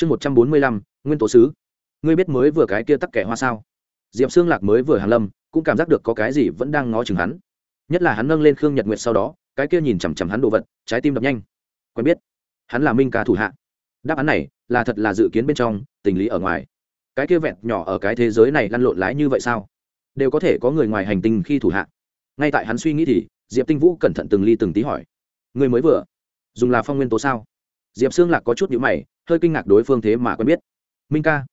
chương một trăm bốn mươi lăm, nguyên tố sứ. Ngươi biết mới vừa cái kia tắc kẻ hoa sao? Diệp xương lạc mới vừa hàn lâm, cũng cảm giác được có cái gì vẫn đang ngó chừng hắn. Nhất là hắn nâng lên khương nhật nguyệt sau đó, cái kia nhìn chằm chằm hắn đồ vật, trái tim đập nhanh. Quen biết, hắn là minh ca thủ hạ. Đáp án này là thật là dự kiến bên trong, tình lý ở ngoài. Cái kia vẹn nhỏ ở cái thế giới này lăn lộn lái như vậy sao? Đều có thể có người ngoài hành tinh khi thủ hạ. Ngay tại hắn suy nghĩ thì, diệp tinh vũ cẩn thận từng ly từng tí hỏi. Người mới vừa, dùng là phong nguyên tố sao? Diệp xương lạc có chút nhữ mày, hơi kinh ngạc đối phương thế mà quen biết. Minh ca,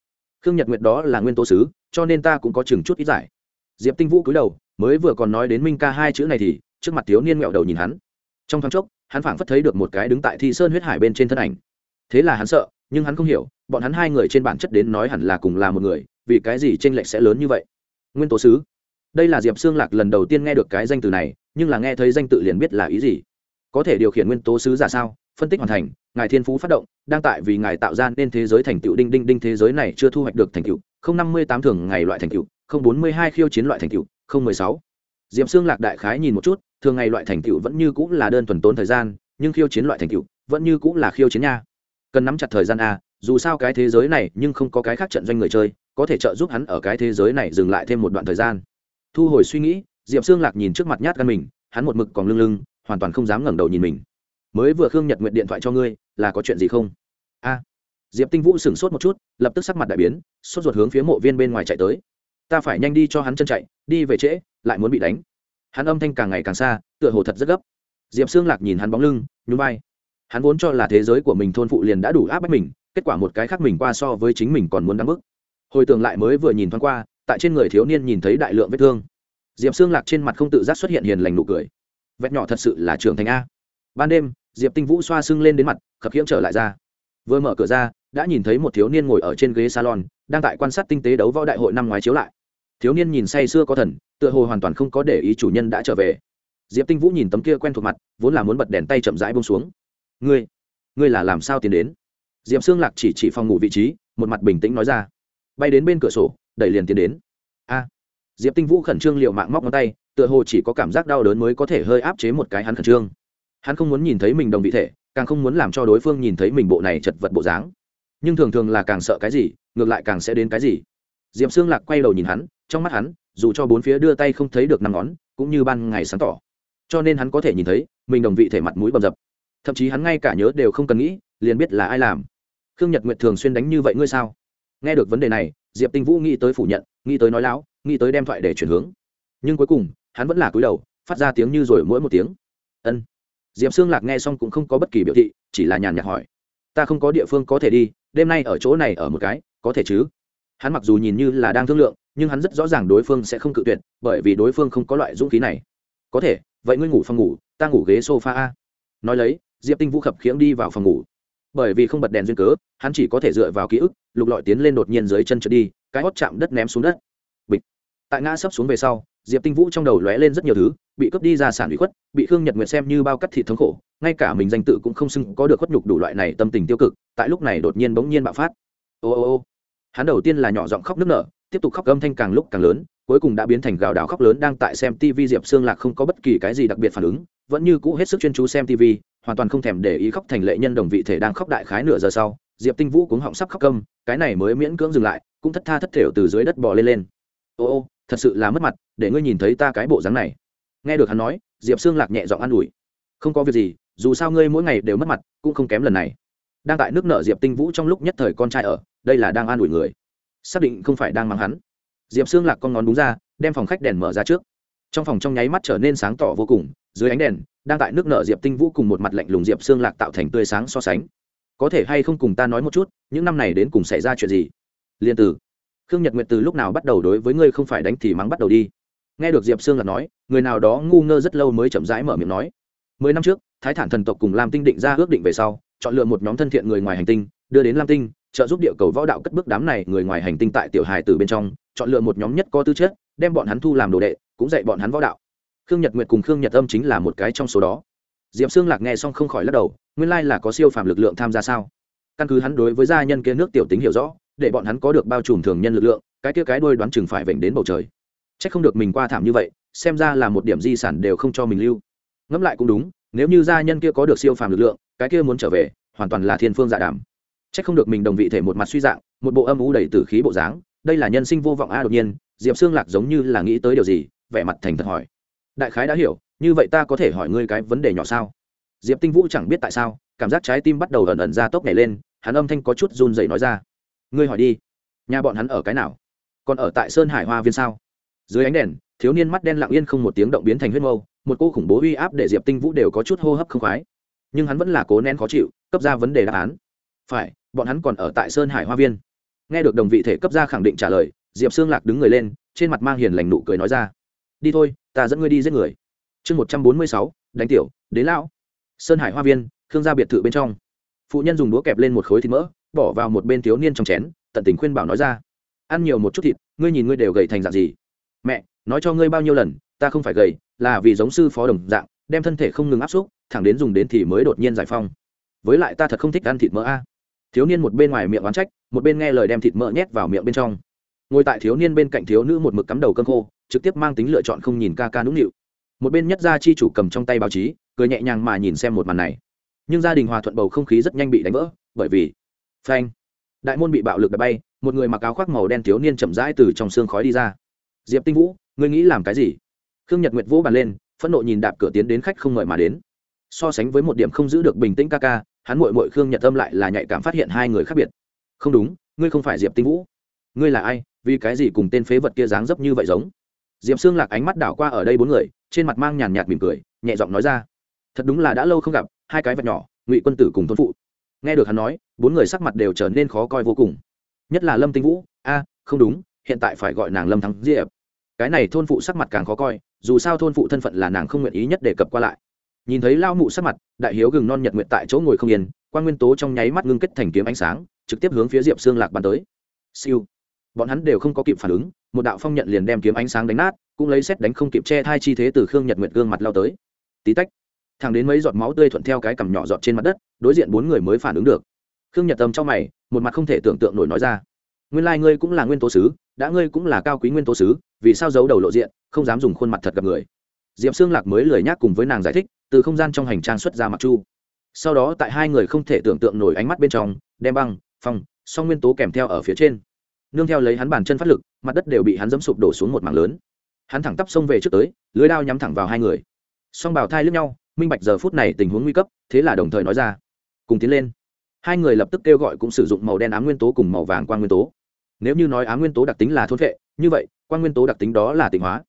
khương nhật nguyệt đó là nguyên tố sứ, cho nên ta cũng có chừng chút ít giải. Diệp tinh vũ cúi đầu, mới vừa còn nói đến minh ca hai chữ này thì, trước mặt thiếu niên ngẹo đầu nhìn hắn. Trong thoáng chốc, hắn phảng phất thấy được một cái đứng tại thi sơn huyết hải bên trên thân ảnh. Thế là hắn sợ, nhưng hắn không hiểu, bọn hắn hai người trên bản chất đến nói hẳn là cùng là một người, vì cái gì tranh lệch sẽ lớn như vậy? Nguyên tố sứ. Đây là diệp xương lạc lần đầu tiên nghe được cái danh từ này, nhưng là nghe thấy danh tự liền biết là ý gì. Có thể điều khiển nguyên tố sứ giả sao? Phân tích hoàn thành ngài thiên phú phát động, đang tại vì ngài tạo ra nên thế giới thành tựu, đinh đinh đinh thế giới này chưa thu hoạch được thành tựu, không năm mươi tám thường ngày loại thành tựu, không bốn mươi hai khiêu chiến loại thành tựu, không mười sáu. Diệm xương lạc đại khái nhìn một chút, thường ngày loại thành tựu vẫn như cũng là đơn thuần tốn thời gian, nhưng khiêu chiến loại thành tựu vẫn như cũng là khiêu chiến nha. Cần nắm chặt thời gian a dù sao cái thế giới này nhưng không có cái khác trận doanh người chơi, có thể trợ giúp hắn ở cái thế giới này dừng lại thêm một đoạn thời gian. Thu hồi suy nghĩ, diệp xương lạc nhìn trước mặt nhát gan mình, hắn một mực còn lưng lưng, hoàn toàn không dám ngẩng đầu nhìn mình mới vừa khương nhật nguyện điện thoại cho ngươi, là có chuyện gì không? A. Diệp tinh vũ sửng sốt một chút, lập tức sắc mặt đại biến, sốt ruột hướng phía mộ viên bên ngoài chạy tới. Ta phải nhanh đi cho hắn chân chạy, đi về trễ, lại muốn bị đánh. Hắn âm thanh càng ngày càng xa, tựa hồ thật rất gấp. Diệp xương lạc nhìn hắn bóng lưng, nhún vai. Hắn vốn cho là thế giới của mình thôn phụ liền đã đủ áp bách mình, kết quả một cái khác mình qua so với chính mình còn muốn đáng bức. Hồi tưởng lại mới vừa nhìn thoáng qua, tại trên người thiếu niên nhìn thấy đại lượng vết thương. Diệp xương lạc trên mặt không tự giác xuất hiện hiền lành nụ cười. Vẹt nhỏ thật sự là trưởng thành a. Ban đêm diệp tinh vũ xoa sưng lên đến mặt khập khiễng trở lại ra vừa mở cửa ra đã nhìn thấy một thiếu niên ngồi ở trên ghế salon đang tại quan sát tinh tế đấu võ đại hội năm ngoái chiếu lại thiếu niên nhìn say sưa có thần tựa hồ hoàn toàn không có để ý chủ nhân đã trở về diệp tinh vũ nhìn tấm kia quen thuộc mặt vốn là muốn bật đèn tay chậm rãi bông xuống ngươi ngươi là làm sao tiến đến diệp xương lạc chỉ chỉ phòng ngủ vị trí một mặt bình tĩnh nói ra bay đến bên cửa sổ đẩy liền tiến đến a diệp tinh vũ khẩn trương liệu mạng móc ngón tay tựa hồ chỉ có cảm giác đau đớn mới có thể hơi áp chế một cái hắn khẩn trương hắn không muốn nhìn thấy mình đồng vị thể, càng không muốn làm cho đối phương nhìn thấy mình bộ này chật vật bộ dáng. Nhưng thường thường là càng sợ cái gì, ngược lại càng sẽ đến cái gì. D i ệ p xương lạc quay đầu nhìn hắn, trong mắt hắn, dù cho bốn phía đưa tay không thấy được năm ngón, cũng như ban ngày sáng tỏ. Cho nên hắn có thể nhìn thấy, mình đồng vị thể mặt mũi bầm dập. Thậm chí hắn ngay cả nhớ đều không cần nghĩ, liền biết là ai làm. Khương nhật nguyệt thường xuyên đánh như vậy ngươi sao? Nghe được vấn đề này, diệp tinh vũ nghĩ tới phủ nhận, nghĩ tới nói láo, nghĩ tới đem thoại để chuyển hướng. Nhưng cuối cùng, hắn vẫn là cúi đầu, phát ra tiếng như rồi mỗi một tiếng. Ân diệp Sương lạc nghe xong cũng không có bất kỳ biểu thị, chỉ là nhàn nhạt hỏi. Ta không có địa phương có thể đi, đêm nay ở chỗ này ở một cái, có thể chứ? Hắn mặc dù nhìn như là đang thương lượng, nhưng hắn rất rõ ràng đối phương sẽ không cự tuyệt, bởi vì đối phương không có loại dũng khí này. Có thể, vậy ngươi ngủ phòng ngủ, ta ngủ ghế sofa a. Nói lấy, diệp tinh vũ khập khiễng đi vào phòng ngủ. Bởi vì không bật đèn duyên cớ, hắn chỉ có thể dựa vào ký ức, lục lọi tiến lên đột nhiên dưới chân trượt đi, cái hót chạm đất ném xuống đất. Bịch. Tại ngã sấp xuống về sau, diệp tinh vũ trong đầu lóe lên rất nhiều thứ bị cướp đi ra sản bị khuất, bị khương nhật nguyệt xem như bao cắt thịt thống khổ, ngay cả mình danh tự cũng không xưng có được khuất nhục đủ loại này tâm tình tiêu cực, tại lúc này đột nhiên bỗng nhiên bạo phát. Ô ô ô. Hắn đầu tiên là nhỏ giọng khóc nức nở, tiếp tục khóc âm thanh càng lúc càng lớn, cuối cùng đã biến thành gào đào khóc lớn đang tại xem tv diệp xương lạc không có bất kỳ cái gì đặc biệt phản ứng, vẫn như cũ hết sức chuyên chú xem tv hoàn toàn không thèm để ý khóc thành lệ nhân đồng vị thể đang khóc đại khái nửa giờ sau, diệp tinh vũ cũng họng sắp khóc câm cái này mới miễn cưỡng dừng lại, cũng thất tha thất thểu từ dưới đất bò lên lên. Ô ô, thật sự là mất mặt, để ngươi nhìn thấy ta cái bộ dáng này nghe được hắn nói, diệp Sương lạc nhẹ giọng an ủi. Không có việc gì, dù sao ngươi mỗi ngày đều mất mặt, cũng không kém lần này. Đang tại nước nợ diệp tinh vũ trong lúc nhất thời con trai ở, đây là đang an ủi người. Xác định không phải đang mắng hắn. Diệp Sương lạc con ngón đúng ra, đem phòng khách đèn mở ra trước. Trong phòng trong nháy mắt trở nên sáng tỏ vô cùng, dưới ánh đèn, đang tại nước nợ diệp tinh vũ cùng một mặt lạnh lùng diệp xương lạc tạo thành tươi sáng so sánh. Có thể hay không cùng ta nói một chút, những năm này đến cùng xảy ra chuyện gì? Liên từ khương nhật nguyệt từ lúc nào bắt đầu đối với ngươi không phải đánh thì mắng bắt đầu đi? Nghe được diệp sương là nói, người nào đó ngu ngơ rất lâu mới chậm rãi mở miệng nói. Mười năm trước, thái thản thần tộc cùng lam tinh định ra ước định về sau, chọn lựa một nhóm thân thiện người ngoài hành tinh, đưa đến lam tinh, trợ giúp địa cầu võ đạo cất bước đám này người ngoài hành tinh tại tiểu hài từ bên trong, chọn lựa một nhóm nhất có tư chất, đem bọn hắn thu làm đồ đệ, cũng dạy bọn hắn võ đạo. Khương nhật nguyệt cùng khương nhật âm chính là một cái trong số đó. Diệp sương lạc nghe xong không khỏi lắc đầu, nguyên lai là có siêu phàm lực lượng tham gia sao? Căn cứ hắn đối với gia nhân kia nước tiểu tính hiểu rõ, để bọn hắn có được bao trùm thường nhân lực lượng, cái kia cái đuôi đoán chừng phải vểnh đến bầu trời c h ắ c không được mình qua thảm như vậy xem ra là một điểm di sản đều không cho mình lưu ngẫm lại cũng đúng nếu như gia nhân kia có được siêu phàm lực lượng cái kia muốn trở về hoàn toàn là thiên phương dạ đàm Chắc không được mình đồng vị thể một mặt suy dạng, một bộ âm u đầy tử khí bộ dáng, đây là nhân sinh vô vọng a đột nhiên, Diệp xương Lạc giống như là nghĩ tới điều gì, vẻ mặt thành thật hỏi. Đại khái đã hiểu, như vậy ta có thể hỏi ngươi cái vấn đề nhỏ sao? Diệp Tinh Vũ chẳng biết tại sao, cảm giác trái tim bắt đầu ẩn ẩn ra tốc nhảy lên, hắn âm thanh có chút run rẩy nói ra. Ngươi hỏi đi, nhà bọn hắn ở cái nào? Còn ở tại Sơn Hải Hoa Viên sao? Dưới ánh đèn, thiếu niên mắt đen lặng yên không một tiếng động biến thành huyết mâu, một cô khủng bố uy áp để Diệp Tinh Vũ đều có chút hô hấp không khoái. Nhưng hắn vẫn là cố nén khó chịu, cấp ra vấn đề đáp án. Phải, bọn hắn còn ở tại sơn hải hoa viên. Nghe được đồng vị thể cấp ra khẳng định trả lời diệp sương lạc đứng người lên trên mặt mang hiền lành nụ cười nói ra. Đi thôi ta dẫn ngươi đi giết người. Chương một trăm bốn mươi sáu đánh tiểu đến lão. Sơn hải hoa viên khương gia biệt thự bên trong. Phụ nhân dùng đũa kẹp lên một khối thịt mỡ bỏ vào một bên thiếu niên trong chén tận tình khuyên bảo nói ra. Ăn nhiều một chút thịt ngươi nhìn ngươi đều gầy thành dạng gì? Mẹ, nói cho ngươi bao nhiêu lần, ta không phải gầy, là vì giống sư phó đồng dạng, đem thân thể không ngừng áp xúc, thẳng đến dùng đến thì mới đột nhiên giải phong với lại ta thật không thích ăn thịt mỡ a. Thiếu niên một bên ngoài miệng oán trách, một bên nghe lời đem thịt mỡ nhét vào miệng bên trong. Ngồi tại thiếu niên bên cạnh thiếu nữ một mực cắm đầu cơm khô, trực tiếp mang tính lựa chọn không nhìn ca ca nũng nịu. Một bên nhất gia chi chủ cầm trong tay báo chí, cười nhẹ nhàng mà nhìn xem một màn này. Nhưng gia đình hòa thuận bầu không khí rất nhanh bị đánh vỡ, bởi vì phanh, đại môn bị bạo lực đập bay, một người mặc áo khoác màu đen thiếu niên chậm rãi từ trong xương khói đi ra diệp tinh vũ, ngươi nghĩ làm cái gì? Khương nhật nguyệt vỗ bàn lên, phẫn nộ nhìn đạp cửa tiến đến khách không mời mà đến. So sánh với một điểm không giữ được bình tĩnh ca ca, hắn mội mội khương nhật âm lại là nhạy cảm phát hiện hai người khác biệt. Không đúng, ngươi không phải diệp tinh vũ. Ngươi là ai? Vì cái gì cùng tên phế vật kia dáng dấp như vậy giống? Diệp xương lạc ánh mắt đảo qua ở đây bốn người, trên mặt mang nhàn nhạt mỉm cười, nhẹ giọng nói ra. Thật đúng là đã lâu không gặp, hai cái vật nhỏ, ngụy quân tử cùng thôn phụ. Nghe được hắn nói, bốn người sắc mặt đều trở nên khó coi vô cùng. Nhất là lâm tinh vũ, a, không đúng hiện tại phải gọi nàng lâm thắng diệp. Cái này thôn phụ sắc mặt càng khó coi, dù sao thôn phụ thân phận là nàng không nguyện ý nhất để cập qua lại. Nhìn thấy lao mụ sắc mặt, đại hiếu gừng non nhật nguyện tại chỗ ngồi không yên quan nguyên tố trong nháy mắt ngưng kết thành kiếm ánh sáng, trực tiếp hướng phía diệp xương lạc bắn tới. Siêu. Bọn hắn đều không có kịp phản ứng, một đạo phong nhận liền đem kiếm ánh sáng đánh nát, cũng lấy xét đánh không kịp che thai chi thế từ khương nhật nguyện gương mặt lao tới. Tí tách. Thằng đến mấy giọt máu tươi thuận theo cái cằm nhỏ giọt trên mặt đất, đối diện bốn người mới phản ứng được. Khương nhật tâm trong mày, một mặt không thể tưởng tượng nổi nói ra. Nguyên lai、like、ngươi cũng là nguyên tố sứ đã ngươi cũng là cao quý nguyên tố sứ, vì sao giấu đầu lộ diện, không dám dùng khuôn mặt thật gặp người? Diệp xương lạc mới lười nhác cùng với nàng giải thích, từ không gian trong hành trang xuất ra mặc chu. Sau đó tại hai người không thể tưởng tượng nổi ánh mắt bên trong, đem băng, phong, song nguyên tố kèm theo ở phía trên. Nương theo lấy hắn bàn chân phát lực, mặt đất đều bị hắn dẫm sụp đổ xuống một mảng lớn. Hắn thẳng tắp xông về trước tới, lưới đao nhắm thẳng vào hai người. Song bào thai lướt nhau, minh bạch giờ phút này tình huống nguy cấp, thế là đồng thời nói ra. Cùng tiến lên. Hai người lập tức kêu gọi cũng sử dụng màu đen ám nguyên tố cùng màu vàng quang nguyên tố nếu như nói á nguyên tố đặc tính là thôn vệ như vậy quan nguyên tố đặc tính đó là tịnh hóa.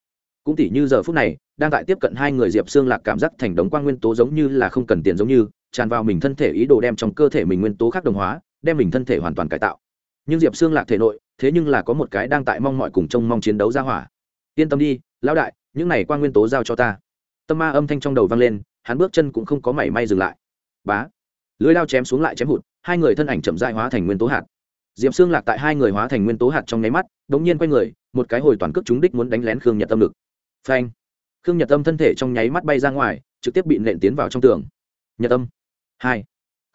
Cũng tỉ như giờ phút này, đang tại tiếp cận hai người diệp xương lạc cảm giác thành đống quang nguyên tố giống như là không cần tiền giống như, tràn vào mình thân thể ý đồ đem trong cơ thể mình nguyên tố khác đồng hóa, đem mình thân thể hoàn toàn cải tạo. Nhưng diệp xương lạc thể nội, thế nhưng là có một cái đang tại mong mọi cùng trông mong chiến đấu ra hỏa. Yên tâm đi, lão đại, những này quang nguyên tố giao cho ta. Tâm ma âm thanh trong đầu vang lên, hắn bước chân cũng không có mảy may dừng lại. Bá. Lưới lao chém xuống lại chém hụt, hai người thân ảnh chậm dại hóa thành nguyên tố hạt diệp xương lạc tại hai người hóa thành nguyên tố hạt trong nháy mắt đ n g nhiên quay người một cái hồi toàn cước chúng đích muốn đánh lén khương nhật tâm lực. Phanh! Khương nhật Tâm thân thể trong nháy mắt bay ra ngoài trực tiếp bị nện tiến vào trong tường. Nhật Tâm, hai!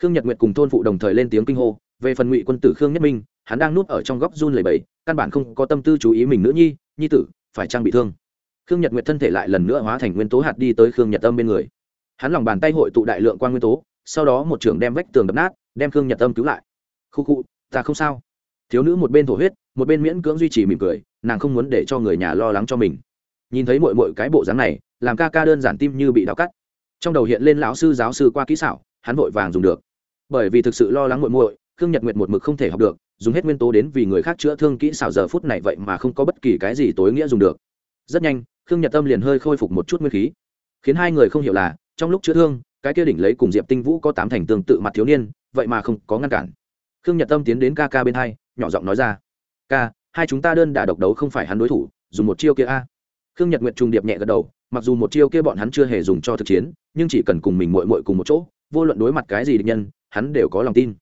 Khương nhật nguyệt cùng thôn phụ đồng thời lên tiếng kinh hô về phần ngụy quân tử khương nhất minh hắn đang núp ở trong góc run lầy bẫy căn bản không có tâm tư chú ý mình nữ nhi nhi tử phải trang bị thương? Khương nhật nguyệt thân thể lại lần nữa hóa thành nguyên tố hạt đi tới khương nhật âm bên người. Hắn lòng bàn tay hội tụ đại lượng quan nguyên tố sau đó một trưởng đem vách tường đập nát đem khương nhật âm cứu lại. Khu khu ta không sao. Thiếu nữ một bên thổ huyết, một bên miễn cưỡng duy trì mỉm cười, nàng không muốn để cho người nhà lo lắng cho mình. Nhìn thấy mội mội cái bộ dáng này, làm ca ca đơn giản tim như bị đau cắt. Trong đầu hiện lên lão sư giáo sư qua kỹ xảo, hắn vội vàng dùng được. Bởi vì thực sự lo lắng mội mội khương nhật nguyệt một mực không thể học được, dùng hết nguyên tố đến vì người khác chữa thương kỹ xảo giờ phút này vậy mà không có bất kỳ cái gì tối nghĩa dùng được. Rất nhanh, khương nhật tâm liền hơi khôi phục một chút nguyên khí. Khiến hai người không hiểu là, trong lúc chữa thương, cái kia đỉnh lấy cùng diệp tinh vũ có tám thành tương tự mặt thiếu niên, vậy mà không có ngăn cản khương nhật tâm tiến đến ca ca bên hai, nhỏ giọng nói ra, ca, hai chúng ta đơn đả độc đấu không phải hắn đối thủ, dùng một chiêu kia a. Khương nhật nguyệt trung điệp nhẹ gật đầu, mặc dù một chiêu kia bọn hắn chưa hề dùng cho thực chiến, nhưng chỉ cần cùng mình mội mội cùng một chỗ, vô luận đối mặt cái gì địch nhân, hắn đều có lòng tin.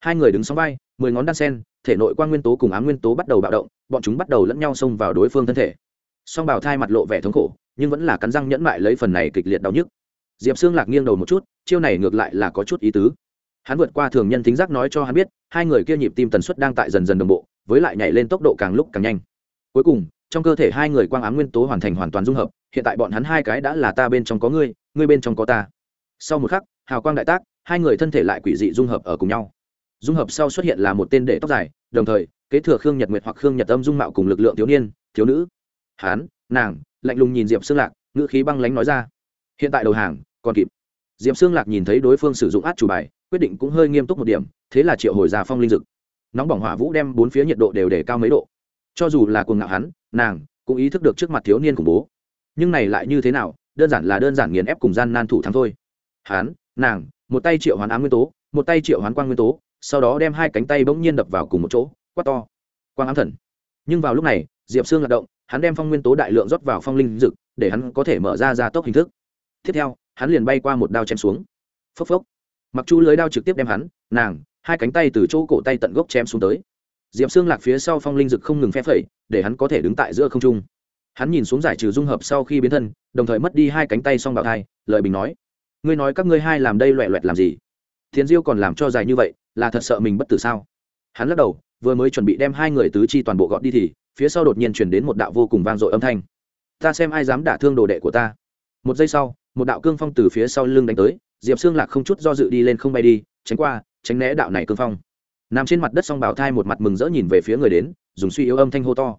Hai người đứng sóng vai, mười ngón đan sen, thể nội quan nguyên tố cùng ám nguyên tố bắt đầu bạo động, bọn chúng bắt đầu lẫn nhau xông vào đối phương thân thể. Song bào thai mặt lộ vẻ thống khổ, nhưng vẫn là cắn răng nhẫn mại lấy phần này kịch liệt đau nhức. Diệp xương lạc nghiêng đầu một chút, chiêu này ngược lại là có chút ý tứ hắn vượt qua thường nhân thính giác nói cho hắn biết, hai người kia nhịp tim tần suất đang tại dần dần đồng bộ, với lại nhảy lên tốc độ càng lúc càng nhanh. Cuối cùng, trong cơ thể hai người quang ám nguyên tố hoàn thành hoàn toàn dung hợp, hiện tại bọn hắn hai cái đã là ta bên trong có ngươi ngươi bên trong có ta. Sau một khắc, hào quang đại tác, hai người thân thể lại quỷ dị dung hợp ở cùng nhau. Dung hợp sau xuất hiện là một tên để tóc dài, đồng thời, kế thừa khương nhật nguyệt hoặc khương nhật âm dung mạo cùng lực lượng thiếu niên, thiếu nữ. Hán, nàng, lạnh lùng nhìn diệp xương lạc, ngữ khí băng lánh nói ra. Hiện tại đầu hàng, còn kịp. Diệp xương lạc nhìn thấy đối phương sử dụng át chủ bài quyết định cũng hơi nghiêm túc một điểm, thế là triệu hồi ra phong linh dực. Nóng bỏng hỏa vũ đem bốn phía nhiệt độ đều để cao mấy độ. Cho dù là cuồng ngạo hắn, nàng cũng ý thức được trước mặt thiếu niên khủng bố. Nhưng này lại như thế nào, đơn giản là đơn giản nghiền ép cùng gian nan thủ thắng thôi. Hắn, nàng, một tay triệu hoán ám nguyên tố, một tay triệu hoán quang nguyên tố, sau đó đem hai cánh tay bỗng nhiên đập vào cùng một chỗ, quát to. Quang ám thần. Nhưng vào lúc này, diệp sương lạc động, hắn đem phong nguyên tố đại lượng rót vào phong linh dực, để hắn có thể mở ra ra tốc hình thức. Tiếp theo, hắn liền bay qua một đao chém xuống. Phốc phốc mặc chu lưới đao trực tiếp đem hắn, nàng, hai cánh tay từ chỗ cổ tay tận gốc chém xuống tới. Diệp xương lạc phía sau phong linh dực không ngừng phép phẩy, để hắn có thể đứng tại giữa không trung. Hắn nhìn xuống giải trừ dung hợp sau khi biến thân, đồng thời mất đi hai cánh tay song bạo thai lợi bình nói, ngươi nói các ngươi hai làm đây loẹ loẹt làm gì? Thiền diêu còn làm cho dài như vậy, là thật sợ mình bất tử sao? Hắn lắc đầu, vừa mới chuẩn bị đem hai người tứ chi toàn bộ gọt đi thì, phía sau đột nhiên chuyển đến một đạo vô cùng vang dội âm thanh. Ta xem ai dám đả thương đồ đệ của ta. Một giây sau, một đạo cương phong từ phía sau lưng đánh tới diệp xương lạc không chút do dự đi lên không bay đi, tránh qua, tránh né đạo này cương phong. Nằm trên mặt đất song bảo thai một mặt mừng rỡ nhìn về phía người đến, dùng suy yếu âm thanh hô to.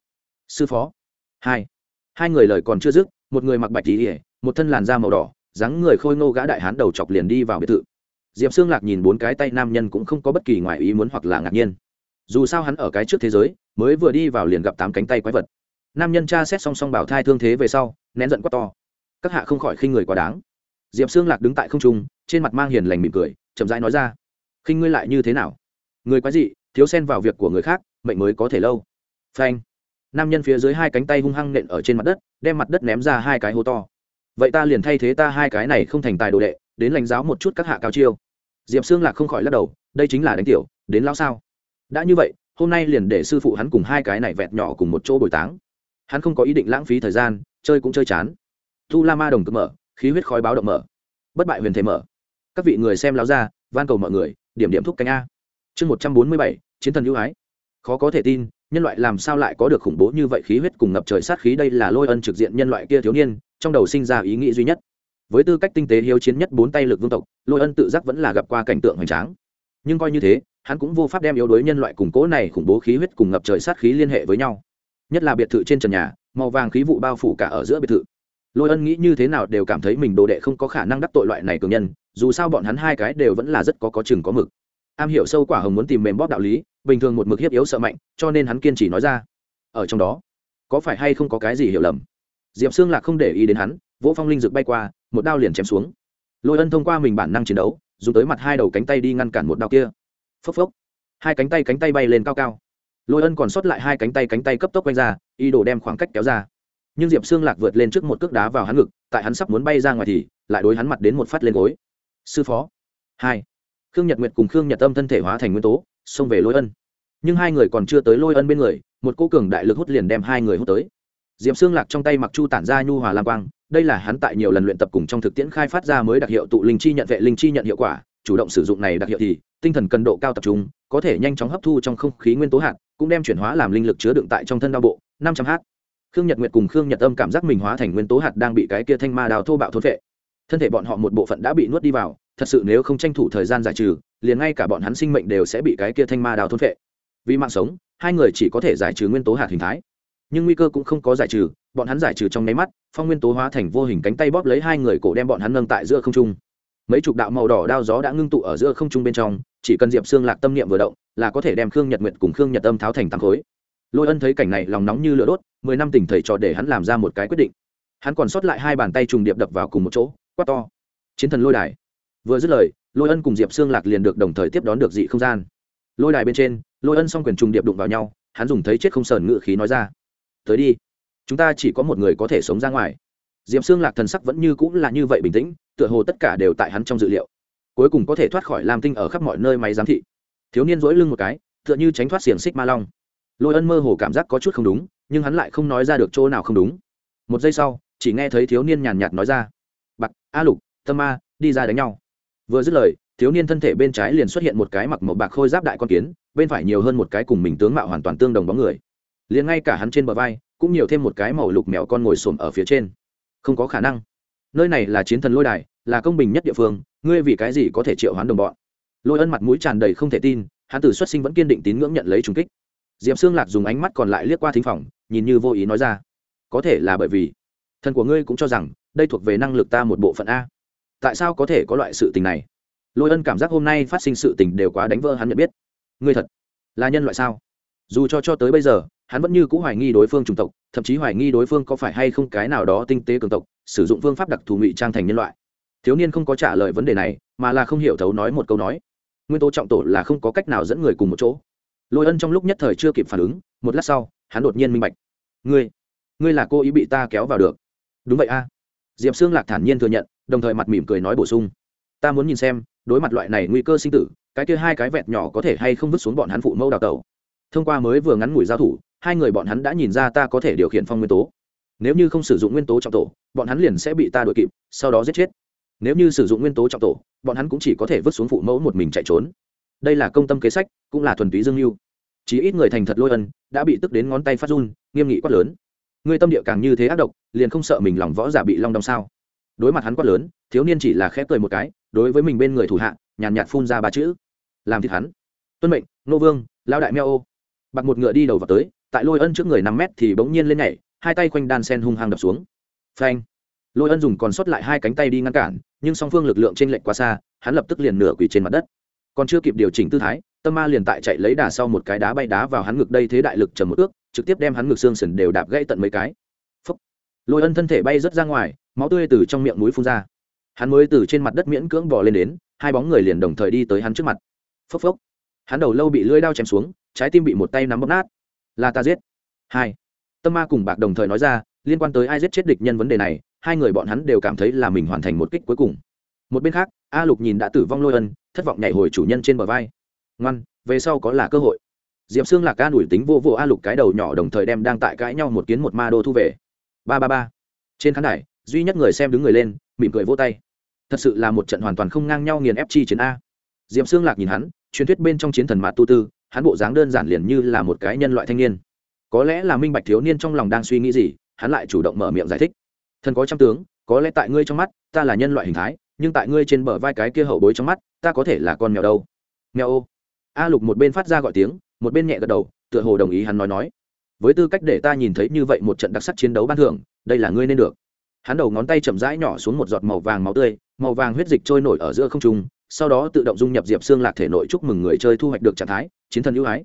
Sư phó. Hai. Hai người lời còn chưa dứt, một người mặc bạch tỉ ỉa một thân làn da màu đỏ, dáng người khôi ngô gã đại hán đầu chọc liền đi vào biệt thự. Diệp xương lạc nhìn bốn cái tay nam nhân cũng không có bất kỳ ngoại ý muốn hoặc là ngạc nhiên. Dù sao hắn ở cái trước thế giới, mới vừa đi vào liền gặp tám cánh tay quái vật. Nam nhân cha xét song song bảo thai thương thế về sau, nén giận quá to. Các hạ không khỏi khinh người quá đáng. Diệp xương lạc đứng tại không trung trên mặt mang hiền lành mỉm cười, chậm rãi nói ra. Khinh ngươi lại như thế nào? Người quái dị, thiếu xen vào việc của người khác, mệnh mới có thể lâu. Phanh. Nam nhân phía dưới hai cánh tay hung hăng nện ở trên mặt đất, đem mặt đất ném ra hai cái hố to. Vậy ta liền thay thế ta hai cái này không thành tài đồ đệ, đến lãnh giáo một chút các hạ cao chiêu. Diệp xương lạc không khỏi lắc đầu, đây chính là đánh tiểu, đến lão sao? Đã như vậy, hôm nay liền để sư phụ hắn cùng hai cái này vẹt nhỏ cùng một chỗ bồi táng. Hắn không có ý định lãng phí thời gian, chơi cũng chơi chán. Thu la ma đồng cực mở, khí huyết khói báo động mở. Bất bại huyền thể mở các vị người xem láo ra, van cầu mọi người, điểm điểm thúc cánh a. Chương một trăm bốn mươi bảy, chiến thần ưu ái. Khó có thể tin, nhân loại làm sao lại có được khủng bố như vậy khí huyết cùng ngập trời sát khí đây là lôi ân trực diện nhân loại kia thiếu niên, trong đầu sinh ra ý nghĩ duy nhất. Với tư cách tinh tế hiếu chiến nhất bốn tay lực vương tộc, lôi ân tự giác vẫn là gặp qua cảnh tượng hoành tráng. Nhưng coi như thế, hắn cũng vô pháp đem yếu đuối nhân loại củng cố này khủng bố khí huyết cùng ngập trời sát khí liên hệ với nhau. Nhất là biệt thự trên trần nhà, màu vàng khí vụ bao phủ cả ở giữa biệt thự. Lôi ân nghĩ như thế nào đều cảm thấy mình đồ đệ không có khả năng đắc tội loại này cường nhân dù sao bọn hắn hai cái đều vẫn là rất có có chừng có mực. Am hiểu sâu quả hồng muốn tìm mềm bóp đạo lý, bình thường một mực hiếp yếu sợ mạnh, cho nên hắn kiên trì nói ra. Ở trong đó, có phải hay không có cái gì hiểu lầm? Diệp xương lạc không để ý đến hắn, vỗ phong linh rực bay qua, một đao liền chém xuống. Lôi ân thông qua mình bản năng chiến đấu, dùng tới mặt hai đầu cánh tay đi ngăn cản một đao kia. Phốc phốc. Hai cánh tay cánh tay bay lên cao cao. Lôi ân còn sót lại hai cánh tay cánh tay cấp tốc quanh ra y đổ đem khoảng cách kéo ra. Nhưng diệp xương lạc vượt lên trước một cước đá vào hắn ngực, tại hắn sắp muốn bay ra ngoài thì, lại đối hắn mặt đến một phát lên gối sư phó. Hai, khương nhật nguyệt cùng khương nhật tâm thân thể hóa thành nguyên tố, xông về lôi ân. Nhưng hai người còn chưa tới lôi ân bên người, một cô cường đại lực hút liền đem hai người hút tới. Diệp xương lạc trong tay mặc chu tản ra nhu hòa lam quang, đây là hắn tại nhiều lần luyện tập cùng trong thực tiễn khai phát ra mới đặc hiệu tụ linh chi nhận vệ linh chi nhận hiệu quả, chủ động sử dụng này đặc hiệu thì, tinh thần cần độ cao tập trung, có thể nhanh chóng hấp thu trong không khí nguyên tố hạt, cũng đem chuyển hóa làm linh lực chứa đựng tại trong thân đao bộ, năm trăm h khương nhật nguyệt cùng khương nhật âm cảm giác mình hóa thành nguyên tố hạt đang bị cái kia thanh ma đào thô bạo thốt vệ thân thể bọn họ một bộ phận đã bị nuốt đi vào, thật sự nếu không tranh thủ thời gian giải trừ, liền ngay cả bọn hắn sinh mệnh đều sẽ bị cái kia thanh ma đào thôn vệ vì mạng sống, hai người chỉ có thể giải trừ nguyên tố hạt hình thái. Nhưng nguy cơ cũng không có giải trừ, bọn hắn giải trừ trong nháy mắt, phong nguyên tố hóa thành vô hình cánh tay bóp lấy hai người cổ đem bọn hắn nâng tại giữa không trung. Mấy chục đạo màu đỏ đao gió đã ngưng tụ ở giữa không trung bên trong, chỉ cần diệp xương lạc tâm niệm vừa động, là có thể đem khương nhật nguyệt cùng khương nhật âm tháo thành tăng khối. Lôi ân thấy cảnh này lòng nóng như lửa đốt, mười năm tỉnh thầy trò để hắn làm ra một cái quyết định. Hắn còn sót lại hai bàn tay trùng điệp đập vào cùng một chỗ quát to. Chiến thần lôi đài. Vừa dứt lời, lôi ân cùng diệp xương lạc liền được đồng thời tiếp đón được dị không gian. Lôi đài bên trên, lôi ân s o n g quyền trùng điệp đụng vào nhau, hắn dùng thấy chết không sờn ngự khí nói ra. Tới đi, chúng ta chỉ có một người có thể sống ra ngoài. Diệp xương lạc thần sắc vẫn như cũng là như vậy bình tĩnh, tựa hồ tất cả đều tại hắn trong dự liệu. Cuối cùng có thể thoát khỏi làm tinh ở khắp mọi nơi máy giám thị. Thiếu niên dỗi lưng một cái, tựa như tránh thoát xiềng xích ma long. Lôi ân mơ hồ cảm giác có chút không đúng, nhưng hắn lại không nói ra được chỗ nào không đúng. Một giây sau, chỉ nghe thấy thiếu niên nhàn nhạt nói ra bạc, a lục, tâm ma, đi ra đánh nhau. Vừa dứt lời, thiếu niên thân thể bên trái liền xuất hiện một cái mặc màu bạc khôi giáp đại con kiến, bên phải nhiều hơn một cái cùng mình tướng mạo hoàn toàn tương đồng bóng người. Liền ngay cả hắn trên bờ vai, cũng nhiều thêm một cái màu lục mèo con ngồi xổm ở phía trên. Không có khả năng. Nơi này là chiến thần lôi đài, là công bình nhất địa phương, ngươi vì cái gì có thể triệu hoán đồng bọn? Lôi ân mặt mũi tràn đầy không thể tin, hắn từ xuất sinh vẫn kiên định tín ngưỡng nhận lấy trùng kích. Diệp xương lạc dùng ánh mắt còn lại liếc qua thính phòng, nhìn như vô ý nói ra. Có thể là bởi vì, thần của ngươi cũng cho rằng đây thuộc về năng lực ta một bộ phận a. Tại sao có thể có loại sự tình này? Lôi ân cảm giác hôm nay phát sinh sự tình đều quá đánh vỡ hắn nhận biết. Ngươi thật là nhân loại sao? Dù cho cho tới bây giờ, hắn vẫn như c ũ hoài nghi đối phương chủng tộc, thậm chí hoài nghi đối phương có phải hay không cái nào đó tinh tế cường tộc, sử dụng phương pháp đặc thù ngụy trang thành nhân loại. Thiếu niên không có trả lời vấn đề này, mà là không hiểu thấu nói một câu nói. Nguyên tố trọng tổ là không có cách nào dẫn người cùng một chỗ. Lôi ân trong lúc nhất thời chưa kịp phản ứng, một lát sau, hắn đột nhiên minh bạch. Ngươi ngươi là cô ý bị ta kéo vào được. Đúng vậy a diệp xương lạc thản nhiên thừa nhận, đồng thời mặt mỉm cười nói bổ sung. Ta muốn nhìn xem, đối mặt loại này nguy cơ sinh tử, cái kia hai cái vẹt nhỏ có thể hay không vứt xuống bọn hắn phụ mẫu đào tẩu. Thông qua mới vừa ngắn ngủi giao thủ, hai người bọn hắn đã nhìn ra ta có thể điều khiển phong nguyên tố. Nếu như không sử dụng nguyên tố trọng tổ, bọn hắn liền sẽ bị ta đuổi kịp, sau đó giết chết. Nếu như sử dụng nguyên tố trọng tổ, bọn hắn cũng chỉ có thể vứt xuống phụ mẫu một mình chạy trốn. Đây là công tâm kế sách, cũng là thuần túy dương mưu. Chỉ ít người thành thật lôi ân, đã bị tức đến ngón tay phát run, nghiêm nghị quát lớn người tâm địa càng như thế ác độc, liền không sợ mình lòng võ giả bị long đong sao? Đối mặt hắn quát lớn, thiếu niên chỉ là khép cười một cái, đối với mình bên người thủ hạ, nhàn nhạt phun ra ba chữ. Làm thịt hắn. Tuân mệnh, nô vương lao đại meo. Ô bạc một ngựa đi đầu vào tới, tại lôi ân trước người năm mét thì bỗng nhiên lên nhảy, hai tay quanh đan sen hung hăng đập xuống. Phanh. Lôi ân dùng còn sót lại hai cánh tay đi ngăn cản, nhưng song phương lực lượng t r ê n lệch quá xa, hắn lập tức liền nửa quỳ trên mặt đất. Còn chưa kịp điều chỉnh tư thái, tâm ma liền tại chạy lấy đà sau một cái đá bay đá vào hắn ngực, đây thế đại lực trầm một ước trực tiếp đem hắn ngực xương sần đều đạp gãy tận mấy cái. Phúc. lôi ân thân thể bay rớt ra ngoài, máu tươi từ trong miệng núi phun ra. Hắn mới từ trên mặt đất miễn cưỡng bò lên đến, hai bóng người liền đồng thời đi tới hắn trước mặt. Phốc phốc. Hắn đầu lâu bị lưỡi đao chém xuống, trái tim bị một tay nắm bóp nát. Là ta giết. Hai. Tâm ma cùng bạc đồng thời nói ra, liên quan tới ai giết chết địch nhân vấn đề này, hai người bọn hắn đều cảm thấy là mình hoàn thành một kích cuối cùng. Một bên khác, a lục nhìn đã tử vong lôi ân, thất vọng nhảy hồi chủ nhân trên bờ vai. Ngoan, về sau có là cơ hội diệp xương lạc ca đuổi tính vô vô a lục cái đầu nhỏ đồng thời đem đang tại cãi nhau một kiến một ma đô thu về. Ba ba ba. Trên khán đài, duy nhất người xem đứng người lên, mỉm cười vô tay. Thật sự là một trận hoàn toàn không ngang nhau nghiền ép chi chiến a. Diệp xương lạc nhìn hắn, truyền thuyết bên trong chiến thần mạt tu tư, hắn bộ dáng đơn giản liền như là một cái nhân loại thanh niên. Có lẽ là minh bạch thiếu niên trong lòng đang suy nghĩ gì, hắn lại chủ động mở miệng giải thích. Thần có trăm tướng, có lẽ tại ngươi trong mắt, ta là nhân loại hình thái, nhưng tại ngươi trên bờ vai cái kia hậu bối trong mắt, ta có thể là con mèo đâu. Mèo ô. A lục một bên phát ra gọi tiếng một bên nhẹ gật đầu, tựa hồ đồng ý hắn nói nói. Với tư cách để ta nhìn thấy như vậy một trận đặc sắc chiến đấu ban thưởng, đây là ngươi nên được. Hắn đầu ngón tay chậm rãi nhỏ xuống một giọt màu vàng máu tươi, màu vàng huyết dịch trôi nổi ở giữa không trung, sau đó tự động dung nhập diệp xương lạc thể nội chúc mừng người chơi thu hoạch được trạng thái, chiến thần ưu ái.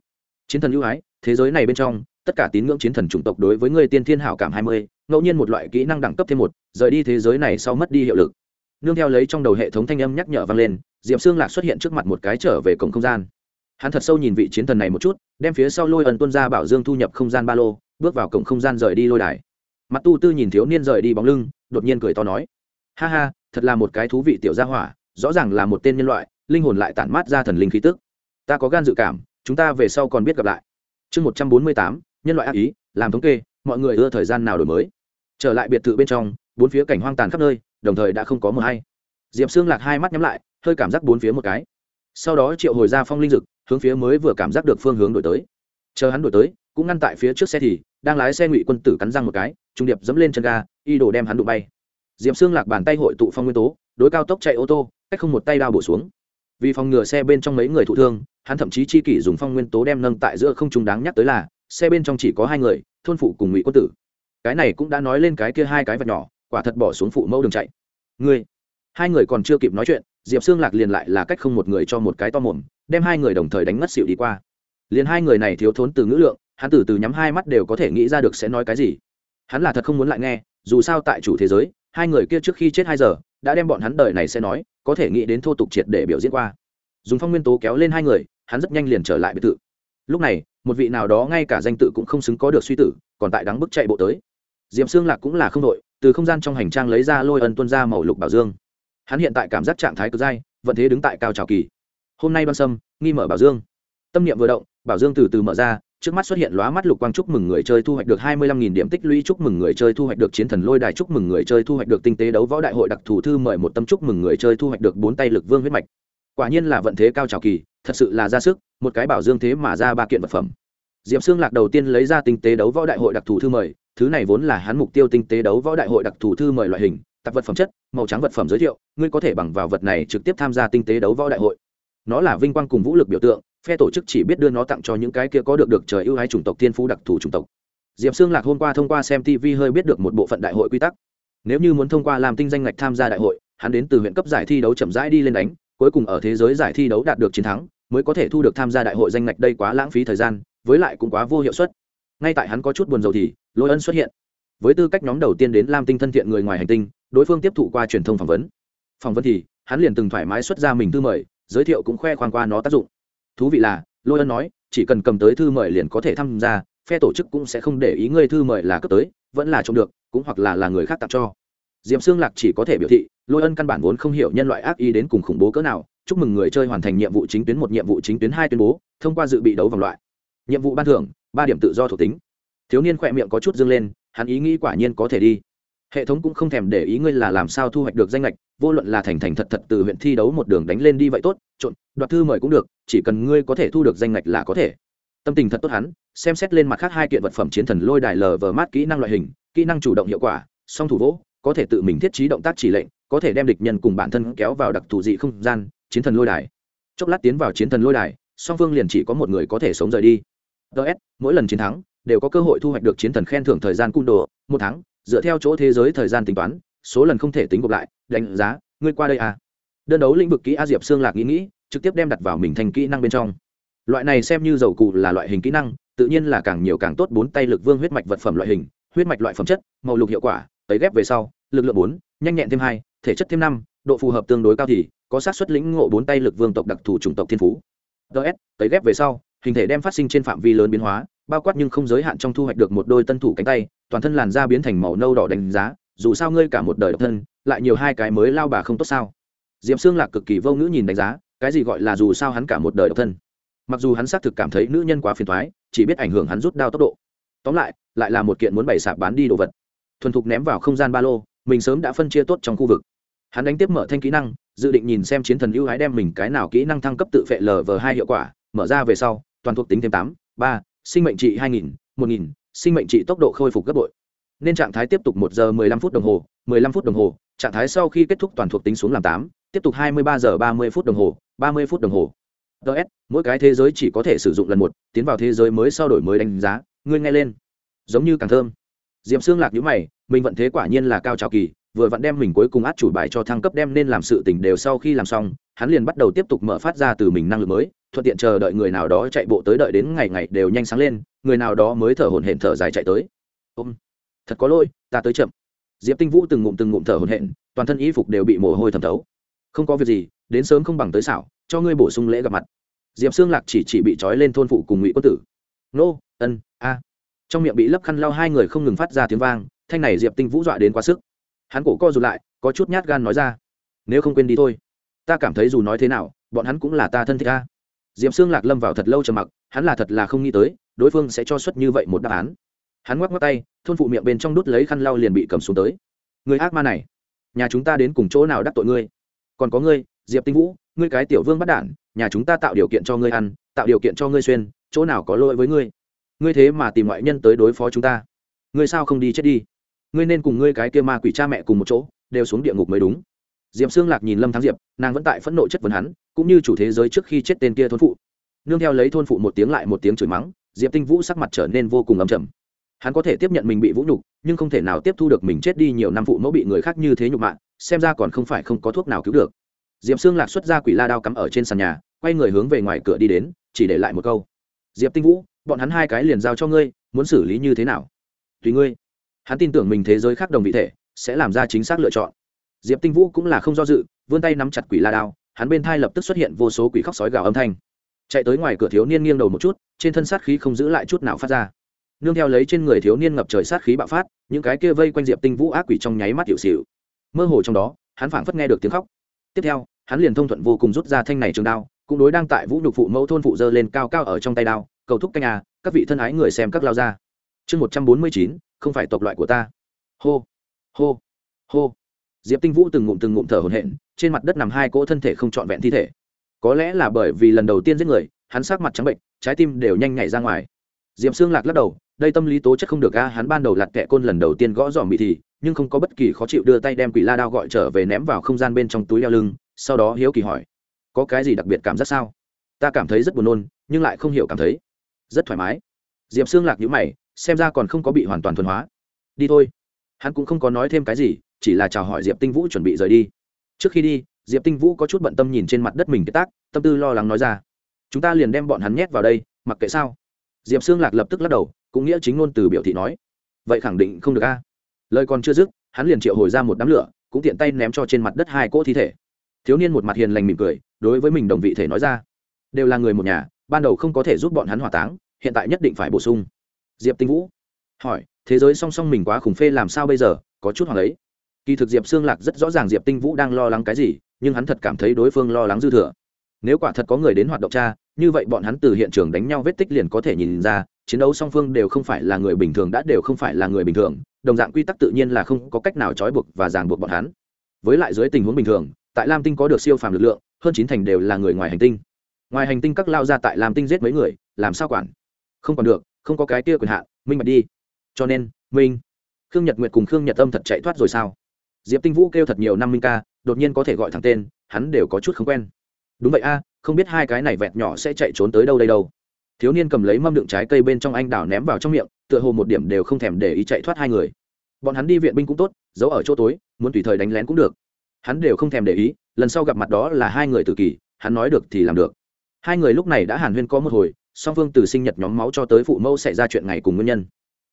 Chiến thần ưu ái, thế giới này bên trong, tất cả tín ngưỡng chiến thần chủng tộc đối với người tiên thiên hảo cảm hai mươi, ngẫu nhiên một loại kỹ năng đẳng cấp thêm một, rời đi thế giới này sau mất đi hiệu lực. Nương theo lấy trong đầu hệ thống thanh âm nhắc nhở vang lên, diệp xương lạc xuất hiện trước mặt một cái trở về cổng không gian hắn thật sâu nhìn vị chiến thần này một chút, đem phía sau lôi ẩn tuân ra bảo dương thu nhập không gian ba lô, bước vào cổng không gian rời đi lôi đài. Mặt tu tư nhìn thiếu niên rời đi bóng lưng, đột nhiên cười to nói, ha ha, thật là một cái thú vị tiểu gia hỏa, rõ ràng là một tên nhân loại, linh hồn lại tản mát ra thần linh khí tức. Ta có gan dự cảm, chúng ta về sau còn biết gặp lại. Chương một trăm bốn mươi tám, nhân loại ác ý, làm thống kê, mọi người ưa thời gian nào đổi mới. Trở lại biệt thự bên trong, bốn phía cảnh hoang tàn khắp nơi, đồng thời đã không có mờ hay. Diệp xương lạc hai mắt nhắm lại, hơi cảm giác bốn phía một cái. Sau đó triệu hồi ra phong linh dực hướng phía mới vừa cảm giác được phương hướng đổi tới. Chờ hắn đổi tới cũng ngăn tại phía trước xe thì đang lái xe ngụy quân tử cắn răng một cái trung điệp dẫm lên chân ga y đổ đem hắn đụng bay. Diệp xương lạc bàn tay hội tụ phong nguyên tố đối cao tốc chạy ô tô cách không một tay đao bổ xuống. Vì phòng ngừa xe bên trong mấy người thụ thương hắn thậm chí chi kỷ dùng phong nguyên tố đem nâng tại giữa không chúng đáng nhắc tới là xe bên trong chỉ có hai người thôn phụ cùng ngụy quân tử. Cái này cũng đã nói lên cái kia hai cái vật nhỏ quả thật bỏ xuống phụ mẫu đường chạy. Người, hai người còn chưa kịp nói chuyện diệp xương lạc liền lại là cách không một người cho một cái to mồm, đem hai người đồng thời đánh ngất xịu đi qua. Liền hai người này thiếu thốn từ ngữ lượng, hắn từ từ nhắm hai mắt đều có thể nghĩ ra được sẽ nói cái gì. Hắn là thật không muốn lại nghe, dù sao tại chủ thế giới, hai người kia trước khi chết hai giờ, đã đem bọn hắn đời này sẽ nói, có thể nghĩ đến thô tục triệt để biểu diễn qua. Dùng phong nguyên tố kéo lên hai người, hắn rất nhanh liền trở lại biệt thự. Lúc này, một vị nào đó ngay cả danh tự cũng không xứng có được suy tử, còn tại đắng bức chạy bộ tới. Diệm xương lạc cũng là không đội, từ không gian trong hành trang lấy ra lôi ân tuân ra màu lục bảo dương hắn hiện tại cảm giác trạng thái cực dai, vận thế đứng tại cao trào kỳ. Hôm nay đoan sâm, nghi mở bảo dương. Tâm niệm vừa động, bảo dương từ từ mở ra, trước mắt xuất hiện lóa mắt lục quang chúc mừng người chơi thu hoạch được hai mươi lăm nghìn điểm tích lũy chúc mừng người chơi thu hoạch được chiến thần lôi đài chúc mừng người chơi thu hoạch được tinh tế đấu võ đại hội đặc thù thư mời một tâm chúc mừng người chơi thu hoạch được bốn tay lực vương huyết mạch. Quả nhiên là vận thế cao trào kỳ, thật sự là ra sức, một cái bảo dương thế mà ra ba kiện vật phẩm. Diệp xương lạc đầu tiên lấy ra tinh tế đấu võ đại hội đặc thù thư mời, thứ này vốn là hắn mục tiêu tinh tế đấu võ đại hội đặc thù thư mời loại hình tạp vật phẩm chất, màu trắng vật phẩm giới thiệu, ngươi có thể bằng vào vật này trực tiếp tham gia tinh tế đấu võ đại hội. Nó là vinh quang cùng vũ lực biểu tượng, phe tổ chức chỉ biết đưa nó tặng cho những cái kia có được được trời ưu ái chủng tộc thiên phú đặc thù chủng tộc. Diệp xương lạc hôm qua thông qua xem tv hơi biết được một bộ phận đại hội quy tắc. Nếu như muốn thông qua làm tinh danh ngạch tham gia đại hội, hắn đến từ huyện cấp giải thi đấu chậm rãi đi lên đánh, cuối cùng ở thế giới giải thi đấu đạt được chiến thắng, mới có thể thu được tham gia đại hội danh ngạch đây quá lãng phí thời gian, với lại cũng quá vô hiệu suất. Ngay tại hắn có chút buồn rầu thì, lôi ân xuất hiện. Với tư cách nhóm đầu tiên đến lam tinh thân thiện người ngoài hành tinh đối phương tiếp thụ qua truyền thông phỏng vấn. Phỏng vấn thì, hắn liền từng thoải mái xuất ra mình thư mời, giới thiệu cũng khoe khoang qua nó tác dụng. Thú vị là, lôi ân nói, chỉ cần cầm tới thư mời liền có thể tham gia, phe tổ chức cũng sẽ không để ý ngươi thư mời là cấp tới, vẫn là trông được, cũng hoặc là là người khác tặng cho. Diệm xương lạc chỉ có thể biểu thị, lôi ân căn bản vốn không hiểu nhân loại ác ý đến cùng khủng bố cỡ nào, chúc mừng người chơi hoàn thành nhiệm vụ chính tuyến một, nhiệm vụ chính tuyến hai tuyên bố, thông qua dự bị đấu vòng loại. Nhiệm vụ ban thưởng, ba điểm tự do thuộc tính. Thiếu niên khỏe miệng có chút dâng lên, hắn ý nghĩ quả nhiên có thể đi hệ thống cũng không thèm để ý ngươi là làm sao thu hoạch được danh lệch vô luận là thành thành thật thật từ huyện thi đấu một đường đánh lên đi vậy tốt, trộn, đoạt thư mời cũng được, chỉ cần ngươi có thể thu được danh lệch là có thể. Tâm tình thật tốt hắn, xem xét lên mặt khác hai kiện vật phẩm chiến thần lôi đài lờ vờ mát kỹ năng loại hình, kỹ năng chủ động hiệu quả, song thủ vỗ, có thể tự mình thiết trí động tác chỉ lệnh, có thể đem địch nhân cùng bản thân kéo vào đặc thù dị không gian, chiến thần lôi đài. Chốc lát tiến vào chiến thần lôi đài, song phương liền chỉ có một người có thể sống rời đi. Ts mỗi lần chiến thắng, đều có cơ hội thu hoạch được chiến thần khen thưởng thời gian cung đồ, một tháng dựa theo chỗ thế giới thời gian tính toán, số lần không thể tính gộp lại, đánh giá, ngươi qua đây à. Đơn đấu lĩnh vực kỹ a diệp xương lạc nghĩ nghĩ, trực tiếp đem đặt vào mình thành kỹ năng bên trong. Loại này xem như dầu cụ là loại hình kỹ năng, tự nhiên là càng nhiều càng tốt bốn tay lực vương huyết mạch vật phẩm loại hình, huyết mạch loại phẩm chất, màu lục hiệu quả ấy ghép về sau, lực lượng bốn, nhanh nhẹn thêm hai, thể chất thêm năm, độ phù hợp tương đối cao thì có sát xuất lĩnh ngộ bốn tay lực vương tộc đặc thù chủng tộc thiên phú. Ts tấy ghép về sau hình thể đem phát sinh trên phạm vi lớn biến hóa, bao quát nhưng không giới hạn trong thu hoạch được một đôi tân thủ cánh tay, toàn thân làn da biến thành màu nâu đỏ đánh giá, dù sao ngươi cả một đời độc thân, lại nhiều hai cái mới lao bà không tốt sao? Diệm xương lạc cực kỳ vô ngữ nhìn đánh giá, cái gì gọi là dù sao hắn cả một đời độc thân. Mặc dù hắn xác thực cảm thấy nữ nhân quá phiền thoái chỉ biết ảnh hưởng hắn rút đao tốc độ. Tóm lại lại là một kiện muốn bày sạp bán đi đồ vật. Thuần thục ném vào không gian ba lô, mình sớm đã phân chia tốt trong khu vực. Hắn đánh tiếp mở thanh kỹ năng, dự định nhìn xem chiến thần ưu ái đem mình cái nào kỹ năng thăng cấp tự phệ lv hai hiệu quả, mở ra về sau toàn thuộc tính thêm tám, ba, sinh mệnh trị hai nghìn, một nghìn, sinh mệnh trị tốc độ khôi phục gấp bội. Nên trạng thái tiếp tục một giờ mười lăm phút đồng hồ, mười lăm phút đồng hồ, trạng thái sau khi kết thúc toàn thuộc tính xuống làm tám, tiếp tục hai mươi ba giờ ba mươi phút đồng hồ, ba mươi phút đồng hồ. Ts mỗi cái thế giới chỉ có thể sử dụng lần một, tiến vào thế giới mới sau đổi mới đánh giá, ngươi nghe lên. Giống như càng thơm. Diệm xương lạc nhữ mày, mình vận thế quả nhiên là cao trào kỳ vừa vặn đem mình cuối cùng át chủ bài cho thăng cấp đem nên làm sự tình đều sau khi làm xong, hắn liền bắt đầu tiếp tục mở phát ra từ mình năng lực mới, thuận tiện chờ đợi người nào đó chạy bộ tới đợi đến ngày ngày đều nhanh sáng lên, người nào đó mới thở hổn hển thở dài chạy tới. Ôm. Thật có lỗi, ta tới chậm. Diệp tinh vũ từng ngụm từng ngụm thở hổn hển, toàn thân y phục đều bị mồ hôi thẩm thấu. Không có việc gì, đến sớm không bằng tới xảo, cho ngươi bổ sung lễ gặp mặt. Diệp xương lạc chỉ chỉ bị trói lên thôn phụ cùng ngụy quân tử. Nô, ân, a. Trong miệng bị lấp khăn lau hai người không ngừng phát ra tiếng vang, thanh này diệp tinh vũ dọa đến quá sức hắn cổ co rụt lại, có chút nhát gan nói ra. Nếu không quên đi thôi. Ta cảm thấy dù nói thế nào, bọn hắn cũng là ta thân thích ta diệm xương lạc lâm vào thật lâu trầm mặc, hắn là thật là không nghĩ tới, đối phương sẽ cho xuất như vậy một đáp án. Hắn ngoắc ngoắc tay, thôn phụ miệng bên trong đút lấy khăn lau liền bị cầm xuống tới. Người ác ma này, nhà chúng ta đến cùng chỗ nào đắc tội ngươi? Còn có ngươi, diệp tinh vũ, ngươi cái tiểu vương bắt đản, nhà chúng ta tạo điều kiện cho ngươi ăn, tạo điều kiện cho ngươi xuyên, chỗ nào có lỗi với ngươi? Ngươi thế mà tìm ngoại nhân tới đối phó chúng ta. Ngươi sao không đi chết đi? Ngươi nên cùng ngươi cái kia ma quỷ cha mẹ cùng một chỗ, đều xuống địa ngục mới đúng. Diệp xương lạc nhìn lâm thắng diệp, nàng vẫn tại phẫn nộ chất vấn hắn, cũng như chủ thế giới trước khi chết tên kia thôn phụ. Nương theo lấy thôn phụ một tiếng lại một tiếng chửi mắng, diệp tinh vũ sắc mặt trở nên vô cùng ấm chầm hắn có thể tiếp nhận mình bị vũ nhục, nhưng không thể nào tiếp thu được mình chết đi nhiều năm phụ mẫu bị người khác như thế nhục mạ, xem ra còn không phải không có thuốc nào cứu được. Diệp xương lạc xuất ra quỷ la đao cắm ở trên sàn nhà, quay người hướng về ngoài cửa đi đến, chỉ để lại một câu. Diệp tinh vũ, bọn hắn hai cái liền giao cho ngươi, muốn xử lý như thế nào? Tùy ngươi hắn tin tưởng mình thế giới khác đồng vị thể, sẽ làm ra chính xác lựa chọn. Diệp tinh vũ cũng là không do dự, vươn tay nắm chặt quỷ la đao, hắn bên thai lập tức xuất hiện vô số quỷ khóc sói gào âm thanh. Chạy tới ngoài cửa thiếu niên nghiêng đầu một chút, trên thân sát khí không giữ lại chút nào phát ra. Nương theo lấy trên người thiếu niên ngập trời sát khí bạo phát, những cái kia vây quanh diệp tinh vũ ác quỷ trong nháy mắt hiệu xịu mơ hồ trong đó, hắn phảng phất nghe được tiếng khóc. Tiếp theo, hắn liền thông thuận vô cùng rút ra thanh này trường đao, cũng đối đang tại vũ nhục phụ mẫu thôn phụ dơ lên cao cao ở trong tay đao, cầu thúc canh à các vị thân ái người xem các lao ra. Chương một trăm bốn mươi chín không phải tộc loại của ta. Hô hô hô. Diệp tinh vũ từng ngụm từng ngụm thở hổn hển, trên mặt đất nằm hai cỗ thân thể không trọn vẹn thi thể. Có lẽ là bởi vì lần đầu tiên giết người, hắn sát mặt trắng bệnh, trái tim đều nhanh nhảy ra ngoài. Diệp xương lạc lắc đầu, đây tâm lý tố chất không được a, hắn ban đầu lặt kẹ côn lần đầu tiên gõ dòm bị thì, nhưng không có bất kỳ khó chịu đưa tay đem quỷ la đao gọi trở về ném vào không gian bên trong túi leo lưng, sau đó hiếu kỳ hỏi, có cái gì đặc biệt cảm giác sao? Ta cảm thấy rất buồn nôn, nhưng lại không hiểu cảm thấy. Rất thoải mái. Diệp xương lạc nhữ mày xem ra còn không có bị hoàn toàn thuần hóa. Đi thôi. Hắn cũng không có nói thêm cái gì, chỉ là chào hỏi diệp tinh vũ chuẩn bị rời đi. Trước khi đi, diệp tinh vũ có chút bận tâm nhìn trên mặt đất mình cái tác, tâm tư lo lắng nói ra. Chúng ta liền đem bọn hắn nhét vào đây, mặc kệ sao. Diệp xương lạc lập tức lắc đầu, cũng nghĩa chính ngôn từ biểu thị nói. Vậy khẳng định không được a. Lời còn chưa dứt, hắn liền triệu hồi ra một đám lửa, cũng tiện tay ném cho trên mặt đất hai cỗ thi thể. Thiếu niên một mặt hiền lành mỉm cười, đối với mình đồng vị thể nói ra. Đều là người một nhà, ban đầu không có thể giúp bọn hắn hỏa táng, hiện tại nhất định phải bổ sung diệp tinh vũ hỏi, thế giới song song mình quá khủng phê làm sao bây giờ? Có chút hoàng ấy. Kỳ thực diệp xương lạc rất rõ ràng diệp tinh vũ đang lo lắng cái gì, nhưng hắn thật cảm thấy đối phương lo lắng dư thừa. Nếu quả thật có người đến hoạt động cha như vậy bọn hắn từ hiện trường đánh nhau vết tích liền có thể nhìn ra, chiến đấu song phương đều không phải là người bình thường đã đều không phải là người bình thường, đồng dạng quy tắc tự nhiên là không có cách nào trói buộc và ràng buộc bọn hắn. Với lại dưới tình huống bình thường, tại lam tinh có được siêu phàm lực lượng, hơn chín thành đều là người ngoài hành tinh. Ngoài hành tinh các lao ra tại lam tinh giết mấy người, làm sao quản? Không còn được không có cái kia quyền hạn, minh bạch đi. Cho nên, minh. Khương nhật nguyệt cùng khương nhật âm thật chạy thoát rồi sao? Diệp tinh vũ kêu thật nhiều năm minh ca, đột nhiên có thể gọi thẳng tên, hắn đều có chút không quen. Đúng vậy a, không biết hai cái này vẹt nhỏ sẽ chạy trốn tới đâu đây đâu. Thiếu niên cầm lấy mâm đựng trái cây bên trong anh đào ném vào trong miệng, tựa hồ một điểm đều không thèm để ý chạy thoát hai người. Bọn hắn đi viện binh cũng tốt, giấu ở chỗ tối, muốn tùy thời đánh lén cũng được. Hắn đều không thèm để ý, lần sau gặp mặt đó là hai người tự kỷ hắn nói được thì làm được. Hai người lúc này đã hàn huyên có một hồi song phương từ sinh nhật nhóm máu cho tới phụ mẫu xảy ra chuyện ngày cùng nguyên nhân.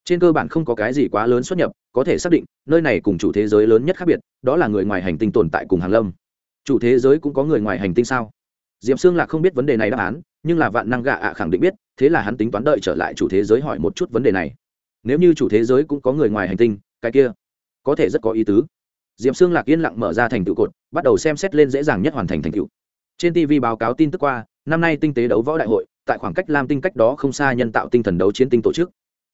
Trên cơ bản không có cái gì quá lớn xuất nhập, có thể xác định, nơi này cùng chủ thế giới lớn nhất khác biệt, đó là người ngoài hành tinh tồn tại cùng hàng lâm. Chủ thế giới cũng có người ngoài hành tinh sao? Diệp xương lạc không biết vấn đề này đáp án, nhưng là vạn năng gạ ạ khẳng định biết, thế là hắn tính toán đợi trở lại chủ thế giới hỏi một chút vấn đề này. Nếu như chủ thế giới cũng có người ngoài hành tinh, cái kia có thể rất có ý tứ. Diệp xương lạc yên lặng mở ra thành tựu cột, bắt đầu xem xét lên dễ dàng nhất hoàn thành thành tựu. Trên tv báo cáo tin tức qua, năm nay tinh tế đấu võ đại hội tại khoảng cách lam tinh cách đó không xa nhân tạo tinh thần đấu chiến tinh tổ chức.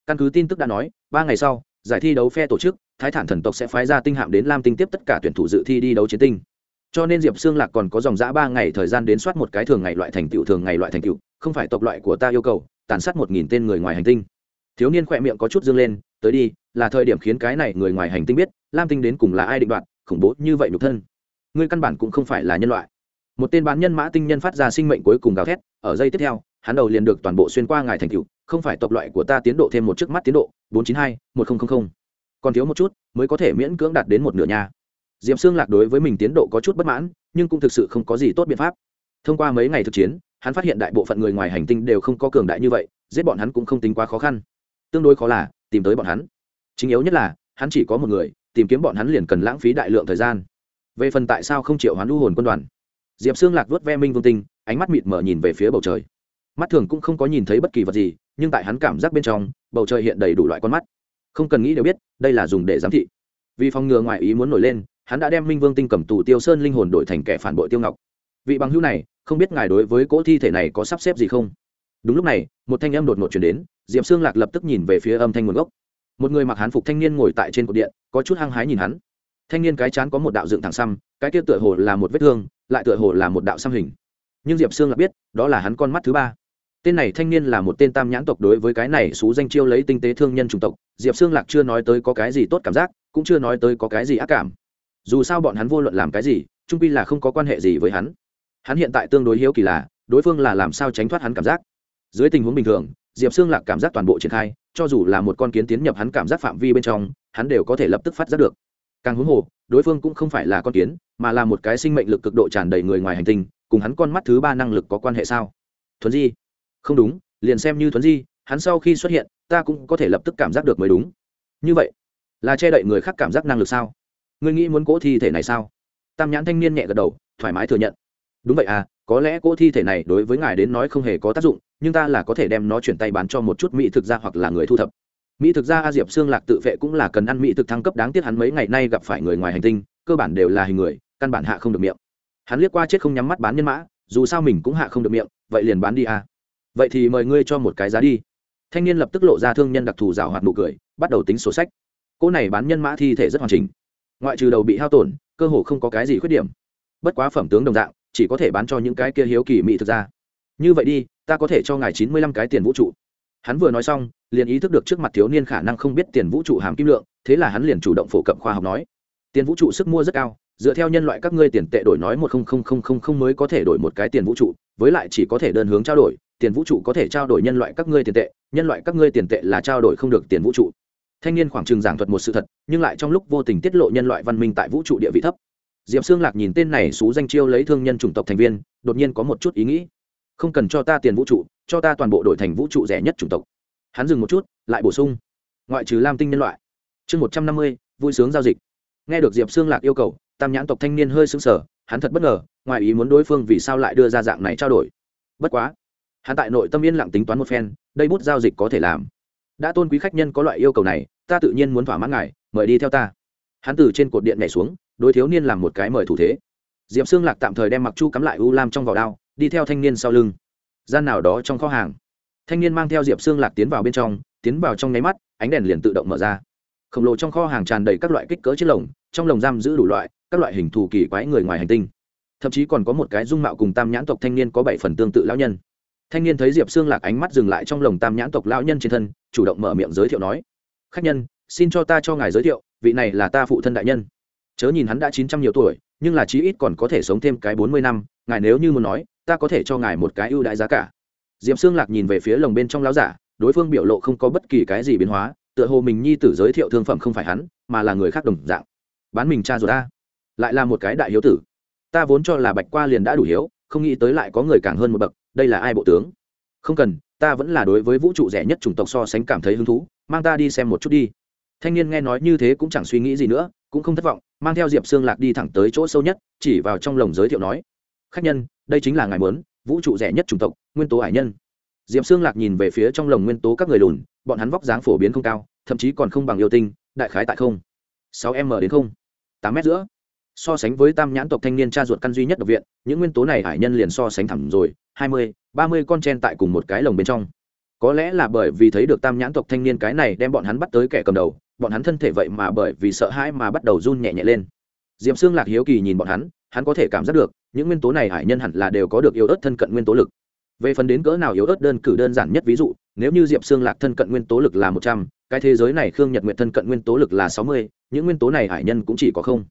Căn cứ tin tức đã nói, ba ngày sau, giải thi đấu phe tổ chức, thái thản thần tộc sẽ phái ra tinh hạm đến lam tinh tiếp tất cả tuyển thủ dự thi đi đấu chiến tinh. Cho nên diệp xương lạc còn có dòng giã ba ngày thời gian đến soát một cái thường ngày loại thành tựu, thường ngày loại thành tựu, không phải tộc loại của ta yêu cầu, tàn sát một nghìn tên người ngoài hành tinh. Thiếu niên khỏe miệng có chút dương lên, tới đi, là thời điểm khiến cái này người ngoài hành tinh biết, lam tinh đến cùng là ai định đoạt, khủng bố như vậy nhục thân. Ngươi căn bản cũng không phải là nhân loại. Một tên bán nhân mã tinh nhân phát ra sinh mệnh cuối cùng gào thét, ở giây tiếp theo hắn đầu liền được toàn bộ xuyên qua ngài thành tựu, không phải tộc loại của ta tiến độ thêm một trước mắt tiến độ, bốn chín hai, một nghìn còn thiếu một chút, mới có thể miễn cưỡng đạt đến một nửa nhà diệm xương lạc đối với mình tiến độ có chút bất mãn, nhưng cũng thực sự không có gì tốt biện pháp. Thông qua mấy ngày thực chiến, hắn phát hiện đại bộ phận người ngoài hành tinh đều không có cường đại như vậy, giết bọn hắn cũng không tính quá khó khăn. Tương đối khó là, tìm tới bọn hắn. Chính yếu nhất là, hắn chỉ có một người, tìm kiếm bọn hắn liền cần lãng phí đại lượng thời gian. Về phần tại sao không chịu hoán lưu hồn quân đoàn? Diệp xương lạc vớt ve minh vương tinh, ánh mắt mịt mở nhìn về phía bầu trời mắt thường cũng không có nhìn thấy bất kỳ vật gì, nhưng tại hắn cảm giác bên trong, bầu trời hiện đầy đủ loại con mắt. Không cần nghĩ đều biết, đây là dùng để giám thị. Vì phòng ngừa ngoại ý muốn nổi lên, hắn đã đem minh vương tinh cầm tù tiêu sơn linh hồn đổi thành kẻ phản bội tiêu ngọc. Vị bằng hữu này, không biết ngài đối với cỗ thi thể này có sắp xếp gì không? Đúng lúc này, một thanh âm đột ngột chuyển đến, diệp xương lạc lập tức nhìn về phía âm thanh nguồn gốc. Một người mặc hán phục thanh niên ngồi tại trên cột điện, có chút hăng hái nhìn hắn. Thanh niên cái chán có một đạo dựng thẳng xăm, cái kia tựa hồ là một vết thương, lại tựa hồ là một đạo xăm hình. Nhưng diệp sương lạc biết, đó là hắn con mắt thứ ba tên này thanh niên là một tên tam nhãn tộc đối với cái này xú danh chiêu lấy tinh tế thương nhân chủng tộc. Diệp sương lạc chưa nói tới có cái gì tốt cảm giác, cũng chưa nói tới có cái gì ác cảm. Dù sao bọn hắn vô luận làm cái gì, trung pi là không có quan hệ gì với hắn. Hắn hiện tại tương đối hiếu kỳ là, đối phương là làm sao tránh thoát hắn cảm giác. Dưới tình huống bình thường, diệp sương lạc cảm giác toàn bộ triển khai, cho dù là một con kiến tiến nhập hắn cảm giác phạm vi bên trong, hắn đều có thể lập tức phát giác được. Càng huống hồ, đối phương cũng không phải là con kiến, mà là một cái sinh mệnh lực cực độ tràn đầy người ngoài hành tinh, cùng hắn con mắt thứ ba năng lực có quan hệ sao? Thuần di không đúng, liền xem như thuấn di, hắn sau khi xuất hiện, ta cũng có thể lập tức cảm giác được mới đúng. Như vậy, là che đậy người khác cảm giác năng lực sao? Ngươi nghĩ muốn cỗ thi thể này sao? Tam nhãn thanh niên nhẹ gật đầu, thoải mái thừa nhận. Đúng vậy à có lẽ cỗ thi thể này đối với ngài đến nói không hề có tác dụng, nhưng ta là có thể đem nó chuyển tay bán cho một chút mỹ thực ra hoặc là người thu thập. Mỹ thực ra a diệp xương lạc tự vệ cũng là cần ăn mỹ thực thăng cấp đáng tiếc hắn mấy ngày nay gặp phải người ngoài hành tinh, cơ bản đều là hình người, căn bản hạ không được miệng. Hắn liếc qua chết không nhắm mắt bán nhân mã, dù sao mình cũng hạ không được miệng, vậy liền bán đi à vậy thì mời ngươi cho một cái giá đi. Thanh niên lập tức lộ ra thương nhân đặc thù rào hoạt nụ cười, bắt đầu tính sổ sách. Cỗ này bán nhân mã thi thể rất hoàn chỉnh. Ngoại trừ đầu bị hao tổn, cơ hồ không có cái gì khuyết điểm. Bất quá phẩm tướng đồng dạng, chỉ có thể bán cho những cái kia hiếu kỳ mỹ thực ra như vậy đi, ta có thể cho ngài chín mươi lăm cái tiền vũ trụ. Hắn vừa nói xong, liền ý thức được trước mặt thiếu niên khả năng không biết tiền vũ trụ hàm kim lượng, thế là hắn liền chủ động phổ cập khoa học nói. Tiền vũ trụ sức mua rất cao, dựa theo nhân loại các ngươi tiền tệ đổi nói một không không không không không mới có thể đổi một cái tiền vũ trụ, với lại chỉ có thể đơn hướng trao đổi tiền vũ trụ có thể trao đổi nhân loại các ngươi tiền tệ, nhân loại các ngươi tiền tệ là trao đổi không được tiền vũ trụ. Thanh niên khoảng trừng giảng thuật một sự thật, nhưng lại trong lúc vô tình tiết lộ nhân loại văn minh tại vũ trụ địa vị thấp. Diệp xương lạc nhìn tên này xú danh chiêu lấy thương nhân chủng tộc thành viên, đột nhiên có một chút ý nghĩ. Không cần cho ta tiền vũ trụ, cho ta toàn bộ đổi thành vũ trụ rẻ nhất chủng tộc. Hắn dừng một chút, lại bổ sung. Ngoại trừ lam tinh nhân loại. Chương một trăm năm mươi, vui sướng giao dịch. Nghe được diệp xương lạc yêu cầu, tam nhãn tộc thanh niên hơi sững sờ, hắn thật bất ngờ, ngoài ý muốn đối phương vì sao lại đưa ra dạng này trao đổi. Bất quá hắn tại nội tâm yên lặng tính toán một phen, đây bút giao dịch có thể làm. Đã tôn quý khách nhân có loại yêu cầu này, ta tự nhiên muốn thỏa mãn ngài, mời đi theo ta. Hắn từ trên cột điện nhảy xuống, đối thiếu niên làm một cái mời thủ thế. Diệp xương lạc tạm thời đem mặc chu cắm lại u lam trong vỏ đao, đi theo thanh niên sau lưng. Gian nào đó trong kho hàng. Thanh niên mang theo diệp xương lạc tiến vào bên trong, tiến vào trong nháy mắt, ánh đèn liền tự động mở ra. Khổng lồ trong kho hàng tràn đầy các loại kích cỡ chiếc lồng, trong lồng giam giữ đủ loại, các loại hình thù kỳ quái người ngoài hành tinh. Thậm chí còn có một cái dung mạo cùng tam nhãn tộc thanh niên có bảy phần tương tự lão nhân thanh niên thấy diệp xương lạc ánh mắt dừng lại trong lồng tam nhãn tộc lão nhân trên thân, chủ động mở miệng giới thiệu nói, khách nhân, xin cho ta cho ngài giới thiệu, vị này là ta phụ thân đại nhân. Chớ nhìn hắn đã chín trăm nhiều tuổi, nhưng là chí ít còn có thể sống thêm cái bốn mươi năm, ngài nếu như muốn nói, ta có thể cho ngài một cái ưu đãi giá cả. Diệp xương lạc nhìn về phía lồng bên trong lão giả, đối phương biểu lộ không có bất kỳ cái gì biến hóa, tựa hồ mình nhi tử giới thiệu thương phẩm không phải hắn, mà là người khác đồng dạng. Bán mình cha rồi ta, lại là một cái đại hiếu tử. Ta vốn cho là bạch qua liền đã đủ hiếu, không nghĩ tới lại có người càng hơn một bậc đây là ai bộ tướng? Không cần, ta vẫn là đối với vũ trụ rẻ nhất chủng tộc so sánh cảm thấy hứng thú, mang ta đi xem một chút đi. Thanh niên nghe nói như thế cũng chẳng suy nghĩ gì nữa, cũng không thất vọng, mang theo diệp xương lạc đi thẳng tới chỗ sâu nhất, chỉ vào trong lồng giới thiệu nói, khách nhân, đây chính là ngài muốn, vũ trụ rẻ nhất chủng tộc, nguyên tố hải nhân. Diệp xương lạc nhìn về phía trong lồng nguyên tố các người lùn, bọn hắn vóc dáng phổ biến không cao, thậm chí còn không bằng yêu tinh, đại khái tại không, sáu m đến không, tám m giữa. So sánh với tam nhãn tộc thanh niên cha ruột căn duy nhất độc viện, những nguyên tố này hải nhân liền so sánh thẳng rồi hai mươi, ba mươi con chen tại cùng một cái lồng bên trong. Có lẽ là bởi vì thấy được tam nhãn tộc thanh niên cái này đem bọn hắn bắt tới kẻ cầm đầu, bọn hắn thân thể vậy mà bởi vì sợ hãi mà bắt đầu run nhẹ nhẹ lên. Diệp xương lạc hiếu kỳ nhìn bọn hắn hắn có thể cảm giác được, những nguyên tố này hải nhân hẳn là đều có được yếu ớt thân cận nguyên tố lực. Về phần đến cỡ nào yếu ớt đơn cử đơn giản nhất ví dụ, nếu như diệp xương lạc thân cận nguyên tố lực là một trăm, cái thế giới này khương nhật nguyện thân cận nguyên tố lực là sáu mươi, những nguyên tố này hải nhân cũng chỉ có không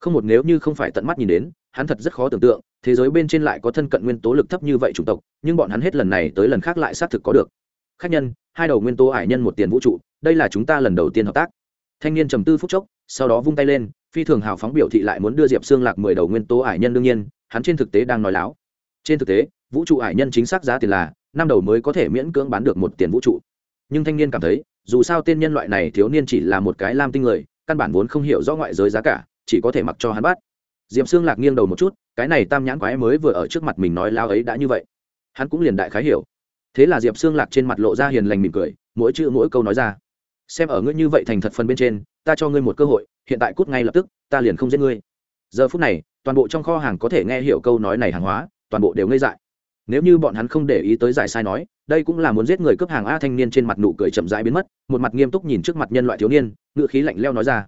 không một nếu như không phải tận mắt nhìn đến, hắn thật rất khó tưởng tượng, thế giới bên trên lại có thân cận nguyên tố lực thấp như vậy chủng tộc, nhưng bọn hắn hết lần này tới lần khác lại xác thực có được. Khách nhân, hai đầu nguyên tố hải nhân một tiền vũ trụ, đây là chúng ta lần đầu tiên hợp tác. Thanh niên trầm tư phút chốc, sau đó vung tay lên, phi thường hào phóng biểu thị lại muốn đưa diệp xương lạc mười đầu nguyên tố hải nhân đương nhiên, hắn trên thực tế đang nói láo. Trên thực tế, vũ trụ hải nhân chính xác giá tiền là, năm đầu mới có thể miễn cưỡng bán được một tiền vũ trụ. Nhưng thanh niên cảm thấy, dù sao tên nhân loại này thiếu niên chỉ là một cái lam tinh người, căn bản vốn không hiểu rõ ngoại giới giá cả chỉ có thể mặc cho hắn bắt. Diệp xương lạc nghiêng đầu một chút, cái này tam nhãn quái mới vừa ở trước mặt mình nói lao ấy đã như vậy. Hắn cũng liền đại khái hiểu. Thế là diệp xương lạc trên mặt lộ ra hiền lành mỉm cười, mỗi chữ mỗi câu nói ra. Xem ở ngươi như vậy thành thật phần bên trên, ta cho ngươi một cơ hội, hiện tại cút ngay lập tức, ta liền không giết ngươi. Giờ phút này, toàn bộ trong kho hàng có thể nghe hiểu câu nói này hàng hóa, toàn bộ đều ngây dại. Nếu như bọn hắn không để ý tới giải sai nói, đây cũng là muốn giết người cướp hàng a thanh niên trên mặt nụ cười chậm rãi biến mất, một mặt nghiêm túc nhìn trước mặt nhân loại thiếu niên ngự khí lạnh leo nói ra.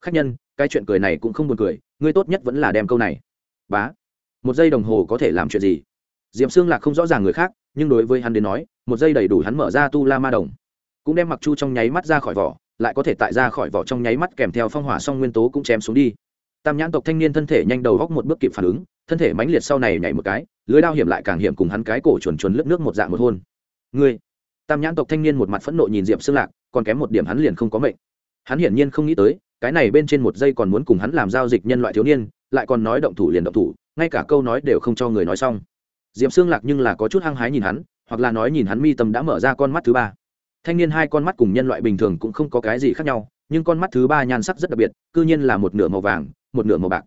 Khách nhân cái chuyện cười này cũng không buồn cười, ngươi tốt nhất vẫn là đem câu này. Bá, một giây đồng hồ có thể làm chuyện gì? Diệm xương lạc không rõ ràng người khác, nhưng đối với hắn đến nói, một giây đầy đủ hắn mở ra tu la ma đồng. Cũng đem mặc chu trong nháy mắt ra khỏi vỏ, lại có thể tại ra khỏi vỏ trong nháy mắt kèm theo phong hỏa song nguyên tố cũng chém xuống đi. Tam nhãn tộc thanh niên thân thể nhanh đầu góc một bước kịp phản ứng, thân thể mãnh liệt sau này nhảy một cái, lưới đao hiểm lại càng hiểm cùng hắn cái cổ chuồn chuồn lướt nước một dạng một hôn. Ngươi, tam nhãn tộc thanh niên một mặt phẫn nộ nhìn diệp xương lạc, còn kém một điểm hắn liền không có mệnh. Hắn hiển nhiên không nghĩ tới cái này bên trên một giây còn muốn cùng hắn làm giao dịch nhân loại thiếu niên, lại còn nói động thủ liền động thủ, ngay cả câu nói đều không cho người nói xong. Diệp xương lạc nhưng là có chút hăng hái nhìn hắn, hoặc là nói nhìn hắn mi tâm đã mở ra con mắt thứ ba. Thanh niên hai con mắt cùng nhân loại bình thường cũng không có cái gì khác nhau, nhưng con mắt thứ ba nhan sắc rất đặc biệt c ư nhiên là một nửa màu vàng, một nửa màu bạc.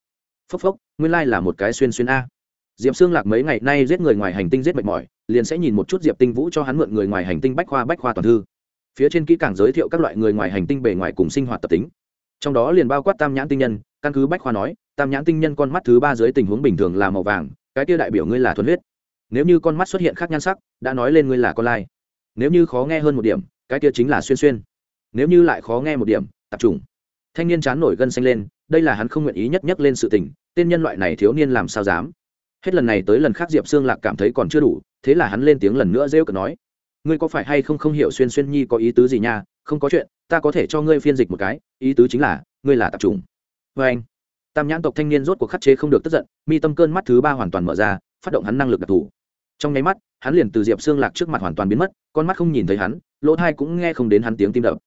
Phốc phốc, nguyên lai là một cái xuyên xuyên a. Diệp xương lạc mấy ngày nay giết người ngoài hành tinh giết mệt mỏi, liền sẽ nhìn một chút diệp tinh vũ cho hắn mượn người ngoài hành tinh bách khoa bách khoa toàn thư. Phía trên kỹ càng giới thiệu các loại người ngoài hành tinh bề ngoài cùng sinh hoạt tập tính trong đó liền bao quát tam nhãn tinh nhân, căn cứ bách khoa nói, tam nhãn tinh nhân con mắt thứ ba dưới tình huống bình thường là màu vàng, cái tiêu đại biểu ngươi là thuần huyết. Nếu như con mắt xuất hiện khác nhan sắc, đã nói lên ngươi là con lai. Nếu như khó nghe hơn một điểm, cái kia chính là xuyên xuyên. Nếu như lại khó nghe một điểm, tập trung. Thanh niên chán nổi gân xanh lên, đây là hắn không nguyện ý nhất nhất lên sự tình, tên nhân loại này thiếu niên làm sao dám? Hết lần này tới lần khác diệp xương lạc cảm thấy còn chưa đủ, thế là hắn lên tiếng lần nữa rêu cờ nói. Ngươi có phải hay không không hiểu xuyên xuyên nhi có ý tứ gì nha không có chuyện, ta có thể cho ngươi phiên dịch một cái, ý tứ chính là, ngươi là tạp trùng. vê anh, tam nhãn tộc thanh niên rốt cuộc khắc chế không được tức giận, mi tâm cơn mắt thứ ba hoàn toàn mở ra, phát động hắn năng lực đặc thù. Trong nháy mắt, hắn liền từ diệp xương lạc trước mặt hoàn toàn biến mất, con mắt không nhìn thấy hắn, lỗ thai cũng nghe không đến hắn tiếng tim đập.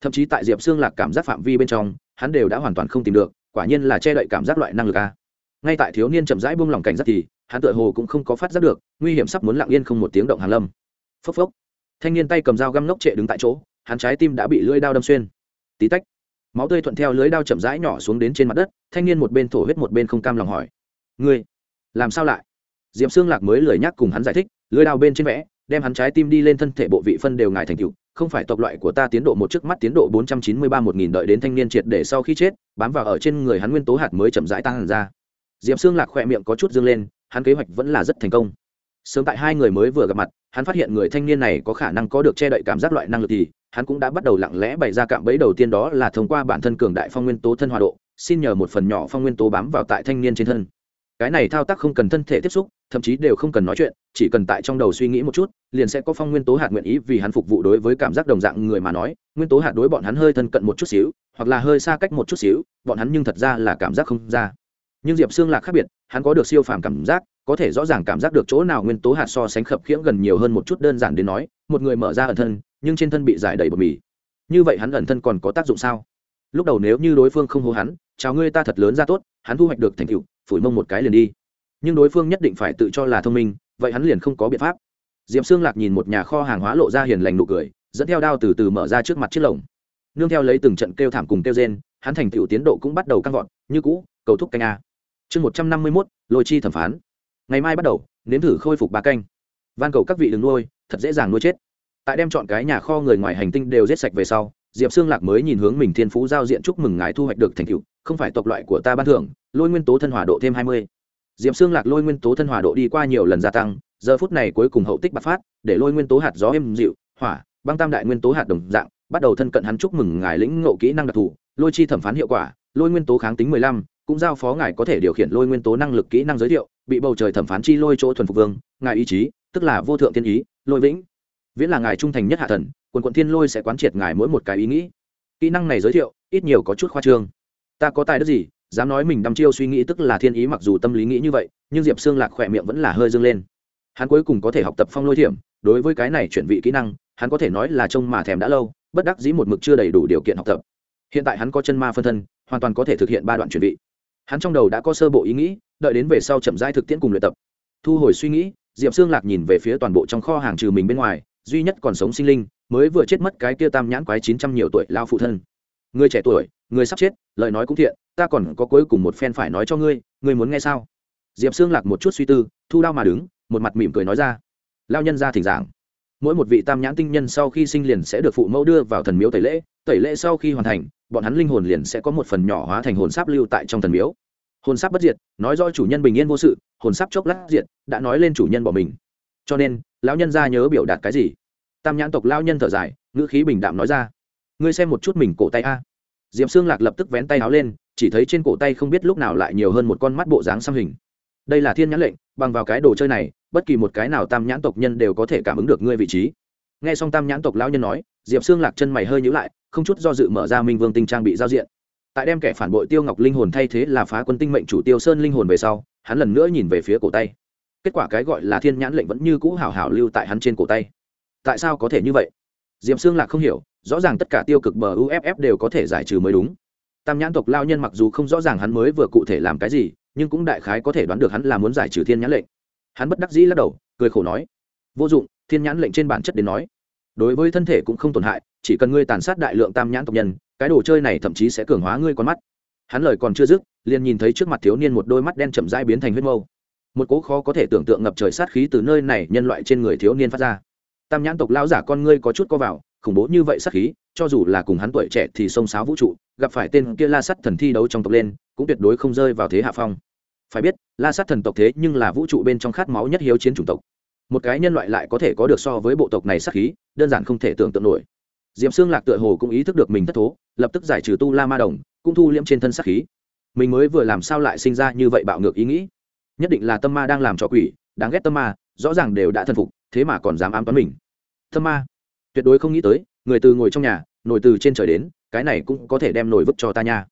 Thậm chí tại diệp xương lạc cảm giác phạm vi bên trong, hắn đều đã hoàn toàn không tìm được, quả nhiên là che đậy cảm giác loại năng lực a. Ngay tại thiếu niên chậm rãi buông lỏng cảnh giác thì, hắn tựa hồ cũng không có phát giác được, nguy hiểm sắp muốn lặng yên không một tiếng động hàn lâm. Phốc phốc. Thanh niên tay cầm dao găm ngốc trệ đứng tại chỗ hắn trái tim đã bị lưỡi đao đâm xuyên. Tí tách, máu tươi thuận theo lưới đao chậm rãi nhỏ xuống đến trên mặt đất, thanh niên một bên thổ huyết một bên không cam lòng hỏi, ngươi, làm sao lại? Diệp xương lạc mới lười nhắc cùng hắn giải thích lưới đao bên trên vẽ, đem hắn trái tim đi lên thân thể bộ vị phân đều ngài thành cựu không phải tộc loại của ta tiến độ một trước mắt tiến độ bốn trăm chín mươi ba một nghìn đợi đến thanh niên triệt để sau khi chết, bám vào ở trên người hắn nguyên tố hạt mới chậm rãi tăng hẳn ra. Diệp xương lạc khỏe miệng có chút dương lên, hắn kế hoạch vẫn là rất thành công. Sớm tại hai người mới vừa gặp mặt, hắn phát hiện người thanh niên này có khả năng có được che đậy cảm giác loại năng lực thì hắn cũng đã bắt đầu lặng lẽ bày ra cạm bẫy đầu tiên đó là thông qua bản thân cường đại phong nguyên tố thân hòa độ, xin nhờ một phần nhỏ phong nguyên tố bám vào tại thanh niên trên thân. Cái này thao tác không cần thân thể tiếp xúc, thậm chí đều không cần nói chuyện, chỉ cần tại trong đầu suy nghĩ một chút, liền sẽ có phong nguyên tố hạt nguyện ý vì hắn phục vụ đối với cảm giác đồng dạng người mà nói. Nguyên tố hạt đối bọn hắn hơi thân cận một chút xíu, hoặc là hơi xa cách một chút xíu, bọn hắn nhưng thật ra là cảm giác không ra. Nhưng diệp xương lạc khác biệt, hắn có được siêu phàm cảm giác, có thể rõ ràng cảm giác được chỗ nào nguyên tố hạt so sánh khập khiễng gần nhiều hơn một chút đơn giản đến nói, một người mở ra ẩn thân nhưng trên thân bị giải đầy bột mì. Như vậy hắn ẩn thân còn có tác dụng sao? Lúc đầu nếu như đối phương không hô hắn, chào ngươi, ta thật lớn ra tốt, hắn thu hoạch được thành tựu, phủi mông một cái liền đi. Nhưng đối phương nhất định phải tự cho là thông minh, vậy hắn liền không có biện pháp. Diệm xương lạc nhìn một nhà kho hàng hóa lộ ra hiền lành nụ cười, dẫn theo đao từ từ mở ra trước mặt chiếc lồng. Nương theo lấy từng trận kêu thảm cùng kêu rên, hắn thành tựu tiến độ cũng bắt đầu căng vọt, như cũ, cầu thúc canh a. Chương một trăm năm mươi mốt, lôi chi thẩm phán. Ngày mai bắt đầu, nếm thử khôi phục ba canh. Van cầu các vị đừng nuôi, thật dễ dàng nuôi chết tại đem chọn cái nhà kho người ngoài hành tinh đều giết sạch về sau, diệp xương lạc mới nhìn hướng mình thiên phú giao diện chúc mừng ngài thu hoạch được thành tựu, không phải tộc loại của ta ban thưởng, lôi nguyên tố thân hòa độ thêm hai mươi. Diệp xương lạc lôi nguyên tố thân hòa độ đi qua nhiều lần gia tăng, giờ phút này cuối cùng hậu tích bạc phát, để lôi nguyên tố hạt gió êm dịu, hỏa, băng tam đại nguyên tố hạt đồng dạng, bắt đầu thân cận hắn chúc mừng ngài lĩnh ngộ kỹ năng đặc thù, lôi chi thẩm phán hiệu quả, lôi nguyên tố kháng tính mười lăm, cũng giao phó ngài có thể điều khiển lôi nguyên tố năng lực kỹ năng giới thiệu, bị bầu trời thẩm phán chi lôi chỗ thuần phục vương, ngài ý chí, tức là vô thượng thiên ý, lôi vĩnh viễn là ngài trung thành nhất hạ thần, quần quận thiên lôi sẽ quán triệt ngài mỗi một cái ý nghĩ. Kỹ năng này giới thiệu, ít nhiều có chút khoa trương. Ta có tài đức gì, dám nói mình đăm chiêu suy nghĩ tức là thiên ý mặc dù tâm lý nghĩ như vậy, nhưng diệp xương lạc khỏe miệng vẫn là hơi dâng lên. Hắn cuối cùng có thể học tập phong lôi thiểm, đối với cái này chuyển vị kỹ năng, hắn có thể nói là trông mà thèm đã lâu, bất đắc dĩ một mực chưa đầy đủ điều kiện học tập. Hiện tại hắn có chân ma phân thân, hoàn toàn có thể thực hiện ba đoạn chuyển vị. Hắn trong đầu đã có sơ bộ ý nghĩ, đợi đến về sau chậm rãi thực tiễn cùng luyện tập. Thu hồi suy nghĩ, diệp xương lạc nhìn về phía toàn bộ trong kho hàng trừ mình bên ngoài duy nhất còn sống sinh linh, mới vừa chết mất cái kia tam nhãn quái chín trăm nhiều tuổi lao phụ thân. Người trẻ tuổi, người sắp chết, lời nói cũng thiện, ta còn có cuối cùng một phen phải nói cho ngươi ngươi muốn nghe sao? Diệp xương lạc một chút suy tư, thu đao mà đứng, một mặt mỉm cười nói ra. Lao nhân ra thỉnh giảng. Mỗi một vị tam nhãn tinh nhân sau khi sinh liền sẽ được phụ mẫu đưa vào thần miếu tẩy lễ tẩy lễ sau khi hoàn thành, bọn hắn linh hồn liền sẽ có một phần nhỏ hóa thành hồn sáp lưu tại trong thần miếu. Hồn sáp bất diệt, nói do chủ nhân bình yên vô sự, hồn sáp chốc lát diệt, đã nói lên chủ nhân bỏ mình cho nên, lão nhân ra nhớ biểu đạt cái gì? Tam nhãn tộc lão nhân thở dài, ngữ khí bình đạm nói ra. Ngươi xem một chút mình cổ tay a. Diệm xương lạc lập tức vén tay áo lên, chỉ thấy trên cổ tay không biết lúc nào lại nhiều hơn một con mắt bộ dáng xăm hình. Đây là thiên nhãn lệnh, bằng vào cái đồ chơi này, bất kỳ một cái nào tam nhãn tộc nhân đều có thể cảm ứng được ngươi vị trí. Nghe xong tam nhãn tộc lão nhân nói, diệp xương lạc chân mày hơi nhữ lại, không chút do dự mở ra minh vương tinh trang bị giao diện. Tại đem kẻ phản bội tiêu ngọc linh hồn thay thế là phá quân tinh mệnh chủ tiêu sơn linh hồn về sau, hắn lần nữa nhìn về phía cổ tay kết quả cái gọi là thiên nhãn lệnh vẫn như cũ hào hào lưu tại hắn trên cổ tay. Tại sao có thể như vậy? Diệm xương lạc không hiểu, rõ ràng tất cả tiêu cực bờ uff đều có thể giải trừ mới đúng. Tam nhãn tộc lao nhân mặc dù không rõ ràng hắn mới vừa cụ thể làm cái gì, nhưng cũng đại khái có thể đoán được hắn là muốn giải trừ thiên nhãn lệnh. Hắn bất đắc dĩ lắc đầu, cười khổ nói, vô dụng, thiên nhãn lệnh trên bản chất đến nói, đối với thân thể cũng không tổn hại, chỉ cần ngươi tàn sát đại lượng tam nhãn tộc nhân, cái đồ chơi này thậm chí sẽ cường hóa ngươi con mắt. Hắn lời còn chưa dứt, liền nhìn thấy trước mặt thiếu niên một đôi mắt đen chậm dai biến thành huyết mâu một cố khó có thể tưởng tượng ngập trời sát khí từ nơi này nhân loại trên người thiếu niên phát ra. Tam nhãn tộc lão giả con ngươi có chút co vào, khủng bố như vậy sát khí, cho dù là cùng hắn tuổi trẻ thì xông sáo vũ trụ, gặp phải tên kia la sắt thần thi đấu trong tộc lên, cũng tuyệt đối không rơi vào thế hạ phong. Phải biết, la sát thần tộc thế nhưng là vũ trụ bên trong khát máu nhất hiếu chiến chủng tộc. Một cái nhân loại lại có thể có được so với bộ tộc này sát khí, đơn giản không thể tưởng tượng nổi. Diệm xương lạc tựa hồ cũng ý thức được mình thất thố, lập tức giải trừ tu la ma đồng, cũng thu liễm trên thân sát khí. Mình mới vừa làm sao lại sinh ra như vậy bạo ngược ý nghĩ? Nhất định là tâm ma đang làm trò quỷ, đáng ghét tâm ma, rõ ràng đều đã thân phục, thế mà còn dám ám toán mình. Tâm ma? Tuyệt đối không nghĩ tới, người từ ngồi trong nhà, nổi từ trên trời đến, cái này cũng có thể đem nổi vứt cho ta nha.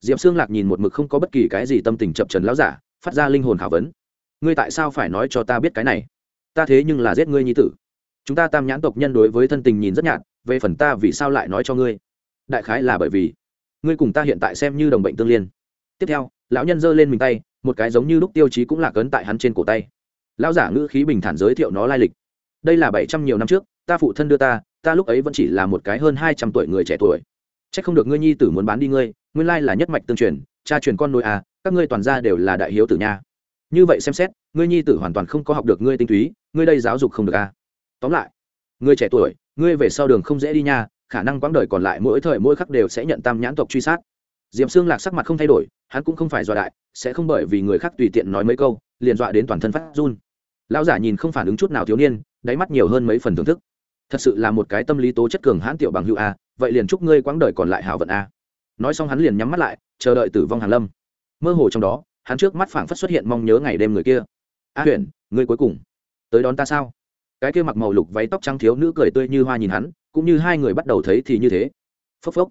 Diệp xương lạc nhìn một mực không có bất kỳ cái gì tâm tình chập trần lão giả, phát ra linh hồn khảo vấn. Ngươi tại sao phải nói cho ta biết cái này? Ta thế nhưng là giết ngươi nhi tử. Chúng ta tam nhãn tộc nhân đối với thân tình nhìn rất nhạt, về phần ta vì sao lại nói cho ngươi? Đại khái là bởi vì, ngươi cùng ta hiện tại xem như đồng bệnh tương liên. Tiếp theo, lão nhân giơ lên mình tay một cái giống như lúc tiêu chí cũng là cấn tại hắn trên cổ tay. Lão giả ngữ khí bình thản giới thiệu nó lai lịch. Đây là bảy trăm nhiều năm trước, ta phụ thân đưa ta ta lúc ấy vẫn chỉ là một cái hơn hai trăm tuổi người trẻ tuổi. C h ắ c không được ngươi nhi tử muốn bán đi ngươi, nguyên lai là nhất mạch tương truyền, cha truyền con nuôi à các ngươi toàn gia đều là đại hiếu tử nha. Như vậy xem xét, ngươi nhi tử hoàn toàn không có học được ngươi tinh túy, ngươi đây giáo dục không được à. Tóm lại ngươi trẻ tuổi, ngươi về sau đường không dễ đi nha, khả năng quãng đời còn lại mỗi thời mỗi khắc đều sẽ nhận tam nhãn tộc truy sát diệp xương lạc sắc mặt không thay đổi, hắn cũng không phải dọa đại, sẽ không bởi vì người khác tùy tiện nói mấy câu, liền dọa đến toàn thân phát run. Lão giả nhìn không phản ứng chút nào thiếu niên, đáy mắt nhiều hơn mấy phần thưởng thức. Thật sự là một cái tâm lý tố chất cường hãn tiểu bằng hữu a, vậy liền chúc ngươi quãng đời còn lại hảo vận a. Nói xong hắn liền nhắm mắt lại, chờ đợi tử vong hàn lâm. Mơ hồ trong đó, hắn trước mắt phảng phất xuất hiện mong nhớ ngày đêm người kia. A huyền, ngươi cuối cùng tới đón ta sao? Cái kia mặc màu lục váy tóc trắng thiếu nữ cười tươi như hoa nhìn hắn, cũng như hai người bắt đầu thấy thì như thế. Phốc phốc.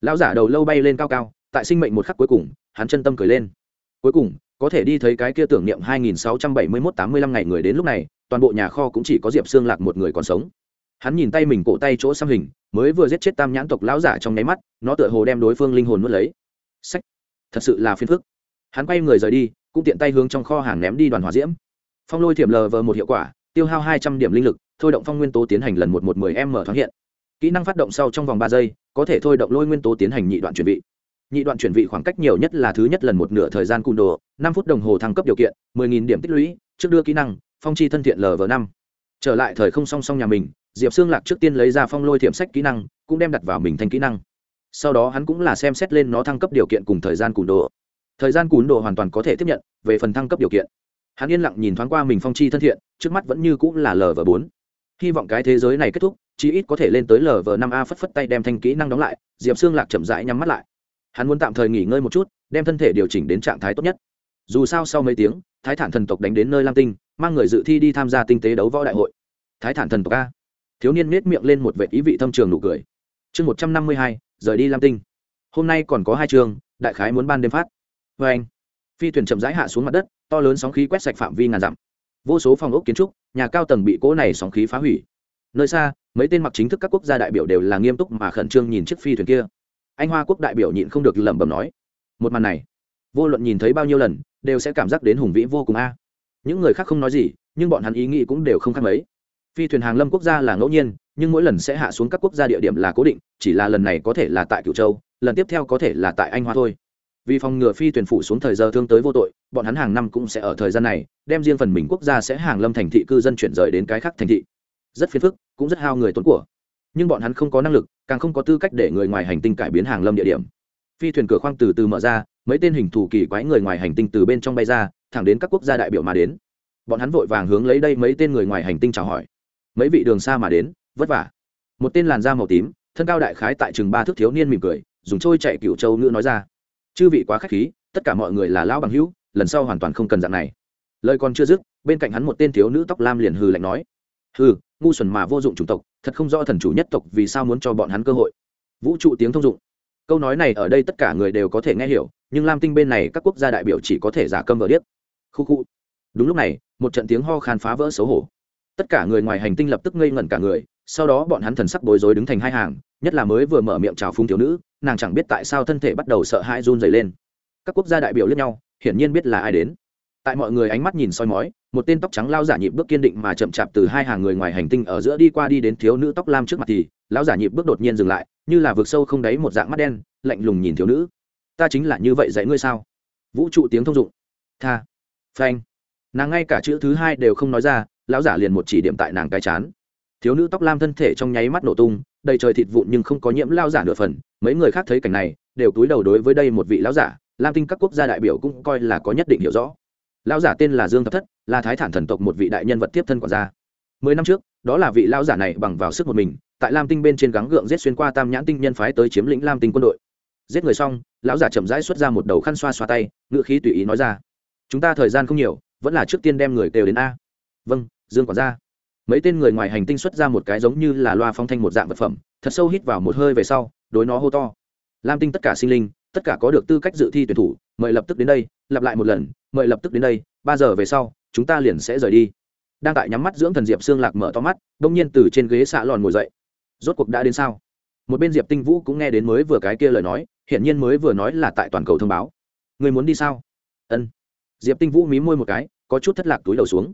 Lão giả đầu lâu bay lên cao cao tại sinh mệnh một khắc cuối cùng, hắn chân tâm cười lên. Cuối cùng, có thể đi thấy cái kia tưởng niệm 2671-85 ngày người đến lúc này, toàn bộ nhà kho cũng chỉ có diệp xương lạc một người còn sống. Hắn nhìn tay mình cổ tay chỗ xăm hình, mới vừa giết chết tam nhãn tộc lão giả trong nháy mắt, nó tựa hồ đem đối phương linh hồn mất lấy. Sách. Thật sự là phiền phức. Hắn quay người rời đi, cũng tiện tay hướng trong kho hàng ném đi đoàn hỏa diễm. Phong lôi thiểm lờ vờ một hiệu quả, tiêu hao hai trăm điểm linh lực, thôi động phong nguyên tố tiến hành lần một một mười m thoáng hiện. Kỹ năng phát động sau trong vòng ba giây, có thể thôi động lôi nguyên tố tiến hành nhị đoạn chuyển vị nhị đoạn chuyển vị khoảng cách nhiều nhất là thứ nhất lần một nửa thời gian cung đồ, năm phút đồng hồ thăng cấp điều kiện, mười nghìn điểm tích lũy, trước đưa kỹ năng, phong chi thân thiện lv năm. Trở lại thời không song song nhà mình, diệp xương lạc trước tiên lấy ra phong lôi thiệm sách kỹ năng, cũng đem đặt vào mình thành kỹ năng. Sau đó hắn cũng là xem xét lên nó thăng cấp điều kiện cùng thời gian cùn đồ. Thời gian cùn đồ hoàn toàn có thể tiếp nhận, về phần thăng cấp điều kiện. Hắn yên lặng nhìn thoáng qua mình phong chi thân thiện, trước mắt vẫn như cũng là lv bốn. Hy vọng cái thế giới này kết thúc, chí ít có thể lên tới lv năm a phất phất tay đem thanh kỹ năng đóng lại, diệp xương lạc chậm rãi nhắm mắt lại hắn muốn tạm thời nghỉ ngơi một chút, đem thân thể điều chỉnh đến trạng thái tốt nhất. Dù sao sau mấy tiếng, thái thản thần tộc đánh đến nơi lam tinh, mang người dự thi đi tham gia tinh tế đấu võ đại hội. Thái thản thần tộc a. Thiếu niên nết miệng lên một vệ ý vị thâm trường nụ cười. Chương một trăm năm mươi hai, rời đi lam tinh. Hôm nay còn có hai trường, đại khái muốn ban đêm phát. Vê anh, phi thuyền chậm rãi hạ xuống mặt đất, to lớn sóng khí quét sạch phạm vi ngàn dặm. Vô số phòng ốc kiến trúc, nhà cao tầng bị cỗ này sóng khí phá hủy. Nơi xa, mấy tên mặc chính thức các quốc gia đại biểu đều là nghiêm túc mà khẩn trương nhìn chiếc phi thuyền kia anh hoa quốc đại biểu nhịn không được lẩm bẩm nói, một màn này, vô luận nhìn thấy bao nhiêu lần, đều sẽ cảm giác đến hùng vĩ vô cùng a. Những người khác không nói gì, nhưng bọn hắn ý nghĩ cũng đều không khác mấy. Phi thuyền hàng lâm quốc gia là ngẫu nhiên, nhưng mỗi lần sẽ hạ xuống các quốc gia địa điểm là cố định, chỉ là lần này có thể là tại cửu châu, lần tiếp theo có thể là tại anh hoa thôi. Vì phòng ngừa phi thuyền phủ xuống thời giờ thương tới vô tội, bọn hắn hàng năm cũng sẽ ở thời gian này, đem riêng phần mình quốc gia sẽ hàng lâm thành thị cư dân chuyển rời đến cái khác thành thị. Rất phiền phức, cũng rất hao người tốn của nhưng bọn hắn không có năng lực, càng không có tư cách để người ngoài hành tinh cải biến hàng lâm địa điểm. Phi thuyền cửa khoang từ từ mở ra, mấy tên hình thủ kỳ quái người ngoài hành tinh từ bên trong bay ra, thẳng đến các quốc gia đại biểu mà đến. Bọn hắn vội vàng hướng lấy đây mấy tên người ngoài hành tinh chào hỏi. Mấy vị đường xa mà đến, vất vả. Một tên làn da màu tím, thân cao đại khái tại chừng ba thước thiếu niên mỉm cười, dùng trôi chạy cựu châu ngữ nói ra. Chư vị quá k h á c h khí, tất cả mọi người là lão bằng hữu, lần sau hoàn toàn không cần dạng này. Lời còn chưa dứt, bên cạnh hắn một tên thiếu nữ tóc lam liền hừ lạnh nói. Hừ, ngu xuẩn mà vô dụng chủng tộc thật không rõ thần chủ nhất tộc vì sao muốn cho bọn hắn cơ hội. Vũ trụ tiếng thông dụng. Câu nói này ở đây tất cả người đều có thể nghe hiểu, nhưng lam tinh bên này các quốc gia đại biểu chỉ có thể giả câm vờ điếc. Khu khu. Đúng lúc này, một trận tiếng ho khan phá vỡ xấu hổ. Tất cả người ngoài hành tinh lập tức ngây ngẩn cả người, sau đó bọn hắn thần sắc bối rối đứng thành hai hàng, nhất là mới vừa mở miệng chào phung thiếu nữ, nàng chẳng biết tại sao thân thể bắt đầu sợ hãi run dày lên. Các quốc gia đại biểu lẫn nhau, hiển nhiên biết là ai đến tại mọi người ánh mắt nhìn soi mói, một tên tóc trắng lao giả nhịp bước kiên định mà chậm chạp từ hai hàng người ngoài hành tinh ở giữa đi qua đi đến thiếu nữ tóc lam trước mặt thì, lão giả nhịp bước đột nhiên dừng lại, như là vực sâu không đáy một dạng mắt đen, lạnh lùng nhìn thiếu nữ. Ta chính là như vậy dạy ngươi sao? Vũ trụ tiếng thông dụng. Tha. Phanh. Nàng ngay cả chữ thứ hai đều không nói ra, lão giả liền một chỉ điểm tại nàng cái chán. Thiếu nữ tóc lam thân thể trong nháy mắt nổ tung, đầy trời thịt vụn nhưng không có nhiễm lao giả nửa phần. Mấy người khác thấy cảnh này, đều túi đầu đối với đây một vị lão giả, lam tinh các quốc gia đại biểu cũng coi là có nhất định hiểu rõ lão giả tên là dương thập thất, là thái thản thần tộc một vị đại nhân vật tiếp thân quản gia. Mười năm trước, đó là vị lão giả này bằng vào sức một mình, tại lam tinh bên trên gắng gượng giết xuyên qua tam nhãn tinh nhân phái tới chiếm lĩnh lam tinh quân đội. Giết người xong, lão giả chậm rãi xuất ra một đầu khăn xoa xoa tay ngựa khí tùy ý nói ra, chúng ta thời gian không nhiều, vẫn là trước tiên đem người kêu đến a. Vâng dương quản gia. Mấy tên người ngoài hành tinh xuất ra một cái giống như là loa phong thanh một dạng vật phẩm, thật sâu hít vào một hơi về sau, đối nó hô to. Lam tinh tất cả sinh linh, tất cả có được tư cách dự thi tuyển thủ, mời lập tức đến đây, lặp lại một lần mời lập tức đến đây, ba giờ về sau, chúng ta liền sẽ rời đi. Đang tại nhắm mắt dưỡng thần diệp xương lạc mở to mắt, đông nhiên từ trên ghế xạ lòn ngồi dậy. Rốt cuộc đã đến sao? Một bên diệp tinh vũ cũng nghe đến mới vừa cái kia lời nói, hiển nhiên mới vừa nói là tại toàn cầu thông báo. Người muốn đi sao? Ân. Diệp tinh vũ mí môi một cái, có chút thất lạc túi đầu xuống.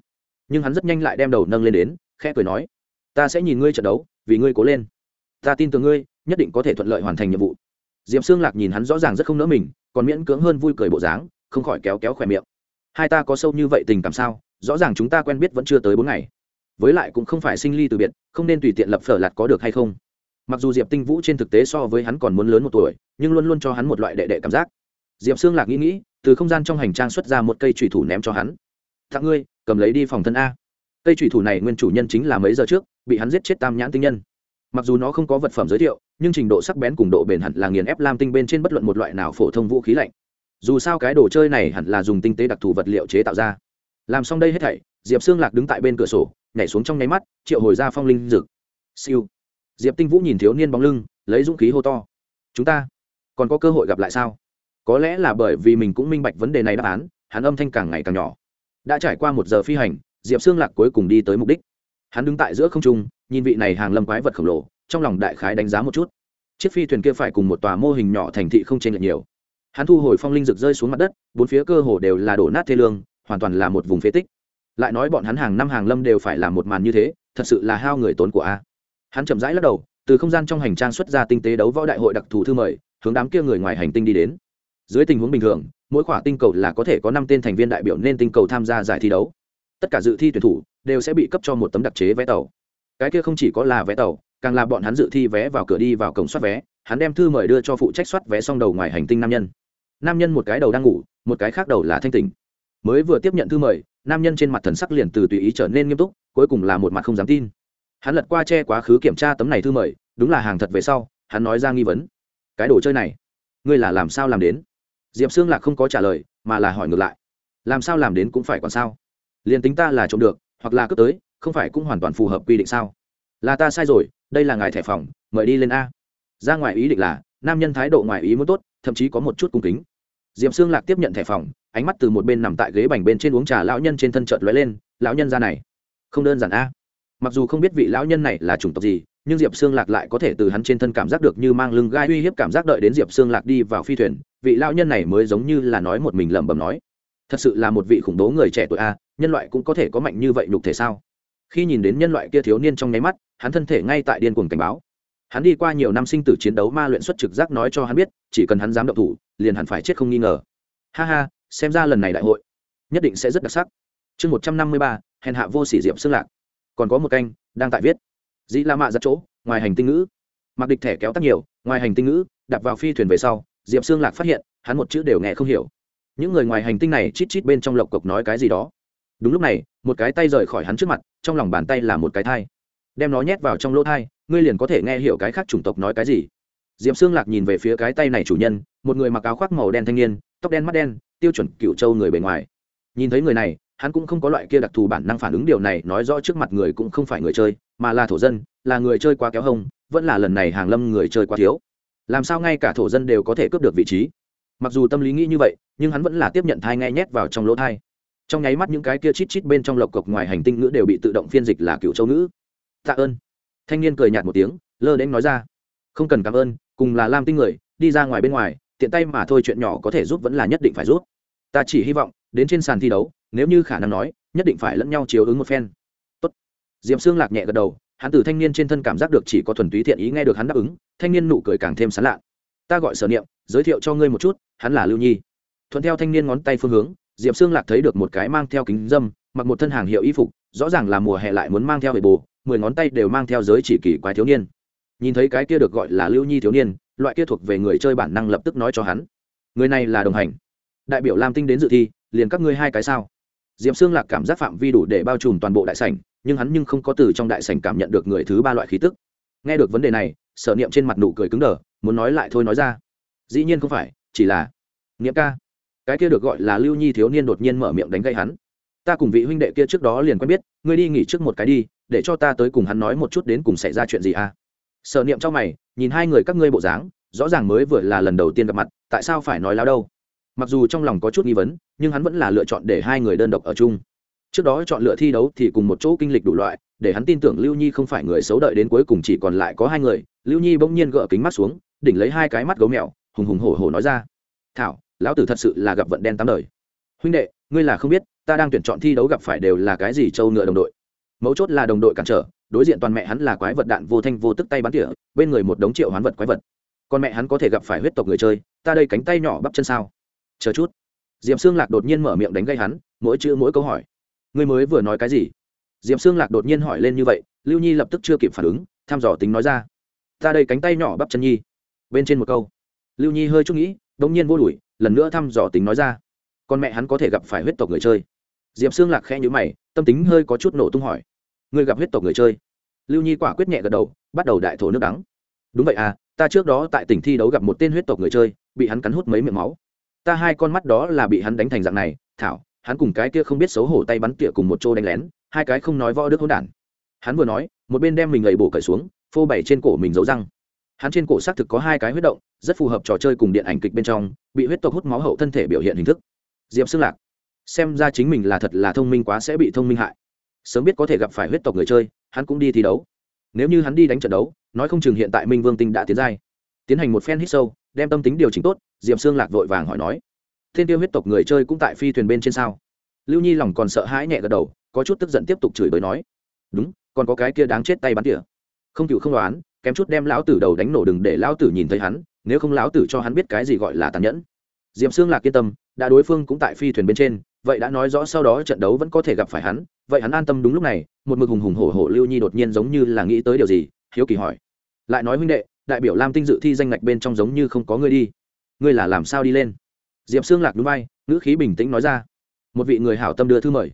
Nhưng hắn rất nhanh lại đem đầu nâng lên đến, khẽ cười nói, ta sẽ nhìn ngươi trận đấu, vì ngươi cố lên. Ta tin tưởng ngươi, nhất định có thể thuận lợi hoàn thành nhiệm vụ. Diệp xương lạc nhìn hắn rõ ràng rất không nỡ mình, còn miễn cưỡng hơn vui cười bộ dáng không khỏi kéo kéo khỏe miệng. Hai ta có sâu như vậy tình cảm sao? Rõ ràng chúng ta quen biết vẫn chưa tới bốn ngày. Với lại cũng không phải sinh ly từ biệt, không nên tùy tiện lập phở lạt có được hay không? Mặc dù diệp tinh vũ trên thực tế so với hắn còn muốn lớn một tuổi, nhưng luôn luôn cho hắn một loại đệ đệ cảm giác. Diệp xương lạc nghĩ nghĩ, từ không gian trong hành trang xuất ra một cây trùy thủ ném cho hắn. Thằng ngươi, cầm lấy đi phòng thân a. Cây trùy thủ này nguyên chủ nhân chính là mấy giờ trước, bị hắn giết chết tam nhãn tinh nhân. Mặc dù nó không có vật phẩm giới thiệu, nhưng trình độ sắc bén cùng độ bền hẳn là nghiền ép lam tinh bên trên bất luận một loại nào phổ thông vũ khí lạnh dù sao cái đồ chơi này hẳn là dùng tinh tế đặc thù vật liệu chế tạo ra. Làm xong đây hết thảy, diệp xương lạc đứng tại bên cửa sổ, nhảy xuống trong nháy mắt, triệu hồi ra phong linh rực siêu. Diệp tinh vũ nhìn thiếu niên bóng lưng, lấy dũng khí hô to. Chúng ta còn có cơ hội gặp lại sao? Có lẽ là bởi vì mình cũng minh bạch vấn đề này đáp án, hắn âm thanh càng ngày càng nhỏ. Đã trải qua một giờ phi hành, diệp xương lạc cuối cùng đi tới mục đích. Hắn đứng tại giữa không trung, nhìn vị này hàng lâm quái vật khổng lồ, trong lòng đại khái đánh giá một chút. Chiếc phi thuyền kia phải cùng một tòa mô hình nhỏ thành thị không chênh lệch nhiều hắn thu hồi phong linh rực rơi xuống mặt đất, bốn phía cơ hồ đều là đổ nát thê lương, hoàn toàn là một vùng phế tích. Lại nói bọn hắn hàng năm hàng lâm đều phải làm một màn như thế, thật sự là hao người tốn của a. Hắn chậm rãi lắc đầu, từ không gian trong hành trang xuất ra tinh tế đấu võ đại hội đặc thù thư mời, hướng đám kia người ngoài hành tinh đi đến. Dưới tình huống bình thường, mỗi khỏa tinh cầu là có thể có năm tên thành viên đại biểu nên tinh cầu tham gia giải thi đấu. Tất cả dự thi tuyển thủ đều sẽ bị cấp cho một tấm đặc chế vé tàu. Cái kia không chỉ có là vé tàu, càng là bọn hắn dự thi vé vào cửa đi vào cổng soát vé, hắn đem thư mời đưa cho phụ trách soát vé xong đầu ngoài hành tinh nam nhân nam nhân một cái đầu đang ngủ, một cái khác đầu là thanh tỉnh. Mới vừa tiếp nhận thư mời, nam nhân trên mặt thần sắc liền từ tùy ý trở nên nghiêm túc, cuối cùng là một mặt không dám tin. Hắn lật qua che quá khứ kiểm tra tấm này thư mời, đúng là hàng thật về sau, hắn nói ra nghi vấn. Cái đồ chơi này, ngươi là làm sao làm đến? Diệp xương lạc không có trả lời, mà là hỏi ngược lại. Làm sao làm đến cũng phải còn sao? Liền tính ta là trộm được, hoặc là cướp tới, không phải cũng hoàn toàn phù hợp quy định sao? Là ta sai rồi, đây là ngài thẻ phòng, mời đi lên a. Ra ngoài ý định là, nam nhân thái độ ngoài ý muốn tốt thậm chí có một chút cung kính. Diệp xương lạc tiếp nhận thẻ phòng, ánh mắt từ một bên nằm tại ghế bành bên trên uống trà lão nhân trên thân trợt lóe lên, lão nhân ra này, không đơn giản a. Mặc dù không biết vị lão nhân này là chủng tộc gì, nhưng diệp xương lạc lại có thể từ hắn trên thân cảm giác được như mang lưng gai uy hiếp cảm giác đợi đến diệp xương lạc đi vào phi thuyền, vị lão nhân này mới giống như là nói một mình lẩm bẩm nói, thật sự là một vị khủng bố người trẻ tuổi a, nhân loại cũng có thể có mạnh như vậy nhục thể sao? Khi nhìn đến nhân loại kia thiếu niên trong nháy mắt, hắn thân thể ngay tại điên cuồng cảnh báo hắn đi qua nhiều năm sinh tử chiến đấu ma luyện xuất trực giác nói cho hắn biết, chỉ cần hắn dám động thủ, liền hẳn phải chết không nghi ngờ. Ha ha, xem ra lần này đại hội, nhất định sẽ rất đặc sắc. Chương một trăm năm mươi ba, hèn hạ vô sỉ diệm xương lạc. Còn có một canh, đang tại viết. Dĩ la mạ ra chỗ, ngoài hành tinh ngữ. Mặc địch thẻ kéo tắt nhiều, ngoài hành tinh ngữ đặt vào phi thuyền về sau, diệp xương lạc phát hiện, hắn một chữ đều nghe không hiểu. Những người ngoài hành tinh này chít chít bên trong lộc cộc nói cái gì đó. Đúng lúc này, một cái tay rời khỏi hắn trước mặt, trong lòng bàn tay là một cái thai. Đem nó nhét vào trong lỗ thai ngươi liền có thể nghe hiểu cái khác chủng tộc nói cái gì. Diệp xương lạc nhìn về phía cái tay này chủ nhân, một người mặc áo khoác màu đen thanh niên, tóc đen mắt đen, tiêu chuẩn cựu châu người bề ngoài. Nhìn thấy người này, hắn cũng không có loại kia đặc thù bản năng phản ứng điều này, nói rõ trước mặt người cũng không phải người chơi, mà là thổ dân, là người chơi quá kéo hông, vẫn là lần này hàng lâm người chơi quá thiếu. Làm sao ngay cả thổ dân đều có thể cướp được vị trí? Mặc dù tâm lý nghĩ như vậy, nhưng hắn vẫn là tiếp nhận thai nghe nhét vào trong lỗ thai. Trong nháy mắt những cái kia chít chít bên trong lộc cộc ngoài hành tinh ngữ đều bị tự động phiên dịch là cựu châu ngữ. Tạ ơn thanh niên cười nhạt một tiếng, lơ đến nói ra. Không cần cảm ơn, cùng là lam tinh người, đi ra ngoài bên ngoài, tiện tay mà thôi chuyện nhỏ có thể giúp vẫn là nhất định phải giúp. Ta chỉ hy vọng, đến trên sàn thi đấu, nếu như khả năng nói, nhất định phải lẫn nhau chiếu ứng một phen. Tốt. diệm xương lạc nhẹ gật đầu, hắn từ thanh niên trên thân cảm giác được chỉ có thuần túy thiện ý nghe được hắn đáp ứng, thanh niên nụ cười càng thêm sán lạ ta gọi sở niệm, giới thiệu cho ngươi một chút, hắn là lưu nhi. Thuận theo thanh niên ngón tay phương hướng, diệp xương lạc thấy được một cái mang theo kính dâm, mặc một thân hàng hiệu y phục, rõ ràng là mùa hè lại muốn mang theo bề bồ mười ngón tay đều mang theo giới chỉ kỳ quái thiếu niên. Nhìn thấy cái kia được gọi là lưu nhi thiếu niên, loại kia thuộc về người chơi bản năng lập tức nói cho hắn. Người này là đồng hành. Đại biểu lam tinh đến dự thi, liền các ngươi hai cái sao? Diệm xương lạc cảm giác phạm vi đủ để bao trùm toàn bộ đại sảnh, nhưng hắn nhưng không có từ trong đại sảnh cảm nhận được người thứ ba loại khí tức. Nghe được vấn đề này, sở niệm trên mặt nụ cười cứng đờ, muốn nói lại thôi nói ra. Dĩ nhiên không phải, chỉ là niệm ca. Cái kia được gọi là lưu nhi thiếu niên đột nhiên mở miệng đánh gây hắn. Ta cùng vị huynh đệ kia trước đó liền quen biết, ngươi đi nghỉ trước một cái đi để cho ta tới cùng hắn nói một chút đến cùng xảy ra chuyện gì à? Sở niệm trong mày, nhìn hai người các ngươi bộ dáng, rõ ràng mới vừa là lần đầu tiên gặp mặt, tại sao phải nói láo đâu? Mặc dù trong lòng có chút nghi vấn, nhưng hắn vẫn là lựa chọn để hai người đơn độc ở chung. Trước đó chọn lựa thi đấu thì cùng một chỗ kinh lịch đủ loại, để hắn tin tưởng lưu nhi không phải người xấu đợi đến cuối cùng chỉ còn lại có hai người, lưu nhi bỗng nhiên gỡ kính mắt xuống, đỉnh lấy hai cái mắt gấu mèo, hùng hùng hổ hổ nói ra, thảo, lão tử thật sự là gặp vận đen tám đời. Huynh đệ, ngươi là không biết, ta đang tuyển chọn thi đấu gặp phải đều là cái gì trâu ngựa đồng đội mấu chốt là đồng đội cản trở, đối diện toàn mẹ hắn là quái vật đạn vô thanh vô tức tay bắn tỉa, bên người một đống triệu hoán vật quái vật. Còn mẹ hắn có thể gặp phải huyết tộc người chơi, ta đây cánh tay nhỏ bắp chân sao? Chờ chút. Diệp xương lạc đột nhiên mở miệng đánh gây hắn, mỗi chữ mỗi câu hỏi. Ngươi mới vừa nói cái gì? Diệp xương lạc đột nhiên hỏi lên như vậy, lưu nhi lập tức chưa kịp phản ứng thăm dò tính nói ra. Ta đây cánh tay nhỏ bắp chân nhi. Bên trên một câu. Lưu nhi hơi chút nghĩ, đống nhiên vô đuổi, lần nữa thăm dò tính nói ra. Con mẹ hắn có thể gặp phải huyết tộc người chơi. Diệp xương lạc khẽ nhữ mày tâm tính hơi có chút nổ tung hỏi. Ngươi gặp huyết tộc người chơi? Lưu nhi quả quyết nhẹ gật đầu, bắt đầu đại thổ nước đắng. Đúng vậy à ta trước đó tại tỉnh thi đấu gặp một tên huyết tộc người chơi, bị hắn cắn hút mấy miệng máu. Ta hai con mắt đó là bị hắn đánh thành dạng này, thảo, hắn cùng cái kia không biết xấu hổ tay bắn tỉa cùng một chỗ đánh lén, hai cái không nói võ đức hỗn đản. Hắn vừa nói, một bên đem mình gầy bổ cởi xuống, phô bày trên cổ mình giấu răng. Hắn trên cổ xác thực có hai cái huyết động, rất phù hợp trò chơi cùng điện ảnh kịch bên trong, bị huyết tộc hút máu hậu thân thể biểu hiện hình thức. Diệp xương lạc xem ra chính mình là thật là thông minh quá sẽ bị thông minh hại. Sớm biết có thể gặp phải huyết tộc người chơi, hắn cũng đi thi đấu. Nếu như hắn đi đánh trận đấu, nói không chừng hiện tại minh vương tinh đã tiến giai. Tiến hành một phen hít sâu, đem tâm tính điều chỉnh tốt, diệp xương lạc vội vàng hỏi nói, thiên tiêu huyết tộc người chơi cũng tại phi thuyền bên trên sao? Lưu nhi lòng còn sợ hãi nhẹ gật đầu, có chút tức giận tiếp tục chửi bới nói, đúng, còn có cái kia đáng chết tay bắn tỉa. Không cựu không đoán, kém chút đem lão tử đầu đánh nổ đừng để lão tử nhìn thấy hắn, nếu không lão tử cho hắn biết cái gì gọi là tàn nhẫn. Diệm xương lạc yên tâm, đã đối phương cũng tại phi thuyền bên trên vậy đã nói rõ sau đó trận đấu vẫn có thể gặp phải hắn, vậy hắn an tâm đúng lúc này, một mực hùng hùng hổ hổ lưu nhi đột nhiên giống như là nghĩ tới điều gì, hiếu kỳ hỏi. Lại nói huynh đệ, đại biểu lam tinh dự thi danh ngạch bên trong giống như không có ngươi đi. Ngươi là làm sao đi lên? Diệp xương lạc núi bay ngữ khí bình tĩnh nói ra. Một vị người hảo tâm đưa thư mời.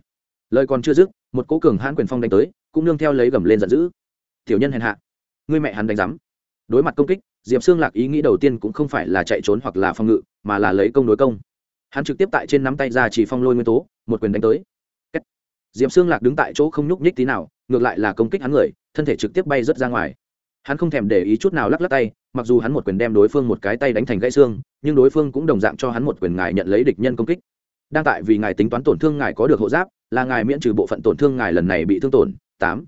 Lời còn chưa dứt, một cố cường hãn quyền phong đánh tới, cũng nương theo lấy gầm lên giận dữ. Tiểu nhân hèn hạ, ngươi mẹ hắn đánh rắm đối mặt công kích, diệp xương lạc ý nghĩ đầu tiên cũng không phải là chạy trốn hoặc là phòng ngự, mà là lấy công đối công hắn trực tiếp tại trên nắm tay ra chỉ phong lôi nguyên tố, một quyền đánh tới. Diệm xương lạc đứng tại chỗ không nhúc nhích tí nào, ngược lại là công kích hắn người, thân thể trực tiếp bay rớt ra ngoài. Hắn không thèm để ý chút nào lắc lắc tay, mặc dù hắn một quyền đem đối phương một cái tay đánh thành gãy xương, nhưng đối phương cũng đồng dạng cho hắn một quyền ngài nhận lấy địch nhân công kích. Đang tại vì ngài tính toán tổn thương ngài có được hộ giáp, là ngài miễn trừ bộ phận tổn thương ngài lần này bị thương tổn. Tám.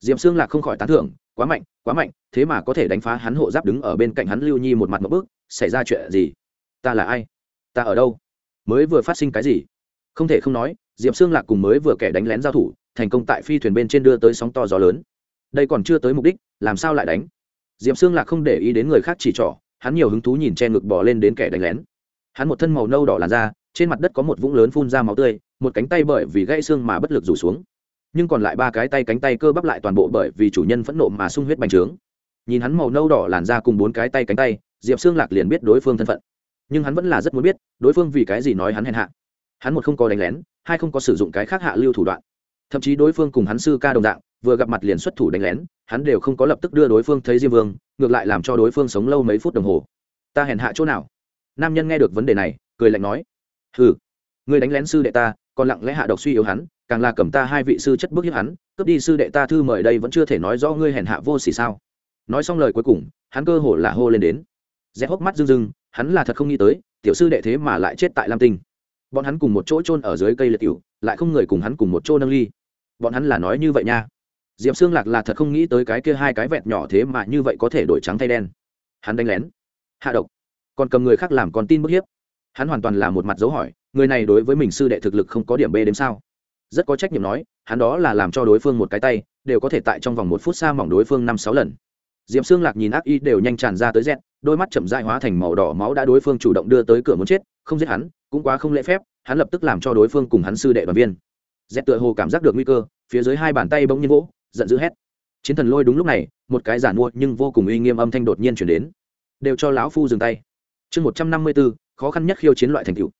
Diệm xương lạc không khỏi tán thưởng, quá mạnh quá mạnh, thế mà có thể đánh phá hắn hộ giáp đứng ở bên cạnh hắn lưu nhi một mặt một bước, xảy ra chuyện gì? Ta là ai? Ta ở đâu? Mới vừa phát sinh cái gì? Không thể không nói, diệp xương lạc cùng mới vừa kẻ đánh lén giao thủ, thành công tại phi thuyền bên trên đưa tới sóng to gió lớn. Đây còn chưa tới mục đích, làm sao lại đánh? Diệp xương lạc không để ý đến người khác chỉ trỏ, hắn nhiều hứng thú nhìn che ngực bỏ lên đến kẻ đánh lén. Hắn một thân màu nâu đỏ làn da, trên mặt đất có một vũng lớn phun ra máu tươi, một cánh tay bởi vì gãy xương mà bất lực rủ xuống. Nhưng còn lại ba cái tay cánh tay cơ bắp lại toàn bộ bởi vì chủ nhân phẫn nộ mà sung huyết bành trướng. Nhìn hắn màu nâu đỏ làn ra cùng bốn cái tay cánh tay, diệp xương lạc liền biết đối phương thân phận nhưng hắn vẫn là rất muốn biết đối phương vì cái gì nói hắn hèn hạ. Hắn một không có đánh lén, hai không có sử dụng cái khác hạ lưu thủ đoạn. Thậm chí đối phương cùng hắn sư ca đồng dạng, vừa gặp mặt liền xuất thủ đánh lén, hắn đều không có lập tức đưa đối phương thấy diêm vương, ngược lại làm cho đối phương sống lâu mấy phút đồng hồ. Ta hèn hạ chỗ nào? Nam nhân nghe được vấn đề này, cười lạnh nói. Hừ người đánh lén sư đệ ta, còn lặng lẽ hạ độc suy yếu hắn, càng là cầm ta hai vị sư chất bức hiếp hắn, cướp đi sư đệ ta thư mời đây vẫn chưa thể nói rõ ngươi hèn hạ vô xỉ sao. Nói xong lời cuối cùng, hắn cơ hồ là hô lên đến. Rẽ hốc mắt rưng rưng hắn là thật không nghĩ tới, tiểu sư đệ thế mà lại chết tại lam tinh. Bọn hắn cùng một chỗ trôn ở dưới cây liệt cựu lại không người cùng hắn cùng một chỗ nâng ly. Bọn hắn là nói như vậy nha. Diệp xương lạc là thật không nghĩ tới cái kia hai cái vẹt nhỏ thế mà như vậy có thể đổi trắng thay đen. Hắn đánh lén. Hạ độc. Còn cầm người khác làm con tin bức hiếp. Hắn hoàn toàn là một mặt dấu hỏi, người này đối với mình sư đệ thực lực không có điểm b đến sao? Rất có trách nhiệm nói, hắn đó là làm cho đối phương một cái tay, đều có thể tại trong vòng một phút xa mỏng đối phương năm sáu lần. D i ệ p xương lạc nhìn ác y đều nhanh tràn ra tới rét đôi mắt chậm dại hóa thành màu đỏ máu đã đối phương chủ động đưa tới cửa muốn chết, không giết hắn, cũng quá không lễ phép, hắn lập tức làm cho đối phương cùng hắn sư đệ đoàn viên. Dẹp tựa hồ cảm giác được nguy cơ, phía dưới hai bàn tay bỗng nhiên vỗ, giận dữ hét. Chiến thần lôi đúng lúc này, một cái giản mua nhưng vô cùng uy nghiêm âm thanh đột nhiên chuyển đến. Đều cho lão phu dừng tay. Chương một trăm năm mươi b ố khó khăn nhất khiêu chiến loại thành cựu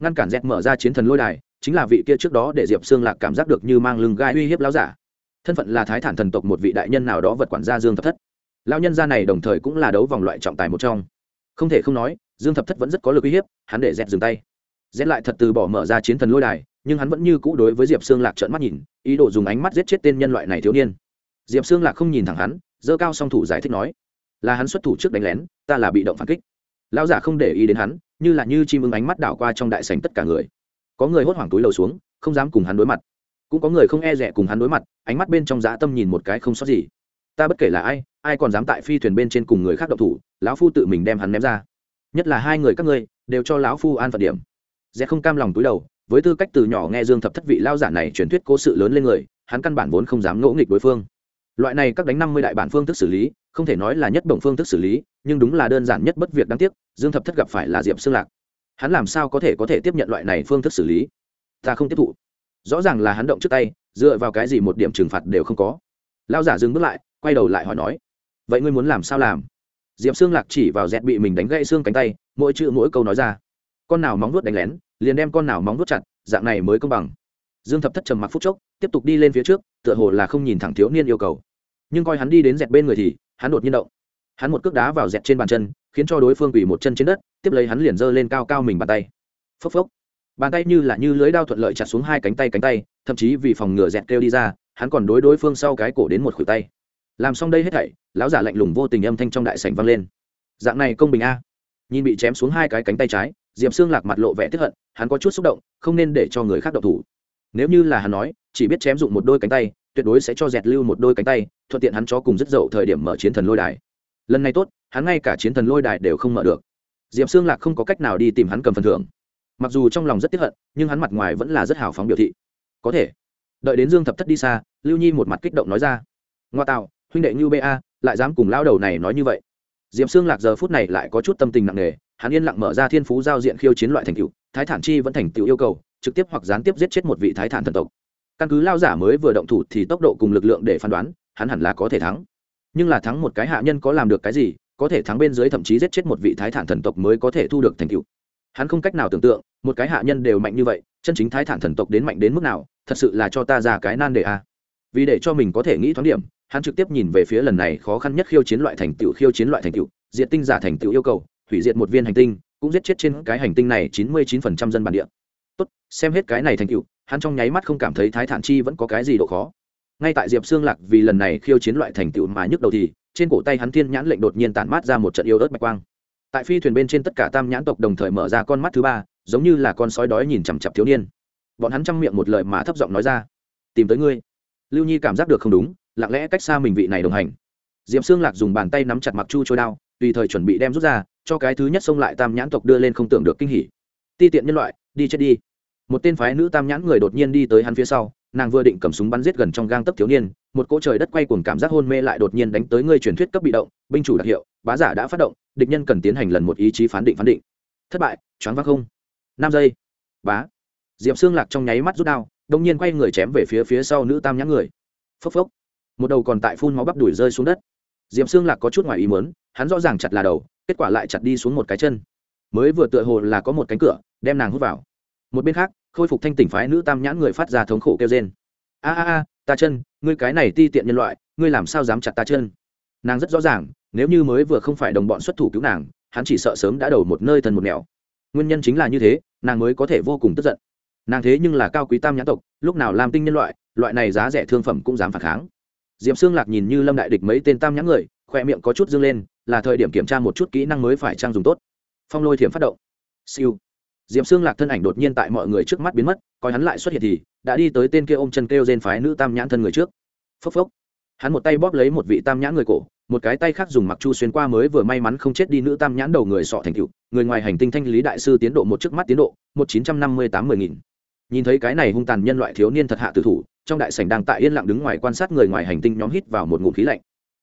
ngăn cản dẹp mở ra chiến thần lôi đài, chính là vị kia trước đó để diệp xương lạc cảm giác được như mang lưng gai uy hiếp lão giả. Thân phận là thái thản thần tộc một vị đại nhân nào đó vật quản gia dương thập thất lão nhân gia này đồng thời cũng là đấu vòng loại trọng tài một trong. Không thể không nói, dương thập thất vẫn rất có lực uy hiếp, hắn để dẹt dừng tay. Dẹt lại thật từ bỏ mở ra chiến thần lôi đài, nhưng hắn vẫn như cũ đối với diệp xương lạc trợn mắt nhìn, ý đồ dùng ánh mắt giết chết tên nhân loại này thiếu niên. Diệp xương lạc không nhìn thẳng hắn dơ cao song thủ giải thích nói, là hắn xuất thủ trước đánh lén, ta là bị động phản kích. Lão giả không để ý đến hắn, như là như chim ưng ánh mắt đảo qua trong đại sảnh tất cả người. Có người hốt hoảng túi lầu xuống, không dám cùng hắn đối mặt. Cũng có người không e rẻ cùng hắn đối mặt, ánh mắt bên trong dã tâm nhìn một cái không sót gì ta bất kể là ai ai còn dám tại phi thuyền bên trên cùng người khác động thủ, lão phu tự mình đem hắn ném ra. Nhất là hai người các ngươi, đều cho lão phu an phận điểm. Dễ không cam lòng túi đầu, với tư cách từ nhỏ nghe dương thập thất vị lao giả này truyền thuyết cố sự lớn lên người, hắn căn bản vốn không dám ngỗ nghịch đối phương. Loại này các đánh năm mươi đại bản phương thức xử lý, không thể nói là nhất bổng phương thức xử lý, nhưng đúng là đơn giản nhất bất việc đáng tiếc, dương thập thất gặp phải là diệp xương lạc. Hắn làm sao có thể có thể tiếp nhận loại này phương thức xử lý? Ta không tiếp thụ. Rõ ràng là hắn động trước tay, dựa vào cái gì một điểm trừng phạt đều không có. Lao giả dừng bước lại quay đầu lại hỏi nói, vậy ngươi muốn làm sao làm? Diệp xương lạc chỉ vào dẹt bị mình đánh gãy xương cánh tay, mỗi chữ mỗi câu nói ra. Con nào móng vuốt đánh lén, liền đem con nào móng vuốt chặt, dạng này mới công bằng. Dương thập thất trầm mặc phút chốc, tiếp tục đi lên phía trước, tựa hồ là không nhìn thẳng thiếu niên yêu cầu. Nhưng coi hắn đi đến dẹt bên người thì, hắn đột nhiên động. Hắn một cước đá vào dẹt trên bàn chân, khiến cho đối phương quỳ một chân trên đất, tiếp lấy hắn liền giơ lên cao cao mình bàn tay. Phốc phốc. Bàn tay như là như lưới đao thuận lợi chặt xuống hai cánh tay cánh tay, thậm chí vì phòng ngừa dẹt kêu đi ra, hắn còn đối đối phương sau cái cổ đến một khuỷu tay làm xong đây hết thảy, lão giả lạnh lùng vô tình âm thanh trong đại sảnh vang lên. Dạng này công bình a. Nhìn bị chém xuống hai cái cánh tay trái, diệp xương lạc mặt lộ vẻ tiếp hận, hắn có chút xúc động, không nên để cho người khác độc thủ. Nếu như là hắn nói, chỉ biết chém dụng một đôi cánh tay, tuyệt đối sẽ cho dẹt lưu một đôi cánh tay, thuận tiện hắn cho cùng rất dậu thời điểm mở chiến thần lôi đài. Lần này tốt, hắn ngay cả chiến thần lôi đài đều không mở được. Diệp xương lạc không có cách nào đi tìm hắn cầm phần thưởng. Mặc dù trong lòng rất tiếp hận, nhưng hắn mặt ngoài vẫn là rất hào phóng biểu thị. Có thể. Đợi đến dương thập thất đi xa, lưu nhi một mặt kích động nói ra. Ngoa tạo huynh đệ như ba lại dám cùng lao đầu này nói như vậy. Diệp xương lạc giờ phút này lại có chút tâm tình nặng nề, hắn yên lặng mở ra thiên phú giao diện khiêu chiến loại thành cựu thái thản chi vẫn thành tựu yêu cầu, trực tiếp hoặc gián tiếp giết chết một vị thái thản thần tộc. Căn cứ lao giả mới vừa động thủ thì tốc độ cùng lực lượng để phán đoán, hắn hẳn là có thể thắng. Nhưng là thắng một cái hạ nhân có làm được cái gì, có thể thắng bên dưới thậm chí giết chết một vị thái thản thần tộc mới có thể thu được thành cựu hắn không cách nào tưởng tượng, một cái hạ nhân đều mạnh như vậy, chân chính thái thản thần tộc đến mạnh đến mức nào, thật sự là cho ta ra cái nan đề a. Vì để cho mình có thể nghĩ thoáng điểm hắn trực tiếp nhìn về phía lần này khó khăn nhất khiêu chiến loại thành tựu khiêu chiến loại thành tựu, diệt tinh giả thành tựu yêu cầu, hủy diệt một viên hành tinh, cũng giết chết trên cái hành tinh này chín mươi chín phần trăm dân bản địa. Tốt, xem hết cái này thành tựu, hắn trong nháy mắt không cảm thấy thái thản chi vẫn có cái gì độ khó. Ngay tại diệp xương lạc vì lần này khiêu chiến loại thành tựu mà nhức đầu thì, trên cổ tay hắn thiên nhãn lệnh đột nhiên tản mát ra một trận yêu ớt bạch quang. Tại phi thuyền bên trên tất cả tam nhãn tộc đồng thời mở ra con mắt thứ ba, giống như là con sói đói nhìn chằm chặp thiếu niên. Bọn hắn chăm miệng một lời mà thấp giọng nói ra, tìm tới ngươi. Lưu nhi cảm giác được không đúng lặng lẽ cách xa mình vị này đồng hành. Diệm xương lạc dùng bàn tay nắm chặt mặc chu trôi đao, tùy thời chuẩn bị đem rút ra, cho cái thứ nhất xông lại tam nhãn tộc đưa lên không tưởng được kinh hỉ. Ti tiện nhân loại, đi chết đi. Một tên phái nữ tam nhãn người đột nhiên đi tới hắn phía sau, nàng vừa định cầm súng bắn giết gần trong gang tấc thiếu niên, một cỗ trời đất quay cuồng cảm giác hôn mê lại đột nhiên đánh tới người truyền thuyết cấp bị động, binh chủ đặc hiệu, bá giả đã phát động, địch nhân cần tiến hành lần một ý chí phán định phán định. Thất bại, choáng vác không. Năm giây. Bá. Diệp xương lạc trong nháy mắt rút đao đông nhiên quay người chém về phía phía sau nữ tam nhãn người. Phốc phốc một đầu còn tại phun máu bắp đuổi rơi xuống đất. Diệp xương lạc có chút ngoài ý muốn, hắn rõ ràng chặt là đầu, kết quả lại chặt đi xuống một cái chân. Mới vừa tựa hồ là có một cánh cửa, đem nàng hút vào. Một bên khác, khôi phục thanh tỉnh phái nữ tam nhãn người phát ra thống khổ kêu trên a a a, ta chân, ngươi cái này ti tiện nhân loại, ngươi làm sao dám chặt ta chân? Nàng rất rõ ràng, nếu như mới vừa không phải đồng bọn xuất thủ cứu nàng, hắn chỉ sợ sớm đã đầu một nơi thần một nẻo. Nguyên nhân chính là như thế, nàng mới có thể vô cùng tức giận. Nàng thế nhưng là cao quý tam nhãn tộc, lúc nào làm tinh nhân loại loại này giá rẻ thương phẩm cũng dám phản kháng diệp xương lạc nhìn như lâm đại địch mấy tên tam nhãn người khoe miệng có chút dâng lên, là thời điểm kiểm tra một chút kỹ năng mới phải trang dùng tốt. Phong lôi thiểm phát động. Siêu. Diệp xương lạc thân ảnh đột nhiên tại mọi người trước mắt biến mất, coi hắn lại xuất hiện thì, đã đi tới tên kia ôm chân kêu trên phái nữ tam nhãn thân người trước. Phốc phốc. Hắn một tay bóp lấy một vị tam nhãn người cổ, một cái tay khác dùng mặc chu xuyên qua mới vừa may mắn không chết đi nữ tam nhãn đầu người sọ thành cựu người ngoài hành tinh thanh lý đại sư tiến độ một trước mắt tiến độ, một chín trăm năm mươi tám mươi nghìn nhìn thấy cái này hung tàn nhân loại thiếu niên thật hạ tử thủ, trong đại sảnh đang tại yên lặng đứng ngoài quan sát người ngoài hành tinh nhóm hít vào một ngụm khí lạnh.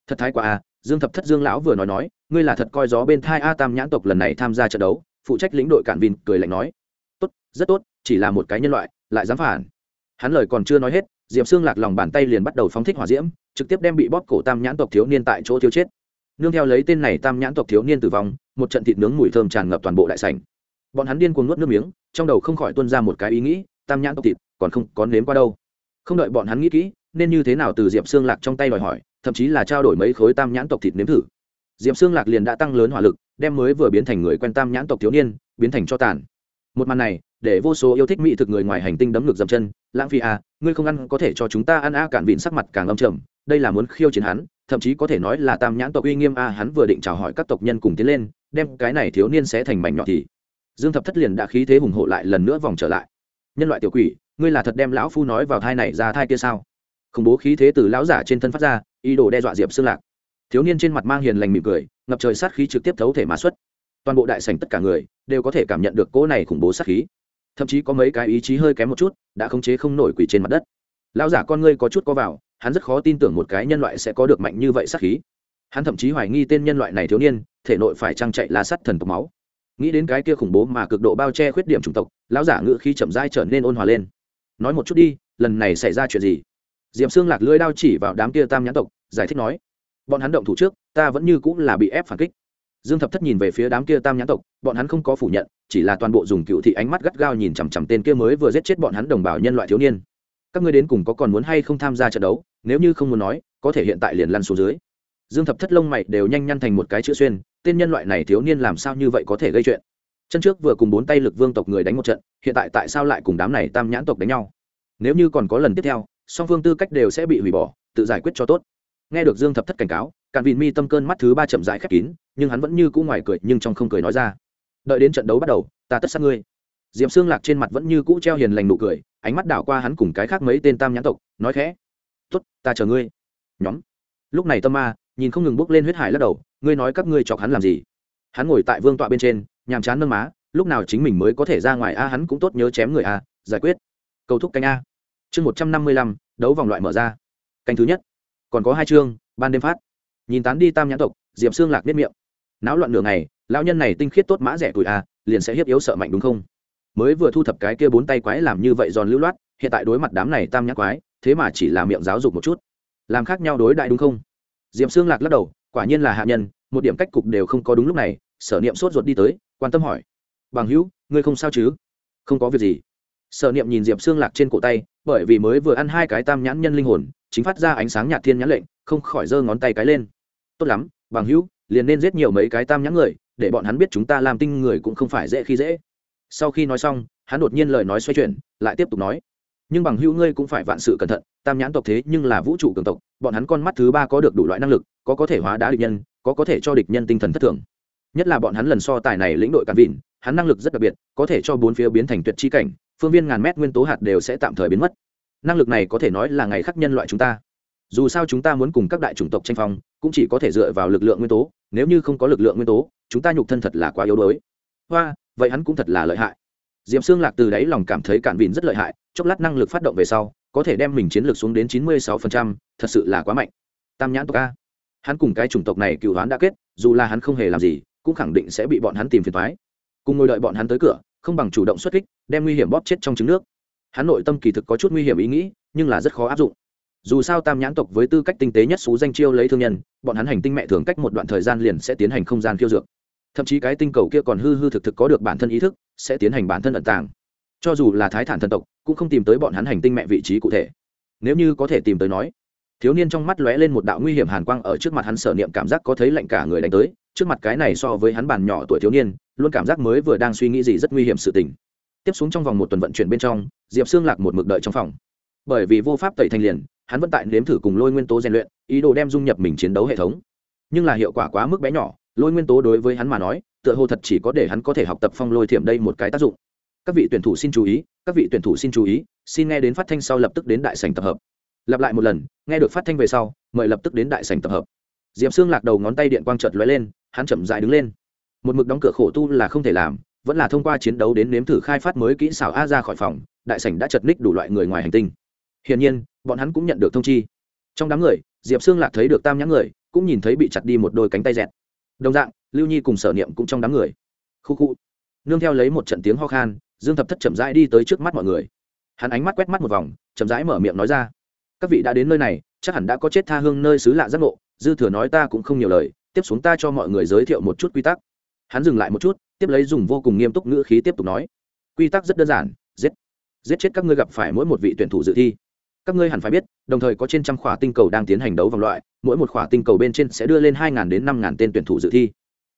Thật thái quá a dương thập thất dương lão vừa nói nói, ngươi là thật coi gió bên thai a tam nhãn tộc lần này tham gia trận đấu, phụ trách lĩnh đội cản vin cười lạnh nói. Tốt, rất tốt, chỉ là một cái nhân loại, lại dám phản. Hắn lời còn chưa nói hết, diệp xương lạc lòng bàn tay liền bắt đầu phóng thích hỏa diễm, trực tiếp đem bị bóp cổ tam nhãn tộc thiếu niên tại chỗ thiếu chết. Nương theo lấy tên này tam nhãn tộc thiếu niên tử vong, một trận thịt nướng mùi thơm tràn ngập toàn bộ đại sảnh. Bọn hắn điên cuồng nuốt nước miếng, trong đầu không khỏi tuân ra một cái ý nghĩ tam nhãn tộc thịt, còn không có nếm qua đâu. Không đợi bọn hắn nghĩ kỹ, nên như thế nào từ diệp xương lạc trong tay đòi hỏi, thậm chí là trao đổi mấy khối tam nhãn tộc thịt nếm thử. Diệp xương lạc liền đã tăng lớn hỏa lực, đem mới vừa biến thành người quen tam nhãn tộc thiếu niên, biến thành cho tàn. Một màn này, để vô số yêu thích mỹ thực người ngoài hành tinh đấm ngược dầm chân, lãng phí à ngươi không ăn có thể cho chúng ta ăn a? Cản vịn sắc mặt càng âm trầm, đây là muốn khiêu chiến hắn, thậm chí có thể nói là tam nhãn tộc uy nghiêm a. Hắn vừa định chào hỏi các tộc nhân cùng tiến lên, đem cái này thiếu niên sẽ thành mảnh nhỏ thì. Dương thập thất liền đã khí thế hùng hộ lại lần nữa vòng trở lại nhân loại tiểu quỷ, ngươi là thật đem lão phu nói vào thai này ra thai kia sao? Khủng bố khí thế từ lão giả trên thân phát ra, ý đồ đe dọa diệp xương lạc. Thiếu niên trên mặt mang hiền lành mỉm cười, ngập trời sát khí trực tiếp thấu thể mã xuất. Toàn bộ đại sảnh tất cả người đều có thể cảm nhận được cỗ này khủng bố sát khí. Thậm chí có mấy cái ý chí hơi kém một chút, đã khống chế không nổi quỷ trên mặt đất. Lão giả con ngươi có chút có vào, hắn rất khó tin tưởng một cái nhân loại sẽ có được mạnh như vậy sát khí. Hắn thậm chí hoài nghi tên nhân loại này thiếu niên, thể nội phải trang chạy la sắt thần tộc máu nghĩ đến cái kia khủng bố mà cực độ bao che khuyết điểm chủng tộc, lão giả ngự khi chậm dai trở nên ôn hòa lên. Nói một chút đi, lần này xảy ra chuyện gì? Diệm xương lạc lưỡi đao chỉ vào đám kia tam nhãn tộc, giải thích nói, bọn hắn động thủ trước, ta vẫn như cũng là bị ép phản kích. Dương thập thất nhìn về phía đám kia tam nhãn tộc, bọn hắn không có phủ nhận, chỉ là toàn bộ dùng cựu thị ánh mắt gắt gao nhìn chằm chằm tên kia mới vừa giết chết bọn hắn đồng bào nhân loại thiếu niên. Các ngươi đến cùng có còn muốn hay không tham gia trận đấu? Nếu như không muốn nói, có thể hiện tại liền lăn xuống dưới. Dương thập thất lông mày đều nhanh nhăn thành một cái chữ xuyên tên nhân loại này thiếu niên làm sao như vậy có thể gây chuyện? Chân trước vừa cùng bốn tay lực vương tộc người đánh một trận, hiện tại tại sao lại cùng đám này tam nhãn tộc đánh nhau? Nếu như còn có lần tiếp theo, song phương tư cách đều sẽ bị hủy bỏ, tự giải quyết cho tốt. Nghe được dương thập thất cảnh cáo, càn vịn mi tâm cơn mắt thứ ba chậm rãi khép kín, nhưng hắn vẫn như cũ ngoài cười, nhưng trong không cười nói ra. Đợi đến trận đấu bắt đầu, ta tất sát ngươi. Diệm xương lạc trên mặt vẫn như cũ treo hiền lành nụ cười, ánh mắt đảo qua hắn cùng cái khác mấy tên tam nhãn tộc, nói khẽ. Tốt, ta chờ ngươi. Nhóm. Lúc này tâm ma nhìn không ngừng bước lên huyết hải lắc đầu, ngươi nói các ngươi chọc hắn làm gì? Hắn ngồi tại vương tọa bên trên, nhàm chán nâng má, lúc nào chính mình mới có thể ra ngoài a, hắn cũng tốt nhớ chém người a, giải quyết. Cầu thúc canh a. Chương một trăm năm mươi lăm, đấu vòng loại mở ra. Canh thứ nhất. Còn có hai chương, ban đêm phát. Nhìn tán đi tam nhãn tộc, diệp xương lạc biết miệng. Náo loạn nửa ngày, lão nhân này tinh khiết tốt mã rẻ tuổi a, liền sẽ hiếp yếu sợ mạnh đúng không? Mới vừa thu thập cái kia bốn tay quái làm như vậy giòn lưu loát, hiện tại đối mặt đám này tam nhãn quái, thế mà chỉ là miệng giáo dục một chút. Làm khác nhau đối đại đúng không? Diệp xương lạc lắc đầu, quả nhiên là hạ nhân, một điểm cách cục đều không có đúng lúc này, sở niệm sốt ruột đi tới, quan tâm hỏi. Bằng hữu, ngươi không sao chứ? Không có việc gì. Sở niệm nhìn diệp xương lạc trên cổ tay, bởi vì mới vừa ăn hai cái tam nhãn nhân linh hồn, chính phát ra ánh sáng nhạt thiên nhãn lệnh, không khỏi giơ ngón tay cái lên. Tốt lắm, bằng hữu, liền nên giết nhiều mấy cái tam nhãn người, để bọn hắn biết chúng ta làm tinh người cũng không phải dễ khi dễ. Sau khi nói xong, hắn đột nhiên lời nói xoay chuyển, lại tiếp tục nói nhưng bằng hữu ngươi cũng phải vạn sự cẩn thận, tam nhãn tộc thế nhưng là vũ trụ cường tộc, bọn hắn con mắt thứ ba có được đủ loại năng lực, có có thể hóa đá địch nhân, có có thể cho địch nhân tinh thần thất thường. Nhất là bọn hắn lần so tài này lĩnh đội cản vịn, hắn năng lực rất đặc biệt, có thể cho bốn phía biến thành tuyệt chi cảnh, phương viên ngàn mét nguyên tố hạt đều sẽ tạm thời biến mất. Năng lực này có thể nói là ngày khắc nhân loại chúng ta. Dù sao chúng ta muốn cùng các đại chủng tộc tranh phong, cũng chỉ có thể dựa vào lực lượng nguyên tố, nếu như không có lực lượng nguyên tố, chúng ta nhục thân thật là quá yếu đuối. Hoa, vậy hắn cũng thật là lợi hại. D i ệ p xương lạc từ đáy lòng cảm thấy cản vịn rất lợi hại chốc lát năng lực phát động về sau, có thể đem mình chiến lược xuống đến chín mươi sáu phần trăm, thật sự là quá mạnh. Tam nhãn tộc a. Hắn cùng cái chủng tộc này cựu đoán đã kết, dù là hắn không hề làm gì, cũng khẳng định sẽ bị bọn hắn tìm phiền thoái cùng ngồi đợi bọn hắn tới cửa, không bằng chủ động xuất kích, đem nguy hiểm bóp chết trong trứng nước. Hắn nội tâm kỳ thực có chút nguy hiểm ý nghĩ, nhưng là rất khó áp dụng. Dù sao tam nhãn tộc với tư cách tinh tế nhất xú danh chiêu lấy thương nhân, bọn hắn hành tinh mẹ thường cách một đoạn thời gian liền sẽ tiến hành không gian khiêu dược. Thậm chí cái tinh cầu kia còn hư hư thực thực có được bản thân ý thức, sẽ tiến hành bản thân ẩn tàng cho dù là thái thản thần tộc, cũng không tìm tới bọn hắn hành tinh mẹ vị trí cụ thể. Nếu như có thể tìm tới nói, thiếu niên trong mắt lóe lên một đạo nguy hiểm hàn quang ở trước mặt hắn sở niệm cảm giác có thấy lạnh cả người đánh tới. Trước mặt cái này so với hắn bàn nhỏ tuổi thiếu niên, luôn cảm giác mới vừa đang suy nghĩ gì rất nguy hiểm sự tình. Tiếp xuống trong vòng một tuần vận chuyển bên trong, diệp xương lạc một mực đợi trong phòng. Bởi vì vô pháp tẩy thành liền, hắn vẫn tại nếm thử cùng lôi nguyên tố rèn luyện, ý đồ đem dung nhập mình chiến đấu hệ thống. Nhưng là hiệu quả quá mức bé nhỏ, lôi nguyên tố đối với hắn mà nói, tựa hồ thật chỉ có để hắn có thể học tập phong lôi thiểm đây một cái tác dụng các vị tuyển thủ xin chú ý, các vị tuyển thủ xin chú ý, xin nghe đến phát thanh sau lập tức đến đại sành tập hợp. Lặp lại một lần, nghe được phát thanh về sau, mời lập tức đến đại sành tập hợp. Diệp xương lạc đầu ngón tay điện quang trợt lóe lên, hắn chậm dại đứng lên. Một mực đóng cửa khổ tu là không thể làm, vẫn là thông qua chiến đấu đến nếm thử khai phát mới kỹ xảo a ra khỏi phòng, đại sảnh đã chật ních đủ loại người ngoài hành tinh. Hiển nhiên, bọn hắn cũng nhận được thông chi. Trong đám người, diệp xương lạc thấy được tam nhãn người, cũng nhìn thấy bị chặt đi một đôi cánh tay dẹt. Đồng dạng, lưu nhi cùng sở niệm cũng trong đám người. Khu khu. Nương theo lấy một trận tiếng ho khan dương thập thất chậm rãi đi tới trước mắt mọi người. Hắn ánh mắt quét mắt một vòng, chậm rãi mở miệng nói ra, các vị đã đến nơi này, chắc hẳn đã có chết tha hương nơi xứ lạ giác ngộ, dư thừa nói ta cũng không nhiều lời, tiếp xuống ta cho mọi người giới thiệu một chút quy tắc. Hắn dừng lại một chút, tiếp lấy dùng vô cùng nghiêm túc ngữ khí tiếp tục nói, quy tắc rất đơn giản, giết giết chết các ngươi gặp phải mỗi một vị tuyển thủ dự thi. Các ngươi hẳn phải biết, đồng thời có trên trăm khỏa tinh cầu đang tiến hành đấu vòng loại, mỗi một khỏa tinh cầu bên trên sẽ đưa lên hai đến năm tên tuyển thủ dự thi.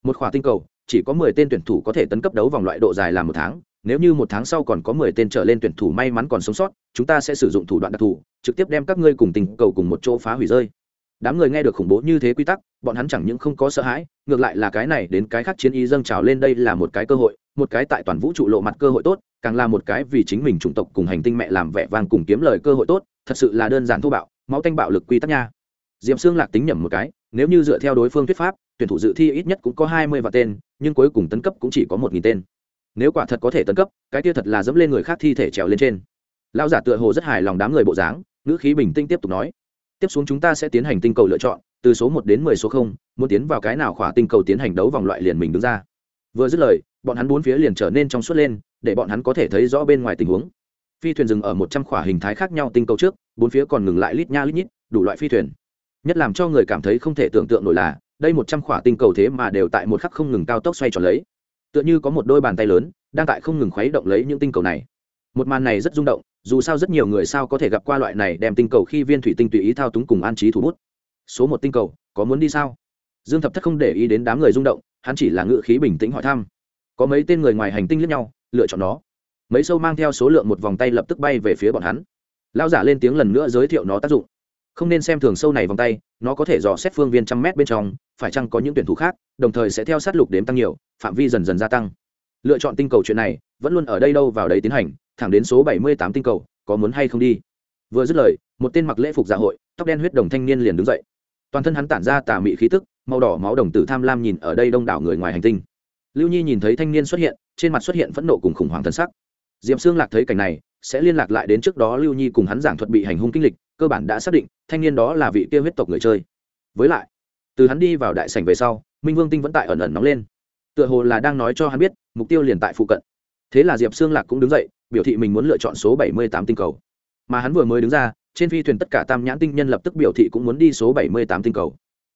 Một khỏa tinh cầu, chỉ có mười tên tuyển thủ có thể tấn cấp đấu vòng loại độ dài là một tháng nếu như một tháng sau còn có mười tên trở lên tuyển thủ may mắn còn sống sót, chúng ta sẽ sử dụng thủ đoạn đặc thù, trực tiếp đem các ngươi cùng tình cầu cùng một chỗ phá hủy rơi. Đám người nghe được khủng bố như thế quy tắc, bọn hắn chẳng những không có sợ hãi, ngược lại là cái này đến cái khác chiến y dâng trào lên đây là một cái cơ hội, một cái tại toàn vũ trụ lộ mặt cơ hội tốt, càng là một cái vì chính mình chủng tộc cùng hành tinh mẹ làm vẻ vang cùng kiếm lời cơ hội tốt, thật sự là đơn giản thô bạo, máu tanh bạo lực quy tắc nha. Diệm xương lạc tính nhầm một cái, nếu như dựa theo đối phương thuyết pháp, tuyển thủ dự thi ít nhất cũng có hai mươi vạn tên, nhưng cuối cùng tấn cấp cũng chỉ có một nghìn tên nếu quả thật có thể tấn cấp, cái kia thật là dẫm lên người khác thi thể trèo lên trên. Lão giả tựa hồ rất hài lòng đám người bộ dáng, ngữ khí bình tĩnh tiếp tục nói. Tiếp xuống chúng ta sẽ tiến hành tinh cầu lựa chọn, từ số một đến mười số không, muốn tiến vào cái nào khỏa tinh cầu tiến hành đấu vòng loại liền mình đứng ra. Vừa dứt lời, bọn hắn bốn phía liền trở nên trong suốt lên, để bọn hắn có thể thấy rõ bên ngoài tình huống. Phi thuyền dừng ở một trăm khỏa hình thái khác nhau tinh cầu trước, bốn phía còn ngừng lại lít nha lít nhít, đủ loại phi thuyền. Nhất làm cho người cảm thấy không thể tưởng tượng nổi là, đây một trăm khỏa tinh cầu thế mà đều tại một khắc không ngừng cao tốc xoay tròn lấy tựa như có một đôi bàn tay lớn, đang tại không ngừng khuấy động lấy những tinh cầu này. Một màn này rất rung động, dù sao rất nhiều người sao có thể gặp qua loại này đem tinh cầu khi viên thủy tinh tùy ý thao túng cùng an trí thủ bút. Số một tinh cầu, có muốn đi sao? Dương thập thất không để ý đến đám người rung động, hắn chỉ là ngự khí bình tĩnh hỏi thăm. Có mấy tên người ngoài hành tinh lẫn nhau, lựa chọn nó. Mấy sâu mang theo số lượng một vòng tay lập tức bay về phía bọn hắn. Lao giả lên tiếng lần nữa giới thiệu nó tác dụng không nên xem thường sâu này vòng tay, nó có thể dò xét phương viên trăm mét bên trong, phải chăng có những tuyển thủ khác, đồng thời sẽ theo sát lục đếm tăng nhiều, phạm vi dần dần gia tăng. Lựa chọn tinh cầu chuyện này, vẫn luôn ở đây đâu vào đấy tiến hành, thẳng đến số bảy mươi tám tinh cầu, có muốn hay không đi. Vừa dứt lời, một tên mặc lễ phục dạ hội, tóc đen huyết đồng thanh niên liền đứng dậy. Toàn thân hắn tản ra tà mị khí tức, màu đỏ máu đồng tử tham lam nhìn ở đây đông đảo người ngoài hành tinh. Lưu nhi nhìn thấy thanh niên xuất hiện, trên mặt xuất hiện phẫn nộ cùng khủng hoảng thân sắc. Diệm xương lạc thấy cảnh này, sẽ liên lạc lại đến trước đó lưu nhi cùng hắn giảng thuật bị hành hung kinh lịch cơ bản đã xác định thanh niên đó là vị kia huyết tộc người chơi. Với lại, từ hắn đi vào đại sảnh về sau, minh vương tinh vẫn tại ẩn ẩn nóng lên. Tựa hồ là đang nói cho hắn biết, mục tiêu liền tại phụ cận. Thế là diệp xương lạc cũng đứng dậy, biểu thị mình muốn lựa chọn số bảy mươi tám tinh cầu. Mà hắn vừa mới đứng ra, trên phi thuyền tất cả tam nhãn tinh nhân lập tức biểu thị cũng muốn đi số bảy mươi tám tinh cầu.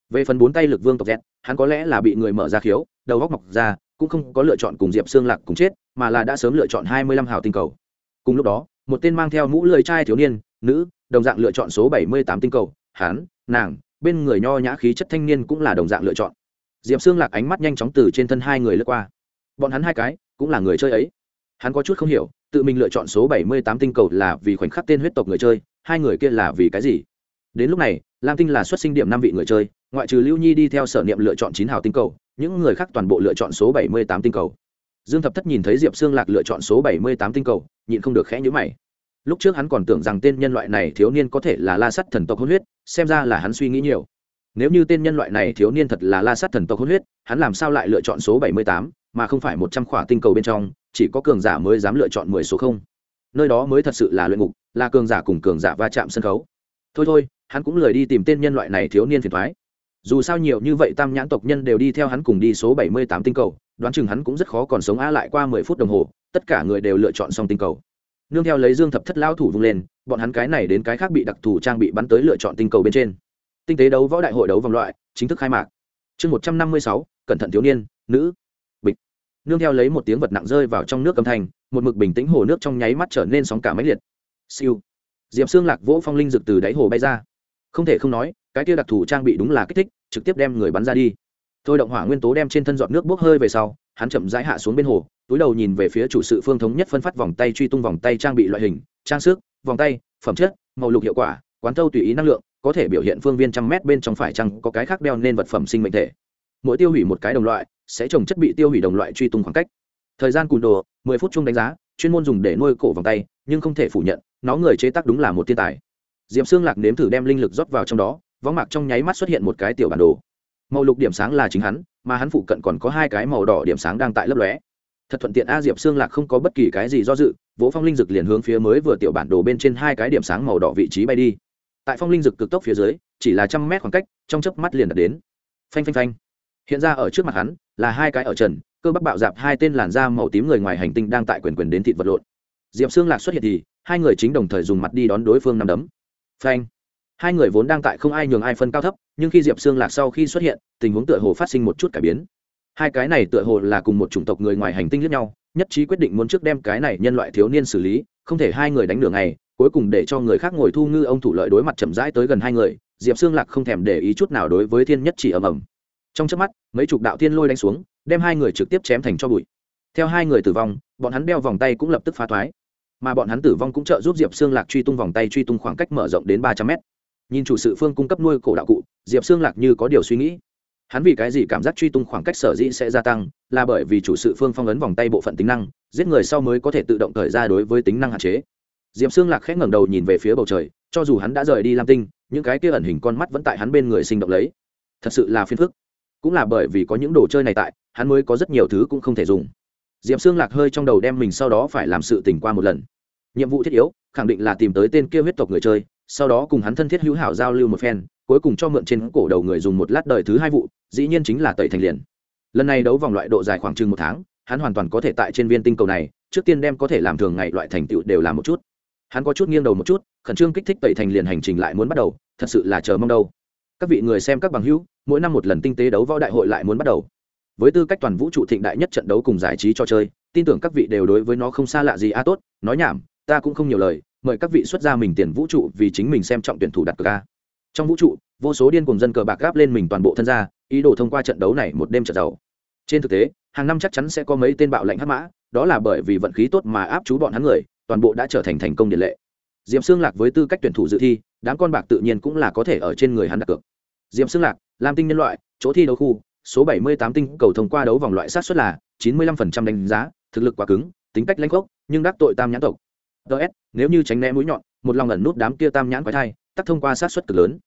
Về phần bốn tay lực vương tộc z, hắn có lẽ là bị người mở ra khiếu, đầu góc mọc ra, cũng không có lựa chọn cùng diệp xương lạc cùng chết, mà là đã sớm lựa chọn hai mươi lăm hào tinh cầu. Cùng lúc đó, một tên mang theo mũ lưỡi trai thiếu niên nữ, đồng dạng lựa chọn số bảy mươi tám tinh cầu hắn nàng, bên người nho nhã khí chất thanh niên cũng là đồng dạng lựa chọn. Diệp xương lạc ánh mắt nhanh chóng từ trên thân hai người lướt qua. Bọn hắn hai cái cũng là người chơi ấy. Hắn có chút không hiểu, tự mình lựa chọn số bảy mươi tám tinh cầu là vì khoảnh khắc tên huyết tộc người chơi, hai người kia là vì cái gì? Đến lúc này, lam tinh là xuất sinh điểm năm vị người chơi, ngoại trừ lưu nhi đi theo sở niệm lựa chọn chín hào tinh cầu, những người khác toàn bộ lựa chọn số bảy mươi tám tinh cầu. Dương thập thất nhìn thấy diệp xương lạc lựa chọn số bảy mươi tám tinh cầu, nhịn không được khẽ nhữ mày lúc trước hắn còn tưởng rằng tên nhân loại này thiếu niên có thể là la sắt thần tộc hôn huyết, xem ra là hắn suy nghĩ nhiều. Nếu như tên nhân loại này thiếu niên thật là la sắt thần tộc hôn huyết, hắn làm sao lại lựa chọn số bảy mươi tám, mà không phải một trăm khỏa tinh cầu bên trong, chỉ có cường giả mới dám lựa chọn mười số không? Nơi đó mới thật sự là luyện ngục, là cường giả cùng cường giả va chạm sân khấu. Thôi thôi, hắn cũng lười đi tìm tên nhân loại này thiếu niên phiền thoái dù sao nhiều như vậy tam nhãn tộc nhân đều đi theo hắn cùng đi số bảy mươi tám tinh cầu, đoán chừng hắn cũng rất khó còn sống a lại qua mười phút đồng hồ, tất cả người đều lựa chọn xong tinh cầu nương theo lấy dương thập thất lao thủ vung lên, bọn hắn cái này đến cái khác bị đặc thù trang bị bắn tới lựa chọn tinh cầu bên trên. Tinh tế đấu võ đại hội đấu vòng loại, chính thức khai mạc. Chương một trăm năm mươi sáu, cẩn thận thiếu niên, nữ. Bịch. Nương theo lấy một tiếng vật nặng rơi vào trong nước âm thanh, một mực bình tĩnh hồ nước trong nháy mắt trở nên sóng cả máy liệt. Siêu. Diệp xương lạc vỗ phong linh rực từ đáy hồ bay ra. Không thể không nói, cái kia đặc thù trang bị đúng là kích thích, trực tiếp đem người bắn ra đi. Thôi động hỏa nguyên tố đem trên thân giọt nước bốc hơi về sau, hắn chậm rãi hạ xuống bên hồ túi đầu nhìn về phía chủ sự phương thống nhất phân phát vòng tay truy tung vòng tay trang bị loại hình, trang sức, vòng tay, phẩm chất, màu lục hiệu quả, quán thâu tùy ý năng lượng, có thể biểu hiện phương viên trăm mét bên trong phải chăng có cái khác đeo nên vật phẩm sinh mệnh thể. Mỗi tiêu hủy một cái đồng loại, sẽ trồng chất bị tiêu hủy đồng loại truy tung khoảng cách. Thời gian cùn đồ, mười phút chung đánh giá, chuyên môn dùng để nuôi cổ vòng tay, nhưng không thể phủ nhận, nó người chế tác đúng là một thiên tài. Diệm xương lạc nếm thử đem linh lực rót vào trong đó, võng mạc trong nháy mắt xuất hiện một cái tiểu bản đồ. Màu lục điểm sáng là chính hắn, mà hắn phụ cận còn có hai cái màu đỏ điểm sáng đang tại lấp lóe thật thuận tiện a diệp xương lạc không có bất kỳ cái gì do dự, vỗ phong linh dực liền hướng phía mới vừa tiểu bản đồ bên trên hai cái điểm sáng màu đỏ vị trí bay đi. Tại phong linh dực cực tốc phía dưới, chỉ là trăm mét khoảng cách, trong chớp mắt liền đạt đến. Phanh phanh phanh. Hiện ra ở trước mặt hắn, là hai cái ở trần, cơ bắp bạo dạp hai tên làn da màu tím người ngoài hành tinh đang tại quyền quyền đến thịt vật lộn. Diệp xương lạc xuất hiện thì, hai người chính đồng thời dùng mặt đi đón đối phương nằm đấm. Phanh. Hai người vốn đang tại không ai nhường ai phân cao thấp, nhưng khi diệp xương lạc sau khi xuất hiện, tình huống tựa hồ phát sinh một chút cải biến hai cái này tựa hồ là cùng một chủng tộc người ngoài hành tinh lẫn nhau, nhất trí quyết định muốn trước đem cái này nhân loại thiếu niên xử lý, không thể hai người đánh đường này cuối cùng để cho người khác ngồi thu ngư ông thủ lợi đối mặt chậm rãi tới gần hai người, diệp xương lạc không thèm để ý chút nào đối với thiên nhất chỉ ầm ầm. Trong trước mắt, mấy chục đạo thiên lôi đánh xuống, đem hai người trực tiếp chém thành cho bụi. Theo hai người tử vong, bọn hắn đeo vòng tay cũng lập tức phá thoái. Mà bọn hắn tử vong cũng trợ giúp diệp xương lạc truy tung vòng tay truy tung khoảng cách mở rộng đến ba trăm mét. Nhìn chủ sự phương cung cấp nuôi cổ đạo cụ, diệp xương lạc như có điều suy nghĩ hắn vì cái gì cảm giác truy tung khoảng cách sở dĩ sẽ gia tăng là bởi vì chủ sự phương phong ấn vòng tay bộ phận tính năng, giết người sau mới có thể tự động thời ra đối với tính năng hạn chế. Diệp xương lạc khẽ ngẩng đầu nhìn về phía bầu trời, cho dù hắn đã rời đi lam tinh, những cái kia ẩn hình con mắt vẫn tại hắn bên người sinh động lấy. Thật sự là phiền phức. Cũng là bởi vì có những đồ chơi này tại, hắn mới có rất nhiều thứ cũng không thể dùng. Diệp xương lạc hơi trong đầu đem mình sau đó phải làm sự tỉnh qua một lần. Nhiệm vụ thiết yếu, khẳng định là tìm tới tên kia huyết tộc người chơi, sau đó cùng hắn thân thiết hữu hảo giao lưu một phen cuối cùng cho mượn trên cổ đầu người dùng một lát đời thứ hai vụ, dĩ nhiên chính là tẩy thành liền. Lần này đấu vòng loại độ dài khoảng chừng một tháng, hắn hoàn toàn có thể tại trên viên tinh cầu này, trước tiên đem có thể làm thường ngày loại thành tựu đều làm một chút. Hắn có chút nghiêng đầu một chút, khẩn trương kích thích tẩy thành liền hành trình lại muốn bắt đầu, thật sự là chờ mong đâu. Các vị người xem các bằng hữu, mỗi năm một lần tinh tế đấu võ đại hội lại muốn bắt đầu. Với tư cách toàn vũ trụ thịnh đại nhất trận đấu cùng giải trí cho chơi, tin tưởng các vị đều đối với nó không xa lạ gì a tốt, nói nhảm, ta cũng không nhiều lời, mời các vị xuất ra mình tiền vũ trụ vì chính mình xem trọng tuyển thủ đặt cờ ca trong vũ trụ, vô số điên cùng dân cờ bạc gáp lên mình toàn bộ thân gia ý đồ thông qua trận đấu này một đêm trận giàu. Trên thực tế, hàng năm chắc chắn sẽ có mấy tên bạo lệnh hắc mã, đó là bởi vì vận khí tốt mà áp chú bọn hắn người, toàn bộ đã trở thành thành công điện lệ. Diệm xương lạc với tư cách tuyển thủ dự thi, đám con bạc tự nhiên cũng là có thể ở trên người hắn đặt cược. Diệm xương lạc, lam tinh nhân loại, chỗ thi đấu khu, số 78 tinh cầu thông qua đấu vòng loại sát xuất là 95% đánh giá, thực lực quá cứng, tính cách lãnh gốc nhưng đắc tội tam nhãn tộc. Ts nếu như tránh né mũi nhọn, một lòng ẩn nút đám kia tam nhãn quái thai tắc thông qua sát xuất cực lớn.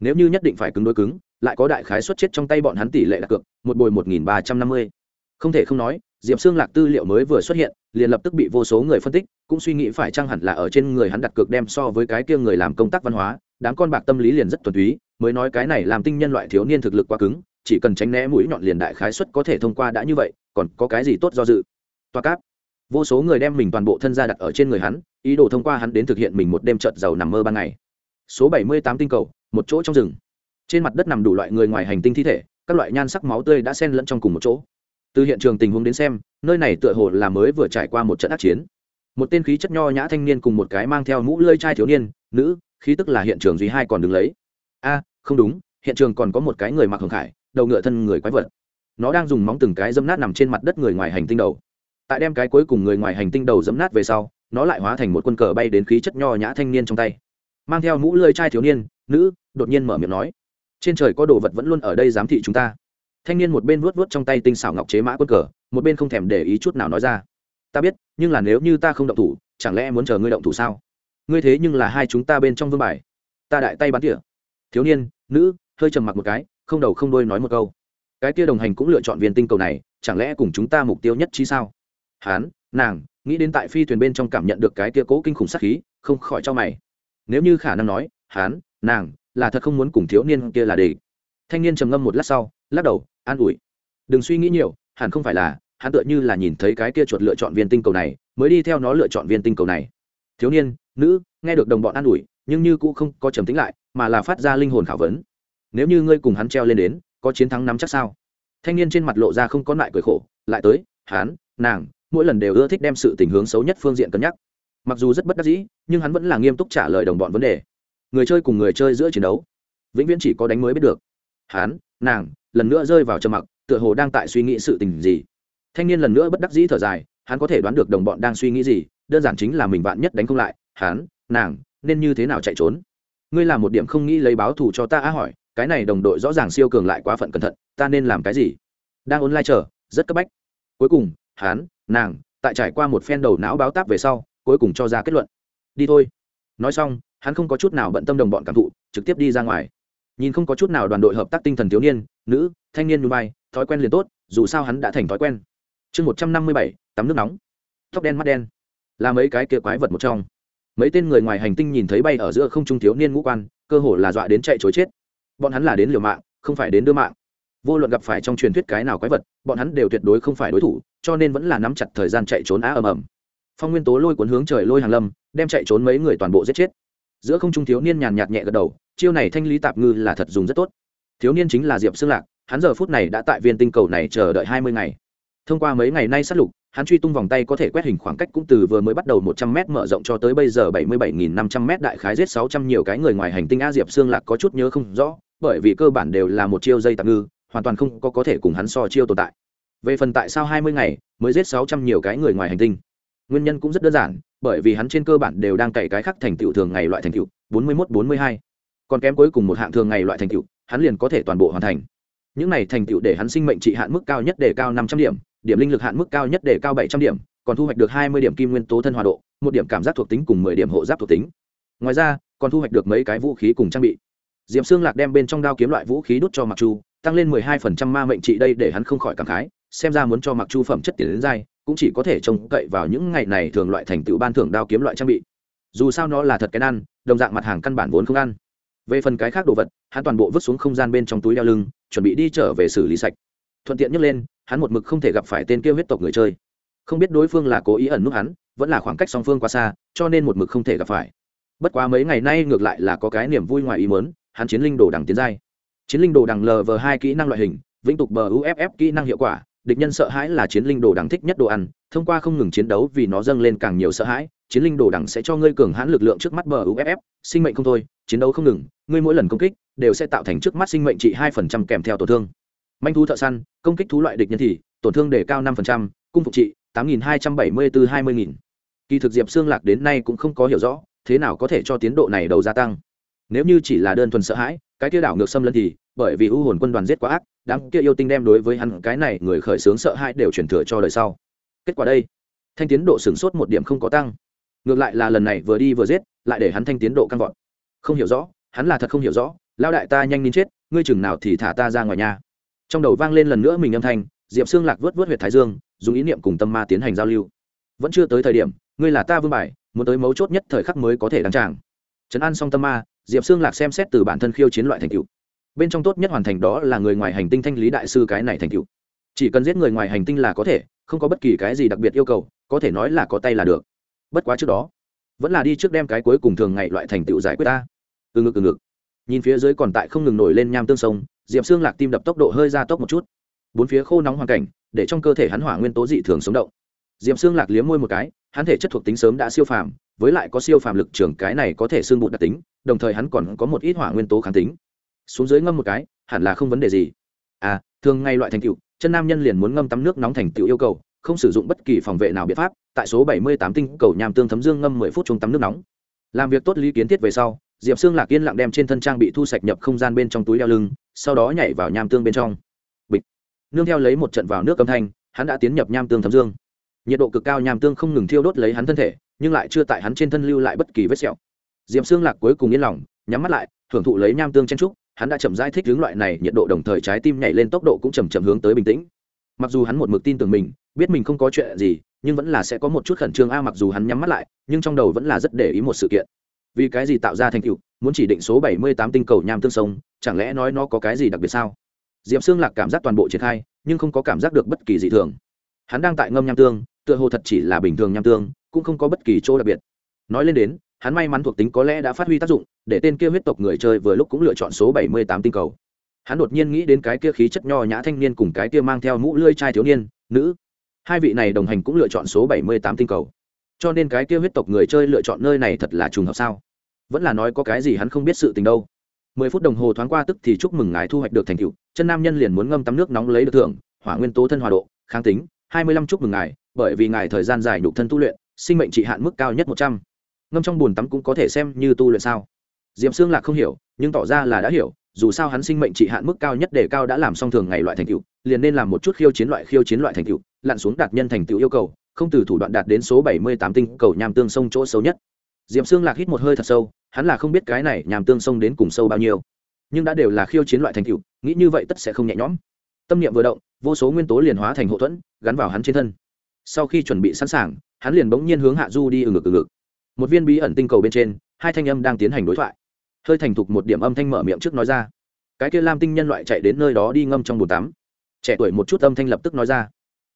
Nếu như nhất định phải cứng đối cứng, lại có đại khái xuất chết trong tay bọn hắn tỷ lệ đặt cược, một bồi một nghìn ba trăm năm mươi. Không thể không nói, diệp xương lạc tư liệu mới vừa xuất hiện, liền lập tức bị vô số người phân tích, cũng suy nghĩ phải chăng hẳn là ở trên người hắn đặt cược đem so với cái kia người làm công tác văn hóa, đám con bạc tâm lý liền rất thuần túy, mới nói cái này làm tinh nhân loại thiếu niên thực lực quá cứng, chỉ cần tránh né mũi nhọn liền đại khái xuất có thể thông qua đã như vậy, còn có cái gì tốt do dự? Toa cáp. Vô số người đem mình toàn bộ thân gia đặt ở trên người hắn, ý đồ thông qua hắn đến thực hiện mình một đêm trợt giàu nằm mơ ban ngày số bảy mươi tám tinh cầu, một chỗ trong rừng. Trên mặt đất nằm đủ loại người ngoài hành tinh thi thể, các loại nhan sắc máu tươi đã xen lẫn trong cùng một chỗ. Từ hiện trường tình huống đến xem, nơi này tựa hồ là mới vừa trải qua một trận ác chiến. Một tên khí chất nho nhã thanh niên cùng một cái mang theo mũ lơi trai thiếu niên, nữ, khí tức là hiện trường duy hai còn đứng lấy. A, không đúng, hiện trường còn có một cái người mặc hồng khải, đầu ngựa thân người quái vật. Nó đang dùng móng từng cái dâm nát nằm trên mặt đất người ngoài hành tinh đầu. Tại đem cái cuối cùng người ngoài hành tinh đầu dẫm nát về sau, nó lại hóa thành một quân cờ bay đến khí chất nho nhã thanh niên trong tay mang theo mũ lơi trai thiếu niên, nữ, đột nhiên mở miệng nói, trên trời có đồ vật vẫn luôn ở đây giám thị chúng ta. Thanh niên một bên vuốt vuốt trong tay tinh xảo ngọc chế mã quân cờ, một bên không thèm để ý chút nào nói ra, ta biết, nhưng là nếu như ta không động thủ, chẳng lẽ muốn chờ ngươi động thủ sao? Ngươi thế nhưng là hai chúng ta bên trong vương bài. Ta đại tay bắn tỉa. Thiếu niên, nữ, hơi trầm mặc một cái, không đầu không đôi nói một câu, cái kia đồng hành cũng lựa chọn viên tinh cầu này, chẳng lẽ cùng chúng ta mục tiêu nhất trí sao? Hán, nàng, nghĩ đến tại phi thuyền bên trong cảm nhận được cái kia cố kinh khủng sắc khí, không khỏi cho mày nếu như khả năng nói hán nàng, là thật không muốn cùng thiếu niên kia là để thanh niên trầm ngâm một lát sau, lắc đầu, an ủi. Đừng suy nghĩ nhiều, hẳn không phải là, hắn tựa như là nhìn thấy cái kia chuột lựa chọn viên tinh cầu này, mới đi theo nó lựa chọn viên tinh cầu này. Thiếu niên, nữ, nghe được đồng bọn an ủi, nhưng như cũng không có trầm tính lại, mà là phát ra linh hồn khảo vấn. Nếu như ngươi cùng hắn treo lên đến, có chiến thắng nắm chắc sao? Thanh niên trên mặt lộ ra không có lại cười khổ, lại tới, hắn, nàng, mỗi lần đều ưa thích đem sự tình hướng xấu nhất phương diện cân nhắc mặc dù rất bất đắc dĩ, nhưng hắn vẫn là nghiêm túc trả lời đồng bọn vấn đề. Người chơi cùng người chơi giữa chiến đấu, vĩnh viễn chỉ có đánh mới biết được. Hắn, nàng, lần nữa rơi vào trầm mặc, tựa hồ đang tại suy nghĩ sự tình gì. Thanh niên lần nữa bất đắc dĩ thở dài, hắn có thể đoán được đồng bọn đang suy nghĩ gì, đơn giản chính là mình vạn nhất đánh không lại, hắn, nàng, nên như thế nào chạy trốn. Ngươi làm một điểm không nghĩ lấy báo thù cho ta á hỏi, cái này đồng đội rõ ràng siêu cường lại quá phận cẩn thận, ta nên làm cái gì? Đang online chờ, rất cấp bách. Cuối cùng, hắn, nàng, tại trải qua một phen đầu não báo táp về sau cuối cùng cho ra kết luận. Đi thôi. Nói xong, hắn không có chút nào bận tâm đồng bọn cảm thụ, trực tiếp đi ra ngoài. Nhìn không có chút nào đoàn đội hợp tác tinh thần thiếu niên, nữ, thanh niên núi bay thói quen liền tốt, dù sao hắn đã thành thói quen. Chương một trăm năm mươi bảy, tắm nước nóng. Tóc đen mắt đen. Là mấy cái kia quái vật một trong. Mấy tên người ngoài hành tinh nhìn thấy bay ở giữa không trung thiếu niên ngũ quan, cơ hồ là dọa đến chạy chối chết. Bọn hắn là đến liều mạng, không phải đến đưa mạng. Vô luận gặp phải trong truyền thuyết cái nào quái vật, bọn hắn đều tuyệt đối không phải đối thủ, cho nên vẫn là nắm chặt thời gian chạy trốn á ầm ầm phong nguyên tố lôi cuốn hướng trời lôi hàng lâm, đem chạy trốn mấy người toàn bộ giết chết. Giữa không trung thiếu niên nhàn nhạt nhẹ gật đầu, chiêu này thanh lý tạp ngư là thật dùng rất tốt. Thiếu niên chính là diệp xương lạc, hắn giờ phút này đã tại viên tinh cầu này chờ đợi hai mươi ngày. Thông qua mấy ngày nay sát lục, hắn truy tung vòng tay có thể quét hình khoảng cách cũng từ vừa mới bắt đầu một trăm m mở rộng cho tới bây giờ bảy mươi bảy nghìn năm trăm m đại khái giết sáu trăm nhiều cái người ngoài hành tinh a diệp xương lạc có chút nhớ không rõ, bởi vì cơ bản đều là một chiêu dây tạp ngư, hoàn toàn không có có thể cùng hắn so chiêu tồn tại. Về phần tại sao hai mươi ngày mới giết sáu trăm nhiều cái người ngoài hành tinh? Nguyên nhân cũng rất đơn giản, bởi vì hắn trên cơ bản đều đang cày cái khác thành tựu thường ngày loại thành tựu, bốn mươi mốt, bốn mươi hai. Còn kém cuối cùng một hạng thường ngày loại thành tựu, hắn liền có thể toàn bộ hoàn thành. Những này thành tựu để hắn sinh mệnh trị hạn mức cao nhất để cao năm trăm điểm điểm linh lực hạn mức cao nhất để cao bảy trăm điểm, còn thu hoạch được hai mươi điểm kim nguyên tố thân hòa độ, một điểm cảm giác thuộc tính cùng mười điểm hộ giáp thuộc tính. Ngoài ra, còn thu hoạch được mấy cái vũ khí cùng trang bị. Diệm xương lạc đem bên trong đao kiếm loại vũ khí đút cho mặc chu, tăng lên mười hai phần trăm ma mệnh trị đây để hắn không khỏi cảm khái, xem ra muốn cho mặc chu phẩm chất tiền đến dai cũng chỉ có thể trông cậy vào những ngày này thường loại thành tựu ban thưởng đao kiếm loại trang bị. Dù sao nó là thật cái ăn, đồng dạng mặt hàng căn bản vốn không ăn. Về phần cái khác đồ vật, hắn toàn bộ vứt xuống không gian bên trong túi đeo lưng, chuẩn bị đi trở về xử lý sạch. Thuận tiện nhấc lên, hắn một mực không thể gặp phải tên kia huyết tộc người chơi. Không biết đối phương là cố ý ẩn nút hắn, vẫn là khoảng cách song phương quá xa, cho nên một mực không thể gặp phải. Bất quá mấy ngày nay ngược lại là có cái niềm vui ngoài ý mớn hắn chiến linh đồ đằng tiến giai. Chiến linh đồ đằng lv hai kỹ năng loại hình, vĩnh tục bờ uff kỹ năng hiệu quả địch nhân sợ hãi là chiến linh đồ đằng thích nhất đồ ăn, thông qua không ngừng chiến đấu vì nó dâng lên càng nhiều sợ hãi, chiến linh đồ đằng sẽ cho ngươi cường hãn lực lượng trước mắt bờ uff sinh mệnh không thôi, chiến đấu không ngừng, ngươi mỗi lần công kích đều sẽ tạo thành trước mắt sinh mệnh trị hai phần trăm kèm theo tổn thương. Manh thú thợ săn, công kích thú loại địch nhân thì, tổn thương đề cao năm phần trăm, cung phục trị tám nghìn hai trăm bảy mươi bốn hai mươi nghìn. Kỳ thực diệp xương lạc đến nay cũng không có hiểu rõ, thế nào có thể cho tiến độ này đầu gia tăng. Nếu như chỉ là đơn thuần sợ hãi, cái kia đảo ngược xâm lân thì, bởi vì u hồn quân đoàn giết quá ác đám kia yêu tinh đem đối với hắn cái này người khởi xướng sợ hãi đều chuyển thừa cho đời sau. Kết quả đây, thanh tiến độ sửng sốt một điểm không có tăng. Ngược lại là lần này vừa đi vừa giết, lại để hắn thanh tiến độ căng vọt. Không hiểu rõ, hắn là thật không hiểu rõ lao đại ta nhanh nín chết, ngươi chừng nào thì thả ta ra ngoài nhà. Trong đầu vang lên lần nữa mình âm thanh, diệp xương lạc vớt vớt huyệt thái dương, dùng ý niệm cùng tâm ma tiến hành giao lưu. Vẫn chưa tới thời điểm, ngươi là ta vương bài, muốn tới mấu chốt nhất thời khắc mới có thể đăng tràng. Trấn an xong tâm ma, diệp xương lạc xem xét từ bản thân khiêu chiến loại thành cựu bên trong tốt nhất hoàn thành đó là người ngoài hành tinh thanh lý đại sư cái này thành tựu. Chỉ cần giết người ngoài hành tinh là có thể, không có bất kỳ cái gì đặc biệt yêu cầu, có thể nói là có tay là được. Bất quá trước đó, vẫn là đi trước đem cái cuối cùng thường ngày loại thành tựu giải quyết ta. Từ ngực từ ngực. Nhìn phía dưới còn tại không ngừng nổi lên nham tương sông, diệp xương lạc tim đập tốc độ hơi ra tốc một chút. Bốn phía khô nóng hoàn cảnh, để trong cơ thể hắn hỏa nguyên tố dị thường sống động. Diệp xương lạc liếm môi một cái, hắn thể chất thuộc tính sớm đã siêu phàm, với lại có siêu phàm lực trưởng cái này có thể xương bụt đặc tính, đồng thời hắn còn có một ít hỏa nguyên tố kháng tính xuống dưới ngâm một cái, hẳn là không vấn đề gì. À thường ngay loại thành tựu, chân nam nhân liền muốn ngâm tắm nước nóng thành tựu yêu cầu, không sử dụng bất kỳ phòng vệ nào biện pháp, tại số bảy mươi tám tinh cầu nham tương thấm dương ngâm mười phút chung tắm nước nóng. Làm việc tốt lý kiến thiết về sau, diệp xương lạc yên lặng đem trên thân trang bị thu sạch nhập không gian bên trong túi đeo lưng, sau đó nhảy vào nham tương bên trong. Bịch. Nương theo lấy một trận vào nước âm thanh, hắn đã tiến nhập nham tương thấm dương. Nhiệt độ cực cao nham tương không ngừng thiêu đốt lấy hắn thân thể, nhưng lại chưa tại hắn trên thân lưu lại bất kỳ vết sẹo. Diệp xương lạc cuối cùng yên lòng, nhắm mắt lại, thưởng thụ lấy nham tương chen trúc hắn đã chậm giải thích hướng loại này, nhiệt độ đồng thời trái tim nhảy lên tốc độ cũng chậm chậm hướng tới bình tĩnh. Mặc dù hắn một mực tin tưởng mình, biết mình không có chuyện gì, nhưng vẫn là sẽ có một chút khẩn trương. A, mặc dù hắn nhắm mắt lại, nhưng trong đầu vẫn là rất để ý một sự kiện. Vì cái gì tạo ra thành tựu, muốn chỉ định số bảy mươi tám tinh cầu nham tương sông, chẳng lẽ nói nó có cái gì đặc biệt sao? Diệp xương lạc cảm giác toàn bộ triển khai, nhưng không có cảm giác được bất kỳ gì thường. Hắn đang tại ngâm nham tương, tựa hồ thật chỉ là bình thường nham tương, cũng không có bất kỳ chỗ đặc biệt. Nói lên đến hắn may mắn thuộc tính có lẽ đã phát huy tác dụng, để tên kia huyết tộc người chơi vừa lúc cũng lựa chọn số bảy mươi tám tinh cầu. Hắn đột nhiên nghĩ đến cái kia khí chất nho nhã thanh niên cùng cái kia mang theo mũ lươi trai thiếu niên, nữ. Hai vị này đồng hành cũng lựa chọn số bảy mươi tám tinh cầu. Cho nên cái kia huyết tộc người chơi lựa chọn nơi này thật là trùng hợp sao? Vẫn là nói có cái gì hắn không biết sự tình đâu. Mười phút đồng hồ thoáng qua tức thì chúc mừng ngài thu hoạch được thành tựu, chân nam nhân liền muốn ngâm tắm nước nóng lấy được thưởng, hỏa nguyên tố thân hòa độ, kháng tính, hai mươi lăm chúc mừng ngài, bởi vì ngài thời gian dài nhục thân tu luyện, sinh mệnh trị hạn mức cao nhất một trăm ngâm trong bùn tắm cũng có thể xem như tu luyện sao? Diệm xương lạc không hiểu, nhưng tỏ ra là đã hiểu, dù sao hắn sinh mệnh trị hạn mức cao nhất để cao đã làm xong thường ngày loại thành tựu, liền nên làm một chút khiêu chiến loại khiêu chiến loại thành tựu, lặn xuống đạt nhân thành tựu yêu cầu, không từ thủ đoạn đạt đến số bảy mươi tám tinh cầu nham tương sông chỗ sâu nhất. Diệm xương lạc hít một hơi thật sâu, hắn là không biết cái này nham tương sông đến cùng sâu bao nhiêu, nhưng đã đều là khiêu chiến loại thành tựu, nghĩ như vậy tất sẽ không nhẹ nhõm. Tâm niệm vừa động, vô số nguyên tố liền hóa thành hậu thuẫn, gắn vào hắn trên thân. Sau khi chuẩn bị sẵn sàng, hắn liền bỗng nhiên hướng hạ du đi ừ ngực ừ ngực một viên bí ẩn tinh cầu bên trên, hai thanh âm đang tiến hành đối thoại. Hơi thành thục một điểm âm thanh mở miệng trước nói ra. Cái kia lam tinh nhân loại chạy đến nơi đó đi ngâm trong bồn tắm. Trẻ tuổi một chút âm thanh lập tức nói ra.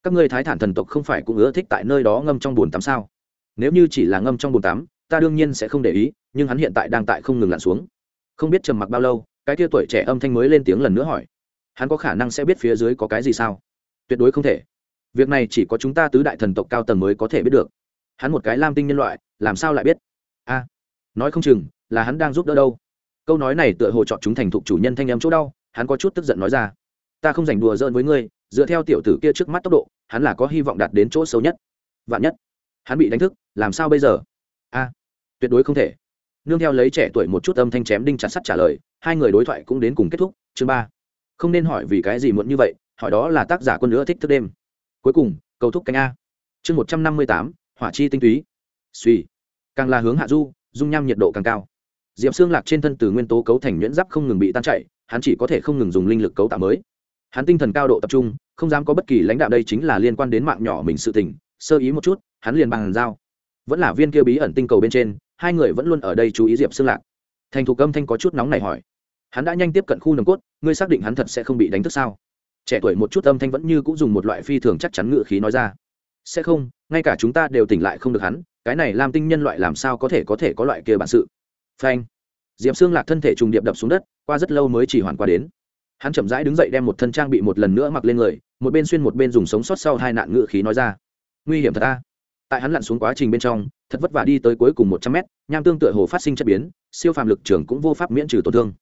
Các ngươi thái thản thần tộc không phải cũng ưa thích tại nơi đó ngâm trong bồn tắm sao? Nếu như chỉ là ngâm trong bồn tắm, ta đương nhiên sẽ không để ý, nhưng hắn hiện tại đang tại không ngừng lặn xuống. Không biết trầm mặc bao lâu, cái kia tuổi trẻ âm thanh mới lên tiếng lần nữa hỏi. Hắn có khả năng sẽ biết phía dưới có cái gì sao? Tuyệt đối không thể. Việc này chỉ có chúng ta tứ đại thần tộc cao tầng mới có thể biết được. Hắn một cái lam tinh nhân loại làm sao lại biết? A, nói không chừng là hắn đang giúp đỡ đâu. Câu nói này tựa hồ chọn chúng thành thục chủ nhân thanh em chỗ đau, hắn có chút tức giận nói ra. Ta không giành đùa giỡn với ngươi, dựa theo tiểu tử kia trước mắt tốc độ, hắn là có hy vọng đạt đến chỗ xấu nhất, vạn nhất hắn bị đánh thức, làm sao bây giờ? A, tuyệt đối không thể. Nương theo lấy trẻ tuổi một chút âm thanh chém đinh chặt sắt trả lời, hai người đối thoại cũng đến cùng kết thúc. Chương ba. Không nên hỏi vì cái gì muộn như vậy, hỏi đó là tác giả quân nữa thích thức đêm. Cuối cùng, cầu thúc canh a. Chương một trăm năm mươi tám, hỏa chi tinh túy suy. Càng là hướng hạ du, dung nham nhiệt độ càng cao. Diệp xương lạc trên thân từ nguyên tố cấu thành nhuyễn giáp không ngừng bị tan chảy, hắn chỉ có thể không ngừng dùng linh lực cấu tạo mới. Hắn tinh thần cao độ tập trung, không dám có bất kỳ lãnh đạo đây chính là liên quan đến mạng nhỏ mình sự tình, sơ ý một chút, hắn liền bằng giao. Vẫn là viên kia bí ẩn tinh cầu bên trên, hai người vẫn luôn ở đây chú ý diệp xương lạc. Thành thục âm thanh có chút nóng này hỏi. Hắn đã nhanh tiếp cận khu nồng cốt, ngươi xác định hắn thật sẽ không bị đánh thức sao? Trẻ tuổi một chút âm thanh vẫn như cũng dùng một loại phi thường chắc chắn ngự khí nói ra. Sẽ không ngay cả chúng ta đều tỉnh lại không được hắn, cái này làm tinh nhân loại làm sao có thể có thể có loại kia bản sự? Phanh. Diệp xương lạc thân thể trùng điệp đập xuống đất, qua rất lâu mới chỉ hoàn qua đến. Hắn chậm rãi đứng dậy đem một thân trang bị một lần nữa mặc lên người, một bên xuyên một bên dùng sống sót sau hai nạn ngự khí nói ra. Nguy hiểm thật ta tại hắn lặn xuống quá trình bên trong, thật vất vả đi tới cuối cùng một trăm mét, nham tương tựa hồ phát sinh chất biến, siêu phàm lực trưởng cũng vô pháp miễn trừ tổn thương.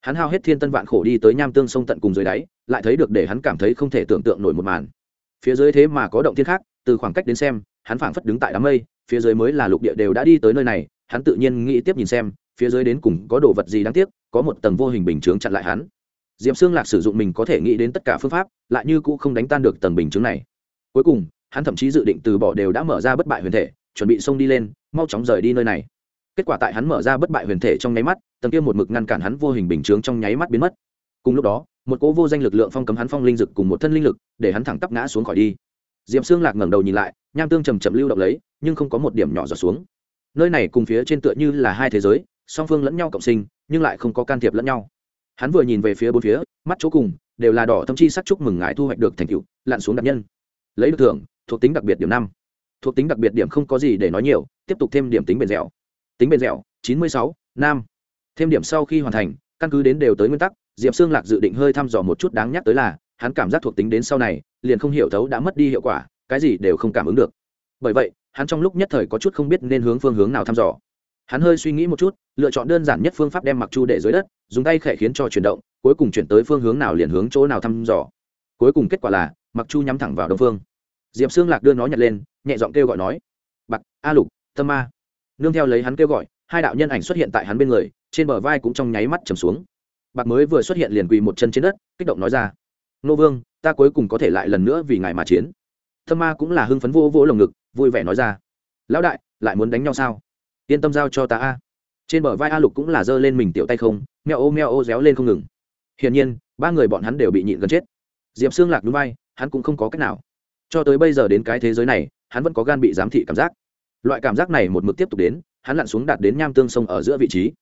Hắn hao hết thiên tân vạn khổ đi tới nham tương sông tận cùng dưới đáy, lại thấy được để hắn cảm thấy không thể tưởng tượng nổi một màn. Phía dưới thế mà có động thiên khác từ khoảng cách đến xem, hắn phảng phất đứng tại đám mây, phía dưới mới là lục địa đều đã đi tới nơi này, hắn tự nhiên nghĩ tiếp nhìn xem, phía dưới đến cùng có đồ vật gì đáng tiếc, có một tầng vô hình bình chướng chặn lại hắn. Diệm xương lạc sử dụng mình có thể nghĩ đến tất cả phương pháp, lại như cũ không đánh tan được tầng bình chướng này. Cuối cùng, hắn thậm chí dự định từ bỏ đều đã mở ra bất bại huyền thể, chuẩn bị xông đi lên, mau chóng rời đi nơi này. Kết quả tại hắn mở ra bất bại huyền thể trong nháy mắt, tầng kia một mực ngăn cản hắn vô hình bình chướng trong nháy mắt biến mất. Cùng lúc đó, một cỗ vô danh lực lượng phong cấm hắn phong linh dực cùng một thân linh lực, để hắn thẳng tắp ngã xuống khỏi đi diệm xương lạc ngẩng đầu nhìn lại, nham tương chầm chậm lưu động lấy, nhưng không có một điểm nhỏ giọt xuống. Nơi này cùng phía trên tựa như là hai thế giới, song phương lẫn nhau cộng sinh, nhưng lại không có can thiệp lẫn nhau. Hắn vừa nhìn về phía bốn phía, mắt chỗ cùng, đều là đỏ thậm chi sắc chúc mừng ngài thu hoạch được thành tựu, lặn xuống đặc nhân. Lấy được thưởng, thuộc tính đặc biệt điểm năm. Thuộc tính đặc biệt điểm không có gì để nói nhiều, tiếp tục thêm điểm tính bền dẻo. Tính bền dẻo, chín mươi sáu nam thêm điểm sau khi hoàn thành, căn cứ đến đều tới nguyên tắc, diệp xương lạc dự định hơi thăm dò một chút đáng nhắc tới là hắn cảm giác thuộc tính đến sau này, liền không hiểu thấu đã mất đi hiệu quả, cái gì đều không cảm ứng được. Bởi vậy, hắn trong lúc nhất thời có chút không biết nên hướng phương hướng nào thăm dò. Hắn hơi suy nghĩ một chút, lựa chọn đơn giản nhất phương pháp đem mặc chu để dưới đất, dùng tay khẽ khiến cho chuyển động, cuối cùng chuyển tới phương hướng nào liền hướng chỗ nào thăm dò. Cuối cùng kết quả là, mặc chu nhắm thẳng vào đông phương. Diệp xương lạc đưa nó nhặt lên, nhẹ giọng kêu gọi nói, bạc, a lục, tâm ma. Nương theo lấy hắn kêu gọi, hai đạo nhân ảnh xuất hiện tại hắn bên người, trên bờ vai cũng trong nháy mắt trầm xuống. Bạc mới vừa xuất hiện liền quỳ một chân trên đất, kích động nói ra nô vương, ta cuối cùng có thể lại lần nữa vì ngài mà chiến. Thâm ma cũng là hưng phấn vô vỗ lồng ngực, vui vẻ nói ra. Lão đại, lại muốn đánh nhau sao? Yên tâm giao cho ta a. Trên bờ vai a lục cũng là giơ lên mình tiểu tay không, meo ô meo ô réo lên không ngừng. Hiển nhiên, ba người bọn hắn đều bị nhịn gần chết. Diệp xương lạc núi vai, hắn cũng không có cách nào. Cho tới bây giờ đến cái thế giới này, hắn vẫn có gan bị giám thị cảm giác. Loại cảm giác này một mực tiếp tục đến, hắn lặn xuống đạt đến nham tương sông ở giữa vị trí.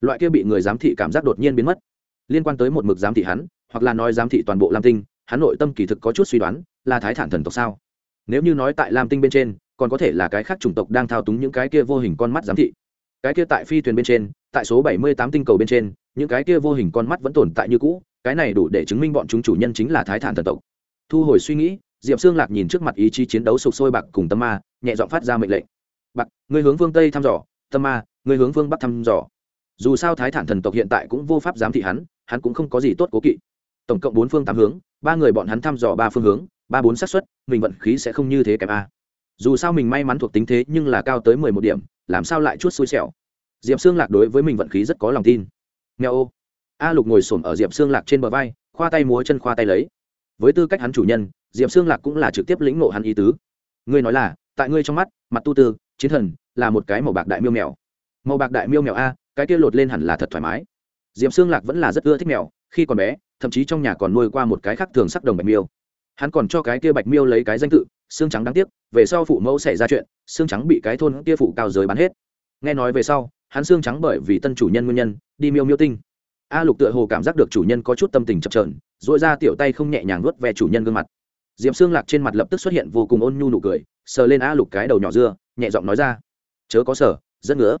Loại kia bị người giám thị cảm giác đột nhiên biến mất liên quan tới một mực giám thị hắn, hoặc là nói giám thị toàn bộ lam tinh, hắn nội tâm kỳ thực có chút suy đoán, là thái thản thần tộc sao? Nếu như nói tại lam tinh bên trên, còn có thể là cái khác chủng tộc đang thao túng những cái kia vô hình con mắt giám thị. Cái kia tại phi thuyền bên trên, tại số bảy mươi tám tinh cầu bên trên, những cái kia vô hình con mắt vẫn tồn tại như cũ, cái này đủ để chứng minh bọn chúng chủ nhân chính là thái thản thần tộc. Thu hồi suy nghĩ, diệp xương lạc nhìn trước mặt ý chí chiến đấu sục sôi bạc cùng tâm ma, nhẹ dọn phát ra mệnh lệnh. Bạc người hướng phương tây thăm dò, tâm ma người hướng phương bắc thăm dò. Dù sao thái thản thần tộc hiện tại cũng vô pháp giám thị hắn hắn cũng không có gì tốt cố kỵ. Tổng cộng bốn phương tám hướng, ba người bọn hắn thăm dò ba phương hướng, ba bốn xác suất, mình vận khí sẽ không như thế kém a. Dù sao mình may mắn thuộc tính thế nhưng là cao tới mười một điểm, làm sao lại chút xui xẻo? Diệp xương lạc đối với mình vận khí rất có lòng tin. Nghèo ô. A lục ngồi s ổ m ở diệp xương lạc trên bờ vai, khoa tay múa chân khoa tay lấy. Với tư cách hắn chủ nhân, diệp xương lạc cũng là trực tiếp lĩnh ngộ hắn ý tứ. Ngươi nói là, tại ngươi trong mắt, mặt tu tư, chiến thần là một cái màu bạc đại miêu mèo. Màu bạc đại miêu mèo a, cái kia lột lên hẳn là thật thoải mái diệp xương lạc vẫn là rất ưa thích mèo, khi còn bé, thậm chí trong nhà còn nuôi qua một cái khác thường sắc đồng bạch miêu. Hắn còn cho cái kia bạch miêu lấy cái danh tự xương trắng đáng tiếc, về sau phụ mẫu xảy ra chuyện xương trắng bị cái thôn kia phụ cao giới bán hết. Nghe nói về sau, hắn xương trắng bởi vì tân chủ nhân nguyên nhân, đi miêu miêu tinh. A lục tựa hồ cảm giác được chủ nhân có chút tâm tình chập trờn dội ra tiểu tay không nhẹ nhàng nuốt ve chủ nhân gương mặt. Diệm xương lạc trên mặt lập tức xuất hiện vô cùng ôn nhu nụ cười, sờ lên a lục cái đầu nhỏ dưa, nhẹ giọng nói ra, chớ có sở rất ngứa.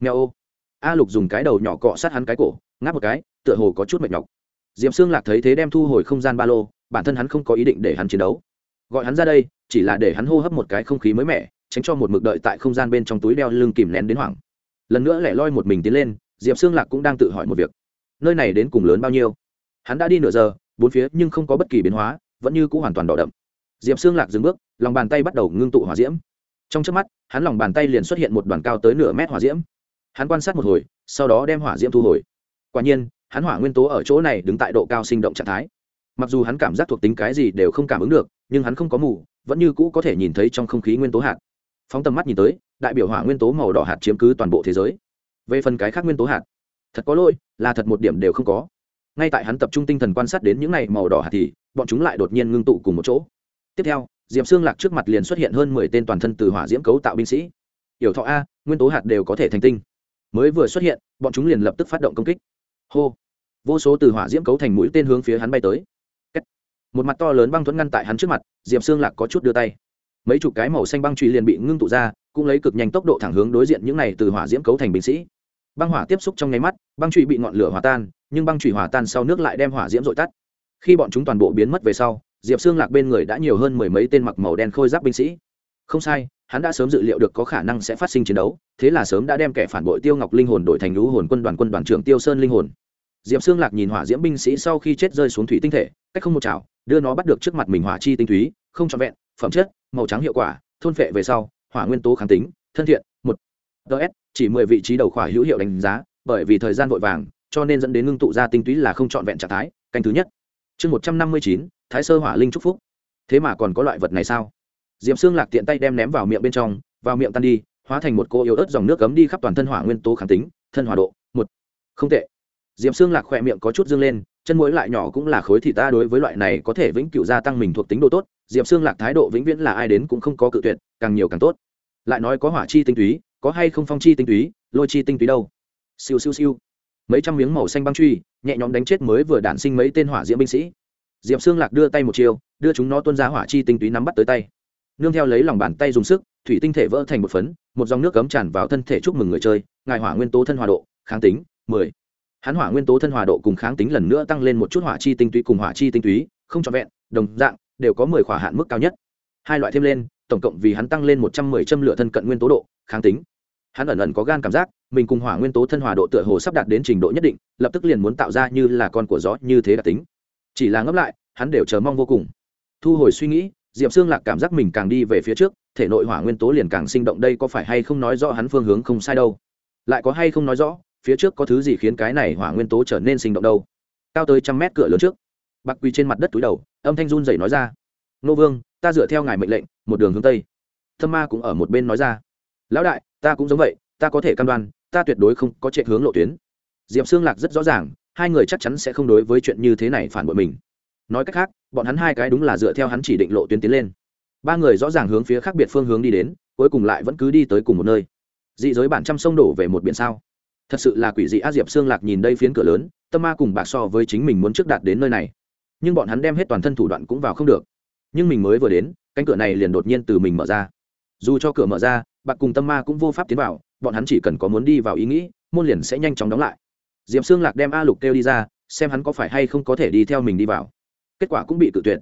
Nghèo ô. A lục dùng cái đầu nhỏ cọ sát hắn cái cổ ngáp một cái, tựa hồ có chút mệt nhọc. Diệm xương lạc thấy thế đem thu hồi không gian ba lô, bản thân hắn không có ý định để hắn chiến đấu. Gọi hắn ra đây, chỉ là để hắn hô hấp một cái không khí mới mẻ, tránh cho một mực đợi tại không gian bên trong túi đeo lưng kìm nén đến hoảng. Lần nữa lẻ loi một mình tiến lên, diệp xương lạc cũng đang tự hỏi một việc. Nơi này đến cùng lớn bao nhiêu? Hắn đã đi nửa giờ, bốn phía nhưng không có bất kỳ biến hóa, vẫn như c ũ hoàn toàn đỏ đậm. Diệp xương lạc dừng bước, lòng bàn tay bắt đầu ngưng tụ hỏa diễm. Trong trước mắt, hắn lòng bàn tay liền xuất hiện một đoàn cao tới nửa mét hỏa diễm. Hắn quan sát một hồi, sau đó đem hỏa diễm thu hồi quả nhiên, hắn hỏa nguyên tố ở chỗ này đứng tại độ cao sinh động trạng thái. Mặc dù hắn cảm giác thuộc tính cái gì đều không cảm ứng được, nhưng hắn không có mù, vẫn như cũ có thể nhìn thấy trong không khí nguyên tố hạt. Phóng tầm mắt nhìn tới, đại biểu hỏa nguyên tố màu đỏ hạt chiếm cứ toàn bộ thế giới. Về phần cái khác nguyên tố hạt, thật có lỗi, là thật một điểm đều không có. Ngay tại hắn tập trung tinh thần quan sát đến những này màu đỏ hạt thì, bọn chúng lại đột nhiên ngưng tụ cùng một chỗ. Tiếp theo diệm xương lạc trước mặt liền xuất hiện hơn mười tên toàn thân từ hỏa diễm cấu tạo binh sĩ. Yểu thọ a, nguyên tố hạt đều có thể thành tinh. Mới vừa xuất hiện, bọn chúng liền lập tức phát động công kích hô. Vô số từ hỏa diễm cấu thành mũi tên hướng phía hắn bay tới. Một mặt to lớn băng thuẫn ngăn tại hắn trước mặt, diệp xương lạc có chút đưa tay. Mấy chục cái màu xanh băng truy liền bị ngưng tụ ra, cũng lấy cực nhanh tốc độ thẳng hướng đối diện những này từ hỏa diễm cấu thành binh sĩ. Băng hỏa tiếp xúc trong nháy mắt, băng truy bị ngọn lửa hòa tan, nhưng băng truy hòa tan sau nước lại đem hỏa diễm dội tắt. Khi bọn chúng toàn bộ biến mất về sau, diệp xương lạc bên người đã nhiều hơn mười mấy tên mặc màu đen khôi giáp binh sĩ. Không sai hắn đã sớm dự liệu được có khả năng sẽ phát sinh chiến đấu, thế là sớm đã đem kẻ phản bội tiêu ngọc linh hồn đổi thành lũ hồn quân đoàn quân đoàn trưởng tiêu sơn linh hồn. Diệp xương lạc nhìn hỏa diễm binh sĩ sau khi chết rơi xuống thủy tinh thể, cách không một chảo, đưa nó bắt được trước mặt mình hỏa chi tinh túy, không trọn vẹn, phẩm chất, màu trắng hiệu quả, thôn phệ về sau, hỏa nguyên tố kháng tính, thân thiện, một. Ts chỉ mười vị trí đầu khỏa hữu hiệu đánh giá, bởi vì thời gian vội vàng, cho nên dẫn đến ngưng tụ ra tinh túy là không trọn vẹn trạng thái, canh thứ nhất. Chương một trăm năm mươi chín, thái sơ hỏa linh trúc phúc. Thế mà còn có loại vật này sao? Diệm xương lạc tiện tay đem ném vào miệng bên trong, vào miệng tan đi, hóa thành một cô yếu ớt dòng nước cấm đi khắp toàn thân hỏa nguyên tố kháng tính, thân hỏa độ, một. Không tệ. Diệm xương lạc khỏe miệng có chút dương lên, chân mũi lại nhỏ cũng là khối thì ta đối với loại này có thể vĩnh cửu gia tăng mình thuộc tính độ tốt. Diệm xương lạc thái độ vĩnh viễn là ai đến cũng không có cự tuyệt, càng nhiều càng tốt. Lại nói có hỏa chi tinh túy, có hay không phong chi tinh túy, lôi chi tinh túy đâu? Siêu siêu siêu. Mấy trăm miếng màu xanh băng truy, nhẹ nhõm đánh chết mới vừa đản sinh mấy tên hỏa diễm binh sĩ. Diệp xương lạc đưa tay một chiều đưa chúng nó tuôn ra hỏa chi tinh túy nắm bắt tới tay nương theo lấy lòng bàn tay dùng sức, thủy tinh thể vỡ thành một phấn, một dòng nước cấm tràn vào thân thể chúc mừng người chơi, ngài hỏa nguyên tố thân hòa độ, kháng tính mười. Hắn hỏa nguyên tố thân hòa độ cùng kháng tính lần nữa tăng lên một chút hỏa chi tinh túy cùng hỏa chi tinh túy, không trọn vẹn, đồng dạng, đều có mười khỏa hạn mức cao nhất. Hai loại thêm lên, tổng cộng vì hắn tăng lên một trăm mười châm lửa thân cận nguyên tố độ, kháng tính. Hắn ẩn ẩn có gan cảm giác, mình cùng hỏa nguyên tố thân hòa độ tựa hồ sắp đạt đến trình độ nhất định, lập tức liền muốn tạo ra như là con của gió như thế đặc tính. Chỉ là ngấp lại, hắn đều chờ mong vô cùng. Thu hồi suy nghĩ diệp xương lạc cảm giác mình càng đi về phía trước, thể nội hỏa nguyên tố liền càng sinh động đây có phải hay không nói rõ hắn phương hướng không sai đâu? Lại có hay không nói rõ, phía trước có thứ gì khiến cái này hỏa nguyên tố trở nên sinh động đâu? Cao tới trăm mét cửa lớn trước. Bạc quỳ trên mặt đất túi đầu, âm thanh run dậy nói ra. Nô vương, ta dựa theo ngài mệnh lệnh, một đường hướng tây. Thâm ma cũng ở một bên nói ra. Lão đại, ta cũng giống vậy, ta có thể cam đoan, ta tuyệt đối không có chạy hướng lộ tuyến. Diệp xương lạc rất rõ ràng, hai người chắc chắn sẽ không đối với chuyện như thế này phản bội mình nói cách khác, bọn hắn hai cái đúng là dựa theo hắn chỉ định lộ tuyến tiến lên. Ba người rõ ràng hướng phía khác biệt phương hướng đi đến, cuối cùng lại vẫn cứ đi tới cùng một nơi. Dị giới bản trăm sông đổ về một biển sao? Thật sự là quỷ dị a diệp xương lạc nhìn đây phiến cửa lớn, tâm ma cùng bạc so với chính mình muốn trước đạt đến nơi này. Nhưng bọn hắn đem hết toàn thân thủ đoạn cũng vào không được. Nhưng mình mới vừa đến, cánh cửa này liền đột nhiên từ mình mở ra. Dù cho cửa mở ra, bạc cùng tâm ma cũng vô pháp tiến vào, bọn hắn chỉ cần có muốn đi vào ý nghĩ, môn liền sẽ nhanh chóng đóng lại. Diệp xương lạc đem a lục kêu đi ra, xem hắn có phải hay không có thể đi theo mình đi vào kết quả cũng bị cự tuyệt.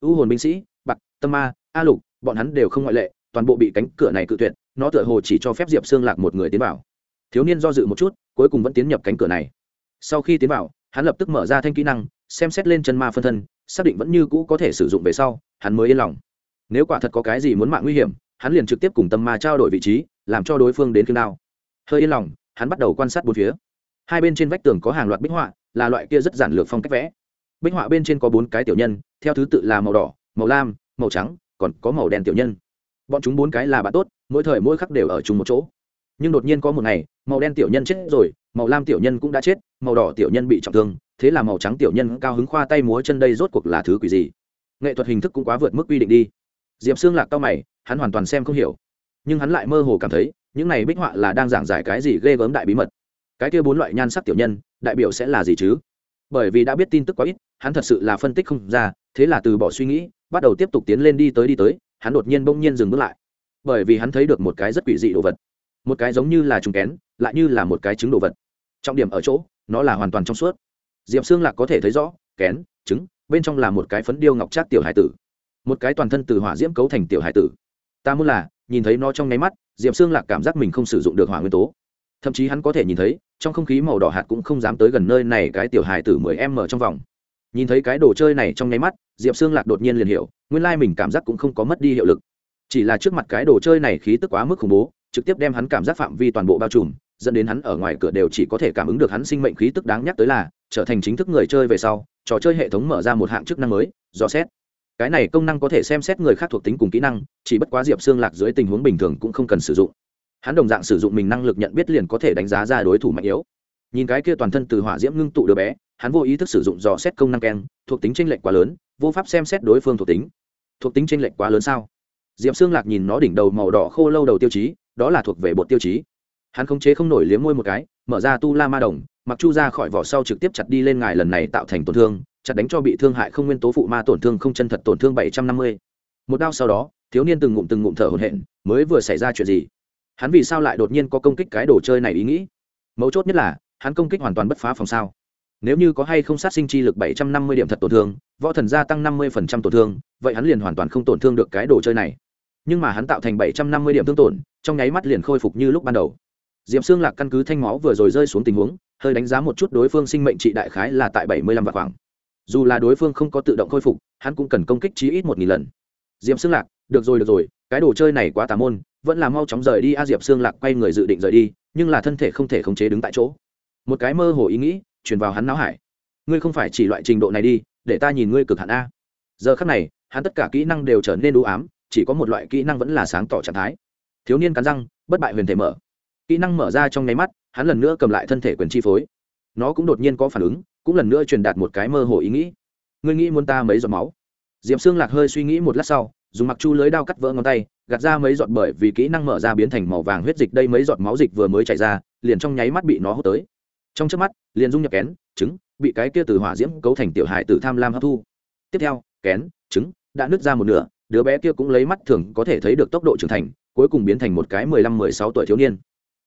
U hồn binh sĩ, bạc, tâm ma, a lục, bọn hắn đều không ngoại lệ, toàn bộ bị cánh cửa này cự tuyệt, nó tựa hồ chỉ cho phép diệp xương lạc một người tiến vào. Thiếu niên do dự một chút, cuối cùng vẫn tiến nhập cánh cửa này. Sau khi tiến vào, hắn lập tức mở ra thanh kỹ năng, xem xét lên chân ma phân thân, xác định vẫn như cũ có thể sử dụng về sau, hắn mới yên lòng. Nếu quả thật có cái gì muốn mạng nguy hiểm, hắn liền trực tiếp cùng tâm ma trao đổi vị trí, làm cho đối phương đến khi nào. hơi yên lòng, hắn bắt đầu quan sát bốn phía. Hai bên trên vách tường có hàng loạt bích họa, là loại kia rất giản lược phong cách vẽ bích họa bên trên có bốn cái tiểu nhân, theo thứ tự là màu đỏ, màu lam, màu trắng, còn có màu đen tiểu nhân. Bọn chúng bốn cái là bạn tốt, mỗi thời mỗi khắc đều ở chung một chỗ. Nhưng đột nhiên có một ngày, màu đen tiểu nhân chết rồi, màu lam tiểu nhân cũng đã chết, màu đỏ tiểu nhân bị trọng thương, thế là màu trắng tiểu nhân cao hứng khoa tay múa chân đây rốt cuộc là thứ quỷ gì? Nghệ thuật hình thức cũng quá vượt mức quy định đi. Diệp xương lạc cao mày, hắn hoàn toàn xem không hiểu. Nhưng hắn lại mơ hồ cảm thấy, những này bích họa là đang giảng giải cái gì ghê gớm đại bí mật? Cái kia bốn loại nhan sắc tiểu nhân, đại biểu sẽ là gì chứ? Bởi vì đã biết tin tức quá ít hắn thật sự là phân tích không ra, thế là từ bỏ suy nghĩ, bắt đầu tiếp tục tiến lên đi tới đi tới, hắn đột nhiên bỗng nhiên dừng bước lại. Bởi vì hắn thấy được một cái rất quỷ dị đồ vật. Một cái giống như là trùng kén, lại như là một cái trứng đồ vật. Trọng điểm ở chỗ, nó là hoàn toàn trong suốt. Diệp xương lạc có thể thấy rõ, kén, trứng, bên trong là một cái phấn điêu ngọc trác tiểu hải tử. Một cái toàn thân từ hỏa diễm cấu thành tiểu hải tử. Ta muốn là, nhìn thấy nó trong nháy mắt, diệp xương lạc cảm giác mình không sử dụng được hỏa nguyên tố. Thậm chí hắn có thể nhìn thấy, trong không khí màu đỏ hạt cũng không dám tới gần nơi này cái tiểu hải tử mười em mở trong vòng nhìn thấy cái đồ chơi này trong nháy mắt, diệp xương lạc đột nhiên liền hiểu, nguyên lai mình cảm giác cũng không có mất đi hiệu lực. Chỉ là trước mặt cái đồ chơi này khí tức quá mức khủng bố, trực tiếp đem hắn cảm giác phạm vi toàn bộ bao trùm, dẫn đến hắn ở ngoài cửa đều chỉ có thể cảm ứng được hắn sinh mệnh khí tức đáng nhắc tới là, trở thành chính thức người chơi về sau, trò chơi hệ thống mở ra một hạng chức năng mới, dò xét. Cái này công năng có thể xem xét người khác thuộc tính cùng kỹ năng, chỉ bất quá diệp xương lạc dưới tình huống bình thường cũng không cần sử dụng. Hắn đồng dạng sử dụng mình năng lực nhận biết liền có thể đánh giá ra đối thủ mạnh yếu nhìn cái kia toàn thân từ hỏa diễm ngưng tụ đứa bé, hắn vô ý thức sử dụng dò xét công năng keng, thuộc tính tranh lệch quá lớn, vô pháp xem xét đối phương thuộc tính. Thuộc tính tranh lệch quá lớn sao? Diệp xương lạc nhìn nó đỉnh đầu màu đỏ khô lâu đầu tiêu chí, đó là thuộc về bột tiêu chí. Hắn khống chế không nổi liếm môi một cái, mở ra tu la ma đồng, mặc chu ra khỏi vỏ sau trực tiếp chặt đi lên ngài lần này tạo thành tổn thương, chặt đánh cho bị thương hại không nguyên tố phụ ma tổn thương không chân thật tổn thương bảy trăm năm mươi. Một đao sau đó, thiếu niên từng ngụm từng ngụm thở hổn hển, mới vừa xảy ra chuyện gì? Hắn vì sao lại đột nhiên có công kích cái đồ chơi này ý nghĩ? Mấu chốt nhất là hắn công kích hoàn toàn bất phá phòng sao. Nếu như có hay không sát sinh chi lực bảy trăm năm mươi điểm thật tổn thương, võ thần gia tăng năm mươi phần trăm tổn thương, vậy hắn liền hoàn toàn không tổn thương được cái đồ chơi này. Nhưng mà hắn tạo thành bảy trăm năm mươi điểm thương tổn, trong nháy mắt liền khôi phục như lúc ban đầu. Diệp xương lạc căn cứ thanh máu vừa rồi rơi xuống tình huống, hơi đánh giá một chút đối phương sinh mệnh trị đại khái là tại bảy mươi lăm vạn khoảng. Dù là đối phương không có tự động khôi phục, hắn cũng cần công kích chí ít một nghìn lần. Diệp xương lạc, được rồi được rồi, cái đồ chơi này quá tà môn, vẫn là mau chóng rời đi a, diệp xương lạc quay người dự định rời đi, nhưng là thân thể không thể khống chế đứng tại chỗ một cái mơ hồ ý nghĩ truyền vào hắn não hải. Ngươi không phải chỉ loại trình độ này đi, để ta nhìn ngươi cực hạn a. Giờ khắc này, hắn tất cả kỹ năng đều trở nên đủ ám, chỉ có một loại kỹ năng vẫn là sáng tỏ trạng thái. Thiếu niên cắn răng, bất bại huyền thể mở. Kỹ năng mở ra trong nháy mắt, hắn lần nữa cầm lại thân thể quyền chi phối. Nó cũng đột nhiên có phản ứng, cũng lần nữa truyền đạt một cái mơ hồ ý nghĩ. Ngươi nghĩ muốn ta mấy giọt máu? Diệp xương lạc hơi suy nghĩ một lát sau, dùng mặc chu lưới đao cắt vỡ ngón tay, gạt ra mấy giọt bởi vì kỹ năng mở ra biến thành màu vàng huyết dịch, đây mấy giọt máu dịch vừa mới chảy ra, liền trong nháy mắt bị nó hút tới trong trước mắt, liền dung nhập kén, trứng, bị cái kia từ hỏa diễm cấu thành tiểu hải tử tham lam hấp thu. Tiếp theo, kén, trứng, đã nứt ra một nửa, đứa bé kia cũng lấy mắt thường có thể thấy được tốc độ trưởng thành, cuối cùng biến thành một cái mười lăm mười sáu tuổi thiếu niên.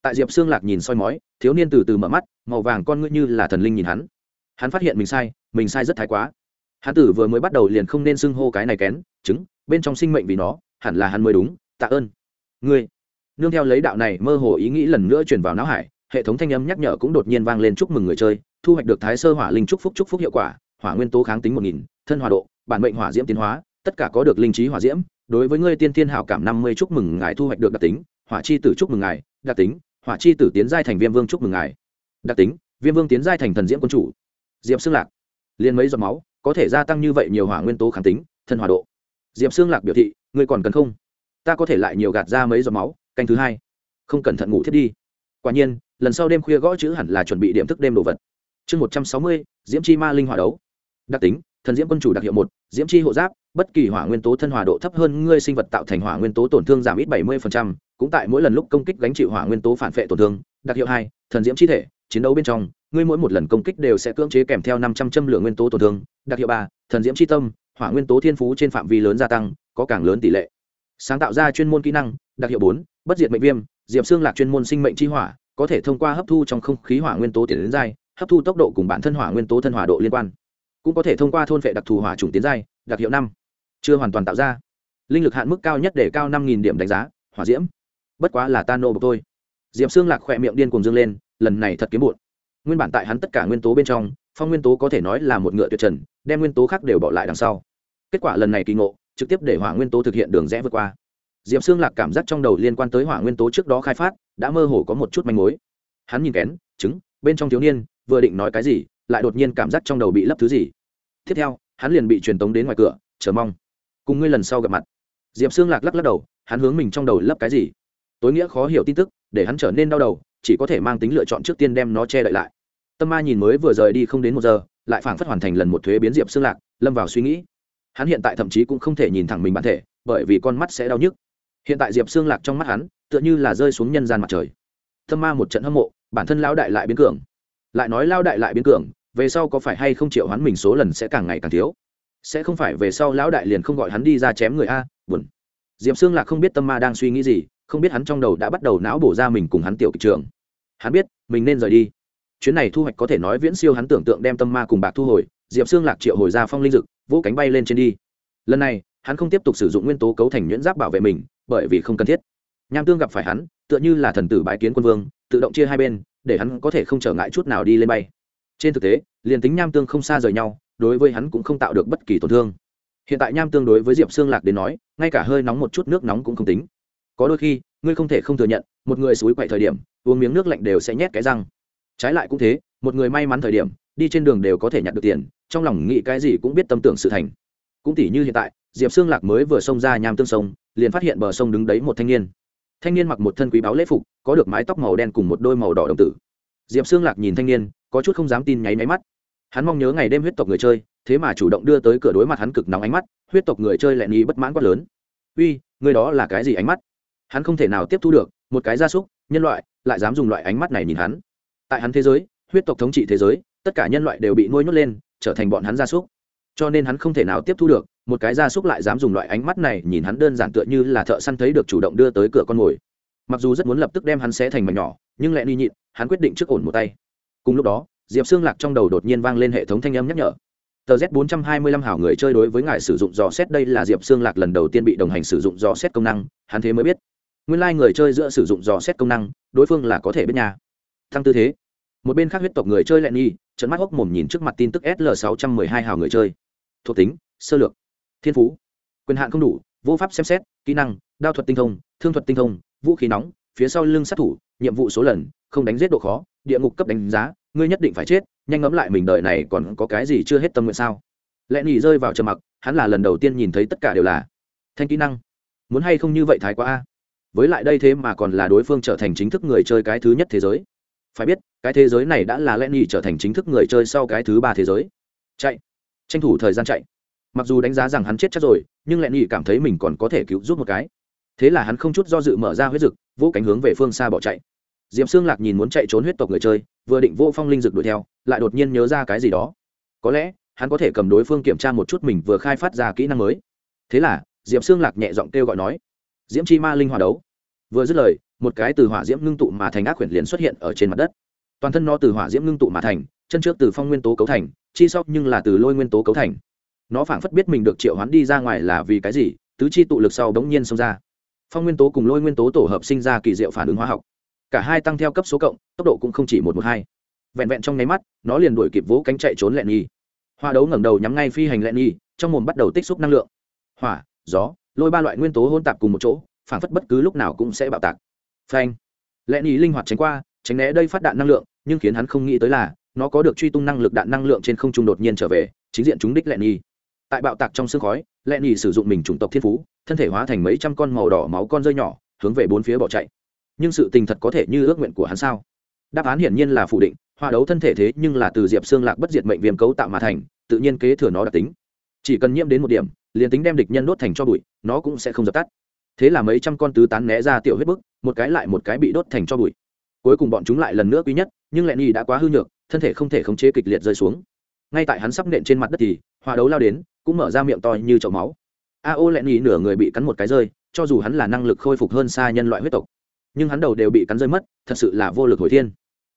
Tại diệp xương lạc nhìn soi mói, thiếu niên từ từ mở mắt, màu vàng con ngươi như là thần linh nhìn hắn. Hắn phát hiện mình sai mình sai rất thái quá. Hắn tử vừa mới bắt đầu liền không nên xưng hô cái này kén, trứng, bên trong sinh mệnh vì nó, hẳn là hắn mới đúng, tạ ơn. Ngươi, nương theo lấy đạo này mơ hồ ý nghĩ lần nữa chuyển vào não hải hệ thống thanh âm nhắc nhở cũng đột nhiên vang lên chúc mừng người chơi, thu hoạch được thái sơ hỏa linh chúc phúc chúc phúc hiệu quả, hỏa nguyên tố kháng tính một nghìn, thân hòa độ, bản mệnh hỏa diễm tiến hóa, tất cả có được linh trí hỏa diễm. Đối với ngươi tiên thiên hảo cảm năm mươi chúc mừng ngài thu hoạch được đặc tính, hỏa chi tử chúc mừng ngài, đặc tính, hỏa chi tử tiến giai thành viêm vương chúc mừng ngài, đặc tính, viêm vương tiến giai thành thần diễm quân chủ. Diệm xương lạc liền mấy giọt máu, có thể gia tăng như vậy nhiều hỏa nguyên tố kháng tính, thân hòa độ. Diệm xương lạc biểu thị, ngươi còn cần không? Ta có thể lại nhiều gạt ra mấy giọt máu, canh thứ hai. Không cẩn thận ngủ thiết đi. Quả nhiên lần sau đêm khuya gõ chữ hẳn là chuẩn bị điểm thức đêm đồ vật. Chương một trăm sáu mươi, diễm chi ma linh hỏa đấu. Đặc tính, thần diễm quân chủ đặc hiệu một, diễm chi hộ giáp, bất kỳ hỏa nguyên tố thân hòa độ thấp hơn ngươi sinh vật tạo thành hỏa nguyên tố tổn thương giảm ít bảy mươi cũng tại mỗi lần lúc công kích gánh chịu hỏa nguyên tố phản vệ tổn thương. Đặc hiệu hai, thần diễm chi thể, chiến đấu bên trong, ngươi mỗi một lần công kích đều sẽ cưỡng chế kèm theo năm trăm châm lượng nguyên tố tổn thương. Đặc hiệu ba, thần diễm chi tâm, hỏa nguyên tố thiên phú trên phạm vi lớn gia tăng, có càng lớn tỷ lệ. Sáng tạo ra chuyên môn kỹ năng, đặc hiệu bốn, bất diệt mệnh viêm, diệp xương lạc chuyên môn sinh mệnh chi hỏa có thể thông qua hấp thu trong không khí hỏa nguyên tố tiến đến giai hấp thu tốc độ cùng bản thân hỏa nguyên tố thân hỏa độ liên quan. Cũng có thể thông qua thôn vệ đặc thù hỏa trùng tiến giai đặc hiệu năm. Chưa hoàn toàn tạo ra. Linh lực hạn mức cao nhất để cao năm điểm đánh giá, hỏa diễm. Bất quá là ta nô bộc thôi. Diệp xương lạc khỏe miệng điên cùng dương lên, lần này thật kiếm bụn nguyên bản tại hắn tất cả nguyên tố bên trong, phong nguyên tố có thể nói là một ngựa tuyệt trần, đem nguyên tố khác đều bỏ lại đằng sau. Kết quả lần này kỳ ngộ, trực tiếp để hỏa nguyên tố thực hiện đường rẽ vượt qua diệp xương lạc cảm giác trong đầu liên quan tới hỏa nguyên tố trước đó khai phát đã mơ hồ có một chút manh mối. Hắn nhìn kén chứng, bên trong thiếu niên vừa định nói cái gì lại đột nhiên cảm giác trong đầu bị lấp thứ gì. Tiếp theo hắn liền bị truyền tống đến ngoài cửa chờ mong. Cùng ngươi lần sau gặp mặt. Diệp xương lạc lắc lắc đầu hắn hướng mình trong đầu lấp cái gì? Tối nghĩa khó hiểu tin tức để hắn trở nên đau đầu chỉ có thể mang tính lựa chọn trước tiên đem nó che đậy lại. Tâm ma nhìn mới vừa rời đi không đến một giờ lại phảng phất hoàn thành lần một thuế biến diệp xương lạc lâm vào suy nghĩ. Hắn hiện tại thậm chí cũng không thể nhìn thẳng mình bản thể bởi vì con mắt sẽ đau nhức hiện tại diệp xương lạc trong mắt hắn, tựa như là rơi xuống nhân gian mặt trời. Tâm ma một trận hâm mộ, bản thân lao đại lại biến cường. Lại nói lao đại lại biến cường, về sau có phải hay không chịu hắn mình số lần sẽ càng ngày càng thiếu? Sẽ không phải về sau lão đại liền không gọi hắn đi ra chém người a, buồn. Diệp xương lạc không biết tâm ma đang suy nghĩ gì, không biết hắn trong đầu đã bắt đầu não bổ ra mình cùng hắn tiểu kịch trường. Hắn biết, mình nên rời đi. Chuyến này thu hoạch có thể nói viễn siêu hắn tưởng tượng đem tâm ma cùng bạc thu hồi, diệp xương lạc triệu hồi ra phong linh dực, vỗ cánh bay lên trên đi. Lần này hắn không tiếp tục sử dụng nguyên tố cấu thành nhuyễn giáp bảo vệ mình, bởi vì không cần thiết. Nham tương gặp phải hắn, tựa như là thần tử bái kiến quân vương, tự động chia hai bên, để hắn có thể không trở ngại chút nào đi lên bay. Trên thực tế, liền tính nham tương không xa rời nhau, đối với hắn cũng không tạo được bất kỳ tổn thương. Hiện tại nham tương đối với diệp xương lạc đến nói, ngay cả hơi nóng một chút nước nóng cũng không tính. Có đôi khi, ngươi không thể không thừa nhận, một người suối quậy thời điểm, uống miếng nước lạnh đều sẽ nhét cái răng. Trái lại cũng thế, một người may mắn thời điểm, đi trên đường đều có thể nhặt được tiền, trong lòng nghĩ cái gì cũng biết tâm tưởng sự thành cũng tỷ như hiện tại, diệp xương lạc mới vừa xông ra nham tương sông, liền phát hiện bờ sông đứng đấy một thanh niên. Thanh niên mặc một thân quý báo lễ phục, có được mái tóc màu đen cùng một đôi màu đỏ đồng tử. Diệp xương lạc nhìn thanh niên, có chút không dám tin nháy máy mắt. Hắn mong nhớ ngày đêm huyết tộc người chơi, thế mà chủ động đưa tới cửa đối mặt hắn cực nóng ánh mắt, huyết tộc người chơi lại nghĩ bất mãn quá lớn. Uy, người đó là cái gì ánh mắt? Hắn không thể nào tiếp thu được, một cái gia súc, nhân loại, lại dám dùng loại ánh mắt này nhìn hắn. Tại hắn thế giới, huyết tộc thống trị thế giới, tất cả nhân loại đều bị nuôi nhốt lên, trở thành bọn hắn gia súc cho nên hắn không thể nào tiếp thu được, một cái gia súc lại dám dùng loại ánh mắt này nhìn hắn đơn giản tựa như là thợ săn thấy được chủ động đưa tới cửa con mồi. Mặc dù rất muốn lập tức đem hắn xé thành mảnh nhỏ, nhưng lại đi nhịn, hắn quyết định trước ổn một tay. Cùng lúc đó, diệp xương lạc trong đầu đột nhiên vang lên hệ thống thanh âm nhắc nhở. Tờ z 425 hảo người chơi đối với ngài sử dụng dò xét, đây là diệp xương lạc lần đầu tiên bị đồng hành sử dụng dò xét công năng, hắn thế mới biết. Nguyên lai、like、người chơi giữa sử dụng dò xét công năng, đối phương là có thể biết nhà thăng tư thế. Một bên khác huyết tộc người chơi lại nghi trận mắt hốc mồm nhìn trước mặt tin tức sl 612 hảo người chơi thuộc tính, sơ lược, thiên phú. Quyền hạn không đủ, vô pháp xem xét, kỹ năng, đao thuật tinh thông, thương thuật tinh thông, vũ khí nóng, phía sau lưng sát thủ, nhiệm vụ số lần, không đánh giết độ khó, địa ngục cấp đánh giá, ngươi nhất định phải chết, nhanh ngẫm lại mình đời này còn có cái gì chưa hết tâm nguyện sao? Lẽ nhỉ rơi vào trầm mặc, hắn là lần đầu tiên nhìn thấy tất cả đều là thanh kỹ năng. Muốn hay không như vậy thái quá a? Với lại đây thế mà còn là đối phương trở thành chính thức người chơi cái thứ nhất thế giới. Phải biết, cái thế giới này đã là lẽ nhỉ trở thành chính thức người chơi sau cái thứ ba thế giới. Chạy tranh thủ thời gian chạy. Mặc dù đánh giá rằng hắn chết chắc rồi, nhưng lẽ nghĩ cảm thấy mình còn có thể cứu giúp một cái. Thế là hắn không chút do dự mở ra huyết dực, vỗ cánh hướng về phương xa bỏ chạy. Diệp xương lạc nhìn muốn chạy trốn huyết tộc người chơi, vừa định vô phong linh dực đuổi theo, lại đột nhiên nhớ ra cái gì đó. Có lẽ, hắn có thể cầm đối phương kiểm tra một chút mình vừa khai phát ra kỹ năng mới. Thế là, diệp xương lạc nhẹ giọng kêu gọi nói, diễm chi ma linh hòa đấu. Vừa dứt lời, một cái từ hỏa diễm ngưng tụ mà thành ác quyển liền xuất hiện ở trên mặt đất. Toàn thân nó từ hỏa diễm ngưng tụ mà thành chân trước từ phong nguyên tố cấu thành, chi sau nhưng là từ lôi nguyên tố cấu thành. Nó phảng phất biết mình được triệu hoán đi ra ngoài là vì cái gì, tứ chi tụ lực sau đống nhiên xông ra. Phong nguyên tố cùng lôi nguyên tố tổ hợp sinh ra kỳ diệu phản ứng hóa học. Cả hai tăng theo cấp số cộng, tốc độ cũng không chỉ một một hai. Vẹn vẹn trong nháy mắt, nó liền đuổi kịp vỗ cánh chạy trốn lẹn nhi hoa đấu ngẩng đầu nhắm ngay phi hành lẹn nhi trong mồm bắt đầu tích xúc năng lượng. Hỏa, gió, lôi ba loại nguyên tố hôn tạp cùng một chỗ phản phất bất cứ lúc nào cũng sẽ bạo tạc. Phanh. Lẹn nhi linh hoạt tránh qua, tránh né đây phát đạn năng lượng, nhưng khiến hắn không nghĩ tới là nó có được truy tung năng lực đạn năng lượng trên không trung đột nhiên trở về, chính diện chúng đích lẹn nhi tại bạo tạc trong sương khói lẹn nhi sử dụng mình chủng tộc thiên phú, thân thể hóa thành mấy trăm con màu đỏ máu con rơi nhỏ, hướng về bốn phía bỏ chạy. Nhưng sự tình thật có thể như ước nguyện của hắn sao? Đáp án hiển nhiên là phủ định, hòa đấu thân thể thế nhưng là từ diệp xương lạc bất diệt mệnh viêm cấu tạo mà thành, tự nhiên kế thừa nó đặc tính. Chỉ cần nhiễm đến một điểm, liền tính đem địch nhân đốt thành cho bụi, nó cũng sẽ không dập tắt. Thế là mấy trăm con tứ tán né ra tiểu huyết bức, một cái lại một cái bị đốt thành cho bụi. Cuối cùng bọn chúng lại lần nữa quý nhất nhưng lẹn y đã quá hư nhược, thân thể không thể khống chế kịch liệt rơi xuống. Ngay tại hắn sắp nện trên mặt đất thì hòa đấu lao đến, cũng mở ra miệng to như chậu máu. A ô lẹn y nửa người bị cắn một cái rơi, cho dù hắn là năng lực khôi phục hơn xa nhân loại huyết tộc, nhưng hắn đầu đều bị cắn rơi mất, thật sự là vô lực hồi thiên.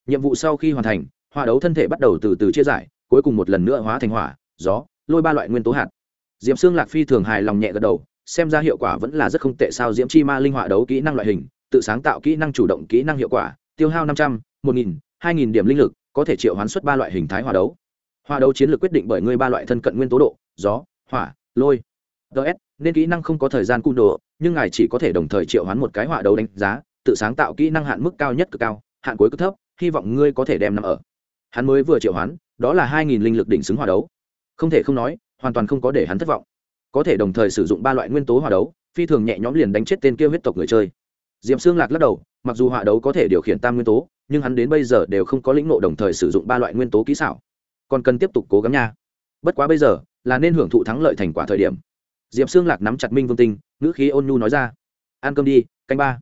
Nhiệm vụ sau khi hoàn thành, hỏa đấu thân thể bắt đầu từ từ chia giải, cuối cùng một lần nữa hóa thành hỏa, gió, lôi ba loại nguyên tố hạt. Diệm xương lạc phi thường hài lòng nhẹ gật đầu, xem ra hiệu quả vẫn là rất không tệ sao diễm chi ma linh hỏa đấu kỹ năng loại hình, tự sáng tạo kỹ năng chủ động kỹ năng hiệu quả, tiêu hao năm trăm, một nghìn hai nghìn điểm linh lực, có thể triệu hoán xuất ba loại hình thái hòa đấu. Hòa đấu chiến lược quyết định bởi ngươi ba loại thân cận nguyên tố độ, gió, hỏa, lôi. Ts nên kỹ năng không có thời gian cung đồ, nhưng ngài chỉ có thể đồng thời triệu hoán một cái hòa đấu đánh giá, tự sáng tạo kỹ năng hạn mức cao nhất cực cao, hạn cuối cực thấp, hy vọng ngươi có thể đem nằm ở. Hắn mới vừa triệu hoán, đó là hai nghìn linh lực đỉnh xứng hòa đấu. Không thể không nói, hoàn toàn không có để hắn thất vọng. Có thể đồng thời sử dụng ba loại nguyên tố hòa đấu, phi thường nhẹ nhõm liền đánh chết tên kia huyết tộc người chơi. Diệp xương lạc lắc đầu, mặc dù họa đấu có thể điều khiển tam nguyên tố, nhưng hắn đến bây giờ đều không có lĩnh nộ đồng thời sử dụng ba loại nguyên tố kỹ xảo. Còn cần tiếp tục cố gắng nha. Bất quá bây giờ, là nên hưởng thụ thắng lợi thành quả thời điểm. Diệp xương lạc nắm chặt minh vương tinh, ngữ khí ôn nhu nói ra. Ăn cơm đi, canh ba.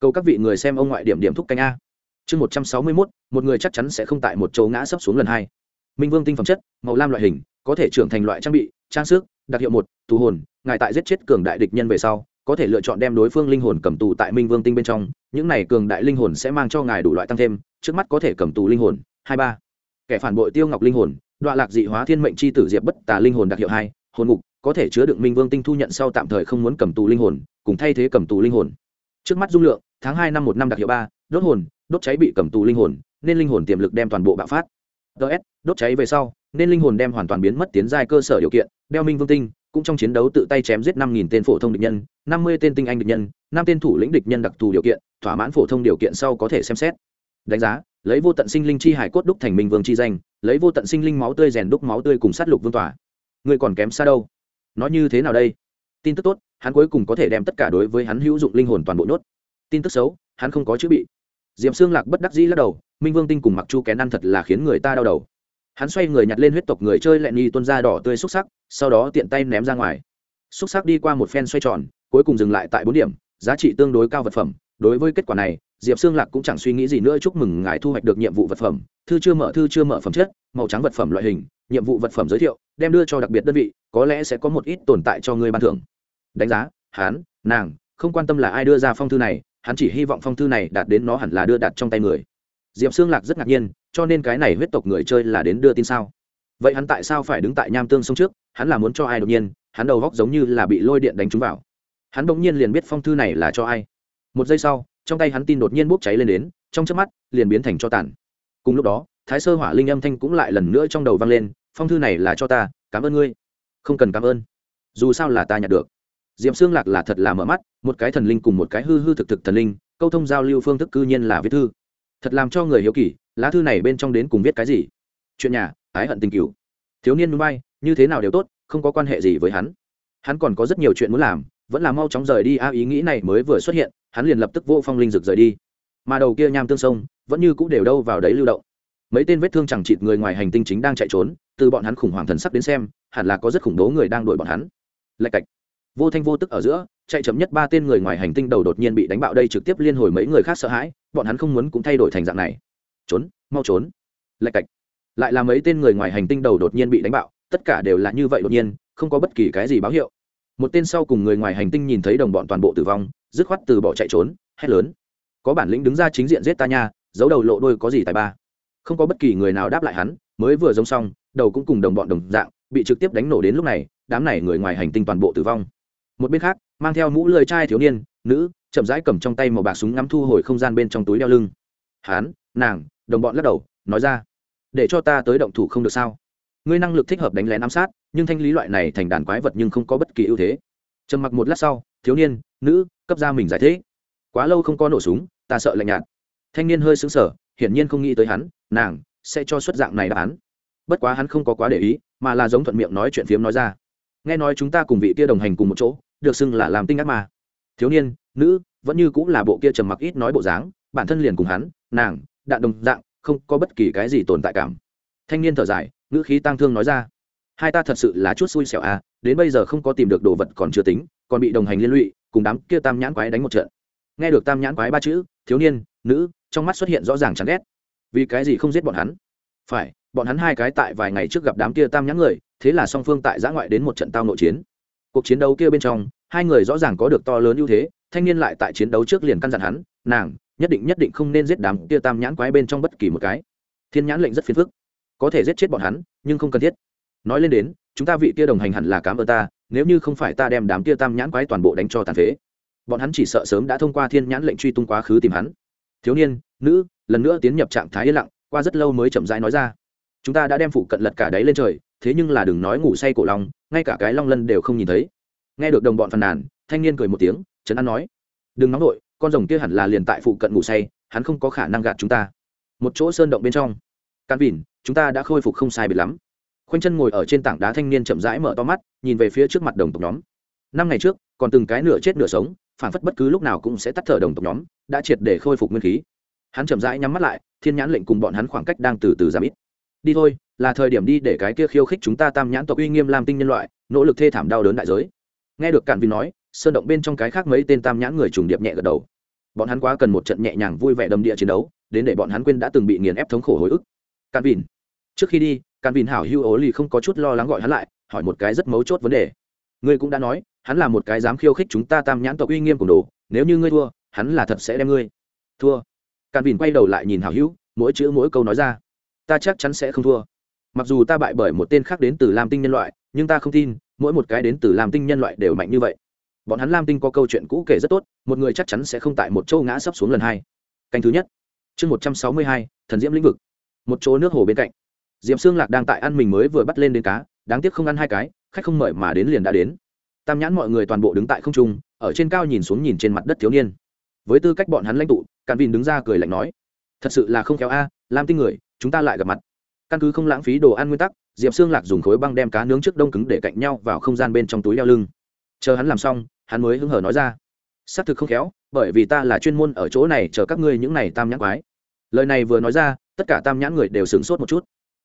Cầu các vị người xem ông ngoại điểm điểm thúc canh a. Chương một trăm sáu mươi mốt, một người chắc chắn sẽ không tại một chỗ ngã sấp xuống lần hai. Minh vương tinh phẩm chất, màu lam loại hình, có thể trưởng thành loại trang bị, trang sức, đặc hiệu một, tù hồn, ngài tại giết chết cường đại địch nhân về sau có thể lựa chọn đem đối phương linh hồn cầm tù tại minh vương tinh bên trong, những này cường đại linh hồn sẽ mang cho ngài đủ loại tăng thêm, trước mắt có thể cầm tù linh hồn, hai ba. Kẻ phản bội tiêu ngọc linh hồn đoạn lạc dị hóa thiên mệnh c h i tử diệp bất tà linh hồn đặc hiệu hai, hồn ngục, có thể chứa đựng minh vương tinh thu nhận sau tạm thời không muốn cầm tù linh hồn, cùng thay thế cầm tù linh hồn. Trước mắt dung lượng, tháng hai năm một năm đặc hiệu ba, đốt hồn, đốt cháy bị cầm tù linh hồn, nên linh hồn tiềm lực đem toàn bộ bạo phát. Ts đốt cháy về sau, nên linh hồn đem hoàn toàn biến mất tiến giai cơ sở điều kiện, đeo minh vương tinh cũng trong chiến đấu tự tay chém giết năm nghìn tên phổ thông địch nhân năm mươi tên tinh anh địch nhân năm tên thủ lĩnh địch nhân đặc thù điều kiện thỏa mãn phổ thông điều kiện sau có thể xem xét. Đánh giá lấy vô tận sinh linh chi hải cốt đúc thành minh vương chi danh lấy vô tận sinh linh máu tươi rèn đúc máu tươi cùng sát lục vương tỏa. Người còn kém xa đâu? Nói như thế nào đây? Tin tức tốt hắn cuối cùng có thể đem tất cả đối với hắn hữu dụng linh hồn toàn bộ nốt, tin tức xấu hắn không có chữ bị. Diệm xương lạc bất đắc dĩ lắc đầu minh vương tinh cùng mặc chu kén ăn thật là khiến người ta đau đầu. Hắn xoay người nhặt lên huyết tộc người chơi lẹn nghi tuân ra đỏ tươi xúc sắc sau đó tiện tay ném ra ngoài. Xúc sắc đi qua một phen xoay tròn, cuối cùng dừng lại tại bốn điểm, giá trị tương đối cao vật phẩm. Đối với kết quả này, diệp Sương lạc cũng chẳng suy nghĩ gì nữa, chúc mừng ngài thu hoạch được nhiệm vụ vật phẩm. Thư chưa mở, thư chưa mở phẩm chất, màu trắng vật phẩm loại hình, nhiệm vụ vật phẩm giới thiệu, đem đưa cho đặc biệt đơn vị, có lẽ sẽ có một ít tồn tại cho người ban thưởng. Đánh giá hán nàng, không quan tâm là ai đưa ra phong thư này, hắn chỉ hy vọng phong thư này đạt đến nó hẳn là đưa đặt trong tay người. Diệp Sương lạc rất ngạc nhiên, cho nên cái này huyết tộc người chơi là đến đưa tin sao? Vậy hắn tại sao phải đứng tại nham tương sông trước? Hắn là muốn cho ai đột nhiên? Hắn đầu góc giống như là bị lôi điện đánh trúng vào. Hắn bỗng nhiên liền biết phong thư này là cho ai. Một giây sau, trong tay hắn tin đột nhiên bốc cháy lên đến, trong chớp mắt, liền biến thành cho tàn. Cùng lúc đó, thái sơ hỏa linh âm thanh cũng lại lần nữa trong đầu vang lên, phong thư này là cho ta, cảm ơn ngươi. Không cần cảm ơn. Dù sao là ta nhặt được. Diệm xương lạc là thật là mở mắt, một cái thần linh cùng một cái hư hư thực thực thần linh, câu thông giao lưu phương thức cư nhiên là viết thư. Thật làm cho người hiếu kỳ, lá thư này bên trong đến cùng viết cái gì? Chuyện nhà, ái hận tình cựu thiếu niên núi bay, như thế nào đều tốt, không có quan hệ gì với hắn. Hắn còn có rất nhiều chuyện muốn làm, vẫn là mau chóng rời đi. A, ý nghĩ này mới vừa xuất hiện, hắn liền lập tức vô phong linh rực rời đi. Mà đầu kia nham tương sông, vẫn như c ũ đều đâu vào đấy lưu động. Mấy tên vết thương chẳng chịt người ngoài hành tinh chính đang chạy trốn, từ bọn hắn khủng hoảng thần sắc đến xem, hẳn là có rất khủng bố người đang đuổi bọn hắn. Lạch cạch. Vô thanh vô tức ở giữa, chạy chậm nhất ba tên người ngoài hành tinh đầu đột nhiên bị đánh bạo đây trực tiếp liên hồi mấy người khác sợ hãi, bọn hắn không muốn cũng thay đổi thành dạng này. Trốn, mau trốn. Lạch cạch lại là mấy tên người ngoài hành tinh đầu đột nhiên bị đánh bạo, tất cả đều là như vậy đột nhiên, không có bất kỳ cái gì báo hiệu. Một tên sau cùng người ngoài hành tinh nhìn thấy đồng bọn toàn bộ tử vong, dứt khoát từ bỏ chạy trốn, hét lớn. Có bản lĩnh đứng ra chính diện giết ta nha, giấu đầu lộ đôi có gì tài ba. Không có bất kỳ người nào đáp lại hắn, mới vừa giống xong, đầu cũng cùng đồng bọn đồng dạng, bị trực tiếp đánh nổ đến lúc này, đám này người ngoài hành tinh toàn bộ tử vong. Một bên khác, mang theo mũ lười trai thiếu niên, nữ, chậm rãi cầm trong tay một bạc súng ngắm thu hồi không gian bên trong túi đeo lưng. Hán nàng, đồng bọn lắc đầu, nói ra để cho ta tới động thủ không được sao? Ngươi năng lực thích hợp đánh lén ám sát, nhưng thanh lý loại này thành đàn quái vật nhưng không có bất kỳ ưu thế. Trầm mặc một lát sau, thiếu niên, nữ, cấp ra mình giải thế quá lâu không có nổ súng, ta sợ lạnh nhạt. Thanh niên hơi xứng sở hiển nhiên không nghĩ tới hắn, nàng sẽ cho xuất dạng này đáp án. Bất quá hắn không có quá để ý, mà là giống thuận miệng nói chuyện phiếm nói ra. Nghe nói chúng ta cùng vị kia đồng hành cùng một chỗ, được xưng là làm tinh ác mà. thiếu niên, nữ, vẫn như cũng là bộ kia trầm mặc ít nói bộ dáng, bản thân liền cùng hắn, nàng, đạn đồng dạng không có bất kỳ cái gì tồn tại cảm. Thanh niên thở dài, ngữ khí tăng thương nói ra. Hai ta thật sự là chút xui xẻo à đến bây giờ không có tìm được đồ vật còn chưa tính, còn bị đồng hành liên lụy, cùng đám kia tam nhãn quái đánh một trận. Nghe được tam nhãn quái ba chữ, thiếu niên, nữ, trong mắt xuất hiện rõ ràng chán ghét. Vì cái gì không giết bọn hắn? Phải, bọn hắn hai cái tại vài ngày trước gặp đám kia tam nhãn người, thế là song phương tại giã ngoại đến một trận tao nội chiến. Cuộc chiến đấu kia bên trong, hai người rõ ràng có được to lớn ưu thế, thanh niên lại tại chiến đấu trước liền căn dặn hắn, nàng nhất định nhất định không nên giết đám kia tam nhãn quái bên trong bất kỳ một cái. Thiên nhãn lệnh rất phiền phức. Có thể giết chết bọn hắn, nhưng không cần thiết. Nói lên đến, chúng ta vị kia đồng hành hẳn là cám ơn ta, nếu như không phải ta đem đám kia tam nhãn quái toàn bộ đánh cho tàn phế. Bọn hắn chỉ sợ sớm đã thông qua thiên nhãn lệnh truy tung quá khứ tìm hắn. Thiếu niên, nữ, lần nữa tiến nhập trạng thái yên lặng, qua rất lâu mới chậm rãi nói ra. Chúng ta đã đem phụ cận lật cả đáy lên trời, thế nhưng là đừng nói ngủ say cổ long ngay cả cái long lân đều không nhìn thấy. Nghe được đồng bọn phàn nàn, thanh niên cười một tiếng, trấn an nói. Đừng nóng nổi con rồng kia hẳn là liền tại phụ cận ngủ say, hắn không có khả năng gạt chúng ta. Một chỗ sơn động bên trong can vỉn chúng ta đã khôi phục không sai biệt lắm. Khoanh chân ngồi ở trên tảng đá thanh niên chậm rãi mở to mắt, nhìn về phía trước mặt đồng tộc nhóm. Năm ngày trước, còn từng cái nửa chết nửa sống, phản phất bất cứ lúc nào cũng sẽ tắt thở đồng tộc nhóm, đã triệt để khôi phục nguyên khí. Hắn chậm rãi nhắm mắt lại, thiên nhãn lệnh cùng bọn hắn khoảng cách đang từ từ giảm ít. Đi thôi, là thời điểm đi để cái kia khiêu khích chúng ta tam nhãn tộc uy nghiêm làm tinh nhân loại, nỗ lực thê thảm đau đớn đại giới. Nghe được cản vì nói sơn động bên trong cái khác mấy tên tam nhãn người trùng điệp nhẹ gật đầu. Bọn hắn quá cần một trận nhẹ nhàng vui vẻ đầm địa chiến đấu, đến để bọn hắn quên đã từng bị nghiền ép thống khổ hồi ức. Can vìn trước khi đi can vìn hảo hưu ố lì không có chút lo lắng gọi hắn lại, hỏi một cái rất mấu chốt vấn đề. Ngươi cũng đã nói, hắn là một cái dám khiêu khích chúng ta tam nhãn tộc uy nghiêm cùng đồ, nếu như ngươi thua, hắn là thật sẽ đem ngươi. Thua. Can vìn quay đầu lại nhìn hảo hữu, mỗi chữ mỗi câu nói ra. Ta chắc chắn sẽ không thua. Mặc dù ta bại bởi một tên khác đến từ lam tinh nhân loại, nhưng ta không tin, mỗi một cái đến từ lam tinh nhân loại đều mạnh như vậy bọn hắn lam tinh có câu chuyện cũ kể rất tốt, một người chắc chắn sẽ không tại một châu ngã sấp xuống lần hai. Canh thứ nhất. Chương một trăm sáu mươi hai, thần diễm lĩnh vực. Một chỗ nước hồ bên cạnh. Diệm xương lạc đang tại ăn mình mới vừa bắt lên đến cá, đáng tiếc không ăn hai cái, khách không mời mà đến liền đã đến. Tam nhãn mọi người toàn bộ đứng tại không trung, ở trên cao nhìn xuống nhìn trên mặt đất thiếu niên. Với tư cách bọn hắn lãnh tụ, càn vin đứng ra cười lạnh nói, thật sự là không khéo a, lam tinh người, chúng ta lại gặp mặt. Căn cứ không lãng phí đồ ăn nguyên tắc, diệp xương lạc dùng khối băng đem cá nướng trước đông cứng để cạnh nhau vào không gian bên trong túi đeo lưng. Chờ hắn làm xong hắn mới hứng hở nói ra. Xác thực không khéo, bởi vì ta là chuyên môn ở chỗ này chờ các ngươi những này tam nhãn quái. Lời này vừa nói ra, tất cả tam nhãn người đều sửng sốt một chút.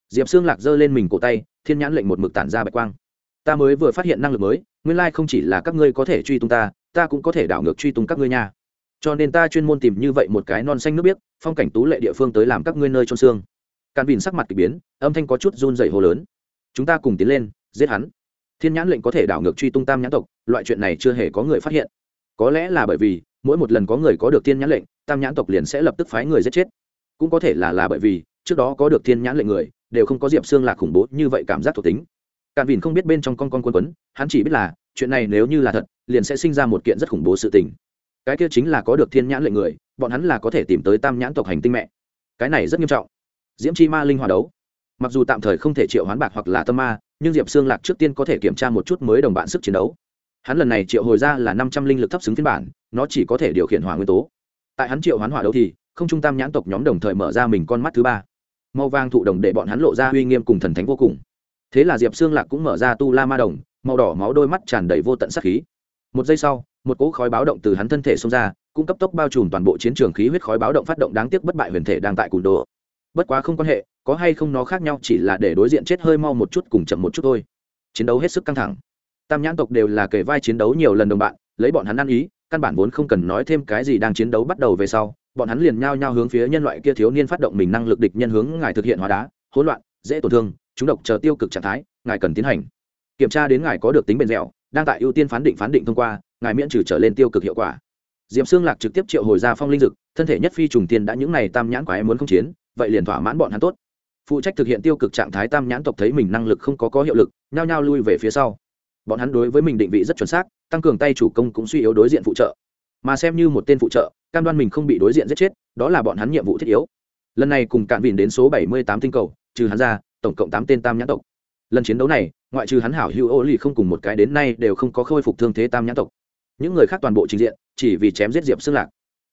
Diệp xương lạc giơ lên mình cổ tay, thiên nhãn lệnh một mực tản ra bạch quang. Ta mới vừa phát hiện năng lực mới, nguyên lai không chỉ là các ngươi có thể truy tung ta ta cũng có thể đảo ngược truy tung các ngươi nha. Cho nên ta chuyên môn tìm như vậy một cái non xanh nước biếc, phong cảnh tú lệ địa phương tới làm các ngươi nơi trôn xương. Càn bìn sắc mặt k ỳ biến, âm thanh có chút run dày hồ lớn. Chúng ta cùng tiến lên, giết hắn thiên nhãn lệnh có thể đảo ngược truy tung tam nhãn tộc, loại chuyện này chưa hề có người phát hiện. Có lẽ là bởi vì, mỗi một lần có người có được thiên nhãn lệnh, tam nhãn tộc liền sẽ lập tức phái người giết chết. Cũng có thể là là bởi vì, trước đó có được thiên nhãn lệnh người, đều không có diệp xương lạc khủng bố như vậy cảm giác thuộc tính. Càn vìn không biết bên trong con con quân quấn, hắn chỉ biết là, chuyện này nếu như là thật, liền sẽ sinh ra một kiện rất khủng bố sự tình. Cái kia chính là có được thiên nhãn lệnh người, bọn hắn là có thể tìm tới tam nhãn tộc hành tinh mẹ. Cái này rất nghiêm trọng. Diễm chi ma linh hòa đấu. Mặc dù tạm thời không thể triệu hoán bạc hoặc là tâm ma nhưng diệp xương lạc trước tiên có thể kiểm tra một chút mới đồng bạn sức chiến đấu. Hắn lần này triệu hồi ra là năm trăm linh lực thấp xứng phiên bản, nó chỉ có thể điều khiển hỏa nguyên tố. Tại hắn triệu hoán hỏa đấu thì, không trung tam nhãn tộc nhóm đồng thời mở ra mình con mắt thứ ba. Màu vàng thụ đồng để bọn hắn lộ ra uy nghiêm cùng thần thánh vô cùng. Thế là diệp xương lạc cũng mở ra tu la ma đồng, màu đỏ máu đôi mắt tràn đầy vô tận sắc khí. Một giây sau, một cỗ khói báo động từ hắn thân thể xông ra, cũng cấp tốc bao trùm toàn bộ chiến trường khí huyết khói báo động phát động đáng tiếc bất bại huyền thể đang tại cùn đồ. Bất quá không quan hệ có hay không nó khác nhau chỉ là để đối diện chết hơi mau một chút cùng chậm một chút thôi. Chiến đấu hết sức căng thẳng. Tam nhãn tộc đều là kề vai chiến đấu nhiều lần đồng bạn, lấy bọn hắn ăn ý, căn bản vốn không cần nói thêm cái gì đang chiến đấu bắt đầu về sau, bọn hắn liền nhao nhao hướng phía nhân loại kia thiếu niên phát động mình năng lực địch nhân hướng ngài thực hiện hóa đá, hỗn loạn, dễ tổn thương, chúng độc chờ tiêu cực trạng thái, ngài cần tiến hành. Kiểm tra đến ngài có được tính bền dẻo, đang tại ưu tiên phán định phán định thông qua, ngài miễn trừ trở lên tiêu cực hiệu quả. Diệp xương lạc trực tiếp triệu hồi ra phong linh dực, thân thể nhất phi trùng tiên đã những này tam nhãn quái muốn không chiến, vậy liền thỏa mãn bọn hắn tốt phụ trách thực hiện tiêu cực trạng thái tam nhãn tộc thấy mình năng lực không có có hiệu lực, nhao nhao lui về phía sau. Bọn hắn đối với mình định vị rất chuẩn xác, tăng cường tay chủ công cũng suy yếu đối diện phụ trợ. Mà xem như một tên phụ trợ, cam đoan mình không bị đối diện giết chết, đó là bọn hắn nhiệm vụ thiết yếu. Lần này cùng cạn vìn đến số bảy mươi tám tinh cầu, trừ hắn ra, tổng cộng tám tên tam nhãn tộc. Lần chiến đấu này, ngoại trừ hắn hảo hữu ô lì không cùng một cái đến nay đều không có khôi phục thương thế tam nhãn tộc. Những người khác toàn bộ trình diện, chỉ vì chém giết diệp xương lạc.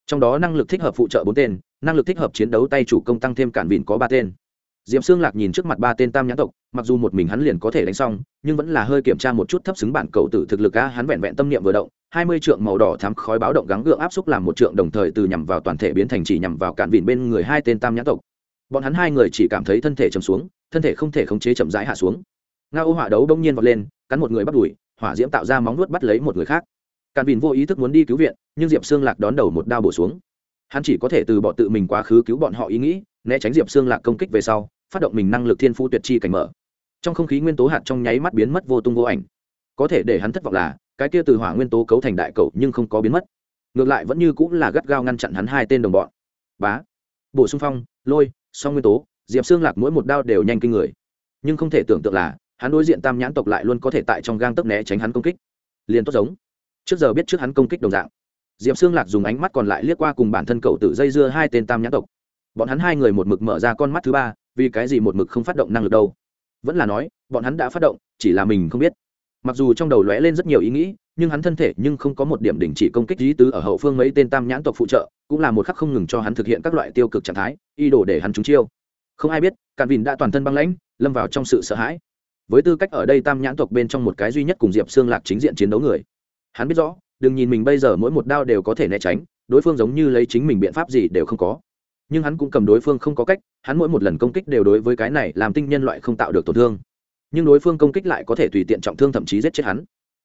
Trong đó năng lực thích hợp phụ trợ bốn tên, năng lực thích hợp chiến đấu tay chủ công tăng thêm cản vìn có ba tên diệp Sương lạc nhìn trước mặt ba tên tam nhãn tộc mặc dù một mình hắn liền có thể đánh xong nhưng vẫn là hơi kiểm tra một chút thấp xứng bản cầu tử thực lực a hắn vẹn vẹn tâm niệm vừa động hai mươi trượng màu đỏ thắm khói báo động gắng gượng áp xúc làm một trượng đồng thời từ nhằm vào toàn thể biến thành chỉ nhằm vào cản vịn bên người hai tên tam nhãn tộc. Bọn hắn hai người chỉ cảm thấy thân thể trầm xuống thân thể không thể khống chế chậm rãi hạ xuống. Ngao hỏa đấu đông nhiên vọt lên cắn một người bắt đuổi, hỏa diễm tạo ra móng nuốt bắt lấy một người khác. Càn Vịn vô ý thức muốn đi cứu viện nhưng diệp Sương lạc đón đầu một đao bổ xuống. Hắn chỉ có thể từ bỏ tự mình quá khứ cứu bọn họ ý nghĩ né tránh diệp xương lạc công kích về sau, phát động mình năng lực thiên phú tuyệt chi cảnh mở. Trong không khí nguyên tố hạt trong nháy mắt biến mất vô tung vô ảnh. Có thể để hắn thất vọng là, cái kia từ hỏa nguyên tố cấu thành đại cầu nhưng không có biến mất. Ngược lại vẫn như cũng là gắt gao ngăn chặn hắn hai tên đồng bọn. Bá. Bổ sung phong, lôi, song nguyên tố, diệp xương lạc mỗi một đao đều nhanh kinh người. Nhưng không thể tưởng tượng là, hắn đối diện tam nhãn tộc lại luôn có thể tại trong gang tấc né tránh hắn công kích. Liền tốt giống. Trước giờ biết trước hắn công kích đồng dạng. Diệp xương lạc dùng ánh mắt còn lại liếc qua cùng bản thân cậu tự dây dưa hai tên tam nhãn tộc bọn hắn hai người một mực mở ra con mắt thứ ba, vì cái gì một mực không phát động năng lực đâu? Vẫn là nói, bọn hắn đã phát động, chỉ là mình không biết. Mặc dù trong đầu lóe lên rất nhiều ý nghĩ, nhưng hắn thân thể nhưng không có một điểm đình chỉ công kích lý tứ ở hậu phương mấy tên tam nhãn tộc phụ trợ, cũng là một khắc không ngừng cho hắn thực hiện các loại tiêu cực trạng thái y đổ để hắn trúng chiêu. Không ai biết cạn vìn đã toàn thân băng lãnh, lâm vào trong sự sợ hãi. Với tư cách ở đây tam nhãn tộc bên trong một cái duy nhất cùng diệp xương lạc chính diện chiến đấu người. Hắn biết rõ, đừng nhìn mình bây giờ mỗi một đao đều có thể né tránh, đối phương giống như lấy chính mình biện pháp gì đều không có nhưng hắn cũng cầm đối phương không có cách, hắn mỗi một lần công kích đều đối với cái này làm tinh nhân loại không tạo được tổn thương. Nhưng đối phương công kích lại có thể tùy tiện trọng thương thậm chí giết chết hắn.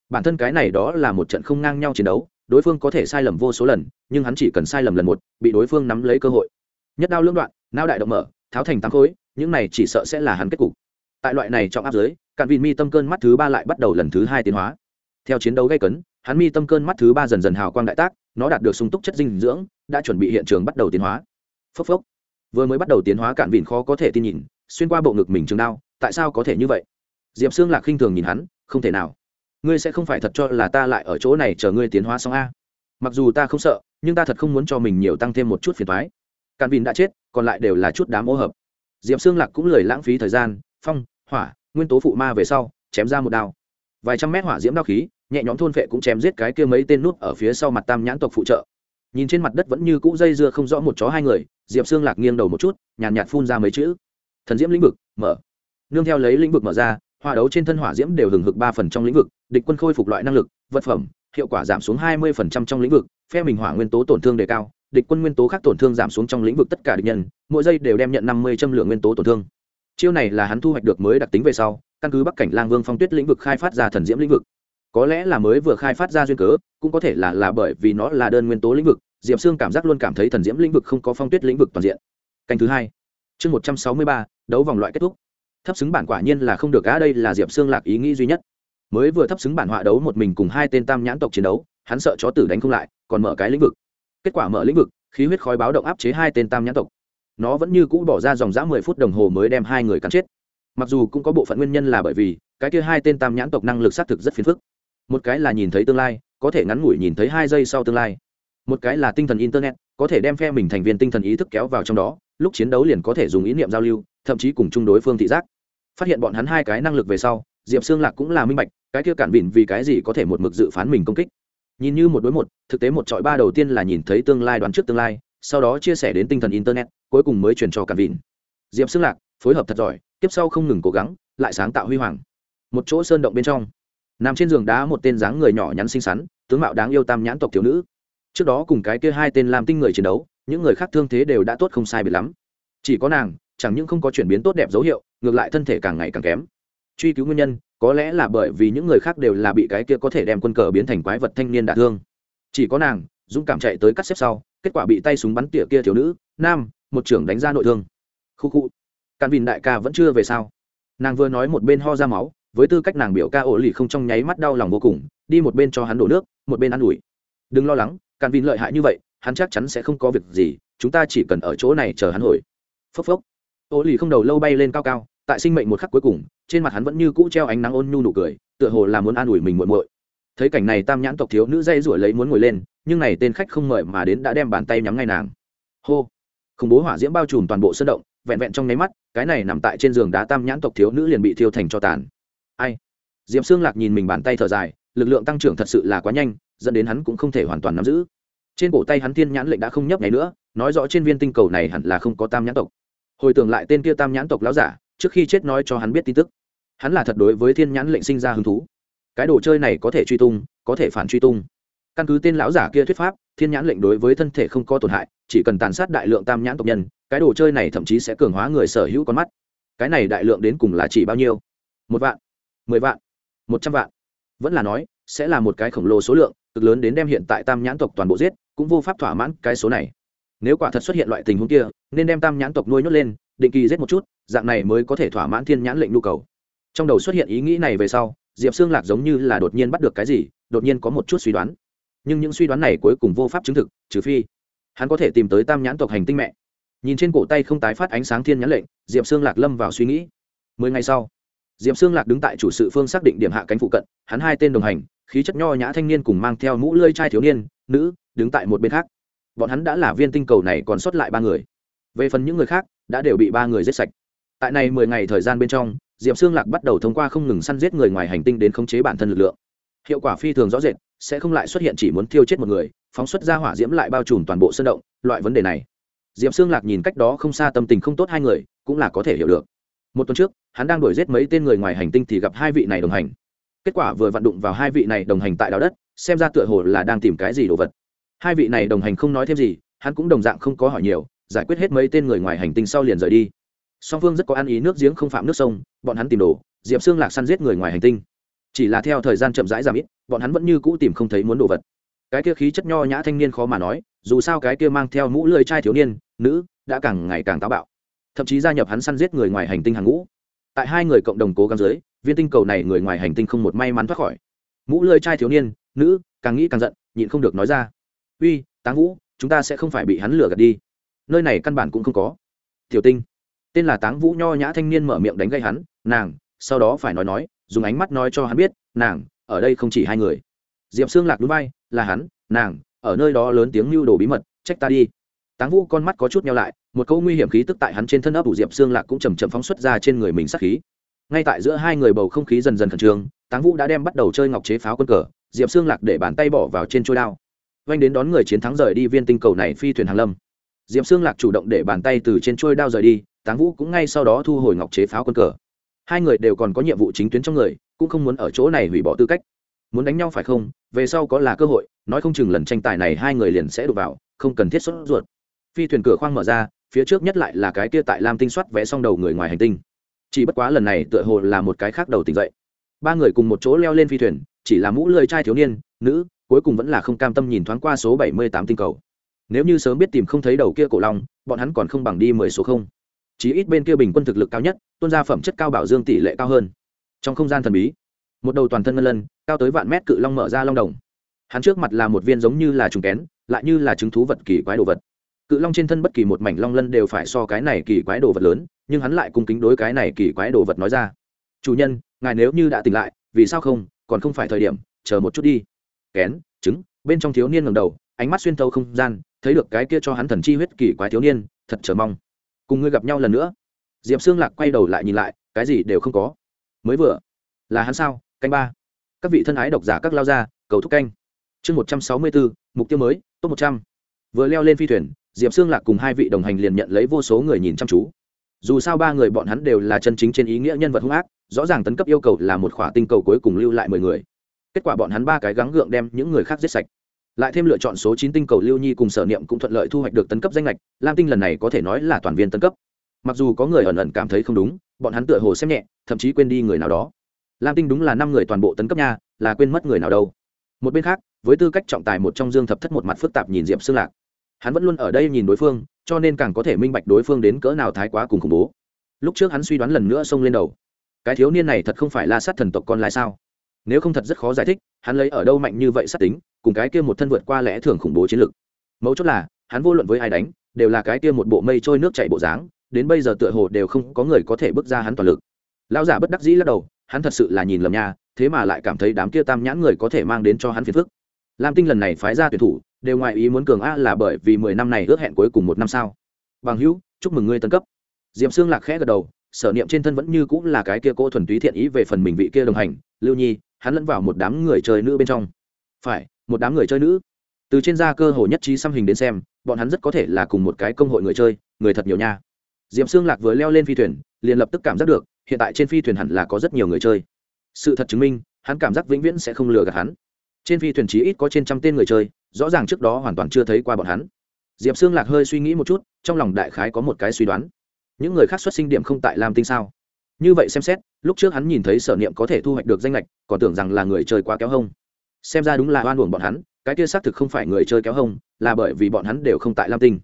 Bản thân cái này đó là một trận không ngang nhau chiến đấu, đối phương có thể sai lầm vô số lần, nhưng hắn chỉ cần sai lầm lần một, bị đối phương nắm lấy cơ hội. Nhất đao lưỡng đoạn nao đại động mở, tháo thành tám khối, những này chỉ sợ sẽ là hắn kết cục. Tại loại này trọng áp giới cạn vịn mi tâm cơn mắt thứ ba lại bắt đầu lần thứ hai tiến hóa. Theo chiến đấu gây cấn, hắn mi tâm cơn mắt thứ ba dần dần hào quang đại tác, nó đạt được sung túc chất dinh dưỡng, đã chuẩn bị hiện trường bắt đầu tiến hóa phốc phốc. Vừa mới bắt đầu tiến hóa cạn vịn khó có thể tin nhìn, xuyên qua bộ ngực mình trường đao, tại sao có thể như vậy? Diệp xương lạc khinh thường nhìn hắn, không thể nào. Ngươi sẽ không phải thật cho là ta lại ở chỗ này chờ ngươi tiến hóa xong a? Mặc dù ta không sợ, nhưng ta thật không muốn cho mình nhiều tăng thêm một chút phiền thoái cạn vịn đã chết, còn lại đều là chút đám ô hợp. Diệp xương lạc cũng lười lãng phí thời gian, phong, hỏa, nguyên tố phụ ma về sau, chém ra một đao. Vài trăm mét hỏa diễm đao khí, nhẹ nhõm thôn vệ cũng chém giết cái kia mấy tên nút ở phía sau mặt tam nhãn tộc phụ trợ. Nhìn trên mặt đất vẫn như cũ dây dưa không rõ một chó hai người diệp xương lạc nghiêng đầu một chút nhàn nhạt, nhạt phun ra mấy chữ. Thần diễm lĩnh vực mở. Nương theo lấy lĩnh vực mở ra hỏa đấu trên thân hỏa diễm đều hừng hực ba phần trong lĩnh vực địch quân khôi phục loại năng lực vật phẩm hiệu quả giảm xuống hai mươi phần trăm trong lĩnh vực phe mình hỏa nguyên tố tổn thương đề cao địch quân nguyên tố khác tổn thương giảm xuống trong lĩnh vực tất cả địch nhân mỗi giây đều đem nhận năm mươi châm lượng nguyên tố tổn thương. Chiêu này là hắn thu hoạch được mới đặc tính về sau căn cứ bắc cảnh lang vương phong tuyết lĩnh vực khai phát ra thần diễm lĩnh vực. Có lẽ là mới vừa khai phát ra duyên cớ cũng có thể là là bởi vì nó là đơn nguyên tố lĩnh vực diệp sương cảm giác luôn cảm thấy thần diễm lĩnh vực không có phong tuyết lĩnh vực toàn diện. Canh thứ hai, chương một trăm sáu mươi ba, đấu vòng loại kết thúc. Thấp xứng bản quả nhiên là không được á, đây là diệp sương lạc ý nghĩ duy nhất. Mới vừa thấp xứng bản họa đấu một mình cùng hai tên tam nhãn tộc chiến đấu, hắn sợ chó tử đánh không lại, còn mở cái lĩnh vực. Kết quả mở lĩnh vực, khí huyết khói báo động áp chế hai tên tam nhãn tộc. Nó vẫn như cũ bỏ ra dòng dã mười phút đồng hồ mới đem hai người cắn chết. Mặc dù cũng có bộ phận nguyên nhân là bởi vì, cái kia hai tên tam nhãn tộc năng lực xác thực rất phiền phức. Một cái là nhìn thấy tương lai, có thể ngắn ngủi nhìn thấy hai giây sau tương lai một cái là tinh thần internet, có thể đem phe mình thành viên tinh thần ý thức kéo vào trong đó, lúc chiến đấu liền có thể dùng ý niệm giao lưu, thậm chí cùng chung đối phương thị giác. Phát hiện bọn hắn hai cái năng lực về sau, diệp xương lạc cũng là minh bạch, cái kia cản vịn vì cái gì có thể một mực dự phán mình công kích. Nhìn như một đối một, thực tế một trọi ba đầu tiên là nhìn thấy tương lai đoán trước tương lai, sau đó chia sẻ đến tinh thần internet, cuối cùng mới truyền cho cản vịn diệp xương lạc, phối hợp thật giỏi, tiếp sau không ngừng cố gắng, lại sáng tạo huy hoàng. Một chỗ sơn động bên trong, nằm trên giường đá một tên dáng người nhỏ nhắn xinh xắn, tướng mạo đáng yêu tam nhãn tộc thiếu nữ trước đó cùng cái kia hai tên làm tinh người chiến đấu, những người khác thương thế đều đã tốt không sai biệt lắm. Chỉ có nàng, chẳng những không có chuyển biến tốt đẹp dấu hiệu, ngược lại thân thể càng ngày càng kém. Truy cứu nguyên nhân, có lẽ là bởi vì những người khác đều là bị cái kia có thể đem quân cờ biến thành quái vật thanh niên đả thương. Chỉ có nàng, dũng cảm chạy tới cắt xếp sau, kết quả bị tay súng bắn tỉa kia thiếu nữ, nam, một trưởng đánh ra nội thương. Khu khu. Càn vìn đại ca vẫn chưa về sao? Nàng vừa nói một bên ho ra máu, với tư cách nàng biểu ca ổ lì không trong nháy mắt đau lòng vô cùng, đi một bên cho hắn đổ nước, một bên ă n ủi. Đừng lo lắng càn vin lợi hại như vậy, hắn chắc chắn sẽ không có việc gì, chúng ta chỉ cần ở chỗ này chờ hắn hồi. Phốc phốc. Ô lì không đầu lâu bay lên cao cao, tại sinh mệnh một khắc cuối cùng, trên mặt hắn vẫn như cũ treo ánh nắng ôn nhu nụ cười, tựa hồ là muốn an ủi mình muội muội. Thấy cảnh này tam nhãn tộc thiếu nữ dây rủi lấy muốn ngồi lên, nhưng này tên khách không mời mà đến đã đem bàn tay nhắm ngay nàng. Hô. Khủng bố hỏa diễm bao trùm toàn bộ sân động, vẹn vẹn trong nháy mắt, cái này nằm tại trên giường đá tam nhãn tộc thiếu nữ liền bị thiêu thành cho tàn. Ai? Diệm xương lạc nhìn mình bàn tay thở dài, lực lượng tăng trưởng thật sự là quá nhanh dẫn đến hắn cũng không thể hoàn toàn nắm giữ. Trên cổ tay hắn thiên nhãn lệnh đã không nhấp ngày nữa, nói rõ trên viên tinh cầu này hẳn là không có tam nhãn tộc. Hồi tưởng lại tên kia tam nhãn tộc láo giả, trước khi chết nói cho hắn biết tin tức. Hắn là thật đối với thiên nhãn lệnh sinh ra hứng thú. Cái đồ chơi này có thể truy tung, có thể phản truy tung. Căn cứ tên lão giả kia thuyết pháp, thiên nhãn lệnh đối với thân thể không có tổn hại, chỉ cần tàn sát đại lượng tam nhãn tộc nhân, cái đồ chơi này thậm chí sẽ cường hóa người sở hữu con mắt. Cái này đại lượng đến cùng là chỉ bao nhiêu? Một vạn, mười vạn, một trăm vạn. Vẫn là nói, sẽ là một cái khổng lồ số lượng cực lớn đến đem hiện tại tam nhãn tộc toàn bộ giết, cũng vô pháp thỏa mãn cái số này. Nếu quả thật xuất hiện loại tình huống kia, nên đem tam nhãn tộc nuôi nhốt lên, định kỳ giết một chút, dạng này mới có thể thỏa mãn thiên nhãn lệnh nhu cầu. Trong đầu xuất hiện ý nghĩ này về sau, diệp xương lạc giống như là đột nhiên bắt được cái gì, đột nhiên có một chút suy đoán. Nhưng những suy đoán này cuối cùng vô pháp chứng thực, trừ phi hắn có thể tìm tới tam nhãn tộc hành tinh mẹ. Nhìn trên cổ tay không tái phát ánh sáng thiên nhãn lệnh, diệp xương lạc lâm vào suy nghĩ. Mười ngày sau, diệp xương lạc đứng tại chủ sự phương xác định điểm hạ cánh phụ cận, hắn hai tên đồng hành khí chất nho nhã thanh niên cùng mang theo mũ lơi trai thiếu niên, nữ, đứng tại một bên khác. Bọn hắn đã là viên tinh cầu này còn sót lại ba người. Về phần những người khác, đã đều bị ba người giết sạch. Tại này mười ngày thời gian bên trong, diệp xương lạc bắt đầu thông qua không ngừng săn giết người ngoài hành tinh đến khống chế bản thân lực lượng. Hiệu quả phi thường rõ rệt, sẽ không lại xuất hiện chỉ muốn thiêu chết một người, phóng xuất ra hỏa diễm lại bao trùm toàn bộ sân động, loại vấn đề này. Diệp xương lạc nhìn cách đó không xa tâm tình không tốt hai người, cũng là có thể hiểu được. Một tuần trước, hắn đang đuổi giết mấy tên người ngoài hành tinh thì gặp hai vị này đồng hành kết quả vừa vặn đụng vào hai vị này đồng hành tại đào đất, xem ra tựa hồ là đang tìm cái gì đồ vật. Hai vị này đồng hành không nói thêm gì, hắn cũng đồng dạng không có hỏi nhiều, giải quyết hết mấy tên người ngoài hành tinh sau liền rời đi. Song phương rất có ăn ý nước giếng không phạm nước sông, bọn hắn tìm đồ, diệp xương lạc săn giết người ngoài hành tinh. Chỉ là theo thời gian chậm rãi giảm ít, bọn hắn vẫn như cũ tìm không thấy muốn đồ vật. Cái kia khí chất nho nhã thanh niên khó mà nói, dù sao cái kia mang theo mũ lưỡi trai thiếu niên, nữ, đã càng ngày càng táo bạo. Thậm chí gia nhập hắn săn giết người ngoài hành tinh hàng ngũ. Tại hai người cộng đồng cố gắng dưới viên tinh cầu này người ngoài hành tinh không một may mắn thoát khỏi. Mũ lưỡi trai thiếu niên, nữ, càng nghĩ càng giận, nhịn không được nói ra. Uy, táng vũ, chúng ta sẽ không phải bị hắn lừa gạt đi. Nơi này căn bản cũng không có. Tiểu tinh. Tên là táng vũ nho nhã thanh niên mở miệng đánh gây hắn, nàng, sau đó phải nói nói, dùng ánh mắt nói cho hắn biết, nàng, ở đây không chỉ hai người. Diệp xương lạc núi bay, là hắn, nàng, ở nơi đó lớn tiếng lưu đồ bí mật, trách ta đi. Táng vũ con mắt có chút nhau lại, một câu nguy hiểm khí tức tại hắn trên thân ấp ủ diệp xương lạc cũng chầm chậm phóng xuất ra trên người mình sắc khí ngay tại giữa hai người bầu không khí dần dần khẩn trương, táng vũ đã đem bắt đầu chơi ngọc chế pháo quân cờ, diệp xương lạc để bàn tay bỏ vào trên trôi đao. Oanh đến đón người chiến thắng rời đi viên tinh cầu này phi thuyền hàng lâm. Diệp xương lạc chủ động để bàn tay từ trên trôi đao rời đi, táng vũ cũng ngay sau đó thu hồi ngọc chế pháo quân cờ. Hai người đều còn có nhiệm vụ chính tuyến trong người, cũng không muốn ở chỗ này hủy bỏ tư cách. Muốn đánh nhau phải không? Về sau có là cơ hội, nói không chừng lần tranh tài này hai người liền sẽ đụng vào, không cần thiết xuất ruột. Phi thuyền cửa khoang mở ra, phía trước nhất lại là cái kia tại lam tinh soát vẽ xong đầu người ngoài hành tinh chỉ bất quá lần này tựa hồ là một cái khác đầu tỉnh dậy. Ba người cùng một chỗ leo lên phi thuyền, chỉ là mũ lơi trai thiếu niên, nữ, cuối cùng vẫn là không cam tâm nhìn thoáng qua số bảy mươi tám tinh cầu. Nếu như sớm biết tìm không thấy đầu kia cổ long, bọn hắn còn không bằng đi mười số không. Chí ít bên kia bình quân thực lực cao nhất, tuân gia phẩm chất cao bảo dương tỷ lệ cao hơn. Trong không gian thần bí, một đầu toàn thân ngân lân, cao tới vạn mét cự long mở ra long đồng. Hắn trước mặt là một viên giống như là trùng kén, lại như là chứng thú vật kỳ quái đồ vật cự long trên thân bất kỳ một mảnh long lân đều phải so cái này kỳ quái đồ vật lớn, nhưng hắn lại cung kính đối cái này kỳ quái đồ vật nói ra. Chủ nhân, ngài nếu như đã tỉnh lại, vì sao không? Còn không phải thời điểm, chờ một chút đi. Kén, trứng, bên trong thiếu niên ngầm đầu, ánh mắt xuyên thâu không gian, thấy được cái kia cho hắn thần chi huyết kỳ quái thiếu niên, thật chờ mong. Cùng ngươi gặp nhau lần nữa. Diệp xương lạc quay đầu lại nhìn lại, cái gì đều không có. Mới vừa. Là hắn sao? Canh ba. Các vị thân ái độc giả các lao ra cầu thúc canh. Chương một trăm sáu mươi bốn, mục tiêu mới, top một trăm. Vừa leo lên phi thuyền diệp xương lạc cùng hai vị đồng hành liền nhận lấy vô số người nhìn chăm chú. Dù sao ba người bọn hắn đều là chân chính trên ý nghĩa nhân vật hung ác, rõ ràng tấn cấp yêu cầu là một khỏa tinh cầu cuối cùng lưu lại mười người. Kết quả bọn hắn ba cái gắng gượng đem những người khác giết sạch. Lại thêm lựa chọn số chín tinh cầu lưu nhi cùng sở niệm cũng thuận lợi thu hoạch được tấn cấp danh lệch lam tinh lần này có thể nói là toàn viên tấn cấp. Mặc dù có người ẩn ẩn cảm thấy không đúng, bọn hắn tựa hồ xem nhẹ, thậm chí quên đi người nào đó. Lam tinh đúng là năm người toàn bộ tấn cấp nha, là quên mất người nào đâu. Một bên khác, với tư cách trọng tài một trong dương thập thất một mặt phức tạp nhìn diệp xương lạc hắn vẫn luôn ở đây nhìn đối phương, cho nên càng có thể minh bạch đối phương đến cỡ nào thái quá cùng khủng bố. Lúc trước hắn suy đoán lần nữa xông lên đầu. Cái thiếu niên này thật không phải là sát thần tộc con lai sao? Nếu không thật rất khó giải thích, hắn lấy ở đâu mạnh như vậy sát tính, cùng cái kia một thân vượt qua lẽ thường khủng bố chiến lược. Mấu chốt là, hắn vô luận với ai đánh, đều là cái kia một bộ mây trôi nước chảy bộ dáng, đến bây giờ tựa hồ đều không có người có thể bước ra hắn toàn lực. Lão giả bất đắc dĩ lắc đầu, hắn thật sự là nhìn lầm nha, thế mà lại cảm thấy đám kia tam nhãn người có thể mang đến cho hắn phiền phức. Lam tinh lần này phái ra tuyển thủ đều ngoại ý muốn cường a là bởi vì mười năm này ước hẹn cuối cùng một năm sao. Bằng hữu, chúc mừng ngươi tân cấp. Diệm xương lạc khẽ gật đầu, sở niệm trên thân vẫn như cũng là cái kia cô thuần túy thiện ý về phần mình vị kia đồng hành, lưu nhi, hắn lẫn vào một đám người chơi nữ bên trong. Phải, một đám người chơi nữ. Từ trên da cơ hồ nhất trí xăm hình đến xem, bọn hắn rất có thể là cùng một cái công hội người chơi, người thật nhiều nha. Diệm xương lạc vừa leo lên phi thuyền, liền lập tức cảm giác được, hiện tại trên phi thuyền hẳn là có rất nhiều người chơi. Sự thật chứng minh, hắn cảm giác vĩnh viễn sẽ không lừa gạt hắn. Trên phi thuyền chí ít có trên trăm tên người chơi rõ ràng trước đó hoàn toàn chưa thấy qua bọn hắn. Diệp xương lạc hơi suy nghĩ một chút, trong lòng đại khái có một cái suy đoán. Những người khác xuất sinh điểm không tại lam tinh sao? Như vậy xem xét, lúc trước hắn nhìn thấy sở niệm có thể thu hoạch được danh lệch còn tưởng rằng là người chơi quá kéo hông. Xem ra đúng là oan uổng bọn hắn, cái kia xác thực không phải người chơi kéo hông, là bởi vì bọn hắn đều không tại lam tinh.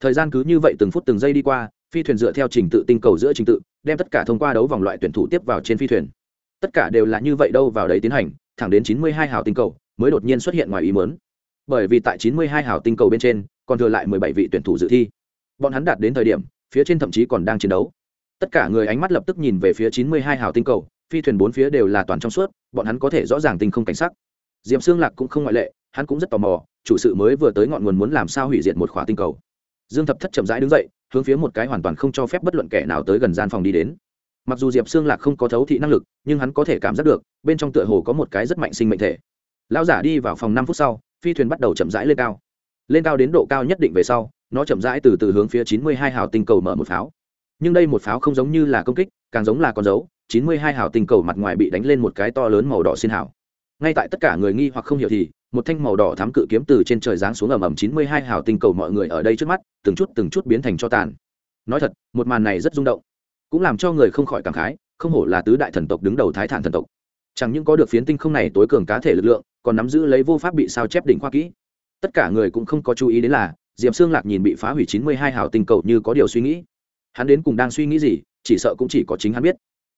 Thời gian cứ như vậy từng phút từng giây đi qua, phi thuyền dựa theo trình tự tinh cầu giữa trình tự, đem tất cả thông qua đấu vòng loại tuyển thủ tiếp vào trên phi thuyền. Tất cả đều là như vậy đâu vào đấy tiến hành, thẳng đến chín mươi hai hào tinh cầu, mới đột nhiên xuất hiện ngoài ý mớn bởi vì tại chín mươi hai hào tinh cầu bên trên, còn thừa lại mười bảy vị tuyển thủ dự thi. Bọn hắn đạt đến thời điểm, phía trên thậm chí còn đang chiến đấu. Tất cả người ánh mắt lập tức nhìn về phía chín mươi hai hào tinh cầu, phi thuyền bốn phía đều là toàn trong suốt, bọn hắn có thể rõ ràng tinh không cảnh sắc. Diệm xương lạc cũng không ngoại lệ, hắn cũng rất tò mò, chủ sự mới vừa tới ngọn nguồn muốn làm sao hủy diệt một khỏa tinh cầu. Dương thập thất chậm rãi đứng dậy, hướng phía một cái hoàn toàn không cho phép bất luận kẻ nào tới gần gian phòng đi đến. Mặc dù diệp xương lạc không có thấu thị năng lực, nhưng hắn có thể cảm giác được, bên trong tựa hồ có một cái rất mạnh sinh mệnh thể. Lão giả đi vào phòng năm phút sau phi thuyền bắt đầu chậm rãi lên cao. Lên cao đến độ cao nhất định về sau, nó chậm rãi từ từ hướng phía chín mươi hai hào tinh cầu mở một pháo. Nhưng đây một pháo không giống như là công kích, càng giống là con dấu, chín mươi hai hào tinh cầu mặt ngoài bị đánh lên một cái to lớn màu đỏ xin hào. Ngay tại tất cả người nghi hoặc không hiểu thì, một thanh màu đỏ thám cự kiếm từ trên trời giáng xuống ầm ầm chín mươi hai hào tinh cầu mọi người ở đây trước mắt, từng chút từng chút biến thành cho tàn. Nói thật, một màn này rất rung động. Cũng làm cho người không khỏi cảm khái, không hổ là tứ đại thần tộc đứng đầu thái thản thần tộc. Chẳng những có được phiến tinh không này tối cường cá thể lực lượng còn nắm giữ lấy vô pháp bị sao chép đỉnh khoa kỹ. Tất cả người cũng không có chú ý đến là, diệp xương lạc nhìn bị phá hủy chín mươi hai hào tinh cầu như có điều suy nghĩ. Hắn đến cùng đang suy nghĩ gì, chỉ sợ cũng chỉ có chính hắn biết.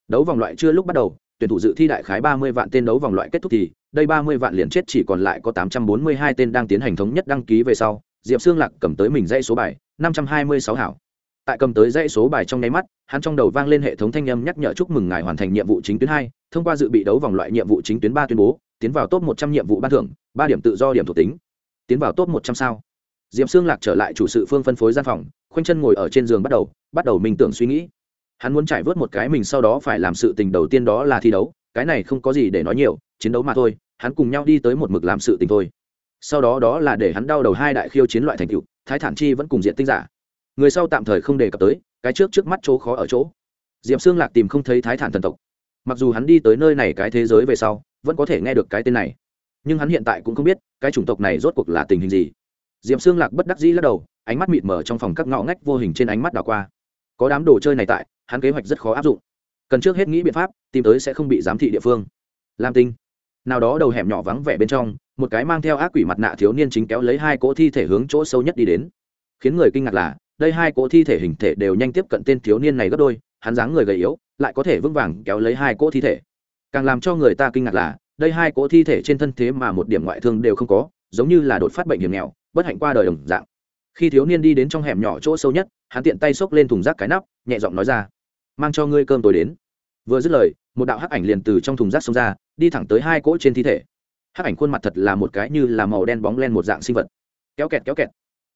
Đấu vòng loại chưa lúc bắt đầu, tuyển thủ dự thi đại khái ba mươi vạn tên đấu vòng loại kết thúc thì, đây ba mươi vạn liền chết chỉ còn lại có tám trăm bốn mươi hai tên đang tiến hành thống nhất đăng ký về sau, diệp xương lạc cầm tới mình dãy số bài, năm trăm hai mươi sáu hảo. Tại cầm tới dãy số bài trong nháy mắt, hắn trong đầu vang lên hệ thống thanh âm nhắc nhở chúc mừng ngài hoàn thành nhiệm vụ chính tuyến hai, thông qua dự bị đấu vòng loại nhiệm vụ chính tuyến ba tuyên bố tiến vào top một trăm nhiệm vụ ban thưởng, ba điểm tự do, điểm thuộc tính. Tiến vào top một trăm sao. Diệp xương lạc trở lại chủ sự phương phân phối gian phòng, khoanh chân ngồi ở trên giường bắt đầu bắt đầu minh tưởng suy nghĩ. Hắn muốn trải vớt một cái mình sau đó phải làm sự tình đầu tiên đó là thi đấu, cái này không có gì để nói nhiều, chiến đấu mà thôi, hắn cùng nhau đi tới một mực làm sự tình thôi. Sau đó đó là để hắn đau đầu hai đại khiêu chiến loại thành tựu, thái thản chi vẫn cùng diện tinh giả. Người sau tạm thời không đề cập tới, cái trước trước mắt chỗ khó ở chỗ. Diệp xương lạc tìm không thấy thái thản thần tộc. Mặc dù hắn đi tới nơi này cái thế giới về sau vẫn có thể nghe được cái tên này. Nhưng hắn hiện tại cũng không biết, cái chủng tộc này rốt cuộc là tình hình gì. Diệp xương lạc bất đắc dĩ lắc đầu, ánh mắt mịt mờ trong phòng các ngõ ngách vô hình trên ánh mắt đảo qua. Có đám đồ chơi này tại, hắn kế hoạch rất khó áp dụng. Cần trước hết nghĩ biện pháp, tìm tới sẽ không bị giám thị địa phương. Lam tinh. Nào đó đầu hẻm nhỏ vắng vẻ bên trong, một cái mang theo ác quỷ mặt nạ thiếu niên chính kéo lấy hai cỗ thi thể hướng chỗ sâu nhất đi đến. Khiến người kinh ngạc là, đây hai cỗ thi thể hình thể đều nhanh tiếp cận tên thiếu niên này gấp đôi, hắn dáng người gầy yếu, lại có thể vững vàng kéo lấy hai cỗ thi thể càng làm cho người ta kinh ngạc là, đây hai cỗ thi thể trên thân thế mà một điểm ngoại thương đều không có, giống như là đột phát bệnh hiểm nghèo, bất hạnh qua đời đồng dạng. Khi thiếu niên đi đến trong hẻm nhỏ chỗ sâu nhất, hắn tiện tay xốc lên thùng rác cái nắp, nhẹ giọng nói ra, mang cho ngươi cơm tối đến. Vừa dứt lời, một đạo hắc ảnh liền từ trong thùng rác xông ra, đi thẳng tới hai cỗ trên thi thể. Hắc ảnh khuôn mặt thật là một cái như là màu đen bóng len một dạng sinh vật. Kéo kẹt kéo kẹt.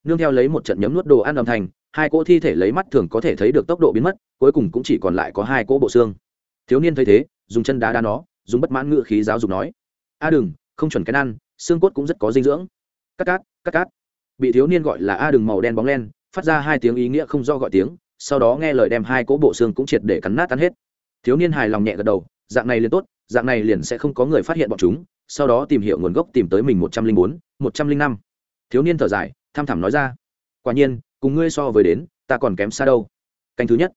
Nương theo lấy một trận nhấm nuốt đồ ăn âm thanh, hai cỗ thi thể lấy mắt thường có thể thấy được tốc độ biến mất, cuối cùng cũng chỉ còn lại có hai cỗ bộ xương. Thiếu niên thấy thế dùng chân đá đá nó, dùng bất mãn ngự khí giáo dục nói. A đừng, không chuẩn cái ăn xương cốt cũng rất có dinh dưỡng. Cắt cát cắt cát. Bị thiếu niên gọi là a đừng màu đen bóng len, phát ra hai tiếng ý nghĩa không do gọi tiếng, sau đó nghe lời đem hai cỗ bộ xương cũng triệt để cắn nát tan hết. Thiếu niên hài lòng nhẹ gật đầu, dạng này liền tốt, dạng này liền sẽ không có người phát hiện bọn chúng, sau đó tìm hiểu nguồn gốc tìm tới mình một trăm linh bốn, một trăm linh năm. Thiếu niên thở dài, tham thảm nói ra. Quả nhiên, cùng ngươi so với đến, ta còn kém xa đâu. Canh thứ nhất.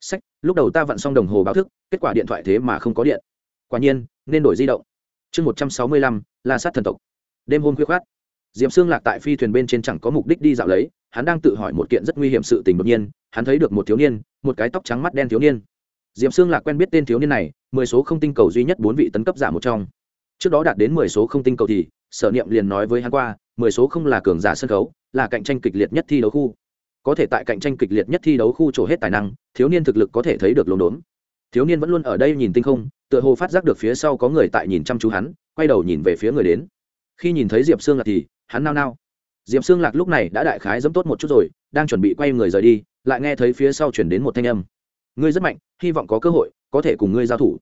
Sách lúc đầu ta vặn xong đồng hồ báo thức, kết quả điện thoại thế mà không có điện. Quả nhiên, nên đổi di động. Chương một trăm sáu mươi lăm, la sát thần tộc. Đêm hôm khuya khoát diệp xương lạc tại phi thuyền bên trên chẳng có mục đích đi dạo lấy, hắn đang tự hỏi một kiện rất nguy hiểm sự tình đột nhiên, hắn thấy được một thiếu niên, một cái tóc trắng mắt đen thiếu niên. Diệp xương lạc quen biết tên thiếu niên này, mười số không tinh cầu duy nhất bốn vị tấn cấp giả một trong. Trước đó đạt đến mười số không tinh cầu thì, sở niệm liền nói với hắn qua, mười số không là cường giả sân khấu, là cạnh tranh kịch liệt nhất thi đấu khu có thể tại cạnh tranh kịch liệt nhất thi đấu khu trổ hết tài năng, thiếu niên thực lực có thể thấy được lốm đốm thiếu niên vẫn luôn ở đây nhìn tinh không, tựa hồ phát giác được phía sau có người tại nhìn chăm chú hắn, quay đầu nhìn về phía người đến. Khi nhìn thấy diệp sương lạc thì, hắn nao nao. Diệp sương lạc lúc này đã đại khái dẫm tốt một chút rồi, đang chuẩn bị quay người rời đi, lại nghe thấy phía sau chuyển đến một thanh âm. Ngươi rất mạnh, hy vọng có cơ hội, có thể cùng ngươi giao thủ.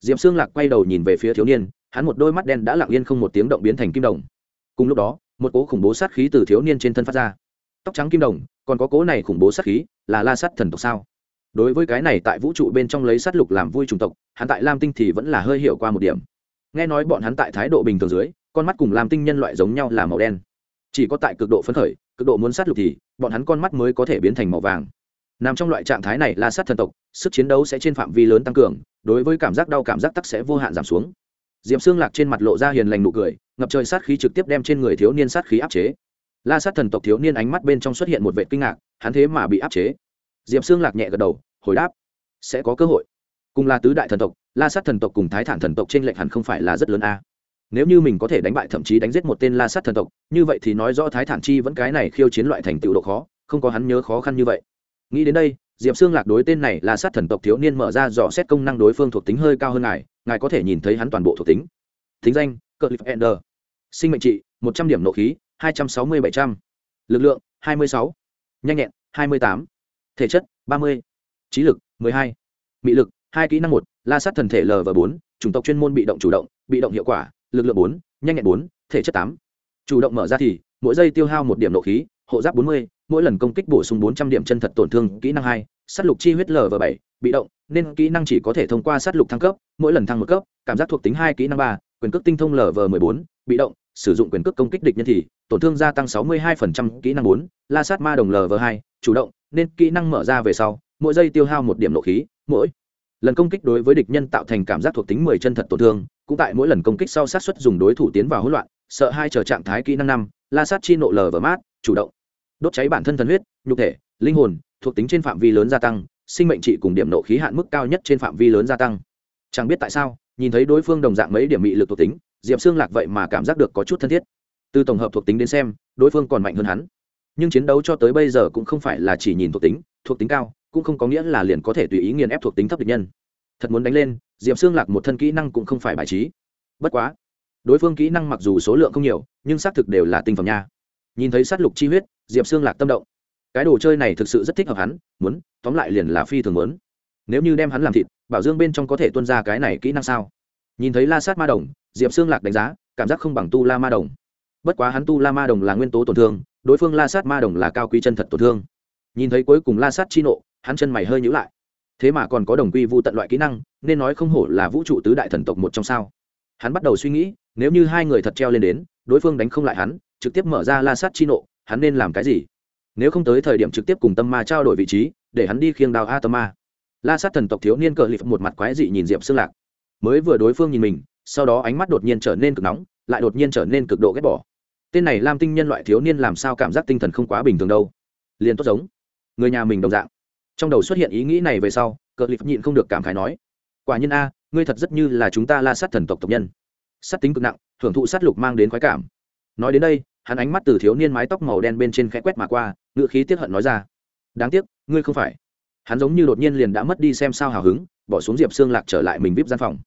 Diệp sương lạc quay đầu nhìn về phía thiếu niên, hắn một đôi mắt đen đã lặng yên không một tiếng động biến thành kim đồng. Cùng lúc đó, một cố khủng bố sát khí từ thiếu niên trên thân phát ra. Tóc trắng kim đồng còn có cố này khủng bố sát khí, là la sát thần tộc sao? Đối với cái này tại vũ trụ bên trong lấy sát lục làm vui chủng tộc, hắn tại lam tinh thì vẫn là hơi hiểu qua một điểm. Nghe nói bọn hắn tại thái độ bình thường dưới, con mắt cùng lam tinh nhân loại giống nhau là màu đen. Chỉ có tại cực độ phấn khởi, cực độ muốn sát lục thì, bọn hắn con mắt mới có thể biến thành màu vàng. Nằm trong loại trạng thái này, la sát thần tộc, sức chiến đấu sẽ trên phạm vi lớn tăng cường, đối với cảm giác đau cảm giác tắc sẽ vô hạn giảm xuống. D i ệ p xương lạc trên mặt lộ ra hiền lành nụ cười, ngập trời sát khí trực tiếp đem trên người thiếu niên sát khí áp chế la sát thần tộc thiếu niên ánh mắt bên trong xuất hiện một vệ kinh ngạc, hắn thế mà bị áp chế. Diệp Sương xương lạc nhẹ gật đầu, hồi đáp, sẽ có cơ hội. Cùng là tứ đại thần tộc, la sát thần tộc cùng thái thản thần tộc trên lệnh hẳn không phải là rất lớn a. Nếu như mình có thể đánh bại thậm chí đánh giết một tên la sát thần tộc, như vậy thì nói rõ thái thản chi vẫn cái này khiêu chiến loại thành tựu độ khó, không có hắn nhớ khó khăn như vậy. Nghĩ đến đây, diệp xương lạc đối tên này La sát thần tộc thiếu niên mở ra dò xét công năng đối phương thuộc tính hơi cao hơn ngài ngài có thể nhìn thấy hắn toàn bộ thuộc tính. Thính danh cờ lip ender sinh mệnh trị, một trăm điểm nộ khí hai trăm sáu mươi bảy trăm. L ự c lượng, hai mươi sáu. Nhanh nhẹn, hai mươi tám. Thể chất, ba mươi. Trí lực, mười hai. Mị lực, hai kỹ năng một, la sát thần thể l v bốn. Chủng tộc chuyên môn bị động chủ động, bị động hiệu quả, lực lượng bốn, nhanh nhẹn bốn, thể chất tám. Chủ động mở ra thì, mỗi giây tiêu hao một điểm nộ khí, hộ giáp bốn mươi, mỗi lần công kích bổ sung bốn trăm điểm chân thật tổn thương, kỹ năng hai, sát lục chi huyết l v bảy. Bị động, nên kỹ năng chỉ có thể thông qua sát lục thăng cấp, mỗi lần thăng một cấp, cảm giác thuộc tính hai, kỹ năng ba, quyền cước tinh thông l và mười bốn. Bị động sử dụng quyền cước công kích địch nhân thì, tổn thương gia tăng sáu mươi hai phần trăm kỹ năng bốn, la sát ma đồng l và hai, chủ động, nên kỹ năng mở ra về sau, mỗi giây tiêu hao một điểm nộ khí, mỗi lần công kích đối với địch nhân tạo thành cảm giác thuộc tính mười chân thật tổn thương, cũng tại mỗi lần công kích sau sát xuất dùng đối thủ tiến vào hỗn loạn, sợ hai chờ trạng thái kỹ năng năm, la sát chi nộ LV mát, chủ động, đốt cháy bản thân thần huyết, nhục thể, linh hồn, thuộc tính trên phạm vi lớn gia tăng, sinh mệnh trị cùng điểm nộ khí hạn mức cao nhất trên phạm vi lớn gia tăng. Chẳng biết tại sao, nhìn thấy đối phương đồng dạng mấy điểm mị lực thuộc tính diệp xương lạc vậy mà cảm giác được có chút thân thiết. Từ tổng hợp thuộc tính đến xem, đối phương còn mạnh hơn hắn. Nhưng chiến đấu cho tới bây giờ cũng không phải là chỉ nhìn thuộc tính thuộc tính cao, cũng không có nghĩa là liền có thể tùy ý nghiền ép thuộc tính thấp địch nhân. Thật muốn đánh lên, diệp xương lạc một thân kỹ năng cũng không phải bài trí. Bất quá, đối phương kỹ năng mặc dù số lượng không nhiều, nhưng xác thực đều là tinh phẩm nha. Nhìn thấy sát lục chi huyết, diệp xương lạc tâm động. Cái đồ chơi này thực sự rất thích hợp hắn, muốn, tóm lại liền là phi thường muốn. Nếu như đem hắn làm thịt, bảo dương bên trong có thể tuân ra cái này kỹ năng sao? Nhìn thấy la sát ma đồng, diệp xương lạc đánh giá, cảm giác không bằng tu la ma đồng. Bất quá hắn tu la ma đồng là nguyên tố tổn thương, đối phương la sát ma đồng là cao quý chân thật tổn thương. Nhìn thấy cuối cùng la sát chi nộ, hắn chân mày hơi nhữ lại. Thế mà còn có đồng quy vu tận loại kỹ năng, nên nói không hổ là vũ trụ tứ đại thần tộc một trong sao. Hắn bắt đầu suy nghĩ, nếu như hai người thật treo lên đến, đối phương đánh không lại hắn, trực tiếp mở ra la sát chi nộ, hắn nên làm cái gì? Nếu không tới thời điểm trực tiếp cùng tâm ma trao đổi vị trí, để hắn đi khiêng đào a tâm ma la sát thần tộc thiếu niên cờ lịp một mặt quái dị nhìn diệp xương lạc mới vừa đối phương nhìn mình, sau đó ánh mắt đột nhiên trở nên cực nóng, lại đột nhiên trở nên cực độ ghét bỏ. Tên này lam tinh nhân loại thiếu niên làm sao cảm giác tinh thần không quá bình thường đâu? Liền tốt giống người nhà mình đồng dạng. Trong đầu xuất hiện ý nghĩ này về sau, cờ lip nhịn không được cảm khái nói, quả nhiên a, ngươi thật rất như là chúng ta la sát thần tộc tộc nhân. Sát tính cực nặng thưởng thụ sát lục mang đến khoái cảm. Nói đến đây, hắn ánh mắt từ thiếu niên mái tóc màu đen bên trên khẽ quét mà qua ngựa khí tiết hận nói ra, đáng tiếc, ngươi không phải. Hắn giống như đột nhiên liền đã mất đi xem sao hào hứng, bỏ xuống diệp xương lạc trở lại mình vip gian phòng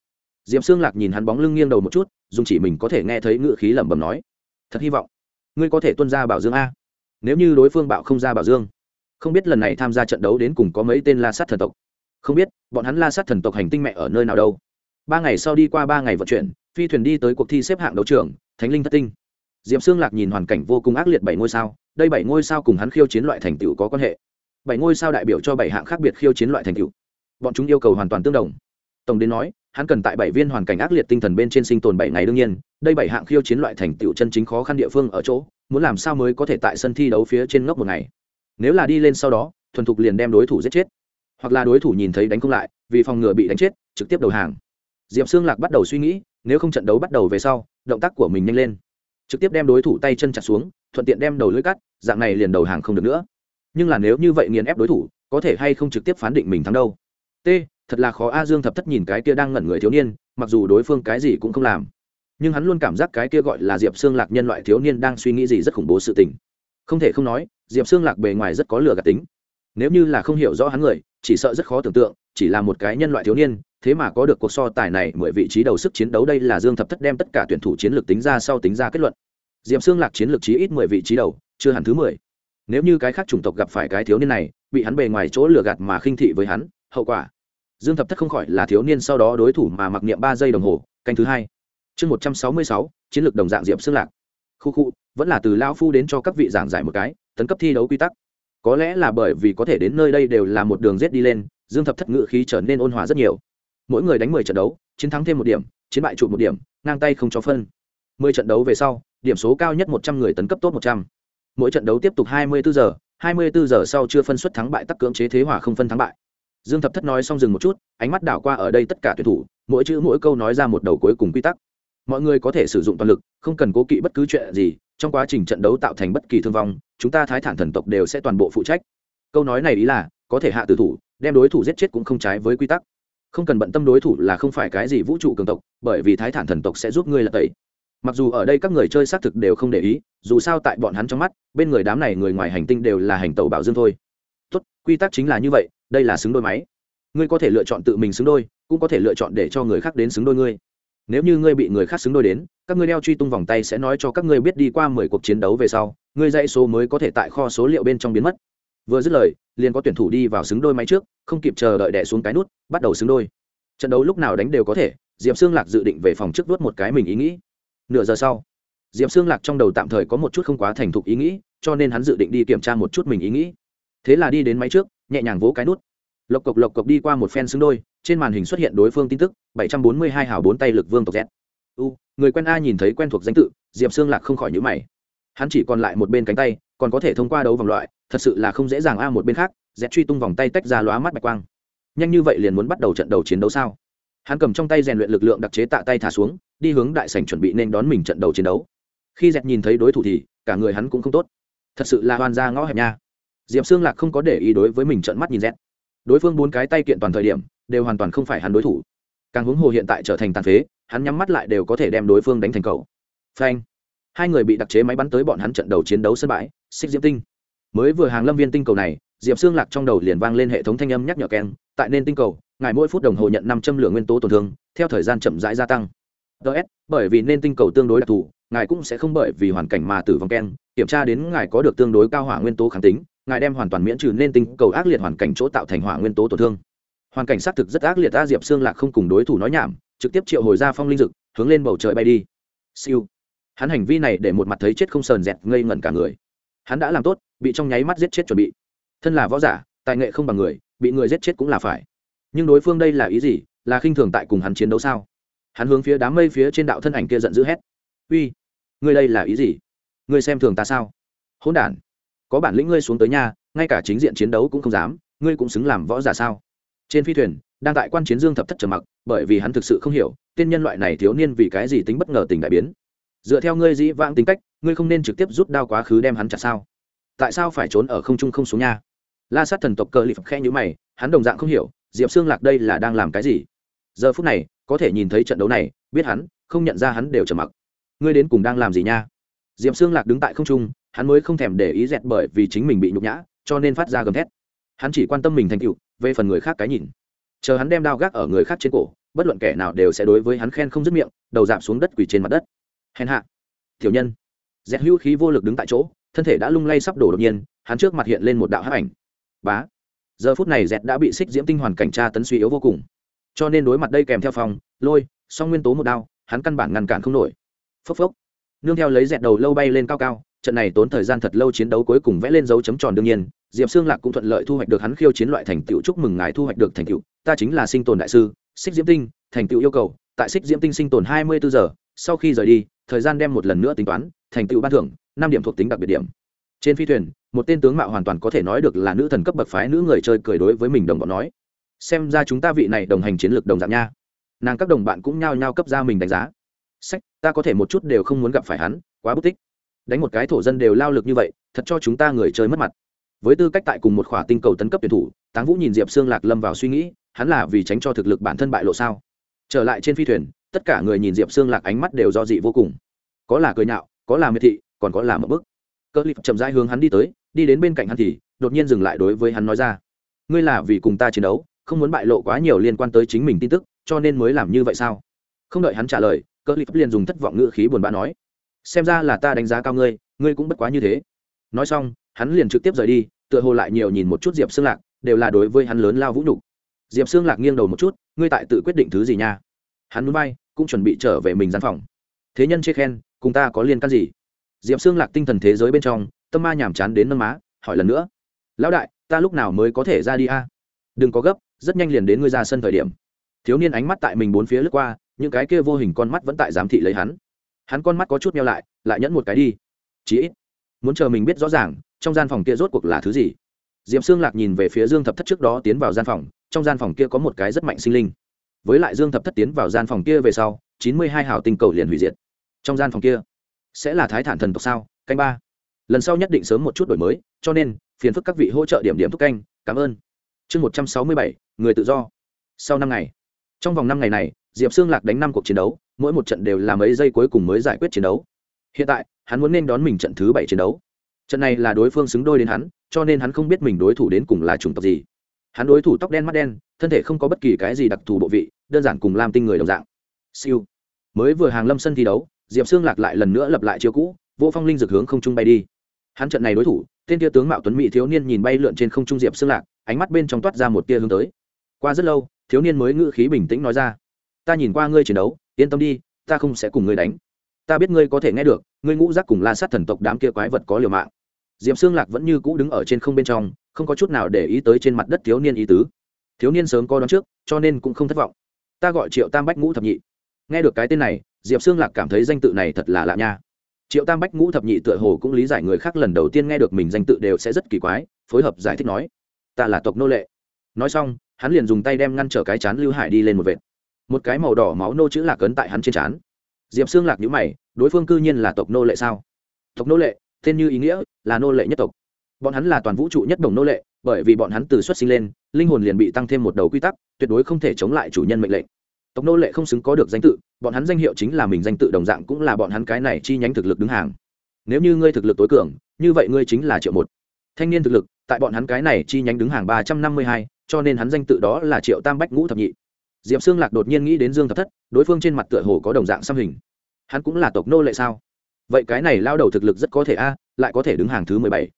diệp xương lạc nhìn hắn bóng lưng nghiêng đầu một chút, dùng chỉ mình có thể nghe thấy ngựa khí lẩm bẩm nói, thật hy vọng, ngươi có thể tuân ra bảo dương a. Nếu như đối phương bạo không ra bảo dương, không biết lần này tham gia trận đấu đến cùng có mấy tên la sát thần tộc. Không biết, bọn hắn la sát thần tộc hành tinh mẹ ở nơi nào đâu. Ba ngày sau đi qua ba ngày vận chuyển, phi thuyền đi tới cuộc thi xếp hạng đấu trường, thánh linh thất tinh. Diệp xương lạc nhìn hoàn cảnh vô cùng ác liệt bảy ngôi sao, đây bảy ngôi sao cùng hắn khiêu chiến loại thành tựu có quan hệ. Bảy ngôi sao đại biểu cho bảy hạng khác biệt khiêu chiến loại thành tựu. Bọn chúng yêu cầu hoàn toàn tương đồng. Tổng đến nói hắn cần tại bảy viên hoàn cảnh ác liệt tinh thần bên trên sinh tồn bảy ngày đương nhiên, đây bảy hạng khiêu chiến loại thành tựu chân chính khó khăn địa phương ở chỗ, muốn làm sao mới có thể tại sân thi đấu phía trên ngốc một ngày. Nếu là đi lên sau đó, thuần thục liền đem đối thủ giết chết. Hoặc là đối thủ nhìn thấy đánh không lại, vì phòng ngừa bị đánh chết, trực tiếp đầu hàng. Diệp xương lạc bắt đầu suy nghĩ, nếu không trận đấu bắt đầu về sau, động tác của mình nhanh lên. Trực tiếp đem đối thủ tay chân chặt xuống, thuận tiện đem đầu lưỡi cắt, dạng này liền đầu hàng không được nữa. Nhưng là nếu như vậy nghiền ép đối thủ, có thể hay không trực tiếp phán định mình thắng đâu? T thật là khó a dương thập thất nhìn cái kia đang ngẩn người thiếu niên, mặc dù đối phương cái gì cũng không làm, nhưng hắn luôn cảm giác cái kia gọi là diệp xương lạc nhân loại thiếu niên đang suy nghĩ gì rất khủng bố sự tình. Không thể không nói, diệp xương lạc bề ngoài rất có lừa gạt tính. Nếu như là không hiểu rõ hắn người, chỉ sợ rất khó tưởng tượng, chỉ là một cái nhân loại thiếu niên, thế mà có được cuộc so tài này mười vị trí đầu sức chiến đấu đây là dương thập thất đem tất cả tuyển thủ chiến lược tính ra sau tính ra kết luận. Diệp xương lạc chiến lược chí ít mười vị trí đầu, chưa hẳn thứ mười. Nếu như cái khác chủng tộc gặp phải cái thiếu niên này, bị hắn bề ngoài chỗ lừa gạt mà khinh thị với hắn, hậu quả dương thập thất không khỏi là thiếu niên sau đó đối thủ mà mặc niệm ba giây đồng hồ, canh thứ hai. Chương một trăm sáu mươi sáu, chiến lược đồng dạng diệp xương lạc. Khu khu, vẫn là từ lao phu đến cho các vị giảng giải một cái, tấn cấp thi đấu quy tắc. Có lẽ là bởi vì có thể đến nơi đây đều là một đường rét đi lên, dương thập thất ngự khí trở nên ôn hòa rất nhiều. Mỗi người đánh mười trận đấu, chiến thắng thêm một điểm, chiến bại trụ một điểm, ngang tay không cho phân. Mười trận đấu về sau, điểm số cao nhất một trăm người tấn cấp tốt một trăm. Mỗi trận đấu tiếp tục hai mươi bốn giờ, hai mươi bốn giờ sau chưa phân xuất thắng bại tắc cưỡng chế thế hòa không phân thắng bại dương thập thất nói xong dừng một chút, ánh mắt đảo qua ở đây tất cả tuyển thủ, mỗi chữ mỗi câu nói ra một đầu cuối cùng quy tắc. Mọi người có thể sử dụng toàn lực, không cần cố kỵ bất cứ chuyện gì, trong quá trình trận đấu tạo thành bất kỳ thương vong, chúng ta thái thản thần tộc đều sẽ toàn bộ phụ trách. Câu nói này ý là, có thể hạ tử thủ, đem đối thủ giết chết cũng không trái với quy tắc. Không cần bận tâm đối thủ là không phải cái gì vũ trụ cường tộc, bởi vì thái thản thần tộc sẽ giúp ngươi là tẩy. Mặc dù ở đây các người chơi xác thực đều không để ý, dù sao tại bọn hắn trong mắt, bên người đám này người ngoài hành tinh đều là hành tẩu bảo dương thôi. Tốt, quy tắc chính là như vậy đây là xứng đôi máy. Ngươi có thể lựa chọn tự mình xứng đôi, cũng có thể lựa chọn để cho người khác đến xứng đôi ngươi. Nếu như ngươi bị người khác xứng đôi đến, các ngươi đeo truy tung vòng tay sẽ nói cho các ngươi biết đi qua mười cuộc chiến đấu về sau, ngươi dãy số mới có thể tại kho số liệu bên trong biến mất. Vừa dứt lời, liền có tuyển thủ đi vào xứng đôi máy trước, không kịp chờ đợi đẻ xuống cái nút, bắt đầu xứng đôi. Trận đấu lúc nào đánh đều có thể, diệp xương lạc dự định về phòng trước vớt một cái mình ý nghĩ. Nửa giờ sau, diệp xương lạc trong đầu tạm thời có một chút không quá thành thục ý nghĩ, cho nên hắn dự định đi kiểm tra một chút mình ý nghĩ. Thế là đi đến máy trước nhẹ nhàng vỗ cái nút. Lộc cộc lộc cộc đi qua một phen xứng đôi, trên màn hình xuất hiện đối phương tin tức, bảy trăm bốn mươi hai hào bốn tay lực vương tộc z. U, người quen a nhìn thấy quen thuộc danh tự, diệp xương lạc không khỏi nhữ mày. Hắn chỉ còn lại một bên cánh tay, còn có thể thông qua đấu vòng loại, thật sự là không dễ dàng a một bên khác dẹt truy tung vòng tay tách ra lóa mắt bạch quang. Nhanh như vậy liền muốn bắt đầu trận đầu chiến đấu sao? Hắn cầm trong tay rèn luyện lực lượng đặc chế tạ tay thả xuống, đi hướng đại sảnh chuẩn bị nên đón mình trận đầu chiến đấu. Khi dẹt nhìn thấy đối thủ thì cả người hắn cũng không tốt. Thật sự là hoàn ra ngõ hẹp nha diệp xương lạc không có để ý đối với mình trợn mắt nhìn dẹt đối phương bốn cái tay kiện toàn thời điểm, đều hoàn toàn không phải hắn đối thủ. Càng huống hồ hiện tại trở thành tàn phế, hắn nhắm mắt lại đều có thể đem đối phương đánh thành cầu phanh. Hai người bị đặc chế máy bắn tới bọn hắn trận đầu chiến đấu sân bãi, xích diễm tinh. Mới vừa hàng lâm viên tinh cầu này, diệp xương lạc trong đầu liền vang lên hệ thống thanh âm nhắc nhở keng, tại nên tinh cầu, ngài mỗi phút đồng hồ nhận năm trăm lượng nguyên tố tổn thương, theo thời gian chậm rãi gia tăng. Ts bởi vì nên tinh cầu tương đối đặc thù, ngài cũng sẽ không bởi vì hoàn cảnh mà tử vong keng, kiểm tra đến ngài có được tương đối cao hỏa nguyên tố kháng tính ngài đem hoàn toàn miễn trừ nên tinh cầu ác liệt hoàn cảnh chỗ tạo thành hỏa nguyên tố tổn thương. Hoàn cảnh xác thực rất ác liệt ta diệp xương lạc không cùng đối thủ nói nhảm, trực tiếp triệu hồi ra phong linh dực, hướng lên bầu trời bay đi. Siêu. Hắn hành vi này để một mặt thấy chết không sờn dẹt, ngây ngẩn cả người. Hắn đã làm tốt, bị trong nháy mắt giết chết chuẩn bị. Thân là võ giả, tài nghệ không bằng người, bị người giết chết cũng là phải. Nhưng đối phương đây là ý gì? Là khinh thường tại cùng hắn chiến đấu sao? Hắn hướng phía đám mây phía trên đạo thân ảnh kia giận dữ hét. Uy, ngươi đây là ý gì? Ngươi xem thường ta sao? Hỗn đản có bản lĩnh ngươi xuống tới nhà ngay cả chính diện chiến đấu cũng không dám, ngươi cũng xứng làm võ giả sao? Trên phi thuyền, đang tại quan chiến dương thập thất trầm mặc, bởi vì hắn thực sự không hiểu, tên nhân loại này thiếu niên vì cái gì tính bất ngờ tình đại biến. Dựa theo ngươi dĩ vãng tính cách, ngươi không nên trực tiếp rút đao quá khứ đem hắn chặt sao? Tại sao phải trốn ở không trung không xuống nha? La sát thần tộc cơ lip khe nhữ mày, hắn đồng dạng không hiểu, diệp xương lạc đây là đang làm cái gì? Giờ phút này, có thể nhìn thấy trận đấu này, biết hắn, không nhận ra hắn đều trầm mặc. Ngươi đến cùng đang làm gì nha? Diệp xương lạc đứng tại không trung hắn mới không thèm để ý dẹt bởi vì chính mình bị nhục nhã, cho nên phát ra gầm thét. Hắn chỉ quan tâm mình thành cựu về phần người khác cái nhìn. Chờ hắn đem đao gác ở người khác trên cổ, bất luận kẻ nào đều sẽ đối với hắn khen không dứt miệng, đầu giảm xuống đất quỳ trên mặt đất. Hèn hạ. Tiểu nhân. Dẹt hữu khí vô lực đứng tại chỗ, thân thể đã lung lay sắp đổ đột nhiên, hắn trước mặt hiện lên một đạo hắc ảnh. Bá. Giờ phút này dẹt đã bị xích diễm tinh hoàn cảnh tra tấn suy yếu vô cùng. Cho nên đối mặt đây kèm theo phòng, lôi, song nguyên tố một đao, hắn căn bản ngăn cản không nổi. Phốc phốc. Nương theo lấy dẹt đầu lâu bay lên cao cao trận này tốn thời gian thật lâu chiến đấu cuối cùng vẽ lên dấu chấm tròn đương nhiên, diệp xương lạc cũng thuận lợi thu hoạch được hắn khiêu chiến loại thành tựu chúc mừng ngài thu hoạch được thành tựu. Ta chính là sinh tồn đại sư xích diễm tinh, thành tựu yêu cầu. Tại xích diễm tinh sinh tồn hai mươi bốn giờ, sau khi rời đi, thời gian đem một lần nữa tính toán, thành tựu ban thưởng, năm điểm thuộc tính đặc biệt điểm. Trên phi thuyền, một tên tướng mạo hoàn toàn có thể nói được là nữ thần cấp bậc phái nữ người chơi cười đối với mình đồng bọn nói. Xem ra chúng ta vị này đồng hành chiến lược đồng dạng nha. Nàng các đồng bạn cũng nhao nhao cấp ra mình đánh giá. Sách, ta có thể một chút đều không muốn gặp phải hắn, quá bức tích đánh một cái thổ dân đều lao lực như vậy, thật cho chúng ta người chơi mất mặt. Với tư cách tại cùng một khỏa tinh cầu tấn cấp tuyển thủ, táng vũ nhìn diệp Sương lạc lâm vào suy nghĩ, hắn là vì tránh cho thực lực bản thân bại lộ sao? Trở lại trên phi thuyền, tất cả người nhìn diệp Sương lạc ánh mắt đều do dị vô cùng. Có là cười nhạo, có là miệt thị, còn có là một bức. Cơ lip chậm rãi hướng hắn đi tới, đi đến bên cạnh hắn thì, đột nhiên dừng lại đối với hắn nói ra. Ngươi là vì cùng ta chiến đấu, không muốn bại lộ quá nhiều liên quan tới chính mình tin tức, cho nên mới làm như vậy sao? Không đợi hắn trả lời, cơ lip liền dùng thất vọng ngữ khí buồn bã nói xem ra là ta đánh giá cao ngươi ngươi cũng bất quá như thế. Nói xong, hắn liền trực tiếp rời đi, tựa hồ lại nhiều nhìn một chút diệp xương lạc, đều là đối với hắn lớn lao vũ nhục. Diệp xương lạc nghiêng đầu một chút, ngươi tại tự quyết định thứ gì nha? Hắn núi bay cũng chuẩn bị trở về mình gian phòng. Thế nhân chê khen, cùng ta có liên can gì? Diệp xương lạc tinh thần thế giới bên trong, tâm ma nhàm chán đến nâng má, hỏi lần nữa. Lão đại, ta lúc nào mới có thể ra đi a? Đừng có gấp, rất nhanh liền đến ngươi ra sân thời điểm. Thiếu niên ánh mắt tại mình bốn phía lướt qua, những cái kia vô hình con mắt vẫn tại giám thị lấy hắn hắn con mắt có chút meo lại lại nhẫn một cái đi. Chí ít, muốn chờ mình biết rõ ràng, trong gian phòng kia rốt cuộc là thứ gì. Diệp xương lạc nhìn về phía dương thập thất trước đó tiến vào gian phòng, trong gian phòng kia có một cái rất mạnh sinh linh. Với lại dương thập thất tiến vào gian phòng kia về sau, chín mươi hai hào tinh cầu liền hủy diệt. Trong gian phòng kia, sẽ là thái thản thần tộc sao? Canh ba. Lần sau nhất định sớm một chút đổi mới, cho nên, phiền phức các vị hỗ trợ điểm điểm thúc canh, cảm ơn. Chương một trăm sáu mươi bảy, người tự do. Sau năm ngày, trong vòng năm ngày này, diệp xương lạc đánh năm cuộc chiến đấu mỗi một trận đều là mấy giây cuối cùng mới giải quyết chiến đấu. Hiện tại, hắn muốn nên đón mình trận thứ bảy chiến đấu. Trận này là đối phương xứng đôi đến hắn, cho nên hắn không biết mình đối thủ đến cùng là chủng tộc gì. Hắn đối thủ tóc đen mắt đen, thân thể không có bất kỳ cái gì đặc thù bộ vị, đơn giản cùng làm tinh người đồng dạng. Siêu. Mới vừa hàng lâm sân thi đấu, diệp xương lạc lại lần nữa lập lại chiêu cũ vô phong linh dược hướng không trung bay đi. Hắn trận này đối thủ, tên tia tướng mạo tuấn mỹ thiếu niên nhìn bay lượn trên không trung diệp xương lạc, ánh mắt bên trong toát ra một tia hướng tới. Qua rất lâu, thiếu niên mới ngữ khí bình tĩnh nói ra ta nhìn qua ngươi chiến đấu, yên tâm đi, ta không sẽ cùng ngươi đánh. Ta biết ngươi có thể nghe được, ngươi ngũ giác cùng la sát thần tộc đám kia quái vật có liều mạng. Diệp xương lạc vẫn như cũ đứng ở trên không bên trong, không có chút nào để ý tới trên mặt đất thiếu niên ý tứ. Thiếu niên sớm coi đón trước, cho nên cũng không thất vọng. Ta gọi triệu tam bách ngũ thập nhị. Nghe được cái tên này, diệp xương lạc cảm thấy danh tự này thật là lạ nha. Triệu tam bách ngũ thập nhị tựa hồ cũng lý giải người khác lần đầu tiên nghe được mình danh tự đều sẽ rất kỳ quái, phối hợp giải thích nói, ta là tộc nô lệ. Nói xong, hắn liền dùng tay đem ngăn trở cái chán lưu hải đi lên một vệt một cái màu đỏ máu nô chữ lạc ấn tại hắn trên trán. Diệp xương lạc nhữ mày, đối phương cư nhiên là tộc nô lệ sao? Tộc nô lệ, tên như ý nghĩa, là nô lệ nhất tộc. Bọn hắn là toàn vũ trụ nhất đồng nô lệ, bởi vì bọn hắn từ xuất sinh lên, linh hồn liền bị tăng thêm một đầu quy tắc, tuyệt đối không thể chống lại chủ nhân mệnh lệnh. Tộc nô lệ không xứng có được danh tự, bọn hắn danh hiệu chính là mình danh tự đồng dạng cũng là bọn hắn cái này chi nhánh thực lực đứng hàng. Nếu như ngươi thực lực tối cường, như vậy ngươi chính là triệu một. Thanh niên thực lực, tại bọn hắn cái này chi nhánh đứng hàng ba trăm năm mươi hai, cho nên hắn danh tự đó là triệu tam bách ngũ thập nhị diệp xương lạc đột nhiên nghĩ đến dương thập thất, đối phương trên mặt tựa hồ có đồng dạng xăm hình. Hắn cũng là tộc nô lệ sao? Vậy cái này lao đầu thực lực rất có thể a, lại có thể đứng hàng thứ mười bảy.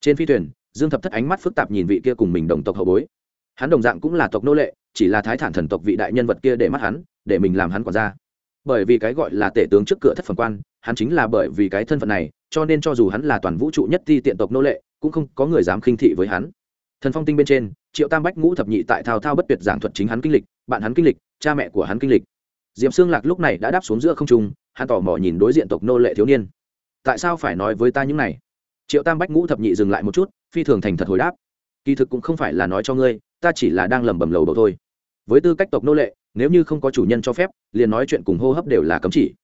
Trên phi thuyền, dương thập thất ánh mắt phức tạp nhìn vị kia cùng mình đồng tộc hậu bối. Hắn đồng dạng cũng là tộc nô lệ, chỉ là thái thản thần tộc vị đại nhân vật kia để mắt hắn, để mình làm hắn quản ra bởi vì cái gọi là tể tướng trước cửa thất phần quan, hắn chính là bởi vì cái thân phận này, cho nên cho dù hắn là toàn vũ trụ nhất ti tiện tộc nô lệ, cũng không có người dám khinh thị với hắn. Thần phong tinh bên trên triệu tam bách ngũ thập nhị tại thao thao bất tuyệt giảng thuật chính hắn kinh lịch, bạn hắn kinh lịch, cha mẹ của hắn kinh lịch. Diệm xương lạc lúc này đã đáp xuống giữa không trung, hắn tỏ mò nhìn đối diện tộc nô lệ thiếu niên. Tại sao phải nói với ta những này? Triệu tam bách ngũ thập nhị dừng lại một chút, phi thường thành thật hồi đáp. Kỳ thực cũng không phải là nói cho ngươi, ta chỉ là đang lẩm bẩm lầu đầu thôi. Với tư cách tộc nô lệ, nếu như không có chủ nhân cho phép, liền nói chuyện cùng hô hấp đều là cấm chỉ.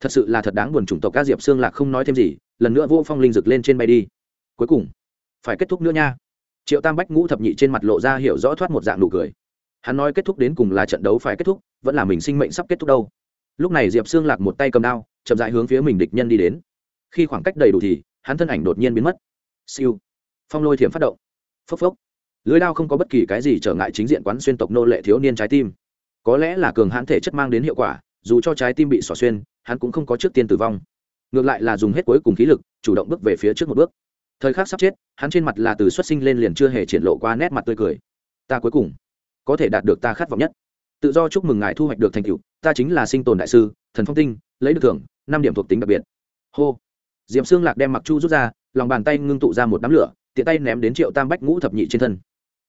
Thật sự là thật đáng buồn chủng tộc ca diệp xương lạc không nói thêm gì, lần nữa vô phong linh rực lên trên bay đi. Cuối cùng, phải kết thúc nữa nha triệu tam bách ngũ thập nhị trên mặt lộ ra hiểu rõ thoát một dạng nụ cười. Hắn nói kết thúc đến cùng là trận đấu phải kết thúc, vẫn là mình sinh mệnh sắp kết thúc đâu. Lúc này diệp xương lạc một tay cầm đao, chậm dại hướng phía mình địch nhân đi đến. Khi khoảng cách đầy đủ thì, hắn thân ảnh đột nhiên biến mất. Siêu. Phong lôi thiểm phát động. Phốc phốc. Lưới đao không có bất kỳ cái gì trở ngại chính diện quán xuyên tộc nô lệ thiếu niên trái tim. Có lẽ là cường hãn thể chất mang đến hiệu quả, dù cho trái tim bị xỏ xuyên, hắn cũng không có trước tiên tử vong. Ngược lại là dùng hết cuối cùng khí lực, chủ động bước về phía trước một bước thời khắc sắp chết, hắn trên mặt là từ xuất sinh lên liền chưa hề triển lộ qua nét mặt tươi cười. Ta cuối cùng có thể đạt được ta khát vọng nhất. Tự do chúc mừng ngài thu hoạch được thành tựu, ta chính là sinh tồn đại sư, thần phong tinh, lấy được thưởng, năm điểm thuộc tính đặc biệt. Hô. Diệm xương lạc đem mặc chu rút ra, lòng bàn tay ngưng tụ ra một đám lửa, tiện tay ném đến triệu tam bách ngũ thập nhị trên thân.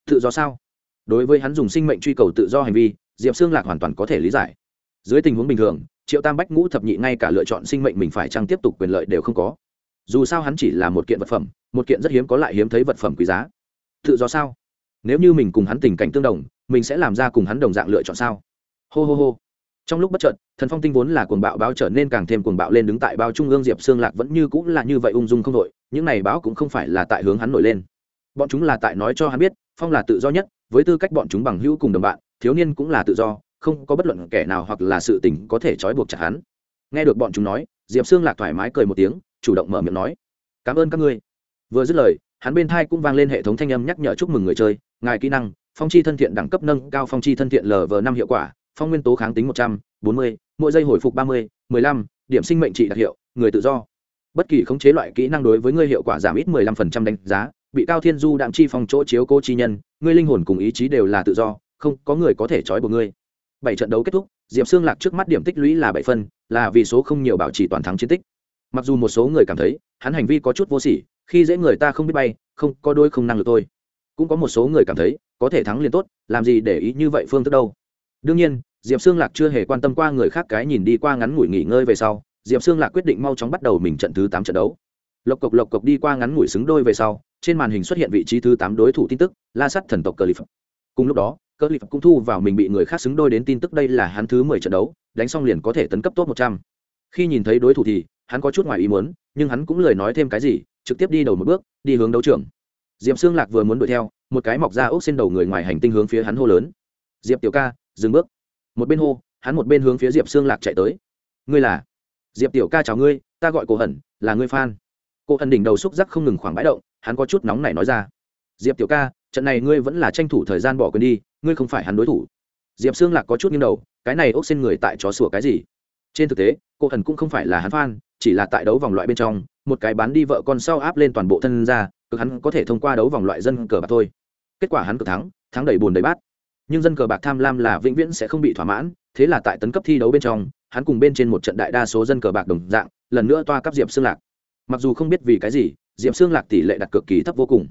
Tự do sao? Đối với hắn dùng sinh mệnh truy cầu tự do hành vi, diệp xương lạc hoàn toàn có thể lý giải. Dưới tình huống bình thường, triệu tam bách ngũ thập nhị ngay cả lựa chọn sinh mệnh mình phải chăng tiếp tục quyền lợi đều không có dù sao hắn chỉ là một kiện vật phẩm, một kiện rất hiếm có lại hiếm thấy vật phẩm quý giá. Tự do sao? Nếu như mình cùng hắn tình cảnh tương đồng, mình sẽ làm ra cùng hắn đồng dạng lựa chọn sao? Hô hô hô. Trong lúc bất chợt, thần phong tinh vốn là cuồng bạo báo trở nên càng thêm cuồng bạo lên đứng tại bao trung ương diệp xương lạc vẫn như cũng là như vậy ung dung không đội những này báo cũng không phải là tại hướng hắn nổi lên. Bọn chúng là tại nói cho hắn biết, phong là tự do nhất, với tư cách bọn chúng bằng hữu cùng đồng bạn, thiếu niên cũng là tự do, không có bất luận kẻ nào hoặc là sự tình có thể trói buộc chặt hắn. Nghe được bọn chúng nói, diệp xương lạc thoải mái cười một tiếng chủ động mở miệng nói, cảm ơn các ngươi. Vừa dứt lời, hắn bên thai cũng vang lên hệ thống thanh âm nhắc nhở chúc mừng người chơi, ngài kỹ năng, phong chi thân thiện đẳng cấp nâng cao phong chi thân thiện lv năm hiệu quả, phong nguyên tố kháng tính một trăm bốn mươi, mỗi giây hồi phục ba mươi, mười lăm, điểm sinh mệnh trị đặc hiệu, người tự do. Bất kỳ khống chế loại kỹ năng đối với ngươi hiệu quả giảm ít mười lăm phần trăm đánh giá, bị cao thiên du đạm chi phong chỗ chiếu cô chi nhân, ngươi linh hồn cùng ý chí đều là tự do, không có người có thể trói buộc ngươi. Bảy trận đấu kết thúc, diệp xương lạc trước mắt điểm tích lũy là bảy phân là vì số không nhiều bảo trì toàn thắng chiến tích mặc dù một số người cảm thấy, hắn hành vi có chút vô sỉ, khi dễ người ta không biết bay, không, có đôi không năng lực thôi. Cũng có một số người cảm thấy, có thể thắng liền tốt, làm gì để ý như vậy phương thức đâu. Đương nhiên, diệp xương lạc chưa hề quan tâm qua người khác cái nhìn đi qua ngắn ngủi nghỉ ngơi về sau, diệp xương lạc quyết định mau chóng bắt đầu mình trận thứ tám trận đấu. Lộc cộc lộc cộc đi qua ngắn ngủi xứng đôi về sau, trên màn hình xuất hiện vị trí thứ tám đối thủ tin tức, la sắt thần tộc cờ lip cùng lúc đó cờ lip cũng thu vào mình bị người khác xứng đôi đến tin tức đây là hắn thứ mười trận đấu, đánh xong liền có thể tấn cấp top một trăm. Khi nhìn thấy đối thủ thì hắn có chút ngoài ý muốn, nhưng hắn cũng lời nói thêm cái gì, trực tiếp đi đầu một bước, đi hướng đấu trường. Diệp xương lạc vừa muốn đuổi theo, một cái mọc ra ốc trên đầu người ngoài hành tinh hướng phía hắn hô lớn. Diệp tiểu ca, dừng bước. Một bên hô, hắn một bên hướng phía diệp xương lạc chạy tới. Ngươi là? Diệp tiểu ca chào ngươi, ta gọi cổ hẩn, là ngươi phan cổ hẩn đỉnh đầu xúc giác không ngừng khoảng bãi động, hắn có chút nóng này nói ra. Diệp tiểu ca, trận này ngươi vẫn là tranh thủ thời gian bỏ quên đi, ngươi không phải hắn đối thủ. Diệp xương lạc có chút nghiêng đầu, cái này ốc xin người tại chó sủa cái gì? Trên thực tế, cô thần cũng không phải là hắn phan chỉ là tại đấu vòng loại bên trong, một cái bán đi vợ con sau áp lên toàn bộ thân ra, cực hắn có thể thông qua đấu vòng loại dân cờ bạc thôi. Kết quả hắn cực thắng thắng đầy bùn đầy bát. Nhưng dân cờ bạc tham lam là vĩnh viễn sẽ không bị thỏa mãn, thế là tại tấn cấp thi đấu bên trong, hắn cùng bên trên một trận đại đa số dân cờ bạc đồng dạng, lần nữa toa cấp diệp xương lạc. Mặc dù không biết vì cái gì, diệp xương lạc tỷ lệ đặt cực kỳ thấp vô cùng.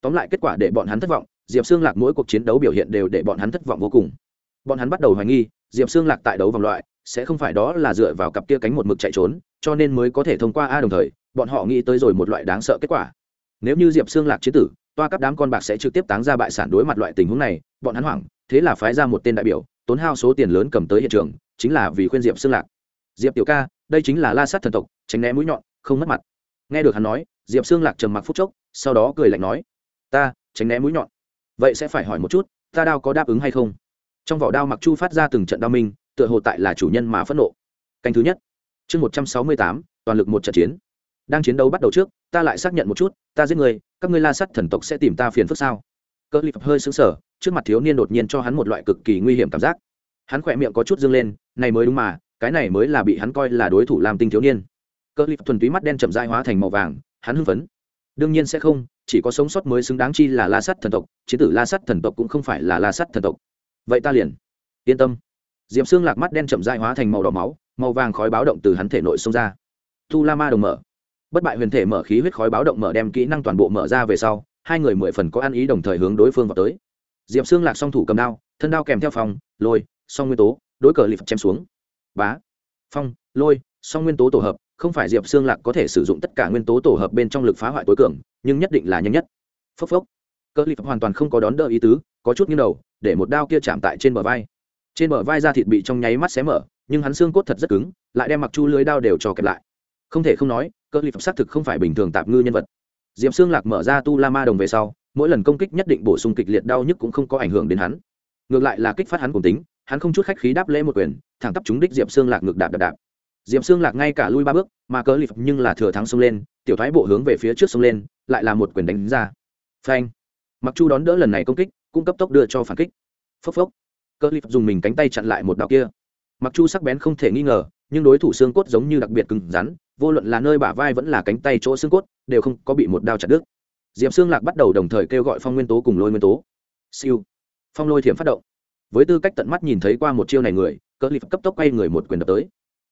Tóm lại kết quả để bọn hắn thất vọng, diệp xương lạc mỗi cuộc chiến đấu biểu hiện đều để bọn hắn thất vọng vô cùng. Bọn hắn bắt đầu hoài nghi, diệp xương lạc tại đấu vòng loại sẽ không phải đó là dựa vào cặp kia cánh một mực chạy trốn, cho nên mới có thể thông qua a đồng thời, bọn họ nghĩ tới rồi một loại đáng sợ kết quả. Nếu như diệp xương lạc chế tử, toa cấp đám con bạc sẽ trực tiếp táng ra bại sản đối mặt loại tình huống này, bọn hắn hoảng, thế là phái ra một tên đại biểu, tốn hao số tiền lớn cầm tới hiện trường, chính là vì khuyên diệp xương lạc. Diệp tiểu ca, đây chính là la sát thần tộc, tránh né mũi nhọn, không mất mặt. Nghe được hắn nói, diệp xương lạc trầm mặc phút chốc, sau đó cười lạnh nói, ta, tránh né mũi nhọn. Vậy sẽ phải hỏi một chút, ta đao có đáp ứng hay không? Trong vỏ đao mặc chu phát ra từng trận đao minh tựa hồ tại là chủ nhân mà phẫn nộ. Canh thứ nhất. Chương một trăm sáu mươi tám, toàn lực một trận chiến. Đang chiến đấu bắt đầu trước, ta lại xác nhận một chút, ta giết người, các ngươi la sắt thần tộc sẽ tìm ta phiền phức sao? Cơ lip hơi xứng sở trước mặt thiếu niên đột nhiên cho hắn một loại cực kỳ nguy hiểm cảm giác. Hắn khỏe miệng có chút dâng lên, này mới đúng mà, cái này mới là bị hắn coi là đối thủ làm tinh thiếu niên. Cơ lip thuần túy mắt đen chậm dai hóa thành màu vàng, hắn hưng phấn. Đương nhiên sẽ không, chỉ có sống sót mới xứng đáng chi là la sắt thần tộc, chiến tử la sắt thần tộc cũng không phải là la sắt thần tộc. Vậy ta liền. Yên tâm diệp xương lạc mắt đen chậm dại hóa thành màu đỏ máu, màu vàng khói báo động từ hắn thể nội xông ra. Tu la ma đồng mở. Bất bại huyền thể mở khí huyết khói báo động mở đem kỹ năng toàn bộ mở ra về sau, hai người mười phần có ăn ý đồng thời hướng đối phương vào tới. Diệp xương lạc song thủ cầm đao, thân đao kèm theo phòng lôi, song nguyên tố, đối cờ lịp chém xuống. Bá. Phong, lôi, song nguyên tố tổ hợp, không phải diệp xương lạc có thể sử dụng tất cả nguyên tố tổ hợp bên trong lực phá hoại tối cường, nhưng nhất định là nhanh nhất. Phốc phốc. Cờ lịp hoàn toàn không có đón đỡ ý tứ, có chút như đầu, để một đao kia chạm tại trên bờ vai trên bờ vai da thịt bị trong nháy mắt xé mở, nhưng hắn xương cốt thật rất cứng, lại đem mặc chu lưới đao đều cho kẹp lại. Không thể không nói, cơ lip xác thực không phải bình thường tạp ngư nhân vật. Diệp xương lạc mở ra tu la ma đồng về sau, mỗi lần công kích nhất định bổ sung kịch liệt đau nhức cũng không có ảnh hưởng đến hắn. Ngược lại là kích phát hắn cùng tính, hắn không chút khách khí đáp lễ một quyền, thẳng tắp chúng đích Diệm xương lạc ngược đạp đạp đạp. Diệp xương lạc ngay cả lui ba bước, mà cơ lip nhưng là thừa thắng xông lên, tiểu thoái bộ hướng về phía trước xông lên, lại là một quyền đánh ra. Phanh. Mặc chu đón đỡ lần này công kích, cũng cấp tốc đưa cho phản kích. Phốc phốc cơ lip dùng mình cánh tay chặn lại một đạo kia. Mặc chu sắc bén không thể nghi ngờ, nhưng đối thủ xương cốt giống như đặc biệt cứng rắn, vô luận là nơi bả vai vẫn là cánh tay chỗ xương cốt, đều không có bị một đao chặt đứt. Diệp xương lạc bắt đầu đồng thời kêu gọi phong nguyên tố cùng lôi nguyên tố. Siêu. Phong lôi thiểm phát động. Với tư cách tận mắt nhìn thấy qua một chiêu này người, cơ lip cấp tốc quay người một quyền đập tới.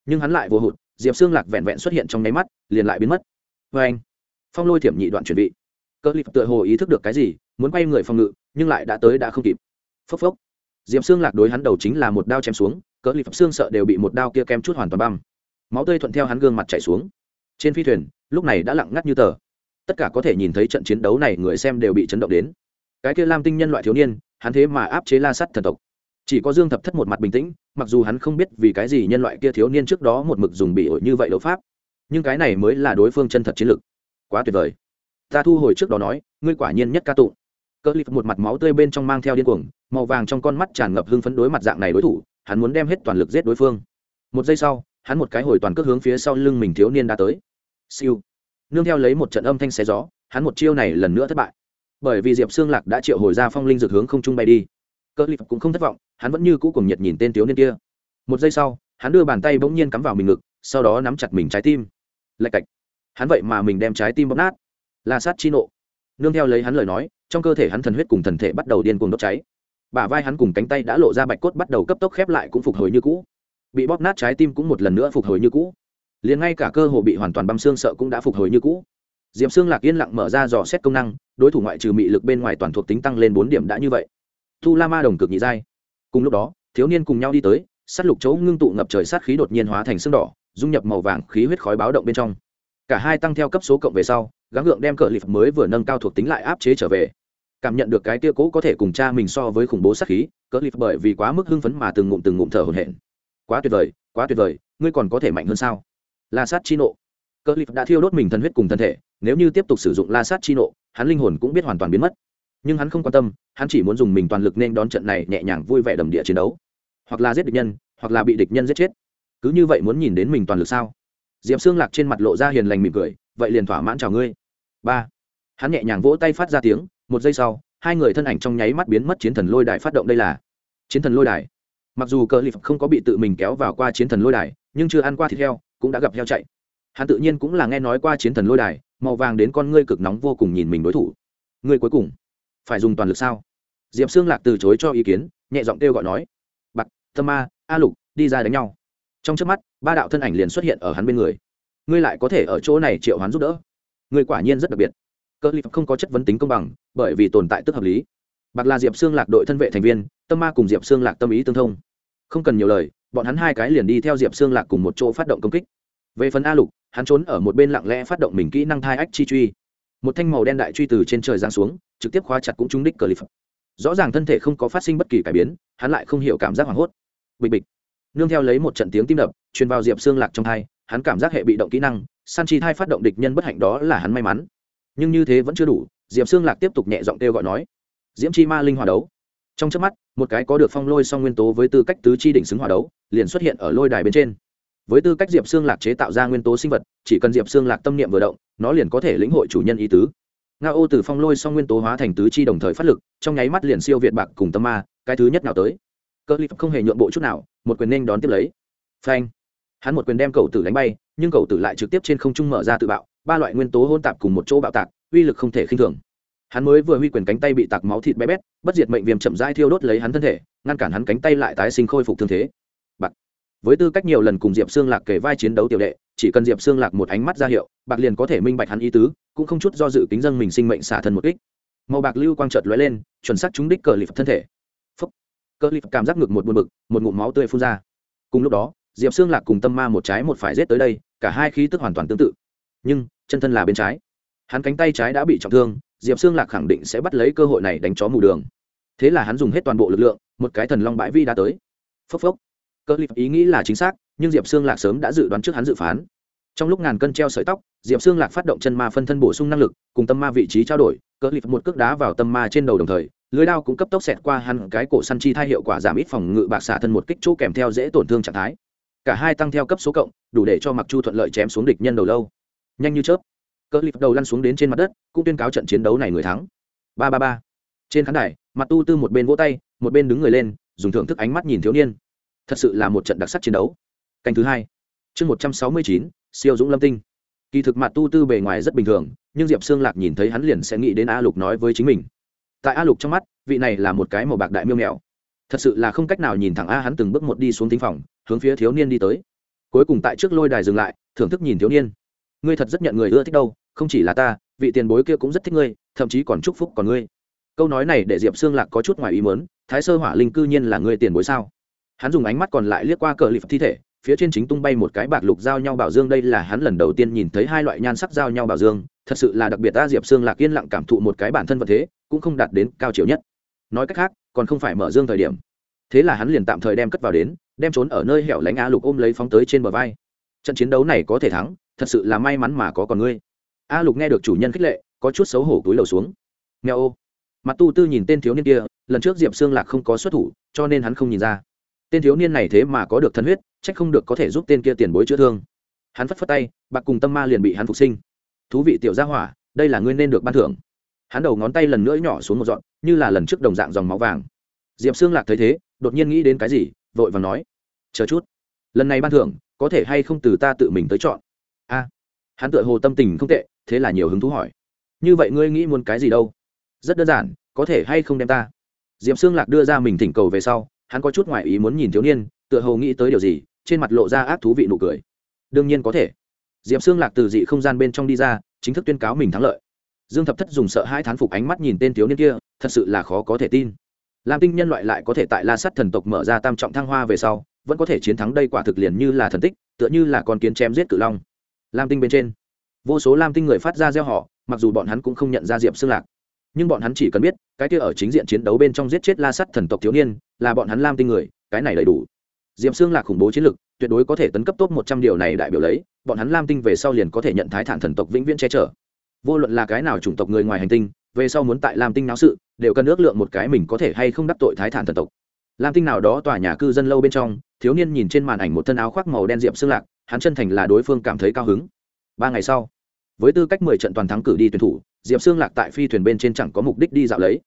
Nhưng hắn lại vô hụt, diệp xương lạc vẹn vẹn xuất hiện trong nháy mắt, liền lại biến mất. Vê anh, phong lôi thiểm nhị đoạn chuẩn bị. Cơ lip tựa hồ ý thức được cái gì, muốn quay người phòng ngự, nhưng lại đã tới đã không kịp. Phốc phốc diệp xương lạc đối hắn đầu chính là một đao chém xuống, cỡ lip xương sợ đều bị một đao kia kem chút hoàn toàn băm. Máu tươi thuận theo hắn gương mặt chảy xuống. Trên phi thuyền, lúc này đã lặng ngắt như tờ. Tất cả có thể nhìn thấy trận chiến đấu này người xem đều bị chấn động đến. Cái kia lam tinh nhân loại thiếu niên, hắn thế mà áp chế la sắt thần tộc. Chỉ có dương thập thất một mặt bình tĩnh, mặc dù hắn không biết vì cái gì nhân loại kia thiếu niên trước đó một mực dùng bị ổi như vậy đấu pháp, nhưng cái này mới là đối phương chân thật chiến lược. Quá tuyệt vời. Ta thu hồi trước đó nói, ngươi quả nhiên nhất ca tụng cơ lip một mặt máu tươi bên trong mang theo điên cuồng, màu vàng trong con mắt tràn ngập hưng phấn đối mặt dạng này đối thủ, hắn muốn đem hết toàn lực giết đối phương. Một giây sau, hắn một cái hồi toàn cước hướng phía sau lưng mình thiếu niên đã tới. Siêu. Nương theo lấy một trận âm thanh xé gió, hắn một chiêu này lần nữa thất bại. Bởi vì diệp xương lạc đã triệu hồi ra phong linh dược hướng không trung bay đi. Cơ lip cũng không thất vọng, hắn vẫn như cũ cùng nhiệt nhìn tên thiếu niên kia. Một giây sau, hắn đưa bàn tay bỗng nhiên cắm vào mình ngực, sau đó nắm chặt mình trái tim. Lạch cạch. Hắn vậy mà mình đem trái tim bóp nát. La sát chi nộ nương theo lấy hắn lời nói, trong cơ thể hắn thần huyết cùng thần thể bắt đầu điên cuồng đốt cháy. Bả vai hắn cùng cánh tay đã lộ ra bạch cốt bắt đầu cấp tốc khép lại cũng phục hồi như cũ. Bị bóp nát trái tim cũng một lần nữa phục hồi như cũ. Liền ngay cả cơ hồ bị hoàn toàn băm xương sợ cũng đã phục hồi như cũ. Diệm xương lạc yên lặng mở ra dò xét công năng, đối thủ ngoại trừ mị lực bên ngoài toàn thuộc tính tăng lên bốn điểm đã như vậy. Thu la ma đồng cực nhị giai. Cùng lúc đó, thiếu niên cùng nhau đi tới, sát lục chỗ ngưng tụ ngập trời sát khí đột nhiên hóa thành xương đỏ, dung nhập màu vàng khí huyết khói báo động bên trong cả hai tăng theo cấp số cộng về sau, gắng gượng đem cờ lip mới vừa nâng cao thuộc tính lại áp chế trở về. Cảm nhận được cái tia cố có thể cùng cha mình so với khủng bố sát khí, cờ lip bởi vì quá mức hưng phấn mà từng ngụm từng ngụm thở hổn hển. Quá tuyệt vời, quá tuyệt vời, ngươi còn có thể mạnh hơn sao? La sát chi nộ. Cờ lip đã thiêu đốt mình thân huyết cùng thân thể, nếu như tiếp tục sử dụng la sát chi nộ, hắn linh hồn cũng biết hoàn toàn biến mất. Nhưng hắn không quan tâm, hắn chỉ muốn dùng mình toàn lực nên đón trận này nhẹ nhàng vui vẻ đầm địa chiến đấu. Hoặc là giết địch nhân, hoặc là bị địch nhân giết chết. Cứ như vậy muốn nhìn đến mình toàn lực sao? Diệp xương lạc trên mặt lộ ra hiền lành mỉm cười vậy liền thỏa mãn chào ngươi. Ba hắn nhẹ nhàng vỗ tay phát ra tiếng một giây sau hai người thân ảnh trong nháy mắt biến mất chiến thần lôi đài phát động đây là chiến thần lôi đài. Mặc dù cờ lip không có bị tự mình kéo vào qua chiến thần lôi đài nhưng chưa ăn qua thịt heo cũng đã gặp heo chạy. Hắn tự nhiên cũng là nghe nói qua chiến thần lôi đài màu vàng đến con ngươi cực nóng vô cùng nhìn mình đối thủ. Ngươi cuối cùng phải dùng toàn lực sao? Diệp xương lạc từ chối cho ý kiến nhẹ giọng kêu gọi nói. Bạch, tâm ma a lục đi ra đánh nhau trong trước mắt, ba đạo thân ảnh liền xuất hiện ở hắn bên người. Ngươi lại có thể ở chỗ này triệu hắn giúp đỡ. Ngươi quả nhiên rất đặc biệt. Cơ lip không có chất vấn tính công bằng, bởi vì tồn tại tức hợp lý. Bạc là diệp xương lạc đội thân vệ thành viên, tâm ma cùng diệp xương lạc tâm ý tương thông. Không cần nhiều lời, bọn hắn hai cái liền đi theo diệp xương lạc cùng một chỗ phát động công kích. Về phần a lục, hắn trốn ở một bên lặng lẽ phát động mình kỹ năng thai ách chi truy. Một thanh màu đen đại truy từ trên trời giáng xuống, trực tiếp khóa chặt cũng trúng đích cờ lip. Rõ ràng thân thể không có phát sinh bất kỳ cải biến, hắn lại không hiểu cảm giác hoảng hốt. Bịch bịch nương theo lấy một trận tiếng tim đập, truyền vào diệp xương lạc trong thai, hắn cảm giác hệ bị động kỹ năng san chi thai phát động địch nhân bất hạnh đó là hắn may mắn. Nhưng như thế vẫn chưa đủ, diệp xương lạc tiếp tục nhẹ giọng kêu gọi nói, diễm chi ma linh hòa đấu. Trong trước mắt, một cái có được phong lôi song nguyên tố với tư cách tứ chi đỉnh xứng hòa đấu, liền xuất hiện ở lôi đài bên trên. Với tư cách diệp xương lạc chế tạo ra nguyên tố sinh vật, chỉ cần diệp xương lạc tâm niệm vừa động, nó liền có thể lĩnh hội chủ nhân ý tứ. Nga ô từ phong lôi song nguyên tố hóa thành tứ chi đồng thời phát lực, trong nháy mắt liền siêu việt bạc cùng tâm ma, cái thứ nhất nào tới cơ lip không hề nhượng bộ chút nào, một quyền nên đón tiếp lấy. Phanh. Hắn một quyền đem cầu tử đánh bay, nhưng cầu tử lại trực tiếp trên không trung mở ra tự bạo, ba loại nguyên tố hôn tạp cùng một chỗ bạo tạc, uy lực không thể khinh thường. Hắn mới vừa huy quyền cánh tay bị tạc máu thịt bé bét, bất diệt mệnh viêm chậm rãi thiêu đốt lấy hắn thân thể, ngăn cản hắn cánh tay lại tái sinh khôi phục thương thế. Bạc. Với tư cách nhiều lần cùng diệp xương lạc kể vai chiến đấu tiểu đệ, chỉ cần diệp xương lạc một ánh mắt ra hiệu, bạc liền có thể minh bạch hắn ý tứ, cũng không chút do dự kính dân mình sinh mệnh xả thân một kích. Màu bạc lưu quang trợt lóe lên, chuẩn xác trúng đích cờ lịp thân thể. Cơ lip cảm giác ngực một buồn bực, một ngụm máu tươi phun ra. Cùng lúc đó, diệp xương lạc cùng tâm ma một trái một phải rết tới đây, cả hai khí tức hoàn toàn tương tự. Nhưng, chân thân là bên trái. Hắn cánh tay trái đã bị trọng thương, diệp xương lạc khẳng định sẽ bắt lấy cơ hội này đánh chó mù đường. Thế là hắn dùng hết toàn bộ lực lượng, một cái thần long bãi vi đã tới. Phốc phốc. Cơ lip ý nghĩ là chính xác, nhưng diệp xương lạc sớm đã dự đoán trước hắn dự phán. Trong lúc ngàn cân treo sợi tóc, diệp xương lạc phát động chân ma phân thân bổ sung năng lực, cùng tâm ma vị trí trao đổi, cơ lip một cước đá vào tâm ma trên đầu đồng thời lưới đao cũng cấp tốc xẹt qua hẳn cái cổ săn chi thai hiệu quả giảm ít phòng ngự bạc xả thân một kích chỗ kèm theo dễ tổn thương trạng thái. Cả hai tăng theo cấp số cộng, đủ để cho mặc chu thuận lợi chém xuống địch nhân đầu lâu. Nhanh như chớp cỡ lịp đầu lăn xuống đến trên mặt đất, cũng tuyên cáo trận chiến đấu này người thắng. Ba ba ba. Trên khán đài mặt tu tư một bên vỗ tay, một bên đứng người lên, dùng thưởng thức ánh mắt nhìn thiếu niên. Thật sự là một trận đặc sắc chiến đấu. Canh thứ hai. Chương một trăm sáu mươi chín, siêu dũng lâm tinh. Kỳ thực mặt tu tư bề ngoài rất bình thường, nhưng diệp Sương lạc nhìn thấy hắn liền sẽ nghĩ đến a lục nói với chính mình tại a lục trong mắt, vị này là một cái màu bạc đại miêu mèo. Thật sự là không cách nào nhìn thẳng a hắn từng bước một đi xuống thính phòng, hướng phía thiếu niên đi tới. Cuối cùng tại trước lôi đài dừng lại, thưởng thức nhìn thiếu niên. Ngươi thật rất nhận người ưa thích đâu, không chỉ là ta, vị tiền bối kia cũng rất thích ngươi, thậm chí còn chúc phúc còn ngươi. Câu nói này để diệp xương lạc có chút ngoài ý mớn thái sơ hỏa linh cư nhiên là ngươi tiền bối sao? Hắn dùng ánh mắt còn lại liếc qua cờ lịp thi thể, phía trên chính tung bay một cái bạc lục giao nhau bảo dương, đây là hắn lần đầu tiên nhìn thấy hai loại nhan sắc giao nhau bảo dương thật sự là đặc biệt ta diệp Sương lạc yên lặng cảm thụ một cái bản thân vật thế, cũng không đạt đến cao chiều nhất. Nói cách khác, còn không phải mở dương thời điểm. Thế là hắn liền tạm thời đem cất vào đến, đem trốn ở nơi hẻo lánh a lục ôm lấy phóng tới trên bờ vai. Trận chiến đấu này có thể thắng, thật sự là may mắn mà có còn ngươi. A lục nghe được chủ nhân khích lệ, có chút xấu hổ túi lầu xuống. Nghe ô. Mặt tu tư nhìn tên thiếu niên kia, lần trước diệp Sương lạc không có xuất thủ, cho nên hắn không nhìn ra. Tên thiếu niên này thế mà có được thân huyết trách không được có thể giúp tên kia tiền bối chữa thương. Hắn phất phất tay, bạc cùng tâm ma liền bị hắn phục sinh thú vị tiểu gia hỏa, đây là ngươi nên được ban thưởng. Hắn đầu ngón tay lần nữa nhỏ xuống một dọn như là lần trước đồng dạng dòng máu vàng. Diệp xương lạc thấy thế, đột nhiên nghĩ đến cái gì, vội và nói, chờ chút, lần này ban thưởng, có thể hay không từ ta tự mình tới chọn? A. Hắn tựa hồ tâm tình không tệ, thế là nhiều hứng thú hỏi, như vậy ngươi nghĩ muốn cái gì đâu? Rất đơn giản, có thể hay không đem ta? Diệp xương lạc đưa ra mình thỉnh cầu về sau, hắn có chút ngoại ý muốn nhìn thiếu niên, tựa hồ nghĩ tới điều gì, trên mặt lộ ra ác thú vị nụ cười. Đương nhiên có thể diệp xương lạc từ dị không gian bên trong đi ra, chính thức tuyên cáo mình thắng lợi. Dương thập thất dùng sợ hai thán phục ánh mắt nhìn tên thiếu niên kia, thật sự là khó có thể tin. Lam tinh nhân loại lại có thể tại la sắt thần tộc mở ra tam trọng thăng hoa về sau, vẫn có thể chiến thắng đây quả thực liền như là thần tích, tựa như là con kiến chém giết cự long. Lam tinh bên trên, vô số lam tinh người phát ra gieo họ, mặc dù bọn hắn cũng không nhận ra diệp xương lạc. Nhưng bọn hắn chỉ cần biết, cái kia ở chính diện chiến đấu bên trong giết chết la sắt thần tộc thiếu niên, là bọn hắn lam tinh người, cái này đầy đủ. Diệp xương lạc khủng bố chiến lực, tuyệt đối có thể tấn cấp tốt một trăm điều này đại biểu lấy bọn hắn lam tinh về sau liền có thể nhận thái thản thần tộc vĩnh viễn che chở. Vô luận là cái nào chủng tộc người ngoài hành tinh, về sau muốn tại lam tinh náo sự, đều cần ước lượng một cái mình có thể hay không đắc tội thái thản thần tộc. Lam tinh nào đó tòa nhà cư dân lâu bên trong, thiếu niên nhìn trên màn ảnh một thân áo khoác màu đen diệp xương lạc, hắn chân thành là đối phương cảm thấy cao hứng. Ba ngày sau, với tư cách mười trận toàn thắng cử đi tuyển thủ, diệp xương lạc tại phi thuyền bên trên chẳng có mục đích đi dạo lấy.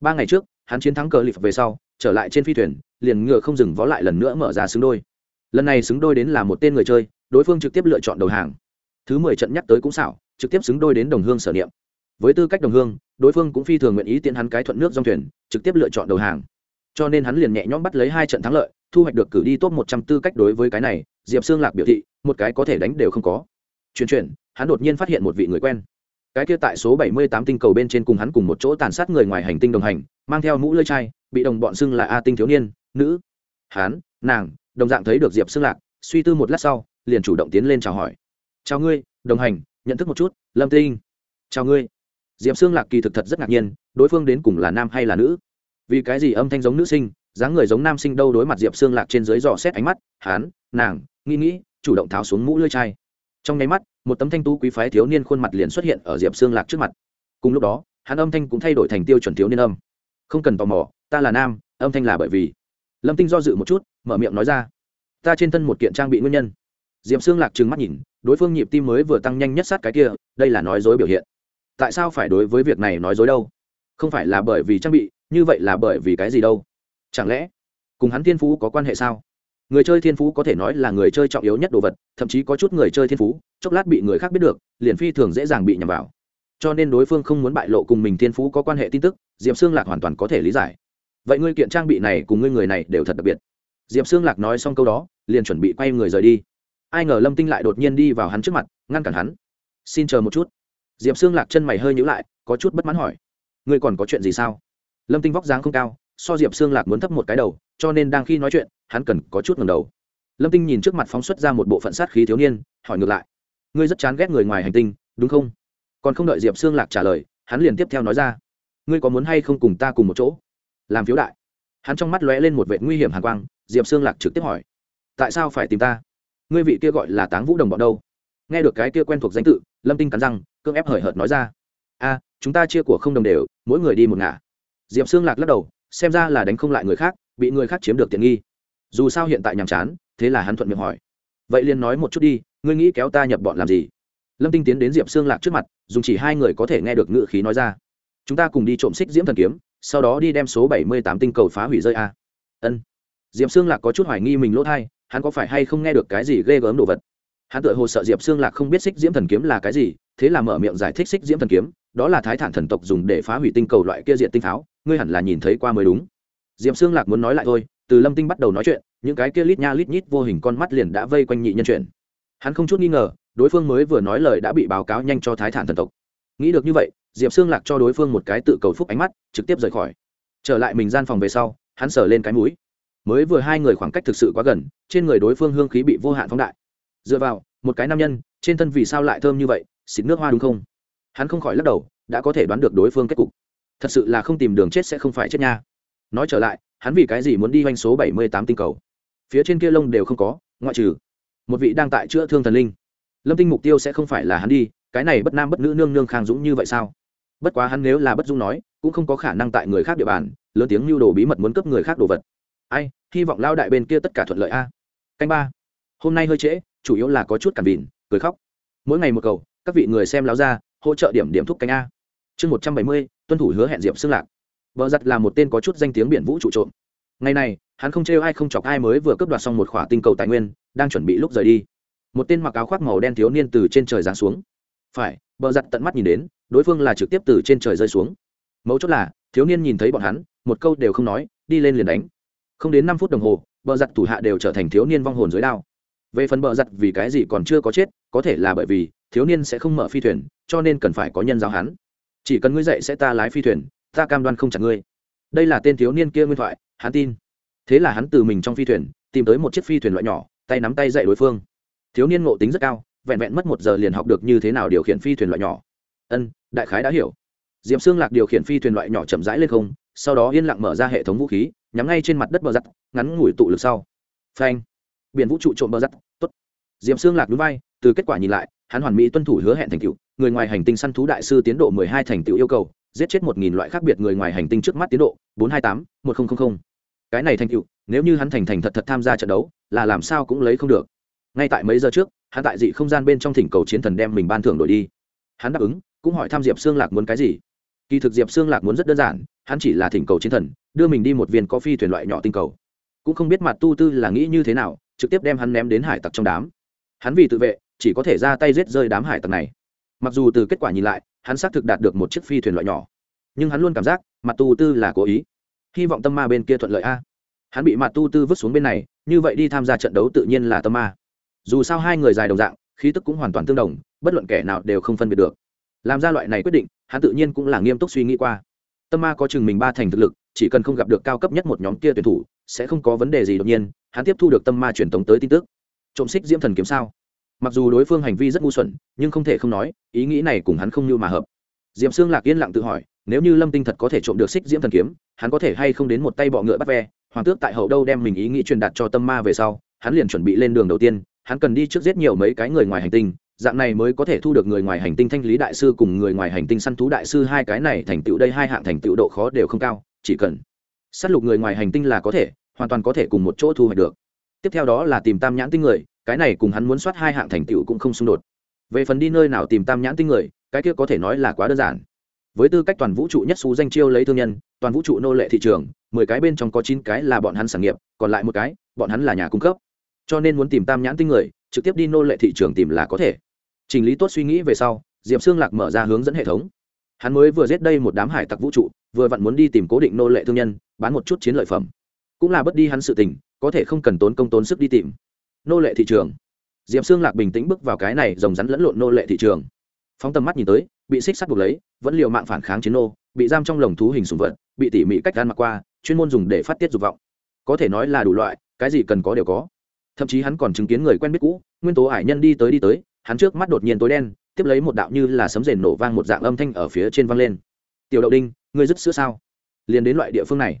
Ba ngày trước, hắn chiến thắng cờ lịp về sau, trở lại trên phi thuyền, liền ngựa không dừng vó lại lần nữa mở ra xứng đôi. Lần này xứng đôi đến là một tên người chơi đối phương trực tiếp lựa chọn đầu hàng. Thứ mười trận nhắc tới cũng xảo, trực tiếp xứng đôi đến đồng hương sở niệm. Với tư cách đồng hương, đối phương cũng phi thường nguyện ý tiện hắn cái thuận nước dòng thuyền, trực tiếp lựa chọn đầu hàng. Cho nên hắn liền nhẹ nhõm bắt lấy hai trận thắng lợi, thu hoạch được cử đi top một trăm tư cách đối với cái này, diệp xương lạc biểu thị, một cái có thể đánh đều không có. Chuyển chuyển, hắn đột nhiên phát hiện một vị người quen. Cái kia tại số bảy mươi tám tinh cầu bên trên cùng hắn cùng một chỗ tàn sát người ngoài hành tinh đồng hành, mang theo mũ lơi chai, bị đồng bọn xưng là a tinh thiếu niên, nữ. Hắn, nàng, đồng dạng thấy được diệp xương lạc, suy tư một lát sau liền chủ động tiến lên chào hỏi. Chào ngươi, đồng hành, nhận thức một chút, lâm tinh chào ngươi. Diệp xương lạc kỳ thực thật rất ngạc nhiên, đối phương đến cùng là nam hay là nữ? Vì cái gì âm thanh giống nữ sinh, dáng người giống nam sinh đâu đối mặt diệp xương lạc trên dưới dò xét ánh mắt hán nàng, nghĩ nghĩ, chủ động tháo xuống mũ lưỡi chai. Trong nháy mắt, một tấm thanh tú quý phái thiếu niên khuôn mặt liền xuất hiện ở diệp xương lạc trước mặt. Cùng lúc đó, hắn âm thanh cũng thay đổi thành tiêu chuẩn thiếu niên âm. Không cần tò mò, ta là nam, âm thanh là bởi vì. Lâm tinh do dự một chút, mở miệng nói ra. Ta trên thân một kiện trang bị nguyên nhân diệp xương lạc trừng mắt nhìn, đối phương nhịp tim mới vừa tăng nhanh nhất sát cái kia, đây là nói dối biểu hiện. Tại sao phải đối với việc này nói dối đâu? Không phải là bởi vì trang bị, như vậy là bởi vì cái gì đâu? Chẳng lẽ cùng hắn thiên phú có quan hệ sao? Người chơi thiên phú có thể nói là người chơi trọng yếu nhất đồ vật, thậm chí có chút người chơi thiên phú, chốc lát bị người khác biết được, liền phi thường dễ dàng bị nhầm vào. Cho nên đối phương không muốn bại lộ cùng mình thiên phú có quan hệ tin tức, diệp xương lạc hoàn toàn có thể lý giải. Vậy ngươi kiện trang bị này cùng ngươi người này đều thật đặc biệt. Diệp xương lạc nói xong câu đó, liền chuẩn bị quay người rời đi ai ngờ lâm tinh lại đột nhiên đi vào hắn trước mặt ngăn cản hắn xin chờ một chút diệp xương lạc chân mày hơi nhữ lại có chút bất mãn hỏi ngươi còn có chuyện gì sao lâm tinh vóc dáng không cao so diệp xương lạc muốn thấp một cái đầu cho nên đang khi nói chuyện hắn cần có chút ngầm đầu lâm tinh nhìn trước mặt phóng xuất ra một bộ phận sát khí thiếu niên hỏi ngược lại ngươi rất chán ghét người ngoài hành tinh đúng không còn không đợi diệp xương lạc trả lời hắn liền tiếp theo nói ra ngươi có muốn hay không cùng ta cùng một chỗ làm phiếu đại hắn trong mắt lóe lên một vệ nguy hiểm hàn quang diệp xương lạc trực tiếp hỏi tại sao phải tìm ta ngươi vị kia gọi là táng vũ đồng bọn đâu? Nghe được cái kia quen thuộc danh tự, lâm tinh cắn răng, cưỡng ép hời hợt nói ra. A, chúng ta chia của không đồng đều, mỗi người đi một ngả. Diệp xương lạc lắc đầu, xem ra là đánh không lại người khác, bị người khác chiếm được tiện nghi. Dù sao hiện tại nhàm chán, thế là hắn thuận miệng hỏi. Vậy liền nói một chút đi, ngươi nghĩ kéo ta nhập bọn làm gì? Lâm tinh tiến đến diệp xương lạc trước mặt, dùng chỉ hai người có thể nghe được ngự khí nói ra. Chúng ta cùng đi trộm xích diễm thần kiếm, sau đó đi đem số bảy mươi tám tinh cầu phá hủy rơi a. Ân. Diệp xương lạc có chút hoài nghi mình lỗ thai hắn có phải hay không nghe được cái gì ghê gớm đồ vật? Hắn tự hồ sợ diệp xương lạc không biết xích diễm thần kiếm là cái gì, thế là mở miệng giải thích xích diễm thần kiếm, đó là thái thản thần tộc dùng để phá hủy tinh cầu loại kia diện tinh pháo ngươi hẳn là nhìn thấy qua mới đúng. Diệp xương lạc muốn nói lại thôi, từ lâm tinh bắt đầu nói chuyện, những cái kia lít nha lít nhít vô hình con mắt liền đã vây quanh nhị nhân chuyện. Hắn không chút nghi ngờ, đối phương mới vừa nói lời đã bị báo cáo nhanh cho thái thản thần tộc. Nghĩ được như vậy, diệp xương lạc cho đối phương một cái tự cầu phúc ánh mắt, trực tiếp rời khỏi. Trở lại mình gian phòng về sau, hắn sờ lên cái mũi mới vừa hai người khoảng cách thực sự quá gần, trên người đối phương hương khí bị vô hạn phóng đại. Dựa vào, một cái nam nhân, trên thân vì sao lại thơm như vậy, xịt nước hoa đúng không? Hắn không khỏi lắc đầu, đã có thể đoán được đối phương kết cục. Thật sự là không tìm đường chết sẽ không phải chết nha. Nói trở lại, hắn vì cái gì muốn đi doanh số bảy mươi tám tinh cầu? Phía trên kia lông đều không có, ngoại trừ một vị đang tại chữa thương thần linh. Lâm tinh mục tiêu sẽ không phải là hắn đi, cái này bất nam bất nữ nương nương khang dũng như vậy sao? Bất quá hắn nếu là bất dung nói, cũng không có khả năng tại người khác địa bàn, lớn tiếng lưu đồ bí mật muốn cấp người khác đồ vật ai, hy vọng lao đại bên kia tất cả thuận lợi a. Canh ba. Hôm nay hơi trễ, chủ yếu là có chút cản vìn cười khóc. Mỗi ngày một cầu, các vị người xem láo ra, hỗ trợ điểm điểm thúc canh a. Chương một trăm bảy mươi, tuân thủ hứa hẹn diệp xương lạc. Vợ giặt là một tên có chút danh tiếng biển vũ trụ trộm. Ngày này, hắn không trêu ai không chọc ai mới vừa cướp đoạt xong một khỏa tinh cầu tài nguyên, đang chuẩn bị lúc rời đi. Một tên mặc áo khoác màu đen thiếu niên từ trên trời giáng xuống. Phải, bờ giặt tận mắt nhìn đến, đối phương là trực tiếp từ trên trời rơi xuống. Mấu chốt là, thiếu niên nhìn thấy bọn hắn, một câu đều không nói, đi lên liền đánh không đến năm phút đồng hồ, bờ giặt thủ hạ đều trở thành thiếu niên vong hồn dưới đao. Về phần bờ giặt vì cái gì còn chưa có chết, có thể là bởi vì thiếu niên sẽ không mở phi thuyền, cho nên cần phải có nhân giáo hắn. Chỉ cần ngươi dậy sẽ ta lái phi thuyền, ta cam đoan không chặt ngươi. Đây là tên thiếu niên kia nguyên thoại, hắn tin. Thế là hắn từ mình trong phi thuyền, tìm tới một chiếc phi thuyền loại nhỏ, tay nắm tay dạy đối phương. Thiếu niên ngộ tính rất cao, vẹn vẹn mất một giờ liền học được như thế nào điều khiển phi thuyền loại nhỏ. Ân, đại khái đã hiểu. D i ệ p xương lạc điều khiển phi thuyền loại nhỏ chậm rãi lên không sau đó yên lặng mở ra hệ thống vũ khí, nhắm ngay trên mặt đất bờ giặt, ngắn ngủi tụ lực sau. Phanh. Biển vũ trụ trộm bờ giặt. Tốt. Diệm xương lạc núi vai, từ kết quả nhìn lại, hắn hoàn mỹ tuân thủ hứa hẹn thành tựu, người ngoài hành tinh săn thú đại sư tiến độ mười hai thành tựu yêu cầu, giết chết một nghìn loại khác biệt người ngoài hành tinh trước mắt tiến độ, bốn hai tám, một nghìn cái này thành tựu, nếu như hắn thành thành thật thật tham gia trận đấu, là làm sao cũng lấy không được. Ngay tại mấy giờ trước, hắn tại dị không gian bên trong thỉnh cầu chiến thần đem mình ban thưởng đổi đi. Hắn đáp ứng, cũng hỏi tham diệp xương lạc muốn cái gì kỳ thực diệp xương lạc muốn rất đơn giản, hắn chỉ là thỉnh cầu chiến thần, đưa mình đi một viên có phi thuyền loại nhỏ tinh cầu. Cũng không biết mặt tu tư là nghĩ như thế nào, trực tiếp đem hắn ném đến hải tặc trong đám. Hắn vì tự vệ, chỉ có thể ra tay giết rơi đám hải tặc này. Mặc dù từ kết quả nhìn lại, hắn xác thực đạt được một chiếc phi thuyền loại nhỏ. Nhưng hắn luôn cảm giác, mặt tu tư là cố ý. Hy vọng tâm ma bên kia thuận lợi a. Hắn bị mặt tu tư vứt xuống bên này, như vậy đi tham gia trận đấu tự nhiên là tâm ma. Dù sao hai người dài đồng dạng, khí tức cũng hoàn toàn tương đồng, bất luận kẻ nào đều không phân biệt được làm ra loại này quyết định, hắn tự nhiên cũng là nghiêm túc suy nghĩ qua. Tâm ma có chừng mình ba thành thực lực, chỉ cần không gặp được cao cấp nhất một nhóm kia tuyển thủ, sẽ không có vấn đề gì đột nhiên, hắn tiếp thu được tâm ma truyền tống tới tin tức. Trộm xích diễm thần kiếm sao? Mặc dù đối phương hành vi rất ngu xuẩn, nhưng không thể không nói, ý nghĩ này cùng hắn không như mà hợp. Diệm xương lạc yên lặng tự hỏi, nếu như lâm tinh thật có thể trộm được xích diễm thần kiếm, hắn có thể hay không đến một tay bọ ngựa bắt ve, hoàng tước tại hậu đâu đem mình ý nghĩ truyền đạt cho tâm ma về sau, hắn liền chuẩn bị lên đường đầu tiên, hắn cần đi trước giết nhiều mấy cái người ngoài hành tinh dạng này mới có thể thu được người ngoài hành tinh thanh lý đại sư cùng người ngoài hành tinh săn thú đại sư hai cái này thành tựu đây, hai hạng thành tựu độ khó đều không cao, chỉ cần s á t lục người ngoài hành tinh là có thể, hoàn toàn có thể cùng một chỗ thu hoạch được. Tiếp theo đó là tìm tam nhãn tinh người, cái này cùng hắn muốn soát hai hạng thành tựu cũng không xung đột. Về phần đi nơi nào tìm tam nhãn tinh người, cái kia có thể nói là quá đơn giản. Với tư cách toàn vũ trụ nhất xú danh chiêu lấy thương nhân, toàn vũ trụ nô lệ thị trường, mười cái bên trong có chín cái là bọn hắn sản nghiệp, còn lại một cái, bọn hắn là nhà cung cấp cho nên muốn tìm tam nhãn tinh người, trực tiếp đi nô lệ thị trường tìm là có thể. Trình lý tốt suy nghĩ về sau, diệp xương lạc mở ra hướng dẫn hệ thống. Hắn mới vừa giết đây một đám hải tặc vũ trụ, vừa vặn muốn đi tìm cố định nô lệ thương nhân, bán một chút chiến lợi phẩm. Cũng là bất đi hắn sự tình, có thể không cần tốn công tốn sức đi tìm. Nô lệ thị trường. Diệp xương lạc bình tĩnh bước vào cái này, rồng rắn lẫn lộn nô lệ thị trường. Phóng tầm mắt nhìn tới, bị xích sắt buộc lấy, vẫn liều mạng phản kháng chiến nô, bị giam trong lồng thú hình sùng vật, bị tỉ mỉ cách gan mặc qua, chuyên môn dùng để phát tiết dục vọng. Có thể nói là đủ loại, cái gì cần có đều có thậm chí hắn còn chứng kiến người quen biết cũ, nguyên tố ải nhân đi tới đi tới, hắn trước mắt đột nhiên tối đen, tiếp lấy một đạo như là sấm rền nổ vang một dạng âm thanh ở phía trên vang lên. Tiểu đậu đinh, ngươi dứt sữa sao? Liền đến loại địa phương này.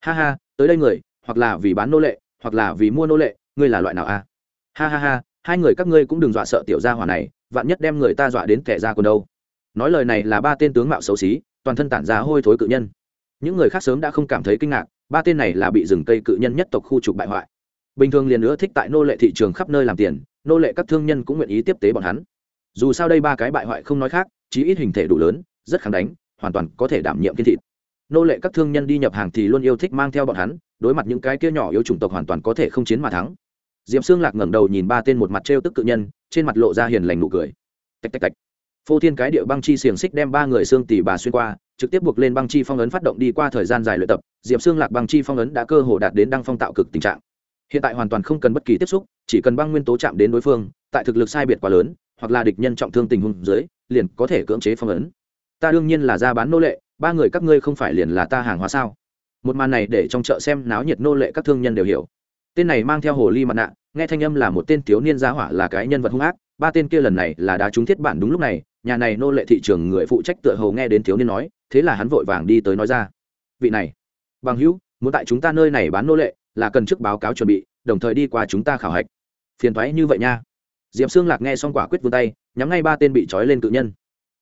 Ha ha, tới đây người, hoặc là vì bán nô lệ, hoặc là vì mua nô lệ, ngươi là loại nào a? Ha ha ha, hai người các ngươi cũng đừng dọa sợ tiểu gia hỏa này, vạn nhất đem người ta dọa đến kẻ ra còn đâu. Nói lời này là ba tên tướng mạo xấu xí, toàn thân tản ra hôi thối cự nhân. Những người khác sớm đã không cảm thấy kinh ngạc, ba tên này là bị rừng cây cự nhân nhất tộc khu trục bại hoại bình thường liền nữa thích tại nô lệ thị trường khắp nơi làm tiền, nô lệ các thương nhân cũng nguyện ý tiếp tế bọn hắn. Dù sao đây ba cái bại hoại không nói khác, chí ít hình thể đủ lớn, rất kháng đánh, hoàn toàn có thể đảm nhiệm kiên thịt. Nô lệ các thương nhân đi nhập hàng thì luôn yêu thích mang theo bọn hắn, đối mặt những cái kia nhỏ yếu chủng tộc hoàn toàn có thể không chiến mà thắng. Diệp xương lạc ngẩng đầu nhìn ba tên một mặt trêu tức cự nhân, trên mặt lộ ra hiền lành nụ cười. Tạch tạch tạch. Phô thiên cái địa băng chi xiềng xích đem ba người xương tỷ bà xuyên qua, trực tiếp buộc lên băng chi phong ấn phát động đi qua thời gian dài luyện tập. Diệp xương lạc băng chi phong ấn đã cơ hồ đạt đến đăng phong tạo cực tình trạng hiện tại hoàn toàn không cần bất kỳ tiếp xúc, chỉ cần băng nguyên tố chạm đến đối phương, tại thực lực sai biệt quá lớn, hoặc là địch nhân trọng thương tình huống dưới, liền có thể cưỡng chế phong ấn. Ta đương nhiên là ra bán nô lệ, ba người các ngươi không phải liền là ta hàng hóa sao? Một màn này để trong chợ xem náo nhiệt nô lệ các thương nhân đều hiểu. Tên này mang theo hồ ly mặt nạ, nghe thanh âm là một tên thiếu niên gia hỏa là cái nhân vật hung ác, ba tên kia lần này là đá trúng thiết bản đúng lúc này, nhà này nô lệ thị trường người phụ trách tựa hầu nghe đến thiếu niên nói, thế là hắn vội vàng đi tới nói ra. Vị này, bằng hữu, muốn tại chúng ta nơi này bán nô lệ là cần trước báo cáo chuẩn bị, đồng thời đi qua chúng ta khảo hạch. Phiền thoái như vậy nha. Diệp xương lạc nghe xong quả quyết vươn tay, nhắm ngay ba tên bị trói lên cự nhân.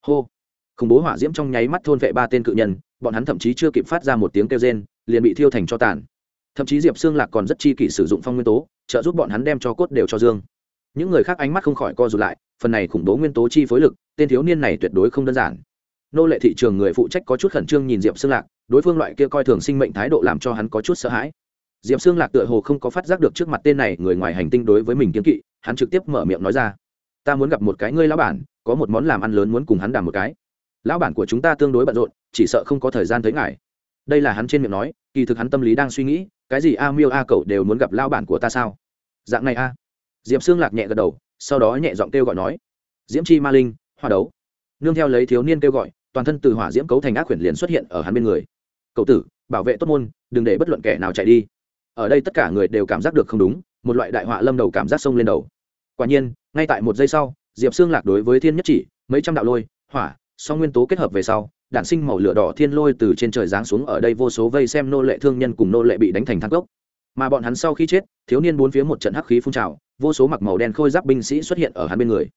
Hô. Khủng bố hỏa diễm trong nháy mắt thôn vệ ba tên cự nhân, bọn hắn thậm chí chưa kịp phát ra một tiếng kêu rên, liền bị thiêu thành cho tàn. Thậm chí diệp xương lạc còn rất chi kỷ sử dụng phong nguyên tố, trợ giúp bọn hắn đem cho cốt đều cho dương. Những người khác ánh mắt không khỏi co rụt lại, phần này khủng bố nguyên tố chi phối lực, tên thiếu niên này tuyệt đối không đơn giản. Nô lệ thị trường người phụ trách có chút khẩn trương nhìn diệp xương lạc, đối phương loại kia coi thường sinh mệnh thái độ làm cho hắn có chút sợ hãi diệp xương lạc tựa hồ không có phát giác được trước mặt tên này người ngoài hành tinh đối với mình kiếm kỵ, hắn trực tiếp mở miệng nói ra, ta muốn gặp một cái ngươi lão bản, có một món làm ăn lớn muốn cùng hắn đàm một cái. Lão bản của chúng ta tương đối bận rộn, chỉ sợ không có thời gian tới ngài. Đây là hắn trên miệng nói, kỳ thực hắn tâm lý đang suy nghĩ, cái gì a miêu a cậu đều muốn gặp lão bản của ta sao? Dạng này a. Diệp xương lạc nhẹ gật đầu, sau đó nhẹ giọng kêu gọi nói, diễm chi ma linh hoa đấu. Nương theo lấy thiếu niên kêu gọi, toàn thân từ hỏa diễm cấu thành ác quyển liền xuất hiện ở hắn bên người. Cậu tử, bảo vệ tốt môn, đừng để bất luận kẻ nào chạy đi ở đây tất cả người đều cảm giác được không đúng, một loại đại họa lâm đầu cảm giác sông lên đầu. Quả nhiên, ngay tại một giây sau, diệp xương lạc đối với thiên nhất chỉ, mấy trăm đạo lôi, hỏa, song nguyên tố kết hợp về sau, đản sinh màu lửa đỏ thiên lôi từ trên trời giáng xuống ở đây vô số vây xem nô lệ thương nhân cùng nô lệ bị đánh thành thang cốc. Mà bọn hắn sau khi chết, thiếu niên bốn phía một trận hắc khí phun trào, vô số mặc màu đen khôi giáp binh sĩ xuất hiện ở hắn bên người.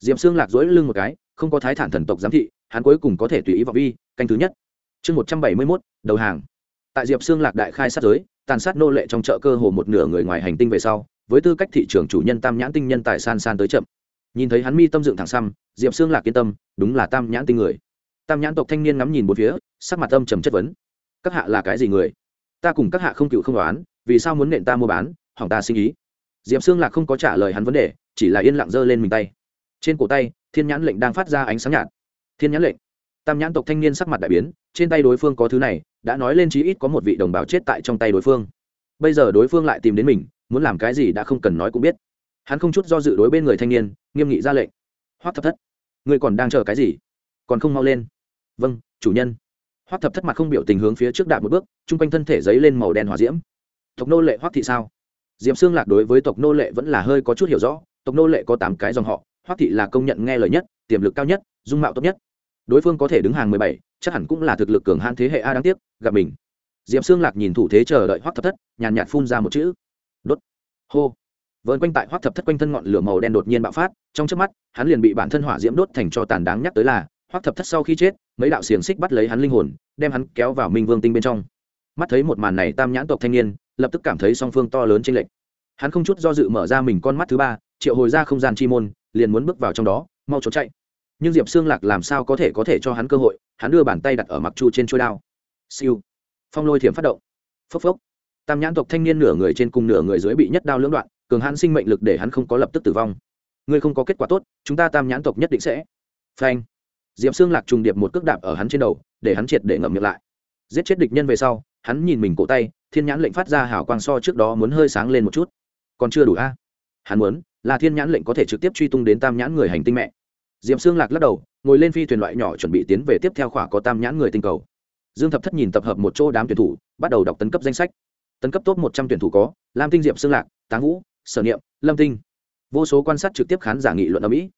Diệp xương lạc dỗi lưng một cái, không có thái thản thần tộc giám thị, hắn cuối cùng có thể tùy ý vào vi, canh thứ nhất. Chương một trăm bảy mươi mốt, đầu hàng tại diệp xương lạc đại khai sát giới, tàn sát nô lệ trong chợ cơ hồ một nửa người ngoài hành tinh về sau, với tư cách thị trường chủ nhân tam nhãn tinh nhân tài san san tới chậm. Nhìn thấy hắn mi tâm dựng thẳng xăm, diệp xương lạc yên tâm, đúng là tam nhãn tinh người. Tam nhãn tộc thanh niên ngắm nhìn một phía, sắc mặt âm trầm chất vấn. Các hạ là cái gì người? Ta cùng các hạ không cựu không đoán, vì sao muốn nện ta mua bán? Hỏng ta sinh ý. Diệp xương lạc không có trả lời hắn vấn đề, chỉ là yên lặng giơ lên mình tay. Trên cổ tay, thiên nhãn lệnh đang phát ra ánh sáng nhạt. Thiên nhãn lệnh. Tam nhãn tộc thanh niên sắc mặt đại biến, trên tay đối phương có thứ này đã nói lên chí ít có một vị đồng bào chết tại trong tay đối phương. Bây giờ đối phương lại tìm đến mình, muốn làm cái gì đã không cần nói cũng biết. Hắn không chút do dự đối bên người thanh niên, nghiêm nghị ra lệnh. Hoắc thập thất người còn đang chờ cái gì? Còn không mau lên. Vâng chủ nhân. Hoắc thập thất mặt không biểu tình hướng phía trước đạp một bước, chung quanh thân thể giấy lên màu đen hỏa diễm. Tộc nô lệ Hoắc thị sao? Diệm xương lạc đối với tộc nô lệ vẫn là hơi có chút hiểu rõ, tộc nô lệ có tám cái dòng họ, Hoắc thị là công nhận nghe lời nhất, tiềm lực cao nhất, dung mạo tốt nhất đối phương có thể đứng hàng mười bảy, chắc hẳn cũng là thực lực cường hãn thế hệ a đáng tiếc, gặp mình. Diệp xương lạc nhìn thủ thế chờ đợi hoác thập thất, nhàn nhạt phun ra một chữ. Đốt. Hô. Vợn quanh tại hoác thập thất quanh thân ngọn lửa màu đen đột nhiên bạo phát, trong trước mắt, hắn liền bị bản thân hỏa diễm đốt thành cho tàn đáng nhắc tới là hoác thập thất sau khi chết, mấy đạo xiềng xích bắt lấy hắn linh hồn, đem hắn kéo vào minh vương tinh bên trong. Mắt thấy một màn này tam nhãn tộc thanh niên, lập tức cảm thấy song phương to lớn tranh lệch. Hắn không chút do dự mở ra mình con mắt thứ ba, triệu hồi ra không gian chi môn, liền muốn bước vào trong đó, mau trốn chạy nhưng diệp xương lạc làm sao có thể có thể cho hắn cơ hội hắn đưa bàn tay đặt ở mặc chu trên trôi đao siêu phong lôi thiểm phát động phốc phốc tam nhãn tộc thanh niên nửa người trên cùng nửa người dưới bị nhất đao lưỡng đoạn cường hãn sinh mệnh lực để hắn không có lập tức tử vong ngươi không có kết quả tốt chúng ta tam nhãn tộc nhất định sẽ phanh diệp xương lạc trùng điệp một cước đạp ở hắn trên đầu để hắn triệt để ngậm miệng lại giết chết địch nhân về sau hắn nhìn mình cổ tay thiên nhãn lệnh phát ra hào quang so trước đó muốn hơi sáng lên một chút còn chưa đủ a à? hắn muốn là thiên nhãn lệnh có thể trực tiếp truy tung đến tam nhãn người hành tinh mẹ diệm xương lạc lắc đầu, ngồi lên phi thuyền loại nhỏ chuẩn bị tiến về tiếp theo khỏa có tam nhãn người tinh cầu. Dương thập thất nhìn tập hợp một chỗ đám tuyển thủ, bắt đầu đọc tấn cấp danh sách. Tấn cấp top một trăm tuyển thủ có, lam tinh diệm xương lạc, táng vũ, sở niệm, lâm tinh. Vô số quan sát trực tiếp khán giả nghị luận ở mỹ.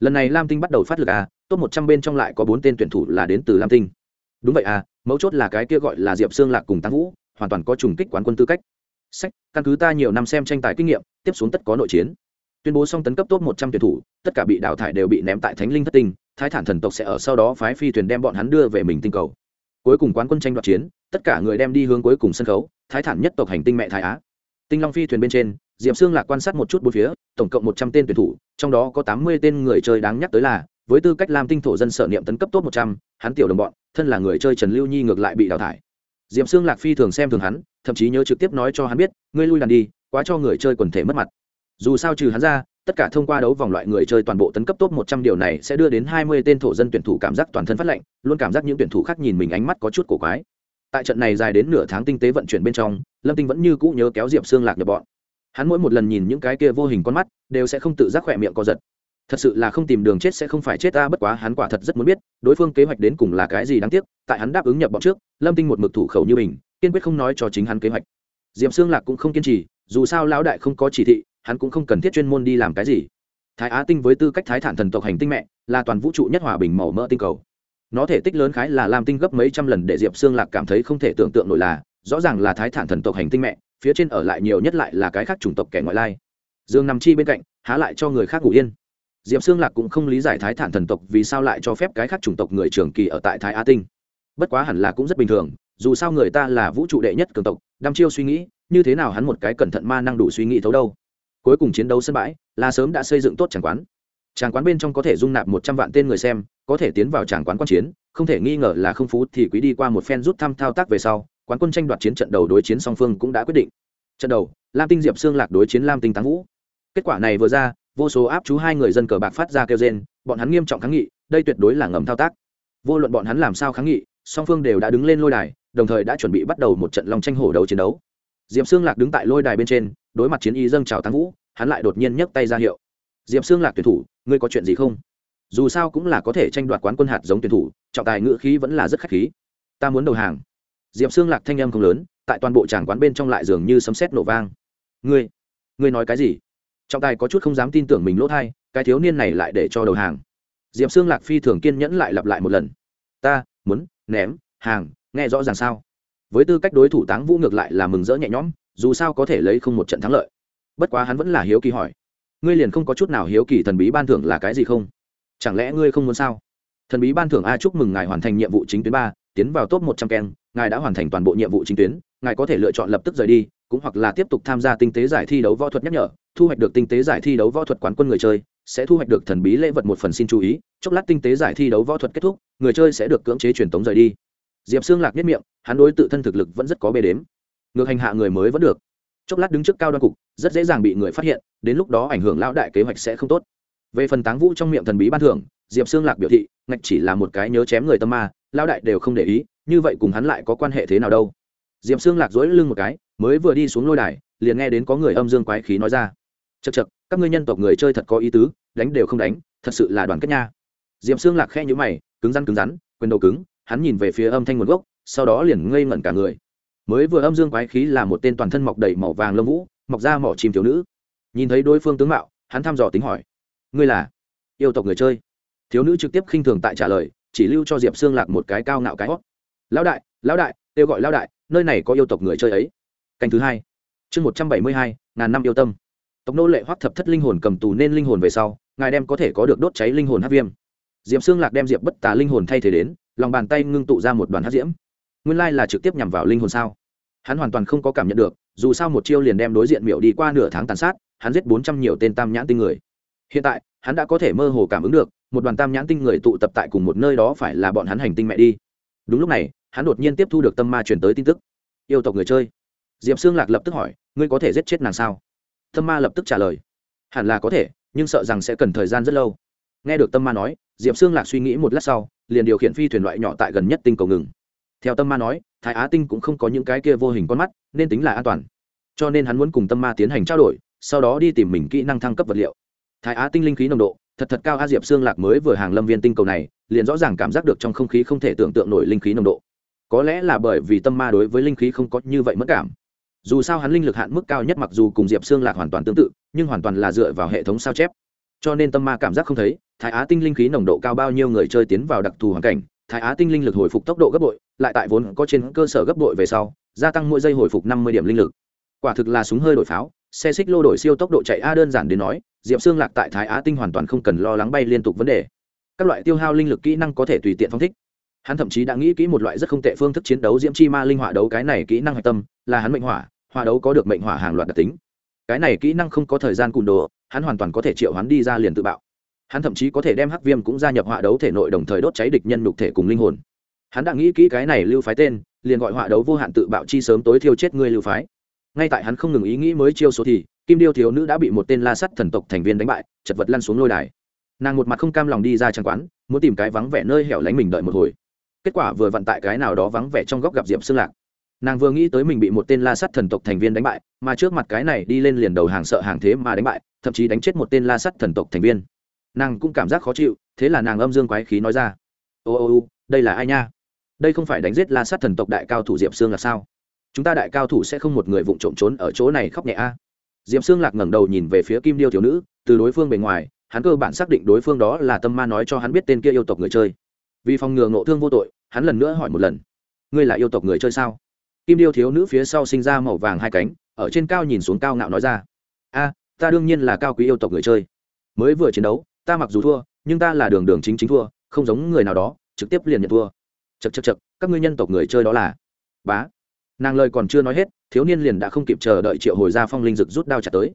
Lần này lam tinh bắt đầu phát lực à top một trăm bên trong lại có bốn tên tuyển thủ là đến từ lam tinh. Đúng vậy à mấu chốt là cái kia gọi là diệp xương lạc cùng táng vũ, hoàn toàn có trùng kích quán quân tư cách. Sách, căn cứ ta nhiều năm xem tranh tài kinh nghiệm, tiếp xuống tất có nội chiến tuyên bố xong tấn cấp top một trăm tuyển thủ, tất cả bị đào thải đều bị ném tại thánh linh thất tinh, thái thản thần tộc sẽ ở sau đó phái phi thuyền đem bọn hắn đưa về mình tinh cầu. Cuối cùng quán quân tranh đoạt chiến, tất cả người đem đi hướng cuối cùng sân khấu, thái thản nhất tộc hành tinh mẹ thái á. Tinh long phi thuyền bên trên, diệp sương lạc quan sát một chút bốn phía, tổng cộng một trăm tên tuyển thủ, trong đó có tám mươi tên người chơi đáng nhắc tới là, với tư cách làm tinh thổ dân sở niệm tấn cấp top một trăm, hắn tiểu đồng bọn, thân là người chơi trần lưu nhi ngược lại bị đào thải. Diệp sương lạc phi thường xem thường hắn, thậm chí nhớ trực tiếp nói cho hắn biết, ngươi lui đàn đi, quá cho người chơi quần thể mất mặt dù sao trừ hắn ra tất cả thông qua đấu vòng loại người chơi toàn bộ tấn cấp top một trăm điều này sẽ đưa đến hai mươi tên thổ dân tuyển thủ cảm giác toàn thân phát lệnh, luôn cảm giác những tuyển thủ khác nhìn mình ánh mắt có chút cổ quái. Tại trận này dài đến nửa tháng tinh tế vận chuyển bên trong, Lâm Tinh vẫn như cũ nhớ kéo Diệp Xương Lạc nhập bọn. Hắn mỗi một lần nhìn những cái kia vô hình con mắt, đều sẽ không tự giác khỏe miệng co giật. Thật sự là không tìm đường chết sẽ không phải chết ta bất quá hắn quả thật rất muốn biết, đối phương kế hoạch đến cùng là cái gì đáng tiếc, tại hắn đáp ứng nhập bọn trước, Lâm Tinh một mực thủ khẩu như mình, kiên quyết không nói cho chính hắn kế hoạch. Diệp Xương Lạc cũng không kiên trì, dù sao lão đại không có chỉ thị, hắn cũng không cần thiết chuyên môn đi làm cái gì. Thái á tinh với tư cách thái thản thần tộc hành tinh mẹ, là toàn vũ trụ nhất hòa bình màu mỡ tinh cầu. Nó thể tích lớn khái là làm tinh gấp mấy trăm lần để diệp xương lạc cảm thấy không thể tưởng tượng nổi là, rõ ràng là thái thản thần tộc hành tinh mẹ, phía trên ở lại nhiều nhất lại là cái khác chủng tộc kẻ ngoại lai. Dương nằm chi bên cạnh, há lại cho người khác ngủ yên. Diệp xương lạc cũng không lý giải thái thản thần tộc vì sao lại cho phép cái khác chủng tộc người trường kỳ ở tại thái á tinh. Bất quá hẳn là cũng rất bình thường, dù sao người ta là vũ trụ đệ nhất cường tộc, đăm chiêu suy nghĩ, như thế nào hắn một cái cẩn thận ma năng đủ suy nghĩ thấu đâu cuối cùng chiến đấu sân bãi, là sớm đã xây dựng tốt tràng quán. Tràng quán bên trong có thể dung nạp một trăm vạn tên người xem, có thể tiến vào tràng quán quan chiến, không thể nghi ngờ là không phú thì quý đi qua một phen rút thăm thao tác về sau, quán quân tranh đoạt chiến trận đầu đối chiến song phương cũng đã quyết định. Trận đầu, lam tinh diệp xương lạc đối chiến lam tinh táng vũ. Kết quả này vừa ra, vô số áp chú hai người dân cờ bạc phát ra kêu trên bọn hắn nghiêm trọng kháng nghị, đây tuyệt đối là ngầm thao tác. Vô luận bọn hắn làm sao kháng nghị, song phương đều đã đứng lên lôi đài, đồng thời đã chuẩn bị bắt đầu một trận lòng tranh hổ đấu chiến đấu. Diệp xương lạc đứng tại lôi đài bên trên đối mặt chiến y dâng chào táng vũ, hắn lại đột nhiên nhấc tay ra hiệu. Diệp xương lạc tuyển thủ, ngươi có chuyện gì không? Dù sao cũng là có thể tranh đoạt quán quân hạt giống tuyển thủ, trọng tài ngữ khí vẫn là rất khách khí. Ta muốn đầu hàng. Diệp xương lạc thanh âm không lớn, tại toàn bộ tràng quán bên trong lại dường như sấm sét nổ vang. Ngươi ngươi nói cái gì? Trọng tài có chút không dám tin tưởng mình lỗ thai, cái thiếu niên này lại để cho đầu hàng. Diệp xương lạc phi thường kiên nhẫn lại lặp lại một lần. Ta, muốn, ném, hàng, nghe rõ ràng sao? Với tư cách đối thủ táng vũ ngược lại là mừng rỡ nhẹ nhõm dù sao có thể lấy không một trận thắng lợi. Bất quá hắn vẫn là hiếu kỳ hỏi, ngươi liền không có chút nào hiếu kỳ thần bí ban thưởng là cái gì không? Chẳng lẽ ngươi không muốn sao? Thần bí ban thưởng a, chúc mừng ngài hoàn thành nhiệm vụ chính tuyến ba, tiến vào top một trăm keng, ngài đã hoàn thành toàn bộ nhiệm vụ chính tuyến, ngài có thể lựa chọn lập tức rời đi, cũng hoặc là tiếp tục tham gia tinh tế giải thi đấu võ thuật nhắc nhở, thu hoạch được tinh tế giải thi đấu võ thuật quán quân người chơi, sẽ thu hoạch được thần bí lễ vật một phần xin chú ý, chốc lát tinh tế giải thi đấu võ thuật kết thúc, người chơi sẽ được cưỡng chế truyền tống rời đi. Diệp xương lạc nhất miệng, hắn đối tự thân thực lực vẫn rất có bề đếm ngược hành hạ người mới vẫn được. Chốc lát đứng trước cao đoan cục, rất dễ dàng bị người phát hiện, đến lúc đó ảnh hưởng lão đại kế hoạch sẽ không tốt. Về phần táng vũ trong miệng thần bí ban thưởng, diệp xương lạc biểu thị, ngạch chỉ là một cái nhớ chém người tâm ma, lão đại đều không để ý, như vậy cùng hắn lại có quan hệ thế nào đâu? Diệp xương lạc dối lưng một cái, mới vừa đi xuống lôi đài, liền nghe đến có người âm dương quái khí nói ra. Chật chật các ngươi nhân tộc người chơi thật có ý tứ, đánh đều không đánh, thật sự là đoàn kết nha. Diệp xương lạc khe nhữ mày, cứng rắn cứng rắn, quyền đầu cứng, hắn nhìn về phía âm thanh nguồn gốc, sau đó liền ngây ngẩn cả người mới vừa âm dương quái khí là một tên toàn thân mọc đầy màu vàng lông vũ, mọc ra mỏ chim thiếu nữ. Nhìn thấy đối phương tướng mạo, hắn thăm dò tính hỏi, ngươi là yêu tộc người chơi? Thiếu nữ trực tiếp khinh thường tại trả lời, chỉ lưu cho diệp xương lạc một cái cao ngạo cái hót. Lão đại lão đại, kêu gọi lão đại, nơi này có yêu tộc người chơi ấy. Canh thứ hai, chương một trăm bảy mươi hai, ngàn năm yêu tâm. Tộc nô lệ hoắc thập thất linh hồn cầm tù nên linh hồn về sau, ngài đem có thể có được đốt cháy linh hồn hát viêm. Diệp xương lạc đem diệp bất tà linh hồn thay thế đến, lòng bàn tay ngưng tụ ra một đoàn hát diễm nguyên lai là trực tiếp nhằm vào linh hồn sao? Hắn hoàn toàn không có cảm nhận được, dù sao một chiêu liền đem đối diện miểu đi qua nửa tháng tàn sát, hắn giết bốn trăm nhiều tên tam nhãn tinh người. Hiện tại, hắn đã có thể mơ hồ cảm ứng được, một đoàn tam nhãn tinh người tụ tập tại cùng một nơi đó phải là bọn hắn hành tinh mẹ đi. Đúng lúc này, hắn đột nhiên tiếp thu được tâm ma truyền tới tin tức. Yêu tộc người chơi. Diệp xương lạc lập tức hỏi, ngươi có thể giết chết nàng sao? Tâm ma lập tức trả lời, hẳn là có thể, nhưng sợ rằng sẽ cần thời gian rất lâu. Nghe được tâm ma nói, diệp xương lạc suy nghĩ một lát sau, liền điều khiển phi thuyền loại nhỏ tại gần nhất tinh cầu ngừng theo tâm ma nói, thái á tinh cũng không có những cái kia vô hình con mắt, nên tính là an toàn. Cho nên hắn muốn cùng tâm ma tiến hành trao đổi, sau đó đi tìm mình kỹ năng thăng cấp vật liệu. Thái á tinh linh khí nồng độ, thật thật cao, a diệp xương lạc mới vừa hàng lâm viên tinh cầu này, liền rõ ràng cảm giác được trong không khí không thể tưởng tượng nổi linh khí nồng độ. Có lẽ là bởi vì tâm ma đối với linh khí không có như vậy mất cảm. Dù sao hắn linh lực hạn mức cao nhất mặc dù cùng diệp xương lạc hoàn toàn tương tự, nhưng hoàn toàn là dựa vào hệ thống sao chép. Cho nên tâm ma cảm giác không thấy, thái á tinh linh khí nồng độ cao bao nhiêu người chơi tiến vào đặc thù hoàn cảnh, thái á tinh linh lực hồi phục tốc độ gấp bội lại tại vốn có trên cơ sở gấp đội về sau, gia tăng mỗi giây hồi phục năm mươi điểm linh lực. Quả thực là súng hơi đổi pháo, xe xích lô đổi siêu tốc độ chạy a đơn giản đến nói, diệp xương lạc tại thái á tinh hoàn toàn không cần lo lắng bay liên tục vấn đề. Các loại tiêu hao linh lực kỹ năng có thể tùy tiện phong thích. Hắn thậm chí đã nghĩ kỹ một loại rất không tệ phương thức chiến đấu diễm chi ma linh hỏa đấu cái này kỹ năng hạch tâm, là hắn mệnh hỏa hỏa đấu có được mệnh hỏa hàng loạt đặc tính. Cái này kỹ năng không có thời gian cùn đồ, hắn hoàn toàn có thể triệu hắn đi ra liền tự bạo. Hắn thậm chí có thể đem hắc viêm cũng gia nhập hỏa đấu thể nội đồng thời đốt cháy địch nhân nhục thể cùng linh hồn hắn đã nghĩ kỹ cái này lưu phái tên, liền gọi họa đấu vô hạn tự bạo chi sớm tối thiêu chết ngươi lưu phái. Ngay tại hắn không ngừng ý nghĩ mới chiêu số thì, kim điêu thiếu nữ đã bị một tên la sắt thần tộc thành viên đánh bại, chật vật lăn xuống lôi đài. Nàng một mặt không cam lòng đi ra trang quán, muốn tìm cái vắng vẻ nơi hẻo lánh mình đợi một hồi. Kết quả vừa vặn tại cái nào đó vắng vẻ trong góc gặp diệp xương lạc. Nàng vừa nghĩ tới mình bị một tên la sắt thần tộc thành viên đánh bại, mà trước mặt cái này đi lên liền đầu hàng sợ hàng thế mà đánh bại, thậm chí đánh chết một tên la sắt thần tộc thành viên. Nàng cũng cảm giác khó chịu, thế là nàng âm dương quái khí nói ra. Ô ô ô, đây là ai nha? Đây không phải đánh giết la Sát thần tộc đại cao thủ diệp Sương là sao? Chúng ta đại cao thủ sẽ không một người vụng trộm trốn ở chỗ này khóc nhẹ a. Diệp Sương lạc ngẩng đầu nhìn về phía kim điêu thiếu nữ, từ đối phương bề ngoài, hắn cơ bản xác định đối phương đó là tâm ma nói cho hắn biết tên kia yêu tộc người chơi. Vì phòng ngừa ngộ thương vô tội, hắn lần nữa hỏi một lần. Ngươi là yêu tộc người chơi sao? Kim điêu thiếu nữ phía sau sinh ra màu vàng hai cánh, ở trên cao nhìn xuống cao ngạo nói ra. A, ta đương nhiên là cao quý yêu tộc người chơi. Mới vừa chiến đấu, ta mặc dù thua, nhưng ta là đường đường chính chính thua, không giống người nào đó, trực tiếp liền nhận thua chật chật chật, các ngươi nhân tộc người chơi đó là bá. Nàng lời còn chưa nói hết, thiếu niên liền đã không kịp chờ đợi triệu hồi ra phong linh dực rút đao chặt tới.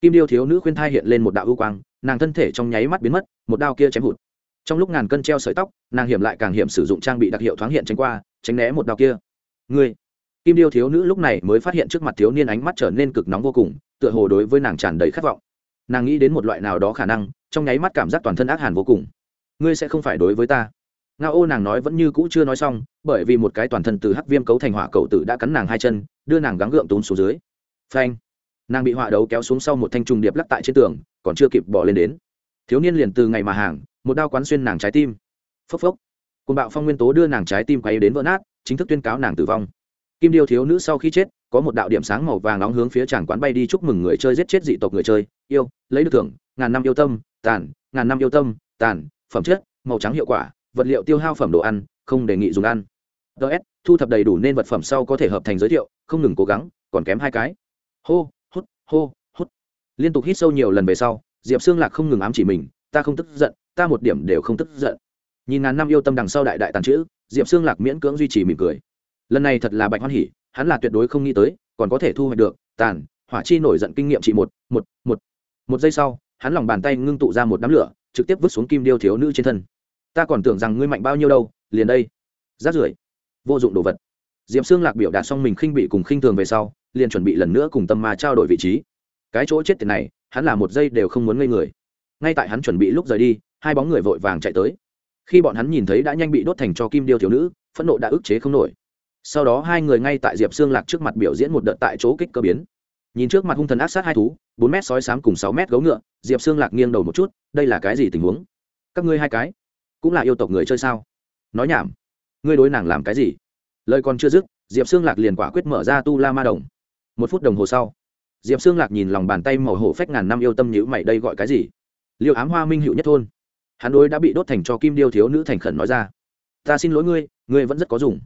Kim điêu thiếu nữ khuyên thai hiện lên một đạo ưu quang, nàng thân thể trong nháy mắt biến mất, một đao kia chém hụt. Trong lúc ngàn cân treo sợi tóc, nàng hiểm lại càng hiểm sử dụng trang bị đặc hiệu thoáng hiện tránh qua, tránh né một đao kia. Ngươi. Kim điêu thiếu nữ lúc này mới phát hiện trước mặt thiếu niên ánh mắt trở nên cực nóng vô cùng, tựa hồ đối với nàng tràn đầy khát vọng. Nàng nghĩ đến một loại nào đó khả năng, trong nháy mắt cảm giác toàn thân ác hàn vô cùng. Ngươi sẽ không phải đối với ta nga ô nàng nói vẫn như cũ chưa nói xong, bởi vì một cái toàn thân từ hắc viêm cấu thành hỏa cầu tử đã cắn nàng hai chân, đưa nàng gắng gượng túm xuống dưới. Phanh! Nàng bị hỏa đấu kéo xuống sau một thanh trùng điệp lắc tại trên tường, còn chưa kịp bỏ lên đến. Thiếu niên liền từ ngày mà hàng, một đao quán xuyên nàng trái tim. Phốc phốc! Côn bạo phong nguyên tố đưa nàng trái tim quay đến vỡ nát, chính thức tuyên cáo nàng tử vong. Kim điêu thiếu nữ sau khi chết, có một đạo điểm sáng màu vàng nóng hướng phía tràng quán bay đi chúc mừng người chơi giết chết dị tộc người chơi. Yêu, lấy được thưởng, ngàn năm yêu tâm, tàn, ngàn năm yêu tâm, tàn, phẩm chất, màu trắng hiệu quả vật liệu tiêu hao phẩm đồ ăn, không đề nghị dùng ăn. Ts thu thập đầy đủ nên vật phẩm sau có thể hợp thành giới thiệu, không ngừng cố gắng, còn kém hai cái. Hô, hút hô, hút. Liên tục hít sâu nhiều lần về sau, diệp xương lạc không ngừng ám chỉ mình, ta không tức giận, ta một điểm đều không tức giận. Nhìn ngàn năm yêu tâm đằng sau đại đại tàn chữ diệp xương lạc miễn cưỡng duy trì mỉm cười. Lần này thật là bạch hoan hỉ, hắn là tuyệt đối không nghĩ tới, còn có thể thu hoạch được, tàn, hỏa chi nổi giận kinh nghiệm chỉ một một một. Một giây sau, hắn lòng bàn tay ngưng tụ ra một đám lửa, trực tiếp vứt xuống kim điêu thiếu nữ trên thân ta còn tưởng rằng ngươi mạnh bao nhiêu đâu, liền đây. Rát rưởi. Vô dụng đồ vật. Diệm xương lạc biểu đạt xong mình khinh bị cùng khinh thường về sau, liền chuẩn bị lần nữa cùng tâm ma trao đổi vị trí. Cái chỗ chết tiền này, hắn là một giây đều không muốn ngây người. Ngay tại hắn chuẩn bị lúc rời đi, hai bóng người vội vàng chạy tới. Khi bọn hắn nhìn thấy đã nhanh bị đốt thành cho kim điêu thiếu nữ, phẫn nộ đã ức chế không nổi. Sau đó hai người ngay tại diệp xương lạc trước mặt biểu diễn một đợt tại chỗ kích cơ biến. Nhìn trước mặt hung thần ác sát hai thú, bốn mét sói sám cùng sáu mét gấu ngựa, diệp xương lạc nghiêng đầu một chút, đây là cái gì tình huống? Các ngươi hai cái cũng là yêu tộc người chơi sao? Nói nhảm. Ngươi đối nàng làm cái gì? Lời còn chưa dứt, diệp xương lạc liền quả quyết mở ra tu la ma đồng. Một phút đồng hồ sau, diệp xương lạc nhìn lòng bàn tay màu hổ phách ngàn năm yêu tâm nhữ mày đây gọi cái gì? Liệu ám hoa minh hữu nhất thôn. Hắn đối đã bị đốt thành cho kim điêu thiếu nữ thành khẩn nói ra. Ta xin lỗi ngươi ngươi vẫn rất có dùng.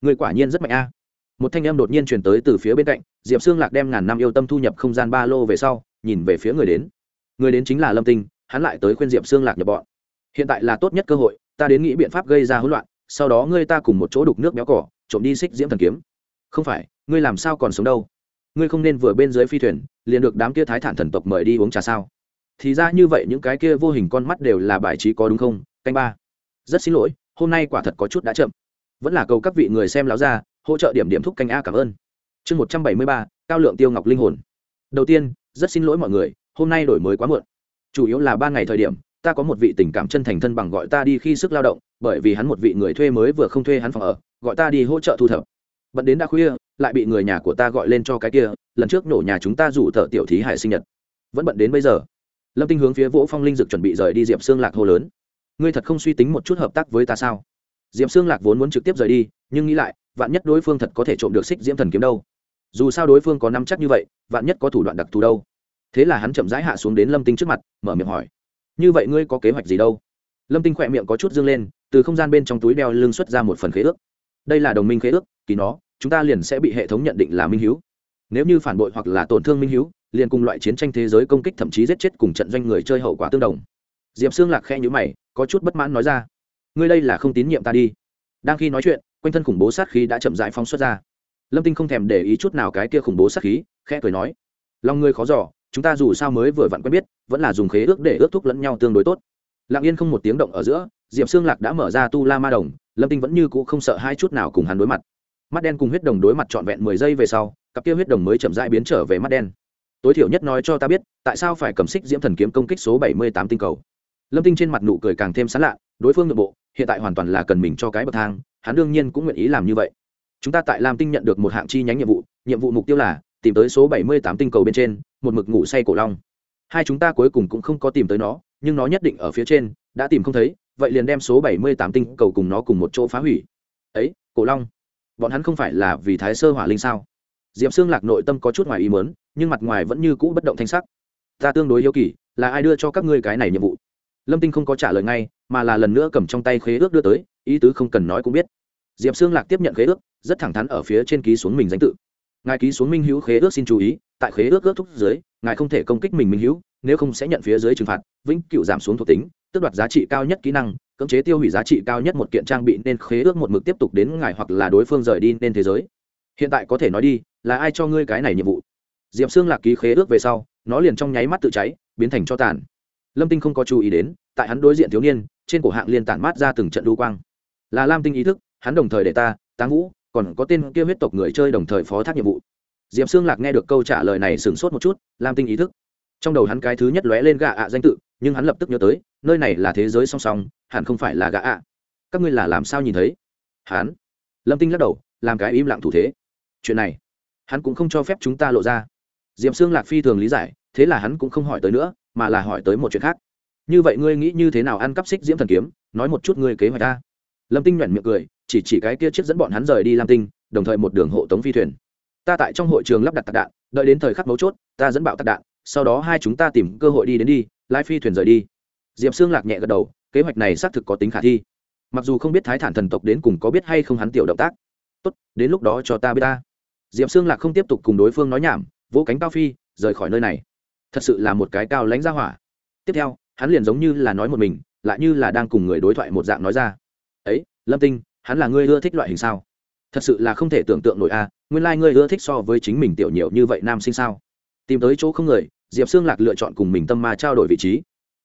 Ngươi quả nhiên rất mạnh a. Một thanh em đột nhiên chuyển tới từ phía bên cạnh, diệp xương lạc đem ngàn năm yêu tâm thu nhập không gian ba lô về sau, nhìn về phía người đến. Người đến chính là lâm tinh, hắn lại tới khuyên diệp xương lạc nhập bọn hiện tại là tốt nhất cơ hội, ta đến nghĩ biện pháp gây ra hỗn loạn, sau đó ngươi ta cùng một chỗ đục nước béo cỏ, trộm đi xích diễm thần kiếm. Không phải, ngươi làm sao còn sống đâu? Ngươi không nên vừa bên dưới phi thuyền, liền được đám kia thái thản thần tộc mời đi uống trà sao? Thì ra như vậy những cái kia vô hình con mắt đều là bài trí có đúng không, canh ba. Rất xin lỗi, hôm nay quả thật có chút đã chậm. Vẫn là cầu các vị người xem láo ra hỗ trợ điểm điểm thúc canh a cảm ơn. Chương một trăm bảy mươi ba, cao lượng tiêu ngọc linh hồn. Đầu tiên, rất xin lỗi mọi người, hôm nay đổi mới quá muộn. Chủ yếu là ba ngày thời điểm ta có một vị tình cảm chân thành thân bằng gọi ta đi khi sức lao động, bởi vì hắn một vị người thuê mới vừa không thuê hắn phòng ở, gọi ta đi hỗ trợ thu thập. Bận đến đã khuya, lại bị người nhà của ta gọi lên cho cái kia, lần trước nổ nhà chúng ta rủ thợ tiểu thí hải sinh nhật. Vẫn bận đến bây giờ. Lâm tinh hướng phía vỗ phong linh dực chuẩn bị rời đi diệp xương lạc hô lớn. Ngươi thật không suy tính một chút hợp tác với ta sao? Diệp xương lạc vốn muốn trực tiếp rời đi, nhưng nghĩ lại, vạn nhất đối phương thật có thể trộm được xích diễm thần kiếm đâu? Dù sao đối phương có năm chắc như vậy, vạn nhất có thủ đoạn đặc thù đâu? Thế là hắn chậm rãi hạ xuống đến lâm tinh trước mặt, mở miệng hỏi như vậy ngươi có kế hoạch gì đâu? Lâm tinh khỏe miệng có chút dương lên, từ không gian bên trong túi đeo lưng xuất ra một phần khế ước. Đây là đồng minh khế ước, kỳ nó, chúng ta liền sẽ bị hệ thống nhận định là minh hữu nếu như phản bội hoặc là tổn thương minh hữu liền cùng loại chiến tranh thế giới công kích thậm chí giết chết cùng trận doanh người chơi hậu quả tương đồng. Diệp xương lạc khe nhữ mày, có chút bất mãn nói ra, ngươi đây là không tín nhiệm ta đi. Đang khi nói chuyện, quanh thân khủng bố sát khí đã chậm dại phóng xuất ra. Lâm tinh không thèm để ý chút nào cái kia khủng bố sát khí, khẽ cười nói, lòng ngươi khó giỏ chúng ta dù sao mới vừa vặn quen biết, vẫn là dùng khế ước để ước thúc lẫn nhau tương đối tốt. Lặng yên không một tiếng động ở giữa, diệp xương lạc đã mở ra tu la ma đồng, lâm tinh vẫn như cũ không sợ hai chút nào cùng hắn đối mặt. Mắt đen cùng huyết đồng đối mặt trọn vẹn mười giây về sau, cặp kia huyết đồng mới chậm rãi biến trở về mắt đen. Tối thiểu nhất nói cho ta biết, tại sao phải cầm xích diễm thần kiếm công kích số bảy mươi tám tinh cầu? Lâm tinh trên mặt nụ cười càng thêm sán lạ, đối phương nội bộ, hiện tại hoàn toàn là cần mình cho cái bậc thang, hắn đương nhiên cũng nguyện ý làm như vậy. Chúng ta tại lam tinh nhận được một hạng chi nhánh nhiệm vụ nhiệm vụ mục tiêu là tìm tới số bảy mươi tám tinh cầu bên trên, một mực ngủ say cổ long. Hai chúng ta cuối cùng cũng không có tìm tới nó, nhưng nó nhất định ở phía trên, đã tìm không thấy, vậy liền đem số bảy mươi tám tinh cầu cùng nó cùng một chỗ phá hủy. Ấy, cổ long, bọn hắn không phải là vì thái sơ hỏa linh sao? Diệp xương lạc nội tâm có chút ngoài ý mớn nhưng mặt ngoài vẫn như cũ bất động thanh sắc. Ta tương đối yêu kỳ, là ai đưa cho các ngươi cái này nhiệm vụ? Lâm tinh không có trả lời ngay, mà là lần nữa cầm trong tay khế ước đưa tới, ý tứ không cần nói cũng biết. Diệp xương lạc tiếp nhận khế ước, rất thẳng thắn ở phía trên ký xuống mình danh tự ngài ký xuống minh hữu khế ước xin chú ý, tại khế ước ước thúc dưới, ngài không thể công kích mình minh hữu, nếu không sẽ nhận phía dưới trừng phạt, vĩnh cựu giảm xuống thuộc tính, tước đoạt giá trị cao nhất kỹ năng, cưỡng chế tiêu hủy giá trị cao nhất một kiện trang bị nên khế ước một mực tiếp tục đến ngài hoặc là đối phương rời đi nên thế giới. Hiện tại có thể nói đi, là ai cho ngươi cái này nhiệm vụ? Diệp xương lạc ký khế ước về sau, nó liền trong nháy mắt tự cháy, biến thành cho tàn. Lâm tinh không có chú ý đến, tại hắn đối diện thiếu niên, trên cổ hạng liên tản mát ra từng trận đu quang. Là lam tinh ý thức, hắn đồng thời để ta táng vũ còn có tên kia huyết tộc người chơi đồng thời phó thác nhiệm vụ. Diệp xương lạc nghe được câu trả lời này sửng sốt một chút lam tinh ý thức. Trong đầu hắn cái thứ nhất lóe lên gạ ạ danh tự, nhưng hắn lập tức nhớ tới, nơi này là thế giới song song, hẳn không phải là gạ ạ. Các ngươi là làm sao nhìn thấy? Hắn. Lâm tinh lắc đầu, làm cái im lặng thủ thế. Chuyện này, hắn cũng không cho phép chúng ta lộ ra. Diệp xương lạc phi thường lý giải, thế là hắn cũng không hỏi tới nữa, mà là hỏi tới một chuyện khác. Như vậy ngươi nghĩ như thế nào ăn cắp xích diễm thần kiếm? Nói một chút ngươi kế hoạch ta. Lâm tinh nhoẻn miệng cười chỉ chỉ cái kia chiếc dẫn bọn hắn rời đi lam tinh, đồng thời một đường hộ tống phi thuyền. Ta tại trong hội trường lắp đặt tạc đạn, đợi đến thời khắc mấu chốt, ta dẫn bạo tạc đạn, sau đó hai chúng ta tìm cơ hội đi đến đi lai phi thuyền rời đi. Diệp xương lạc nhẹ gật đầu, kế hoạch này xác thực có tính khả thi. Mặc dù không biết thái thản thần tộc đến cùng có biết hay không hắn tiểu động tác. Tốt, đến lúc đó cho ta biết ta. Diệp xương lạc không tiếp tục cùng đối phương nói nhảm, vỗ cánh cao phi, rời khỏi nơi này. Thật sự là một cái cao lãnh ra hỏa. Tiếp theo, hắn liền giống như là nói một mình, lại như là đang cùng người đối thoại một dạng nói ra. Ấy, lâm tinh hắn là ngươi ưa thích loại hình sao? Thật sự là không thể tưởng tượng nổi a à, nguyên lai、like、ngươi ưa thích so với chính mình tiểu nhiều như vậy nam sinh sao? Tìm tới chỗ không người diệp xương lạc lựa chọn cùng mình tâm ma trao đổi vị trí.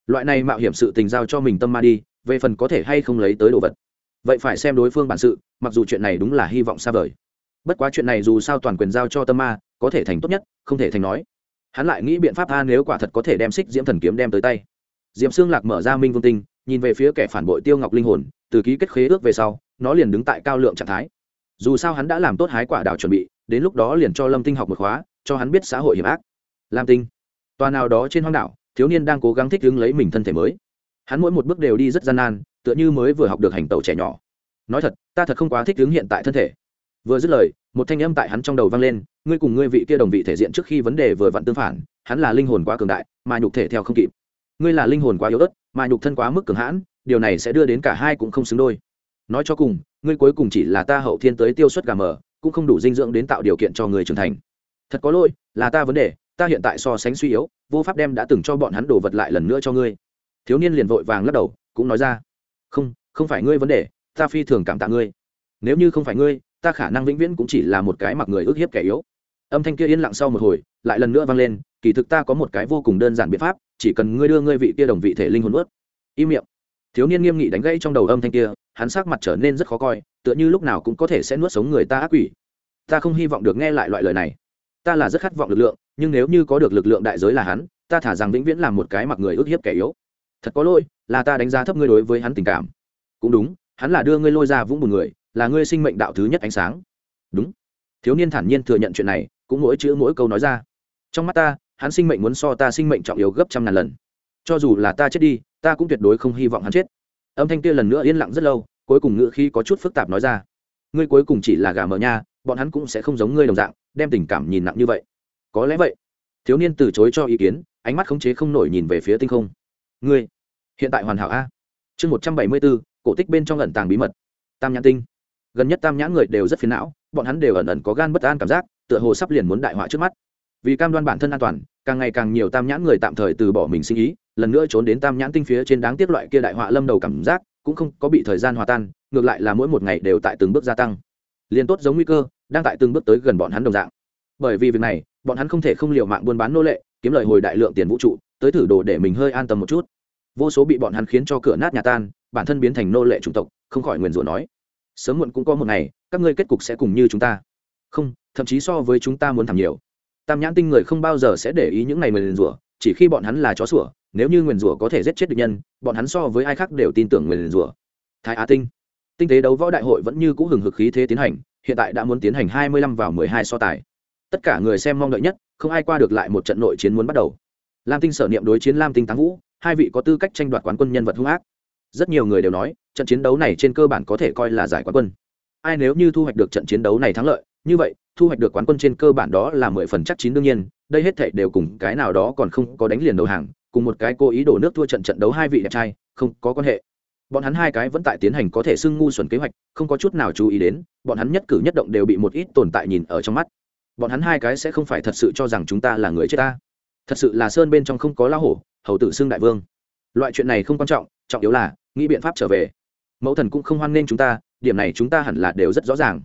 Loại này mạo hiểm sự tình giao cho mình tâm ma đi về phần có thể hay không lấy tới đồ vật. Vậy phải xem đối phương bản sự mặc dù chuyện này đúng là hy vọng xa vời. Bất quá chuyện này dù sao toàn quyền giao cho tâm ma có thể thành tốt nhất không thể thành nói. Hắn lại nghĩ biện pháp tha nếu quả thật có thể đem xích diễm thần kiếm đem tới tay. Diệm xương lạc mở ra minh vương tinh nhìn về phía kẻ phản bội tiêu ngọc linh hồn từ ký kết khế ước về sau nó liền đứng tại cao lượng trạng thái. Dù sao hắn đã làm tốt hái quả đào chuẩn bị, đến lúc đó liền cho lâm tinh học một khóa, cho hắn biết xã hội hiểm ác. Lam tinh, tòa nào đó trên hoang đảo, thiếu niên đang cố gắng thích ứng lấy mình thân thể mới. Hắn mỗi một bước đều đi rất gian nan, tựa như mới vừa học được hành tẩu trẻ nhỏ. Nói thật, ta thật không quá thích ứng hiện tại thân thể. Vừa dứt lời, một thanh âm tại hắn trong đầu vang lên, ngươi cùng ngươi vị kia đồng vị thể diện trước khi vấn đề vừa vặn tương phản, hắn là linh hồn quá cường đại, mà nhục thể theo không kịp. Ngươi là linh hồn quá yếu ớt, mà nhục thân quá mức cường hãn, điều này sẽ đưa đến cả hai cũng không xứng đôi nói cho cùng, ngươi cuối cùng chỉ là ta hậu thiên tới tiêu suất gà mờ, cũng không đủ dinh dưỡng đến tạo điều kiện cho người trưởng thành. Thật có lỗi, là ta vấn đề, ta hiện tại so sánh suy yếu, vô pháp đem đã từng cho bọn hắn đồ vật lại lần nữa cho ngươi. Thiếu niên liền vội vàng lắc đầu, cũng nói ra, không không phải ngươi vấn đề, ta phi thường cảm tạ ngươi. Nếu như không phải ngươi, ta khả năng vĩnh viễn cũng chỉ là một cái mặc người ức hiếp kẻ yếu. Âm thanh kia yên lặng sau một hồi, lại lần nữa vang lên, kỳ thực ta có một cái vô cùng đơn giản biện pháp, chỉ cần ngươi đưa ngươi vị kia đồng vị thể linh hồn ướt im miệng. Thiếu niên nghiêm nghị đánh gãy trong đầu âm thanh kia hắn sắc mặt trở nên rất khó coi, tựa như lúc nào cũng có thể sẽ nuốt sống người ta ác quỷ. Ta không hy vọng được nghe lại loại lời này. Ta là rất khát vọng lực lượng, nhưng nếu như có được lực lượng đại giới là hắn, ta thả rằng vĩnh viễn làm một cái mặc người ức hiếp kẻ yếu. Thật có lỗi, là ta đánh giá thấp ngươi đối với hắn tình cảm. Cũng đúng, hắn là đưa ngươi lôi ra vũng bùn người, là ngươi sinh mệnh đạo thứ nhất ánh sáng. Đúng. Thiếu niên thản nhiên thừa nhận chuyện này, cũng mỗi chữ mỗi câu nói ra. Trong mắt ta, hắn sinh mệnh muốn so ta sinh mệnh trọng yếu gấp trăm ngàn lần. Cho dù là ta chết đi, ta cũng tuyệt đối không hy vọng hắn chết âm thanh kia lần nữa yên lặng rất lâu, cuối cùng ngựa khi có chút phức tạp nói ra. Ngươi cuối cùng chỉ là gà mờ nha, bọn hắn cũng sẽ không giống ngươi đồng dạng, đem tình cảm nhìn nặng như vậy. Có lẽ vậy. Thiếu niên từ chối cho ý kiến, ánh mắt khống chế không nổi nhìn về phía tinh không. Ngươi, hiện tại hoàn hảo a. Chương một trăm bảy mươi bốn, cổ tích bên trong ẩn tàng bí mật. Tam nhãn tinh. Gần nhất tam nhãn người đều rất phiền não, bọn hắn đều ẩn ẩn có gan bất an cảm giác, tựa hồ sắp liền muốn đại họa trước mắt. Vì cam đoan bản thân an toàn, càng ngày càng nhiều tam nhãn người tạm thời từ bỏ mình sinh ý lần nữa trốn đến tam nhãn tinh phía trên đáng tiếc loại kia đại họa lâm đầu cảm giác, cũng không có bị thời gian hòa tan, ngược lại là mỗi một ngày đều tại từng bước gia tăng. Liên tốt giống nguy cơ, đang tại từng bước tới gần bọn hắn đồng dạng. Bởi vì việc này, bọn hắn không thể không liều mạng buôn bán nô lệ, kiếm lời hồi đại lượng tiền vũ trụ, tới thử đồ để mình hơi an tâm một chút. Vô số bị bọn hắn khiến cho cửa nát nhà tan, bản thân biến thành nô lệ chủng tộc, không khỏi nguyền rủa nói. Sớm muộn cũng có một ngày, các ngươi kết cục sẽ cùng như chúng ta. Không, thậm chí so với chúng ta muốn thảm nhiều. Tam nhãn tinh người không bao giờ sẽ để ý những ngày nguyền rủa, chỉ khi bọn hắn là chó sủa nếu như nguyền rủa có thể giết chết địch nhân, bọn hắn so với ai khác đều tin tưởng nguyền rủa. Thái á tinh. Tinh tế đấu võ đại hội vẫn như cũ hừng hực khí thế tiến hành, hiện tại đã muốn tiến hành hai mươi lăm vào mười hai so tài. Tất cả người xem mong đợi nhất, không ai qua được lại một trận nội chiến muốn bắt đầu. Lam tinh sở niệm đối chiến lam tinh táng vũ, hai vị có tư cách tranh đoạt quán quân nhân vật hung ác. Rất nhiều người đều nói, trận chiến đấu này trên cơ bản có thể coi là giải quán quân. Ai nếu như thu hoạch được trận chiến đấu này thắng lợi, như vậy, thu hoạch được quán quân trên cơ bản đó là mười phần chắc chín đương nhiên, đây hết thảy đều cùng cái nào đó còn không có đánh liền đầu hàng cùng một cái cố ý đổ nước thua trận trận đấu hai vị đẹp trai, không có quan hệ. Bọn hắn hai cái vẫn tại tiến hành có thể xưng ngu xuẩn kế hoạch, không có chút nào chú ý đến, bọn hắn nhất cử nhất động đều bị một ít tồn tại nhìn ở trong mắt. Bọn hắn hai cái sẽ không phải thật sự cho rằng chúng ta là người chết ta. Thật sự là sơn bên trong không có la hổ, hầu tử xưng đại vương. Loại chuyện này không quan trọng trọng yếu là, nghĩ biện pháp trở về. Mẫu thần cũng không hoan nghênh chúng ta, điểm này chúng ta hẳn là đều rất rõ ràng.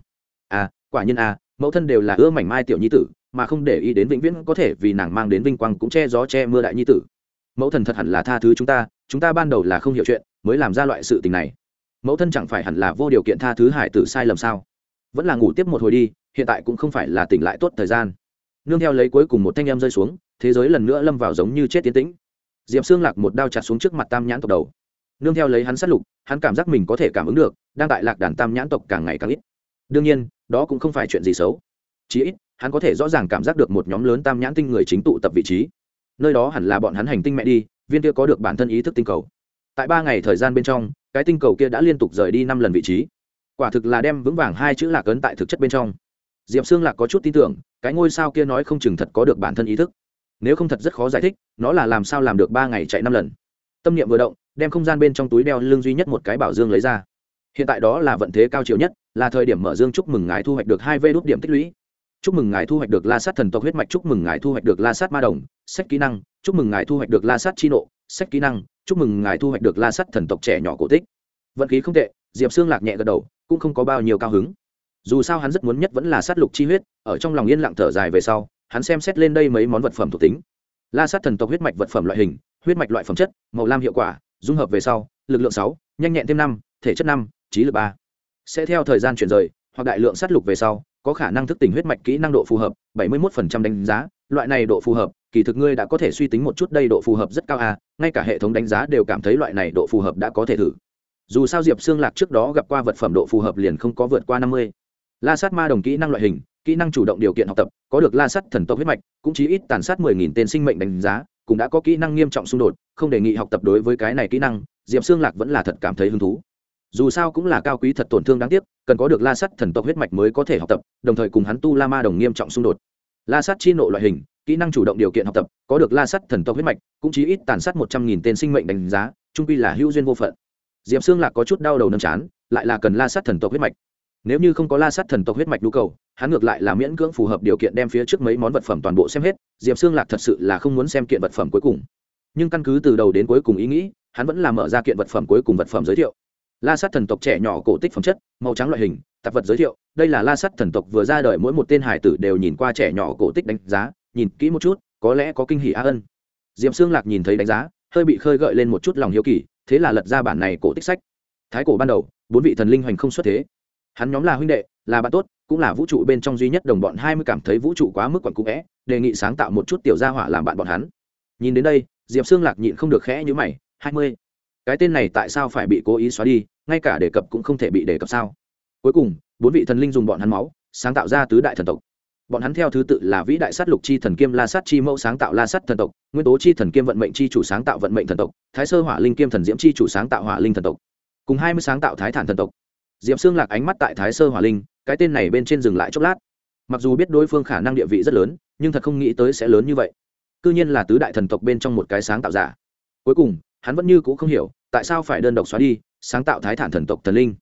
À quả nhiên à mẫu thân đều là ưa mảnh mai tiểu nhi tử, mà không để ý đến vĩnh viễn có thể vì nàng mang đến vinh quang cũng che gió che mưa đại nhi tử mẫu thần thật hẳn là tha thứ chúng ta chúng ta ban đầu là không hiểu chuyện, mới làm ra loại sự tình này. Mẫu thân chẳng phải hẳn là vô điều kiện tha thứ hải tử sai lầm sao? Vẫn là ngủ tiếp một hồi đi, hiện tại cũng không phải là tỉnh lại tốt thời gian. Nương theo lấy cuối cùng một thanh em rơi xuống, thế giới lần nữa lâm vào giống như chết tiến tĩnh. Diệp xương lạc một đao chặt xuống trước mặt tam nhãn tộc đầu. Nương theo lấy hắn sát lục, hắn cảm giác mình có thể cảm ứng được, đang tại lạc đàn tam nhãn tộc càng ngày càng ít. Đương nhiên, đó cũng không phải chuyện gì xấu. Chí ít, hắn có thể rõ ràng cảm giác được một nhóm lớn tam nhãn tinh người chính tụ tập vị trí nơi đó hẳn là bọn hắn hành tinh mẹ đi, viên kia có được bản thân ý thức tinh cầu. Tại ba ngày thời gian bên trong, cái tinh cầu kia đã liên tục rời đi năm lần vị trí. Quả thực là đem vững vàng hai chữ lạc ấn tại thực chất bên trong. Diệp xương lạc có chút tin tưởng, cái ngôi sao kia nói không chừng thật có được bản thân ý thức. Nếu không thật rất khó giải thích, nó là làm sao làm được ba ngày chạy năm lần. Tâm niệm vừa động, đem không gian bên trong túi đeo lưng duy nhất một cái bảo dương lấy ra. Hiện tại đó là vận thế cao chiều nhất, là thời điểm mở dương chúc mừng ngài thu hoạch được hai vê đốt điểm tích lũy. Chúc mừng ngài thu hoạch được la sát thần tộc huyết mạch, chúc mừng ngài thu hoạch được la sát ma đồng sách kỹ năng, chúc mừng ngài thu hoạch được la sát chi nộ, sách kỹ năng, chúc mừng ngài thu hoạch được la sát thần tộc trẻ nhỏ cổ tích. Vận khí không tệ, diệp xương lạc nhẹ gật đầu, cũng không có bao nhiêu cao hứng. Dù sao hắn rất muốn nhất vẫn là sát lục chi huyết, ở trong lòng yên lặng thở dài về sau, hắn xem xét lên đây mấy món vật phẩm thuộc tính. La sát thần tộc huyết mạch vật phẩm loại hình, huyết mạch loại phẩm chất, màu lam hiệu quả, dung hợp về sau, lực lượng sáu, nhanh nhẹn thêm năm, thể chất năm, trí lực ba. Sẽ theo thời gian chuyển rời, hoặc đại lượng sát lục về sau, có khả năng thức tỉnh huyết mạch kỹ năng độ phù hợp, bảy mươi 71% đánh giá, loại này độ phù hợp kỳ thực ngươi đã có thể suy tính một chút đây độ phù hợp rất cao à ngay cả hệ thống đánh giá đều cảm thấy loại này độ phù hợp đã có thể thử. Dù sao diệp xương lạc trước đó gặp qua vật phẩm độ phù hợp liền không có vượt qua năm mươi. La sát ma đồng kỹ năng loại hình, kỹ năng chủ động điều kiện học tập, có được la sát thần tộc huyết mạch, cũng chỉ ít tàn sát mười nghìn tên sinh mệnh đánh giá, cũng đã có kỹ năng nghiêm trọng xung đột, không đề nghị học tập đối với cái này kỹ năng, diệp xương lạc vẫn là thật cảm thấy hứng thú. Dù sao cũng là cao quý thật tổn thương đáng tiếc, cần có được la sắt thần tộc huyết mạch mới có thể học tập, đồng thời cùng hắn tu la ma đồng nghiêm trọng xung đột. La sắt chi nộ loại hình kỹ năng chủ động điều kiện học tập, có được la sắt thần tộc huyết mạch, cũng chỉ ít tàn sát một trăm nghìn tên sinh mệnh đánh giá, trung quy là hữu duyên vô phận. Diệp xương lạc có chút đau đầu nâm chán, lại là cần la sắt thần tộc huyết mạch. Nếu như không có la sắt thần tộc huyết mạch nhu cầu, hắn ngược lại là miễn cưỡng phù hợp điều kiện đem phía trước mấy món vật phẩm toàn bộ xem hết, diệp xương lạc thật sự là không muốn xem kiện vật phẩm cuối cùng. Nhưng căn cứ từ đầu đến cuối cùng ý nghĩ, hắn vẫn là mở ra kiện vật phẩm cuối cùng vật phẩm giới thiệu. La sát thần tộc trẻ nhỏ cổ tích phẩm chất, màu trắng loại hình, tạp vật giới thiệu, đây là la sát thần tộc vừa ra đời mỗi một tên hải tử đều nhìn qua trẻ nhỏ cổ tích đánh giá nhìn kỹ một chút, có lẽ có kinh hỷ á ân. Diệm xương lạc nhìn thấy đánh giá, hơi bị khơi gợi lên một chút lòng hiếu kỳ, thế là lật ra bản này cổ tích sách. Thái cổ ban đầu, bốn vị thần linh hoành không xuất thế. Hắn nhóm là huynh đệ, là bạn tốt, cũng là vũ trụ bên trong duy nhất đồng bọn hai mươi cảm thấy vũ trụ quá mức quẩn cũ vẽ, đề nghị sáng tạo một chút tiểu gia hỏa làm bạn bọn hắn. Nhìn đến đây, diệp xương lạc nhịn không được khẽ như mày, hai mươi. Cái tên này tại sao phải bị cố ý xóa đi, ngay cả đề cập cũng không thể bị đề cập sao? Cuối cùng, bốn vị thần linh dùng bọn hắn máu, sáng tạo ra tứ đại thần tộc bọn hắn theo thứ tự là vĩ đại sát lục chi thần kiêm la sát chi mẫu sáng tạo la sát thần tộc, nguyên tố chi thần kiêm vận mệnh chi chủ sáng tạo vận mệnh thần tộc, thái sơ hỏa linh kiêm thần diễm chi chủ sáng tạo hỏa linh thần tộc. Cùng hai mươi sáng tạo thái thản thần tộc. Diệm xương lạc ánh mắt tại thái sơ hỏa linh, cái tên này bên trên dừng lại chốc lát. Mặc dù biết đối phương khả năng địa vị rất lớn, nhưng thật không nghĩ tới sẽ lớn như vậy. C ư nhiên là tứ đại thần tộc bên trong một cái sáng tạo giả. Cuối cùng, hắn vẫn như c ũ không hiểu, tại sao phải đơn độc xóa đi, sáng tạo thái thản thần tộc thần linh.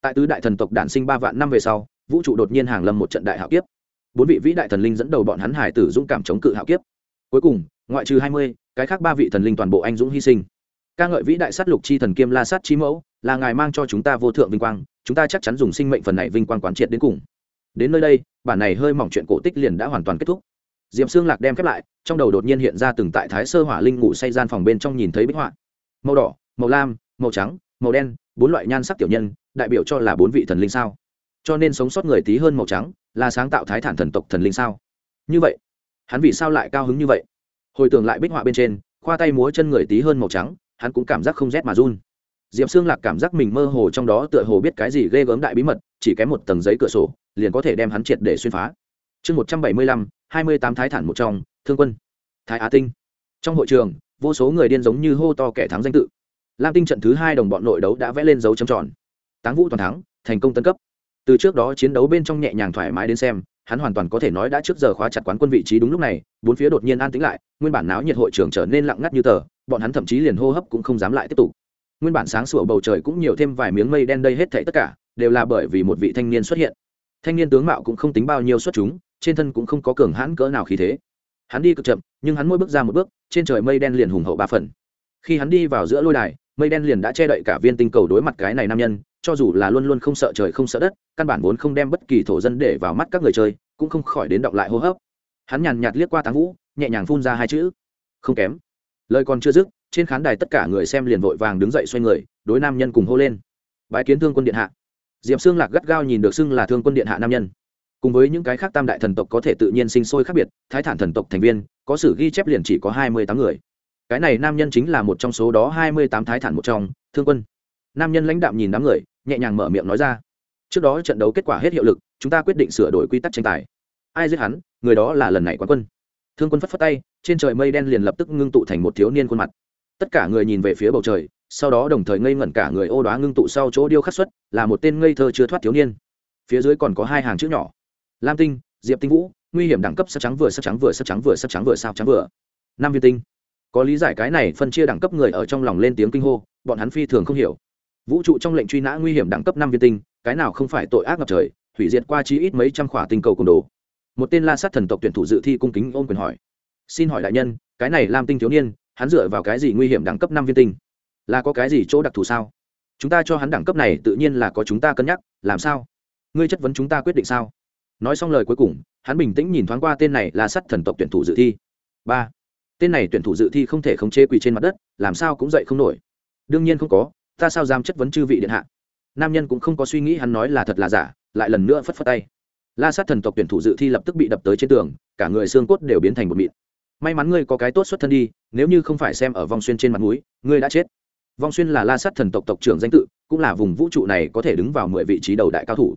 Tại tứ đại thần tộc đản sinh ba vạn năm về sau, vũ trụ đột nhiên hàng lâm một trận đại hạo kiếp bốn vị vĩ đại thần linh dẫn đầu bọn hắn hải tử dũng cảm chống cự hạo kiếp. Cuối cùng, ngoại trừ hai mươi, cái khác ba vị thần linh toàn bộ anh dũng hy sinh. Ca ngợi vĩ đại sát lục chi thần kiêm la sát chi mẫu, là ngài mang cho chúng ta vô thượng vinh quang, chúng ta chắc chắn dùng sinh mệnh phần này vinh quang quán triệt đến cùng. Đến nơi đây, bản này hơi mỏng chuyện cổ tích liền đã hoàn toàn kết thúc. Diệm xương lạc đem khép lại, trong đầu đột nhiên hiện ra từng tại thái sơ hỏa linh ngủ say gian phòng bên trong nhìn thấy bích họa. Màu đỏ, màu lam, màu trắng, màu đen, bốn loại nhan sắc tiểu nhân, đại biểu cho là bốn vị thần linh sao? Cho nên sống sót người tí hơn màu trắng là sáng tạo thái thản thần tộc thần linh sao? Như vậy, hắn vì sao lại cao hứng như vậy? Hồi tưởng lại bích họa bên trên, khoa tay múa chân người tí hơn màu trắng, hắn cũng cảm giác không rét mà run. Diệp xương lạc cảm giác mình mơ hồ trong đó tựa hồ biết cái gì ghê gớm đại bí mật, chỉ kém một tầng giấy cửa sổ, liền có thể đem hắn triệt để xuyên phá. Chương một trăm bảy mươi lăm, hai mươi tám thái thản một trong, thương quân. Thái á tinh. Trong hội trường, vô số người điên giống như hô to kẻ thắng danh tự. Lam tinh trận thứ hai đồng bọn nội đấu đã vẽ lên dấu chấm tròn. Táng vũ toàn thắng, thành công tân cấp từ trước đó chiến đấu bên trong nhẹ nhàng thoải mái đến xem, hắn hoàn toàn có thể nói đã trước giờ khóa chặt quán quân vị trí đúng lúc này, bốn phía đột nhiên an tĩnh lại, nguyên bản náo nhiệt hội trường trở nên lặng ngắt như tờ, bọn hắn thậm chí liền hô hấp cũng không dám lại tiếp tục. Nguyên bản sáng sủa bầu trời cũng nhiều thêm vài miếng mây đen đây hết thảy tất cả, đều là bởi vì một vị thanh niên xuất hiện. Thanh niên tướng mạo cũng không tính bao nhiêu xuất chúng, trên thân cũng không có cường hãn cỡ nào khí thế. Hắn đi cực chậm, nhưng hắn mỗi bước ra một bước, trên trời mây đen liền hùng hậu ba phần. Khi hắn đi vào giữa lôi đài, mây đen liền đã che đậy cả viên tinh cầu đối mặt cái này nam nhân cho dù là luôn luôn không sợ trời không sợ đất, căn bản vốn không đem bất kỳ thổ dân để vào mắt các người chơi, cũng không khỏi đến động lại hô hấp. Hắn nhàn nhạt liếc qua táng vũ, nhẹ nhàng phun ra hai chữ. Không kém. Lời còn chưa dứt, trên khán đài tất cả người xem liền vội vàng đứng dậy xoay người, đối nam nhân cùng hô lên. Bái kiến thương quân điện hạ. Diệp xương lạc gắt gao nhìn được xưng là thương quân điện hạ nam nhân. Cùng với những cái khác tam đại thần tộc có thể tự nhiên sinh sôi khác biệt, thái thản thần tộc thành viên, có sử ghi chép liền chỉ có hai mươi tám người. Cái này nam nhân chính là một trong số đó hai mươi tám thái thản một trong, thương quân nam nhân lãnh đạm nhìn đám người, nhẹ nhàng mở miệng nói ra. Trước đó trận đấu kết quả hết hiệu lực, chúng ta quyết định sửa đổi quy tắc tranh tài. Ai giết hắn, người đó là lần này quán quân. Thương quân phất phất tay, trên trời mây đen liền lập tức ngưng tụ thành một thiếu niên khuôn mặt. Tất cả người nhìn về phía bầu trời, sau đó đồng thời ngây ngẩn cả người ô đoá ngưng tụ sau chỗ điêu khắc xuất, là một tên ngây thơ chưa thoát thiếu niên. Phía dưới còn có hai hàng chữ nhỏ. Lam tinh, diệp tinh vũ, nguy hiểm đẳng cấp sắc trắng vừa sắc trắng vừa sắc trắng vừa sắc trắng vừa sao trắng vừa. Năm viên tinh. Có lý giải cái này phân chia đẳng cấp người ở trong lòng lên tiếng kinh hô, bọn hắn phi thường không hiểu vũ trụ trong lệnh truy nã nguy hiểm đẳng cấp năm viên tinh, cái nào không phải tội ác ngập trời, hủy diệt qua chí ít mấy trăm khỏa tinh cầu cùng đồ. Một tên la sát thần tộc tuyển thủ dự thi cung kính ôm quyền hỏi. Xin hỏi đại nhân, cái này lam tinh thiếu niên, hắn dựa vào cái gì nguy hiểm đẳng cấp năm viên tinh? Là có cái gì chỗ đặc thù sao? Chúng ta cho hắn đẳng cấp này tự nhiên là có chúng ta cân nhắc, làm sao? Ngươi chất vấn chúng ta quyết định sao? Nói xong lời cuối cùng, hắn bình tĩnh nhìn thoáng qua tên này là sắt thần tộc tuyển thủ dự thi. Ba. Tên này tuyển thủ dự thi không thể khống chế quỳ trên mặt đất, làm sao cũng dậy không nổi. Đương nhiên không có ta sao dám chất vấn chư vị điện hạ? Nam nhân cũng không có suy nghĩ hắn nói là thật là giả, lại lần nữa phất phất tay. La sát thần tộc tuyển thủ dự thi lập tức bị đập tới trên tường, cả người xương cốt đều biến thành một mịn. May mắn ngươi có cái tốt xuất thân đi, nếu như không phải xem ở vong xuyên trên mặt núi ngươi đã chết. Vong xuyên là la sát thần tộc tộc trưởng danh tự, cũng là vùng vũ trụ này có thể đứng vào mười vị trí đầu đại cao thủ.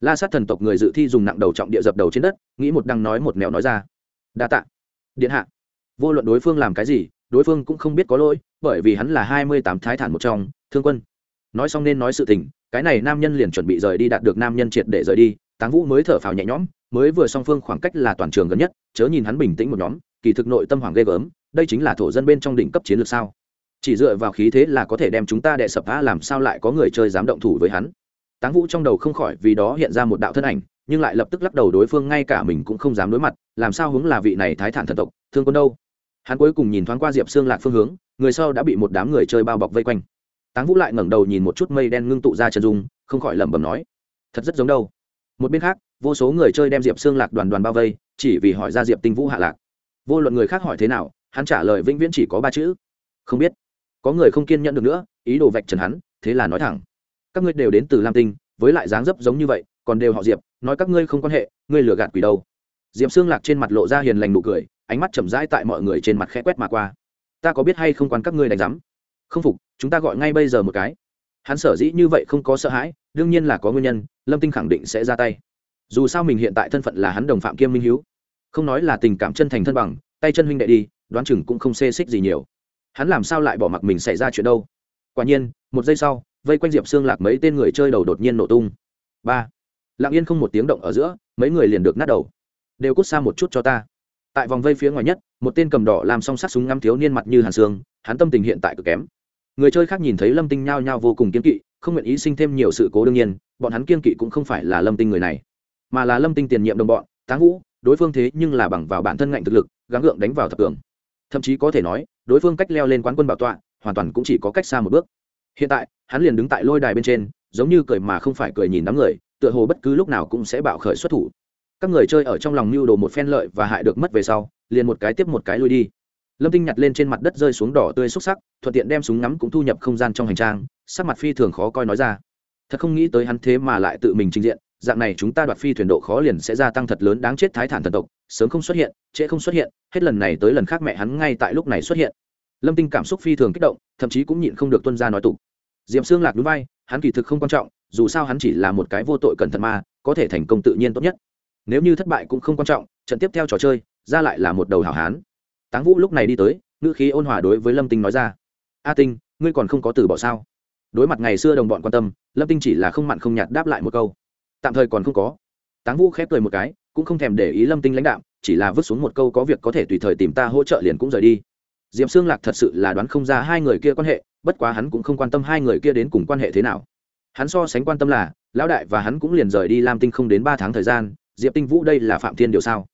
La sát thần tộc người dự thi dùng nặng đầu trọng địa dập đầu trên đất, nghĩ một đăng nói một mèo nói ra. Đa tạ. Điện hạ. Vô luận đối phương làm cái gì, đối phương cũng không biết có lỗi, bởi vì hắn là hai mươi tám thái thản một trong thương quân, nói xong nên nói sự tình, cái này nam nhân liền chuẩn bị rời đi, đạt được nam nhân triệt để rời đi. Táng vũ mới thở phào nhẹ nhõm, mới vừa song phương khoảng cách là toàn trường gần nhất, chớ nhìn hắn bình tĩnh một nhóm, kỳ thực nội tâm hoàng ghê gớm, đây chính là thổ dân bên trong đỉnh cấp chiến lược sao? Chỉ dựa vào khí thế là có thể đem chúng ta đệ sập phá, làm sao lại có người chơi dám động thủ với hắn? Táng vũ trong đầu không khỏi vì đó hiện ra một đạo thân ảnh, nhưng lại lập tức lắc đầu đối phương, ngay cả mình cũng không dám đối mặt, làm sao hướng là vị này thái thản thần tộc, thương quân đâu? Hắn cuối cùng nhìn thoáng qua diệp xương lạc phương hướng, người sau đã bị một đám người chơi bao bọc vây quanh táng vũ lại ngẩng đầu nhìn một chút mây đen ngưng tụ ra chân dung, không khỏi lẩm bẩm nói, thật rất giống đâu. Một bên khác, vô số người chơi đem diệp xương lạc đoàn đoàn bao vây, chỉ vì hỏi ra diệp tinh vũ hạ lạc. Vô luận người khác hỏi thế nào, hắn trả lời vĩnh viễn chỉ có ba chữ, không biết. Có người không kiên nhẫn được nữa, ý đồ vạch trần hắn, thế là nói thẳng, các ngươi đều đến từ lam tinh, với lại dáng dấp giống như vậy, còn đều họ diệp, nói các ngươi không quan hệ, ngươi lừa gạt quỷ đâu. Diệp xương lạc trên mặt lộ ra hiền lành nụ cười, ánh mắt chậm rãi tại mọi người trên mặt khẽ quét mà qua. Ta có biết hay không quan các ngươi đánh giám? Không phục chúng ta gọi ngay bây giờ một cái. Hắn sở dĩ như vậy không có sợ hãi, đương nhiên là có nguyên nhân, lâm tinh khẳng định sẽ ra tay. Dù sao mình hiện tại thân phận là hắn đồng phạm kiêm minh hiếu. Không nói là tình cảm chân thành thân bằng, tay chân huynh đệ đi, đoán chừng cũng không xê xích gì nhiều. Hắn làm sao lại bỏ mặc mình xảy ra chuyện đâu? Quả nhiên, một giây sau, vây quanh diệp xương lạc mấy tên người chơi đầu đột nhiên nổ tung. Ba. Lặng yên không một tiếng động ở giữa, mấy người liền được nát đầu. Đều cút xa một chút cho ta. Tại vòng vây phía ngoài nhất, một tên cầm đỏ làm song sắt súng ngắm thiếu niên mặt như hàn xương, hắn tâm tình hiện tại cực kém người chơi khác nhìn thấy lâm tinh nhao nhao vô cùng kiên kỵ, không nguyện ý sinh thêm nhiều sự cố đương nhiên, bọn hắn kiên kỵ cũng không phải là lâm tinh người này, mà là lâm tinh tiền nhiệm đồng bọn, táng vũ, đối phương thế nhưng là bằng vào bản thân ngạnh thực lực, gắng gượng đánh vào thập cường. Thậm chí có thể nói, đối phương cách leo lên quán quân bảo tọa, hoàn toàn cũng chỉ có cách xa một bước. Hiện tại, hắn liền đứng tại lôi đài bên trên, giống như cười mà không phải cười nhìn đám người, tựa hồ bất cứ lúc nào cũng sẽ bạo khởi xuất thủ. Các người chơi ở trong lòng mưu đồ một phen lợi và hại được mất về sau, liền một cái tiếp một cái lui đi lâm tinh nhặt lên trên mặt đất rơi xuống đỏ tươi xúc sắc, thuận tiện đem súng ngắm cũng thu nhập không gian trong hành trang, sắc mặt phi thường khó coi nói ra. Thật không nghĩ tới hắn thế mà lại tự mình trình diện, dạng này chúng ta đoạt phi thuyền độ khó liền sẽ gia tăng thật lớn đáng chết thái thản thần tộc, sớm không xuất hiện, trễ không xuất hiện, hết lần này tới lần khác mẹ hắn ngay tại lúc này xuất hiện. Lâm tinh cảm xúc phi thường kích động, thậm chí cũng nhịn không được tuân ra nói tục. Diệm xương lạc núi vai, hắn kỳ thực không quan trọng, dù sao hắn chỉ là một cái vô tội cẩn thận mà, có thể thành công tự nhiên tốt nhất. Nếu như thất bại cũng không quan trọng, trận tiếp theo trò chơi, ra lại là một đầu hảo hán táng vũ lúc này đi tới, ngữ khí ôn hòa đối với lâm tinh nói ra. A tinh, ngươi còn không có từ bỏ sao? Đối mặt ngày xưa đồng bọn quan tâm, lâm tinh chỉ là không mặn không nhạt đáp lại một câu. Tạm thời còn không có. Táng vũ khép cười một cái, cũng không thèm để ý lâm tinh lãnh đạo chỉ là vứt xuống một câu có việc có thể tùy thời tìm ta hỗ trợ liền cũng rời đi. Diệp xương lạc thật sự là đoán không ra hai người kia quan hệ, bất quá hắn cũng không quan tâm hai người kia đến cùng quan hệ thế nào. Hắn so sánh quan tâm là, lão đại và hắn cũng liền rời đi lam tinh không đến ba tháng thời gian, diệp tinh vũ đây là phạm thiên điều sao?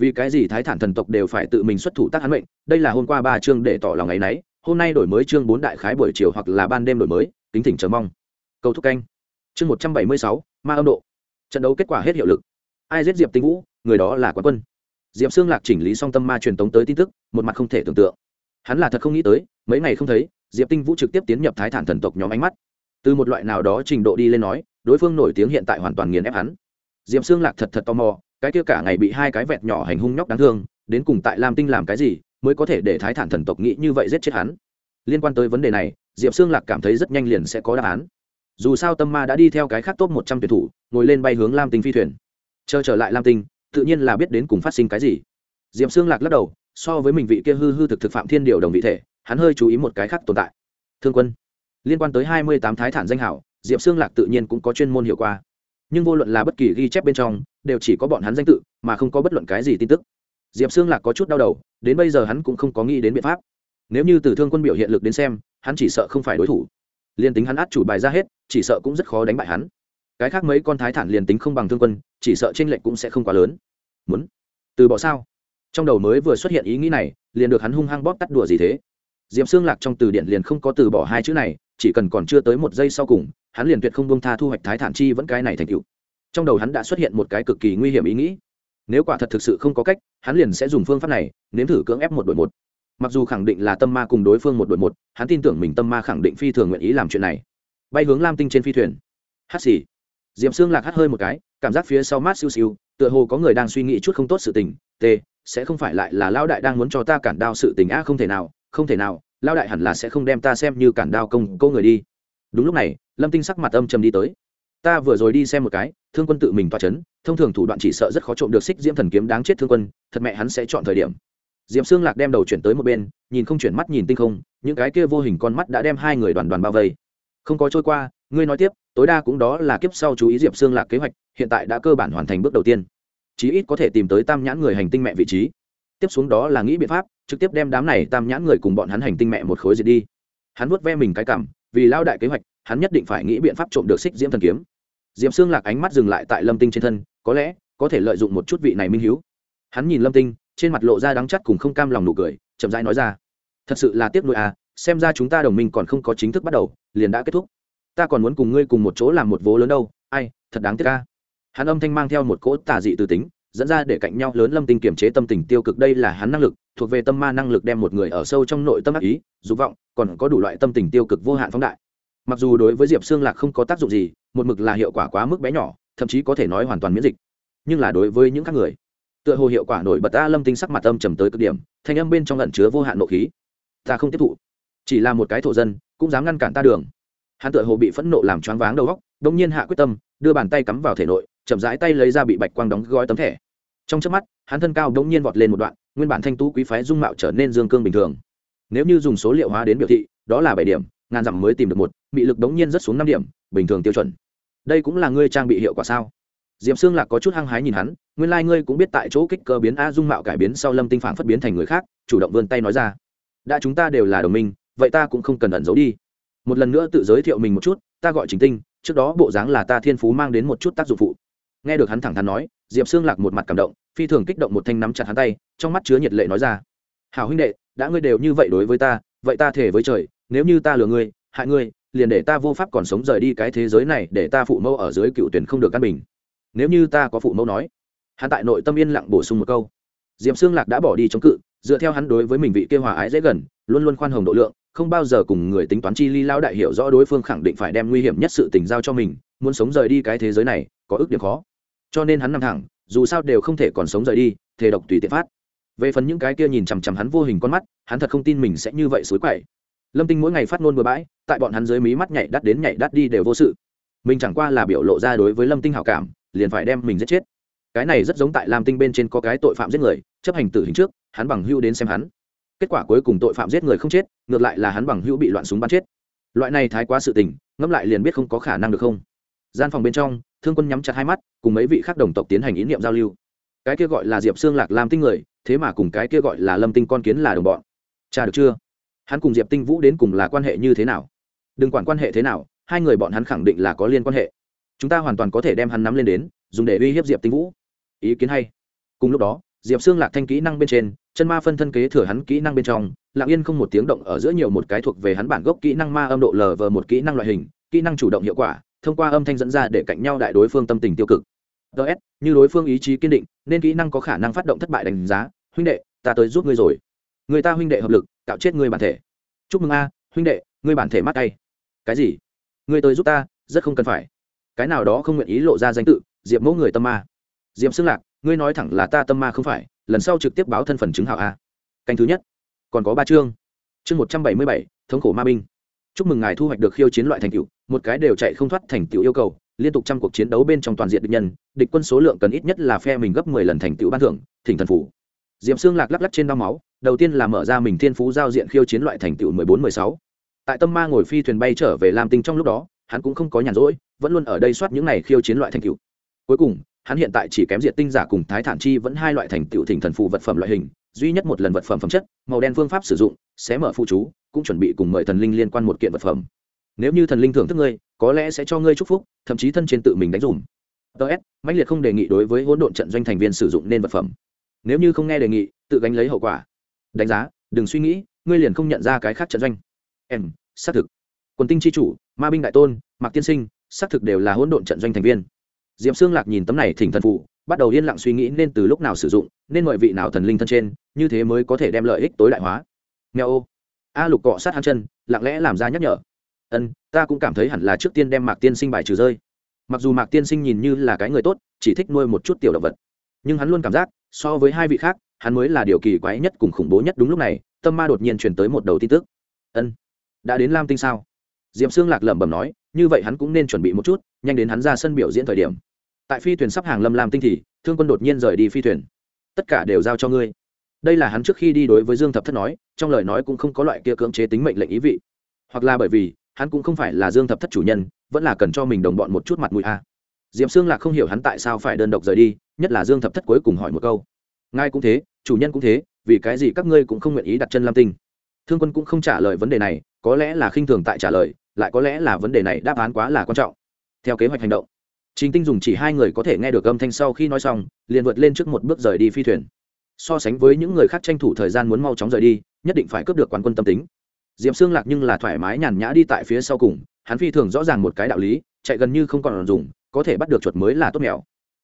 Vì cái gì thái thản thần tộc đều phải tự mình xuất thủ tác hắn mệnh? Đây là hôm qua ba chương để tỏ lòng ngày nấy, hôm nay đổi mới chương bốn đại khái buổi chiều hoặc là ban đêm đổi mới, kính thỉnh chờ mong. Cầu thúc canh. Chương một trăm bảy mươi sáu, ma âm độ. Trận đấu kết quả hết hiệu lực. Ai giết diệp tinh vũ, người đó là quán quân. Diệp xương lạc chỉnh lý song tâm ma truyền tống tới tin tức, một mặt không thể tưởng tượng. Hắn là thật không nghĩ tới, mấy ngày không thấy, diệp tinh vũ trực tiếp tiến nhập thái thản thần tộc nhóm ánh mắt. Từ một loại nào đó trình độ đi lên nói, đối phương nổi tiếng hiện tại hoàn toàn nghiền ép hắn. Diệp xương lạc thật thật tò mò cái kia cả ngày bị hai cái vẹt nhỏ hành hung nhóc đáng thương, đến cùng tại lam tinh làm cái gì mới có thể để thái thản thần tộc nghĩ như vậy giết chết hắn? Liên quan tới vấn đề này, diệp xương lạc cảm thấy rất nhanh liền sẽ có đáp án. Dù sao tâm ma đã đi theo cái khác top một trăm tuyển thủ, ngồi lên bay hướng lam tinh phi thuyền. Chờ trở lại lam tinh, tự nhiên là biết đến cùng phát sinh cái gì. Diệp xương lạc lắc đầu, so với mình vị kia hư hư thực thực phạm thiên điều đồng vị thể, hắn hơi chú ý một cái khác tồn tại. Thương quân, liên quan tới hai mươi tám thái thản danh hảo, diệp xương lạc tự nhiên cũng có chuyên môn hiệu quả. nhưng vô luận là bất kỳ ghi chép bên trong đều chỉ có bọn hắn danh tự, mà không có bất luận cái gì tin tức. Diệp xương lạc có chút đau đầu, đến bây giờ hắn cũng không có nghĩ đến biện pháp. Nếu như từ thương quân biểu hiện lực đến xem, hắn chỉ sợ không phải đối thủ. Liền tính hắn át chủ bài ra hết, chỉ sợ cũng rất khó đánh bại hắn. Cái khác mấy con thái thản liền tính không bằng thương quân, chỉ sợ tranh lệch cũng sẽ không quá lớn. Muốn? Từ bỏ sao? Trong đầu mới vừa xuất hiện ý nghĩ này, liền được hắn hung hăng bóp tắt đùa gì thế? Diệp xương lạc trong từ điển liền không có từ bỏ hai chữ này, chỉ cần còn chưa tới một giây sau cùng, hắn liền tuyệt không bông tha thu hoạch thái thản chi vẫn cái này thành cựu trong đầu hắn đã xuất hiện một cái cực kỳ nguy hiểm ý nghĩ. Nếu quả thật thực sự không có cách, hắn liền sẽ dùng phương pháp này, nếm thử cưỡng ép một đội một. Mặc dù khẳng định là tâm ma cùng đối phương một đội một, hắn tin tưởng mình tâm ma khẳng định phi thường nguyện ý làm chuyện này. Bay hướng lam tinh trên phi thuyền. Hát xì. Diệm xương lạc hát hơi một cái, cảm giác phía sau mát siêu siêu, tựa hồ có người đang suy nghĩ chút không tốt sự tình. T, sẽ không phải lại là lao đại đang muốn cho ta cản đao sự tình a? Không thể nào, không thể nào lao đại hẳn là sẽ không đem ta xem như cản đao công câu người đi. Đúng lúc này, lâm tinh sắc mặt âm trầm đi tới ta vừa rồi đi xem một cái, thương quân tự mình toa c h ấ n thông thường thủ đoạn chỉ sợ rất khó trộm được xích diễm thần kiếm đáng chết thương quân, thật mẹ hắn sẽ chọn thời điểm. Diệm xương lạc đem đầu chuyển tới một bên, nhìn không chuyển mắt nhìn tinh không, những cái kia vô hình con mắt đã đem hai người đoàn đoàn bao vây. Không có trôi qua, ngươi nói tiếp, tối đa cũng đó là kiếp sau chú ý diệp xương lạc kế hoạch, hiện tại đã cơ bản hoàn thành bước đầu tiên. Chí ít có thể tìm tới tam nhãn người hành tinh mẹ vị trí. Tiếp xuống đó là nghĩ biện pháp, trực tiếp đem đám này tam nhãn người cùng bọn hắn hành tinh mẹ một khối diệt đi. Hắn vuốt ve mình cái cảm vì lao đại kế hoạch, hắn nhất định phải nghĩ biện pháp trộm được xích diễm thần kiếm. Diệm xương lạc ánh mắt dừng lại tại lâm tinh trên thân, có lẽ có thể lợi dụng một chút vị này minh hiếu. Hắn nhìn lâm tinh, trên mặt lộ ra đắng chắt cùng không cam lòng nụ cười, chậm rãi nói ra, thật sự là tiếc nuôi à xem ra chúng ta đồng minh còn không có chính thức bắt đầu, liền đã kết thúc. Ta còn muốn cùng ngươi cùng một chỗ làm một vố lớn đâu, ai, thật đáng tiếc ca hắn âm thanh mang theo một cỗ tà dị từ tính dẫn ra để cạnh nhau lớn lâm tinh kiềm chế tâm tình tiêu cực đây là hắn năng lực, thuộc về tâm ma năng lực đem một người ở sâu trong nội tâm ác ý, dục vọng, còn có đủ loại tâm tình tiêu cực vô hạn phóng đại. Mặc dù đối với diệp xương lạc không có tác dụng gì, một mực là hiệu quả quá mức bé nhỏ, thậm chí có thể nói hoàn toàn miễn dịch. Nhưng là đối với những các người, tựa hồ hiệu quả nổi bật ta lâm tinh sắc mặt âm trầm tới cực điểm, thanh âm bên trong lẩn chứa vô hạn nộ khí. Ta không tiếp thụ. Chỉ là một cái thổ dân, cũng dám ngăn cản ta đường. Hắn tựa hồ bị phẫn nộ làm choáng váng đầu góc đông nhiên hạ quyết tâm, đưa bàn tay cắm vào thể nội chậm rãi tay lấy ra bị bạch quang đóng gói tấm thẻ. Trong chớp mắt, hắn thân cao đ ỗ n g nhiên vọt lên một đoạn, nguyên bản thanh tú quý phái dung mạo trở nên dương cương bình thường. Nếu như dùng số liệu hóa đến biểu thị, đó là bảy điểm, ngàn dặm mới tìm được một bị lực đống nhiên rất xuống năm điểm, bình thường tiêu chuẩn. Đây cũng là ngươi trang bị hiệu quả sao? Diệm xương lạc có chút hăng hái nhìn hắn, nguyên lai、like、ngươi cũng biết tại chỗ kích cơ biến a dung mạo cải biến sau lâm tinh phản phất biến thành người khác, chủ động vươn tay nói ra. Đã chúng ta đều là đồng minh, vậy ta cũng không cần ẩn giấu đi. Một lần nữa tự giới thiệu mình một chút, ta gọi chính tinh, trước đó bộ dáng là ta thiên phú mang đến một chút tác dụng phụ nghe được hắn thẳng thắn nói, diệp xương lạc một mặt cảm động, phi thường kích động một thanh nắm chặt hắn tay, trong mắt chứa nhiệt lệ nói ra. Hảo huynh đệ, đã ngươi đều như vậy đối với ta, vậy ta thể với trời, nếu như ta lừa ngươi, hại ngươi, liền để ta vô pháp còn sống rời đi cái thế giới này để ta phụ mẫu ở dưới cựu tuyển không được căn bình. Nếu như ta có phụ mẫu nói, hắn tại nội tâm yên lặng bổ sung một câu. Diệp xương lạc đã bỏ đi chống cự, dựa theo hắn đối với mình vị kia hòa ái dễ gần, luôn luôn khoan hồng độ lượng, không bao giờ cùng người tính toán chi ly lao đại hiểu rõ đối phương khẳng định phải đem nguy hiểm nhất sự tình giao cho mình, muốn sống rời đi cái thế giới này, có ước điểm khó cho nên hắn nằm thẳng, dù sao đều không thể còn sống rời đi, thề độc tùy tiện phát. Về phần những cái kia nhìn chằm chằm hắn vô hình con mắt, hắn thật không tin mình sẽ như vậy xối quậy. Lâm tinh mỗi ngày phát ngôn bừa bãi, tại bọn hắn dưới mí mắt nhảy đắt đến nhảy đắt đi đều vô sự. Mình chẳng qua là biểu lộ ra đối với lâm tinh hảo cảm, liền phải đem mình giết chết. Cái này rất giống tại lam tinh bên trên có cái tội phạm giết người, chấp hành tử hình trước, hắn bằng hưu đến xem hắn. Kết quả cuối cùng tội phạm giết người không chết, ngược lại là hắn bằng hữu bị loạn súng bắn chết. Loại này thái quá sự tình, ngẫm lại liền biết không có khả năng được không? Gian phòng bên trong thương quân nhắm chặt hai mắt, cùng mấy vị khác đồng tộc tiến hành ý niệm giao lưu. Cái kia gọi là diệp xương lạc làm tinh người, thế mà cùng cái kia gọi là lâm tinh con kiến là đồng bọn. Cha được chưa? Hắn cùng diệp tinh vũ đến cùng là quan hệ như thế nào? Đừng quản quan hệ thế nào, hai người bọn hắn khẳng định là có liên quan hệ. Chúng ta hoàn toàn có thể đem hắn nắm lên đến, dùng để uy hiếp diệp tinh vũ. Ý kiến hay. Cùng lúc đó, diệp xương lạc thanh kỹ năng bên trên, chân ma phân thân kế thừa hắn kỹ năng bên trong, lặng yên không một tiếng động ở giữa nhiều một cái thuộc về hắn bản gốc kỹ năng ma âm độ lờ vờ một kỹ năng loại hình, kỹ năng chủ động hiệu quả thông qua âm thanh dẫn ra để cạnh nhau đại đối phương tâm tình tiêu cực. Ts như đối phương ý chí kiên định, nên kỹ năng có khả năng phát động thất bại đánh giá. Huynh đệ, ta tới giúp ngươi rồi. Người ta huynh đệ hợp lực tạo chết ngươi bản thể. Chúc mừng a, huynh đệ, ngươi bản thể mắc tay. Cái gì? Ngươi tới giúp ta, rất không cần phải. Cái nào đó không nguyện ý lộ ra danh tự, diệp mẫu người tâm ma. Diệp xưng lạc, ngươi nói thẳng là ta tâm ma không phải, lần sau trực tiếp báo thân phần chứng hảo a. Canh thứ nhất, còn có ba chương. Chương một trăm bảy mươi bảy, thống khổ ma binh chúc mừng ngài thu hoạch được khiêu chiến loại thành tựu, một cái đều chạy không thoát thành tựu yêu cầu, liên tục trăm cuộc chiến đấu bên trong toàn diện địch nhân, địch quân số lượng cần ít nhất là phe mình gấp mười lần thành tựu ban thưởng, thỉnh thần phủ. Diệm xương lạc lắc lắc trên đau máu, đầu tiên là mở ra mình thiên phú giao diện khiêu chiến loại thành tựu mười bốn, mười sáu. Tại tâm ma ngồi phi thuyền bay trở về lam tinh trong lúc đó, hắn cũng không có nhàn rỗi, vẫn luôn ở đây soát những này khiêu chiến loại thành tựu. Cuối cùng, hắn hiện tại chỉ kém diệt tinh giả cùng thái thản chi vẫn hai loại thành tựu thỉnh thần phù vật phẩm loại hình, duy nhất một lần vật phẩm phẩm chất, màu đen phương pháp sử dụng, sẽ mở phụ chú cũng chuẩn bị cùng mời thần linh liên quan một kiện vật phẩm. Nếu như thần linh thưởng thức ngươi, có lẽ sẽ cho ngươi chúc phúc, thậm chí thân trên tự mình đánh dùm. Ts mạnh liệt không đề nghị đối với hỗn độn trận doanh thành viên sử dụng nên vật phẩm. Nếu như không nghe đề nghị, tự gánh lấy hậu quả. Đánh giá, đừng suy nghĩ, ngươi liền không nhận ra cái khác trận doanh. Em, xác thực. Quần tinh chi chủ, ma binh đại tôn, mạc tiên sinh, xác thực đều là hỗn độn trận doanh thành viên. Diệm xương lạc nhìn tấm này thỉnh thần phụ, bắt đầu yên lặng suy nghĩ nên từ lúc nào sử dụng, nên mọi vị nào thần linh thân trên, như thế mới có thể đem lợi ích tối đại hóa. Nghèo ô a lục cọ sát hắn chân, lặng lẽ làm ra nhắc nhở. Ân, ta cũng cảm thấy hẳn là trước tiên đem mạc tiên sinh bài trừ rơi. Mặc dù mạc tiên sinh nhìn như là cái người tốt, chỉ thích nuôi một chút tiểu động vật, nhưng hắn luôn cảm giác, so với hai vị khác, hắn mới là điều kỳ quái nhất cùng khủng bố nhất đúng lúc này, tâm ma đột nhiên truyền tới một đầu tin tức. Ân, đã đến lam tinh sao? Diệm xương lạc lẩm bẩm nói, như vậy hắn cũng nên chuẩn bị một chút, nhanh đến hắn ra sân biểu diễn thời điểm. Tại phi thuyền sắp hàng lâm lam tinh thì, thương quân đột nhiên rời đi phi thuyền. Tất cả đều giao cho ngươi đây là hắn trước khi đi đối với dương thập thất nói trong lời nói cũng không có loại kia cưỡng chế tính mệnh lệnh ý vị hoặc là bởi vì hắn cũng không phải là dương thập thất chủ nhân vẫn là cần cho mình đồng bọn một chút mặt mũi a à. d i ệ p xương lạc không hiểu hắn tại sao phải đơn độc rời đi nhất là dương thập thất cuối cùng hỏi một câu ngài cũng thế chủ nhân cũng thế vì cái gì các ngươi cũng không nguyện ý đặt chân lam tinh thương quân cũng không trả lời vấn đề này có lẽ là khinh thường tại trả lời lại có lẽ là vấn đề này đáp án quá là quan trọng theo kế hoạch hành động Trình Tinh dùng chỉ hai người có thể nghe được âm thanh sau khi nói xong, liền vượt lên trước một bước rời đi phi thuyền. So sánh với những người khác tranh thủ thời gian muốn mau chóng rời đi, nhất định phải cướp được quán quân tâm tính. Diệm xương Lạc nhưng là thoải mái nhàn nhã đi tại phía sau cùng, hắn phi thường rõ ràng một cái đạo lý, chạy gần như không còn dùng, có thể bắt được chuột mới là tốt mèo.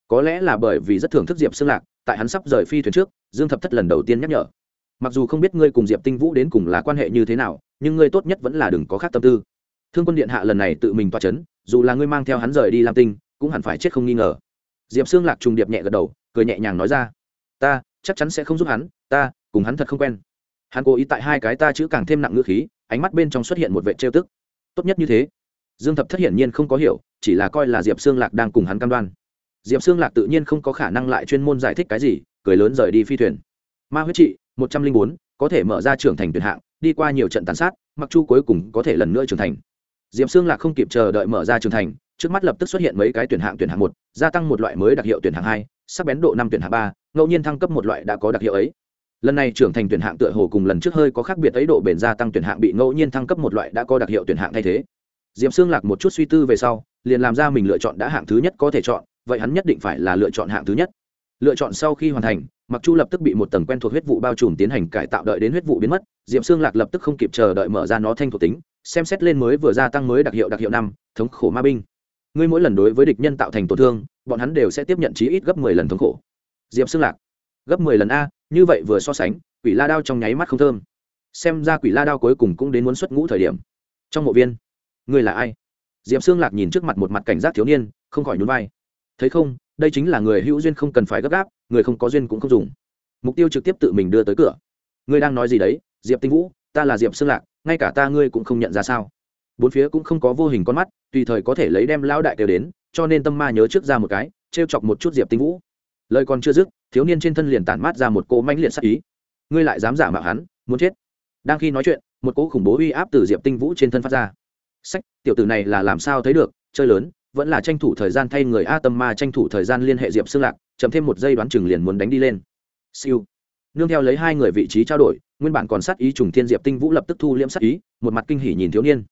Có lẽ là bởi vì rất thưởng thức Diệp xương Lạc, tại hắn sắp rời phi thuyền trước, Dương Thập Thất lần đầu tiên nhắc nhở. Mặc dù không biết ngươi cùng Diệp Tinh Vũ đến cùng là quan hệ như thế nào, nhưng ngươi tốt nhất vẫn là đừng có khác tâm tư. Thương quân điện hạ lần này tự mình toa chấn, dù là ngươi mang theo hắn rời đi làm Tinh, cũng hẳn phải chết không nghi ngờ diệp xương lạc trùng điệp nhẹ gật đầu cười nhẹ nhàng nói ra ta chắc chắn sẽ không giúp hắn, ta, cùng hắn thật không quen. Hắn cố ý tại hai cái ta chữ càng thêm nặng ngữ khí, ánh mắt bên trong xuất hiện một vệ trêu tức. Tốt nhất như thế. Dương thập thất hiển nhiên không có hiểu, chỉ là coi là diệp xương lạc đang cùng hắn cam đoan. Diệp xương lạc tự nhiên không có khả năng lại chuyên môn giải thích cái gì, cười lớn rời đi phi thuyền. Ma huyết trị, một trăm linh bốn, có thể mở ra trưởng thành tuyển hạng, đi qua nhiều trận tàn sát, mặc chu cuối cùng có thể lần nữa trưởng thành. Diệp xương lạc không kịp chờ đợi mở ra trưởng thành, trước mắt lập tức xuất hiện mấy cái tuyển hạng tuyển hạng một, gia tăng một loại mới đặc hiệu tuyển hạng hai, sắc bén độ năm tuyển hạng ba ngẫu nhiên thăng cấp một loại đã có đặc hiệu ấy. Lần này trưởng thành tuyển hạng tựa hồ cùng lần trước hơi có khác biệt ấy độ bền gia tăng tuyển hạng bị ngẫu nhiên thăng cấp một loại đã có đặc hiệu tuyển hạng thay thế. Diệm xương lạc một chút suy tư về sau, liền làm ra mình lựa chọn đã hạng thứ nhất có thể chọn, vậy hắn nhất định phải là lựa chọn hạng thứ nhất. Lựa chọn sau khi hoàn thành mặc chu lập tức bị một tầng quen thuộc huyết vụ bao trùm tiến hành cải tạo đợi đến huyết vụ biến mất diệm xương lạc lập tức không kịp chờ đợi mở ra nó thanh thuộc tính, xem xét lên mới vừa gia tăng mới đặc hiệu đặc hiệu năm, thống khổ ma binh. Ngươi mỗi lần đối với địch nhân tạo thành tổn thương, bọn hắn đều sẽ tiếp nhận chí ít gấp mười lần thống khổ. Diệp xương lạc. Gấp mười lần a, như vậy vừa so sánh, quỷ la đao trong nháy mắt không thơm. Xem ra quỷ la đao cuối cùng cũng đến muốn xuất ngũ thời điểm. Trong mộ viên, người là ai? Diệp xương lạc nhìn trước mặt một mặt cảnh giác thiếu niên, không khỏi nhún vai. Thấy không, đây chính là người hữu duyên không cần phải gấp gáp, người không có duyên cũng không dùng. Mục tiêu trực tiếp tự mình đưa tới cửa. Ngươi đang nói gì đấy? Diệp tinh vũ, ta là diệp xương lạc, ngay cả ta ngươi cũng không nhận ra sao? Bốn phía cũng không có vô hình con mắt, tùy thời có thể lấy đem lão đại kêu đến, cho nên tâm ma nhớ trước ra một cái t r e o chọc một chút diệp tinh vũ lời còn chưa dứt, thiếu niên trên thân liền tản mát ra một cỗ mãnh liệt sắc ý. Ngươi lại dám giả mạo hắn, muốn chết. Đang khi nói chuyện, một cỗ khủng bố uy áp từ diệp tinh vũ trên thân phát ra. Sách, tiểu tử này là làm sao thấy được, chơi lớn, vẫn là tranh thủ thời gian thay người a tâm ma tranh thủ thời gian liên hệ diệp xương lạc, chậm thêm một giây đoán chừng liền muốn đánh đi lên. Siêu. Nương theo lấy hai người vị trí trao đổi, nguyên bản còn sát ý trùng thiên diệp tinh vũ lập tức thu liễm sát ý, một mặt kinh hỉ nhìn thiếu niên.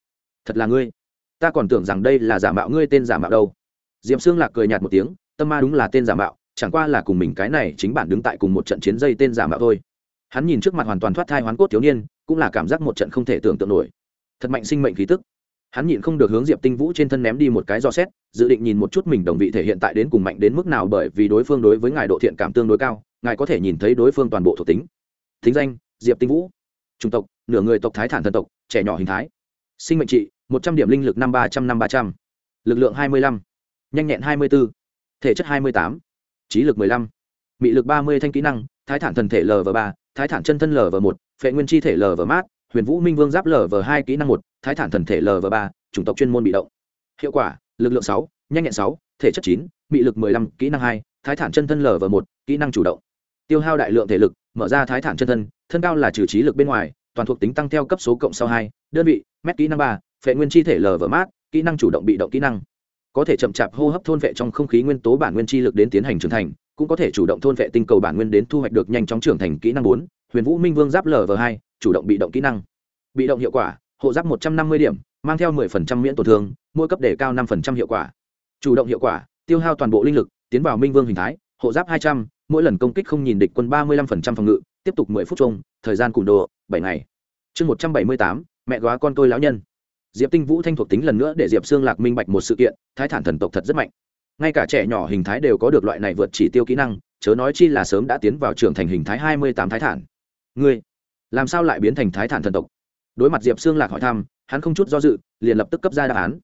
Thật là ngươi. Ta còn tưởng rằng đây là giả mạo ngươi tên giả mạo đâu. Diệp xương lạc cười nhạt một tiếng, tâm ma đúng là tên giả mạo chẳng qua là cùng mình cái này chính bản đứng tại cùng một trận chiến dây tên giả mạo thôi. Hắn nhìn trước mặt hoàn toàn thoát thai hoán cốt thiếu niên, cũng là cảm giác một trận không thể tưởng tượng nổi. Thật mạnh sinh mệnh khí tức. Hắn nhịn không được hướng diệp tinh vũ trên thân ném đi một cái do xét, dự định nhìn một chút mình đồng vị thể hiện tại đến cùng mạnh đến mức nào bởi vì đối phương đối với ngài độ thiện cảm tương đối cao, ngài có thể nhìn thấy đối phương toàn bộ thuộc tính. Thính danh, diệp tinh vũ. Chủng tộc, nửa người tộc thái thản thần tộc, trẻ nhỏ hình thái. Sinh mệnh trị, một trăm điểm linh lực năm ba trăm năm ba trăm. L ự c lượng hai mươi lăm. Nhanh nhẹn hai mươi b ố thể chất hai mươi tám trí lực mười lăm, mị lực ba mươi thanh kỹ năng, thái thản thần thể lv ba, thái thản chân thân lv một, phệ nguyên chi thể lv mát, huyền vũ minh vương giáp lv hai kỹ năng một, thái thản thần thể lv ba, chủng tộc chuyên môn bị động. Hiệu quả, lực lượng sáu, nhanh nhẹn sáu, thể chất chín, mị lực mười lăm, kỹ năng hai, thái thản chân thân lv một, kỹ năng chủ động. Tiêu hao đại lượng thể lực, mở ra thái thản chân thân thân cao là trừ trí lực bên ngoài, toàn thuộc tính tăng theo cấp số cộng sau hai, đơn vị, mét kỹ năng ba, phệ nguyên chi thể lv mát, kỹ năng chủ động bị động kỹ năng có thể chậm chạp hô hấp thôn vệ trong không khí nguyên tố bản nguyên chi lực đến tiến hành trưởng thành cũng có thể chủ động thôn vệ tinh cầu bản nguyên đến thu hoạch được nhanh chóng trưởng thành kỹ năng bốn huyền vũ minh vương giáp lv hai chủ động bị động kỹ năng. Bị động hiệu quả hộ giáp một trăm năm mươi điểm mang theo 10% miễn tổn thương mỗi cấp đề cao 5% hiệu quả. Chủ động hiệu quả tiêu hao toàn bộ linh lực tiến vào minh vương hình thái hộ giáp 200, mỗi lần công kích không nhìn địch quân 35% phòng ngự tiếp tục 10 phút chung thời gian cùn đồ 7 ngày. Chương 178, mẹ góa con tôi lão nhân diệp tinh vũ thanh thuộc tính lần nữa để diệp xương lạc minh bạch một sự kiện, thái thản thần tộc thật rất mạnh. Ngay cả trẻ nhỏ hình thái đều có được loại này vượt chỉ tiêu kỹ năng, chớ nói chi là sớm đã tiến vào trưởng thành hình thái 28 thái thản. Ngươi, làm sao lại biến thành thái thản thần tộc? Đối mặt diệp xương lạc hỏi thăm, hắn không chút do dự, liền lập tức cấp ra đáp án.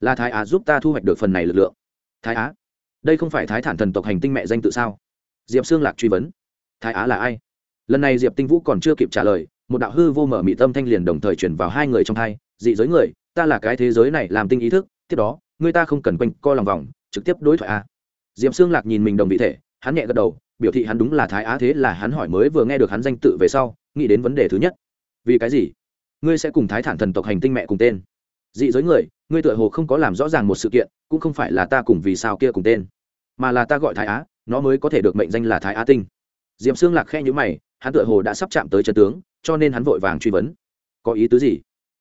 Là thái á giúp ta thu hoạch được phần này lực lượng. Thái á, đây không phải thái thản thần tộc hành tinh mẹ danh tự sao? Diệp xương lạc truy vấn. Thái á là ai? Lần này diệp tinh vũ còn chưa kịp trả lời, một đạo hư vô mở mị tâm thanh liền đồng thời chuyển vào hai người trong thai dị giới người, ta là cái thế giới này làm tinh ý thức, tiếp đó, người ta không cần quanh co lòng vòng, trực tiếp đối thoại a. Diệp xương lạc nhìn mình đồng vị thể, hắn nhẹ gật đầu, biểu thị hắn đúng là thái á thế là hắn hỏi mới vừa nghe được hắn danh tự về sau, nghĩ đến vấn đề thứ nhất. Vì cái gì? Ngươi sẽ cùng thái thản thần tộc hành tinh mẹ cùng tên. Dị giới người, ngươi tựa hồ không có làm rõ ràng một sự kiện, cũng không phải là ta cùng vì sao kia cùng tên, mà là ta gọi thái á, nó mới có thể được mệnh danh là thái á tinh. D i ệ p xương lạc khe nhữ mày, hắn tựa hồ đã sắp chạm tới chân tướng, cho nên hắn vội vàng truy vấn. Có ý tứ gì?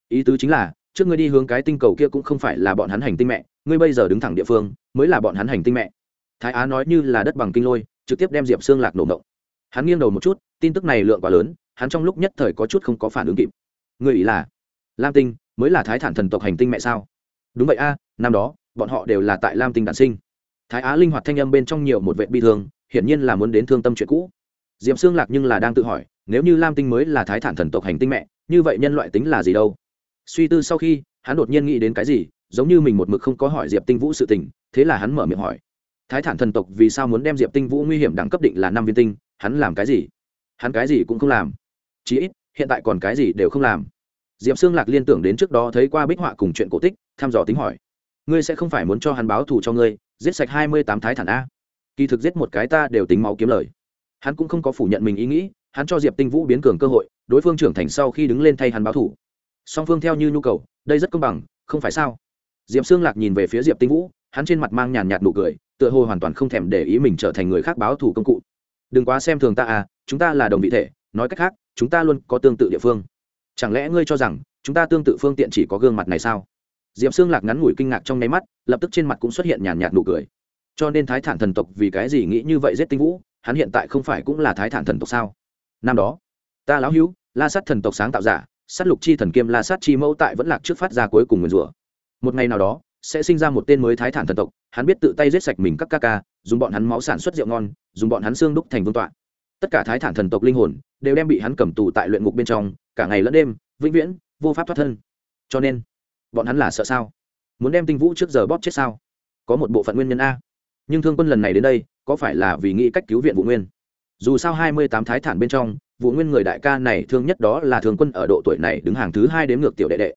Ý tứ chính là, trước ngươi đi hướng cái tinh cầu kia cũng không phải là bọn hắn hành tinh mẹ, ngươi bây giờ đứng thẳng địa phương, mới là bọn hắn hành tinh mẹ. Thái á nói như là đất bằng kinh lôi, trực tiếp đem diệp xương lạc nổ mộng hắn nghiêng đầu một chút, tin tức này lượng quá lớn, hắn trong lúc nhất thời có chút không có phản ứng kịp. Người ý là, lam tinh mới là thái thản thần tộc hành tinh mẹ sao? Đúng vậy a, năm đó, bọn họ đều là tại lam tinh đản sinh. Thái á linh hoạt thanh âm bên trong nhiều một vệ bi thương, hiển nhiên là muốn đến thương tâm chuyện cũ. Diệp xương lạc nhưng là đang tự hỏi, nếu như lam tinh mới là thái thản thần tộc hành tinh mẹ, như vậy nhân loại tính là gì đâu? Suy tư sau khi, hắn đột nhiên nghĩ đến cái gì, giống như mình một mực không có hỏi diệp tinh vũ sự tình, thế là hắn mở miệng hỏi. Thái thản thần tộc vì sao muốn đem diệp tinh vũ nguy hiểm đẳng cấp định là năm viên tinh, hắn làm cái gì? Hắn cái gì cũng không làm. Chí ít, hiện tại còn cái gì đều không làm. Diệp xương lạc liên tưởng đến trước đó thấy qua bích họa cùng chuyện cổ tích, thăm dò tính hỏi. Ngươi sẽ không phải muốn cho hắn báo thù cho ngươi, giết sạch hai mươi tám thái thản a. Kỳ thực giết một cái ta đều tính máu kiếm lời. Hắn cũng không có phủ nhận mình ý nghĩ, hắn cho diệp tinh vũ biến cường cơ hội, đối phương trưởng thành sau khi đứng lên thay hắn báo thù song phương theo như nhu cầu, đây rất công bằng, không phải sao? Diệp xương lạc nhìn về phía diệp tinh vũ, hắn trên mặt mang nhàn nhạt nụ cười, tựa hồ hoàn toàn không thèm để ý mình trở thành người khác báo thủ công cụ. Đừng quá xem thường ta à chúng ta là đồng vị thể, nói cách khác, chúng ta luôn có tương tự địa phương. Chẳng lẽ ngươi cho rằng, chúng ta tương tự phương tiện chỉ có gương mặt này sao? Diệp xương lạc ngắn ngủi kinh ngạc trong nháy mắt, lập tức trên mặt cũng xuất hiện nhàn nhạt nụ cười. Cho nên thái thản thần tộc vì cái gì nghĩ như vậy giết tinh vũ, hắn hiện tại không phải cũng là thái thản thần tộc sao? Năm đó, ta lão hữu, la sát thần tộc sáng tạo giả sát lục chi thần kiêm la sát chi mẫu tại vẫn lạc trước phát ra cuối cùng nguyền rủa. Một ngày nào đó, sẽ sinh ra một tên mới thái thản thần tộc, hắn biết tự tay giết sạch mình các ca ca, dùng bọn hắn máu sản xuất rượu ngon, dùng bọn hắn xương đúc thành vương tọa. Tất cả thái thản thần tộc linh hồn đều đem bị hắn cầm tù tại luyện ngục bên trong, cả ngày lẫn đêm, vĩnh viễn, vô pháp thoát thân. Cho nên, bọn hắn là sợ sao? Muốn đem tinh vũ trước giờ bóp chết sao? Có một bộ phận nguyên nhân a. Nhưng thương quân lần này đến đây, có phải là vì nghĩ cách cứu viện vũ nguyên? Dù sao hai mươi tám thái thản bên trong, vũ nguyên người đại ca này thương nhất đó là thường quân ở độ tuổi này đứng hàng thứ hai đến ngược tiểu đệ đệ.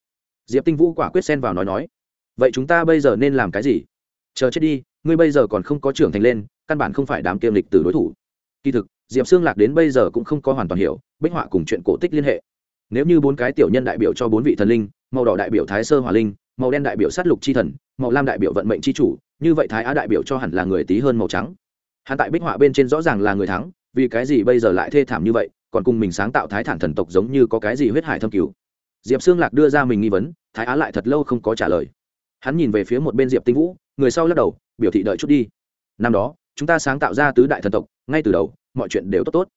Diệp tinh vũ quả quyết xen vào nói nói, vậy chúng ta bây giờ nên làm cái gì? Chờ chết đi, ngươi bây giờ còn không có trưởng thành lên, căn bản không phải đám kiêm lịch từ đối thủ. Kỳ thực, diệp xương lạc đến bây giờ cũng không có hoàn toàn hiểu, bích họa cùng chuyện cổ tích liên hệ. Nếu như bốn cái tiểu nhân đại biểu cho bốn vị thần linh, màu đỏ đại biểu thái sơ hòa linh, màu đen đại biểu sát lục chi thần, màu lam đại biểu vận mệnh chi chủ, như vậy thái á đại biểu cho hẳn là người tí hơn màu trắng. Hắn tại bích họa bên trên rõ ràng là người thắng vì cái gì bây giờ lại thê thảm như vậy, còn cùng mình sáng tạo thái thản thần tộc giống như có cái gì huyết hải thâm cứu diệp xương lạc đưa ra mình nghi vấn, thái á lại thật lâu không có trả lời. Hắn nhìn về phía một bên diệp tinh vũ, người sau lắc đầu, biểu thị đợi chút đi. Năm đó, chúng ta sáng tạo ra tứ đại thần tộc, ngay từ đầu, mọi chuyện đều tốt tốt.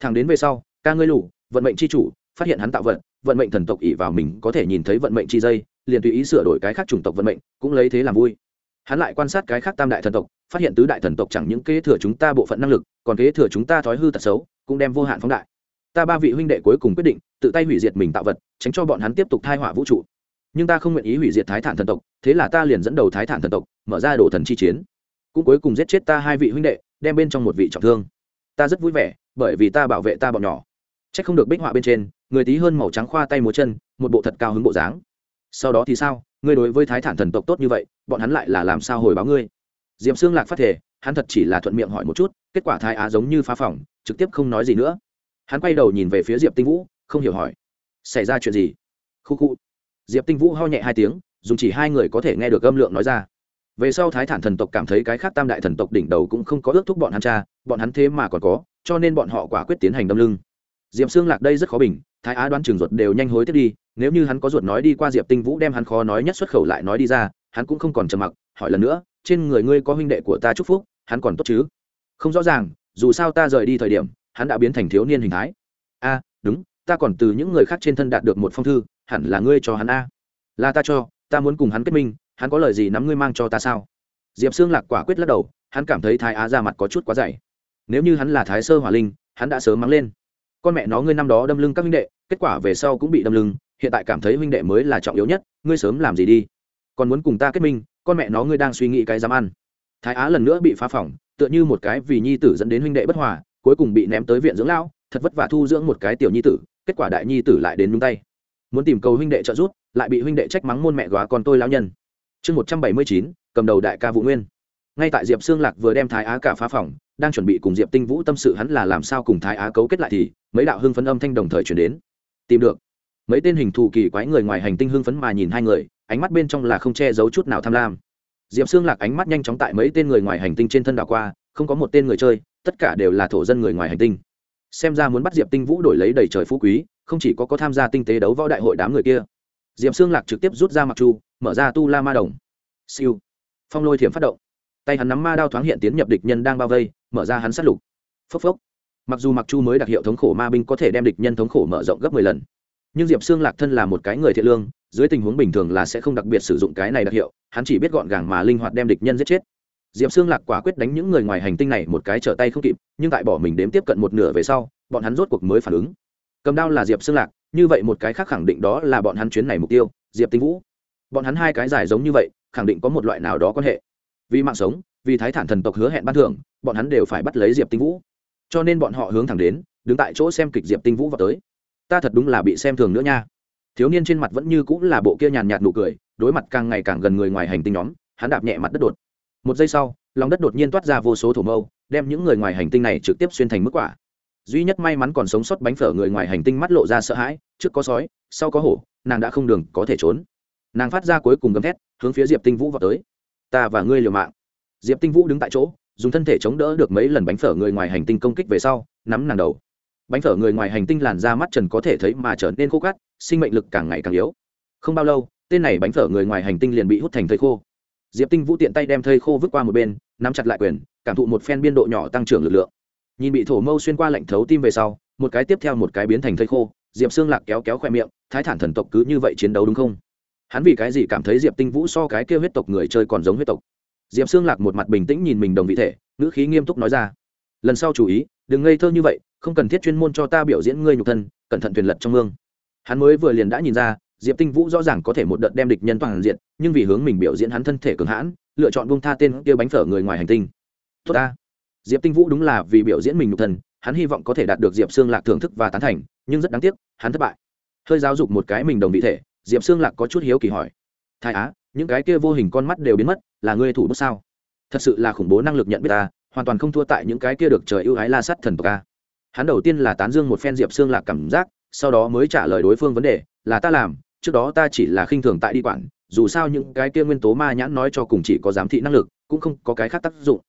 Thằng đến về sau, ca ngươi lù, vận mệnh c h i chủ, phát hiện hắn tạo vận vận mệnh thần tộc ỉ vào mình có thể nhìn thấy vận mệnh chi dây, liền tùy ý sửa đổi cái khác chủng tộc vận mệnh, cũng lấy thế làm vui hắn lại quan sát cái khác tam đại thần tộc, phát hiện tứ đại thần tộc chẳng những kế thừa chúng ta bộ phận năng lực, còn kế thừa chúng ta thói hư tật xấu, cũng đem vô hạn phóng đại. Ta ba vị huynh đệ cuối cùng quyết định, tự tay hủy diệt mình tạo vật, tránh cho bọn hắn tiếp tục thai họa vũ trụ. Nhưng ta không nguyện ý hủy diệt thái thản thần tộc, thế là ta liền dẫn đầu thái thản thần tộc, mở ra đồ thần chi chiến. Cũng cuối cùng giết chết ta hai vị huynh đệ, đem bên trong một vị trọng thương. Ta rất vui vẻ, bởi vì ta bảo vệ ta bọn nhỏ. C h ắ c không được bích họa bên trên, người tí hơn màu trắng khoa tay múa chân, một bộ thật cao hứng bộ dáng. Sau đó thì sao? Ngươi đối với thái thản thần tộc tốt như vậy, bọn hắn lại là làm sao hồi báo ngươi? D i ệ p xương lạc phát thể hắn thật chỉ là thuận miệng hỏi một chút, kết quả thái á giống như phá phỏng, trực tiếp không nói gì nữa. Hắn quay đầu nhìn về phía diệp tinh vũ, không hiểu hỏi, xảy ra chuyện gì? Khu khu. Diệp tinh vũ ho nhẹ hai tiếng, dùng chỉ hai người có thể nghe được âm lượng nói ra. Về sau thái thản thần tộc cảm thấy cái khác tam đại thần tộc đỉnh đầu cũng không có ước thúc bọn hắn cha, bọn hắn thế mà còn có, cho nên bọn họ quả quyết tiến hành đâm lưng. Diệp xương lạc đây rất khó bình, thái á đoán trường ruột đều nhanh hối tiếp đi nếu như hắn có ruột nói đi qua diệp tinh vũ đem hắn khó nói nhất xuất khẩu lại nói đi ra, hắn cũng không còn trầm mặc, hỏi lần nữa, trên người ngươi có huynh đệ của ta chúc phúc, hắn còn tốt chứ? Không rõ ràng, dù sao ta rời đi thời điểm, hắn đã biến thành thiếu niên hình thái. A, đúng, ta còn từ những người khác trên thân đạt được một phong thư, hẳn là ngươi cho hắn a. Là ta cho, ta muốn cùng hắn kết minh, hắn có lời gì nắm ngươi mang cho ta sao? Diệp xương lạc quả quyết lắc đầu, hắn cảm thấy thái á ra mặt có chút quá dày. Nếu như hắn là thái sơ hỏa linh, hắn đã sớm mắng lên con mẹ nó ngươi năm đó đâm lưng các huynh đệ, kết quả về sau cũng bị đâm lưng, hiện tại cảm thấy huynh đệ mới là trọng yếu nhất, ngươi sớm làm gì đi. Còn muốn cùng ta kết minh, con mẹ nó ngươi đang suy nghĩ cái dám ăn. Thái á lần nữa bị phá phỏng, tựa như một cái vì nhi tử dẫn đến huynh đệ bất hòa, cuối cùng bị ném tới viện dưỡng lão, thật vất vả thu dưỡng một cái tiểu nhi tử, kết quả đại nhi tử lại đến nhúng tay. Muốn tìm cầu huynh đệ trợ giúp, lại bị huynh đệ trách mắng môn mẹ góa con tôi lão nhân. Chương một trăm bảy mươi chín, cầm đầu đại ca vũ nguyên. Ngay tại diệp xương lạc vừa đem thái á cả phá phòng đang chuẩn bị cùng diệp tinh vũ tâm sự hắn là làm sao cùng thái á cấu kết lại thì mấy đạo hưng phấn âm thanh đồng thời chuyển đến. Tìm được. Mấy tên hình thù kỳ quái người ngoài hành tinh hưng phấn mà nhìn hai người, ánh mắt bên trong là không che giấu chút nào tham lam. Diệp xương lạc ánh mắt nhanh chóng tại mấy tên người ngoài hành tinh trên thân đảo qua, không có một tên người chơi, tất cả đều là thổ dân người ngoài hành tinh. Xem ra muốn bắt diệp tinh vũ đổi lấy đầy trời phú quý, không chỉ có có tham gia tinh tế đấu võ đại hội đám người kia. Diệp xương lạc trực tiếp rút ra mặc chu, mở ra tu la ma đồng. Siêu. Phong lôi thiểm phát động. Tay hắn nắm ma đao thoáng hiện tiến nhập địch nhân đang bao vây, mở ra hắn sát lục. Phốc phốc mặc dù mặc chu mới đặc hiệu thống khổ ma binh có thể đem địch nhân thống khổ mở rộng gấp mười lần, nhưng diệp xương lạc thân là một cái người thiện lương, dưới tình huống bình thường là sẽ không đặc biệt sử dụng cái này đặc hiệu, hắn chỉ biết gọn gàng mà linh hoạt đem địch nhân giết chết. Diệp xương lạc quả quyết đánh những người ngoài hành tinh này một cái trở tay không kịp, nhưng tại bỏ mình đếm tiếp cận một nửa về sau, bọn hắn rốt cuộc mới phản ứng. Cầm đao là diệp xương lạc, như vậy một cái khác khẳng định đó là bọn hắn chuyến này mục tiêu, diệp tinh vũ. Bọn hắn hai cái giải giống như vậy, khẳng định có một loại nào đó quan hệ. Vì mạng sống, vì thái thản thần tộc hứa hẹn ban thưởng, bọn hắn đều phải bắt lấy diệp tinh vũ cho nên bọn họ hướng thẳng đến, đứng tại chỗ xem kịch diệp tinh vũ vào tới. Ta thật đúng là bị xem thường nữa nha. Thiếu niên trên mặt vẫn như cũng là bộ kia nhàn nhạt nụ cười, đối mặt càng ngày càng gần người ngoài hành tinh nhóm, hắn đạp nhẹ mặt đất đột. Một giây sau, lòng đất đột nhiên toát ra vô số thổ mâu, đem những người ngoài hành tinh này trực tiếp xuyên thành mức quả. Duy nhất may mắn còn sống sót bánh phở người ngoài hành tinh mắt lộ ra sợ hãi, trước có sói, sau có hổ, nàng đã không đường có thể trốn. Nàng phát ra cuối cùng gầm thét, hướng phía diệp tinh vũ vào tới. Ta và ngươi liều mạng. Diệp tinh vũ đứng tại chỗ dùng thân thể chống đỡ được mấy lần bánh phở người ngoài hành tinh công kích về sau, nắm nàng đầu. Bánh phở người ngoài hành tinh làn ra mắt trần có thể thấy mà trở nên khô cát, sinh mệnh lực càng ngày càng yếu. Không bao lâu, tên này bánh phở người ngoài hành tinh liền bị hút thành thây khô. Diệp tinh vũ tiện tay đem thây khô vứt qua một bên, nắm chặt lại quyền, cảm thụ một phen biên độ nhỏ tăng trưởng lực lượng. Nhìn bị thổ mâu xuyên qua lạnh thấu tim về sau, một cái tiếp theo một cái biến thành thây khô, diệp xương lạc kéo kéo khoe miệng, thái thản thần tộc cứ như vậy chiến đấu đúng không? Hắn vì cái gì cảm thấy diệp tinh vũ so cái kêu huyết tộc người chơi còn giống huyết tộc? Diệp xương lạc một mặt bình tĩnh nhìn mình đồng vị thể, ngữ khí nghiêm túc nói ra. Lần sau chú ý, đừng ngây thơ như vậy, không cần thiết chuyên môn cho ta biểu diễn ngươi nhục thân, cẩn thận thuyền lật trong mương. Hắn mới vừa liền đã nhìn ra, diệp tinh vũ rõ ràng có thể một đợt đem địch nhân toàn diện, nhưng vì hướng mình biểu diễn hắn thân thể cường hãn, lựa chọn bông tha tên kia bánh phở người ngoài hành tinh. Tốt ta. Diệp tinh vũ đúng là vì biểu diễn mình nhục thân, hắn hy vọng có thể đạt được diệp xương lạc thưởng thức và tán thành, nhưng rất đáng tiếc, hắn thất bại. Hơi giáo dục một cái mình đồng vị thể, diệp xương lạc có chút hiếu kỳ hỏi. Thái á, những cái kia vô hình con mắt đều biến mất là ngươi thủ bút sao? Thật sự là khủng bố năng lực nhận biết ta, hoàn toàn không thua tại những cái kia được trời ưu ái la sắt thần tộc a hắn đầu tiên là tán dương một phen diệp xương lạc cảm giác, sau đó mới trả lời đối phương vấn đề, là ta làm, trước đó ta chỉ là khinh thường tại đi quản, dù sao những cái kia nguyên tố ma nhãn nói cho cùng chỉ có giám thị năng lực, cũng không có cái khác tác dụng.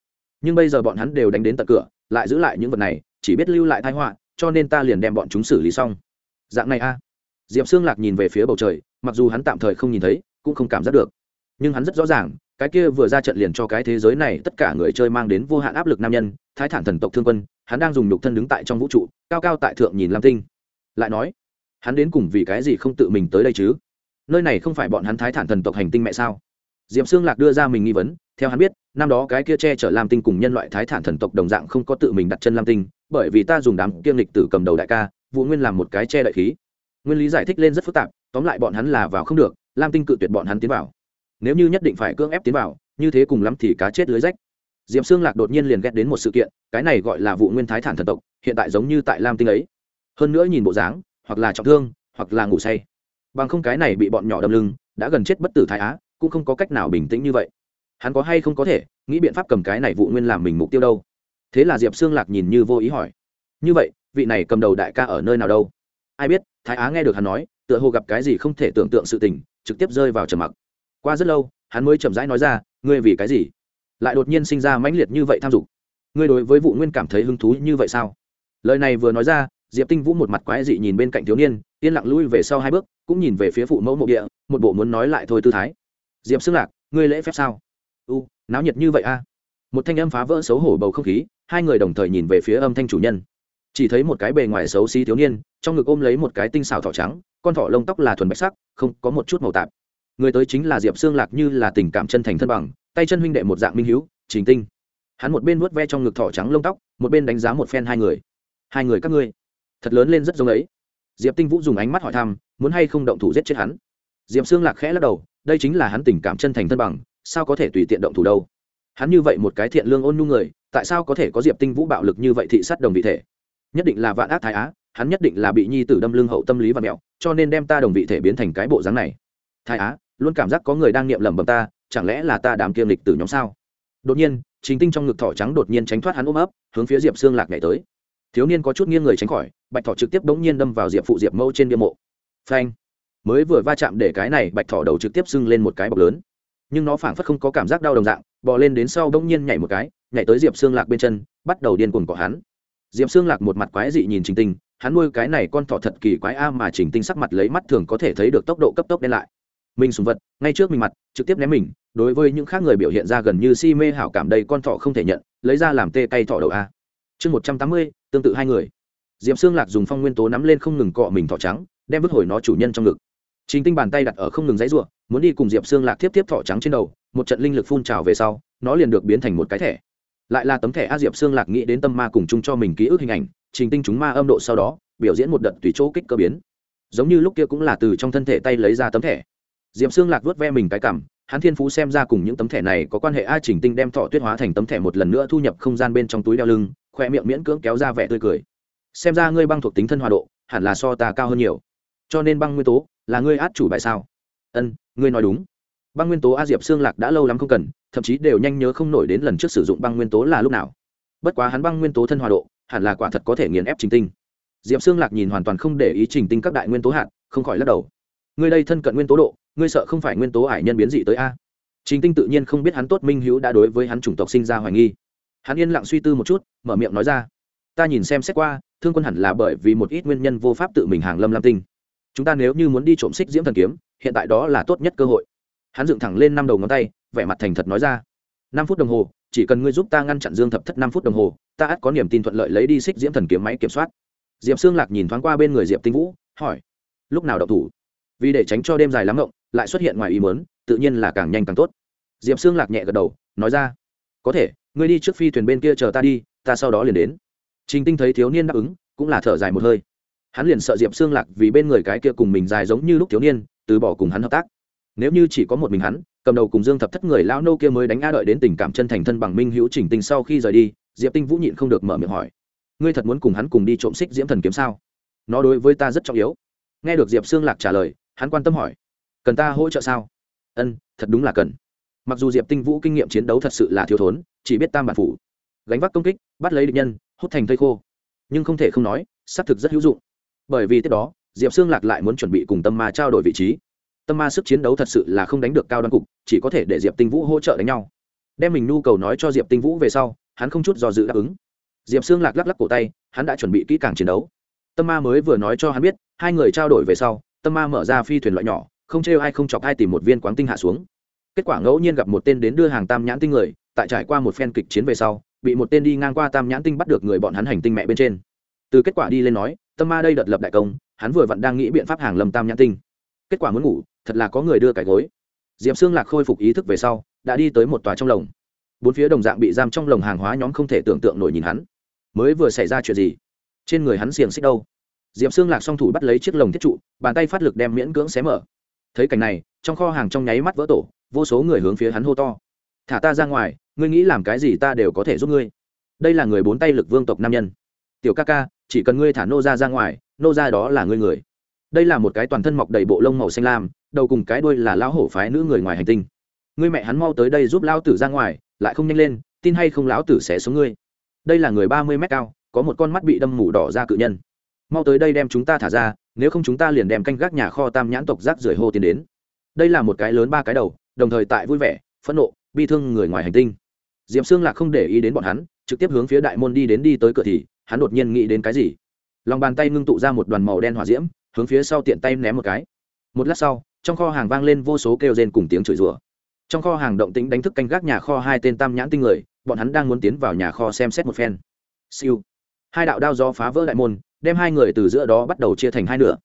Nhưng bây giờ bọn hắn đều đánh đến tận cửa, lại giữ lại những vật này, chỉ biết lưu lại thái họa, cho nên ta liền đem bọn chúng xử lý xong. Dạng này a. Diệp xương lạc nhìn về phía bầu trời, mặc dù hắn tạm thời không nhìn thấy, cũng không cảm giác được. Nhưng hắn rất rõ ràng cái kia vừa ra trận liền cho cái thế giới này tất cả người chơi mang đến vô hạn áp lực nam nhân, thái thản thần tộc thương quân, hắn đang dùng nhục thân đứng tại trong vũ trụ, cao cao tại thượng nhìn lam tinh. Lại nói, hắn đến cùng vì cái gì không tự mình tới đây chứ? Nơi này không phải bọn hắn thái thản thần tộc hành tinh mẹ sao? Diệm xương lạc đưa ra mình nghi vấn, theo hắn biết, năm đó cái kia che chở lam tinh cùng nhân loại thái thản thần tộc đồng dạng không có tự mình đặt chân lam tinh, bởi vì ta dùng đám kiêm lịch tử cầm đầu đại ca vũ nguyên làm một cái che đại khí. Nguyên lý giải thích lên rất phức tạp, tóm lại bọn hắn là vào không được, lam tinh cự tuyệt bọn hắn tiến vào nếu như nhất định phải cưỡng ép tiến vào, như thế cùng lắm thì cá chết lưới rách. Diệp xương lạc đột nhiên liền ghét đến một sự kiện, cái này gọi là vụ nguyên thái thản thần tộc, hiện tại giống như tại lam tinh ấy. Hơn nữa nhìn bộ dáng, hoặc là trọng thương, hoặc là ngủ say. Bằng không cái này bị bọn nhỏ đâm lưng, đã gần chết bất tử thái á, cũng không có cách nào bình tĩnh như vậy. Hắn có hay không có thể, nghĩ biện pháp cầm cái này vụ nguyên làm mình mục tiêu đâu? Thế là diệp xương lạc nhìn như vô ý hỏi. Như vậy, vị này cầm đầu đại ca ở nơi nào đâu? Ai biết, thái á nghe được hắn nói, tựa hồ gặp cái gì không thể tưởng tượng sự tình, trực tiếp rơi vào trầm mặc qua rất lâu, hắn mới chậm rãi nói ra, ngươi vì cái gì lại đột nhiên sinh ra mãnh liệt như vậy tham dục? Ngươi đối với vụ nguyên cảm thấy hứng thú như vậy sao? Lời này vừa nói ra, diệp tinh vũ một mặt quái dị nhìn bên cạnh thiếu niên, yên lặng lui về sau hai bước, cũng nhìn về phía phụ mẫu mộ địa, một bộ muốn nói lại thôi tư thái. Diệp xưng lạc, ngươi lễ phép sao? U, náo nhiệt như vậy a. Một thanh âm phá vỡ xấu hổ bầu không khí, hai người đồng thời nhìn về phía âm thanh chủ nhân. Chỉ thấy một cái bề ngoài xấu xí thiếu niên, trong ngực ôm lấy một cái tinh xào thỏ trắng, con thỏ lông tóc là thuần bạch sắc, không có một chút màu tạp người tới chính là diệp xương lạc như là tình cảm chân thành thân bằng, tay chân huynh đệ một dạng minh hữu trình tinh. Hắn một bên vuốt ve trong ngực thỏ trắng lông tóc, một bên đánh giá một phen hai người. Hai người các ngươi, thật lớn lên rất giống ấy. Diệp tinh vũ dùng ánh mắt hỏi thăm, muốn hay không động thủ giết chết hắn. Diệp xương lạc khẽ lắc đầu, đây chính là hắn tình cảm chân thành thân bằng, sao có thể tùy tiện động thủ đâu? Hắn như vậy một cái thiện lương ôn nhu người, tại sao có thể có diệp tinh vũ bạo lực như vậy thị sát đồng vị thể? Nhất định là vạn ác thái á, hắn nhất định là bị nhi tử đâm lưng hậu tâm lý và mẹo, cho nên đem ta đồng vị thể biến thành cái bộ dáng này thái á, luôn cảm giác có người đang niệm lẩm bẩm ta, chẳng lẽ là ta đàm kiêm lịch từ nhóm sao? Đột nhiên chính tinh trong ngực thỏ trắng đột nhiên tránh thoát hắn ôm ấp, hướng phía diệp xương lạc nhảy tới. Thiếu niên có chút nghiêng người tránh khỏi, bạch thỏ trực tiếp bỗng nhiên đâm vào diệp phụ diệp mẫu trên bia mộ. Phanh! Mới vừa va chạm để cái này bạch thỏ đầu trực tiếp sưng lên một cái bọc lớn. Nhưng nó phảng phất không có cảm giác đau đồng dạng, bò lên đến sau bỗng nhiên nhảy một cái, nhảy tới diệp xương lạc bên chân, bắt đầu điên cuồng cỏ hắn. Diệp xương lạc một mặt quái dị nhìn trình tinh, hắn nuôi cái này con thỏ thật kỳ quái a mà trình tinh sắc mặt lấy mắt thường có thể thấy được tốc độ cấp tốc đen lại mình sùng vật, ngay trước mình mặt, trực tiếp ném mình, đối với những khác người biểu hiện ra gần như si mê hảo cảm đây con thỏ không thể nhận, lấy ra làm tê tay thỏ đầu a. Chương một trăm tám mươi, tương tự hai người. Diệm xương lạc dùng phong nguyên tố nắm lên không ngừng cọ mình thỏ trắng, đem vứt hồi nó chủ nhân trong ngực. Chính tinh bàn tay đặt ở không ngừng dãy ruộng muốn đi cùng diệp xương lạc tiếp tiếp thỏ trắng trên đầu, một trận linh lực phun trào về sau, nó liền được biến thành một cái thẻ. Lại là tấm thẻ a diệp xương lạc nghĩ đến tâm ma cùng chung cho mình ký ức hình ảnh, trình tinh chúng ma âm độ sau đó, biểu diễn một đợt tùy chỗ kích cơ biến. Giống như lúc kia cũng là từ trong thân thể tay lấy ra tấm thẻ diệp xương lạc vớt ve mình cái cảm, hắn thiên phú xem ra cùng những tấm thẻ này có quan hệ a chỉnh tinh đem thọ tuyết hóa thành tấm thẻ một lần nữa thu nhập không gian bên trong túi đeo lưng khoe miệng miễn cưỡng kéo ra vẻ tươi cười. Xem ra ngươi băng thuộc tính thân hòa độ, hẳn là so ta cao hơn nhiều. Cho nên băng nguyên tố là ngươi át chủ bài sao? Ân, ngươi nói đúng. Băng nguyên tố a diệp xương lạc đã lâu lắm không cần, thậm chí đều nhanh nhớ không nổi đến lần trước sử dụng băng nguyên tố là lúc nào. Bất quá hắn băng nguyên tố thân hòa độ, hẳn là quả thật có thể nghiền ép trình tinh. Diệp xương lạc nhìn hoàn toàn không để ý trình tinh các đại nguyên tố hạt, không khỏi lắc đầu. Ngươi đây thân cận nguyên tố độ ngươi sợ không phải nguyên tố ải nhân biến dị tới a? Trình tinh tự nhiên không biết hắn tốt minh hữu đã đối với hắn chủng tộc sinh ra hoài nghi. Hắn yên lặng suy tư một chút, mở miệng nói ra. Ta nhìn xem xét qua, thương quân hẳn là bởi vì một ít nguyên nhân vô pháp tự mình hàng lâm lam tinh. Chúng ta nếu như muốn đi trộm xích diễm thần kiếm, hiện tại đó là tốt nhất cơ hội. Hắn dựng thẳng lên năm đầu ngón tay, vẻ mặt thành thật nói ra. Năm phút đồng hồ, chỉ cần ngươi giúp ta ngăn chặn dương thập thất năm phút đồng hồ, ta ắt có niềm tin thuận lợi lấy đi xích diễm thần kiếm máy kiểm soát. Diệp xương lạc nhìn thoáng qua bên người diệp tinh vũ, hỏi, lúc nào đậu thủ? Vì để tránh cho đêm dài lắm rộng lại xuất hiện ngoài ý mớn tự nhiên là càng nhanh càng tốt. Diệp Sương lạc nhẹ gật đầu, nói ra, có thể, ngươi đi trước phi thuyền bên kia chờ ta đi, ta sau đó liền đến. Trình tinh thấy thiếu niên đáp ứng, cũng là thở dài một hơi. Hắn liền sợ diệp Sương lạc vì bên người cái kia cùng mình dài giống như lúc thiếu niên, từ bỏ cùng hắn hợp tác. Nếu như chỉ có một mình hắn, cầm đầu cùng dương thập thất người lão nô kia mới đánh a đợi đến tình cảm chân thành thân bằng minh hữu chỉnh tinh sau khi rời đi, diệp tinh vũ nhịn không được mở miệng hỏi, ngươi thật muốn cùng hắn cùng đi trộm xích diễm thần kiếm sao? Nó đối với ta rất trọng yếu. Nghe được diệp Sương lạc trả lời, hắn quan tâm hỏi cần ta hỗ trợ sao? Ân, thật đúng là cần. Mặc dù diệp tinh vũ kinh nghiệm chiến đấu thật sự là thiếu thốn, chỉ biết tam bản phủ. Gánh vác công kích, bắt lấy địch nhân, hút thành thây khô. Nhưng không thể không nói, xác thực rất hữu dụng. Bởi vì tiếp đó, diệp xương lạc lại muốn chuẩn bị cùng tâm ma trao đổi vị trí. Tâm ma sức chiến đấu thật sự là không đánh được cao đoan cục, chỉ có thể để diệp tinh vũ hỗ trợ đánh nhau. Đem mình nhu cầu nói cho diệp tinh vũ về sau, hắn không chút do dự đáp ứng. Diệp xương lạc lắc lắc cổ tay, hắn đã chuẩn bị kỹ càng chiến đấu. Tâm ma mới vừa nói cho hắn biết, hai người trao đổi về sau, tâm ma mở ra phi thuyền loại nhỏ không trêu ai không chọc ai tìm một viên quáng tinh hạ xuống. Kết quả ngẫu nhiên gặp một tên đến đưa hàng tam nhãn tinh người, tại trải qua một phen kịch chiến về sau, bị một tên đi ngang qua tam nhãn tinh bắt được người bọn hắn hành tinh mẹ bên trên. Từ kết quả đi lên nói, tâm ma đây đợt lập đại công, hắn vừa vặn đang nghĩ biện pháp hàng lầm tam nhãn tinh. Kết quả muốn ngủ, thật là có người đưa cái gối. Diệp xương lạc khôi phục ý thức về sau, đã đi tới một tòa trong lồng. Bốn phía đồng dạng bị giam trong lồng hàng hóa nhóm không thể tưởng tượng nổi nhìn hắn. Mới vừa xảy ra chuyện gì? Trên người hắn xiềng xích đâu? Diệp xương lạc song thủ bắt lấy chiếc lồng thiết trụ, bàn tay phát lực đem miễn cưỡng xé mở thấy cảnh này, trong kho hàng trong nháy mắt vỡ tổ, vô số người hướng phía hắn hô to. Thả ta ra ngoài, ngươi nghĩ làm cái gì ta đều có thể giúp ngươi. Đây là người bốn tay lực vương tộc nam nhân. Tiểu ca ca, chỉ cần ngươi thả nô ra ra ngoài, nô ra đó là ngươi người. Đây là một cái toàn thân mọc đầy bộ lông màu xanh lam, đầu cùng cái đuôi là lão hổ phái nữ người ngoài hành tinh. Ngươi mẹ hắn mau tới đây giúp lão tử ra ngoài, lại không nhanh lên, tin hay không lão tử sẽ xuống ngươi. Đây là người ba mươi mét cao, có một con mắt bị đâm mù đỏ ra cự nhân. Mau tới đây đem chúng ta thả ra nếu không chúng ta liền đem canh gác nhà kho tam nhãn tộc rác rưởi hô tiến đến. Đây là một cái lớn ba cái đầu, đồng thời tại vui vẻ, phẫn nộ, bi thương người ngoài hành tinh. Diệm xương lạc không để ý đến bọn hắn, trực tiếp hướng phía đại môn đi đến đi tới cửa thì, hắn đột nhiên nghĩ đến cái gì? Lòng bàn tay ngưng tụ ra một đoàn màu đen hỏa diễm, hướng phía sau tiện tay ném một cái. Một lát sau, trong kho hàng vang lên vô số kêu rên cùng tiếng chửi rủa. Trong kho hàng động tĩnh đánh thức canh gác nhà kho hai tên tam nhãn tinh người, bọn hắn đang muốn tiến vào nhà kho xem xét một phen. Siêu. Hai đạo đao do phá vỡ đại môn đem hai người từ giữa đó bắt đầu chia thành hai nửa.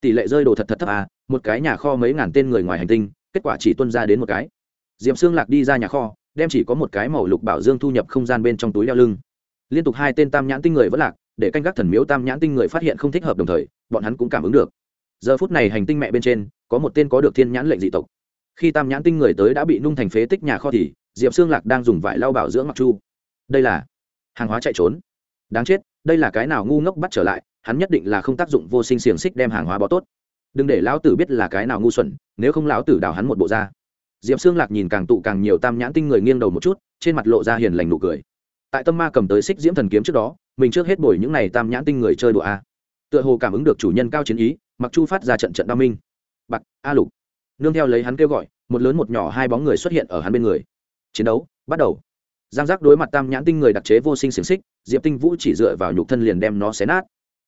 Tỷ lệ rơi đồ thật thật thấp à một cái nhà kho mấy ngàn tên người ngoài hành tinh, kết quả chỉ tuân ra đến một cái. Diệm xương lạc đi ra nhà kho, đem chỉ có một cái màu lục bảo dương thu nhập không gian bên trong túi đeo lưng. Liên tục hai tên tam nhãn tinh người vẫn lạc, để canh gác thần miếu tam nhãn tinh người phát hiện không thích hợp đồng thời, bọn hắn cũng cảm ứng được. Giờ phút này hành tinh mẹ bên trên, có một tên có được thiên nhãn lệnh dị tộc. Khi tam nhãn tinh người tới đã bị nung thành phế tích nhà kho thì, diệp xương lạc đang dùng vải lau bảo dưỡng mặc chu. Đây là hàng hóa chạy trốn. Đáng chết đây là cái nào ngu ngốc bắt trở lại, hắn nhất định là không tác dụng vô sinh xiềng xích đem hàng hóa bó tốt. Đừng để lão tử biết là cái nào ngu xuẩn, nếu không lão tử đào hắn một bộ ra diệp xương lạc nhìn càng tụ càng nhiều tam nhãn tinh người nghiêng đầu một chút, trên mặt lộ ra hiền lành nụ cười. Tại tâm ma cầm tới xích diễm thần kiếm trước đó, mình trước hết bồi những n à y tam nhãn tinh người chơi đùa a. Tựa hồ cảm ứng được chủ nhân cao chiến ý, mặc chu phát ra trận trận đao minh. Bạc a lục. Nương theo lấy hắn kêu gọi, một lớn một nhỏ hai bóng người xuất hiện ở hắn bên người. Chiến đấu bắt đầu giang giác đối mặt tam nhãn tinh người đặc chế vô sinh xiềng xích, diệp tinh vũ chỉ dựa vào nhục thân liền đem nó xé nát.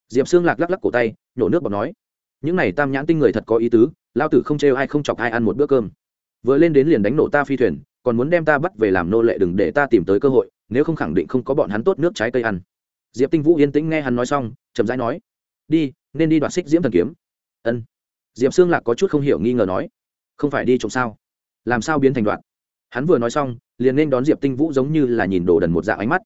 Diệp xương lạc lắc lắc cổ tay, nhổ nước bọt nói, những này tam nhãn tinh người thật có ý tứ, lao tử không trêu ai không chọc ai ăn một bữa cơm. Vừa lên đến liền đánh nổ ta phi thuyền, còn muốn đem ta bắt về làm nô lệ đừng để ta tìm tới cơ hội, nếu không khẳng định không có bọn hắn tốt nước trái cây ăn. Diệp tinh vũ yên tĩnh nghe hắn nói xong, chậm rãi nói, đi, nên đi đoạt xích diễm thần kiếm. Ân. Diệp xương lạc có chút không hiểu nghi ngờ nói, không phải đi trộm sao? Làm sao biến thành đoạn hắn vừa nói xong liền nên đón diệp tinh vũ giống như là nhìn đồ đần một dạng ánh mắt.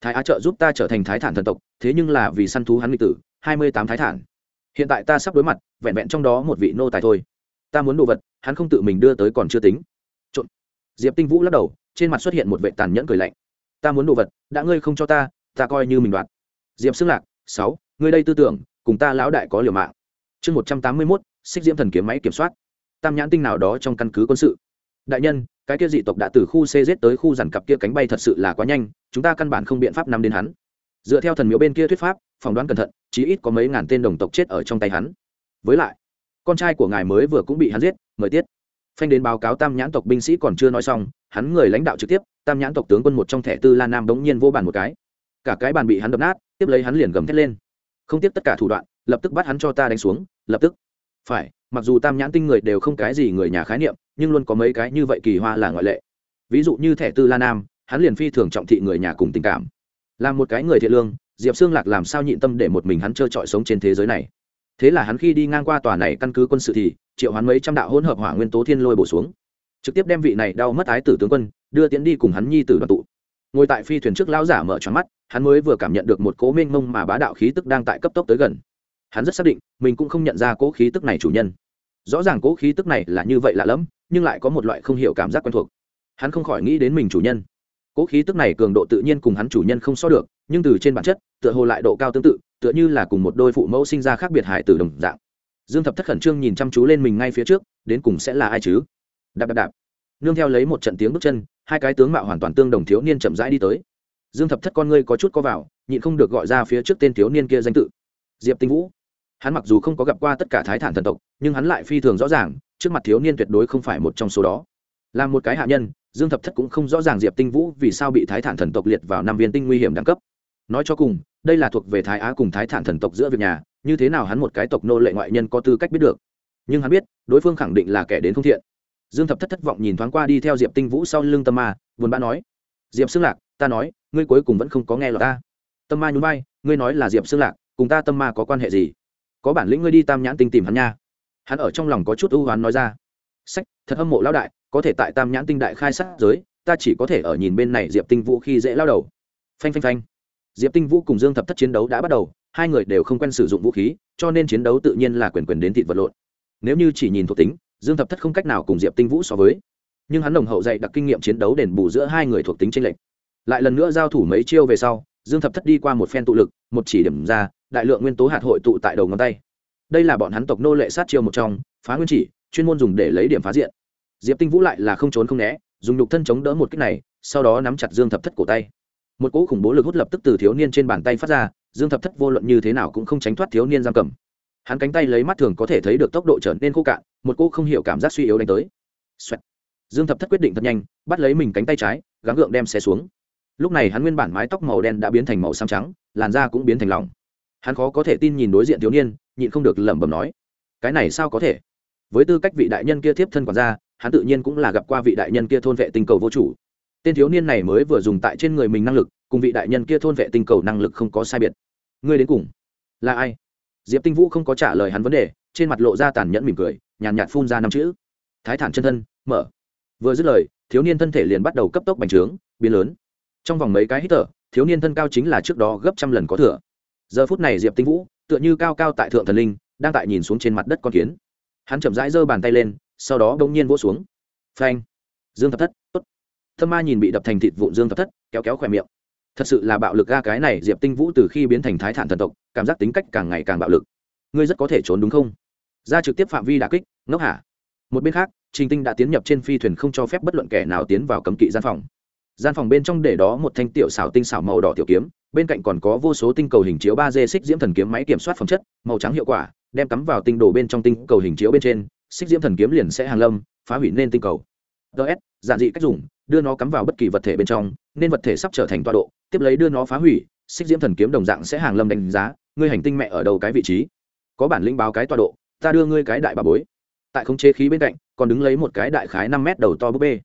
Thái á trợ giúp ta trở thành thái thản thần tộc, thế nhưng là vì săn thú hắn lịch tử, hai mươi tám thái thản. Hiện tại ta sắp đối mặt, vẹn vẹn trong đó một vị nô tài thôi. Ta muốn đồ vật, hắn không tự mình đưa tới còn chưa tính. Trộn. Diệp tinh vũ lắc đầu, trên mặt xuất hiện một vệ tàn nhẫn cười lạnh. Ta muốn đồ vật, đã ngươi không cho ta ta coi như mình đoạt. Diệp xưng lạc, sáu, ngươi đây tư tưởng, cùng ta lão đại có liều mạng. Chương một trăm tám mươi mốt, xích diễm thần kiếm máy kiểm soát. Tam nhãn tinh nào đó trong căn cứ quân sự đại nhân, cái kia dị tộc đã từ khu c giết tới khu dàn cặp kia cánh bay thật sự là quá nhanh, chúng ta căn bản không biện pháp nắm đến hắn. Dựa theo thần miếu bên kia thuyết pháp, phỏng đoán cẩn thận, chí ít có mấy ngàn tên đồng tộc chết ở trong tay hắn. Với lại, con trai của ngài mới vừa cũng bị hắn giết, mời tiết. Phanh đến báo cáo tam nhãn tộc binh sĩ còn chưa nói xong, hắn người lãnh đạo trực tiếp, tam nhãn tộc tướng quân một trong thẻ tư la nam đống nhiên vô bàn một cái. Cả cái bàn bị hắn đập nát, tiếp lấy hắn liền gầm thét lên. Không tiếp tất cả thủ đoạn, lập tức bắt hắn cho ta đánh xuống, lập tức. Phải, mặc dù tam nhãn tinh người đều không cái gì người nhà khái niệm nhưng luôn có mấy cái như vậy kỳ hoa là ngoại lệ. Ví dụ như thẻ tư la nam, hắn liền phi thường trọng thị người nhà cùng tình cảm. Là một cái người thiện lương, diệp xương lạc làm sao nhịn tâm để một mình hắn trơ trọi sống trên thế giới này? Thế là hắn khi đi ngang qua tòa này căn cứ quân sự thì, triệu hắn mấy trăm đạo hỗn hợp hỏa nguyên tố thiên lôi bổ xuống. Trực tiếp đem vị này đau mất ái tử tướng quân, đưa tiến đi cùng hắn nhi tử đoàn tụ. Ngồi tại phi thuyền trước lão giả mở tròn mắt, hắn mới vừa cảm nhận được một cố mênh mông mà bá đạo khí tức đang tại cấp tốc tới gần. Hắn rất xác định, mình cũng không nhận ra cố khí tức này chủ nhân rõ ràng cố khí tức này là như vậy lạ lẫm, nhưng lại có một loại không hiểu cảm giác quen thuộc. Hắn không khỏi nghĩ đến mình chủ nhân. Cố khí tức này cường độ tự nhiên cùng hắn chủ nhân không so được, nhưng từ trên bản chất, tựa hồ lại độ cao tương tự, tựa như là cùng một đôi phụ mẫu sinh ra khác biệt hải từ đồng dạng. Dương thập thất khẩn trương nhìn chăm chú lên mình ngay phía trước, đến cùng sẽ là ai chứ? Đạp đạp đạp. Nương theo lấy một trận tiếng bước chân, hai cái tướng mạo hoàn toàn tương đồng thiếu niên chậm rãi đi tới. Dương thập thất con ngươi có chút có vào, nhịn không được gọi ra phía trước tên thiếu niên kia danh tự. Diệp tinh vũ hắn mặc dù không có gặp qua tất cả thái thản thần tộc, nhưng hắn lại phi thường rõ ràng, trước mặt thiếu niên tuyệt đối không phải một trong số đó. Là một cái hạ nhân, dương thập thất cũng không rõ ràng diệp tinh vũ vì sao bị thái thản thần tộc liệt vào năm viên tinh nguy hiểm đẳng cấp. Nói cho cùng, đây là thuộc về thái á cùng thái thản thần tộc giữa việc nhà, như thế nào hắn một cái tộc nô lệ ngoại nhân có tư cách biết được. Nhưng hắn biết, đối phương khẳng định là kẻ đến không thiện. Dương thập thất thất vọng nhìn thoáng qua đi theo diệp tinh vũ sau lưng tâm ma, buồn bã nói, diệp xưng lạc, ta nói, ngươi cuối cùng vẫn không có nghe lọt ta. Tâm ma nhún vai, ngươi nói là diệp xưng lạc, cùng ta tâm ma có quan hệ gì? Có bản lĩnh ngươi đi tam nhãn tinh tìm hắn nha. Hắn ở trong lòng có chút ưu hoán nói ra. Sách, thật hâm mộ lão đại, có thể tại tam nhãn tinh đại khai sát giới, ta chỉ có thể ở nhìn bên này diệp tinh vũ khi dễ lao đầu. Phanh phanh phanh. Diệp tinh vũ cùng dương thập thất chiến đấu đã bắt đầu, hai người đều không quen sử dụng vũ khí, cho nên chiến đấu tự nhiên là quyền quyền đến thịt vật lộn. Nếu như chỉ nhìn thuộc tính, dương thập thất không cách nào cùng diệp tinh vũ so với. Nhưng hắn đồng hậu dạy đặc kinh nghiệm chiến đấu đền bù giữa hai người thuộc tính tranh lệch. Lại lần nữa giao thủ mấy chiêu về sau dương thập thất đi qua một phen tụ lực, một chỉ điểm ra, đại lượng nguyên tố hạt hội tụ tại đầu ngón tay. Đây là bọn hắn tộc nô lệ sát chiêu một trong, phá nguyên chỉ, chuyên môn dùng để lấy điểm phá diện. Diệp tinh vũ lại là không trốn không né, dùng nhục thân chống đỡ một cách này, sau đó nắm chặt dương thập thất cổ tay. Một cỗ khủng bố lực hút lập tức từ thiếu niên trên bàn tay phát ra, dương thập thất vô luận như thế nào cũng không tránh thoát thiếu niên giam cầm. Hắn cánh tay lấy mắt thường có thể thấy được tốc độ trở nên khô cạn, một cỗ không hiểu cảm giác suy yếu đánh tới、Xoẹt. dương thập thất quyết định thật nhanh, bắt lấy mình cánh tay trái, gắng gượng đem xe xuống lúc này hắn nguyên bản mái tóc màu đen đã biến thành màu xám trắng, làn da cũng biến thành lỏng. Hắn khó có thể tin nhìn đối diện thiếu niên, nhịn không được lẩm bẩm nói, cái này sao có thể? Với tư cách vị đại nhân kia tiếp thân quản gia, hắn tự nhiên cũng là gặp qua vị đại nhân kia thôn vệ tinh cầu vô chủ. Tên thiếu niên này mới vừa dùng tại trên người mình năng lực, cùng vị đại nhân kia thôn vệ tinh cầu năng lực không có sai biệt. Ngươi đến cùng là ai? Diệp tinh vũ không có trả lời hắn vấn đề, trên mặt lộ ra tàn nhẫn mỉm cười, nhàn nhạt phun ra năm chữ. Thái thản chân thân, mở. Vừa dứt lời, thiếu niên thân thể liền bắt đầu cấp tốc bành trướng, biến lớn trong vòng mấy cái hít thở, thiếu niên thân cao chính là trước đó gấp trăm lần có thừa. Giờ phút này diệp tinh vũ, tựa như cao cao tại thượng thần linh, đang tại nhìn xuống trên mặt đất con kiến. Hắn chậm rãi giơ bàn tay lên, sau đó bỗng nhiên vỗ xuống. Phanh! Dương thập thất, tốt. Thâm ma nhìn bị đập thành thịt vụn dương thập thất, kéo kéo khỏe miệng. Thật sự là bạo lực ga cái này, diệp tinh vũ từ khi biến thành thái thản thần tộc, cảm giác tính cách càng ngày càng bạo lực. Ngươi rất có thể trốn đúng không? Ra trực tiếp phạm vi đà kích, ngốc hả? Một bên khác, trình tinh đã tiến nhập trên phi thuyền không cho phép bất luận kẻ nào tiến vào cấm kỵ gian phòng gian phòng bên trong để đó một thanh tiểu xảo tinh xảo màu đỏ tiểu kiếm, bên cạnh còn có vô số tinh cầu hình chiếu ba d xích diễm thần kiếm máy kiểm soát phẩm chất, màu trắng hiệu quả, đem cắm vào tinh đồ bên trong tinh cầu hình chiếu bên trên, xích diễm thần kiếm liền sẽ hàng lâm, phá hủy nên tinh cầu. Ts giản dị cách dùng, đưa nó cắm vào bất kỳ vật thể bên trong, nên vật thể sắp trở thành tọa độ, tiếp lấy đưa nó phá hủy, xích diễm thần kiếm đồng dạng sẽ hàng lâm đánh giá, ngươi hành tinh mẹ ở đâu cái vị trí? Có bản lĩnh báo cái tọa độ, ta đưa ngươi cái đại bà bối. Tại không chế khí bên cạnh, còn đứng lấy một cái đại khái năm mét đầu to búp bê.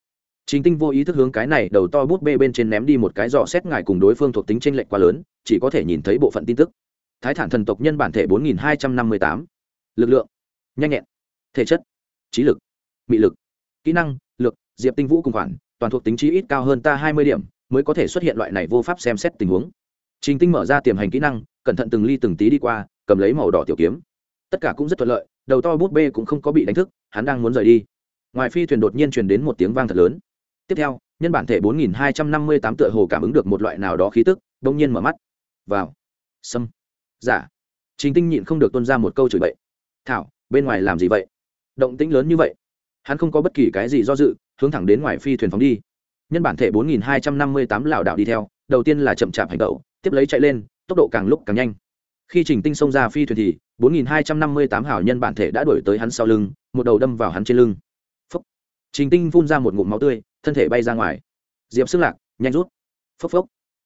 Trình tinh vô ý thức hướng cái này đầu to bút bê bên trên ném đi một cái dò xét ngài cùng đối phương thuộc tính trên lệch quá lớn, chỉ có thể nhìn thấy bộ phận tin tức. Thái thản thần tộc nhân bản thể bốn nghìn hai trăm năm mươi tám. Lực lượng. Nhanh nhẹn. Thể chất. Trí lực. Mị lực. Kỹ năng, lực, diệp tinh vũ cùng khoản, toàn thuộc tính trí ít cao hơn ta hai mươi điểm, mới có thể xuất hiện loại này vô pháp xem xét tình huống. Trình tinh mở ra tiềm hành kỹ năng, cẩn thận từng ly từng tí đi qua, cầm lấy màu đỏ tiểu kiếm. Tất cả cũng rất thuận lợi, đầu to bút bê cũng không có bị đánh thức, hắn đang muốn rời đi. Ngoài phi thuyền đột nhiên truyền đến một tiếng vang thật lớn tiếp theo, nhân bản thể bốn nghìn hai trăm năm mươi tám tựa hồ cảm ứng được một loại nào đó khí tức đông nhiên mở mắt. Vào. Sâm. Giả. Trình tinh nhịn không được tuân ra một câu chửi bậy. Thảo, bên ngoài làm gì vậy? Động tĩnh lớn như vậy. Hắn không có bất kỳ cái gì do dự, hướng thẳng đến ngoài phi thuyền phóng đi. Nhân bản thể 4258 lảo đảo đi theo, đầu tiên là chậm chạp hành động, tiếp lấy chạy lên, tốc độ càng lúc càng nhanh. Khi trình tinh xông ra phi thuyền thì 4258 hảo nhân bản thể đã đuổi tới hắn sau lưng, một đầu đâm vào hắn trên lưng trình tinh phun ra một ngụm máu tươi, thân thể bay ra ngoài. Diệp xương lạc, nhanh rút. Phốc phốc.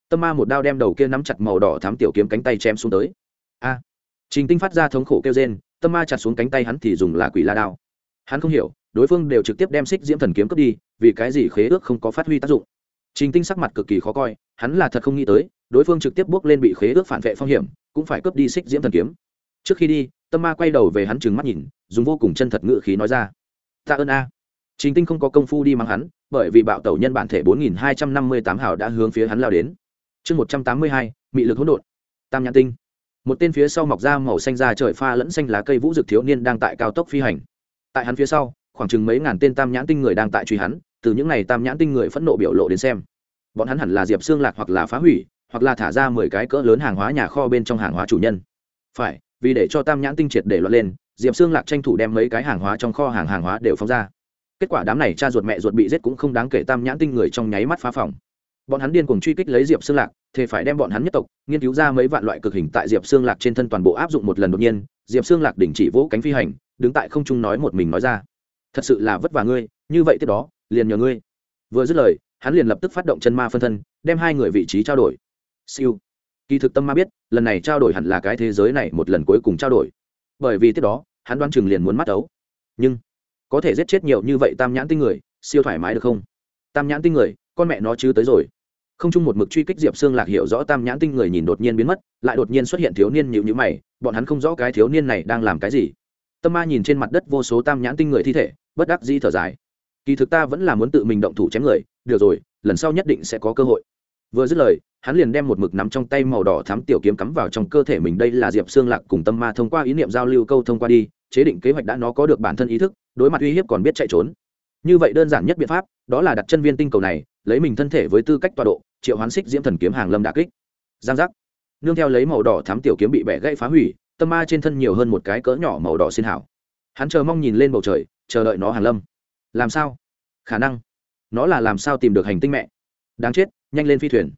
Tâm ma một đao đem đầu kia nắm chặt màu đỏ thám tiểu kiếm cánh tay chém xuống tới. A. Trình tinh phát ra thống khổ kêu rên, tâm ma chặt xuống cánh tay hắn thì dùng là quỷ la đao. Hắn không hiểu, đối phương đều trực tiếp đem xích diễm thần kiếm cướp đi, vì cái gì khế ước không có phát huy tác dụng. Trình tinh sắc mặt cực kỳ khó coi, hắn là thật không nghĩ tới, đối phương trực tiếp bước lên bị khế ước phản vệ phong hiểm, cũng phải cướp đi xích diễm thần kiếm. Trước khi đi, tâm ma quay đầu về hắn trừng mắt nhìn, dùng vô cùng chân thật ngự khí nói ra. Tạ ơn a trình tinh không có công phu đi mắng hắn, bởi vì bạo tẩu nhân bản thể bốn nghìn hai trăm năm mươi tám hào đã hướng phía hắn lao đến. Chương một trăm tám mươi hai, mị lực hỗn độn. Tam nhãn tinh. Một tên phía sau mọc ra màu xanh da trời pha lẫn xanh lá cây vũ dực thiếu niên đang tại cao tốc phi hành. Tại hắn phía sau, khoảng chừng mấy ngàn tên tam nhãn tinh người đang tại truy hắn, từ những n à y tam nhãn tinh người phẫn nộ biểu lộ đến xem. Bọn hắn hẳn là diệp xương lạc hoặc là phá hủy, hoặc là thả ra mười cái cỡ lớn hàng hóa nhà kho bên trong hàng hóa chủ nhân. Phải, vì để cho tam nhãn tinh triệt để loạn lên, diệp xương lạc tranh thủ đem mấy cái hàng hóa trong kho hàng hàng hóa đều phóng ra kết quả đám này cha ruột mẹ ruột bị giết cũng không đáng kể tam nhãn tinh người trong nháy mắt phá phòng. Bọn hắn điên cuồng truy kích lấy diệp xương lạc thì phải đem bọn hắn nhất tộc, nghiên cứu ra mấy vạn loại cực hình tại diệp xương lạc trên thân toàn bộ áp dụng một lần đột nhiên, diệp xương lạc đình chỉ vỗ cánh phi hành, đứng tại không trung nói một mình nói ra. Thật sự là vất vả ngươi, như vậy tiếp đó, liền nhờ ngươi. Vừa dứt lời, hắn liền lập tức phát động chân ma phân thân, đem hai người vị trí trao đổi. Siêu. Kỳ thực tâm ma biết, lần này trao đổi hẳn là cái thế giới này một lần cuối cùng trao đổi. Bởi vì tiếp đó, hắn đoán chừng liền muốn mắt ấu. Nhưng có thể giết chết nhiều như vậy tam nhãn tinh người, siêu thoải mái được không? Tam nhãn tinh người, con mẹ nó chứ tới rồi. Không chung một mực truy kích diệp xương lạc hiểu rõ tam nhãn tinh người nhìn đột nhiên biến mất, lại đột nhiên xuất hiện thiếu niên nhịu nhữ mày, bọn hắn không rõ cái thiếu niên này đang làm cái gì. Tâm ma nhìn trên mặt đất vô số tam nhãn tinh người thi thể, bất đắc dĩ thở dài. Kỳ thực ta vẫn là muốn tự mình động thủ chém người, được rồi, lần sau nhất định sẽ có cơ hội. Vừa dứt lời, hắn liền đem một mực nắm trong tay màu đỏ thám tiểu kiếm cắm vào trong cơ thể mình, đây là diệp xương lạc cùng tâm ma thông qua ý niệm giao lưu câu thông qua đi, chế định kế hoạch đã nó có được bản thân ý thức đối mặt uy hiếp còn biết chạy trốn. Như vậy đơn giản nhất biện pháp, đó là đặt chân viên tinh cầu này, lấy mình thân thể với tư cách tọa độ, triệu hoán xích diễm thần kiếm hàng lâm đà kích. Giang giác. Nương theo lấy màu đỏ thám tiểu kiếm bị bẻ gãy phá hủy, tâm ma trên thân nhiều hơn một cái cỡ nhỏ màu đỏ xin hảo. Hắn chờ mong nhìn lên bầu trời, chờ đợi nó hàng lâm. Làm sao? Khả năng. Nó là làm sao tìm được hành tinh mẹ? Đáng chết, nhanh lên phi thuyền.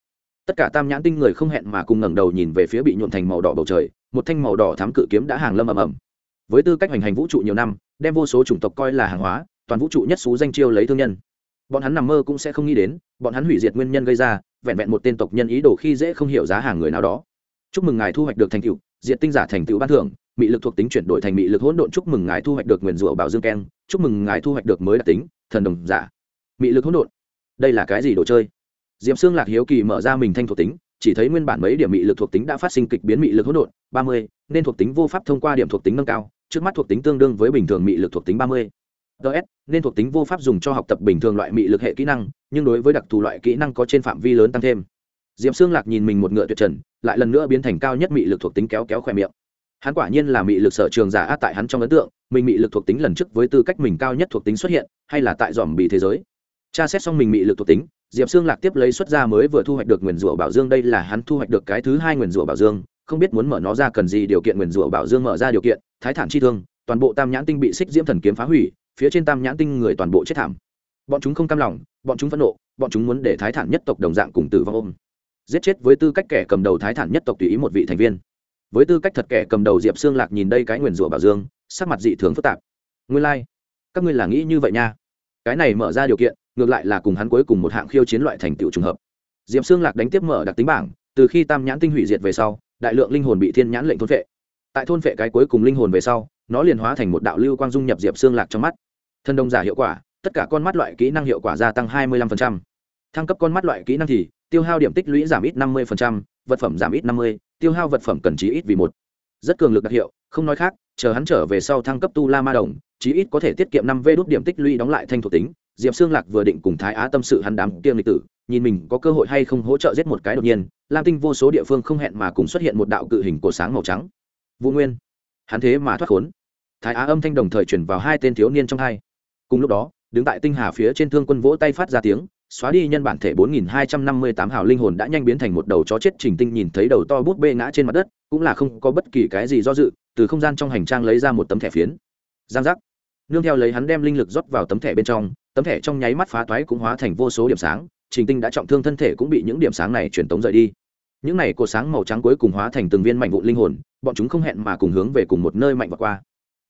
Tất cả tam nhãn tinh người không hẹn mà cùng ngẩng đầu nhìn về phía bị nhuộn thành màu đỏ bầu trời, một thanh màu đỏ thám cự kiếm đã hàng lâm ầm ầm. Với tư cách hành hành vũ trụ nhiều năm đem vô số chủng tộc coi là hàng hóa, toàn vũ trụ nhất xú danh chiêu lấy thương nhân. Bọn hắn nằm mơ cũng sẽ không nghĩ đến, bọn hắn hủy diệt nguyên nhân gây ra, vẹn vẹn một tên tộc nhân ý đồ khi dễ không hiểu giá hàng người nào đó. Chúc mừng ngài thu hoạch được thành tựu, diệt tinh giả thành tựu ban thưởng, mị lực thuộc tính chuyển đổi thành mị lực hỗn độn. Chúc mừng ngài thu hoạch được nguyền rủa bảo dương keng, chúc mừng ngài thu hoạch được mới đặc tính, thần đồng giả. Mị lực hỗn độn. Đây là cái gì đồ chơi? Diệp xương lạc hiếu kỳ mở ra mình thanh thuộc tính, chỉ thấy nguyên bản mấy điểm mị lực thuộc tính đã phát sinh kịch biến mị lực hỗn độn, ba mươi, nên thuộc tính vô pháp thông qua điểm thuộc tính nâng cao trước mắt thuộc tính tương đương với bình thường mị lực thuộc tính ba mươi. Ts nên thuộc tính vô pháp dùng cho học tập bình thường loại mị lực hệ kỹ năng, nhưng đối với đặc thù loại kỹ năng có trên phạm vi lớn tăng thêm. Diệp xương lạc nhìn mình một ngựa tuyệt trần, lại lần nữa biến thành cao nhất mị lực thuộc tính kéo kéo khỏe miệng. Hắn quả nhiên là mị lực sở trường giả át tại hắn trong ấn tượng, mình mị lực thuộc tính lần trước với tư cách mình cao nhất thuộc tính xuất hiện, hay là tại dòm bị thế giới. Tra xét xong mình mị lực thuộc tính, diệp xương lạc tiếp lấy xuất ra mới vừa thu hoạch được nguyền rủa bảo dương, đây là hắn thu hoạch được cái thứ hai nguyền rủa bảo dương, không biết muốn mở nó ra cần gì điều kiện nguyền rủa bảo dương mở ra điều kiện thái thản chi thương, toàn bộ tam nhãn tinh bị xích diễm thần kiếm phá hủy, phía trên tam nhãn tinh người toàn bộ chết thảm. Bọn chúng không cam lòng, bọn chúng phẫn nộ, bọn chúng muốn để thái thản nhất tộc đồng dạng cùng tử vong ôm. Giết chết với tư cách kẻ cầm đầu thái thản nhất tộc tùy ý một vị thành viên. Với tư cách thật kẻ cầm đầu diệp xương lạc nhìn đây cái nguyền rủa bảo dương, sắc mặt dị thường phức tạp. Nguyên lai、like. các ngươi là nghĩ như vậy nha. Cái này mở ra điều kiện, ngược lại là cùng hắn cuối cùng một hạng khiêu chiến loại thành tựu trùng hợp. Diệp xương lạc đánh tiếp mở đặc tính bảng, từ khi tam nhãn tinh hủy diệt về sau, đại lượng linh hồn bị thiên nhãn lệnh thôn vệ tại thôn vệ cái cuối cùng linh hồn về sau nó liền hóa thành một đạo lưu quang dung nhập diệp xương lạc trong mắt. Thân đông giả hiệu quả tất cả con mắt loại kỹ năng hiệu quả gia tăng 25%. thăng cấp con mắt loại kỹ năng thì tiêu hao điểm tích lũy giảm ít 50%, vật phẩm giảm ít 50, tiêu hao vật phẩm cần chí ít vì một. Rất cường lực đặc hiệu không nói khác chờ hắn trở về sau thăng cấp tu la ma đồng chí ít có thể tiết kiệm năm v đốt điểm tích lũy đóng lại thanh thuộc tính. Diệp xương lạc vừa định cùng thái á tâm sự hắn đám kiêng lịch tử nhìn mình có cơ hội hay không hỗ trợ giết một cái đột nhiên lam tinh vô số địa phương không hẹn mà cùng xuất hiện một đạo cự hình cổ sáng màu trắng vũ nguyên. Hắn thế mà thoát khốn. Thái á âm thanh đồng thời chuyển vào hai tên thiếu niên trong hai. Cùng lúc đó, đứng tại tinh hà phía trên thương quân vỗ tay phát ra tiếng, xóa đi nhân bản thể 4258 hào linh hồn đã nhanh biến thành một đầu chó chết trình tinh nhìn thấy đầu to bút bê ngã trên mặt đất, cũng là không có bất kỳ cái gì do dự, từ không gian trong hành trang lấy ra một tấm thẻ phiến. Giang giác. Nương theo lấy hắn đem linh lực rót vào tấm thẻ bên trong, tấm thẻ trong nháy mắt phá toái cũng hóa thành vô số điểm sáng, trình tinh đã trọng thương thân thể cũng bị những điểm sáng này truyền tống rời đi những này cột sáng màu trắng cuối cùng hóa thành từng viên mạnh vụn linh hồn, bọn chúng không hẹn mà cùng hướng về cùng một nơi mạnh và qua.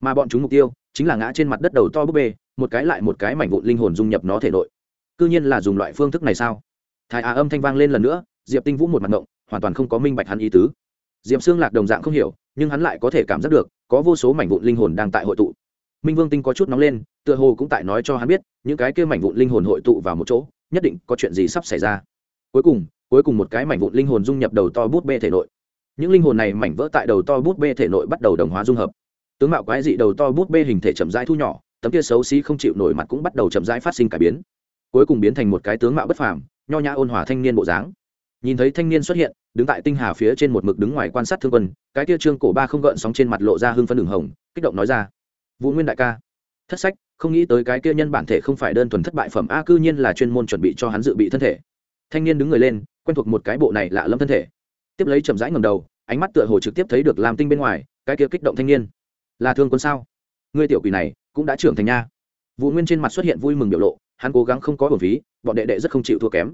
Mà bọn chúng mục tiêu chính là ngã trên mặt đất đầu to búp bê, một cái lại một cái mảnh vụn linh hồn dung nhập nó thể nội. Cư nhiên là dùng loại phương thức này sao? Thái á âm thanh vang lên lần nữa, diệp tinh vũ một mặt ngộng, hoàn toàn không có minh bạch hắn ý tứ. Diệp xương lạc đồng dạng không hiểu, nhưng hắn lại có thể cảm giác được, có vô số mảnh vụn linh hồn đang tại hội tụ. Minh vương tinh có chút nóng lên, tựa hồ cũng tại nói cho hắn biết, những cái kia mảnh vụn linh hồn hội tụ vào một chỗ, nhất định có chuyện gì sắp xảy ra. Cuối cùng cuối cùng một cái mảnh vụn linh hồn dung nhập đầu to bút bê thể nội. Những linh hồn này mảnh vỡ tại đầu to bút bê thể nội bắt đầu đồng hóa dung hợp. Tướng mạo quái dị đầu to bút bê hình thể chậm rãi thu nhỏ, tấm kia xấu xí không chịu nổi mặt cũng bắt đầu chậm rãi phát sinh cải biến. Cuối cùng biến thành một cái tướng mạo bất phàm, nho nhã ôn hòa thanh niên bộ dáng. Nhìn thấy thanh niên xuất hiện, đứng tại tinh hà phía trên một mực đứng ngoài quan sát thương quân, cái kia trương cổ ba không gợn sóng trên mặt lộ ra hưng phân đường hồng, kích động nói ra, vũ nguyên đại ca, thất sách, không nghĩ tới cái kia nhân bản thể không phải đơn thuần thất bại phẩm, a cư nhiên là chuyên môn chuẩn bị cho hắn dự bị thân thể. Thanh niên đứng người lên quen thuộc một cái bộ này lạ lâm thân thể. Tiếp lấy chậm rãi ngầm đầu, ánh mắt tựa hồ trực tiếp thấy được làm tinh bên ngoài, cái kia kích động thanh niên. Là thương quân sao? Ngươi tiểu quỷ này cũng đã trưởng thành nha. Vũ nguyên trên mặt xuất hiện vui mừng biểu lộ, hắn cố gắng không có bổn phí, bọn đệ đệ rất không chịu thua kém.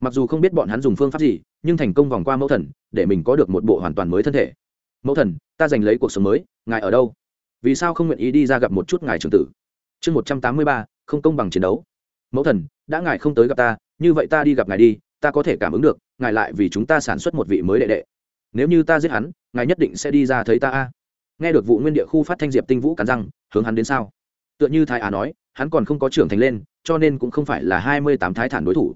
Mặc dù không biết bọn hắn dùng phương pháp gì, nhưng thành công vòng qua mẫu thần, để mình có được một bộ hoàn toàn mới thân thể. Mẫu thần, ta giành lấy cuộc sống mới, ngài ở đâu? Vì sao không nguyện ý đi ra gặp một chút ngài trường tử? Chương một trăm tám mươi ba, không công bằng chiến đấu. Mẫu thần, đã ngài không tới gặp ta, như vậy ta đi gặp ngài đi ta có thể cảm ứng được, ngài lại vì chúng ta sản xuất một vị mới đệ đệ. Nếu như ta giết hắn, ngài nhất định sẽ đi ra thấy ta a. Nghe được vụ nguyên địa khu phát thanh diệp tinh vũ cắn răng, hướng hắn đến sao? Tựa như thái á nói, hắn còn không có trưởng thành lên, cho nên cũng không phải là hai mươi tám thái thản đối thủ.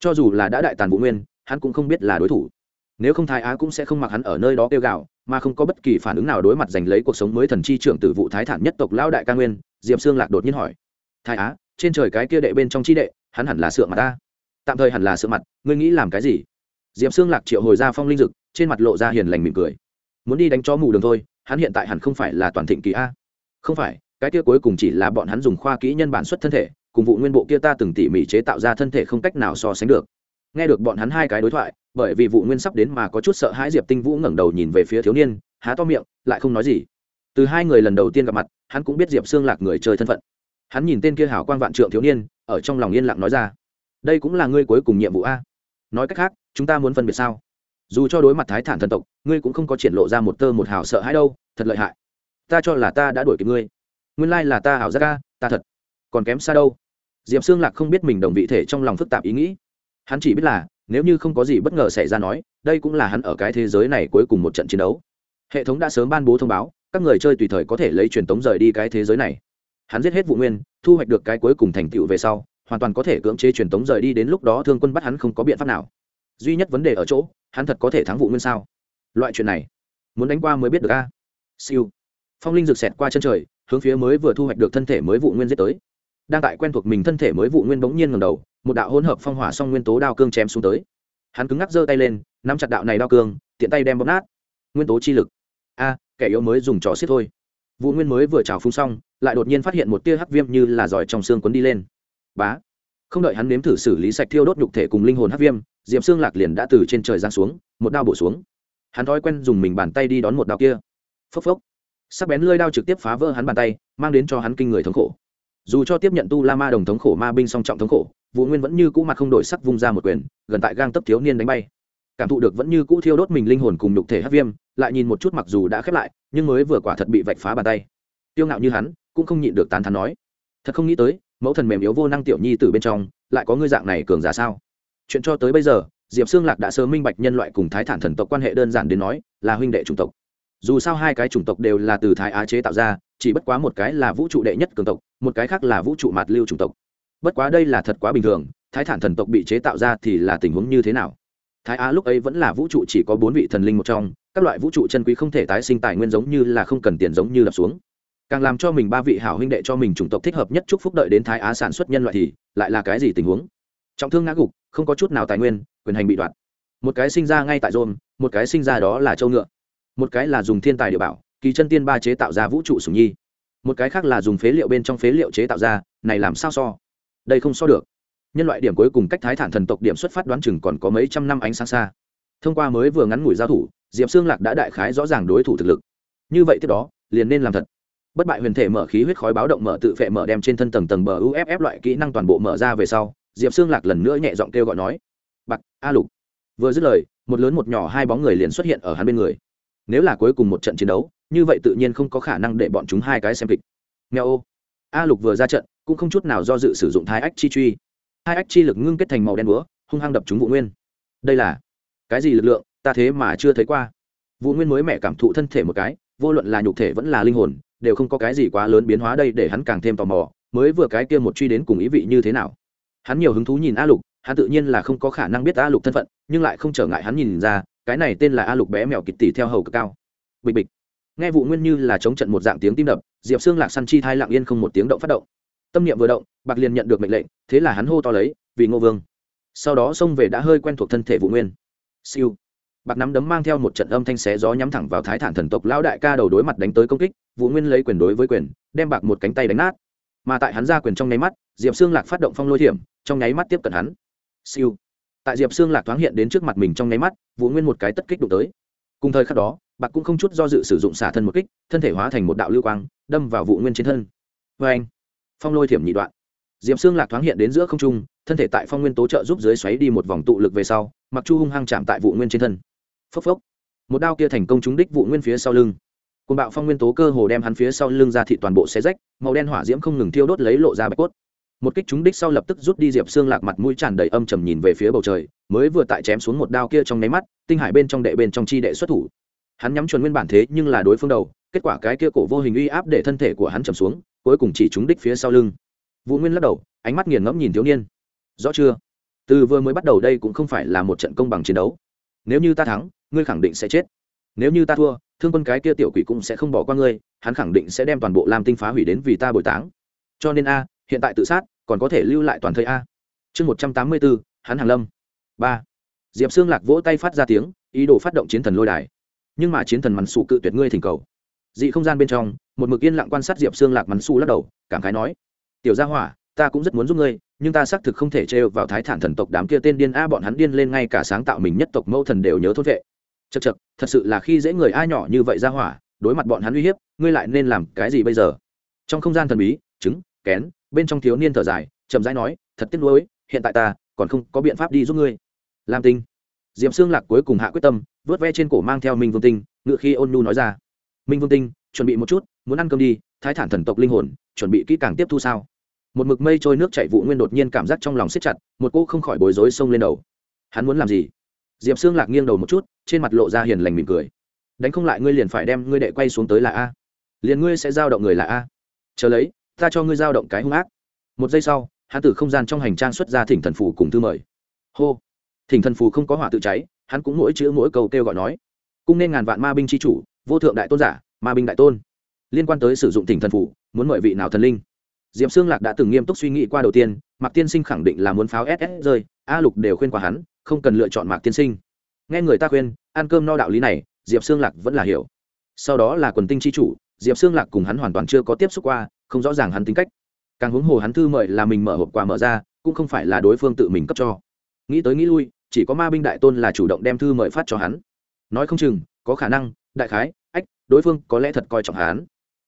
Cho dù là đã đại tàn vũ nguyên, hắn cũng không biết là đối thủ. Nếu không thái á cũng sẽ không mặc hắn ở nơi đó kêu gạo mà không có bất kỳ phản ứng nào đối mặt giành lấy cuộc sống mới thần chi trưởng tử vụ thái thản nhất tộc lão đại ca nguyên, diệp sương lạc đột nhiên hỏi. Thái á, trên trời cái kia đệ bên trong chi đệ, hắn hẳn là sượng mà ta tạm thời hẳn là sự mặt, ngươi nghĩ làm cái gì? Diệp sương lạc triệu hồi ra phong linh dực, trên mặt lộ ra hiền lành mỉm cười. Muốn đi đánh chó mù đường thôi, hắn hiện tại hẳn không phải là toàn thịnh kỳ a. Không phải, cái kia cuối cùng chỉ là bọn hắn dùng khoa kỹ nhân bản xuất thân thể, cùng vụ nguyên bộ kia ta từng tỉ mỉ chế tạo ra thân thể không cách nào so sánh được. Nghe được bọn hắn hai cái đối thoại, bởi vì vụ nguyên sắp đến mà có chút sợ hãi diệp tinh vũ ngẩng đầu nhìn về phía thiếu niên, há to miệng, lại không nói gì. Từ hai người lần đầu tiên gặp mặt, hắn cũng biết diệp xương lạc người chơi thân phận. Hắn nhìn tên kia hảo quan vạn trượng thiếu niên, ở trong lòng yên lặng nói ra đây cũng là ngươi cuối cùng nhiệm vụ a. Nói cách khác, chúng ta muốn phân biệt sao? Dù cho đối mặt thái thản thần tộc, ngươi cũng không có triển lộ ra một tơ một hào sợ hãi đâu, thật lợi hại. Ta cho là ta đã đuổi kịp ngươi. Nguyên lai là ta hảo ra ca ta thật. Còn kém xa đâu? Diệp xương lạc không biết mình đồng vị thể trong lòng phức tạp ý nghĩ. Hắn chỉ biết là, nếu như không có gì bất ngờ xảy ra nói, đây cũng là hắn ở cái thế giới này cuối cùng một trận chiến đấu. Hệ thống đã sớm ban bố thông báo, các người chơi tùy thời có thể lấy truyền tống rời đi cái thế giới này. Hắn giết hết vụ nguyên, thu hoạch được cái cuối cùng thành tựu về sau hoàn toàn có thể cưỡng chế truyền tống rời đi đến lúc đó thương quân bắt hắn không có biện pháp nào. Duy nhất vấn đề ở chỗ, hắn thật có thể thắng vụ nguyên sao? Loại chuyện này, muốn đánh qua mới biết được a. Siêu. Phong linh rực xẹt qua chân trời, hướng phía mới vừa thu hoạch được thân thể mới vụ nguyên giết tới. Đang tại quen thuộc mình thân thể mới vụ nguyên bỗng nhiên ngầm đầu, một đạo hỗn hợp phong hỏa song nguyên tố đao cương chém xuống tới. Hắn cứng ngắc giơ tay lên, nắm chặt đạo này đao cương, tiện tay đem bóp nát. Nguyên tố chi lực. A, kẻ yếu mới dùng trò xiết thôi. Vụ nguyên mới vừa trào phúng xong, lại đột nhiên phát hiện một tia hắc viêm như là giỏi trong xương quấn đi lên bá. Không đợi hắn nếm thử xử lý sạch thiêu đốt nhục thể cùng linh hồn hát viêm diệm xương lạc liền đã từ trên trời giang xuống, một đao bổ xuống. Hắn thói quen dùng mình bàn tay đi đón một đao kia. Phốc phốc. Sắc bén lơi đao trực tiếp phá vỡ hắn bàn tay, mang đến cho hắn kinh người thống khổ. Dù cho tiếp nhận tu la ma đồng thống khổ, ma binh song trọng thống khổ, vũ nguyên vẫn như cũ mặt không đổi sắc vung ra một quyền, gần tại gang tấp thiếu niên đánh bay. Cảm thụ được vẫn như cũ thiêu đốt mình linh hồn cùng nhục thể hát viêm, lại nhìn một chút mặc dù đã khép lại, nhưng mới vừa quả thật bị vạch phá bàn tay. Tiêu ngạo như hắn, cũng không nhịn được tán thắn nói, thật không nghĩ tới mẫu thần mềm yếu vô năng tiểu nhi từ bên trong, lại có ngươi dạng này cường giả sao? Chuyện cho tới bây giờ, diệp xương lạc đã sớm minh bạch nhân loại cùng thái thản thần tộc quan hệ đơn giản đến nói, là huynh đệ chủng tộc. Dù sao hai cái chủng tộc đều là từ thái á chế tạo ra, chỉ bất quá một cái là vũ trụ đệ nhất cường tộc, một cái khác là vũ trụ mạt lưu chủng tộc. Bất quá đây là thật quá bình thường, thái thản thần tộc bị chế tạo ra thì là tình huống như thế nào? Thái á lúc ấy vẫn là vũ trụ chỉ có bốn vị thần linh một trong, các loại vũ trụ chân quý không thể tái sinh tài nguyên giống như là không cần tiền giống như lập xuống càng làm cho mình ba vị hảo huynh đệ cho mình chủng tộc thích hợp nhất chúc phúc đợi đến thái á sản xuất nhân loại thì lại là cái gì tình huống? Trọng thương ngã gục, không có chút nào tài nguyên, quyền hành bị đoạt. Một cái sinh ra ngay tại rôn một cái sinh ra đó là châu ngựa. Một cái là dùng thiên tài địa bảo, kỳ chân tiên ba chế tạo ra vũ trụ sùng nhi. Một cái khác là dùng phế liệu bên trong phế liệu chế tạo ra, này làm sao so? Đây không so được. Nhân loại điểm cuối cùng cách thái thản thần tộc điểm xuất phát đoán chừng còn có mấy trăm năm ánh sáng xa. Thông qua mới vừa ngắn ngủi giao thủ, diệp xương lạc đã đại khái rõ ràng đối thủ thực lực. Như vậy tiếp đó, liền nên làm thật bất bại huyền thể mở khí huyết khói báo động mở tự phệ mở đem trên thân tầng tầng bờ uff loại kỹ năng toàn bộ mở ra về sau, diệp xương lạc lần nữa nhẹ giọng kêu gọi nói bạc a lục. Vừa dứt lời, một lớn một nhỏ hai bóng người liền xuất hiện ở hắn bên người. Nếu là cuối cùng một trận chiến đấu, như vậy tự nhiên không có khả năng để bọn chúng hai cái xem kịch. Nghe ô. A lục vừa ra trận, cũng không chút nào do dự sử dụng thái ách chi truy. Hai ách chi lực ngưng kết thành màu đen búa, hung hăng đập chúng vũ nguyên. Đây là cái gì lực lượng, ta thế mà chưa thấy qua. Vũ nguyên mới mẹ cảm thụ thân thể một cái, vô luận là nhục thể vẫn là linh hồn đều không có cái gì quá lớn biến hóa đây để hắn càng thêm tò mò, mới vừa cái kia một truy đến cùng ý vị như thế nào. Hắn nhiều hứng thú nhìn a lục, hắn tự nhiên là không có khả năng biết a lục thân phận, nhưng lại không trở ngại hắn nhìn ra, cái này tên là a lục bé mèo kịch tỷ theo hầu cực cao. Bịch bịch. Nghe vụ nguyên như là chống trận một dạng tiếng tim đập, diệp xương lạc săn chi thai lặng yên không một tiếng động phát động. Tâm niệm vừa động, bạc liền nhận được mệnh lệnh, thế là hắn hô to lấy, vì ngô vương. Sau đó xông về đã hơi quen thuộc thân thể vụ nguyên. Siêu bạc nắm đấm mang theo một trận âm thanh xé gió nhắm thẳng vào thái thản thần tộc lão đại ca đầu đối mặt đánh tới công kích, Vũ nguyên lấy quyền đối với quyền, đem bạc một cánh tay đánh nát. Mà tại hắn ra quyền trong nháy mắt, diệp xương lạc phát động phong lôi thiểm trong nháy mắt tiếp cận hắn. Siêu. Tại diệp xương lạc thoáng hiện đến trước mặt mình trong nháy mắt, Vũ nguyên một cái tất kích đụng tới. Cùng thời khắc đó, bạc cũng không chút do dự sử dụng xả thân một kích, thân thể hóa thành một đạo lưu quang, đâm vào Vũ nguyên trên thân. Vê anh phong lôi thiểm nhị đoạn diệp xương lạc thoáng hiện đến giữa không trung, thân thể tại phong nguyên tố trợ giúp dưới xoáy đi một vòng tụ lực về sau, mặc chu hung hăng chạm tại vụ nguyên trên thân. Phốc phốc. Một đao kia thành công trúng đích vụ nguyên phía sau lưng. Côn bạo phong nguyên tố cơ hồ đem hắn phía sau lưng ra thị toàn bộ xe rách, màu đen hỏa diễm không ngừng thiêu đốt lấy lộ ra bạch cốt. Một kích trúng đích sau lập tức rút đi diệp xương lạc mặt mũi tràn đầy âm trầm nhìn về phía bầu trời, mới vừa tại chém xuống một đao kia trong nháy mắt, tinh hải bên trong đệ bên trong chi đệ xuất thủ. Hắn nhắm chuẩn nguyên bản thế nhưng là đối phương đầu, kết quả cái kia cổ vô hình uy áp để thân thể của hắn trầm xuống, cuối cùng chỉ trúng đích phía sau lưng vũ nguyên lắc đầu, ánh mắt nghiền ngẫm nhìn thiếu niên. Rõ chưa? Từ vừa mới bắt đầu đây cũng không phải là một trận công bằng chiến đấu. Nếu như ta thắng, ngươi khẳng định sẽ chết. Nếu như ta thua, thương quân cái kia tiểu quỷ cũng sẽ không bỏ qua ngươi, hắn khẳng định sẽ đem toàn bộ lam tinh phá hủy đến vì ta bồi táng. Cho nên a, hiện tại tự sát, còn có thể lưu lại toàn thời a. Chương một trăm tám mươi bốn hắn hàng lâm. Ba. Diệp xương lạc vỗ tay phát ra tiếng, ý đồ phát động chiến thần lôi đài. Nhưng mà chiến thần mắn xù cự tuyệt ngươi thỉnh cầu. Dị không gian bên trong, một mực yên lặng quan sát diệp xương lạc mắn xù lắc đầu, cảm khái nói tiểu gia hỏa, ta cũng rất muốn giúp ngươi, nhưng ta xác thực không thể trêu vào thái thản thần tộc đám kia tên điên a, bọn hắn điên lên ngay cả sáng tạo mình nhất tộc mẫu thần đều nhớ thốt vệ. Chật chật thật sự là khi dễ người a nhỏ như vậy ra hỏa, đối mặt bọn hắn uy hiếp, ngươi lại nên làm cái gì bây giờ? Trong không gian thần bí, trứng, kén, bên trong thiếu niên thở dài, chậm rãi nói, thật tiếc nuối, hiện tại ta còn không có biện pháp đi giúp ngươi. Lam tinh. Diệm xương lạc cuối cùng hạ quyết tâm, vớt ve trên cổ mang theo minh vương tinh, ngự khi ôn nhu nói ra. Minh vương tinh, chuẩn bị một chút, muốn ăn cơm đi, thái thản thần tộc linh hồn chuẩn bị kỹ càng tiếp thu sao? Một mực mây trôi nước chạy vụ nguyên đột nhiên cảm giác trong lòng siết chặt, một cô không khỏi bối rối xông lên đầu. Hắn muốn làm gì? Diệp xương lạc nghiêng đầu một chút, trên mặt lộ ra hiền lành mỉm cười. Đánh không lại ngươi liền phải đem ngươi đệ quay xuống tới là a. Liền ngươi sẽ giao động người là a. Chờ lấy, ta cho ngươi giao động cái hung ác. Một giây sau, hắn từ không gian trong hành trang xuất ra thỉnh thần phù cùng thư mời. Hô! Thỉnh thần phù không có hỏa tự cháy, hắn cũng mỗi chữ mỗi câu kêu gọi nói. Cung nên ngàn vạn ma binh c h i chủ, vô thượng đại tôn giả, ma binh đại tôn. Liên quan tới sử dụng thỉnh thần phù muốn mời vị nào thần linh? Diệp xương lạc đã từng nghiêm túc suy nghĩ qua đầu tiên, mạc tiên sinh khẳng định là muốn pháo ss rơi, a lục đều khuyên qua hắn, không cần lựa chọn mạc tiên sinh. Nghe người ta khuyên, ăn cơm no đạo lý này, diệp xương lạc vẫn là hiểu. Sau đó là quần tinh c h i chủ, diệp xương lạc cùng hắn hoàn toàn chưa có tiếp xúc qua, không rõ ràng hắn tính cách. Càng huống hồ hắn thư mời là mình mở hộp quà mở ra, cũng không phải là đối phương tự mình cấp cho. Nghĩ tới nghĩ lui, chỉ có ma binh đại tôn là chủ động đem thư mời phát cho hắn. Nói không chừng, có khả năng, đại khái, ách, đối phương có lẽ thật coi trọng hắn.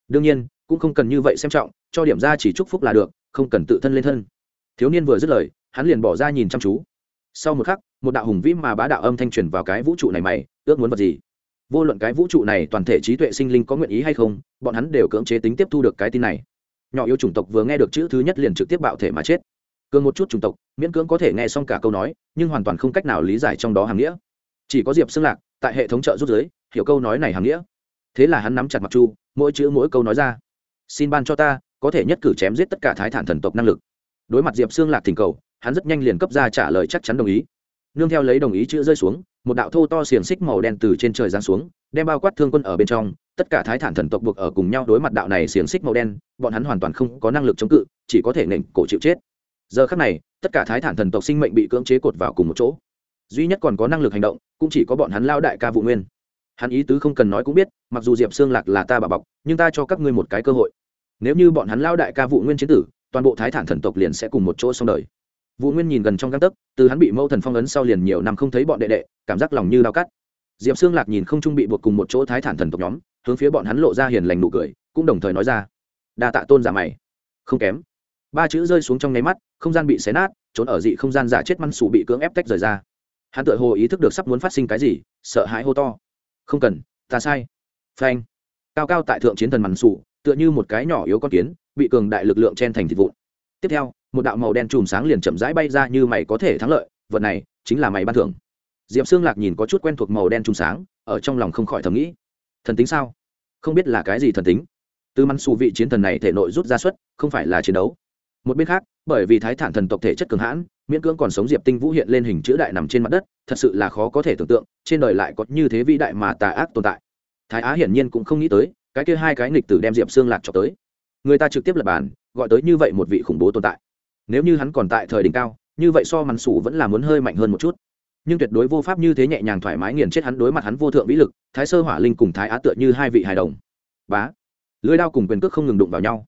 Đương nhiên cũng không cần như vậy xem trọng, cho điểm ra chỉ chúc phúc là được, không cần tự thân lên thân. Thiếu niên vừa dứt lời, hắn liền bỏ ra nhìn chăm chú. Sau một khắc, một đạo hùng vĩ mà bá đạo âm thanh truyền vào cái vũ trụ này mày, ước muốn vật gì? Vô luận cái vũ trụ này toàn thể trí tuệ sinh linh có nguyện ý hay không, bọn hắn đều cưỡng chế tính tiếp thu được cái tin này. Nhỏ yêu chủng tộc vừa nghe được chữ thứ nhất liền trực tiếp bạo thể mà chết. Cường một chút chủng tộc, miễn cưỡng có thể nghe xong cả câu nói, nhưng hoàn toàn không cách nào lý giải trong đó hàng nghĩa. Chỉ có diệp xưng lạc, tại hệ thống trợ rút giới, hiểu câu nói này hàng nghĩa. Thế là hắn nắm chặt mặt chu, mỗi chữ mỗi câu nói ra xin ban cho ta, có thể nhất cử chém giết tất cả thái thản thần tộc năng lực. Đối mặt diệp xương lạc thỉnh cầu, hắn rất nhanh liền cấp ra trả lời chắc chắn đồng ý. Nương theo lấy đồng ý chữ rơi xuống, một đạo thô to xiềng xích màu đen từ trên trời giáng xuống, đem bao quát thương quân ở bên trong, tất cả thái thản thần tộc buộc ở cùng nhau đối mặt đạo này xiềng xích màu đen, bọn hắn hoàn toàn không có năng lực chống cự, chỉ có thể nịnh cổ chịu chết. Giờ khắc này, tất cả thái thản thần tộc sinh mệnh bị cưỡng chế cột vào cùng một chỗ. Duy nhất còn có năng lực hành động, cũng chỉ có bọn hắn lao đại ca vụ nguyên. Hắn ý tứ không cần nói cũng biết, mặc dù diệp xương lạc là ta bà bọc, nhưng ta cho các ngươi một cái cơ hội nếu như bọn hắn lao đại ca vụ nguyên chiến tử, toàn bộ thái thản thần tộc liền sẽ cùng một chỗ xong đời. Vụ nguyên nhìn gần trong găng tấc, từ hắn bị mâu thần phong ấn sau liền nhiều năm không thấy bọn đệ đệ, cảm giác lòng như đau cắt. Diệp xương lạc nhìn không trung bị buộc cùng một chỗ thái thản thần tộc nhóm, hướng phía bọn hắn lộ ra hiền lành nụ cười, cũng đồng thời nói ra, đa tạ tôn giả mày. Không kém. Ba chữ rơi xuống trong nháy mắt, không gian bị xé nát, trốn ở dị không gian giả chết măn sủ bị cưỡng ép tách rời ra. Hắn tự hồ ý thức được sắp muốn phát sinh cái gì, sợ hãi hô to, không cần, ta sai. Phanh. Cao cao tại thượng chiến thần mằn sủ tựa như một cái nhỏ yếu con kiến, bị cường đại lực lượng chen thành thịt vụn. Tiếp theo, một đạo màu đen chùm sáng liền chậm rãi bay ra như mày có thể thắng lợi, vật này chính là mày ban thưởng. Diệp xương lạc nhìn có chút quen thuộc màu đen chùm sáng, ở trong lòng không khỏi thầm nghĩ, thần tính sao? Không biết là cái gì thần tính. Từ măn xù vị chiến thần này thể nội rút ra suất, không phải là chiến đấu. Một bên khác, bởi vì thái thản thần tộc thể chất cường hãn, miễn cưỡng còn sống diệp tinh vũ hiện lên hình chữ đại nằm trên mặt đất, thật sự là khó có thể tưởng tượng, trên đời lại có như thế vĩ đại mà tà ác tồn tại. Thái á hiển nhiên cũng không nghĩ tới cái kia hai cái nghịch tử đem diệp xương lạc cho tới. Người ta trực tiếp lập bàn, gọi tới như vậy một vị khủng bố tồn tại. Nếu như hắn còn tại thời đỉnh cao, như vậy so màn sủ vẫn là muốn hơi mạnh hơn một chút. Nhưng tuyệt đối vô pháp như thế nhẹ nhàng thoải mái nghiền chết hắn đối mặt hắn vô thượng vĩ lực, thái sơ hỏa linh cùng thái á tựa như hai vị hài đồng. Bá! Lưới đao cùng quyền cước không ngừng đụng vào nhau.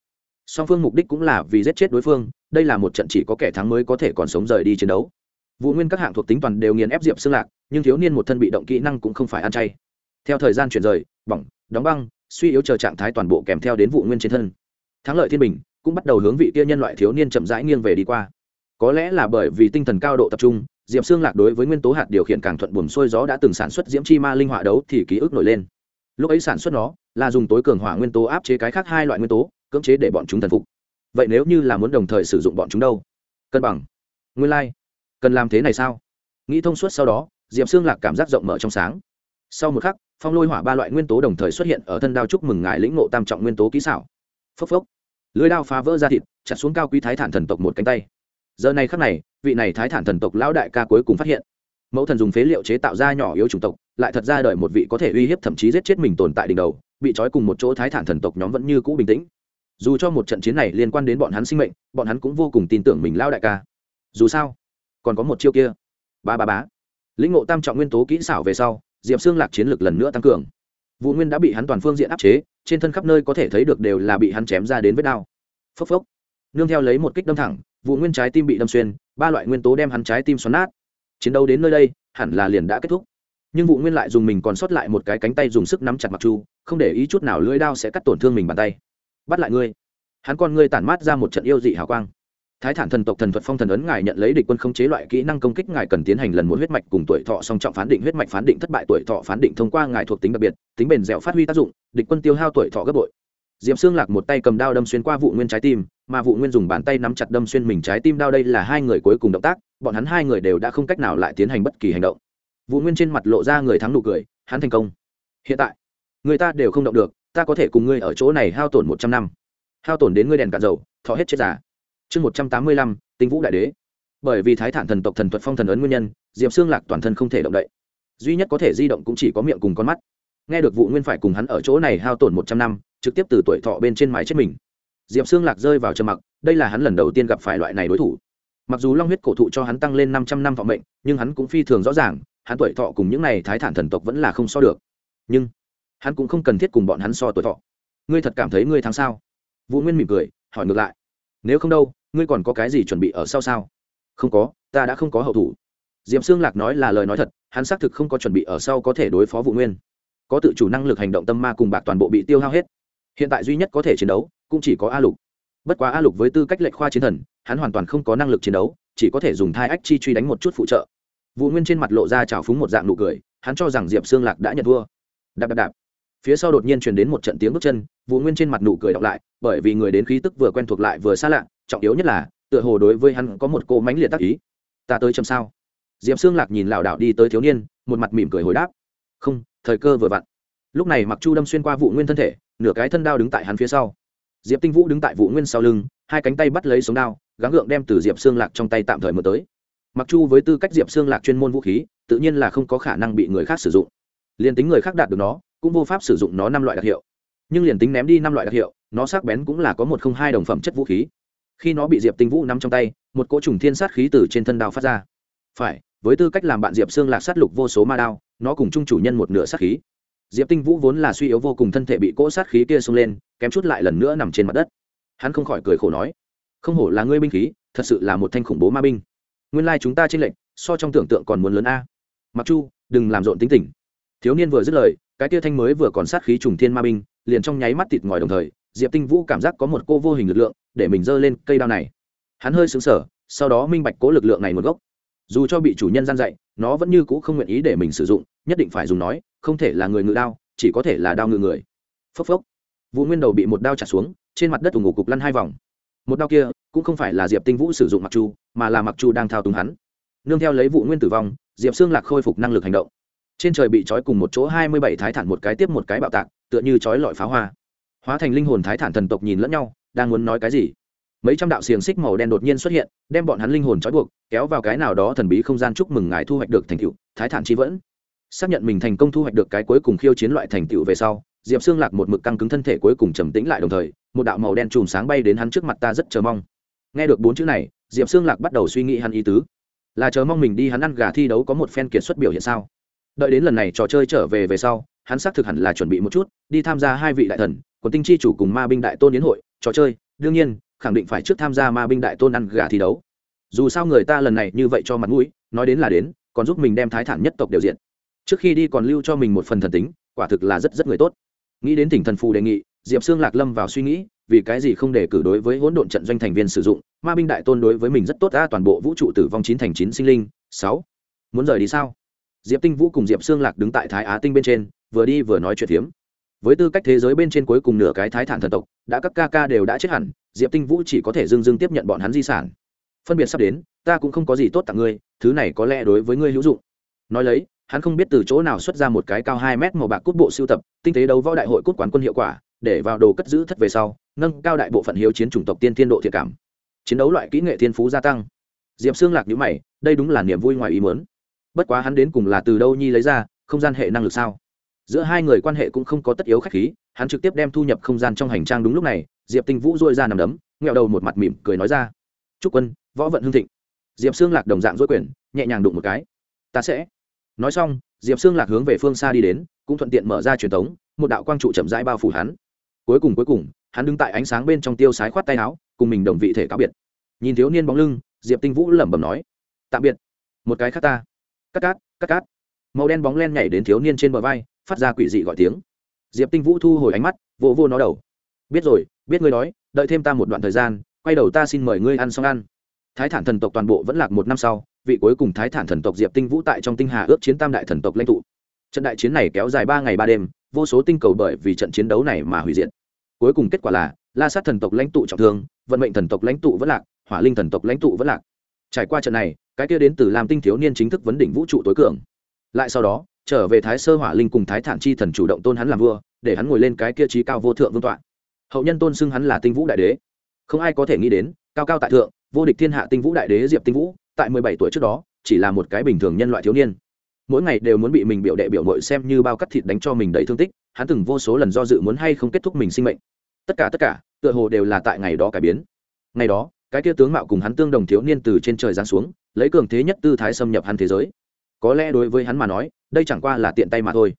Song phương mục đích cũng là vì giết chết đối phương, đây là một trận chỉ có kẻ thắng mới có thể còn sống rời đi chiến đấu. Vụ nguyên các hạng thuộc tính toàn đều nghiền ép diệp xương lạc, nhưng thiếu niên một thân bị động kỹ năng cũng không phải ăn chay. Theo thời gian chuyển rời, bỏng, đóng băng suy yếu chờ trạng thái toàn bộ kèm theo đến vụ nguyên trên thân. Thắng lợi thiên bình cũng bắt đầu hướng vị kia nhân loại thiếu niên chậm rãi nghiêng về đi qua. Có lẽ là bởi vì tinh thần cao độ tập trung, diệp xương lạc đối với nguyên tố hạt điều khiển càng thuận buồm xuôi gió đã từng sản xuất diễm chi ma linh họa đấu thì ký ức nổi lên. Lúc ấy sản xuất nó là dùng tối cường hỏa nguyên tố áp chế cái khác hai loại nguyên tố, cưỡng chế để bọn chúng thần phục. Vậy nếu như là muốn đồng thời sử dụng bọn chúng đâu? Cân bằng. Nguyên lai、like. cần làm thế này sao? Nghĩ thông suốt sau đó, diệp xương lạc cảm giác rộng mở trong sáng sau một khắc, phong lôi hỏa ba loại nguyên tố đồng thời xuất hiện ở thân đao chúc mừng ngài lĩnh ngộ tam trọng nguyên tố kỹ xảo. Phốc phốc. Lưới đao phá vỡ ra thịt, chặt xuống cao quý thái thản thần tộc một cánh tay. Giờ này khắc này, vị này thái thản thần tộc lão đại ca cuối cùng phát hiện. Mẫu thần dùng phế liệu chế tạo ra nhỏ yếu chủng tộc, lại thật ra đợi một vị có thể uy hiếp thậm chí giết chết mình tồn tại đỉnh đầu, bị trói cùng một chỗ thái thản thần tộc nhóm vẫn như cũ bình tĩnh. Dù cho một trận chiến này liên quan đến bọn hắn sinh mệnh, bọn hắn cũng vô cùng tin tưởng mình lao đại ca. Dù sao, còn có một chiêu kia. Ba ba bá lĩnh ngộ tam trọng nguyên tố kỹ xảo về sau diệp xương lạc chiến lược lần nữa tăng cường. Vũ nguyên đã bị hắn toàn phương diện áp chế, trên thân khắp nơi có thể thấy được đều là bị hắn chém ra đến vết đao phốc phốc. Nương theo lấy một kích đâm thẳng, vũ nguyên trái tim bị đâm xuyên, ba loại nguyên tố đem hắn trái tim xoắn nát. Chiến đấu đến nơi đây, hẳn là liền đã kết thúc. Nhưng vụ nguyên lại dùng mình còn sót lại một cái cánh tay dùng sức nắm chặt mặc chu, không để ý chút nào lưỡi đao sẽ cắt tổn thương mình bàn tay. Bắt lại ngươi. Hắn con ngươi tản mát ra một trận yêu dị hào quang thái thản thần tộc thần thuật phong thần ấn ngài nhận lấy địch quân không chế loại kỹ năng công kích ngài cần tiến hành lần một huyết mạch cùng tuổi thọ song trọng phán định huyết mạch phán định thất bại tuổi thọ phán định thông qua ngài thuộc tính đặc biệt, tính bền dẻo phát huy tác dụng, địch quân tiêu hao tuổi thọ gấp bội. Diệm xương lạc một tay cầm đao đâm xuyên qua vụ nguyên trái tim, mà vụ nguyên dùng bàn tay nắm chặt đâm xuyên mình trái tim đao đây là hai người cuối cùng động tác, bọn hắn hai người đều đã không cách nào lại tiến hành bất kỳ hành động. Vụ nguyên trên mặt lộ ra người thắng nụ cười, hắn thành công. Hiện tại, người ta đều không động được, ta có thể cùng ngươi ở chỗ này hao tổn một trăm năm. Hao tổn đến ngươi đèn cạn dầu, thọ hết chết giả chương một trăm tám mươi lăm, tinh vũ đại đế. Bởi vì thái thản thần tộc thần thuật phong thần ấn nguyên nhân, diệp xương lạc toàn thân không thể động đậy. Duy nhất có thể di động cũng chỉ có miệng cùng con mắt. Nghe được vụ nguyên phải cùng hắn ở chỗ này hao tổn một trăm năm, trực tiếp từ tuổi thọ bên trên mái chết mình. Diệp xương lạc rơi vào trầm mặc, đây là hắn lần đầu tiên gặp phải loại này đối thủ. Mặc dù long huyết cổ thụ cho hắn tăng lên năm trăm năm thọ mệnh, nhưng hắn cũng phi thường rõ ràng, hắn tuổi thọ cùng những này thái thản thần tộc vẫn là không so được. Nhưng, hắn cũng không cần thiết cùng bọn hắn so tuổi thọ. Ngươi thật cảm thấy ngươi thắng sao? Vũ nguyên mỉm cười, hỏi ngược lại. Nếu không đâu ngươi còn có cái gì chuẩn bị ở sau sao? Không có, ta đã không có hậu thủ. Diệm xương lạc nói là lời nói thật, hắn xác thực không có chuẩn bị ở sau có thể đối phó vụ nguyên. Có tự chủ năng lực hành động tâm ma cùng bạc toàn bộ bị tiêu hao hết. Hiện tại duy nhất có thể chiến đấu, cũng chỉ có a lục. Bất quá a lục với tư cách lệnh khoa chiến thần, hắn hoàn toàn không có năng lực chiến đấu, chỉ có thể dùng thai ách chi truy đánh một chút phụ trợ. Vụ nguyên trên mặt lộ ra trào phúng một dạng nụ cười, hắn cho rằng diệp xương lạc đã nhận thua. Đạp đạp đạp. Phía sau đột nhiên truyền đến một trận tiếng bước chân vụ nguyên trên mặt nụ cười đọc lại bởi vì người đến khí tức vừa quen thuộc lại vừa xa lạ, trọng yếu nhất là, tựa hồ đối với hắn có một cô mánh liệt tác ý. Ta tới chầm sao? Diệp xương lạc nhìn lảo đảo đi tới thiếu niên, một mặt mỉm cười hồi đáp. Không, thời cơ vừa vặn. Lúc này mặc chu đâm xuyên qua vụ nguyên thân thể, nửa cái thân đao đứng tại hắn phía sau. Diệp tinh vũ đứng tại vụ nguyên sau lưng, hai cánh tay bắt lấy sống đao, gắng gượng đem từ diệp xương lạc trong tay tạm thời mở tới. Mặc chu với tư cách diệp xương lạc chuyên môn vũ khí, tự nhiên là không có khả năng bị người khác sử dụng. Liền tính người khác đạt được nó, cũng vô pháp sử dụng nó năm loại đặc hiệu nhưng liền tính ném đi năm loại đặc hiệu, nó sắc bén cũng là có một không hai đồng phẩm chất vũ khí. Khi nó bị diệp tinh vũ nắm trong tay, một cỗ trùng thiên sát khí từ trên thân đao phát ra. Phải, với tư cách làm bạn diệp xương lạc sát lục vô số ma đao, nó cùng chung chủ nhân một nửa sát khí. Diệp tinh vũ vốn là suy yếu vô cùng thân thể bị cỗ sát khí kia xông lên, kém chút lại lần nữa nằm trên mặt đất. Hắn không khỏi cười khổ nói, không hổ là ngươi binh khí, thật sự là một thanh khủng bố ma binh. Nguyên lai chúng ta trên lệnh so trong tưởng tượng còn muốn lớn a. Mặc chu, đừng làm rộn tính tình. Thiếu niên vừa dứt lời, cái tia thanh mới vừa còn sát khí trùng thiên ma binh liền trong nháy mắt thịt ngòi đồng thời, diệp tinh vũ cảm giác có một cô vô hình lực lượng để mình giơ lên cây đao này. Hắn hơi xứng sở sau đó minh bạch cố lực lượng này một gốc. Dù cho bị chủ nhân gian dạy, nó vẫn như c ũ không nguyện ý để mình sử dụng, nhất định phải dùng nói, không thể là người ngự đao, chỉ có thể là đao ngự người. Phốc phốc. Vũ nguyên đầu bị một đao trả xuống, trên mặt đất ủng ngủ cục lăn hai vòng. Một đao kia cũng không phải là diệp tinh vũ sử dụng mặc chu, mà là mặc chu đang thao túng hắn. Nương theo lấy vụ nguyên tử vong, diệp xương lạc khôi phục năng lực hành động. Trên trời bị trói cùng một chỗ hai mươi bảy thái thản một cái tiếp một cái bạo tạc tựa như trói lọi pháo hoa. Hóa thành linh hồn thái thản thần tộc nhìn lẫn nhau, đang muốn nói cái gì? Mấy trăm đạo xiềng xích màu đen đột nhiên xuất hiện, đem bọn hắn linh hồn trói buộc, kéo vào cái nào đó thần bí không gian chúc mừng ngài thu hoạch được thành tựu, thái thản chi vẫn. Xác nhận mình thành công thu hoạch được cái cuối cùng khiêu chiến loại thành tựu về sau, diệp xương lạc một mực căng cứng thân thể cuối cùng trầm tĩnh lại đồng thời, một đạo màu đen chùm sáng bay đến hắn trước mặt ta rất chờ mong. Nghe được bốn chữ này, diệp xương lạc bắt đầu suy nghĩ hắn ý tứ. Là chờ mong mình đi hắn ăn gà thi đấu có một phen kiệt xuất biểu hiện sao? Đợi đến lần này trò chơi trở về về sau hắn xác thực hẳn là chuẩn bị một chút, đi tham gia hai vị đại thần, quần tinh chi chủ cùng ma binh đại tôn yến hội, trò chơi. Đương nhiên, khẳng định phải trước tham gia ma binh đại tôn ăn gà thi đấu. Dù sao người ta lần này như vậy cho mặt mũi, nói đến là đến, còn giúp mình đem thái thản nhất tộc đều diện trước khi đi còn lưu cho mình một phần thần tính, quả thực là rất rất người tốt. Nghĩ đến tỉnh thần phù đề nghị, diệp sương lạc lâm vào suy nghĩ, vì cái gì không để cử đối với hỗn độn trận doanh thành viên sử dụng, ma binh đại tôn đối với mình rất tốt, a, toàn bộ vũ trụ tử vong chín thành chín sinh linh. Sáu. Muốn rời đi sao? Diệp tinh vũ cùng diệp sương lạc đứng tại thái á tinh bên trên vừa đi vừa nói chuyện phiếm. Với tư cách thế giới bên trên cuối cùng nửa cái thái thản thần tộc, đã các ca ca đều đã chết hẳn, diệp tinh vũ chỉ có thể dưng dưng tiếp nhận bọn hắn di sản. Phân biệt sắp đến, ta cũng không có gì tốt tặng ngươi, thứ này có lẽ đối với ngươi hữu dụng. Nói lấy, hắn không biết từ chỗ nào xuất ra một cái cao hai mét màu bạc cút bộ siêu tập, tinh tế đấu võ đại hội cút quán quân hiệu quả, để vào đồ cất giữ thất về sau, nâng cao đại bộ phận hiếu chiến chủng tộc tiên tiên độ thiệt cảm. Chiến đấu loại kỹ nghệ thiên phú gia tăng. Diệp xương lạc nhữ mày, đây đúng là niềm vui ngoài ý muốn. Bất quá hắn đến cùng là từ đâu nhi lấy ra, không gian hệ năng lực sao? Giữa hai người quan hệ cũng không có tất yếu khách khí, hắn trực tiếp đem thu nhập không gian trong hành trang đúng lúc này, diệp tinh vũ dôi ra nằm đấm, nghẹo đầu một mặt mỉm cười nói ra chúc quân, võ vận hương thịnh. Diệp xương lạc đồng dạng dối quyền, nhẹ nhàng đụng một cái. Ta sẽ. Nói xong, diệp xương lạc hướng về phương xa đi đến, cũng thuận tiện mở ra truyền thống, một đạo quang trụ chậm rãi bao phủ hắn. Cuối cùng cuối cùng, hắn đứng tại ánh sáng bên trong tiêu sái khoát tay áo, cùng mình đồng vị thể cáo biệt. Nhìn thiếu niên bóng lưng, diệp tinh vũ lẩm bẩm nói, tạm biệt. Một cái khác ta. Cắt cát cắt cát màu đen bóng len nhảy đến thiếu niên trên bờ vai phát ra quỷ dị gọi tiếng. Diệp tinh vũ thu hồi ánh mắt vô vô nó đầu. Biết rồi, biết ngươi đói đợi thêm ta một đoạn thời gian, quay đầu ta xin mời ngươi ăn xong ăn. Thái thản thần tộc toàn bộ vẫn lạc một năm sau, vị cuối cùng thái thản thần tộc diệp tinh vũ tại trong tinh hà ước chiến tam đại thần tộc lãnh tụ. Trận đại chiến này kéo dài ba ngày ba đêm, vô số tinh cầu bởi vì trận chiến đấu này mà hủy diệt. Cuối cùng kết quả là, la sát thần tộc lãnh tụ trọng thương, vận mệnh thần tộc lãnh tụ vẫn lạc, hỏa linh thần tộc lãnh tụ vẫn lạc. Trải qua trận này, cái kia đến từ làm tinh thiếu niên chính thức vấn đỉnh vũ trụ tối cường. Lại sau đó trở về thái sơ hỏa linh cùng thái thản chi thần chủ động tôn hắn làm vua, để hắn ngồi lên cái kia trí cao vô thượng vương tọa. Hậu nhân tôn xưng hắn là tinh vũ đại đế. Không ai có thể nghĩ đến, cao cao tại thượng, vô địch thiên hạ tinh vũ đại đế diệp tinh vũ, tại mười bảy tuổi trước đó, chỉ là một cái bình thường nhân loại thiếu niên. Mỗi ngày đều muốn bị mình biểu đệ biểu mội xem như bao cắt thịt đánh cho mình đầy thương tích, hắn từng vô số lần do dự muốn hay không kết thúc mình sinh mệnh. Tất cả tất cả, tựa hồ đều là tại ngày đó cải biến. Ngày đó, cái kia tướng mạo cùng hắn tương đồng thiếu niên từ trên trời giáng xuống, lấy cường thế nhất tư thái xâm nhập hắn thế giới có lẽ đối với hắn mà nói, đây chẳng qua là tiện tay mà thôi.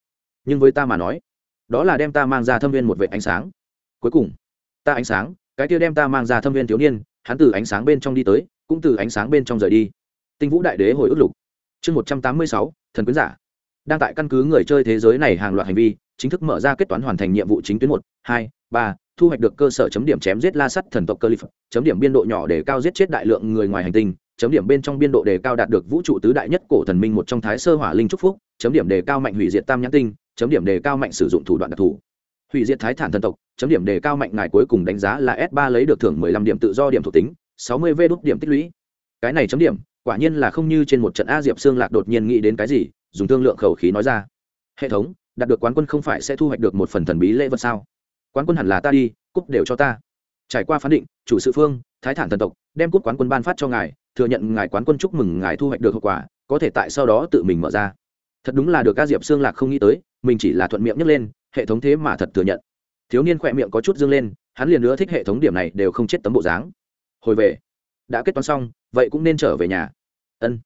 Nhưng với ta mà nói, đó là đem ta mang ra thâm viên một vệ ánh sáng. Cuối cùng, ta ánh sáng, cái kia đem ta mang ra thâm viên thiếu niên, hắn từ ánh sáng bên trong đi tới, cũng từ ánh sáng bên trong rời đi. Tinh vũ đại đế hồi ức lục. Chương một trăm tám mươi sáu, thần quyến giả. Đang tại căn cứ người chơi thế giới này hàng loạt hành vi, chính thức mở ra kết toán hoàn thành nhiệm vụ chính tuyến một, hai, ba, thu hoạch được cơ sở chấm điểm chém giết la sắt thần tộc cơ lip chấm điểm biên độ nhỏ để cao giết chết đại lượng người ngoài hành tinh chấm điểm bên trong biên độ đề cao đạt được vũ trụ tứ đại nhất cổ thần minh một trong thái sơ hỏa linh trúc phúc, chấm điểm đề cao mạnh hủy diệt tam nhãn tinh, chấm điểm đề cao mạnh sử dụng thủ đoạn đặc thù. Hủy diệt thái thản thần tộc, chấm điểm đề cao mạnh ngài cuối cùng đánh giá là s 3 lấy được thưởng 15 điểm tự do điểm thuộc tính 60 v đúc điểm tích lũy. Cái này chấm điểm, quả nhiên là không như trên một trận a diệp xương lạc đột nhiên nghĩ đến cái gì, dùng thương lượng khẩu khí nói ra. Hệ thống, đạt được quán quân không phải sẽ thu hoạch được một phần thần bí lễ vật sao? Quán quân hẳn là ta đi, cúp đều cho ta. Trải qua phán định, chủ sự phương, thái thản thần tộc, đem cúp quán quân ban phát cho ngài thừa nhận ngài quán quân chúc mừng ngài thu hoạch được hậu quả, có thể tại sau đó tự mình mở ra. Thật đúng là được ca diệp xương lạc không nghĩ tới, mình chỉ là thuận miệng nhấc lên, hệ thống thế mà thật thừa nhận. Thiếu niên khỏe miệng có chút dương lên, hắn liền nữa thích hệ thống điểm này đều không chết tấm bộ dáng. Hồi về, đã kết toán xong, vậy cũng nên trở về nhà. Ân.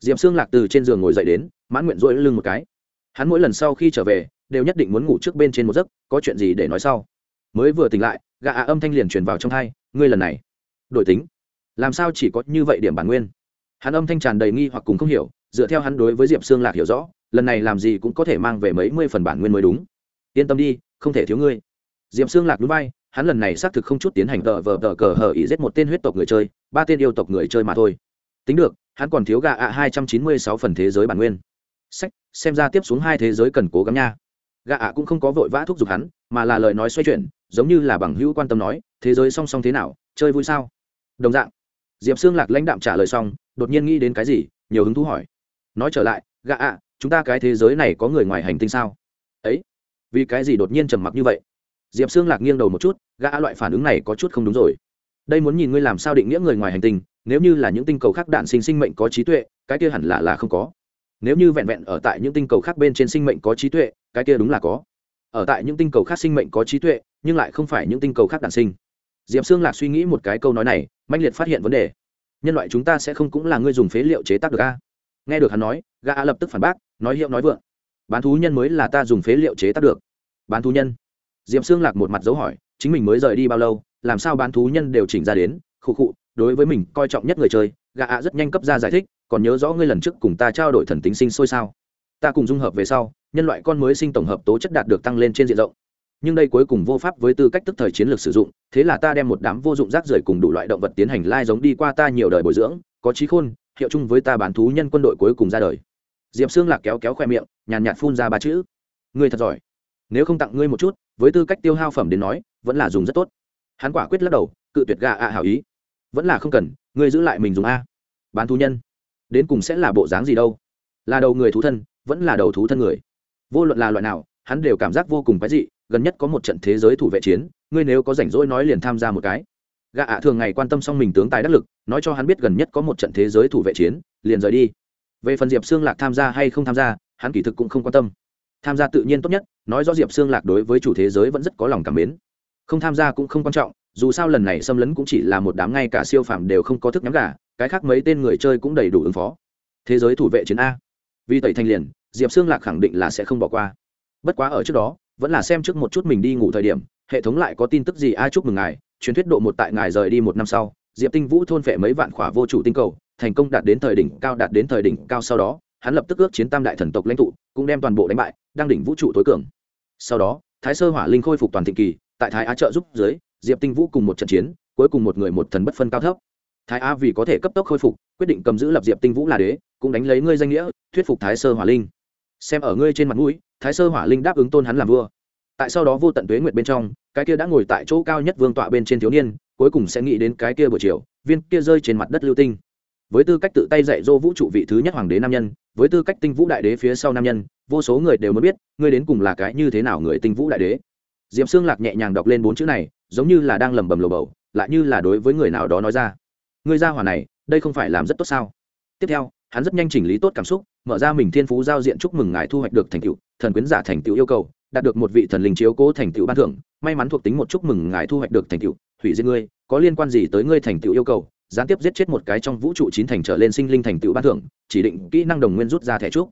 Diệp xương lạc từ trên giường ngồi dậy đến, mãn nguyện rỗi lưng một cái. Hắn mỗi lần sau khi trở về, đều nhất định muốn ngủ trước bên trên một giấc, có chuyện gì để nói sau. Mới vừa tỉnh lại gạ âm thanh liền truyền vào trong thai, ngươi lần này, đổi tính làm sao chỉ có như vậy điểm bản nguyên? Hắn âm thanh tràn đầy nghi hoặc cùng không hiểu, dựa theo hắn đối với diệp Sương lạc hiểu rõ, lần này làm gì cũng có thể mang về mấy mươi phần bản nguyên mới đúng. Yên tâm đi, không thể thiếu ngươi. Diệp Sương lạc núi bay hắn lần này xác thực không chút tiến hành tờ vờ tờ cờ hờ ý giết một tên huyết tộc người chơi, ba tên yêu tộc người chơi mà thôi. Tính được, hắn còn thiếu gà ạ hai trăm chín mươi sáu phần thế giới bản nguyên. Sách, xem ra tiếp xuống hai thế giới cần cố gắng nha. Gà ạ cũng không có vội vã thúc giục hắn, mà là lời nói xoay chuyển, giống như là bằng hữu quan tâm nói, thế giới song song thế nào? Chơi vui sao? Đồng dạng diệp xương lạc lãnh đạm trả lời xong, đột nhiên nghĩ đến cái gì, nhiều hứng thú hỏi. Nói trở lại, gã ạ, chúng ta cái thế giới này có người ngoài hành tinh sao? Ấy, vì cái gì đột nhiên trầm mặc như vậy? Diệp xương lạc nghiêng đầu một chút, gã loại phản ứng này có chút không đúng rồi. Đây muốn nhìn ngươi làm sao định nghĩa người ngoài hành tinh, nếu như là những tinh cầu khác đạn sinh sinh mệnh có trí tuệ, cái kia hẳn là là không có. Nếu như vẹn vẹn ở tại những tinh cầu khác bên trên sinh mệnh có trí tuệ, cái kia đúng là có. Ở tại những tinh cầu khác sinh mệnh có trí tuệ, nhưng lại không phải những tinh cầu khác đạn sinh diệp Sương lạc suy nghĩ một cái câu nói này mạnh liệt phát hiện vấn đề. Nhân loại chúng ta sẽ không cũng là người dùng phế liệu chế tác được a nghe được hắn nói, gã lập tức phản bác, nói hiệu nói vượng. Bán thú nhân mới là ta dùng phế liệu chế tác được. Bán thú nhân? Diệp Sương lạc một mặt dấu hỏi, chính mình mới rời đi bao lâu, làm sao bán thú nhân đều chỉnh ra đến? Khụ khụ, đối với mình coi trọng nhất người chơi, gã ạ rất nhanh cấp ra giải thích, còn nhớ rõ ngươi lần trước cùng ta trao đổi thần tính sinh sôi sao? Ta cùng dung hợp về sau, nhân loại con mới sinh tổng hợp tố chất đạt được tăng lên trên diện rộng nhưng đây cuối cùng vô pháp với tư cách tức thời chiến lược sử dụng, thế là ta đem một đám vô dụng rác rưởi cùng đủ loại động vật tiến hành lai giống đi qua ta nhiều đời bồi dưỡng, có trí khôn, hiệu chung với ta bán thú nhân quân đội cuối cùng ra đời. Diệp xương lạc kéo kéo khoe miệng, nhàn nhạt phun ra ba chữ. Ngươi thật giỏi. Nếu không tặng ngươi một chút, với tư cách tiêu hao phẩm đến nói, vẫn là dùng rất tốt. Hắn quả quyết lắc đầu, cự tuyệt gà ạ hảo ý. Vẫn là không cần, ngươi giữ lại mình dùng a. Bán thú nhân. Đến cùng sẽ là bộ dáng gì đâu. Là đầu người thú thân, vẫn là đầu thú thân người. Vô luận là loại nào, hắn đều cảm giác vô cùng quái dị gần nhất có một trận thế giới thủ vệ chiến, ngươi nếu có rảnh rỗi nói liền tham gia một cái. Gạ ạ thường ngày quan tâm xong mình tướng tài đắc lực, nói cho hắn biết gần nhất có một trận thế giới thủ vệ chiến, liền rời đi. Về phần diệp xương lạc tham gia hay không tham gia, hắn kỳ thực cũng không quan tâm. Tham gia tự nhiên tốt nhất, nói rõ diệp xương lạc đối với chủ thế giới vẫn rất có lòng cảm mến. Không tham gia cũng không quan trọng, dù sao lần này xâm lấn cũng chỉ là một đám ngay cả siêu phàm đều không có thức nhắm gà, cái khác mấy tên người chơi cũng đầy đủ ứng phó. Thế giới thủ vệ chiến a. Vì tẩy thanh liền, diệp xương lạc khẳng định là sẽ không bỏ qua. Bất quá ở trước đó vẫn là xem trước một chút mình đi ngủ thời điểm, hệ thống lại có tin tức gì, ai chúc mừng ngài, truyền thuyết độ một tại ngài rời đi một năm sau, diệp tinh vũ thôn phệ mấy vạn khỏa vô chủ tinh cầu, thành công đạt đến thời đỉnh cao, đạt đến thời đỉnh cao sau đó, hắn lập tức ước chiến tam đại thần tộc lãnh tụ, cũng đem toàn bộ đánh bại đang đỉnh vũ trụ tối cường. Sau đó, thái sơ hỏa linh khôi phục toàn thịnh kỳ, tại thái á trợ giúp dưới, diệp tinh vũ cùng một trận chiến, cuối cùng một người một thần bất phân cao thấp. Thái á vì có thể cấp tốc khôi phục, quyết định cầm giữ lập diệp tinh vũ là đế, cũng đánh lấy ngươi danh nghĩa, thuyết phục thái sơ hỏa linh. Xem ở ngươi trên mặt mũi thái sơ hỏa linh đáp ứng tôn hắn làm vua. Tại sau đó vô tận tuế nguyệt bên trong, cái kia đã ngồi tại chỗ cao nhất vương tọa bên trên thiếu niên, cuối cùng sẽ nghĩ đến cái kia buổi chiều, viên kia rơi trên mặt đất lưu tinh. Với tư cách tự tay dạy dỗ vũ trụ vị thứ nhất hoàng đế nam nhân, với tư cách tinh vũ đại đế phía sau nam nhân, vô số người đều mới biết, ngươi đến cùng là cái như thế nào người tinh vũ đại đế. Diệm xương lạc nhẹ nhàng đọc lên bốn chữ này, giống như là đang lẩm bẩm lồ bầu, lại như là đối với người nào đó nói ra. Ngươi ra hỏa này, đây không phải làm rất tốt sao? Tiếp theo, hắn rất nhanh chỉnh lý tốt cảm xúc mở ra mình thiên phú giao diện chúc mừng ngài thu hoạch được thành tựu, thần quyến giả thành tựu yêu cầu, đạt được một vị thần linh chiếu cố thành tựu ban thưởng, may mắn thuộc tính một chúc mừng ngài thu hoạch được thành tựu, hủy diệt ngươi, có liên quan gì tới ngươi thành tựu yêu cầu, gián tiếp giết chết một cái trong vũ trụ chín thành trở lên sinh linh thành tựu ban thưởng, chỉ định kỹ năng đồng nguyên rút ra thẻ trúc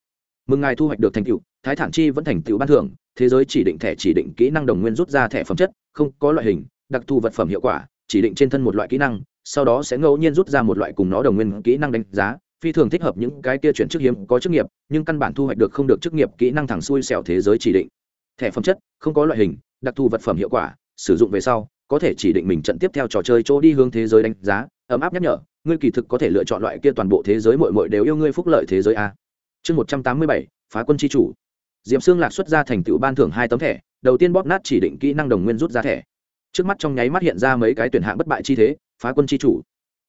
mừng ngài thu hoạch được thành tựu, thái thản chi vẫn thành tựu ban thưởng, thế giới chỉ định thẻ chỉ định kỹ năng đồng nguyên rút ra thẻ phẩm chất, không có loại hình, đặc thù vật phẩm hiệu quả, chỉ định trên thân một loại kỹ năng, sau đó sẽ ngẫu nhiên rút ra một loại cùng nó đồng nguyên kỹ năng đánh giá phi thường thích hợp những cái kia chuyển chức hiếm có chức nghiệp, nhưng căn bản thu hoạch được không được chức nghiệp kỹ năng thẳng xuôi xẻo thế giới chỉ định. Thẻ phẩm chất, không có loại hình, đặc thù vật phẩm hiệu quả, sử dụng về sau, có thể chỉ định mình trận tiếp theo trò chơi chỗ đi hướng thế giới đánh giá. Ấm áp nhắc nhở, ngươi kỳ thực có thể lựa chọn loại kia toàn bộ thế giới mội mội đều yêu ngươi phúc lợi thế giới a. Chương một trăm tám mươi bảy, phá quân tri chủ. Diệp xương lạc xuất ra thành tựu ban thưởng hai tấm thẻ, đầu tiên bóp nát chỉ định kỹ năng đồng nguyên rút ra thẻ. Trước mắt trong nháy mắt hiện ra mấy cái tuyển hạng bất bại chi thế, phá quân tri chủ.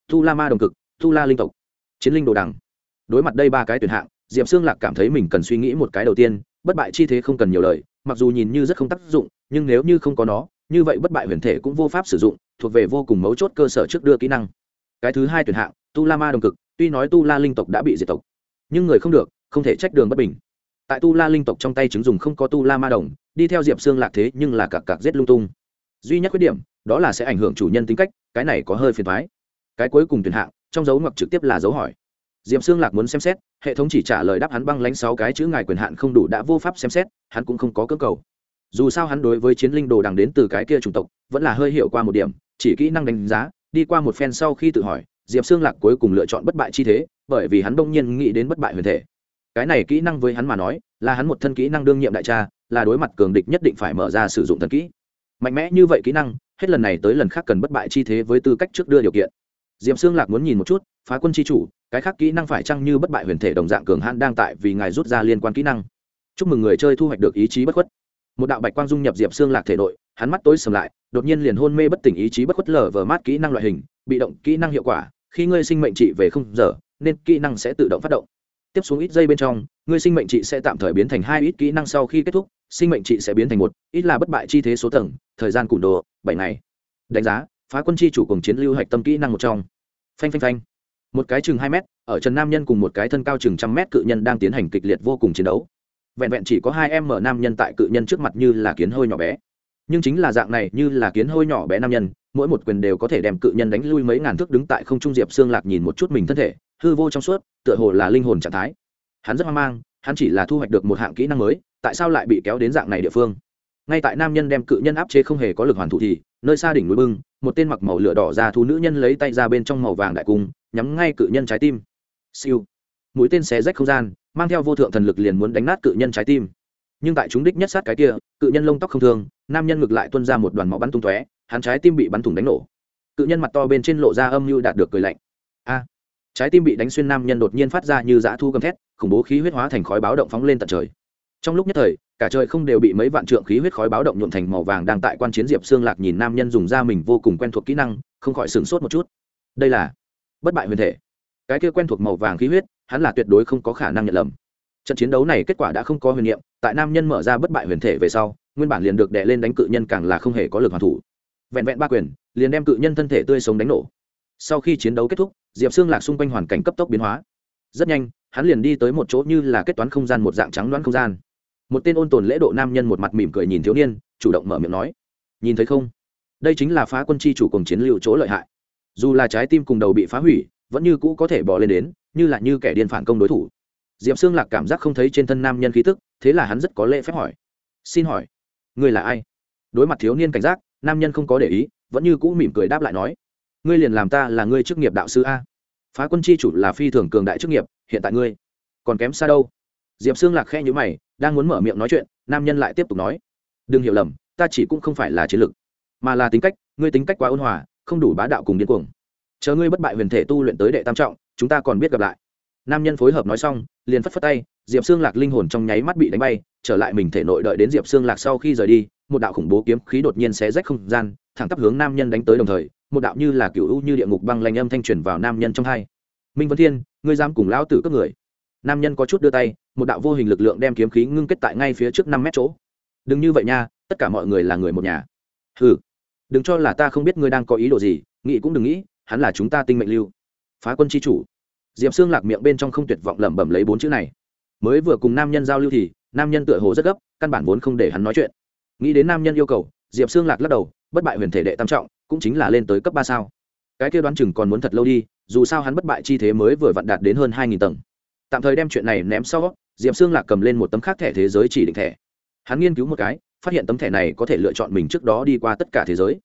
Tu la ma đồng cực tu la linh tộc chiến linh đồ đằng. Đối mặt đây ba cái tuyển hạng, diệp xương lạc cảm thấy mình cần suy nghĩ một cái đầu tiên, bất bại chi thế không cần nhiều lời, mặc dù nhìn như rất không tác dụng, nhưng nếu như không có nó, như vậy bất bại huyền thể cũng vô pháp sử dụng, thuộc về vô cùng mấu chốt cơ sở trước đưa kỹ năng. Cái thứ hai tuyển hạng, tu la ma đồng cực, tuy nói tu la linh tộc đã bị diệt tộc, nhưng người không được, không thể trách đường bất bình. Tại tu la linh tộc trong tay chứng dùng không có tu la ma đồng, đi theo diệp xương lạc thế nhưng là cặp cặp giết lung tung. Duy nhất khuyết điểm, đó là sẽ ảnh hưởng chủ nhân tính cách, cái này có hơi phiền thoái cái cuối cùng tuyển hạng, trong dấu ngoặc trực tiếp là dấu hỏi. Diệp xương lạc muốn xem xét, hệ thống chỉ trả lời đáp hắn băng lánh sáu cái chữ ngài quyền hạn không đủ đã vô pháp xem xét, hắn cũng không có cơ cầu. Dù sao hắn đối với chiến linh đồ đằng đến từ cái kia chủng tộc, vẫn là hơi hiểu qua một điểm, chỉ kỹ năng đánh giá, đi qua một phen sau khi tự hỏi, diệp xương lạc cuối cùng lựa chọn bất bại chi thế, bởi vì hắn đông nhiên nghĩ đến bất bại huyền thể. Cái này kỹ năng với hắn mà nói, là hắn một thân kỹ năng đương nhiệm đại cha là đối mặt cường địch nhất định phải mở ra sử dụng thần kỹ. Mạnh mẽ như vậy kỹ năng, hết lần này tới lần khác cần bất bại chi thế với tư cách trước đưa điều kiện diệm xương lạc muốn nhìn một chút, phá quân chi chủ, cái khác kỹ năng phải chăng như bất bại huyền thể đồng dạng cường hãn đang tại vì ngài rút ra liên quan kỹ năng. Chúc mừng người chơi thu hoạch được ý chí bất khuất. Một đạo bạch quang dung nhập diệp xương lạc thể nội, hắn mắt tối sầm lại, đột nhiên liền hôn mê bất tỉnh ý chí bất khuất lở vờ mát kỹ năng loại hình, bị động kỹ năng hiệu quả, khi ngươi sinh mệnh trị về không giờ, nên kỹ năng sẽ tự động phát động. Tiếp xuống ít giây bên trong, ngươi sinh mệnh trị sẽ tạm thời biến thành hai ít kỹ năng sau khi kết thúc, sinh mệnh trị sẽ biến thành một, ít là bất bại chi thế số tầng, thời gian củng đồ, bảy ngày. Đánh giá, phá quân chi chủ cùng chiến lưu hạch tâm kỹ năng một trong phanh phanh phanh. Một cái chừng hai mét, ở trần nam nhân cùng một cái thân cao chừng trăm mét cự nhân đang tiến hành kịch liệt vô cùng chiến đấu. Vẹn vẹn chỉ có hai em mở nam nhân tại cự nhân trước mặt như là kiến hơi nhỏ bé. Nhưng chính là dạng này như là kiến hơi nhỏ bé nam nhân, mỗi một quyền đều có thể đem cự nhân đánh lui mấy ngàn thước đứng tại không trung diệp xương lạc nhìn một chút mình thân thể, hư vô trong suốt, tựa hồ là linh hồn trạng thái. Hắn rất hoang mang, hắn chỉ là thu hoạch được một hạng kỹ năng mới, tại sao lại bị kéo đến dạng này địa phương? Ngay tại nam nhân đem cự nhân áp chế không hề có lực hoàn thủ thì, nơi xa đỉnh núi bưng một tên mặc màu lửa đỏ ra thú nữ nhân lấy tay ra bên trong màu vàng đại cung, nhắm ngay cự nhân trái tim. Siêu. Mũi tên xé rách không gian, mang theo vô thượng thần lực liền muốn đánh nát cự nhân trái tim. Nhưng tại chúng đích nhất sát cái kia, cự nhân lông tóc không thương, nam nhân ngược lại tuân ra một đoàn máu bắn tung tóe, hắn trái tim bị bắn thủng đánh nổ. Cự nhân mặt to bên trên lộ ra âm mưu đạt được cười lạnh. A. Trái tim bị đánh xuyên nam nhân đột nhiên phát ra như dã thu gầm thét, khủng bố khí huyết hóa thành khói báo động phóng lên tận trời. Trong lúc nhất thời cả trời không đều bị mấy vạn trượng khí huyết khói báo động nhuộm thành màu vàng đang tại quan chiến diệp xương lạc nhìn nam nhân dùng ra mình vô cùng quen thuộc kỹ năng, không khỏi sửng sốt một chút. Đây là bất bại huyền thể. Cái kia quen thuộc màu vàng khí huyết, hắn là tuyệt đối không có khả năng nhận lầm. Trận chiến đấu này kết quả đã không có huyền niệm, tại nam nhân mở ra bất bại huyền thể về sau, nguyên bản liền được đè lên đánh cự nhân càng là không hề có lực hoàn thủ. Vẹn vẹn ba quyền, liền đem cự nhân thân thể tươi sống đánh nổ. Sau khi chiến đấu kết thúc, diệp xương lạc xung quanh hoàn cảnh cấp tốc biến hóa. Rất nhanh, hắn liền đi tới một chỗ như là kết toán không gian một dạng trắng đoán không gian một tên ôn tồn lễ độ nam nhân một mặt mỉm cười nhìn thiếu niên, chủ động mở miệng nói. Nhìn thấy không? Đây chính là phá quân chi chủ cùng chiến lưu chỗ lợi hại. Dù là trái tim cùng đầu bị phá hủy, vẫn như cũ có thể bỏ lên đến, như là như kẻ điên phản công đối thủ. Diệp xương lạc cảm giác không thấy trên thân nam nhân khí tức, thế là hắn rất có lễ phép hỏi. Xin hỏi ngươi là ai? Đối mặt thiếu niên cảnh giác, nam nhân không có để ý, vẫn như cũ mỉm cười đáp lại nói. Ngươi liền làm ta là ngươi chức nghiệp đạo sư a. Phá quân chi chủ là phi thường cường đại chức nghiệp, hiện tại ngươi còn kém xa đâu? Diệp xương lạc khe nhữ mày, đang muốn mở miệng nói chuyện, nam nhân lại tiếp tục nói. Đừng hiểu lầm, ta chỉ cũng không phải là chiến lược, mà là tính cách, ngươi tính cách quá ôn hòa, không đủ bá đạo cùng điên cuồng. Chờ ngươi bất bại huyền thể tu luyện tới đệ tam trọng, chúng ta còn biết gặp lại. Nam nhân phối hợp nói xong, liền phất phất tay, diệp xương lạc linh hồn trong nháy mắt bị đánh bay, trở lại mình thể nội đợi đến diệp xương lạc sau khi rời đi, một đạo khủng bố kiếm khí đột nhiên xé rách không gian, thẳng tắp hướng nam nhân đánh tới đồng thời, một đạo như là cựu u như địa ngục băng lanh âm thanh truyền vào nam nhân trong hai. Minh vân thiên, ngươi dám cùng lão tử cướp người? Nam nhân có chút đưa tay, một đạo vô hình lực lượng đem kiếm khí ngưng kết tại ngay phía trước năm mét chỗ. Đừng như vậy nha, tất cả mọi người là người một nhà. Ừ đừng cho là ta không biết ngươi đang có ý đồ gì, nghĩ cũng đừng nghĩ, hắn là chúng ta tinh mệnh lưu. Phá quân chi chủ. Diệp xương lạc miệng bên trong không tuyệt vọng lẩm bẩm lấy bốn chữ này. Mới vừa cùng nam nhân giao lưu thì, nam nhân tựa hồ rất gấp, căn bản vốn không để hắn nói chuyện. Nghĩ đến nam nhân yêu cầu, diệp xương lạc lắc đầu, bất bại huyền thể đệ tam trọng, cũng chính là lên tới cấp ba sao. Cái kia đoán chừng còn muốn thật lâu đi, dù sao hắn bất bại chi thế mới vừa vặn đạt đến hơn hai nghìn tầng tạm thời đem chuyện này ném sau, diệp xương lạc cầm lên một tấm khác thẻ thế giới chỉ định thẻ. Hắn nghiên cứu một cái, phát hiện tấm thẻ này có thể lựa chọn mình trước đó đi qua tất cả thế giới.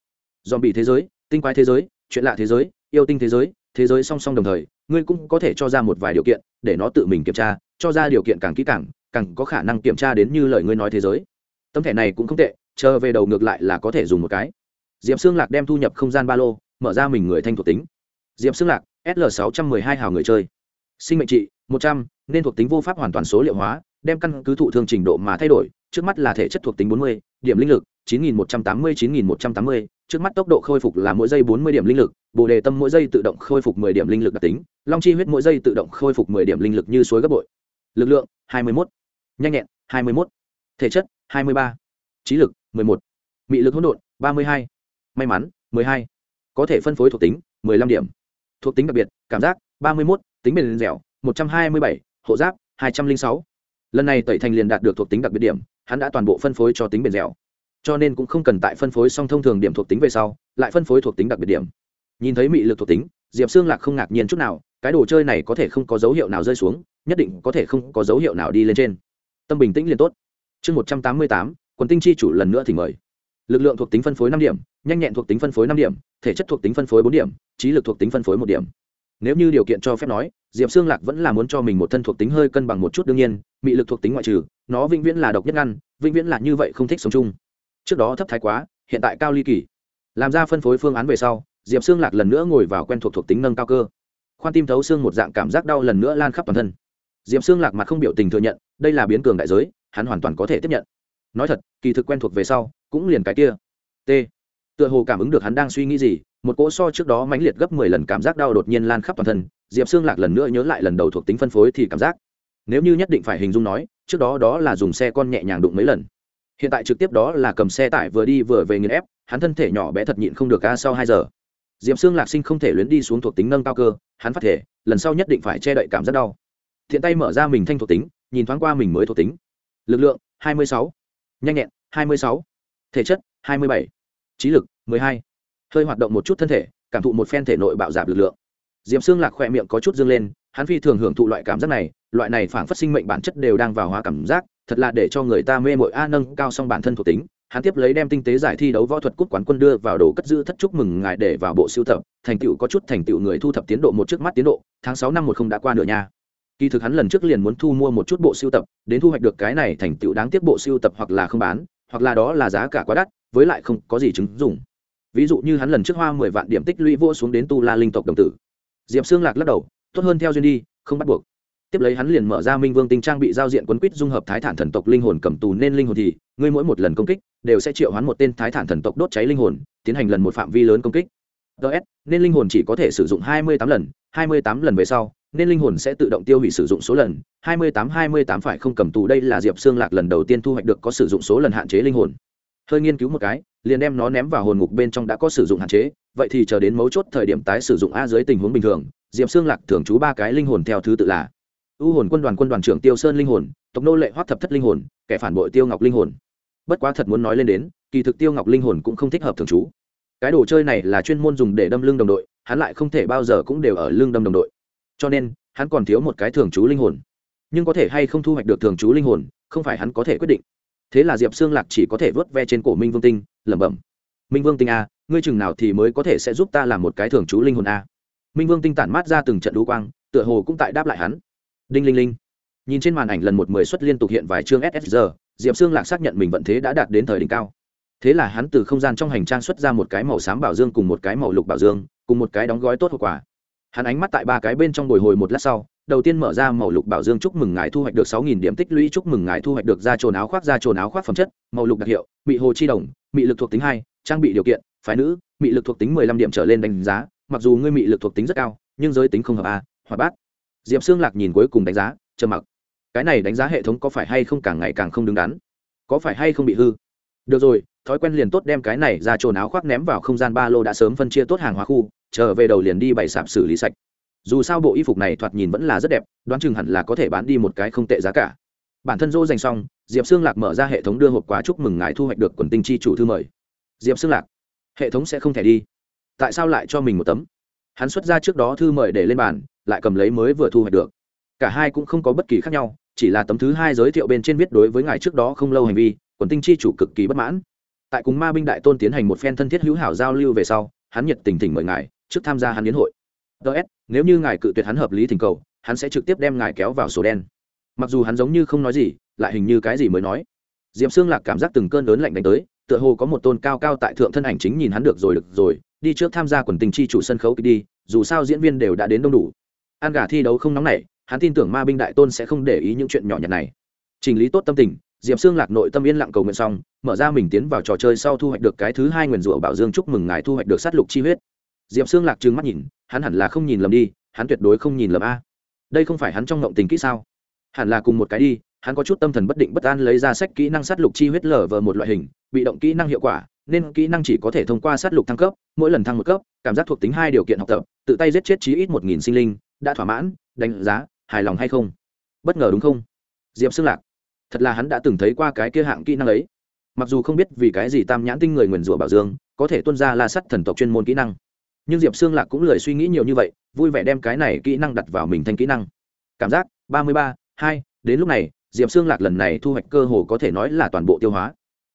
Dòm bị thế giới, tinh quái thế giới, chuyện lạ thế giới, yêu tinh thế giới thế giới song song đồng thời, ngươi cũng có thể cho ra một vài điều kiện để nó tự mình kiểm tra, cho ra điều kiện càng kỹ càng càng có khả năng kiểm tra đến như lời ngươi nói thế giới. Tấm thẻ này cũng không tệ, chờ về đầu ngược lại là có thể dùng một cái. Diệp xương lạc đem thu nhập không gian ba lô, mở ra mình người thanh thuộc tính. Diệp xương lạc sl sáu trăm m ư ơ i hai hào người chơi sinh mệnh trị, một trăm, nên thuộc tính vô pháp hoàn toàn số liệu hóa, đem căn cứ thụ thương trình độ mà thay đổi, trước mắt là thể chất thuộc tính bốn mươi, điểm linh lực, chín nghìn một trăm tám mươi, chín nghìn một trăm tám mươi, trước mắt tốc độ khôi phục là mỗi giây bốn mươi điểm linh lực, bồ đề tâm mỗi giây tự động khôi phục mười điểm linh lực đặc tính, long chi huyết mỗi giây tự động khôi phục mười điểm linh lực như suối gấp bội. Lực lượng, hai mươi một nhanh nhẹn, hai mươi một thể chất, hai mươi ba, trí lực, mười một, mị lực hỗn độn, ba mươi hai, may mắn, mười hai, có thể phân phối thuộc tính, mười lăm điểm. Thuộc tính đặc biệt, cảm giác, ba mươi một tính bền dẻo, một trăm hai mươi bảy, hộ giáp, hai trăm linh sáu. Lần này tẩy thành liền đạt được thuộc tính đặc biệt điểm, hắn đã toàn bộ phân phối cho tính bền dẻo. Cho nên cũng không cần tại phân phối song thông thường điểm thuộc tính về sau, lại phân phối thuộc tính đặc biệt điểm. Nhìn thấy mị lực thuộc tính, diệp xương lạc không ngạc nhiên chút nào, cái đồ chơi này có thể không có dấu hiệu nào rơi xuống, nhất định có thể không có dấu hiệu nào đi lên trên. Tâm bình tĩnh liền tốt. Chương một trăm tám mươi tám, quần tinh chi chủ lần nữa thì mời. Lực lượng thuộc tính phân phối năm điểm, nhanh nhẹn thuộc tính phân phối năm điểm, thể chất thuộc tính phân phối bốn điểm, trí lực thuộc tính phân phối một điểm nếu như điều kiện cho phép nói, diệp xương lạc vẫn là muốn cho mình một thân thuộc tính hơi cân bằng một chút đương nhiên, mị lực thuộc tính ngoại trừ, nó vĩnh viễn là độc nhất ngăn, vĩnh viễn là như vậy không thích sống chung. Trước đó thấp thái quá, hiện tại cao ly kỳ. Làm ra phân phối phương án về sau, diệp xương lạc lần nữa ngồi vào quen thuộc thuộc tính nâng cao cơ. Khoan tim thấu xương một dạng cảm giác đau lần nữa lan khắp toàn thân. Diệp xương lạc mặt không biểu tình thừa nhận, đây là biến cường đại giới, hắn hoàn toàn có thể tiếp nhận. Nói thật, kỳ thực quen thuộc về sau, cũng liền cái kia. T tựa hồ cảm ứng được hắn đang suy nghĩ gì, một cỗ so trước đó mãnh liệt gấp mười lần cảm giác đau đột nhiên lan khắp toàn thân, diệp xương lạc lần nữa nhớ lại lần đầu thuộc tính phân phối thì cảm giác nếu như nhất định phải hình dung nói, trước đó đó là dùng xe con nhẹ nhàng đụng mấy lần hiện tại trực tiếp đó là cầm xe tải vừa đi vừa về nghiền ép, hắn thân thể nhỏ bé thật nhịn không được ca sau hai giờ diệp xương lạc sinh không thể luyến đi xuống thuộc tính nâng cao cơ, hắn phát thể, lần sau nhất định phải che đậy cảm giác đau thiện tay mở ra mình thanh thuộc tính, nhìn thoáng qua mình mới thuộc tính lực lượng 26. nhanh nhẹn 26. thể chất 27 trí lực 12. hơi hoạt động một chút thân thể, cảm thụ một phen thể nội bạo giảm lực lượng. Diệm xương lạc khỏe miệng có chút dương lên, hắn phi thường hưởng thụ loại cảm giác này, loại này phảng phất sinh mệnh bản chất đều đang vào hóa cảm giác, thật là để cho người ta mê mội a nâng cao xong bản thân thuộc tính. Hắn tiếp lấy đem tinh tế giải thi đấu võ thuật cút quán quân đưa vào đồ cất giữ thất chúc mừng ngài để vào bộ siêu tập, thành tựu có chút thành tựu người thu thập tiến độ một trước mắt tiến độ, tháng sáu năm một không đã qua nửa nha. Kỳ thực hắn lần trước liền muốn thu mua một chút bộ siêu tập, đến thu hoạch được cái này thành tựu đáng tiếc bộ siêu tập hoặc là không bán hoặc là đó là giá cả quá đắt, với lại không có gì chứng dùng ví dụ như hắn lần trước hoa mười vạn điểm tích lũy vô xuống đến tu la linh tộc đồng tử. Diệp xương lạc lắc đầu, tốt hơn theo duyên đi, không bắt buộc. Tiếp lấy hắn liền mở ra minh vương tinh trang bị giao diện quấn quýt dung hợp thái thản thần tộc linh hồn cầm tù nên linh hồn thì, ngươi mỗi một lần công kích, đều sẽ triệu hoán một tên thái thản thần tộc đốt cháy linh hồn, tiến hành lần một phạm vi lớn công kích. Ts nên linh hồn chỉ có thể sử dụng hai mươi tám lần, hai mươi tám lần về sau nên linh hồn sẽ tự động tiêu hủy sử dụng số lần. Hai mươi tám, hai mươi tám phải không cầm tù. Đây là diệp xương lạc lần đầu tiên thu hoạch được có sử dụng số lần hạn chế linh hồn. Hơi nghiên cứu một cái, liền đem nó ném vào hồn ngục bên trong đã có sử dụng hạn chế. Vậy thì chờ đến mấu chốt thời điểm tái sử dụng a dưới tình huống bình thường, diệp xương lạc thường trú ba cái linh hồn theo thứ tự là ưu hồn quân đoàn quân đoàn trưởng tiêu sơn linh hồn, tộc nô lệ hoác thập thất linh hồn, kẻ phản bội tiêu ngọc linh hồn. Bất quá thật muốn nói lên đến, kỳ thực tiêu ngọc linh hồn cũng không thích hợp thường trú. Cái đồ chơi này là chuyên môn dùng để đâm lưng đồng đội, hắn lại không thể bao giờ cũng đều ở lưng đâm đồng đội cho nên, hắn còn thiếu một cái thường trú linh hồn. Nhưng có thể hay không thu hoạch được thường trú linh hồn, không phải hắn có thể quyết định. Thế là diệp xương lạc chỉ có thể vớt ve trên cổ minh vương tinh, lẩm bẩm, minh vương tinh a ngươi chừng nào thì mới có thể sẽ giúp ta làm một cái thường trú linh hồn a minh vương tinh tản mát ra từng trận đũ quang, tựa hồ cũng tại đáp lại hắn. Đinh linh linh. Nhìn trên màn ảnh lần một mười suất liên tục hiện vài chương ssr diệp xương lạc xác nhận mình vận thế đã đạt đến thời đỉnh cao. Thế là hắn từ không gian trong hành trang xuất ra một cái màu xám bảo dương cùng một cái màu lục bảo dương, cùng một cái đóng gói tốt hậu quả hắn ánh mắt tại ba cái bên trong bồi hồi một lát sau, đầu tiên mở ra màu lục bảo dương chúc mừng ngài thu hoạch được sáu nghìn điểm tích lũy, chúc mừng ngài thu hoạch được da trồn áo khoác da trồn áo khoác phẩm chất, màu lục đặc hiệu, Mị hồ chi đồng, Mị lực thuộc tính hai, trang bị điều kiện, phái nữ, Mị lực thuộc tính mười lăm điểm trở lên đánh giá, mặc dù ngươi Mị lực thuộc tính rất cao, nhưng giới tính không hợp a hoạt bát diệp xương lạc nhìn cuối cùng đánh giá, trầm mặc. Cái này đánh giá hệ thống có phải hay không càng ngày càng không đứng đắn? Có phải hay không bị hư? Được rồi, thói quen liền tốt đem cái này ra trồn áo khoác ném vào không gian ba lô đã sớm phân chia tốt hàng hóa khu trở về đầu liền đi bày sạp xử lý sạch. Dù sao bộ y phục này thoạt nhìn vẫn là rất đẹp, đoán chừng hẳn là có thể bán đi một cái không tệ giá cả. Bản thân dỗ dành xong, diệp xương lạc mở ra hệ thống đưa hộp quá chúc mừng ngài thu hoạch được quần tinh chi chủ thư mời. Diệp xương lạc, hệ thống sẽ không thể đi. Tại sao lại cho mình một tấm? Hắn xuất ra trước đó thư mời để lên bàn, lại cầm lấy mới vừa thu hoạch được. Cả hai cũng không có bất kỳ khác nhau, chỉ là tấm thứ hai giới thiệu bên trên viết đối với ngài trước đó không lâu hành vi, quần tinh chi chủ cực kỳ bất mãn. Tại cùng ma binh đại tôn tiến hành một phen thân thiết hữu hảo giao lưu về sau, hắn nhiệt tình thỉnh mời ngài trước tham gia hắn đến hội. Ts nếu như ngài cự tuyệt hắn hợp lý thỉnh cầu, hắn sẽ trực tiếp đem ngài kéo vào sổ đen. Mặc dù hắn giống như không nói gì, lại hình như cái gì mới nói. D i ệ p xương lạc cảm giác từng cơn lớn lạnh đánh tới, tựa hồ có một tôn cao cao tại thượng thân ảnh chính nhìn hắn được rồi được rồi, đi trước tham gia quần tình chi chủ sân khấu đi, dù sao diễn viên đều đã đến đông đủ. Ăn gà thi đấu không nóng nảy, hắn tin tưởng ma binh đại tôn sẽ không để ý những chuyện nhỏ nhặt này. Trình lý tốt tâm tình, diệp xương lạc nội tâm yên lặng cầu nguyện xong, mở ra mình tiến vào trò chơi sau thu hoạch được cái thứ hai nguyền rủa bảo dương chúc mừng ngài thu hoạch được sát lục chi huyết diệp xương lạc trừng mắt nhìn, hắn hẳn là không nhìn lầm đi, hắn tuyệt đối không nhìn lầm a. Đây không phải hắn trong ngộng tình kỹ sao? Hẳn là cùng một cái đi, hắn có chút tâm thần bất định bất an lấy ra sách kỹ năng sát lục chi huyết lở vờ một loại hình, bị động kỹ năng hiệu quả, nên kỹ năng chỉ có thể thông qua sát lục thăng cấp, mỗi lần thăng một cấp, cảm giác thuộc tính hai điều kiện học tập, tự tay giết chết chí ít một nghìn sinh linh, đã thỏa mãn, đánh giá, hài lòng hay không? Bất ngờ đúng không? Diệp xương lạc, thật là hắn đã từng thấy qua cái kia hạng kỹ năng ấy. Mặc dù không biết vì cái gì tam nhãn tinh người nguyền rủa bảo dương, có thể tuân ra la sắt thần tộc chuyên môn kỹ năng nhưng diệp xương lạc cũng lười suy nghĩ nhiều như vậy vui vẻ đem cái này kỹ năng đặt vào mình thành kỹ năng cảm giác ba mươi ba, hai, đến lúc này, diệp xương lạc lần này thu hoạch cơ hồ có thể nói là toàn bộ tiêu hóa.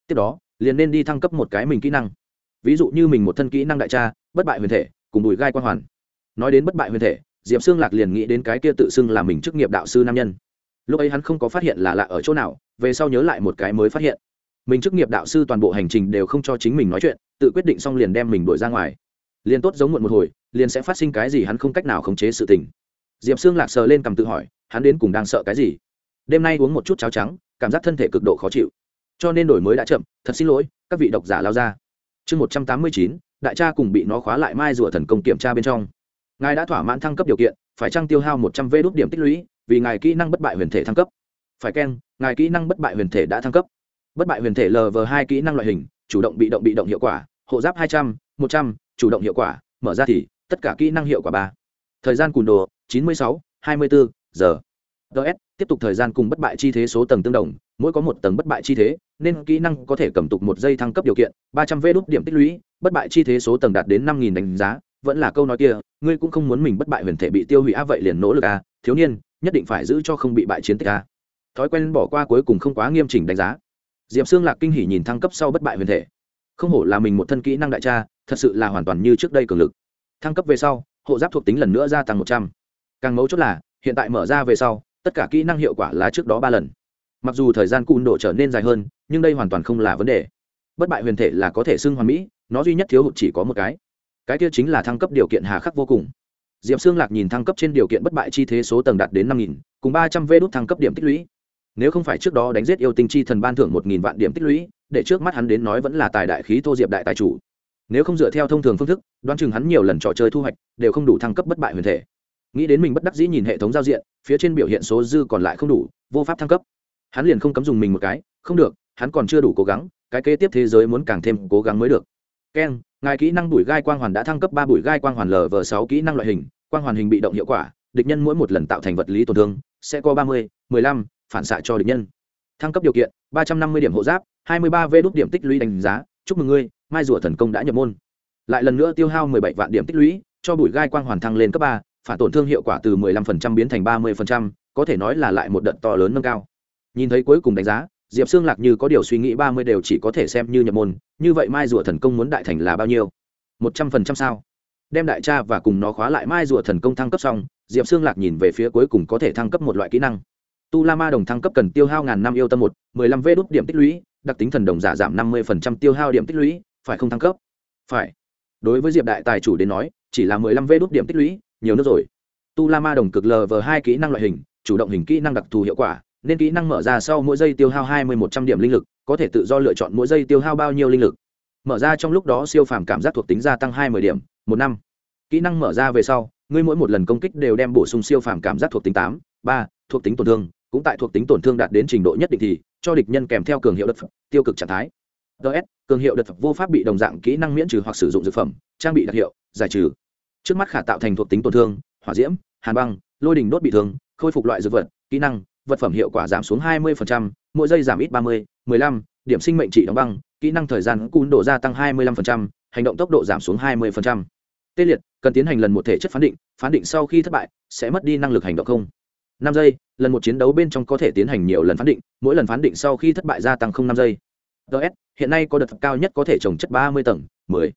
tiếp đó, liền nên đi thăng cấp một cái mình kỹ năng. ví dụ như mình một thân kỹ năng đại tra, bất bại huyền thể, cùng bùi gai quan hoàn. nói đến bất bại huyền thể, diệp xương lạc liền nghĩ đến cái kia tự xưng là mình chức nghiệp đạo sư nam nhân. lúc ấy hắn không có phát hiện là lạ ở chỗ nào, về sau nhớ lại một cái mới phát hiện. mình chức nghiệp đạo sư toàn bộ hành trình đều không cho chính mình nói chuyện, tự quyết định xong liền đem mình đuổi ra ngoài liền tốt giống muộn một hồi, liền sẽ phát sinh cái gì hắn không cách nào khống chế sự tình. Diệp xương lạc sờ lên cầm tự hỏi, hắn đến cùng đang sợ cái gì? Đêm nay uống một chút cháo trắng, cảm giác thân thể cực độ khó chịu. Cho nên đổi mới đã chậm, thật xin lỗi, các vị độc giả lao ra. Chương một trăm tám mươi chín, đại cha cùng bị nó khóa lại mai rùa thần công kiểm tra bên trong. Ngài đã thỏa mãn thăng cấp điều kiện, phải trăng tiêu hao một trăm vê đốt điểm tích lũy, vì ngài kỹ năng bất bại huyền thể thăng cấp. Phải keng ngài kỹ năng bất bại huyền thể đã thăng cấp. Bất bại huyền thể lv hai kỹ năng loại hình, chủ động bị động bị động hiệu quả, hộ giáp hai trăm một trăm, chủ động hiệu quả, mở ra thì tất cả kỹ năng hiệu quả ba. Thời gian cùn đồ, chín mươi sáu, hai mươi bốn giờ. Ts tiếp tục thời gian cùng bất bại chi thế số tầng tương đồng, mỗi có một tầng bất bại chi thế, nên kỹ năng có thể cầm tục một giây thăng cấp điều kiện, ba trăm vê đốt điểm tích lũy, bất bại chi thế số tầng đạt đến năm nghìn đánh giá, vẫn là câu nói kia, ngươi cũng không muốn mình bất bại huyền thể bị tiêu hủy a vậy liền nỗ lực a thiếu niên, nhất định phải giữ cho không bị bại chiến tích a thói quen bỏ qua cuối cùng không quá nghiêm chỉnh đánh giá. Diệp xương lạc kinh hỉ nhìn thăng cấp sau bất bại huyền thể. Không hổ là mình một thân kỹ năng đại cha thật sự là hoàn toàn như trước đây cường lực. Thăng cấp về sau, hộ giáp thuộc tính lần nữa gia tăng một trăm. Càng mấu chốt là, hiện tại mở ra về sau, tất cả kỹ năng hiệu quả là trước đó ba lần. Mặc dù thời gian cùn độ trở nên dài hơn, nhưng đây hoàn toàn không là vấn đề. Bất bại huyền thể là có thể xưng hoàn mỹ, nó duy nhất thiếu hụt chỉ có một cái. Cái kia chính là thăng cấp điều kiện hà khắc vô cùng. Diệp xương lạc nhìn thăng cấp trên điều kiện bất bại chi thế số tầng đạt đến năm nghìn, cùng ba trăm vê đốt thăng cấp điểm tích lũy. Nếu không phải trước đó đánh giết yêu tinh chi thần ban thưởng một nghìn vạn điểm tích lũy, để trước mắt hắn đến nói vẫn là tài đại khí thô diệp đại tài chủ nếu không dựa theo thông thường phương thức, đoán chừng hắn nhiều lần trò chơi thu hoạch đều không đủ thăng cấp bất bại huyền thể. Nghĩ đến mình bất đắc dĩ nhìn hệ thống giao diện, phía trên biểu hiện số dư còn lại không đủ, vô pháp thăng cấp. Hắn liền không cấm dùng mình một cái, không được, hắn còn chưa đủ cố gắng, cái kế tiếp thế giới muốn càng thêm cố gắng mới được. Keng ngài kỹ năng bùi gai quang hoàn đã thăng cấp ba bùi gai quang hoàn lv sáu kỹ năng loại hình, quang hoàn hình bị động hiệu quả, địch nhân mỗi một lần tạo thành vật lý tổn thương sẽ có ba mươi, mười lăm, phản xạ cho địch nhân. Thăng cấp điều kiện, ba trăm năm mươi điểm hộ giáp, hai mươi ba v đốt điểm tích lũy đánh giá, chúc mừng ngươi mai rùa thần công đã nhập môn. Lại lần nữa tiêu hao mười bảy vạn điểm tích lũy, cho bùi gai quang hoàn thăng lên cấp ba, phản tổn thương hiệu quả từ mười lăm phần trăm biến thành ba mươi phần trăm, có thể nói là lại một đợt to lớn nâng cao. Nhìn thấy cuối cùng đánh giá, diệp xương lạc như có điều suy nghĩ ba mươi đều chỉ có thể xem như nhập môn, như vậy mai rùa thần công muốn đại thành là bao nhiêu? Một trăm phần trăm sao? Đem đại cha và cùng nó khóa lại mai rùa thần công thăng cấp xong, diệp xương lạc nhìn về phía cuối cùng có thể thăng cấp một loại kỹ năng. Tu la ma đồng thăng cấp cần tiêu hao ngàn năm yêu tâm một, mười lăm vê đốt điểm tích lũy, đặc tính thần đồng giả giảm năm mươi phần trăm tiêu hao điểm tích lũy phải không thăng cấp? Phải. Đối với diệp đại tài chủ đến nói, chỉ là mười lăm vê đốt điểm tích lũy, nhiều nước rồi. Tu la ma đồng cực lờ vờ hai kỹ năng loại hình, chủ động hình kỹ năng đặc thù hiệu quả, nên kỹ năng mở ra sau mỗi giây tiêu hao hai mươi một trăm điểm linh lực, có thể tự do lựa chọn mỗi giây tiêu hao bao nhiêu linh lực. Mở ra trong lúc đó siêu phàm cảm giác thuộc tính gia tăng hai mươi điểm, một năm. Kỹ năng mở ra về sau, ngươi mỗi một lần công kích đều đem bổ sung siêu phàm cảm giác thuộc tính tám, ba, thuộc tính tổn thương. Cũng tại thuộc tính tổn thương đạt đến trình độ nhất định thì, cho địch nhân kèm theo cường hiệu đợt tiêu cực trạng thái ts cường hiệu đợt vô pháp bị đồng dạng kỹ năng miễn trừ hoặc sử dụng dược phẩm trang bị đặc hiệu giải trừ. Trước mắt khả tạo thành thuộc tính tổn thương hỏa diễm hàn băng lôi đình đốt bị thương khôi phục loại dược vật kỹ năng vật phẩm hiệu quả giảm xuống 20%, mỗi giây giảm ít 30, 15, điểm sinh mệnh trị đóng băng kỹ năng thời gian cún độ gia tăng 25%, hành động tốc độ giảm xuống 20%. tê liệt cần tiến hành lần một thể chất phán định phán định sau khi thất bại sẽ mất đi năng lực hành động không? năm giây lần một chiến đấu bên trong có thể tiến hành nhiều lần phán định mỗi lần phán định sau khi thất bại gia tăng không năm giây ts hiện nay có đợt cao nhất có thể trồng chất 30 tầng 10.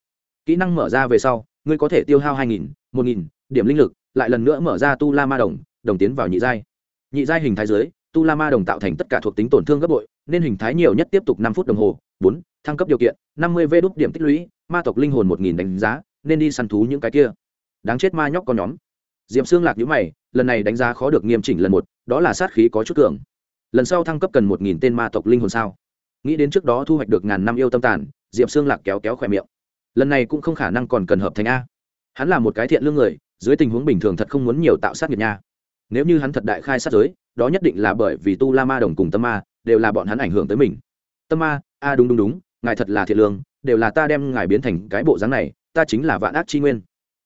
kỹ năng mở ra về sau ngươi có thể tiêu hao 2.000, 1.000 điểm linh lực lại lần nữa mở ra tu la ma đồng đồng tiến vào nhị giai. Nhị giai hình thái dưới tu la ma đồng tạo thành tất cả thuộc tính tổn thương gấp bội nên hình thái nhiều nhất tiếp tục năm phút đồng hồ. Bốn thăng cấp điều kiện năm mươi vê đốt điểm tích lũy ma tộc linh hồn một nghìn đánh giá nên đi săn thú những cái kia. Đáng chết ma nhóc con nhóm. Diệm xương lạc nhữ mày lần này đánh giá khó được nghiêm chỉnh lần một đó là sát khí có chút cường. Lần sau thăng cấp cần một nghìn tên ma tộc linh hồn sao? Nghĩ đến trước đó thu hoạch được ngàn năm yêu tâm tàn diệm xương lạc kéo kéo khỏe miệng. Lần này cũng không khả năng còn cần hợp thành a. Hắn là một cái thiện lương người, dưới tình huống bình thường thật không muốn nhiều tạo sát nghiệp nha. Nếu như hắn thật đại khai sát giới, đó nhất định là bởi vì tu la ma đồng cùng tâm ma đều là bọn hắn ảnh hưởng tới mình. Tâm ma, a, đúng đúng đúng, ngài thật là thiện lương, đều là ta đem ngài biến thành cái bộ dáng này, ta chính là vạn ác chi nguyên.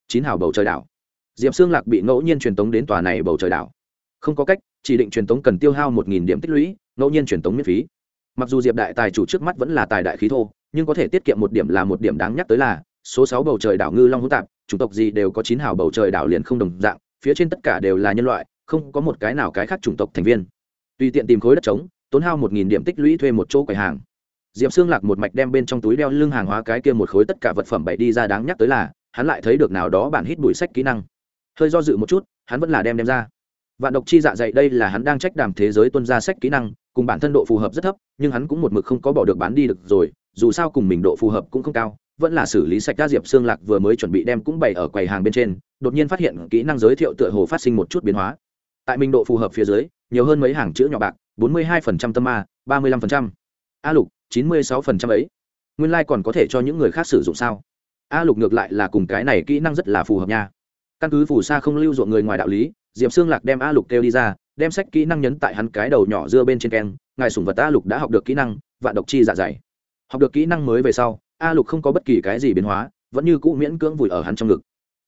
Chín hào bầu trời đảo. Diệp xương lạc bị ngẫu nhiên truyền tống đến tòa này bầu trời đảo. Không có cách, chỉ định truyền tống cần tiêu hao một nghìn điểm tích lũy, ngẫu nhiên truyền tống miễn phí mặc dù diệp đại tài chủ trước mắt vẫn là tài đại khí thô, nhưng có thể tiết kiệm một điểm là một điểm đáng nhắc tới là, số sáu bầu trời đảo ngư long hữu tạp, chủng tộc gì đều có chín hào bầu trời đảo liền không đồng dạng, phía trên tất cả đều là nhân loại, không có một cái nào cái khác chủng tộc thành viên. Tùy tiện tìm khối đất trống, tốn hao một nghìn điểm tích lũy thuê một chỗ quầy hàng. Diệp xương lạc một mạch đem bên trong túi đeo lưng hàng hóa cái kia một khối tất cả vật phẩm bày đi ra đáng nhắc tới là, hắn lại thấy được nào đó bản hít bụi sách kỹ năng. Hơi do dự một chút, hắn vẫn là đem đem ra vạn độc chi dạ dày đây là hắn đang trách đàm thế giới tuân ra sách kỹ năng, cùng bản thân độ phù hợp rất thấp, nhưng hắn cũng một mực không có bỏ được bán đi được rồi, dù sao cùng mình độ phù hợp cũng không cao, vẫn là xử lý sạch ra diệp xương lạc vừa mới chuẩn bị đem cũng bày ở quầy hàng bên trên, đột nhiên phát hiện kỹ năng giới thiệu tựa hồ phát sinh một chút biến hóa. Tại mình độ phù hợp phía dưới, nhiều hơn mấy hàng chữ nhỏ bạc, bốn mươi hai tâm ma, ba mươi lăm a lục, chín mươi sáu ấy. Nguyên lai、like、còn có thể cho những người khác sử dụng sao? A lục ngược lại là cùng cái này kỹ năng rất là phù hợp nha. Căn cứ phù sa không lưu ruộng người ngoài đạo lý diệp xương lạc đem a lục kêu đi ra, đem sách kỹ năng nhấn tại hắn cái đầu nhỏ dưa bên trên keng, ngài sủng vật a lục đã học được kỹ năng, vạn độc chi dạ dày. Học được kỹ năng mới về sau, a lục không có bất kỳ cái gì biến hóa, vẫn như cũ miễn cưỡng vùi ở hắn trong ngực.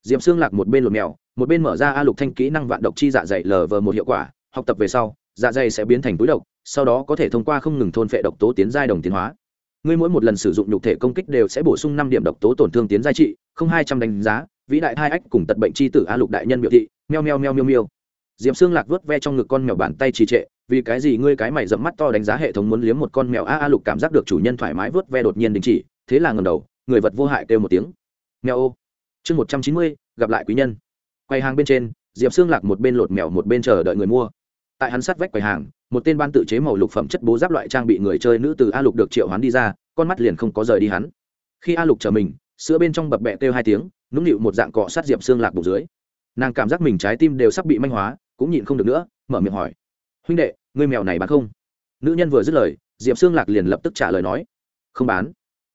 Diệp xương lạc một bên lột mèo, một bên mở ra a lục thanh kỹ năng vạn độc chi dạ dày lờ vờ một hiệu quả, học tập về sau dạ dày sẽ biến thành túi độc, sau đó có thể thông qua không ngừng thôn phệ độc tố tiến giai đồng tiến hóa. Ngươi mỗi một lần sử dụng nhục thể công kích đều sẽ bổ sung năm điểm độc tố tổn thương tiến giai trị, không hai trăm đánh giá, vĩ đại hai ách cùng tật bệnh chi tử a lục đại nhân biểu thị meo meo meo meo meo Diệp xương lạc vớt ve trong ngực con mèo bàn tay trì trệ, vì cái gì ngươi cái mày dẫm mắt to đánh giá hệ thống muốn liếm một con mèo? A a lục cảm giác được chủ nhân thoải mái vớt ve đột nhiên đình chỉ, thế là ngầm đầu, người vật vô hại kêu một tiếng. Mèo ô. Chương một trăm chín mươi, gặp lại quý nhân. Quầy hàng bên trên, diệp xương lạc một bên lột mèo một bên chờ đợi người mua. Tại hắn sát vách quầy hàng, một tên ban tự chế màu lục phẩm chất bố giáp loại trang bị người chơi nữ từ a lục được triệu hoán đi ra, con mắt liền không có rời đi hắn. Khi a lục chờ mình, sữa bên trong bập bẹ kêu hai tiếng, nũng nịu một dạng cọ sát diệp xương lạc bụng dưới nàng cảm giác mình trái tim đều sắp bị manh hóa, cũng nhịn không được nữa, mở miệng hỏi. Huynh đệ, ngươi mèo này bán không? Nữ nhân vừa dứt lời, diệp xương lạc liền lập tức trả lời nói. Không bán.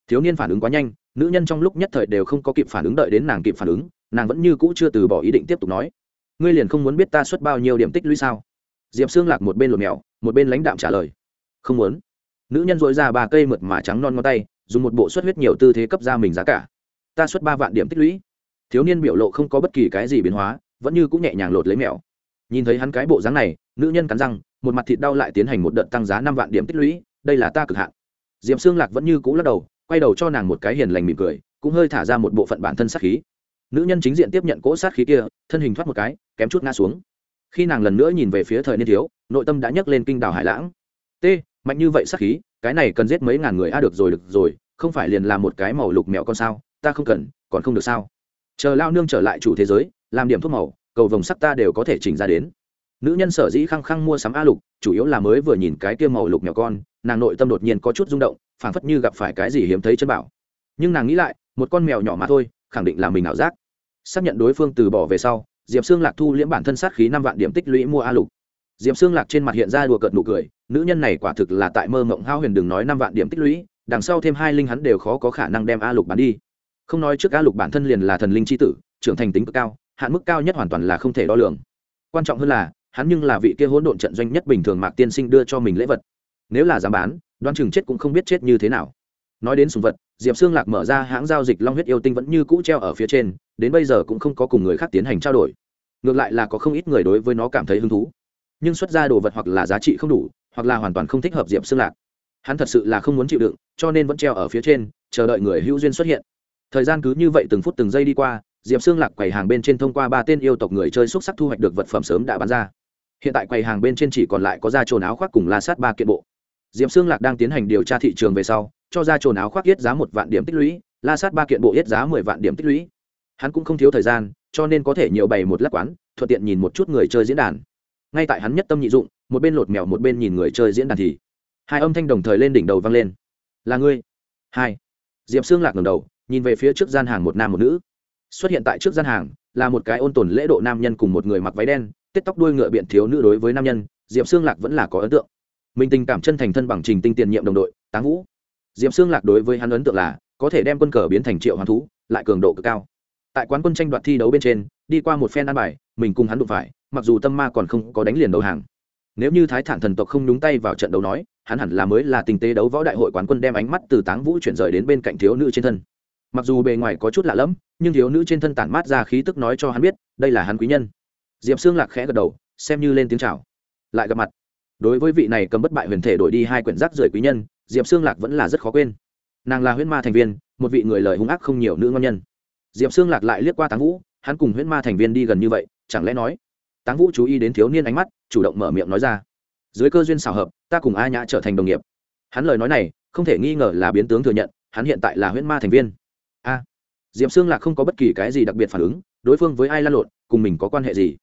Thiếu niên phản ứng quá nhanh, nữ nhân trong lúc nhất thời đều không có kịp phản ứng đợi đến nàng kịp phản ứng, nàng vẫn như cũ chưa từ bỏ ý định tiếp tục nói. Ngươi liền không muốn biết ta xuất bao nhiêu điểm tích lũy sao? Diệp xương lạc một bên lột mèo, một bên lãnh đạm trả lời. Không muốn. Nữ nhân dội ra ba cây mượt mà trắng non ngón tay, dùng một bộ xuất huyết nhiều tư thế cấp ra mình giá cả. Ta xuất ba vạn điểm tích lũy thiếu niên biểu lộ không có bất kỳ cái gì biến hóa, vẫn như cũng nhẹ nhàng lột lấy mèo. Nhìn thấy hắn cái bộ dáng này, nữ nhân cắn răng, một mặt thịt đau lại tiến hành một đợt tăng giá năm vạn điểm tích lũy, đây là ta cực hạn. Diệm xương lạc vẫn như cũ lắc đầu, quay đầu cho nàng một cái hiền lành mỉm cười, cũng hơi thả ra một bộ phận bản thân sát khí. Nữ nhân chính diện tiếp nhận cỗ sát khí kia, thân hình thoát một cái, kém chút ngã xuống. Khi nàng lần nữa nhìn về phía thời niên thiếu, nội tâm đã nhấc lên kinh đảo hải lãng. T, mạnh như vậy sát khí, cái này cần giết mấy ngàn người, a, được rồi được rồi, không phải liền là một cái màu lục mèo con sao? Ta không cần, còn không được sao? Chờ lao nương trở lại chủ thế giới, làm điểm thuốc màu, cầu vồng sắc ta đều có thể chỉnh ra đến. Nữ nhân sở dĩ khăng khăng mua sắm a lục, chủ yếu là mới vừa nhìn cái kia màu lục mèo con, nàng nội tâm đột nhiên có chút rung động, phảng phất như gặp phải cái gì hiếm thấy chân bảo. Nhưng nàng nghĩ lại, một con mèo nhỏ mà thôi, khẳng định là mình ảo giác. Xác nhận đối phương từ bỏ về sau, diệp xương lạc thu liễm bản thân sát khí năm vạn điểm tích lũy mua a lục. Diệp xương lạc trên mặt hiện ra đùa cợt nụ cười, nữ nhân này quả thực là tại mơ mộng hao huyền đừng nói năm vạn điểm tích lũy, đằng sau thêm hai linh hắn đều khó có khả năng đem a lục bán đi không nói trước a lục bản thân liền là thần linh c h i tử, trưởng thành tính cực cao, hạn mức cao nhất hoàn toàn là không thể đo lường. Quan trọng hơn là, hắn nhưng là vị kia hỗn độn trận doanh nhất bình thường mạc tiên sinh đưa cho mình lễ vật. Nếu là dám bán đoan chừng chết cũng không biết chết như thế nào. Nói đến sùng vật, diệp xương lạc mở ra hãng giao dịch long huyết yêu tinh vẫn như cũ treo ở phía trên, đến bây giờ cũng không có cùng người khác tiến hành trao đổi. Ngược lại là có không ít người đối với nó cảm thấy hứng thú. Nhưng xuất ra đồ vật hoặc là giá trị không đủ, hoặc là hoàn toàn không thích hợp diệp xương lạc. Hắn thật sự là không muốn chịu đựng, cho nên vẫn treo ở phía trên, chờ đợi người hữu duyên xuất hiện thời gian cứ như vậy từng phút từng giây đi qua, diệp xương lạc quầy hàng bên trên thông qua ba tên yêu tộc người chơi xúc sắc thu hoạch được vật phẩm sớm đã bán ra. Hiện tại quầy hàng bên trên chỉ còn lại có da trồn áo khoác cùng la sát ba kiện bộ. Diệp xương lạc đang tiến hành điều tra thị trường về sau, cho da trồn áo khoác yết giá một vạn điểm tích lũy, la sát ba kiện bộ yết giá mười vạn điểm tích lũy. Hắn cũng không thiếu thời gian, cho nên có thể nhiều bày một lát quán, thuận tiện nhìn một chút người chơi diễn đàn. Ngay tại hắn nhất tâm nhị dụng, một bên lột mèo một bên nhìn người chơi diễn đàn thì, hai âm thanh đồng thời lên đỉnh đầu vang lên. Là ngươi? Hai. Diệp xương lạc ngầm đầu nhìn về phía trước gian hàng một nam một nữ. Xuất hiện tại trước gian hàng là một cái ôn tồn lễ độ nam nhân cùng một người mặc váy đen, tết tóc đuôi ngựa biện thiếu nữ đối với nam nhân, diệp xương lạc vẫn là có ấn tượng. Mình tình cảm chân thành thân bằng trình tinh tiền nhiệm đồng đội, táng vũ. Diệp xương lạc đối với hắn ấn tượng là, có thể đem quân cờ biến thành triệu hoàn thú, lại cường độ cực cao. Tại quán quân tranh đoạt thi đấu bên trên, đi qua một phen ăn bài, mình cùng hắn đụng phải, mặc dù tâm ma còn không có đánh liền đầu hàng. Nếu như thái thản thần tộc không nhúng tay vào trận đấu nói, hắn hẳn là mới là tình tế đấu võ đại hội quán quân đem ánh mắt từ táng vũ chuyển rời đến bên cạnh thiếu nữ trên thân mặc dù bề ngoài có chút lạ lẫm, nhưng thiếu nữ trên thân tản mát ra khí tức nói cho hắn biết, đây là hắn quý nhân. Diệp xương lạc khẽ gật đầu, xem như lên tiếng chào. Lại gặp mặt. Đối với vị này cầm bất bại huyền thể đổi đi hai quyển rác rưởi quý nhân, diệp xương lạc vẫn là rất khó quên. Nàng là huyễn ma thành viên, một vị người lời hung ác không nhiều nữ ngon nhân. Diệp xương lạc lại liếc qua táng vũ, hắn cùng huyễn ma thành viên đi gần như vậy, chẳng lẽ nói? Táng vũ chú ý đến thiếu niên ánh mắt, chủ động mở miệng nói ra. Dưới cơ duyên xảo hợp, ta cùng a nhã trở thành đồng nghiệp. Hắn lời nói này, không thể nghi ngờ là biến tướng thừa nhận, hắn hiện tại là huyễn ma thành viên a. À, diệp xương lạc không có bất kỳ cái gì đặc biệt phản ứng đối phương với ai lan lộn cùng mình có quan hệ gì?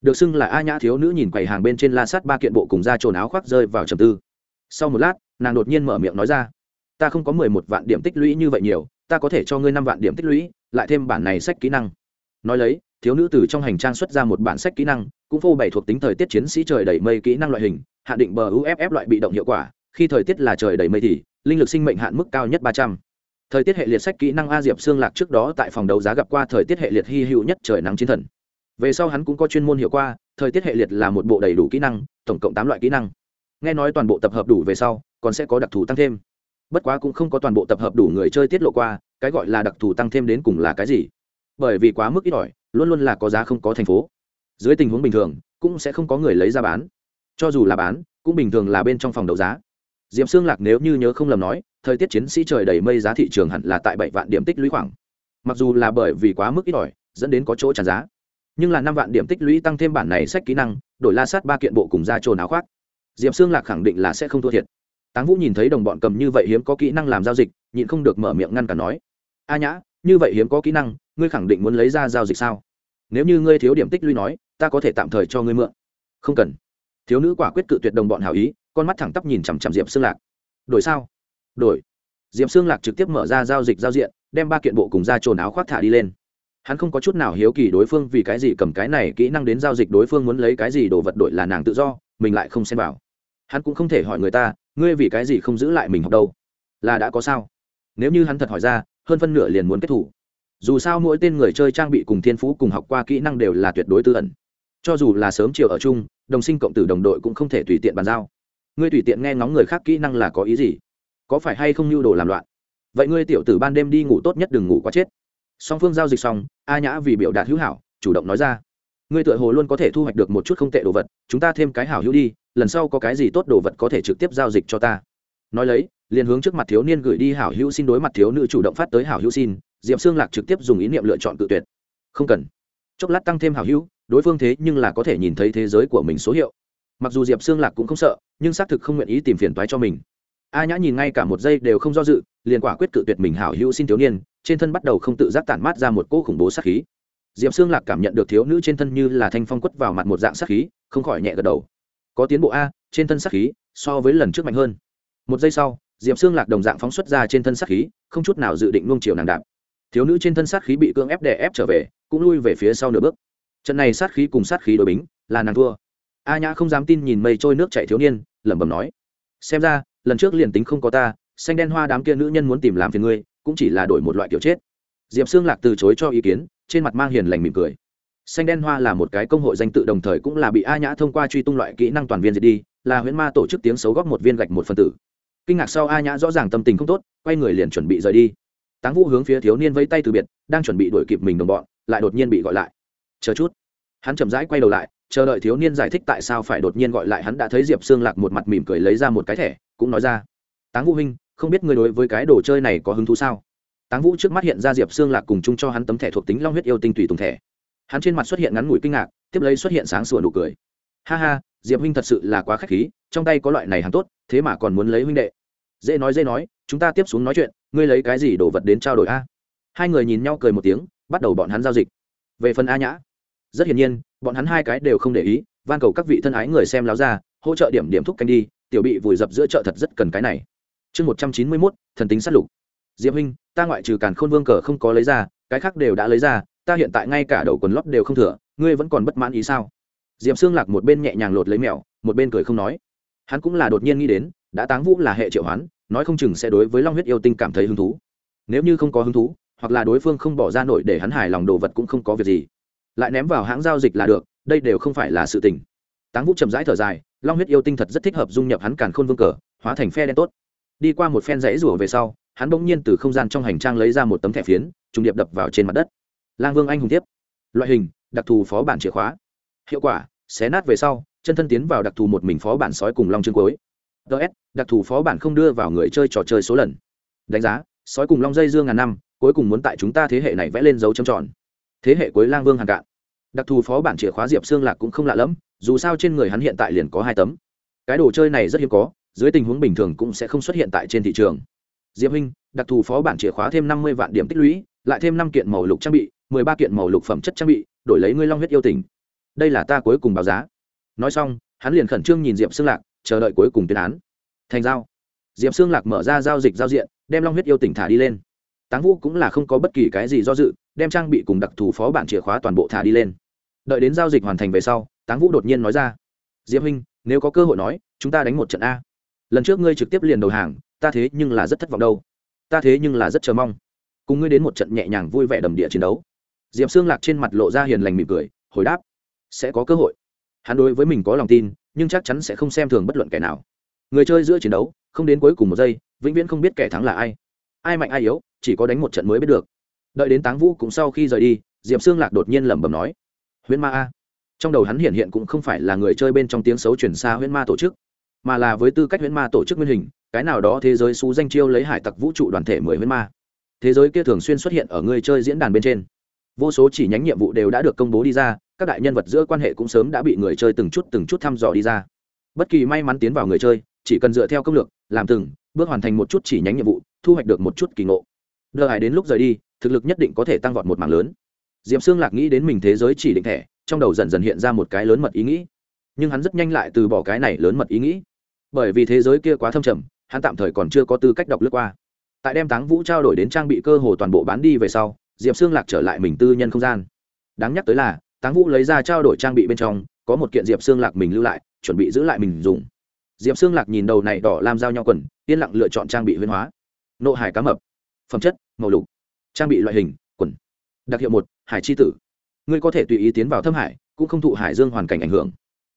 Được xưng là a nhã thiếu nữ nhìn quầy hàng bên trên la sắt ba kiện bộ cùng da trồn áo khoác rơi vào trầm tư. Sau một lát nàng đột nhiên mở miệng nói ra ta không có mười một vạn điểm tích lũy như vậy nhiều ta có thể cho ngươi năm vạn điểm tích lũy lại thêm bản này sách kỹ năng. Nói lấy thiếu nữ từ trong hành trang xuất ra một bản sách kỹ năng cũng phô bày thuộc tính thời tiết chiến sĩ trời đầy mây kỹ năng loại hình hạn định bờ uff loại bị động hiệu quả khi thời tiết là trời đầy mây thì linh lực sinh mệnh hạn mức cao nhất ba trăm thời tiết hệ liệt sách kỹ năng a diệp xương lạc trước đó tại phòng đấu giá gặp qua thời tiết hệ liệt hy hữu nhất trời nắng chiến thần. Về sau hắn cũng có chuyên môn hiểu qua, thời tiết hệ liệt là một bộ đầy đủ kỹ năng, tổng cộng tám loại kỹ năng. Nghe nói toàn bộ tập hợp đủ về sau, còn sẽ có đặc thù tăng thêm. Bất quá cũng không có toàn bộ tập hợp đủ người chơi tiết lộ qua, cái gọi là đặc thù tăng thêm đến cùng là cái gì. Bởi vì quá mức ít ỏi, luôn luôn là có giá không có thành phố. Dưới tình huống bình thường, cũng sẽ không có người lấy ra bán. Cho dù là bán, cũng bình thường là bên trong phòng đấu giá diệm xương lạc nếu như nhớ không lầm nói, thời tiết chiến sĩ trời đầy mây giá thị trường hẳn là tại bảy vạn điểm tích lũy khoảng. Mặc dù là bởi vì quá mức ít ỏi, dẫn đến có chỗ trả giá, nhưng là năm vạn điểm tích lũy tăng thêm bản này sách kỹ năng, đổi la sát ba kiện bộ cùng ra trồn áo khoác. Diệm xương lạc khẳng định là sẽ không thua thiệt. Táng vũ nhìn thấy đồng bọn cầm như vậy hiếm có kỹ năng làm giao dịch, nhịn không được mở miệng ngăn cả nói, a nhã, như vậy hiếm có kỹ năng, ngươi khẳng định muốn lấy ra giao dịch sao? Nếu như ngươi thiếu điểm tích lũy nói, ta có thể tạm thời cho ngươi mượn. Không cần. Thiếu nữ quả quyết cự tuyệt đồng bọn hảo ý con mắt thẳng tắp nhìn chằm chằm diệp xương lạc. Đổi sao? Đổi. Diệp xương lạc trực tiếp mở ra giao dịch giao diện, đem ba kiện bộ cùng ra trồn áo khoác thả đi lên. Hắn không có chút nào hiếu kỳ đối phương vì cái gì cầm cái này kỹ năng đến giao dịch đối phương muốn lấy cái gì đồ vật đổi là nàng tự do, mình lại không xem vào. Hắn cũng không thể hỏi người ta, ngươi vì cái gì không giữ lại mình học đâu? Là đã có sao? Nếu như hắn thật hỏi ra, hơn phân nửa liền muốn kết thủ. Dù sao mỗi tên người chơi trang bị cùng thiên phú cùng học qua kỹ năng đều là tuyệt đối tư ẩn. Cho dù là sớm chiều ở chung, đồng sinh cộng tử đồng đội cũng không thể tùy tiện bàn giao ngươi tùy tiện nghe ngóng người khác kỹ năng là có ý gì? Có phải hay không nhu đồ làm loạn? Vậy ngươi tiểu tử ban đêm đi ngủ tốt nhất đừng ngủ quá chết. Song phương giao dịch xong, a nhã vì biểu đạt hữu hảo, chủ động nói ra. Ngươi tựa hồ luôn có thể thu hoạch được một chút không tệ đồ vật, chúng ta thêm cái hảo hữu đi, lần sau có cái gì tốt đồ vật có thể trực tiếp giao dịch cho ta. Nói lấy, liền hướng trước mặt thiếu niên gửi đi hảo hữu xin đối mặt thiếu nữ chủ động phát tới hảo hữu xin, diệp xương lạc trực tiếp dùng ý niệm lựa chọn tự tuyệt. Không cần. Chốc lát tăng thêm hảo hữu, đối phương thế nhưng là có thể nhìn thấy thế giới của mình số hiệu mặc dù diệp xương lạc cũng không sợ, nhưng xác thực không nguyện ý tìm phiền toái cho mình. A nhã nhìn ngay cả một giây đều không do dự, liền quả quyết cự tuyệt mình hảo hữu xin thiếu niên, trên thân bắt đầu không tự giác tản mát ra một cỗ khủng bố sát khí. Diệp xương lạc cảm nhận được thiếu nữ trên thân như là thanh phong quất vào mặt một dạng sát khí, không khỏi nhẹ gật đầu. Có tiến bộ a, trên thân sát khí so với lần trước mạnh hơn. Một giây sau, diệp xương lạc đồng dạng phóng xuất ra trên thân sát khí, không chút nào dự định nuông chiều nàng đạp. Thiếu nữ trên thân sát khí bị cưỡng ép đè ép trở về, cũng lui về phía sau nửa bước. Trận này sát khí cùng sát khí đối bính, là nàng thua a nhã không dám tin nhìn mây trôi nước chảy thiếu niên, lẩm bẩm nói. Xem ra, lần trước liền tính không có ta, xanh đen hoa đám kia nữ nhân muốn tìm làm phiền ngươi, cũng chỉ là đổi một loại kiểu chết. Diệp xương lạc từ chối cho ý kiến, trên mặt mang hiền lành mỉm cười. Xanh đen hoa là một cái công hội danh tự đồng thời cũng là bị a nhã thông qua truy tung loại kỹ năng toàn viên diệt đi, là huyễn ma tổ chức tiếng xấu góp một viên gạch một phần tử. Kinh ngạc sau a nhã rõ ràng tâm tình không tốt, quay người liền chuẩn bị rời đi. Táng vũ hướng phía thiếu niên vẫy tay từ biệt, đang chuẩn bị đuổi kịp mình đồng bọn, lại đột nhiên bị gọi lại. Chờ chút. Hắn chậm rãi quay đầu lại chờ đợi thiếu niên giải thích tại sao phải đột nhiên gọi lại hắn đã thấy diệp xương lạc một mặt mỉm cười lấy ra một cái thẻ, cũng nói ra, táng vũ huynh, không biết người đối với cái đồ chơi này có hứng thú sao? Táng vũ trước mắt hiện ra diệp xương lạc cùng chung cho hắn tấm thẻ thuộc tính long huyết yêu tinh tùy tùng thẻ. Hắn trên mặt xuất hiện ngắn ngủi kinh ngạc, tiếp lấy xuất hiện sáng sủa nụ cười. Ha ha, diệp huynh thật sự là quá k h á c h khí, trong tay có loại này hàng tốt, thế mà còn muốn lấy huynh đệ. Dễ nói dễ nói, chúng ta tiếp xuống nói chuyện, ngươi lấy cái gì đồ vật đến trao đổi a? Hai người nhìn nhau cười một tiếng, bắt đầu bọn hắn giao dịch. Về phần a nhã rất hiển nhiên, bọn hắn hai cái đều không để ý, van cầu các vị thân ái người xem láo ra, hỗ trợ điểm điểm thúc canh đi, tiểu bị vùi dập giữa chợ thật rất cần cái này. Chương một trăm chín mươi mốt, thần tính sát lục. Diệp huynh, ta ngoại trừ càn khôn vương cờ không có lấy ra, cái khác đều đã lấy ra, ta hiện tại ngay cả đầu quần lót đều không thừa, ngươi vẫn còn bất mãn ý sao? Diệp xương lạc một bên nhẹ nhàng lột lấy mèo một bên cười không nói. Hắn cũng là đột nhiên nghĩ đến, đã táng vũ là hệ triệu hoán, nói không chừng sẽ đối với long huyết yêu tinh cảm thấy hứng thú. Nếu như không có hứng thú, hoặc là đối phương không bỏ ra nổi để hắn hài lòng đồ vật cũng không có việc gì lại ném vào hãng giao dịch là được, đây đều không phải là sự tình. Táng vũ chậm rãi thở dài, long huyết yêu tinh thật rất thích hợp dung nhập hắn càn khôn vương cờ, hóa thành phe đen tốt. Đi qua một phen rẫy rủa về sau, hắn bỗng nhiên từ không gian trong hành trang lấy ra một tấm thẻ phiến, trùng điệp đập vào trên mặt đất. Lang vương anh hùng tiếp. Loại hình, đặc thù phó bản chìa khóa. Hiệu quả, xé nát về sau, chân thân tiến vào đặc thù một mình phó bản sói cùng long chương cuối. Ts đặc thù phó bản không đưa vào người chơi trò chơi số lần. Đánh giá, sói cùng long dây dương ngàn năm, cuối cùng muốn tại chúng ta thế hệ này vẽ lên dấu trầm tròn. Thế hệ cuối lang vương hàng cạn đặc thù phó bản chìa khóa diệp xương lạc cũng không lạ lẫm, dù sao trên người hắn hiện tại liền có hai tấm. Cái đồ chơi này rất hiếm có, dưới tình huống bình thường cũng sẽ không xuất hiện tại trên thị trường. Diệp huynh đặc thù phó bản chìa khóa thêm năm mươi vạn điểm tích lũy, lại thêm năm kiện màu lục trang bị, mười ba kiện màu lục phẩm chất trang bị, đổi lấy ngươi long huyết yêu tình. Đây là ta cuối cùng báo giá. Nói xong, hắn liền khẩn trương nhìn diệp xương lạc, chờ đợi cuối cùng tuyên án. Thành giao. Diệp xương lạc mở ra giao dịch giao diện, đem long huyết yêu tỉnh thả đi lên. Táng vũ cũng là không có bất kỳ cái gì do dự, đem trang bị cùng đặc thù phó bản chìa khóa toàn bộ thả đi lên đợi đến giao dịch hoàn thành về sau, táng vũ đột nhiên nói ra, diệp huynh, nếu có cơ hội nói, chúng ta đánh một trận a. Lần trước ngươi trực tiếp liền đầu hàng, ta thế nhưng là rất thất vọng đâu. Ta thế nhưng là rất chờ mong. Cùng ngươi đến một trận nhẹ nhàng vui vẻ đầm địa chiến đấu. Diệp xương lạc trên mặt lộ ra hiền lành mỉm cười, hồi đáp, sẽ có cơ hội. Hắn đối với mình có lòng tin, nhưng chắc chắn sẽ không xem thường bất luận kẻ nào. Người chơi giữa chiến đấu, không đến cuối cùng một giây, vĩnh viễn không biết kẻ thắng là ai. Ai mạnh ai yếu, chỉ có đánh một trận mới biết được. Đợi đến táng vũ cũng sau khi rời đi, diệp xương lạc đột nhiên lẩm bẩm nói huyễn ma a. Trong đầu hắn hiện hiện cũng không phải là người chơi bên trong tiếng xấu chuyển xa huyễn ma tổ chức, mà là với tư cách huyễn ma tổ chức nguyên hình, cái nào đó thế giới xú danh chiêu lấy hải tặc vũ trụ đoàn thể mười huyễn ma. Thế giới kia thường xuyên xuất hiện ở người chơi diễn đàn bên trên. Vô số chỉ nhánh nhiệm vụ đều đã được công bố đi ra, các đại nhân vật giữa quan hệ cũng sớm đã bị người chơi từng chút từng chút thăm dò đi ra. Bất kỳ may mắn tiến vào người chơi, chỉ cần dựa theo công lược, làm từng, bước hoàn thành một chút chỉ nhánh nhiệm vụ, thu hoạch được một chút kỳ ngộ. Đợi hải đến lúc rời đi, thực lực nhất định có thể tăng vọt một mảng lớn diệp xương lạc nghĩ đến mình thế giới chỉ định thẻ, trong đầu dần dần hiện ra một cái lớn mật ý nghĩ. Nhưng hắn rất nhanh lại từ bỏ cái này lớn mật ý nghĩ. Bởi vì thế giới kia quá thâm trầm, hắn tạm thời còn chưa có tư cách đọc lướt qua. Tại đem táng vũ trao đổi đến trang bị cơ hồ toàn bộ bán đi về sau, diệp xương lạc trở lại mình tư nhân không gian. Đáng nhắc tới là, táng vũ lấy ra trao đổi trang bị bên trong, có một kiện diệp xương lạc mình lưu lại, chuẩn bị giữ lại mình dùng. Diệp xương lạc nhìn đầu này đỏ làm dao nhau quần, yên lặng lựa chọn trang bị huyên hóa. Nộ hải cá mập, phẩm chất, màu lục. Trang bị loại hình, quần. Đặc hiệu một hải chi tử. Ngươi có thể tùy ý tiến vào thâm hải, cũng không thụ hải dương hoàn cảnh ảnh hưởng.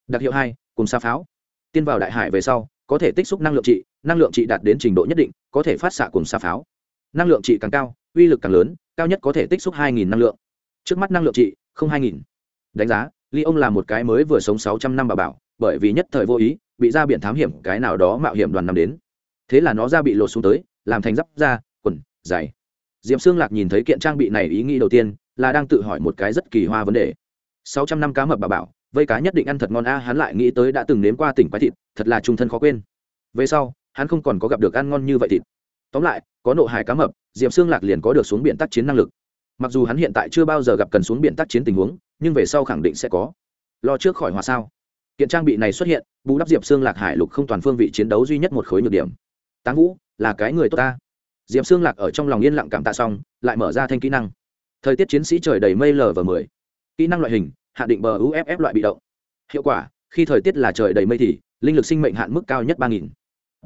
Đặc hiệu hai, cùng xa pháo. Tiên vào đại hải về sau, có thể tích xúc năng lượng trị, năng lượng trị đạt đến trình độ nhất định, có thể phát xạ cùng xa pháo. Năng lượng trị càng cao, uy lực càng lớn, cao nhất có thể tích xúc hai nghìn năng lượng. Trước mắt năng lượng trị, không hai nghìn. đánh giá ly ông là một cái mới vừa sống sáu trăm năm bà bảo, bởi vì nhất thời vô ý, bị ra biển thám hiểm, cái nào đó mạo hiểm đoàn nằm đến. Thế là nó ra bị lột xuống tới, làm thành giáp da, quần dày diệm xương lạc nhìn thấy kiện trang bị này ý nghĩ đầu tiên là đang tự hỏi một cái rất kỳ hoa vấn đề. Sáu trăm năm cá mập bà bảo, vây cá nhất định ăn thật ngon a, hắn lại nghĩ tới đã từng nếm qua tỉnh quái thịt, thật là trung thân khó quên. Về sau, hắn không còn có gặp được ăn ngon như vậy thịt. Tóm lại, có nộ hải cá mập, diệp xương lạc liền có được xuống biển tác chiến năng lực. Mặc dù hắn hiện tại chưa bao giờ gặp cần xuống biển tác chiến tình huống, nhưng về sau khẳng định sẽ có. Lo trước khỏi hòa sao? Kiện trang bị này xuất hiện, bù đắp diệp xương lạc hải lục không toàn phương vị chiến đấu duy nhất một khối nhược điểm. Táng vũ, là cái người tốt ta. Diệp xương lạc ở trong lòng yên lặng cảm tạ xong, lại mở ra thanh kỹ năng thời tiết chiến sĩ trời đầy mây lờ và mười. Kỹ năng loại hình hạn định bờ uff loại bị động. Hiệu quả, khi thời tiết là trời đầy mây thì, linh lực sinh mệnh hạn mức cao nhất ba nghìn.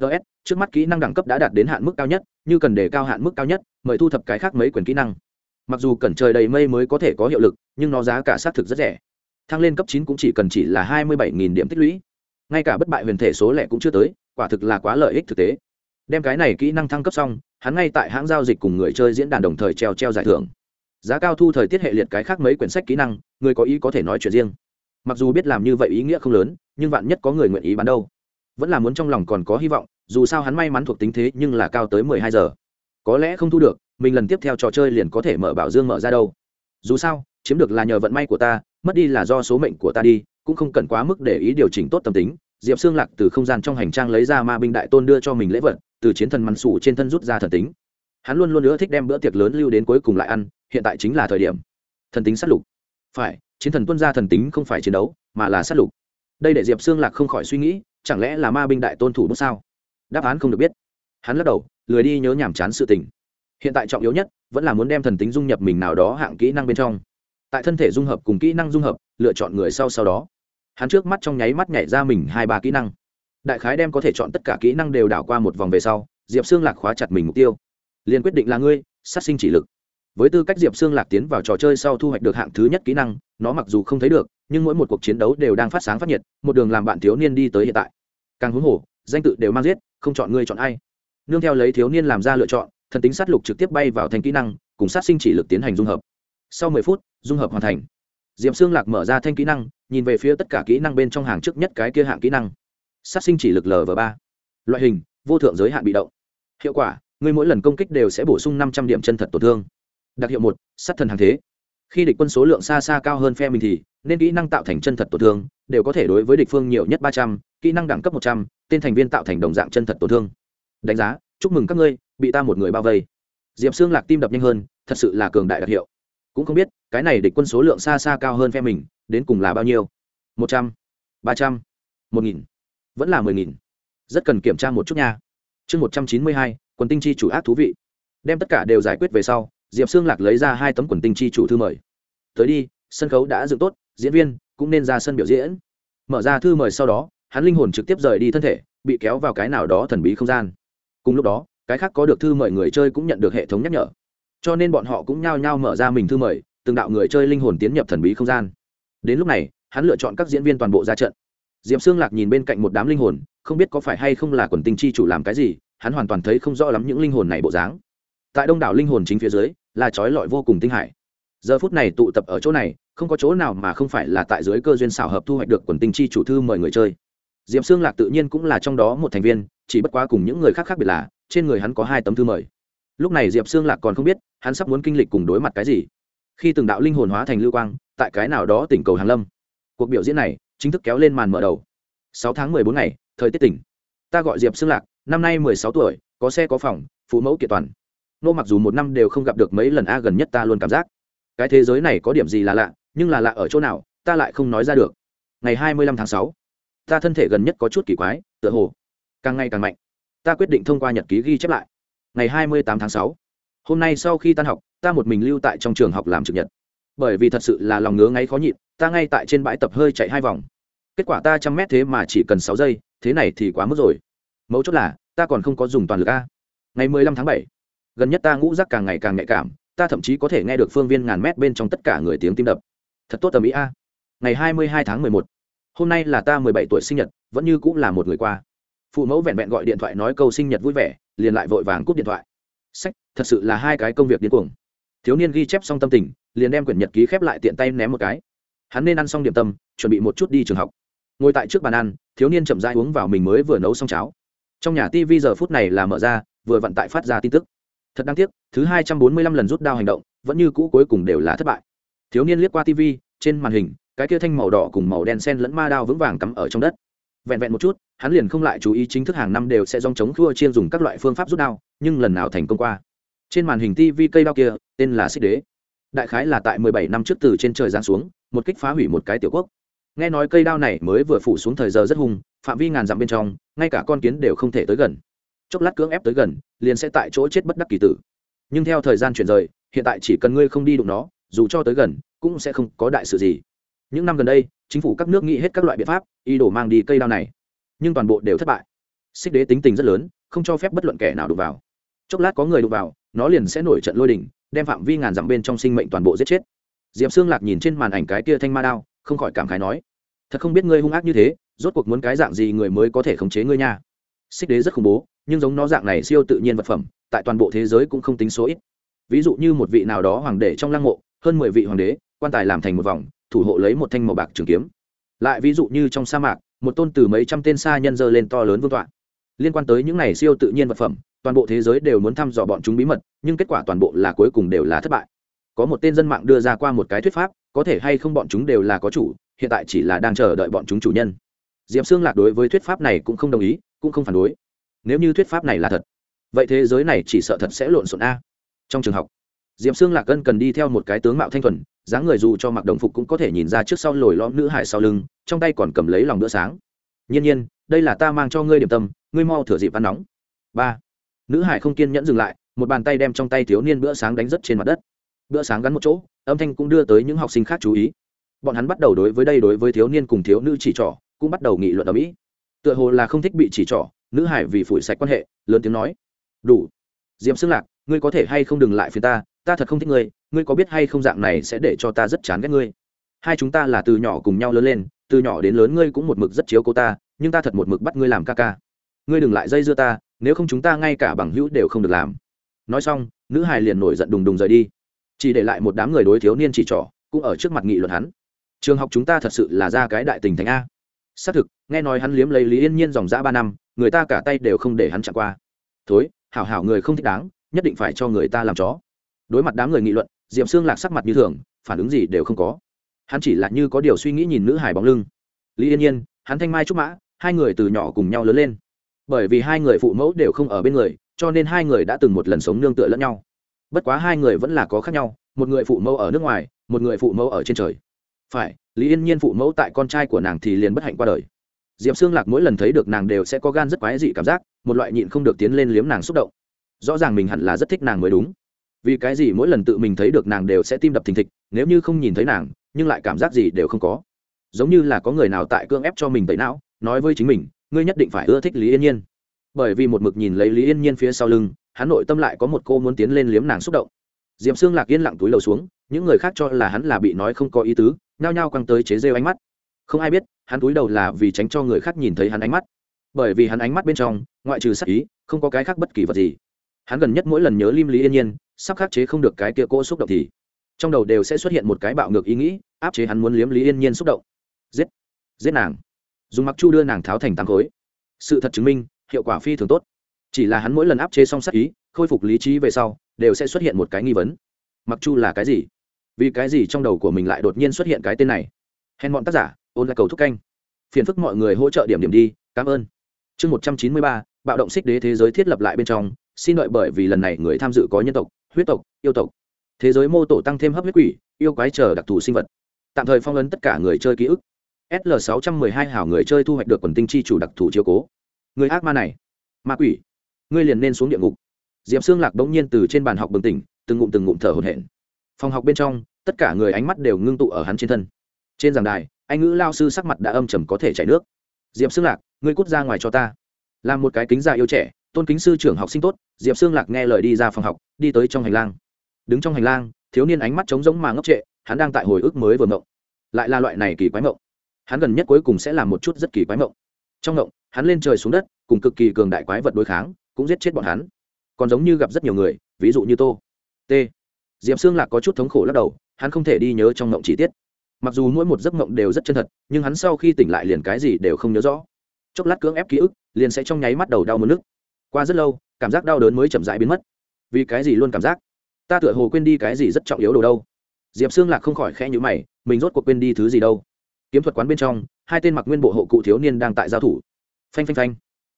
Ts trước mắt kỹ năng đẳng cấp đã đạt đến hạn mức cao nhất, như cần đề cao hạn mức cao nhất, mời thu thập cái khác mấy quyền kỹ năng. Mặc dù cần trời đầy mây mới có thể có hiệu lực, nhưng nó giá cả xác thực rất rẻ. Thăng lên cấp chín cũng chỉ cần chỉ là hai mươi bảy điểm tích lũy. Ngay cả bất bại huyền thể số lẻ cũng chưa tới, quả thực là quá lợi ích thực tế. Đem cái này kỹ năng thăng cấp xong, hắn ngay tại hãng giao dịch cùng người chơi diễn đàn đồng thời treo treo giải thưởng giá cao thu thời tiết hệ liệt cái khác mấy quyển sách kỹ năng, người có ý có thể nói chuyện riêng. Mặc dù biết làm như vậy ý nghĩa không lớn, nhưng vạn nhất có người nguyện ý bán đâu. Vẫn là muốn trong lòng còn có hy vọng, dù sao hắn may mắn thuộc tính thế nhưng là cao tới mười hai giờ. Có lẽ không thu được, mình lần tiếp theo trò chơi liền có thể mở bảo dương mở ra đâu. Dù sao, chiếm được là nhờ vận may của ta, mất đi là do số mệnh của ta đi, cũng không cần quá mức để ý điều chỉnh tốt tâm tính. Diệp xương lạc từ không gian trong hành trang lấy ra ma binh đại tôn đưa cho mình lễ vật, từ chiến thần mặn sủ trên thân rút ra thần tính. Hắn luôn luôn nữa thích đem bữa tiệc lớn lưu đến cuối cùng lại ăn hiện tại chính là thời điểm. Thần tính sát lục. Phải, chiến thần tuân ra thần tính không phải chiến đấu, mà là sát lục. Đây để diệp xương lạc không khỏi suy nghĩ, chẳng lẽ là ma binh đại tôn thủ bước sao? Đáp án không được biết. Hắn lắc đầu, lười đi nhớ nhàm chán sự tình. Hiện tại trọng yếu nhất, vẫn là muốn đem thần tính dung nhập mình nào đó hạng kỹ năng bên trong. Tại thân thể dung hợp cùng kỹ năng dung hợp, lựa chọn người sau sau đó. Hắn trước mắt trong nháy mắt nhảy ra mình hai ba kỹ năng. Đại khái đem có thể chọn tất cả kỹ năng đều đảo qua một vòng về sau, diệp xương lạc khóa chặt mình mục tiêu. Liền quyết định là ngươi, sát sinh chỉ lực với tư cách diệp xương lạc tiến vào trò chơi sau thu hoạch được hạng thứ nhất kỹ năng, nó mặc dù không thấy được, nhưng mỗi một cuộc chiến đấu đều đang phát sáng phát nhiệt, một đường làm bạn thiếu niên đi tới hiện tại. Càng huống hồ, danh tự đều mang giết, không chọn ngươi chọn ai. Nương theo lấy thiếu niên làm ra lựa chọn, thần tính sát lục trực tiếp bay vào thành kỹ năng, cùng sát sinh chỉ lực tiến hành dung hợp. Sau mười phút, dung hợp hoàn thành. Diệp xương lạc mở ra thanh kỹ năng, nhìn về phía tất cả kỹ năng bên trong hàng trước nhất cái kia hạng kỹ năng. Sát sinh chỉ lực lv ba. Loại hình, vô thượng giới hạn bị động. Hiệu quả người mỗi lần công kích đều sẽ bổ sung năm trăm điểm chân thật tổn thương đặc hiệu một, sát thần hàng thế. Khi địch quân số lượng xa xa cao hơn phe mình thì, nên kỹ năng tạo thành chân thật tổn thương, đều có thể đối với địch phương nhiều nhất ba trăm, kỹ năng đẳng cấp một trăm, tên thành viên tạo thành đồng dạng chân thật tổn thương. Đánh giá, chúc mừng các ngươi, bị ta một người bao vây. Diệp xương lạc tim đập nhanh hơn, thật sự là cường đại đặc hiệu. Cũng không biết, cái này địch quân số lượng xa xa cao hơn phe mình, đến cùng là bao nhiêu? Một trăm, ba trăm, một nghìn, vẫn là mười nghìn. Rất cần kiểm tra một chút nha. Chương một trăm chín mươi hai, quần tinh chi chủ ác thú vị. Đem tất cả đều giải quyết về sau diệp xương lạc lấy ra hai tấm quần tinh chi chủ thư mời. Tới đi, sân khấu đã dựng tốt, diễn viên cũng nên ra sân biểu diễn. Mở ra thư mời sau đó, hắn linh hồn trực tiếp rời đi thân thể, bị kéo vào cái nào đó thần bí không gian. Cùng lúc đó, cái khác có được thư mời người chơi cũng nhận được hệ thống nhắc nhở. Cho nên bọn họ cũng nhao nhao mở ra mình thư mời, từng đạo người chơi linh hồn tiến nhập thần bí không gian. Đến lúc này, hắn lựa chọn các diễn viên toàn bộ ra trận. Diệp xương lạc nhìn bên cạnh một đám linh hồn, không biết có phải hay không là quần tinh chi chủ làm cái gì, hắn hoàn toàn thấy không rõ lắm những linh hồn này bộ dáng tại đông đảo linh hồn chính phía dưới, là trói lọi vô cùng tinh hải. Giờ phút này tụ tập ở chỗ này, không có chỗ nào mà không phải là tại dưới cơ duyên xảo hợp thu hoạch được quần tinh chi chủ thư mời người chơi. Diệp xương lạc tự nhiên cũng là trong đó một thành viên, chỉ bất quá cùng những người khác khác biệt là, trên người hắn có hai tấm thư mời. Lúc này diệp xương lạc còn không biết, hắn sắp muốn kinh lịch cùng đối mặt cái gì. Khi từng đạo linh hồn hóa thành lưu quang, tại cái nào đó tỉnh cầu hàn lâm. Cuộc biểu diễn này, chính thức kéo lên màn mở đầu. Sáu tháng mười bốn ngày, thời tiết tỉnh. Ta gọi diệp xương lạc, năm nay mười sáu tuổi, có xe có phòng, phụ mẫu kiện toàn nô mặc dù một năm đều không gặp được mấy lần a gần nhất ta luôn cảm giác. Cái thế giới này có điểm gì là lạ, nhưng là lạ ở chỗ nào, ta lại không nói ra được. Ngày hai mươi lăm tháng sáu, ta thân thể gần nhất có chút kỳ quái, tựa hồ càng ngày càng mạnh. Ta quyết định thông qua nhật ký ghi chép lại. Ngày hai mươi tám tháng sáu, hôm nay sau khi tan học, ta một mình lưu tại trong trường học làm trực nhật. Bởi vì thật sự là lòng ngứa ngáy khó nhịn, ta ngay tại trên bãi tập hơi chạy hai vòng. Kết quả ta trăm mét thế mà chỉ cần sáu giây, thế này thì quá mức rồi. Mấu chốt là, ta còn không có dùng toàn lực a. Ngày mười lăm tháng bảy gần nhất ta ngũ rác càng ngày càng nhạy cảm, ta thậm chí có thể nghe được phương viên ngàn mét bên trong tất cả người tiếng tim đập. Thật tốt tầm ý a. Ngày hai mươi hai tháng mười một, hôm nay là ta mười bảy tuổi sinh nhật, vẫn như cũng là một người qua. Phụ mẫu vẹn vẹn gọi điện thoại nói câu sinh nhật vui vẻ, liền lại vội vàng cúp điện thoại. Sách, thật sự là hai cái công việc điên cuồng. Thiếu niên ghi chép xong tâm tình, liền đem quyển nhật ký khép lại tiện tay ném một cái. Hắn nên ăn xong điểm tâm, chuẩn bị một chút đi trường học. Ngồi tại trước bàn ăn, thiếu niên chậm rãi uống vào mình mới vừa nấu xong cháo. Trong nhà tv giờ phút này là mở ra, vừa vận tại phát ra tin tức thật đáng tiếc, thứ hai trăm bốn mươi lăm lần rút đao hành động, vẫn như cũ cuối cùng đều là thất bại. Thiếu niên liếc qua tv trên màn hình, cái kia thanh màu đỏ cùng màu đen sen lẫn ma đao vững vàng cắm ở trong đất. Vẹn vẹn một chút, hắn liền không lại chú ý chính thức hàng năm đều sẽ dòng chống khua chiên dùng các loại phương pháp rút đao, nhưng lần nào thành công qua. Trên màn hình tv cây đao kia, tên là xích đế. Đại khái là tại mười bảy năm trước từ trên trời giáng xuống, một kích phá hủy một cái tiểu quốc. Nghe nói cây đao này mới vừa phủ xuống thời giờ rất hung, phạm vi ngàn dặm bên trong, ngay cả con kiến đều không thể tới gần chốc lát cưỡng ép tới gần, liền sẽ tại chỗ chết bất đắc kỳ tử. Nhưng theo thời gian chuyển rời, hiện tại chỉ cần ngươi không đi đụng nó, dù cho tới gần, cũng sẽ không có đại sự gì. Những năm gần đây, chính phủ các nước nghĩ hết các loại biện pháp y đổ mang đi cây đao này. Nhưng toàn bộ đều thất bại. Xích đế tính tình rất lớn, không cho phép bất luận kẻ nào đụng vào. Chốc lát có người đụng vào, nó liền sẽ nổi trận lôi đình, đem phạm vi ngàn dặm bên trong sinh mệnh toàn bộ giết chết. Diệp xương lạc nhìn trên màn ảnh cái kia thanh ma đao, không khỏi cảm khái nói, thật không biết ngươi hung ác như thế, rốt cuộc muốn cái dạng gì người mới có thể khống chế ngươi nha? Xích đế rất khủng bố nhưng giống nó dạng này siêu tự nhiên vật phẩm, tại toàn bộ thế giới cũng không tính số ít. Ví dụ như một vị nào đó hoàng đế trong lăng mộ, hơn mười vị hoàng đế, quan tài làm thành một vòng, thủ hộ lấy một thanh màu bạc trường kiếm. Lại ví dụ như trong sa mạc, một tôn từ mấy trăm tên xa nhân dơ lên to lớn vương tọa. Liên quan tới những này siêu tự nhiên vật phẩm, toàn bộ thế giới đều muốn thăm dò bọn chúng bí mật, nhưng kết quả toàn bộ là cuối cùng đều là thất bại. Có một tên dân mạng đưa ra qua một cái thuyết pháp, có thể hay không bọn chúng đều là có chủ, hiện tại chỉ là đang chờ đợi bọn chúng chủ nhân. Diệp xương lạc đối với thuyết pháp này cũng không đồng ý, cũng không phản đối nếu như thuyết pháp này là thật, vậy thế giới này chỉ sợ thật sẽ lộn xộn a. Trong trường học, diệp xương lạc cân cần đi theo một cái tướng mạo thanh thuần, dáng người dù cho mặc đồng phục cũng có thể nhìn ra trước sau lồi lõm nữ hải sau lưng, trong tay còn cầm lấy lòng bữa sáng. Nhiên nhiên, đây là ta mang cho ngươi điểm tâm, ngươi mau thửa dịp ăn nóng. Ba, nữ hải không kiên nhẫn dừng lại, một bàn tay đem trong tay thiếu niên bữa sáng đánh rất trên mặt đất. Bữa sáng gắn một chỗ, âm thanh cũng đưa tới những học sinh khác chú ý. Bọn hắn bắt đầu đối với đây đối với thiếu niên cùng thiếu nữ chỉ trỏ, cũng bắt đầu nghị luận ở mỹ. Tựa hồ là không thích bị chỉ trỏ nữ hải vì phủi sạch quan hệ, lớn tiếng nói. Đủ. Diệm xương lạc, ngươi có thể hay không đừng lại phía ta ta thật không thích ngươi ngươi có biết hay không dạng này sẽ để cho ta rất chán ghét ngươi. Hai chúng ta là từ nhỏ cùng nhau lớn lên, từ nhỏ đến lớn ngươi cũng một mực rất chiếu cô ta, nhưng ta thật một mực bắt ngươi làm ca ca. Ngươi đừng lại dây dưa ta, nếu không chúng ta ngay cả bằng hữu đều không được làm. Nói xong, nữ hài liền nổi giận đùng đùng rời đi. Chỉ để lại một đám người đối thiếu niên chỉ trỏ, cũng ở trước mặt nghị luận hắn. Trường học chúng ta thật sự là ra cái đại tình thành a. Xác thực, nghe nói hắn liếm lấy lý yên nhiên dòng dã ba năm người ta cả tay đều không để hắn chạm qua. Thối, hảo hảo người không thích đáng, nhất định phải cho người ta làm chó. Đối mặt đám người nghị luận diệm xương lạc sắc mặt như thường, phản ứng gì đều không có. Hắn chỉ là như có điều suy nghĩ nhìn nữ hải bóng lưng. Lý yên nhiên, hắn thanh mai trúc mã, hai người từ nhỏ cùng nhau lớn lên. Bởi vì hai người phụ mẫu đều không ở bên người, cho nên hai người đã từng một lần sống nương tựa lẫn nhau. Bất quá hai người vẫn là có khác nhau, một người phụ mẫu ở nước ngoài, một người phụ mẫu ở trên trời. Phải, lý yên nhiên phụ mẫu tại con trai của nàng thì liền bất hạnh qua đời diệp xương lạc mỗi lần thấy được nàng đều sẽ có gan rất quái dị cảm giác, một loại nhịn không được tiến lên liếm nàng xúc động. Rõ ràng mình hẳn là rất thích nàng mới đúng. Vì cái gì mỗi lần tự mình thấy được nàng đều sẽ tim đập thình thịch, nếu như không nhìn thấy nàng, nhưng lại cảm giác gì đều không có. Giống như là có người nào tại cương ép cho mình tẩy não, nói với chính mình, ngươi nhất định phải ưa thích lý yên nhiên. Bởi vì một mực nhìn lấy lý yên nhiên phía sau lưng, hắn nội tâm lại có một cô muốn tiến lên liếm nàng xúc động. D i ệ p xương lạc yên lặng túi lầu xuống, những người khác cho là hắn là bị nói không có ý tứ, nhao nhao quăng tới chế rêu ánh mắt không ai biết, hắn túi đầu là vì tránh cho người khác nhìn thấy hắn ánh mắt. Bởi vì hắn ánh mắt bên trong, ngoại trừ sắc ý, không có cái khác bất kỳ vật gì. Hắn gần nhất mỗi lần nhớ lim lý yên nhiên, sắp khắc chế không được cái kia cỗ xúc động thì trong đầu đều sẽ xuất hiện một cái bạo ngược ý nghĩ, áp chế hắn muốn liếm lý yên nhiên xúc động. Giết! Giết nàng! Dùng mặc chu đưa nàng tháo thành tám khối. Sự thật chứng minh, hiệu quả phi thường tốt. Chỉ là hắn mỗi lần áp chế xong sắc ý, khôi phục lý trí về sau, đều sẽ xuất hiện một cái nghi vấn. Mặc chu là cái gì? Vì cái gì trong đầu của mình lại đột nhiên xuất hiện cái tên này? Hèn bọn tác giả ôn lại cầu thúc canh. Phiền phức mọi người hỗ trợ điểm điểm đi, cảm ơn. Chương một trăm chín mươi ba, bạo động xích đế thế giới thiết lập lại bên trong, xin đợi bởi vì lần này người tham dự có nhân tộc, huyết tộc, yêu tộc. Thế giới mô tổ tăng thêm hấp huyết quỷ, yêu quái chờ đặc thù sinh vật. Tạm thời phong ấn tất cả người chơi ký ức. Sl 612 hảo người chơi thu hoạch được quần tinh chi chủ đặc thù chiếu cố. Người ác ma này, ma quỷ. Ngươi liền nên xuống địa ngục. Diệp xương lạc bỗng nhiên từ trên bàn học bừng tỉnh, từng ngụm từng ngụm thở hổn hển. Phòng học bên trong, tất cả người ánh mắt đều ngưng tụ ở hắn trên thân. Trên giảng đài anh ngữ lao sư sắc mặt đã âm trầm có thể chảy nước. Diệp xương lạc, ngươi cút ra ngoài cho ta. Làm một cái kính già yêu trẻ, tôn kính sư trưởng học sinh tốt, diệp xương lạc nghe lời đi ra phòng học, đi tới trong hành lang. Đứng trong hành lang, thiếu niên ánh mắt trống rỗng mà ngốc trệ, hắn đang tại hồi ức mới vừa mộng. Lại là loại này kỳ quái mộng. Hắn gần nhất cuối cùng sẽ làm một chút rất kỳ quái mộng. Trong mộng, hắn lên trời xuống đất, cùng cực kỳ cường đại quái vật đối kháng, cũng giết chết bọn hắn. Còn giống như gặp rất nhiều người, ví dụ như tô. T. Diệp xương lạc có chút thống khổ lắc đầu, hắn không thể đi nhớ trong mộng chi tiết mặc dù mỗi một giấc mộng đều rất chân thật, nhưng hắn sau khi tỉnh lại liền cái gì đều không nhớ rõ. Chốc lát cưỡng ép ký ức, liền sẽ trong nháy mắt đầu đau mất nước. Qua rất lâu, cảm giác đau đớn mới chậm rãi biến mất. Vì cái gì luôn cảm giác? Ta tựa hồ quên đi cái gì rất trọng yếu đồ đâu. Diệp xương lạc không khỏi khẽ nhữ mày, mình rốt cuộc quên đi thứ gì đâu. Kiếm thuật quán bên trong, hai tên mặc nguyên bộ hộ cụ thiếu niên đang tại giao thủ. Phanh phanh phanh.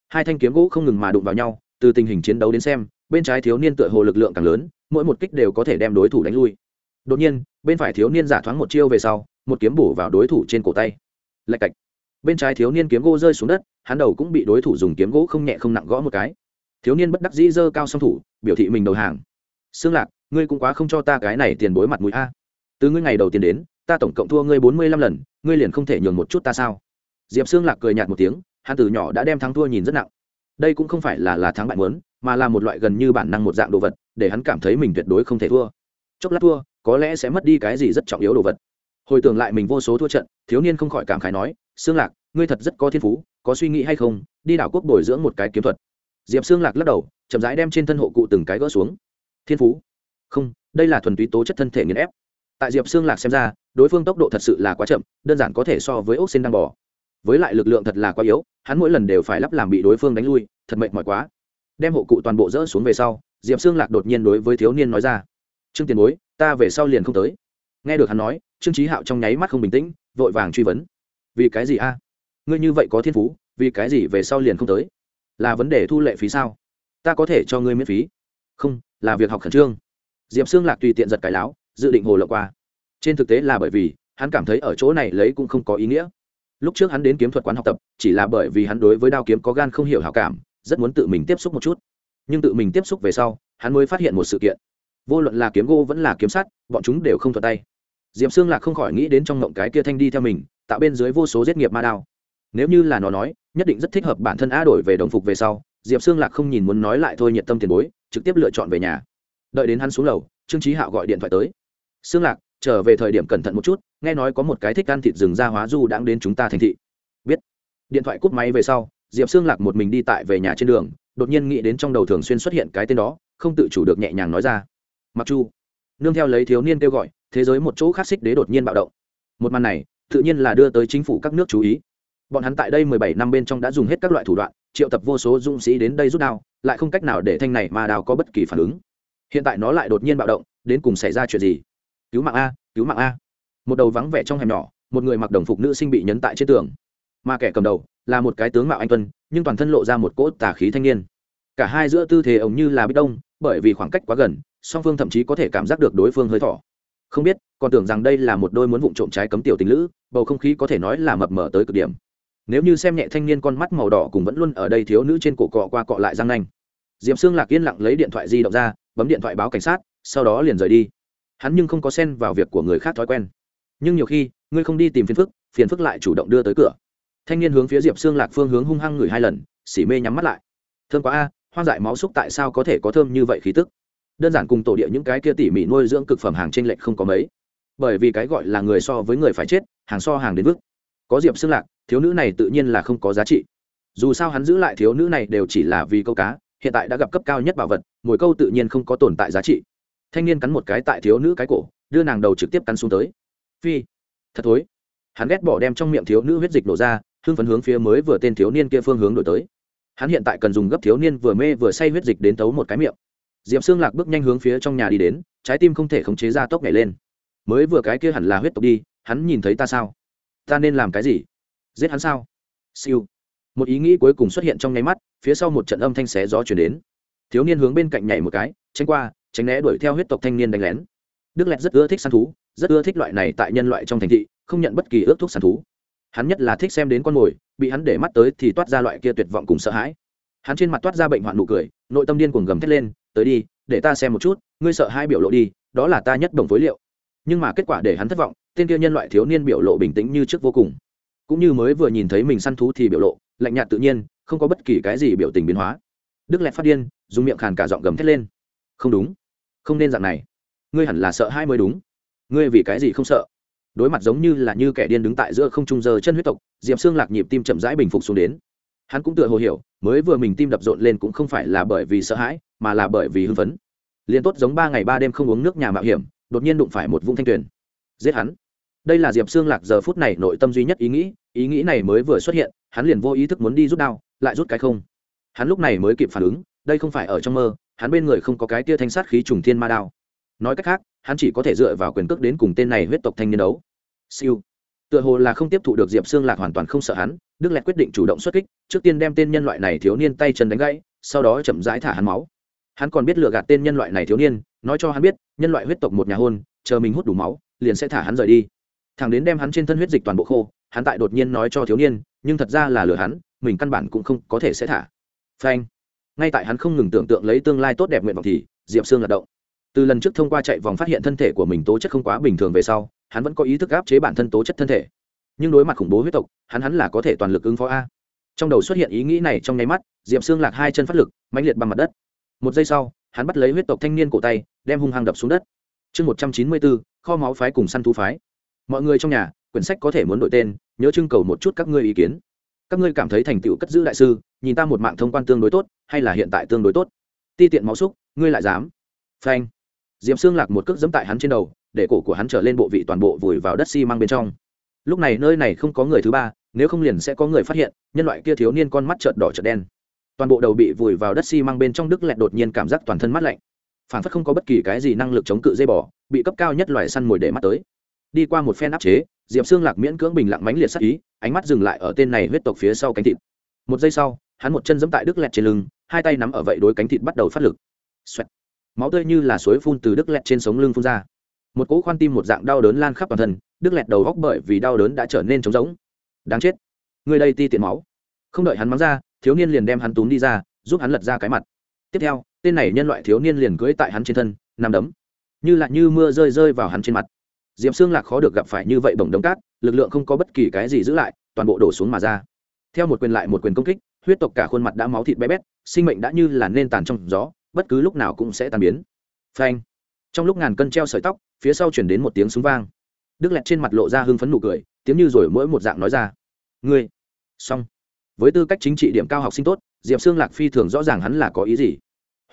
Hai thanh kiếm gỗ không ngừng mà đụng vào nhau, từ tình hình chiến đấu đến xem, bên trái thiếu niên tựa hồ lực lượng càng lớn, mỗi một kích đều có thể đem đối thủ đánh lui đột nhiên, bên phải thiếu niên giả thoáng một chiêu về sau, một kiếm bổ vào đối thủ trên cổ tay. Lạch cạch. Bên trái thiếu niên kiếm gỗ rơi xuống đất, hắn đầu cũng bị đối thủ dùng kiếm gỗ không nhẹ không nặng gõ một cái. Thiếu niên bất đắc dĩ dơ cao song thủ, biểu thị mình đầu hàng. Xương lạc, ngươi cũng quá không cho ta cái này tiền bối mặt mũi a. Từ ngươi ngày đầu tiên đến, ta tổng cộng thua ngươi bốn mươi lăm lần, ngươi liền không thể nhường một chút ta sao? Diệp xương lạc cười nhạt một tiếng, hắn từ nhỏ đã đem thắng thua nhìn rất nặng. Đây cũng không phải là là thắng bại muốn, mà là một loại gần như bản năng một dạng đồ vật, để hắn cảm thấy mình tuyệt đối không thể thua. Chốc lát thua có lẽ sẽ mất đi cái gì rất trọng yếu đồ vật. Hồi tưởng lại mình vô số thua trận, thiếu niên không khỏi cảm khái nói xương lạc, ngươi thật rất có thiên phú, có suy nghĩ hay không? Đi đảo quốc bồi dưỡng một cái kiếm thuật. Diệp xương lạc lắc đầu, chậm rãi đem trên thân hộ cụ từng cái gỡ xuống. Thiên phú? Không, đây là thuần túy tố chất thân thể nghiền ép. Tại diệp xương lạc xem ra, đối phương tốc độ thật sự là quá chậm, đơn giản có thể so với ốc xin đang bỏ với lại lực lượng thật là quá yếu, hắn mỗi lần đều phải lắp làm bị đối phương đánh lui, thật mệt mỏi quá. Đem hộ cụ toàn bộ dỡ xuống về sau, diệp xương lạc đột nhiên đối với thiếu niên nói ra, trương tiền bối ta về sau liền không tới. Nghe được hắn nói, trương trí hạo trong nháy mắt không bình tĩnh, vội vàng truy vấn. Vì cái gì a? Ngươi như vậy có thiên phú, vì cái gì về sau liền không tới? Là vấn đề thu lệ phí sao? Ta có thể cho ngươi miễn phí. Không, là việc học khẩn trương. Diệp xương lạc tùy tiện giật cái láo, dự định hồ lộ qua. Trên thực tế là bởi vì, hắn cảm thấy ở chỗ này lấy cũng không có ý nghĩa. Lúc trước hắn đến kiếm thuật quán học tập, chỉ là bởi vì hắn đối với đao kiếm có gan không hiểu hào cảm, rất muốn tự mình tiếp xúc một chút. Nhưng tự mình tiếp xúc về sau, hắn mới phát hiện một sự kiện vô luận là kiếm gỗ vẫn là kiếm sắt, bọn chúng đều không thuận tay. Diệp xương lạc không khỏi nghĩ đến trong ngộng cái kia thanh đi theo mình, tạo bên dưới vô số giết nghiệp ma đao. Nếu như là nó nói, nhất định rất thích hợp bản thân a đổi về đồng phục về sau, diệp xương lạc không nhìn muốn nói lại thôi nhiệt tâm tiền bối, trực tiếp lựa chọn về nhà. Đợi đến hắn xuống lầu, trương trí hạo gọi điện thoại tới. Xương lạc, trở về thời điểm cẩn thận một chút, nghe nói có một cái thích ăn thịt rừng ra hóa du đang đến chúng ta thành thị. Biết. Điện thoại cúp máy về sau, diệp xương lạc một mình đi tại về nhà trên đường, đột nhiên nghĩ đến trong đầu thường xuyên xuất hiện cái tên đó, không tự chủ được nhẹ nhàng nói ra mặc chu nương theo lấy thiếu niên kêu gọi thế giới một chỗ khác xích đế đột nhiên bạo động một màn này tự nhiên là đưa tới chính phủ các nước chú ý bọn hắn tại đây mười bảy năm bên trong đã dùng hết các loại thủ đoạn triệu tập vô số dũng sĩ đến đây rút đao lại không cách nào để thanh này mà đào có bất kỳ phản ứng hiện tại nó lại đột nhiên bạo động đến cùng xảy ra chuyện gì cứu mạng a cứu mạng a một đầu vắng vẻ trong hẻm nhỏ một người mặc đồng phục nữ sinh bị nhấn tại trên tường mà kẻ cầm đầu là một cái tướng mạo anh tuân nhưng toàn thân lộ ra một cỗ tà khí thanh niên cả hai giữa tư thế ống như là bít đông bởi vì khoảng cách quá gần song phương thậm chí có thể cảm giác được đối phương hơi thỏ. Không biết, còn tưởng rằng đây là một đôi muốn vụng trộm trái cấm tiểu tình lữ, bầu không khí có thể nói là mập mờ tới cực điểm. Nếu như xem nhẹ thanh niên con mắt màu đỏ cùng vẫn luôn ở đây thiếu nữ trên cổ cọ qua cọ lại răng nanh. Diệp xương lạc yên lặng lấy điện thoại di động ra, bấm điện thoại báo cảnh sát, sau đó liền rời đi. Hắn nhưng không có xen vào việc của người khác thói quen. Nhưng nhiều khi, ngươi không đi tìm phiền phức phiền phức lại chủ động đưa tới cửa. Thanh niên hướng phía diệp xương lạc phương hướng hung hăng ngửi hai lần, xỉ mê nhắm mắt lại. Thơm quá a, hoang dại máu xúc tại sao có thể có thơm như vậy khí tức? Đơn giản cùng tổ địa những cái kia tỉ mỉ nuôi dưỡng cực phẩm hàng trên lệch không có mấy. Bởi vì cái gọi là người so với người phải chết, hàng so hàng đến vứt. Có diệp xương lạc, thiếu nữ này tự nhiên là không có giá trị. Dù sao hắn giữ lại thiếu nữ này đều chỉ là vì câu cá, hiện tại đã gặp cấp cao nhất bảo vật mỗi câu tự nhiên không có tồn tại giá trị. Thanh niên cắn một cái tại thiếu nữ cái cổ, đưa nàng đầu trực tiếp cắn xuống tới. Phi, thật thối. Hắn ghét bỏ đem trong miệng thiếu nữ huyết dịch đổ ra, hưng phấn hướng phía mới vừa tên thiếu niên kia phương hướng đổi tới. Hắn hiện tại cần dùng gấp thiếu niên vừa mê vừa say huyết dịch đến tấu một cái miệng diệp xương lạc bước nhanh hướng phía trong nhà đi đến, trái tim không thể khống chế ra tốc nhảy lên. Mới vừa cái kia hẳn là huyết tộc đi, hắn nhìn thấy ta sao? Ta nên làm cái gì? Giết hắn sao? Siêu. Một ý nghĩ cuối cùng xuất hiện trong nháy mắt, phía sau một trận âm thanh xé gió chuyển đến. Thiếu niên hướng bên cạnh nhảy một cái, tránh qua, tránh né đuổi theo huyết tộc thanh niên đánh lén. Đức lẹt rất ưa thích săn thú, rất ưa thích loại này tại nhân loại trong thành thị, không nhận bất kỳ ước thuốc săn thú. Hắn nhất là thích xem đến con mồi, bị hắn để mắt tới thì toát ra loại kia tuyệt vọng cùng sợ hãi. Hắn trên mặt toát ra bệnh hoạn nụ cười, nội tâm điên cuồng gầm thét lên tới đi, để ta xem một chút, ngươi sợ hai biểu lộ đi, đó là ta nhất đồng phối liệu. Nhưng mà kết quả để hắn thất vọng, tên kia nhân loại thiếu niên biểu lộ bình tĩnh như trước vô cùng. Cũng như mới vừa nhìn thấy mình săn thú thì biểu lộ, lạnh nhạt tự nhiên, không có bất kỳ cái gì biểu tình biến hóa. Đức lẹt phát điên, dùng miệng khàn cả giọng gầm thét lên. Không đúng. Không nên dạng này. Ngươi hẳn là sợ hai mới đúng. Ngươi vì cái gì không sợ? Đối mặt giống như là như kẻ điên đứng tại giữa không trung giờ chân huyết tộc, diệp xương lạc nhịp tim chậm rãi bình phục xuống đến hắn cũng tựa hồ hiểu, mới vừa mình tim đập rộn lên cũng không phải là bởi vì sợ hãi, mà là bởi vì hưng phấn. Liền tốt giống ba ngày ba đêm không uống nước nhà mạo hiểm, đột nhiên đụng phải một vũng thanh tuyền. Giết hắn. Đây là diệp xương lạc giờ phút này nội tâm duy nhất ý nghĩ ý nghĩ này mới vừa xuất hiện, hắn liền vô ý thức muốn đi rút đao, lại rút cái không. Hắn lúc này mới kịp phản ứng, đây không phải ở trong mơ, hắn bên người không có cái tia thanh sát khí trùng thiên ma đao. Nói cách khác, hắn chỉ có thể dựa vào quyền cước đến cùng tên này huyết tộc thanh niên đấu. Siêu. Tựa hồ là không tiếp thụ được diệp xương lạc hoàn toàn không sợ hắn đức lẹt quyết định chủ động xuất kích, trước tiên đem tên nhân loại này thiếu niên tay chân đánh gãy, sau đó chậm rãi thả hắn máu. Hắn còn biết lựa gạt tên nhân loại này thiếu niên, nói cho hắn biết, nhân loại huyết tộc một nhà hôn, chờ mình hút đủ máu, liền sẽ thả hắn rời đi. Thằng đến đem hắn trên thân huyết dịch toàn bộ khô, hắn tại đột nhiên nói cho thiếu niên, nhưng thật ra là lừa hắn, mình căn bản cũng không có thể sẽ thả. Phanh. Ngay tại hắn không ngừng tưởng tượng lấy tương lai tốt đẹp nguyện vọng thì, diệp sương lật động. Từ lần trước thông qua chạy vòng phát hiện thân thể của mình tố chất không quá bình thường về sau, hắn vẫn có ý thức áp chế bản thân tố chất thân thể nhưng đối mặt khủng bố huyết tộc, hắn hắn là có thể toàn lực ứng phó a. Trong đầu xuất hiện ý nghĩ này trong nháy mắt, diệp xương lạc hai chân phát lực, mãnh liệt bằng mặt đất. Một giây sau, hắn bắt lấy huyết tộc thanh niên cổ tay, đem hung hăng đập xuống đất. Chương một trăm chín mươi bốn, kho máu phái cùng săn thú phái. Mọi người trong nhà, quyển sách có thể muốn đổi tên, nhớ trưng cầu một chút các ngươi ý kiến. Các ngươi cảm thấy thành tựu cất giữ đại sư, nhìn ta một mạng thông quan tương đối tốt, hay là hiện tại tương đối tốt? Ti tiện máu xúc, ngươi lại dám. Phanh. Diệm xương lạc một cước dẫm tại hắn trên đầu, để cổ của hắn trở lên bộ vị toàn bộ vùi vào đất xi、si、măng bên trong lúc này nơi này không có người thứ ba, nếu không liền sẽ có người phát hiện, nhân loại kia thiếu niên con mắt trợt đỏ trợt đen. Toàn bộ đầu bị vùi vào đất xi、si、măng bên trong đức lẹt đột nhiên cảm giác toàn thân mắt lạnh. Phản phất không có bất kỳ cái gì năng lực chống cự dây bỏ bị cấp cao nhất loài săn mồi để mắt tới. Đi qua một phen áp chế, diệp xương lạc miễn cưỡng bình lặng mánh liệt sắc ý, ánh mắt dừng lại ở tên này huyết tộc phía sau cánh thịt. Một giây sau, hắn một chân giẫm tại đức lẹt trên lưng, hai tay nắm ở vậy đối cánh thịt bắt đầu phát lực. Xoẹt. máu tươi như là suối phun từ đức lẹt trên sống lưng phun ra. Một cỗ khoan tim một dạng đau đớn lan khắp toàn thân đức lẹt đầu góc bởi vì đau đớn đã trở nên trống rỗng. Đáng chết. Người đây ti tiện máu. Không đợi hắn mắng ra, thiếu niên liền đem hắn túm đi ra, giúp hắn lật ra cái mặt. Tiếp theo, tên này nhân loại thiếu niên liền cưỡi tại hắn trên thân, nằm đấm. Như lại như mưa rơi rơi vào hắn trên mặt. Diệm xương lạc khó được gặp phải như vậy bổng đống cát, lực lượng không có bất kỳ cái gì giữ lại, toàn bộ đổ xuống mà ra. Theo một quyền lại một quyền công kích, huyết tộc cả khuôn mặt đã máu thịt bé bét, sinh mệnh đã như là nên tàn trong gió, bất cứ lúc nào cũng sẽ tan biến. Phanh. Trong lúc ngàn cân treo sợi tóc, phía sau chuyển đến một tiếng súng vang đức lẹt trên mặt lộ ra hưng phấn nụ cười, tiếng như rồi mỗi một dạng nói ra. Ngươi, xong. Với tư cách chính trị điểm cao học sinh tốt, diệp xương lạc phi thường rõ ràng hắn là có ý gì.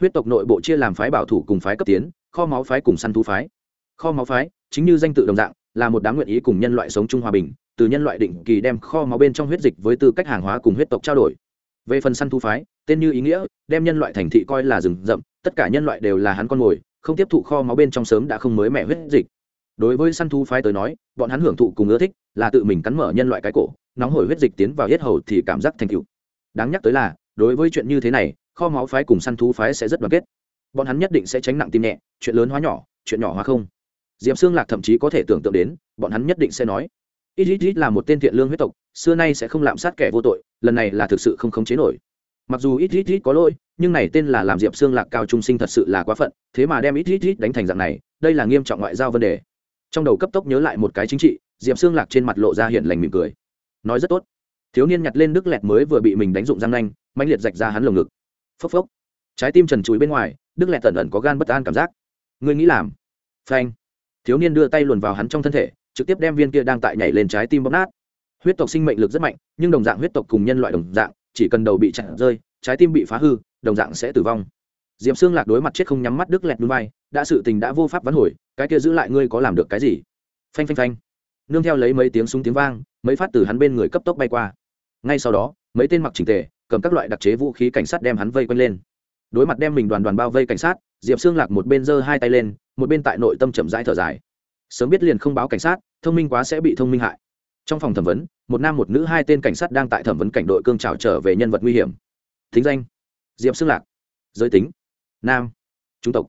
Huyết tộc nội bộ chia làm phái bảo thủ cùng phái cấp tiến, kho máu phái cùng săn thú phái. Kho máu phái, chính như danh tự đồng dạng, là một đám nguyện ý cùng nhân loại sống chung hòa bình, từ nhân loại định kỳ đem kho máu bên trong huyết dịch với tư cách hàng hóa cùng huyết tộc trao đổi. Về phần săn thú phái, tên như ý nghĩa, đem nhân loại thành thị coi là rừng rậm, tất cả nhân loại đều là hắn con mồi, không tiếp thụ kho máu bên trong sớm đã không mới mẻ huyết dịch đối với săn thú phái tới nói, bọn hắn hưởng thụ cùng ưa thích là tự mình cắn mở nhân loại cái cổ, nóng hổi huyết dịch tiến vào hết hầu thì cảm giác thành cựu đáng nhắc tới là, đối với chuyện như thế này, kho máu phái cùng săn thú phái sẽ rất đoàn kết. Bọn hắn nhất định sẽ tránh nặng tim nhẹ, chuyện lớn hóa nhỏ, chuyện nhỏ hóa không. Diệp xương lạc thậm chí có thể tưởng tượng đến, bọn hắn nhất định sẽ nói ít ít ít là một tên thiện lương huyết tộc, xưa nay sẽ không lạm sát kẻ vô tội, lần này là thực sự không khống chế nổi. Mặc dù ít ít ít có lỗi, nhưng này tên là làm diệp xương lạc cao trung sinh thật sự là quá phận, thế mà đem ít ít ít đánh thành dạng này, đây là nghiêm trọng ngoại giao vấn đề trong đầu cấp tốc nhớ lại một cái chính trị, diệp xương lạc trên mặt lộ ra hiện lành mỉm cười. Nói rất tốt. Thiếu niên nhặt lên đức lẹt mới vừa bị mình đánh dụng răng nanh mạnh liệt rạch ra hắn lồng ngực. Phốc phốc. Trái tim trần chuối bên ngoài, đức lẹt tẩn ẩn có gan bất an cảm giác. Ngươi nghĩ làm. Phanh. Thiếu niên đưa tay luồn vào hắn trong thân thể, trực tiếp đem viên kia đang tại nhảy lên trái tim bóp nát. Huyết tộc sinh mệnh lực rất mạnh, nhưng đồng dạng huyết tộc cùng nhân loại đồng dạng, chỉ cần đầu bị chặn rơi, trái tim bị phá hư, đồng dạng sẽ tử vong. D i ệ p xương lạc đối mặt chết không nhắm mắt đức lẹt núi vai đã sự tình đã vô pháp vắn hồi, cái kia giữ lại ngươi có làm được cái gì? Phanh phanh phanh. Nương theo lấy mấy tiếng súng tiếng vang, mấy phát từ hắn bên người cấp tốc bay qua. Ngay sau đó, mấy tên mặc trình tề, cầm các loại đặc chế vũ khí cảnh sát đem hắn vây quanh lên. Đối mặt đem mình đoàn đoàn bao vây cảnh sát, diệp xương lạc một bên giơ hai tay lên, một bên tại nội tâm chậm rãi thở dài. Sớm biết liền không báo cảnh sát, thông minh quá sẽ bị thông minh hại. Trong phòng thẩm vấn, một nam một nữ hai tên cảnh sát đang tại thẩm vấn cảnh đội cương trào trở về nhân vật nguy hiểm. Thính danh diệp xương lạc. Giới tính nam. Trung tộc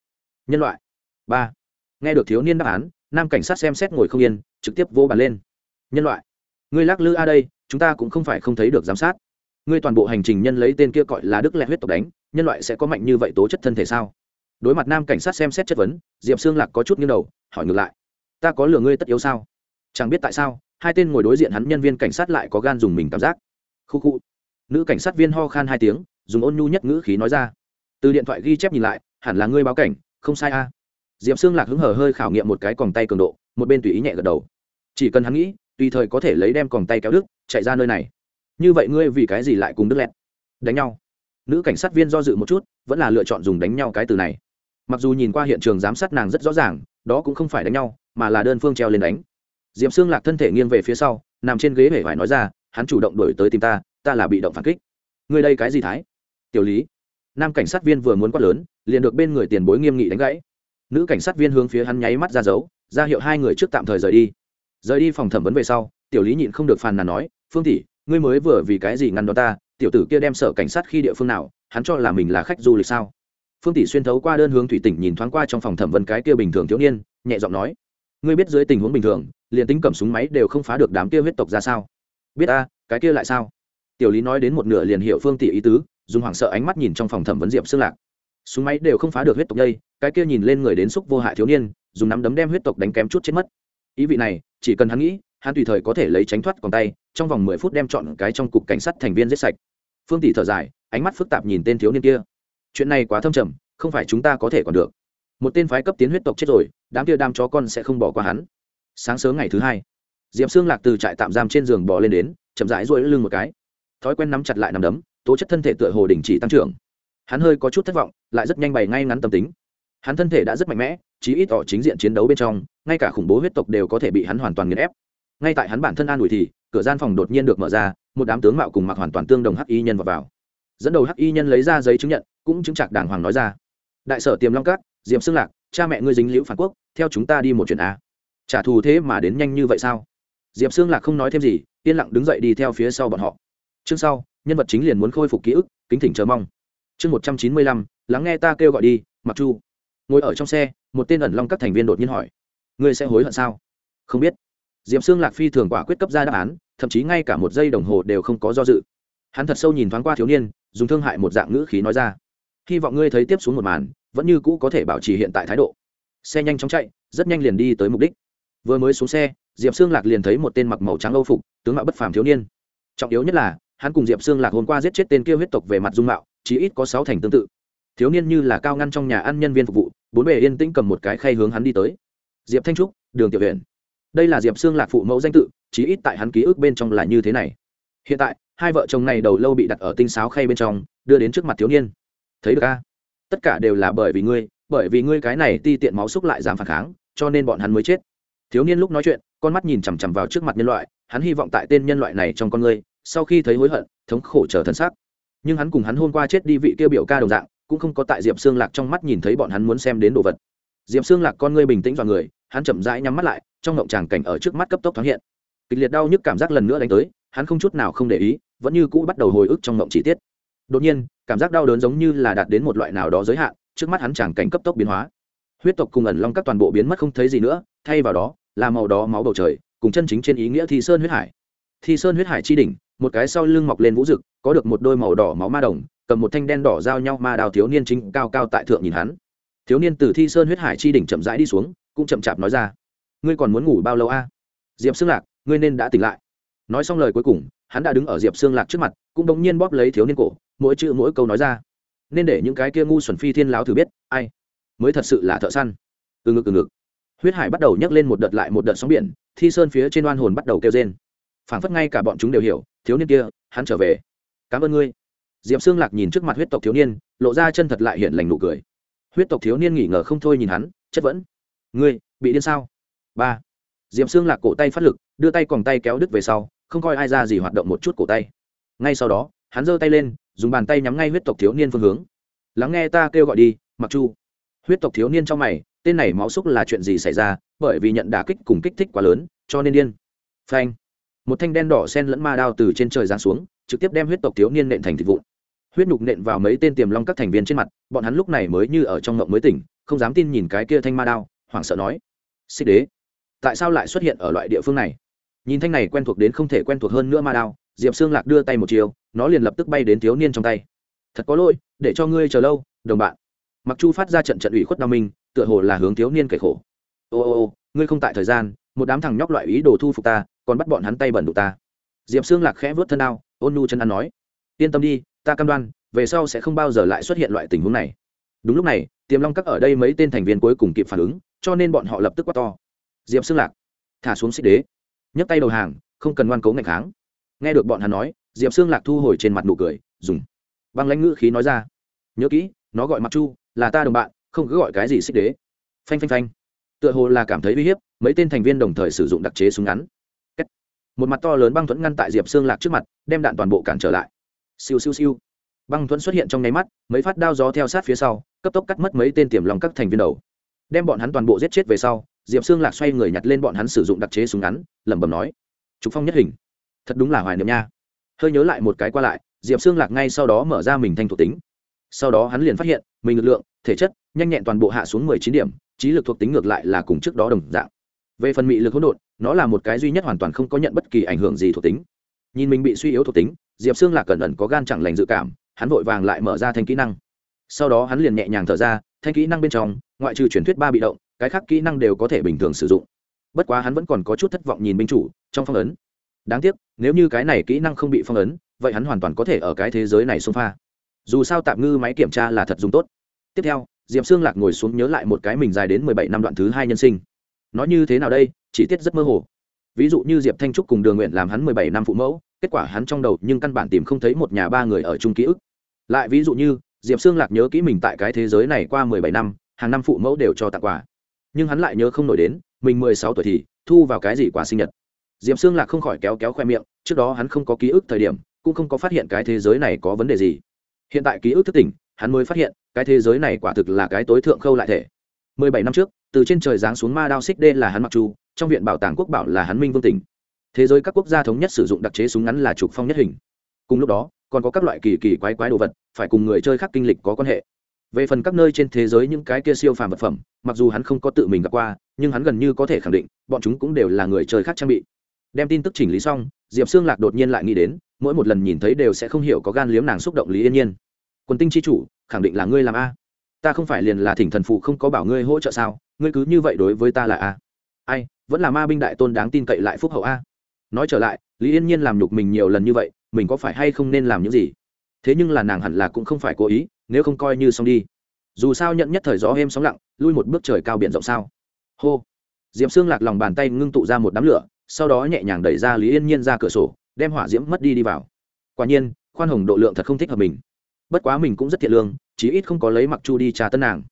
nhân loại. Ba. Nghe được thiếu niên đáp án, nam cảnh sát xem xét ngồi không yên, trực tiếp vô bàn lên. Nhân loại. Ngươi lắc lư a đây, chúng ta cũng không phải không thấy được giám sát. Ngươi toàn bộ hành trình nhân lấy tên kia gọi là đức lẹ huyết tộc đánh, nhân loại sẽ có mạnh như vậy tố chất thân thể sao? Đối mặt nam cảnh sát xem xét chất vấn, diệp xương lạc có chút nghiêng đầu, hỏi ngược lại. Ta có lừa ngươi tất yếu sao? Chẳng biết tại sao, hai tên ngồi đối diện hắn nhân viên cảnh sát lại có gan dùng mình cảm giác. Khu khu. Nữ cảnh sát viên ho khan hai tiếng, dùng ôn nhu nhất ngữ khí nói ra. Từ điện thoại ghi chép nhìn lại, hẳn là ngươi báo cảnh không sai a. Diệp xương lạc hứng hở hơi khảo nghiệm một cái còng tay cường độ, một bên tùy ý nhẹ gật đầu. Chỉ cần hắn nghĩ, tùy thời có thể lấy đem còng tay kéo đức chạy ra nơi này. Như vậy ngươi vì cái gì lại cùng đức lẹt? Đánh nhau. Nữ cảnh sát viên do dự một chút, vẫn là lựa chọn dùng đánh nhau cái từ này. Mặc dù nhìn qua hiện trường giám sát nàng rất rõ ràng, đó cũng không phải đánh nhau, mà là đơn phương treo lên đánh. D i ệ p xương lạc thân thể nghiêng về phía sau, nằm trên ghế hể vải nói ra, hắn chủ động đổi tới tìm ta ta là bị động phản kích. Ngươi đây cái gì thái? Tiểu lý nam cảnh sát viên vừa muốn quát lớn, liền được bên người tiền bối nghiêm nghị đánh gãy. Nữ cảnh sát viên hướng phía hắn nháy mắt ra dấu, ra hiệu hai người trước tạm thời rời đi. Rời đi phòng thẩm vấn về sau, tiểu lý nhịn không được phàn nàn nói, phương tỷ, ngươi mới vừa vì cái gì ngăn đó ta? Tiểu tử kia đem sở cảnh sát khi địa phương nào, hắn cho là mình là khách du lịch sao? Phương tỷ xuyên thấu qua đơn hướng thủy tỉnh nhìn thoáng qua trong phòng thẩm vấn cái kia bình thường thiếu niên, nhẹ giọng nói, ngươi biết dưới tình huống bình thường, liền tính cầm súng máy đều không phá được đám kia huyết tộc ra sao? Biết a, cái kia lại sao? Tiểu lý nói đến một nửa liền hiểu phương tỷ ý tứ dùng hoảng sợ ánh mắt nhìn trong phòng thẩm vấn diệp xương lạc. Súng máy đều không phá được huyết tộc đây cái kia nhìn lên người đến xúc vô hại thiếu niên, dùng nắm đấm đem huyết tộc đánh kém chút chết mất. Ý vị này, chỉ cần hắn nghĩ, hắn tùy thời có thể lấy tránh thoát còn tay, trong vòng mười phút đem chọn cái trong cục cảnh sát thành viên giết sạch. Phương tỷ thở dài, ánh mắt phức tạp nhìn tên thiếu niên kia. Chuyện này quá thâm trầm, không phải chúng ta có thể còn được. Một tên phái cấp tiến huyết tộc chết rồi, đám kia đam chó con sẽ không bỏ qua hắn. Sáng sớm ngày thứ hai, diệp xương lạc từ trại tạm giam trên giường bò lên đến, chậm rãi rỗi lưng một cái. Thói quen nắm chặt lại nằm đấm tố chất thân thể tựa hồ đình chỉ tăng trưởng. Hắn hơi có chút thất vọng lại rất nhanh bày ngay ngắn tâm tính. Hắn thân thể đã rất mạnh mẽ chí ít tỏ chính diện chiến đấu bên trong ngay cả khủng bố huyết tộc đều có thể bị hắn hoàn toàn nghiền ép. Ngay tại hắn bản thân an ủi thì cửa gian phòng đột nhiên được mở ra một đám tướng mạo cùng mặc hoàn toàn tương đồng hắc y nhân vào, vào. dẫn đầu hắc y nhân lấy ra giấy chứng nhận cũng chứng chặt đàng hoàng nói ra. Đại sở tiềm long cát diệm xương lạc cha mẹ ngươi dính liễu phản quốc theo chúng ta đi một chuyện a. Trả thù thế mà đến nhanh như vậy sao? Diệp xương lạc không nói thêm gì yên lặng đứng dậy đi theo phía sau bọn họ. Chương sau nhân vật chính liền muốn khôi phục ký ức, kính thỉnh chờ mong. Chương một trăm chín mươi lăm, lắng nghe ta kêu gọi đi, mặc chu. Ngồi ở trong xe, một tên ẩn long các thành viên đột nhiên hỏi, ngươi sẽ hối hận sao? Không biết. Diệm xương lạc phi thường quả quyết cấp ra đáp án, thậm chí ngay cả một giây đồng hồ đều không có do dự. Hắn thật sâu nhìn thoáng qua thiếu niên, dùng thương hại một dạng ngữ khí nói ra, hy vọng ngươi thấy tiếp xuống một màn, vẫn như cũ có thể bảo trì hiện tại thái độ. Xe nhanh chóng chạy, rất nhanh liền đi tới mục đích. Vừa mới xuống xe, diệp xương lạc liền thấy một tên mặc màu trắng âu phục, tướng mạo bất phàm thiếu niên. Trọng yếu nhất là hắn cùng diệp xương lạc hôm qua giết chết tên kia huyết tộc về mặt dung mạo chỉ ít có sáu thành tương tự. Thiếu niên như là cao ngăn trong nhà ăn nhân viên phục vụ, bốn bề yên tĩnh cầm một cái khay hướng hắn đi tới. Diệp thanh trúc, đường tiểu huyện đây là diệp xương lạc phụ mẫu danh tự, chí ít tại hắn ký ức bên trong là như thế này. Hiện tại, hai vợ chồng này đầu lâu bị đặt ở tinh sáo khay bên trong, đưa đến trước mặt thiếu niên. Thấy được a? Tất cả đều là bởi vì ngươi, bởi vì ngươi cái này ti tiện máu xúc lại dám phản kháng, cho nên bọn hắn mới chết. Thiếu niên lúc nói chuyện, con mắt nhìn chằm chằm vào trước mặt nhân loại, hắn hy vọng tại tên nhân loại này trong con ngươi sau khi thấy hối hận, thống khổ trở thân xác nhưng hắn cùng hắn hôm qua chết đi vị kia biểu ca đồng dạng, cũng không có tại diệp xương lạc trong mắt nhìn thấy bọn hắn muốn xem đến đồ vật. Diệp xương lạc con ngươi bình tĩnh vào người, hắn chậm rãi nhắm mắt lại, trong ngộng tràng cảnh ở trước mắt cấp tốc thoáng hiện. Kịch liệt đau nhức cảm giác lần nữa đánh tới, hắn không chút nào không để ý, vẫn như cũ bắt đầu hồi ức trong ngộng chi tiết. Đột nhiên, cảm giác đau đớn giống như là đạt đến một loại nào đó giới hạn, trước mắt hắn tràng cảnh cấp tốc biến hóa. Huyết tộc cùng ẩn long các toàn bộ biến mất không thấy gì nữa, thay vào đó, là màu đó máu bầu trời, cùng chân chính trên ý nghĩa thi sơn huyết hải. Thi sơn huyết hải chi đỉnh một cái sau lưng mọc lên vũ rực, có được một đôi màu đỏ máu ma đồng, cầm một thanh đen đỏ giao nhau ma đào thiếu niên chính cao cao tại thượng nhìn hắn. Thiếu niên từ thi sơn huyết hải chi đỉnh chậm rãi đi xuống, cũng chậm chạp nói ra, ngươi còn muốn ngủ bao lâu a? Diệp xương lạc, ngươi nên đã tỉnh lại. Nói xong lời cuối cùng, hắn đã đứng ở diệp xương lạc trước mặt, cũng đ nhiên bóp lấy thiếu niên cổ, mỗi chữ mỗi câu nói ra. Nên để những cái kia ngu xuẩn phi thiên láo thử biết, ai mới thật sự là thợ săn. Từ ngực từ ngực. Huyết hải bắt đầu nhấc lên một đợt lại một đợt sóng biển, thi sơn phía trên oan hồn bắt đầu kêu rên. Phảng phất ngay cả bọn chúng đều hiểu thiếu niên kia, hắn trở về. Cảm ơn ngươi. Diệp xương lạc nhìn trước mặt huyết tộc thiếu niên, lộ ra chân thật lại hiện lành nụ cười. Huyết tộc thiếu niên nghỉ ngờ không thôi nhìn hắn, chất vẫn ngươi, bị điên sao? Ba. Diệp xương lạc cổ tay phát lực, đưa tay còn tay kéo đứt về sau, không coi ai ra gì hoạt động một chút cổ tay. Ngay sau đó, hắn giơ tay lên, dùng bàn tay nhắm ngay huyết tộc thiếu niên phương hướng. Lắng nghe ta kêu gọi đi, mặc chu. Huyết tộc thiếu niên trong mày, tên này máu xúc là chuyện gì xảy ra, bởi vì nhận đả kích cùng kích thích quá lớn, cho nên điên. Phanh một thanh đen đỏ sen lẫn ma đao từ trên trời giáng xuống, trực tiếp đem huyết tộc thiếu niên nện thành thịt vụn. Huyết nhục nện vào mấy tên tiềm long các thành viên trên mặt, bọn hắn lúc này mới như ở trong ngộng mới tỉnh, không dám tin nhìn cái kia thanh ma đao, hoảng sợ nói, xích đế, tại sao lại xuất hiện ở loại địa phương này? Nhìn thanh này quen thuộc đến không thể quen thuộc hơn nữa ma đao, diệp xương lạc đưa tay một chiều, nó liền lập tức bay đến thiếu niên trong tay. Thật có lỗi, để cho ngươi chờ lâu, đồng bạn. Mặc chu phát ra trận trận ủy khuất đau minh, tựa hồ là hướng thiếu niên kể khổ. Ô ô ô, ngươi không tại thời gian một đám thằng nhóc loại ý đồ thu phục ta, còn bắt bọn hắn tay bẩn đục ta. Diệp xương lạc khẽ vớt thân đao, ôn nu chân ăn nói, yên tâm đi, ta cam đoan, về sau sẽ không bao giờ lại xuất hiện loại tình huống này. Đúng lúc này, tiềm long các ở đây mấy tên thành viên cuối cùng kịp phản ứng, cho nên bọn họ lập tức quát to. Diệp xương lạc, thả xuống xích đế. Nhấc tay đầu hàng, không cần ngoan cố ngày kháng. Nghe được bọn hắn nói, diệp xương lạc thu hồi trên mặt nụ cười, dùng băng lãnh ngữ khí nói ra, nhớ kỹ, nó gọi mặc chu, là ta đồng bạn, không cứ gọi cái gì xích đế. Phanh phanh phanh. Tựa hồ là cảm thấy uy hiếp mấy tên thành viên đồng thời sử dụng đặc chế súng ngắn. Một mặt to lớn băng thuẫn ngăn tại diệp xương lạc trước mặt, đem đạn toàn bộ cản trở lại. Siêu siêu siêu. Băng thuẫn xuất hiện trong nháy mắt, mấy phát đao gió theo sát phía sau, cấp tốc cắt mất mấy tên tiềm lòng các thành viên đầu. Đem bọn hắn toàn bộ giết chết về sau, diệp xương lạc xoay người nhặt lên bọn hắn sử dụng đặc chế súng ngắn, lẩm bẩm nói, trục phong nhất hình. Thật đúng là hoài niệm nha. Hơi nhớ lại một cái qua lại, diệp xương lạc ngay sau đó mở ra mình thanh thuộc tính. Sau đó hắn liền phát hiện, mình lực lượng, thể chất, nhanh nhẹn toàn bộ hạ xuống mười chín điểm, trí lực thuộc tính ngược lại là cùng trước đó đồng dạng về phần mị lực hỗn độn, nó là một cái duy nhất hoàn toàn không có nhận bất kỳ ảnh hưởng gì thuộc tính. Nhìn mình bị suy yếu thuộc tính, diệp xương lạc cẩn ẩn có gan chẳng lành dự cảm, hắn vội vàng lại mở ra thanh kỹ năng. Sau đó hắn liền nhẹ nhàng thở ra, thanh kỹ năng bên trong, ngoại trừ truyền thuyết ba bị động, cái khác kỹ năng đều có thể bình thường sử dụng. Bất quá hắn vẫn còn có chút thất vọng nhìn binh chủ, trong phong ấn. Đáng tiếc, nếu như cái này kỹ năng không bị phong ấn, vậy hắn hoàn toàn có thể ở cái thế giới này xông pha. Dù sao tạm ngư máy kiểm tra là thật dùng tốt. Tiếp theo, diệp xương lạc ngồi xuống nhớ lại một cái mình dài đến mười bảy năm đoạn thứ hai nhân sinh nói như thế nào đây chỉ tiết rất mơ hồ. Ví dụ như diệp thanh trúc cùng đường nguyện làm hắn mười bảy năm phụ mẫu, kết quả hắn trong đầu nhưng căn bản tìm không thấy một nhà ba người ở chung ký ức. Lại ví dụ như, diệp Sương lạc nhớ kỹ mình tại cái thế giới này qua mười bảy năm, hàng năm phụ mẫu đều cho tặng quà. Nhưng hắn lại nhớ không nổi đến, mình mười sáu tuổi thì thu vào cái gì quà sinh nhật. Diệp Sương lạc không khỏi kéo kéo khoe miệng, trước đó hắn không có ký ức thời điểm, cũng không có phát hiện cái thế giới này có vấn đề gì. Hiện tại ký ức thức tỉnh, hắn mới phát hiện, cái thế giới này quả thực là cái tối thượng khâu lại thể mười bảy năm trước, từ trên trời giáng xuống ma đao xích đê là hắn mặc chu, trong viện bảo tàng quốc bảo là hắn minh vương tỉnh. Thế giới các quốc gia thống nhất sử dụng đặc chế súng ngắn là trục phong nhất hình. Cùng lúc đó, còn có các loại kỳ kỳ quái quái đồ vật, phải cùng người chơi khác kinh lịch có quan hệ. Về phần các nơi trên thế giới những cái kia siêu phàm vật phẩm, mặc dù hắn không có tự mình gặp qua, nhưng hắn gần như có thể khẳng định, bọn chúng cũng đều là người chơi khác trang bị. Đem tin tức chỉnh lý xong, diệp xương lạc đột nhiên lại nghĩ đến, mỗi một lần nhìn thấy đều sẽ không hiểu có gan liếm nàng xúc động lý yên nhiên. Quần tinh c h i chủ, khẳng định là ngươi làm a ta không phải liền là thỉnh thần phụ không có bảo ngươi hỗ trợ sao? Ngươi cứ như vậy đối với ta là a? Ai, vẫn là ma binh đại tôn đáng tin cậy lại phúc hậu a? Nói trở lại, lý yên nhiên làm nhục mình nhiều lần như vậy, mình có phải hay không nên làm những gì? Thế nhưng là nàng hẳn là cũng không phải cố ý, nếu không coi như xong đi. Dù sao nhận nhất thời gió êm sóng lặng, lui một bước trời cao biển rộng sao? Hô. Diệp xương lạc lòng bàn tay ngưng tụ ra một đám lửa, sau đó nhẹ nhàng đẩy ra lý yên nhiên ra cửa sổ, đem hỏa diễm mất đi đi vào. Quả nhiên, khoan hồng độ lượng thật không thích hợp mình. Bất quá mình cũng rất thiện lương chí ít không có lấy mặc chu đi trà tân nàng.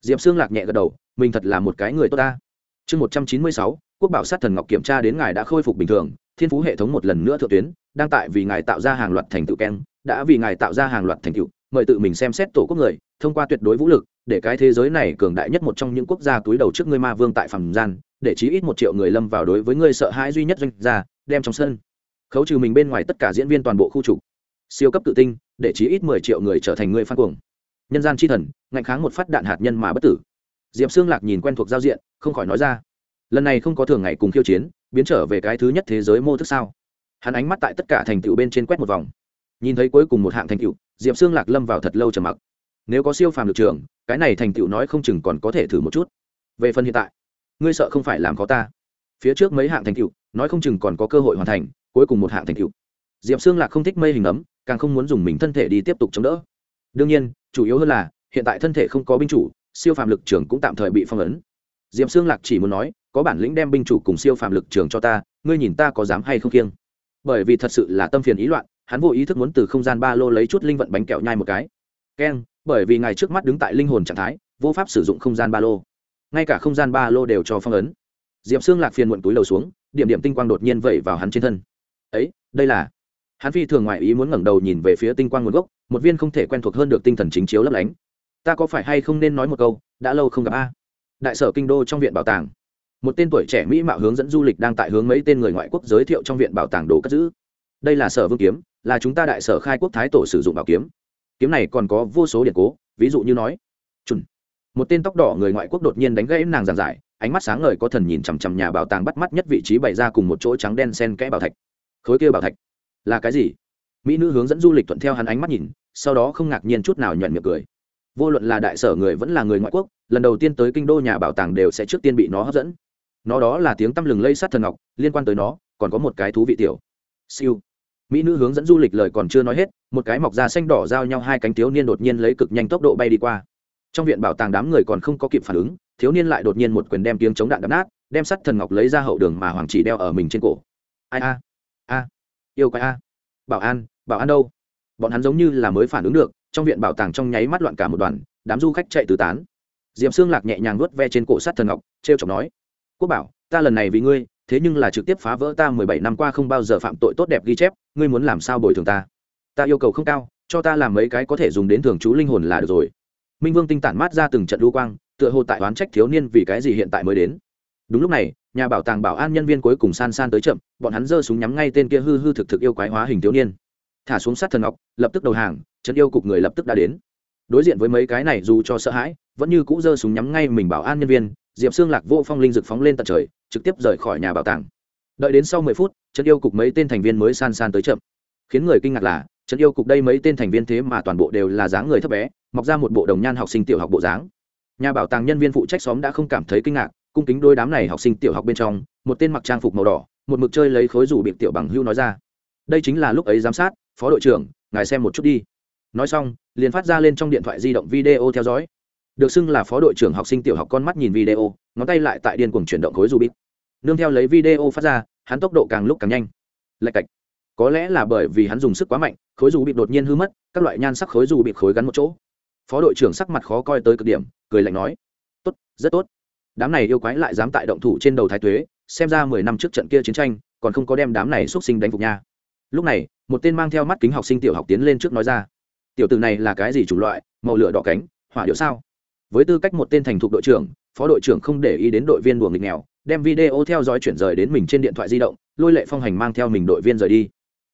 Diệp xương lạc nhẹ gật đầu, mình thật là một cái người tốt ta. Chương một trăm chín mươi sáu, quốc bảo sát thần ngọc kiểm tra đến ngài đã khôi phục bình thường, thiên phú hệ thống một lần nữa thượng tuyến, đang tại vì ngài tạo ra hàng loạt thành tựu keng, đã vì ngài tạo ra hàng loạt thành tựu, mời tự mình xem xét tổ quốc người, thông qua tuyệt đối vũ lực, để cái thế giới này cường đại nhất một trong những quốc gia túi đầu trước ngươi ma vương tại phàm gian, để chí ít một triệu người lâm vào đối với ngươi sợ hãi duy nhất doanh gia, đem trong sân. Khấu trừ mình bên ngoài tất cả diễn viên toàn bộ khu trục. Siêu cấp tự tinh, để chí ít mười triệu người trở thành người phan cuồng nhân gian chi thần, ngạnh kháng một phát đạn hạt nhân mà bất tử. Diệp xương lạc nhìn quen thuộc giao diện, không khỏi nói ra, lần này không có thường ngày cùng khiêu chiến, biến trở về cái thứ nhất thế giới mô thức sao? Hắn ánh mắt tại tất cả thành tựu bên trên quét một vòng. Nhìn thấy cuối cùng một hạng thành tựu, diệp xương lạc lâm vào thật lâu trầm mặc. Nếu có siêu phàm lực trường, cái này thành tựu nói không chừng còn có thể thử một chút. Về phần hiện tại, ngươi sợ không phải làm có ta. Phía trước mấy hạng thành tựu, nói không chừng còn có cơ hội hoàn thành, cuối cùng một hạng thành tựu. Diệp xương lạc không thích mây hình ấm, càng không muốn dùng mình thân thể đi tiếp tục chống đỡ đương nhiên, chủ yếu hơn là, hiện tại thân thể không có binh chủ, siêu phàm lực trưởng cũng tạm thời bị phong ấn. Diệp xương lạc chỉ muốn nói, có bản lĩnh đem binh chủ cùng siêu phàm lực trưởng cho ta, ngươi nhìn ta có dám hay không kiêng? Bởi vì thật sự là tâm phiền ý loạn, hắn vô ý thức muốn từ không gian ba lô lấy chút linh vận bánh kẹo nhai một cái. Keng, bởi vì ngài trước mắt đứng tại linh hồn trạng thái, vô pháp sử dụng không gian ba lô. Ngay cả không gian ba lô đều cho phong ấn. Diệp xương lạc phiền muộn túi đầu xuống, điểm điểm tinh quang đột nhiên vẩy vào hắn trên thân. Ấy, đây là hắn phi thường ngoại ý muốn ngẩng đầu nhìn về phía tinh quang nguồn gốc, một viên không thể quen thuộc hơn được tinh thần chính chiếu lấp lánh. Ta có phải hay không nên nói một câu, đã lâu không gặp a. Đại sở kinh đô trong viện bảo tàng. Một tên tuổi trẻ mỹ mạo hướng dẫn du lịch đang tại hướng mấy tên người ngoại quốc giới thiệu trong viện bảo tàng đồ cất giữ. Đây là sở vương kiếm, là chúng ta đại sở khai quốc thái tổ sử dụng bảo kiếm. Kiếm này còn có vô số điện cố, ví dụ như nói. Chùn. Một tên tóc đỏ người ngoại quốc đột nhiên đánh gãy nàng giảng giải, ánh mắt sáng ngời có thần nhìn chằm chằm nhà bảo tàng bắt mắt nhất vị trí bày ra cùng một chỗ trắng đen sen kẽ bảo thạch. Khối kia bảo thạch là cái gì? Mỹ nữ hướng dẫn du lịch thuận theo hắn ánh mắt nhìn, sau đó không ngạc nhiên chút nào nhuận miệng cười. Vô luận là đại sở người vẫn là người ngoại quốc, lần đầu tiên tới kinh đô nhà bảo tàng đều sẽ trước tiên bị nó hấp dẫn. Nó đó là tiếng tăm lừng lây sát thần ngọc, liên quan tới nó, còn có một cái thú vị tiểu. Siêu. Mỹ nữ hướng dẫn du lịch lời còn chưa nói hết, một cái mọc da xanh đỏ giao nhau hai cánh thiếu niên đột nhiên lấy cực nhanh tốc độ bay đi qua. Trong viện bảo tàng đám người còn không có kịp phản ứng, thiếu niên lại đột nhiên một quyền đem tiếng chống đạn đập nát, đem sắt thần ngọc lấy ra hậu đường mà hoàng chỉ đeo ở mình trên cổ. Ai a? A yêu quái a. Bảo an bảo an đâu? Bọn hắn giống như là mới phản ứng được, trong viện bảo tàng trong nháy mắt loạn cả một đoàn, đám du khách chạy tứ tán. Diệp xương lạc nhẹ nhàng nuốt ve trên cổ sắt thần ngọc t r e o chọc nói, quốc bảo, ta lần này vì ngươi, thế nhưng là trực tiếp phá vỡ ta mười bảy năm qua không bao giờ phạm tội tốt đẹp ghi chép, ngươi muốn làm sao bồi thường ta? Ta yêu cầu không cao, cho ta làm mấy cái có thể dùng đến thường trú linh hồn là được rồi. Minh vương tinh tản mát ra từng trận lưu quang, tựa hồ tại oán trách thiếu niên vì cái gì hiện tại mới đến. Đúng lúc này nhà bảo tàng bảo an nhân viên cuối cùng san san tới chậm, bọn hắn giơ súng nhắm ngay tên kia hư hư thực thực yêu quái hóa hình thiếu niên. Thả xuống sát thần ngọc, lập tức đầu hàng, trấn yêu cục người lập tức đã đến. Đối diện với mấy cái này dù cho sợ hãi, vẫn như cũ giơ súng nhắm ngay mình bảo an nhân viên, diệp xương lạc vô phong linh dực phóng lên tận trời, trực tiếp rời khỏi nhà bảo tàng. Đợi đến sau mười phút, trấn yêu cục mấy tên thành viên mới san san tới chậm. Khiến người kinh ngạc là, trấn yêu cục đây mấy tên thành viên thế mà toàn bộ đều là dáng người thấp bé, mọc ra một bộ đồng nhan học sinh tiểu học bộ dáng. Nhà bảo tàng nhân viên phụ trách xóm đã không cảm thấy kinh ngạc cung kính đôi đám này học sinh tiểu học bên trong, một tên mặc trang phục màu đỏ, một mực chơi lấy khối rủ bị tiểu bằng hưu nói ra. Đây chính là lúc ấy giám sát, phó đội trưởng, ngài xem một chút đi. Nói xong, liền phát ra lên trong điện thoại di động video theo dõi. Được xưng là phó đội trưởng học sinh tiểu học con mắt nhìn video, ngón tay lại tại điên cuồng chuyển động khối rubik nương theo lấy video phát ra, hắn tốc độ càng lúc càng nhanh. Lạch cạch. Có lẽ là bởi vì hắn dùng sức quá mạnh, khối dù bị đột nhiên hư mất, các loại nhan sắc khối dù bị khối gắn một chỗ. Phó đội trưởng sắc mặt khó coi tới cực điểm, cười lạnh nói, tốt, rất tốt đám này yêu quái lại dám tại động thủ trên đầu thái tuế, xem ra mười năm trước trận kia chiến tranh, còn không có đem đám này x sinh đánh phục nha. Lúc này, một tên mang theo mắt kính học sinh tiểu học tiến lên trước nói ra, tiểu tử này là cái gì chủng loại, màu lửa đỏ cánh, hỏa điệu sao? Với tư cách một tên thành thục đội trưởng, phó đội trưởng không để ý đến đội viên buồng nghịch nghèo, đem video theo dõi chuyển rời đến mình trên điện thoại di động, lôi lệ phong hành mang theo mình đội viên rời đi.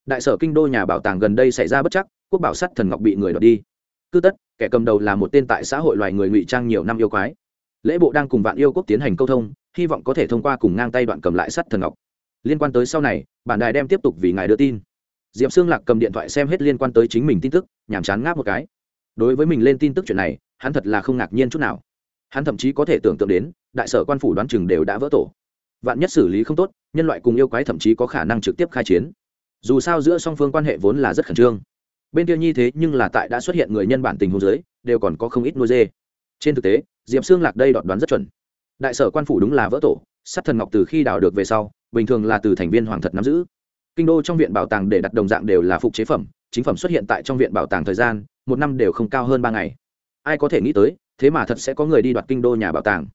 Đại sở kinh đô nhà bảo tàng gần đây xảy ra bất chắc, quốc bảo sắt thần ngọc bị người đoạt đi. Cứ tất, kẻ cầm đầu là một tên tại xã hội loài người ngụy trang nhiều năm yêu quái lễ bộ đang cùng vạn yêu quốc tiến hành câu thông hy vọng có thể thông qua cùng ngang tay đoạn cầm lại sắt thần ngọc. Liên quan tới sau này bản đài đem tiếp tục vì ngài đưa tin. Diệp xương lạc cầm điện thoại xem hết liên quan tới chính mình tin tức nhàm chán ngáp một cái. Đối với mình lên tin tức chuyện này hắn thật là không ngạc nhiên chút nào. Hắn thậm chí có thể tưởng tượng đến đại sở quan phủ đoán chừng đều đã vỡ tổ. Vạn nhất xử lý không tốt nhân loại cùng yêu quái thậm chí có khả năng trực tiếp khai chiến. Dù sao giữa song phương quan hệ vốn là rất khẩn trương. Bên kia nhi thế nhưng là tại đã xuất hiện người nhân bản tình hôn dưới, đều còn có không ít nuôi dê trên thực tế, diệp xương lạc đây đọt đoán rất chuẩn. Đại sở quan phủ đúng là vỡ tổ sắt thần ngọc từ khi đào được về sau, bình thường là từ thành viên hoàng thật nắm giữ. Kinh đô trong viện bảo tàng để đặt đồng dạng đều là phục chế phẩm, chính phẩm xuất hiện tại trong viện bảo tàng thời gian, một năm đều không cao hơn ba ngày. Ai có thể nghĩ tới, thế mà thật sẽ có người đi đoạt kinh đô nhà bảo tàng.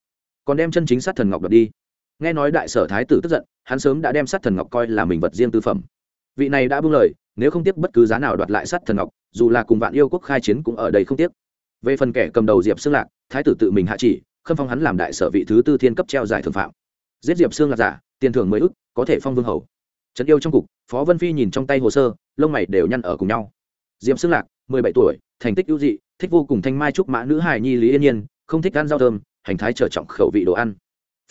Còn đem chân chính sát thần ngọc đoạt đi. Nghe nói đại sở thái tử tức giận, hắn sớm đã đem sát thần ngọc coi là mình vật riêng tư phẩm. Vị này đã buông lời, nếu không tiếc bất cứ giá nào đoạt lại sát thần ngọc, dù là cùng vạn yêu quốc khai chiến cũng ở đây không tiếc. Về phần kẻ cầm đầu diệp xương lạc thái tử tự mình hạ chỉ, khâm phong hắn làm đại sở vị thứ tư thiên cấp treo giải thượng phạm. Giết diệp xương là giả, tiền thưởng mới ức, có thể phong vương hầu. Trấn yêu trong cục, phó vân phi nhìn trong tay hồ sơ, lông mày đều nhăn ở cùng nhau. Diệp xương lạc, mười bảy tuổi, thành tích ưu dị, thích vô cùng thanh mai trúc mã nữ hài nhi lý yên nhiên, không thích ăn rau thơm, hành thái trở trọng khẩu vị đồ ăn.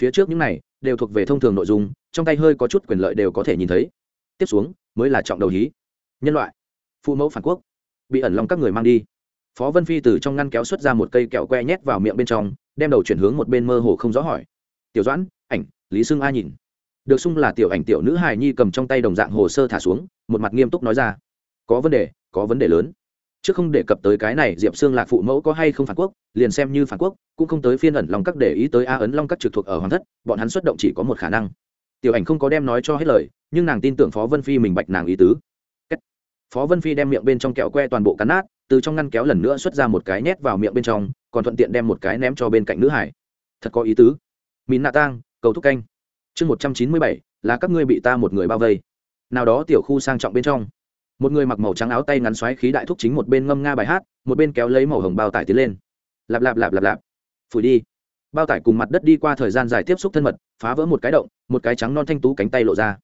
Phía trước những này, đều thuộc về thông thường nội dung, trong tay hơi có chút quyền lợi đều có thể nhìn thấy. Tiếp xuống, mới là trọng đầu hí. Nhân loại, phụ mẫu phản quốc. Bị ẩn lòng các người mang đi phó vân phi từ trong ngăn kéo xuất ra một cây kẹo que nhét vào miệng bên trong, đem đầu chuyển hướng một bên mơ hồ không rõ hỏi. Tiểu doãn, ảnh, lý sưng a nhìn. Được xung là tiểu ảnh tiểu nữ hài nhi cầm trong tay đồng dạng hồ sơ thả xuống, một mặt nghiêm túc nói ra. Có vấn đề, có vấn đề lớn. Chứ không đề cập tới cái này, diệp xương lạc phụ mẫu có hay không phản quốc, liền xem như phản quốc, cũng không tới phiên ẩn long các để ý tới a ấn long các trực thuộc ở hoàng thất, bọn hắn xuất động chỉ có một khả năng. Tiểu ảnh không có đem nói cho hết lời, nhưng nàng tin tưởng phó vân phi mình bạch nàng ý tứ. Phó vân phi đem miệng bên trong kẹo que toàn bộ cắn nát từ trong ngăn kéo lần nữa xuất ra một cái nhét vào miệng bên trong, còn thuận tiện đem một cái ném cho bên cạnh nữ hải. Thật có ý tứ. Mìn nạ tang, cầu thúc canh. Chương một trăm chín mươi bảy, là các ngươi bị ta một người bao vây. Nào đó tiểu khu sang trọng bên trong. Một người mặc màu trắng áo tay ngắn xoáy khí đại thúc chính một bên ngâm nga bài hát, một bên kéo lấy màu hồng bao tải tiến lên. Lạp lạp lạp lạp lạp. Phủi đi. Bao tải cùng mặt đất đi qua thời gian dài tiếp xúc thân mật, phá vỡ một cái động, một cái trắng non thanh tú cánh tay lộ ra.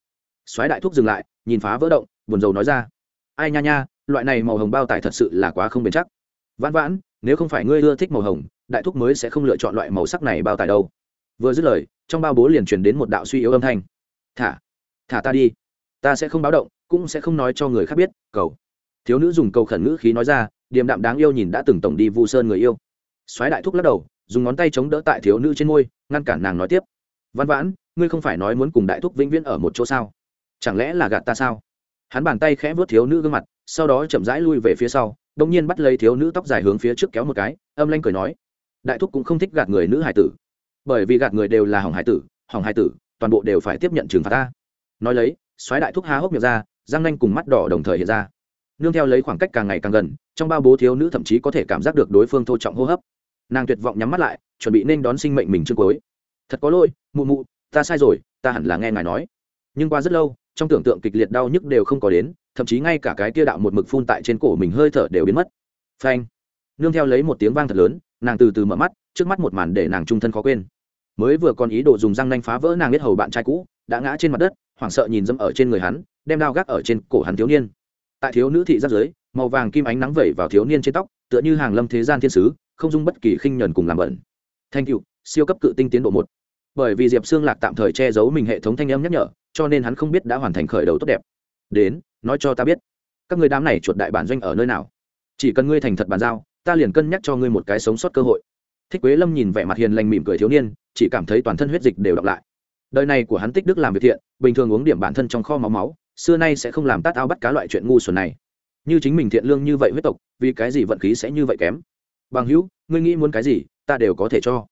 Xoáy đại thúc dừng lại, nhìn phá vỡ động, buồn rầu nói ra. Ai nha nha loại này màu hồng bao tải thật sự là quá không bền chắc. Vãn vãn, nếu không phải ngươi ưa thích màu hồng, đại thúc mới sẽ không lựa chọn loại màu sắc này bao tải đâu. Vừa dứt lời, trong bao bố liền truyền đến một đạo suy yếu âm thanh. Thả thả ta đi. Ta sẽ không báo động, cũng sẽ không nói cho người khác biết, cầu. Thiếu nữ dùng cầu khẩn ngữ khí nói ra, điềm đạm đáng yêu nhìn đã từng tổng đi vu sơn người yêu. Soái đại thúc lắc đầu, dùng ngón tay chống đỡ tại thiếu nữ trên môi, ngăn cản nàng nói tiếp. Văn vãn, ngươi không phải nói muốn cùng đại thúc vĩnh viễn ở một chỗ sao? Chẳng lẽ là gạt ta sao? Hắn bàn tay khẽ vớt thiếu nữ gương mặt sau đó chậm rãi lui về phía sau đ ỗ n g nhiên bắt lấy thiếu nữ tóc dài hướng phía trước kéo một cái, âm lanh cười nói, đại thúc cũng không thích gạt người nữ hải tử, bởi vì gạt người đều là hỏng hải tử, hỏng hải tử, toàn bộ đều phải tiếp nhận trừng phạt ta. Nói lấy xoáy đại thúc há hốc miệng ra, răng nanh cùng mắt đỏ đồng thời hiện ra. Nương theo lấy khoảng cách càng ngày càng gần, trong bao bố thiếu nữ thậm chí có thể cảm giác được đối phương thô trọng hô hấp. Nàng tuyệt vọng nhắm mắt lại, chuẩn bị nên đón sinh mệnh mình chương cuối. Thật có lỗi, mụ mụ, ta sai rồi, ta hẳn là nghe ngài nói. Nhưng qua rất lâu, trong tưởng tượng kịch liệt đau nhức đều không có đến thậm chí ngay cả cái tia đạo một mực phun tại trên cổ mình hơi thở đều biến mất. Phanh. Nương theo lấy một tiếng vang thật lớn, nàng từ từ mở mắt, trước mắt một màn để nàng trung thân khó quên. Mới vừa còn ý đồ dùng răng nanh phá vỡ nàng biết hầu bạn trai cũ, đã ngã trên mặt đất, hoảng sợ nhìn dâm ở trên người hắn, đem đao gác ở trên cổ hắn thiếu niên. Tại thiếu nữ thị giáp giới, màu vàng kim ánh nắng vẩy vào thiếu niên trên tóc, tựa như hàng lâm thế gian thiên sứ, không dung bất kỳ khinh nhẫn cùng làm bẩn. Thanh cựu siêu cấp cự tinh tiến độ một. Bởi vì diệp xương lạc tạm thời che giấu mình hệ thống thanh âm nhắc nhở, cho nên hắn không biết đã hoàn thành khởi đầu tốt đẹp. Đến nói cho ta biết, các người đám này chuột đại bản doanh ở nơi nào? Chỉ cần ngươi thành thật bàn giao, ta liền cân nhắc cho ngươi một cái sống sót cơ hội. Thích quế lâm nhìn vẻ mặt hiền lành mỉm cười thiếu niên, chỉ cảm thấy toàn thân huyết dịch đều đọc lại. Đời này của hắn tích đức làm việc thiện, bình thường uống điểm bản thân trong kho máu máu, xưa nay sẽ không làm tát ao bắt cá loại chuyện ngu xuẩn này. Như chính mình thiện lương như vậy huyết tộc, vì cái gì vận khí sẽ như vậy kém? Bằng hữu, ngươi nghĩ muốn cái gì, ta đều có thể cho.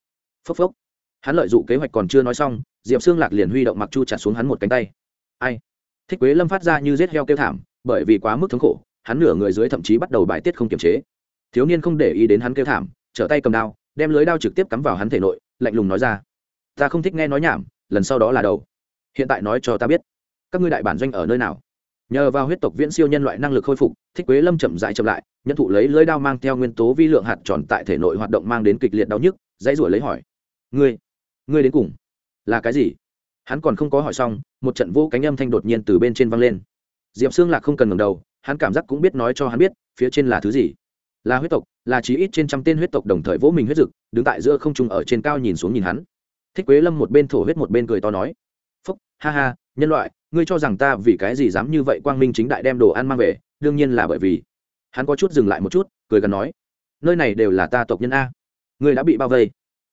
Phốc phốc. Hắn lợi dụng kế hoạch còn chưa nói xong, diệp xương lạc liền huy động mặc chu chặt xuống hắn một cánh tay. Ai? Thích quế lâm phát ra như rết heo kêu thảm, bởi vì quá mức thống khổ, hắn nửa người dưới thậm chí bắt đầu bài tiết không kiềm chế. Thiếu niên không để ý đến hắn kêu thảm, trở tay cầm đao, đem lưới đao trực tiếp cắm vào hắn thể nội, lạnh lùng nói ra, ta không thích nghe nói nhảm, lần sau đó là đầu. Hiện tại nói cho ta biết, các ngươi đại bản doanh ở nơi nào? Nhờ vào huyết tộc viễn siêu nhân loại năng lực khôi phục, thích quế lâm chậm dại chậm lại nhận thụ lấy lưới đao mang theo nguyên tố vi lượng hạt tròn tại thể nội hoạt động mang đến kịch liệt đau nhức, dãy ruổi lấy hỏi, ngươi ngươi đến cùng là cái gì? Hắn còn không có hỏi xong một trận vô cánh âm thanh đột nhiên từ bên trên văng lên. Diệp xương lạc không cần ngầm đầu, hắn cảm giác cũng biết nói cho hắn biết, phía trên là thứ gì? Là huyết tộc, là chí ít trên trăm tên huyết tộc đồng thời vỗ mình huyết dực, đứng tại giữa không trung ở trên cao nhìn xuống nhìn hắn. Thích quế lâm một bên thổ huyết một bên cười to nói, phúc, ha ha, nhân loại, ngươi cho rằng ta vì cái gì dám như vậy quang minh chính đại đem đồ ăn mang về, đương nhiên là bởi vì. Hắn có chút dừng lại một chút, cười gần nói, nơi này đều là ta tộc nhân a. Ngươi đã bị bao vây.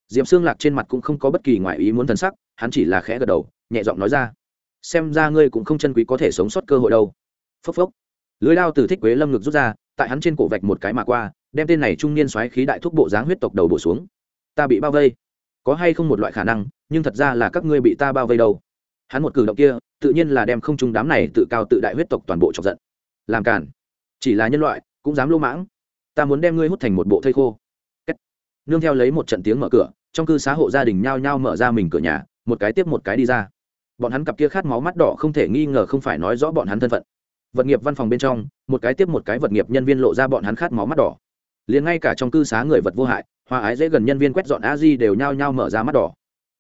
Diệp xương lạc trên mặt cũng không có bất kỳ ngoại ý muốn thần sắc, hắn chỉ là khẽ gật đầu, nhẹ giọng nói ra xem ra ngươi cũng không chân quý có thể sống sót cơ hội đâu. Phốc phốc. Lưới lao từ thích quế lâm ngực rút ra, tại hắn trên cổ vạch một cái mà qua, đem tên này trung niên xoáy khí đại thuốc bộ dáng huyết tộc đầu bổ xuống. Ta bị bao vây. Có hay không một loại khả năng, nhưng thật ra là các ngươi bị ta bao vây đâu. Hắn một cử động kia, tự nhiên là đem không trung đám này tự cao tự đại huyết tộc toàn bộ chọc giận. Làm cản chỉ là nhân loại, cũng dám lô mãng. Ta muốn đem ngươi hút thành một bộ thây khô. Nương theo lấy một trận tiếng mở cửa, trong cư xá hộ gia đình nhao nhao mở ra mình cửa nhà, một cái tiếp một cái đi ra bọn hắn cặp kia khát máu mắt đỏ không thể nghi ngờ không phải nói rõ bọn hắn thân phận. Vật nghiệp văn phòng bên trong, một cái tiếp một cái vật nghiệp nhân viên lộ ra bọn hắn khát máu mắt đỏ. Liền ngay cả trong cư xá người vật vô hại hoa ái dễ gần nhân viên quét dọn a di đều nhao nhao mở ra mắt đỏ.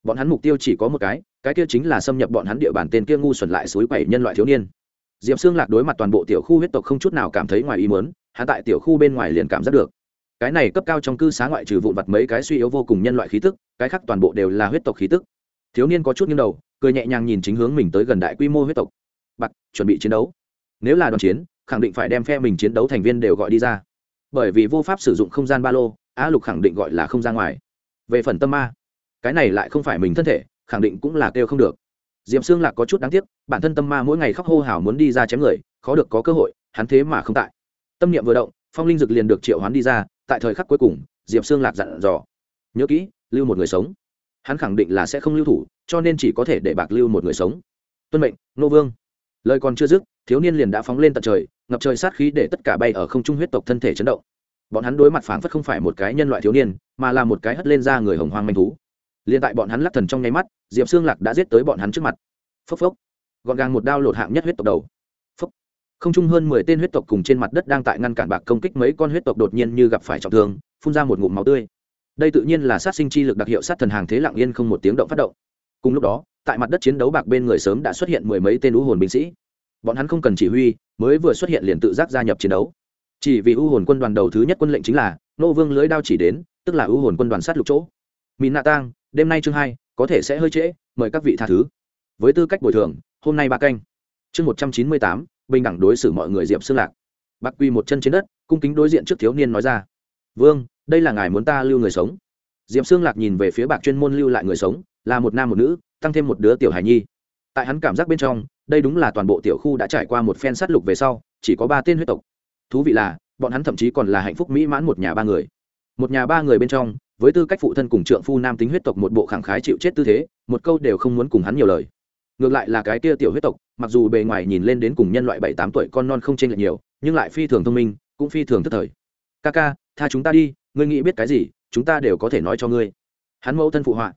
Bọn hắn mục tiêu chỉ có một cái cái kia chính là xâm nhập bọn hắn địa bàn tên kia ngu xuẩn lại suối quẩy nhân loại thiếu niên. Diệp xương lạc đối mặt toàn bộ tiểu khu huyết tộc không chút nào cảm thấy ngoài ý mớn hắn tại tiểu khu bên ngoài liền cảm giác được. Cái này cấp cao trong cư xá ngoại trừ vụn vặt mấy cái suy yếu vô cùng nhân loại khí tức, cái khác toàn bộ đều là huyết tộc khí tức thiếu niên có chút nghiêng đầu, cười nhẹ nhàng nhìn chính hướng mình tới gần đại quy mô huyết tộc. Bạc chuẩn bị chiến đấu. Nếu là đoàn chiến, khẳng định phải đem phe mình chiến đấu thành viên đều gọi đi ra. Bởi vì vô pháp sử dụng không gian ba lô, a lục khẳng định gọi là không ra ngoài. Về phần tâm ma, cái này lại không phải mình thân thể, khẳng định cũng là kêu không được. Diệm xương lạc có chút đáng tiếc, bản thân tâm ma mỗi ngày khóc hô hào muốn đi ra chém người, khó được có cơ hội, hắn thế mà không tại. Tâm niệm vừa động, phong linh dực liền được triệu hoán đi ra, tại thời khắc cuối cùng, diệp xương lạc dặn dò. Nhớ kỹ, lưu một người sống hắn khẳng định là sẽ không lưu thủ, cho nên chỉ có thể để bạc lưu một người sống. Tuân mệnh, nô vương. Lời còn chưa dứt, thiếu niên liền đã phóng lên tận trời, ngập trời sát khí để tất cả bay ở không trung huyết tộc thân thể chấn động. Bọn hắn đối mặt phảng phất không phải một cái nhân loại thiếu niên, mà là một cái hất lên ra người hồng hoang manh thú. Liền tại bọn hắn lắc thần trong nháy mắt, diệp xương lạc đã giết tới bọn hắn trước mặt. Phốc phốc. Gọn gàng một đao lột hạng nhất huyết tộc đầu. Phốc. Không chung hơn mười tên huyết tộc cùng trên mặt đất đang tại ngăn cản bạc công kích mấy con huyết tộc đột nhiên như gặp phải trọng thương, phun ra một ngụm máu tươi đây tự nhiên là sát sinh chi lực đặc hiệu sát thần hàng thế lặng yên không một tiếng động phát động. Cùng lúc đó, tại mặt đất chiến đấu bạc bên người sớm đã xuất hiện mười mấy tên u hồn binh sĩ. Bọn hắn không cần chỉ huy, mới vừa xuất hiện liền tự giác gia nhập chiến đấu. Chỉ vì u hồn quân đoàn đầu thứ nhất quân lệnh chính là nô vương lưới đao chỉ đến, tức là u hồn quân đoàn sát lục chỗ. Mìn nạ tang, đêm nay chương hai, có thể sẽ hơi trễ, mời các vị tha thứ. Với tư cách bồi thường, hôm nay ba canh. Chương một trăm chín mươi tám, bình đẳng đối xử mọi người diệm xương lạc. Bạc quy một chân trên đất, cung kính đối diện trước thiếu niên nói ra. Vương đây là ngài muốn ta lưu người sống. Diệm xương lạc nhìn về phía bạc chuyên môn lưu lại người sống, là một nam một nữ, tăng thêm một đứa tiểu hài nhi. Tại hắn cảm giác bên trong, đây đúng là toàn bộ tiểu khu đã trải qua một phen sát lục về sau, chỉ có ba tên huyết tộc. Thú vị là, bọn hắn thậm chí còn là hạnh phúc mỹ mãn một nhà ba người. Một nhà ba người bên trong, với tư cách phụ thân cùng trượng phu nam tính huyết tộc một bộ khẳng khái chịu chết tư thế, một câu đều không muốn cùng hắn nhiều lời. Ngược lại là cái kia tiểu huyết tộc, mặc dù bề ngoài nhìn lên đến cùng nhân loại bảy tám tuổi con non không chênh lệch nhiều, nhưng lại phi thường thông minh, cũng phi thường thất thời. Ca ca, tha chúng ta đi ngươi nghĩ biết cái gì, chúng ta đều có thể nói cho ngươi. Hắn mẫu thân phụ họa.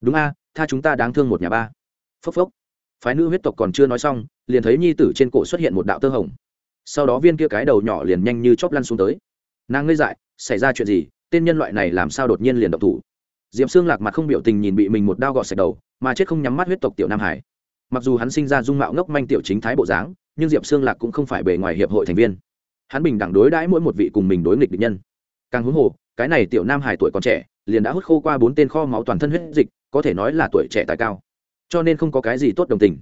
Đúng a, tha chúng ta đáng thương một nhà ba. Phốc phốc. Phái nữ huyết tộc còn chưa nói xong, liền thấy nhi tử trên cổ xuất hiện một đạo tơ hồng. Sau đó viên kia cái đầu nhỏ liền nhanh như chóp lăn xuống tới. Nàng ngây dại, xảy ra chuyện gì, tên nhân loại này làm sao đột nhiên liền động thủ? Diệm xương lạc mặt không biểu tình nhìn bị mình một đao gọt sạch đầu, mà chết không nhắm mắt huyết tộc tiểu nam hải. Mặc dù hắn sinh ra dung mạo ngốc manh tiểu chính thái bộ dáng, nhưng diệp xương lạc cũng không phải bề ngoài hiệp hội thành viên. Hắn bình đẳng đối đãi mỗi một vị cùng mình đối nghịch địch nhân. Càng huống hồ cái này tiểu nam hải tuổi còn trẻ, liền đã hút khô qua bốn tên kho máu toàn thân huyết dịch, có thể nói là tuổi trẻ tài cao. Cho nên không có cái gì tốt đồng tình.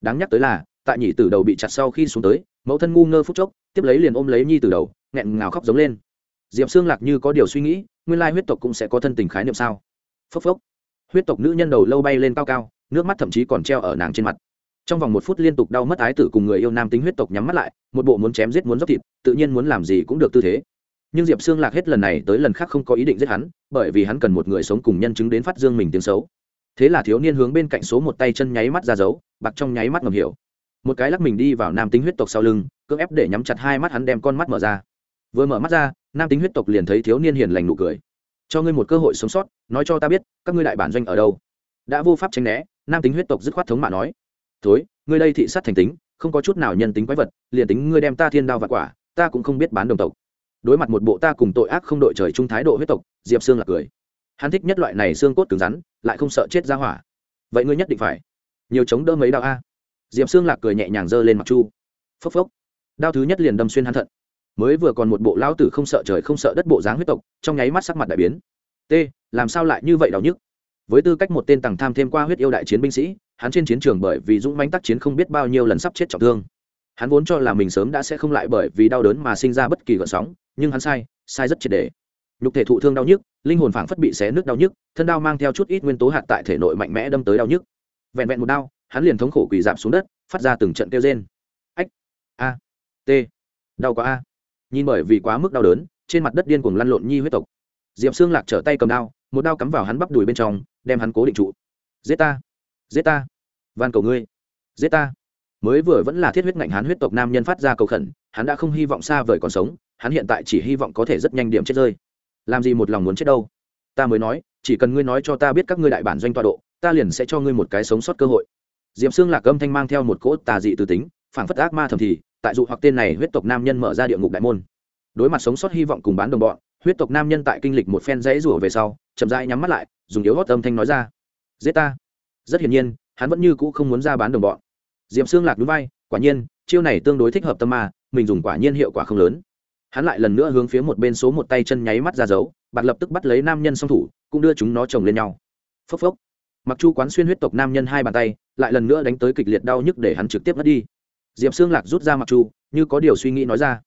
Đáng nhắc tới là, tại nhị tử đầu bị chặt sau khi xuống tới, mẫu thân ngu ngơ phút chốc, tiếp lấy liền ôm lấy nhi tử đầu, nghẹn ngào khóc giống lên. Diệp xương lạc như có điều suy nghĩ, nguyên lai huyết tộc cũng sẽ có thân tình khái niệm sao? Phốc phốc. Huyết tộc nữ nhân đầu lâu bay lên cao cao, nước mắt thậm chí còn treo ở nàng trên mặt. Trong vòng một phút liên tục đau mất ái tử cùng người yêu nam tính huyết tộc nhắm mắt lại, một bộ muốn chém giết muốn dốc thịt, tự nhiên muốn làm gì cũng được tư thế nhưng diệp xương lạc hết lần này tới lần khác không có ý định giết hắn, bởi vì hắn cần một người sống cùng nhân chứng đến phát dương mình tiếng xấu. Thế là thiếu niên hướng bên cạnh số một tay chân nháy mắt ra giấu bạc trong nháy mắt ngầm hiểu. Một cái lắc mình đi vào nam tính huyết tộc sau lưng, cưỡng ép để nhắm chặt hai mắt hắn đem con mắt mở ra. Vừa mở mắt ra, nam tính huyết tộc liền thấy thiếu niên hiền lành nụ cười. Cho ngươi một cơ hội sống sót, nói cho ta biết, các ngươi đại bản doanh ở đâu? Đã vô pháp tranh né, nam tính huyết tộc dứt khoát thống mạ nói. Thối, ngươi đây thị sát thành tính, không có chút nào nhân tính quái vật, liền tính ngươi đem ta thiên đao và quả, ta cũng không biết bán đồng tộc đối mặt một bộ ta cùng tội ác không đội trời chung thái độ huyết tộc, diệp sương là cười. Hắn thích nhất loại này xương cốt cứng rắn, lại không sợ chết ra hỏa. Vậy ngươi nhất định phải nhiều chống đỡ mấy đạo a. Diệp sương lạc cười nhẹ nhàng giơ lên mặt chu. Phốc phốc. Đao thứ nhất liền đâm xuyên hắn thận. Mới vừa còn một bộ lao tử không sợ trời không sợ đất bộ dáng huyết tộc, trong nháy mắt sắc mặt đại biến. T, làm sao lại như vậy đau nhức? Với tư cách một tên tàng tham thêm qua huyết yêu đại chiến binh sĩ, hắn trên chiến trường bởi vì dũng mãnh tác chiến không biết bao nhiêu lần sắp chết trọng thương hắn vốn cho là mình sớm đã sẽ không lại bởi vì đau đớn mà sinh ra bất kỳ gợn sóng, nhưng hắn sai sai rất triệt đề nhục thể thụ thương đau nhức, linh hồn phảng phất bị xé nước đau nhức, thân đau mang theo chút ít nguyên tố hạt tại thể nội mạnh mẽ đâm tới đau nhức. Vẹn vẹn một đau hắn liền thống khổ quỳ dạp xuống đất, phát ra từng trận kêu rên. Ách, a, t, đau quá a. Nhìn bởi vì quá mức đau đớn, trên mặt đất điên cuồng lăn lộn nhi huyết tộc. Diệp xương lạc trở tay cầm đao, một đao cắm vào hắn bắp đùi bên trong, đem hắn cố định trụ. Giết ta giết ta, van cầu ngươi. Giết ta mới vừa vẫn là thiết huyết ngạnh hắn huyết tộc nam nhân phát ra cầu khẩn, hắn đã không hy vọng xa vời còn sống, hắn hiện tại chỉ hy vọng có thể rất nhanh điểm chết rơi. Làm gì một lòng muốn chết đâu? Ta mới nói, chỉ cần ngươi nói cho ta biết các ngươi đại bản doanh tọa độ, ta liền sẽ cho ngươi một cái sống sót cơ hội. Diệp xương lạc âm thanh mang theo một cỗ tà dị từ tính, phảng phất ác ma thầm thì, tại dụ hoặc tên này huyết tộc nam nhân mở ra địa ngục đại môn. Đối mặt sống sót hy vọng cùng bán đồng bọn, huyết tộc nam nhân tại kinh lịch một phen rẫy rủa về sau, chậm rãi nhắm mắt lại, dùng yếu hót âm thanh nói ra. Giết ta. Rất hiển nhiên, hắn vẫn như cũ không muốn ra bán đồng bọn diệm xương lạc núi vai, quả nhiên, chiêu này tương đối thích hợp tâm ma, mình dùng quả nhiên hiệu quả không lớn. Hắn lại lần nữa hướng phía một bên số một tay chân nháy mắt ra dấu, bạt lập tức bắt lấy nam nhân song thủ, cũng đưa chúng nó chồng lên nhau. Phốc phốc. Mặc chu quán xuyên huyết tộc nam nhân hai bàn tay, lại lần nữa đánh tới kịch liệt đau nhức để hắn trực tiếp mất đi. Diệp xương lạc rút ra mặc chu, như có điều suy nghĩ nói ra.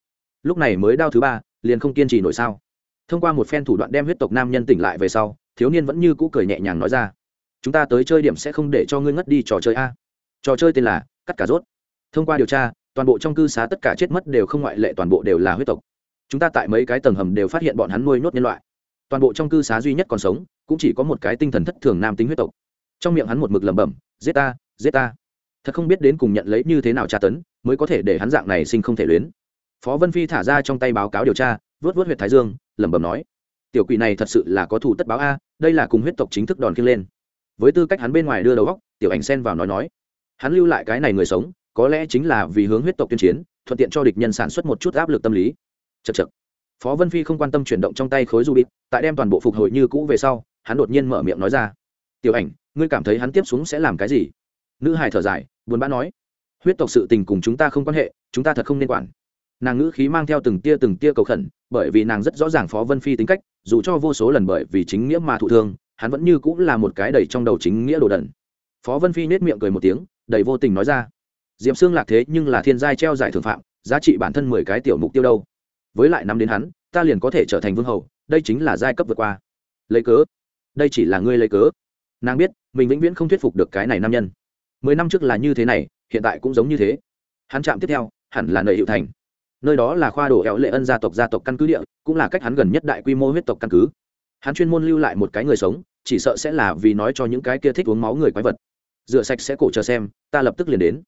Lúc này mới đau thứ ba, liền không kiên trì nổi sao? Thông qua một phen thủ đoạn đem huyết tộc nam nhân tỉnh lại về sau, thiếu niên vẫn như cũ cười nhẹ nhàng nói ra. Chúng ta tới chơi điểm sẽ không để cho ngươi ngất đi trò chơi a. Trò chơi tên là cắt cả rốt. Thông qua điều tra, toàn bộ trong cư xá tất cả chết mất đều không ngoại lệ, toàn bộ đều là huyết tộc. Chúng ta tại mấy cái tầng hầm đều phát hiện bọn hắn nuôi nhốt nhân loại. Toàn bộ trong cư xá duy nhất còn sống, cũng chỉ có một cái tinh thần thất thường nam tính huyết tộc. Trong miệng hắn một mực lẩm bẩm, giết ta giết ta. Thật không biết đến cùng nhận lấy như thế nào tra tấn, mới có thể để hắn dạng này sinh không thể luyến. Phó vân phi thả ra trong tay báo cáo điều tra, vớt vớt huyệt thái dương, lẩm bẩm nói, tiểu quỷ này thật sự là có thủ tất báo a, đây là cùng huyết tộc chính thức đòn khiêng lên. Với tư cách hắn bên ngoài đưa đầu góc tiểu ảnh xen vào nói nói hắn lưu lại cái này người sống, có lẽ chính là vì hướng huyết tộc tuyên chiến, thuận tiện cho địch nhân sản xuất một chút áp lực tâm lý. Chật chật phó vân phi không quan tâm chuyển động trong tay khối du bịt tại đem toàn bộ phục hồi như cũ về sau, hắn đột nhiên mở miệng nói ra. Tiểu ảnh, ngươi cảm thấy hắn tiếp xuống sẽ làm cái gì? Nữ hài thở dài, buồn bã nói. Huyết tộc sự tình cùng chúng ta không quan hệ, chúng ta thật không nên quản. Nàng ngữ khí mang theo từng tia từng tia cầu khẩn, bởi vì nàng rất rõ ràng phó vân phi tính cách, dù cho vô số lần bởi vì chính nghĩa mà thụ thương, hắn vẫn như cũng là một cái đầy trong đầu chính nghĩa đồ đần. Phó vân phi nết miệng cười một tiếng đầy vô tình nói ra. Diệm xương lạc thế nhưng là thiên giai treo giải thưởng phạm, giá trị bản thân mười cái tiểu mục tiêu đâu. Với lại năm đến hắn, ta liền có thể trở thành vương hầu, đây chính là giai cấp vượt qua. Lấy cớ? Đây chỉ là ngươi lấy cớ. Nàng biết, mình vĩnh viễn không thuyết phục được cái này nam nhân. Mười năm trước là như thế này, hiện tại cũng giống như thế. Hắn chạm tiếp theo, hẳn là nợ hiệu thành. Nơi đó là khoa đồ éo lệ ân gia tộc gia tộc căn cứ địa, cũng là cách hắn gần nhất đại quy mô huyết tộc căn cứ. Hắn chuyên môn lưu lại một cái người sống, chỉ sợ sẽ là vì nói cho những cái kia thích uống máu người quái vật rửa sạch sẽ cổ chờ xem ta lập tức liền đến.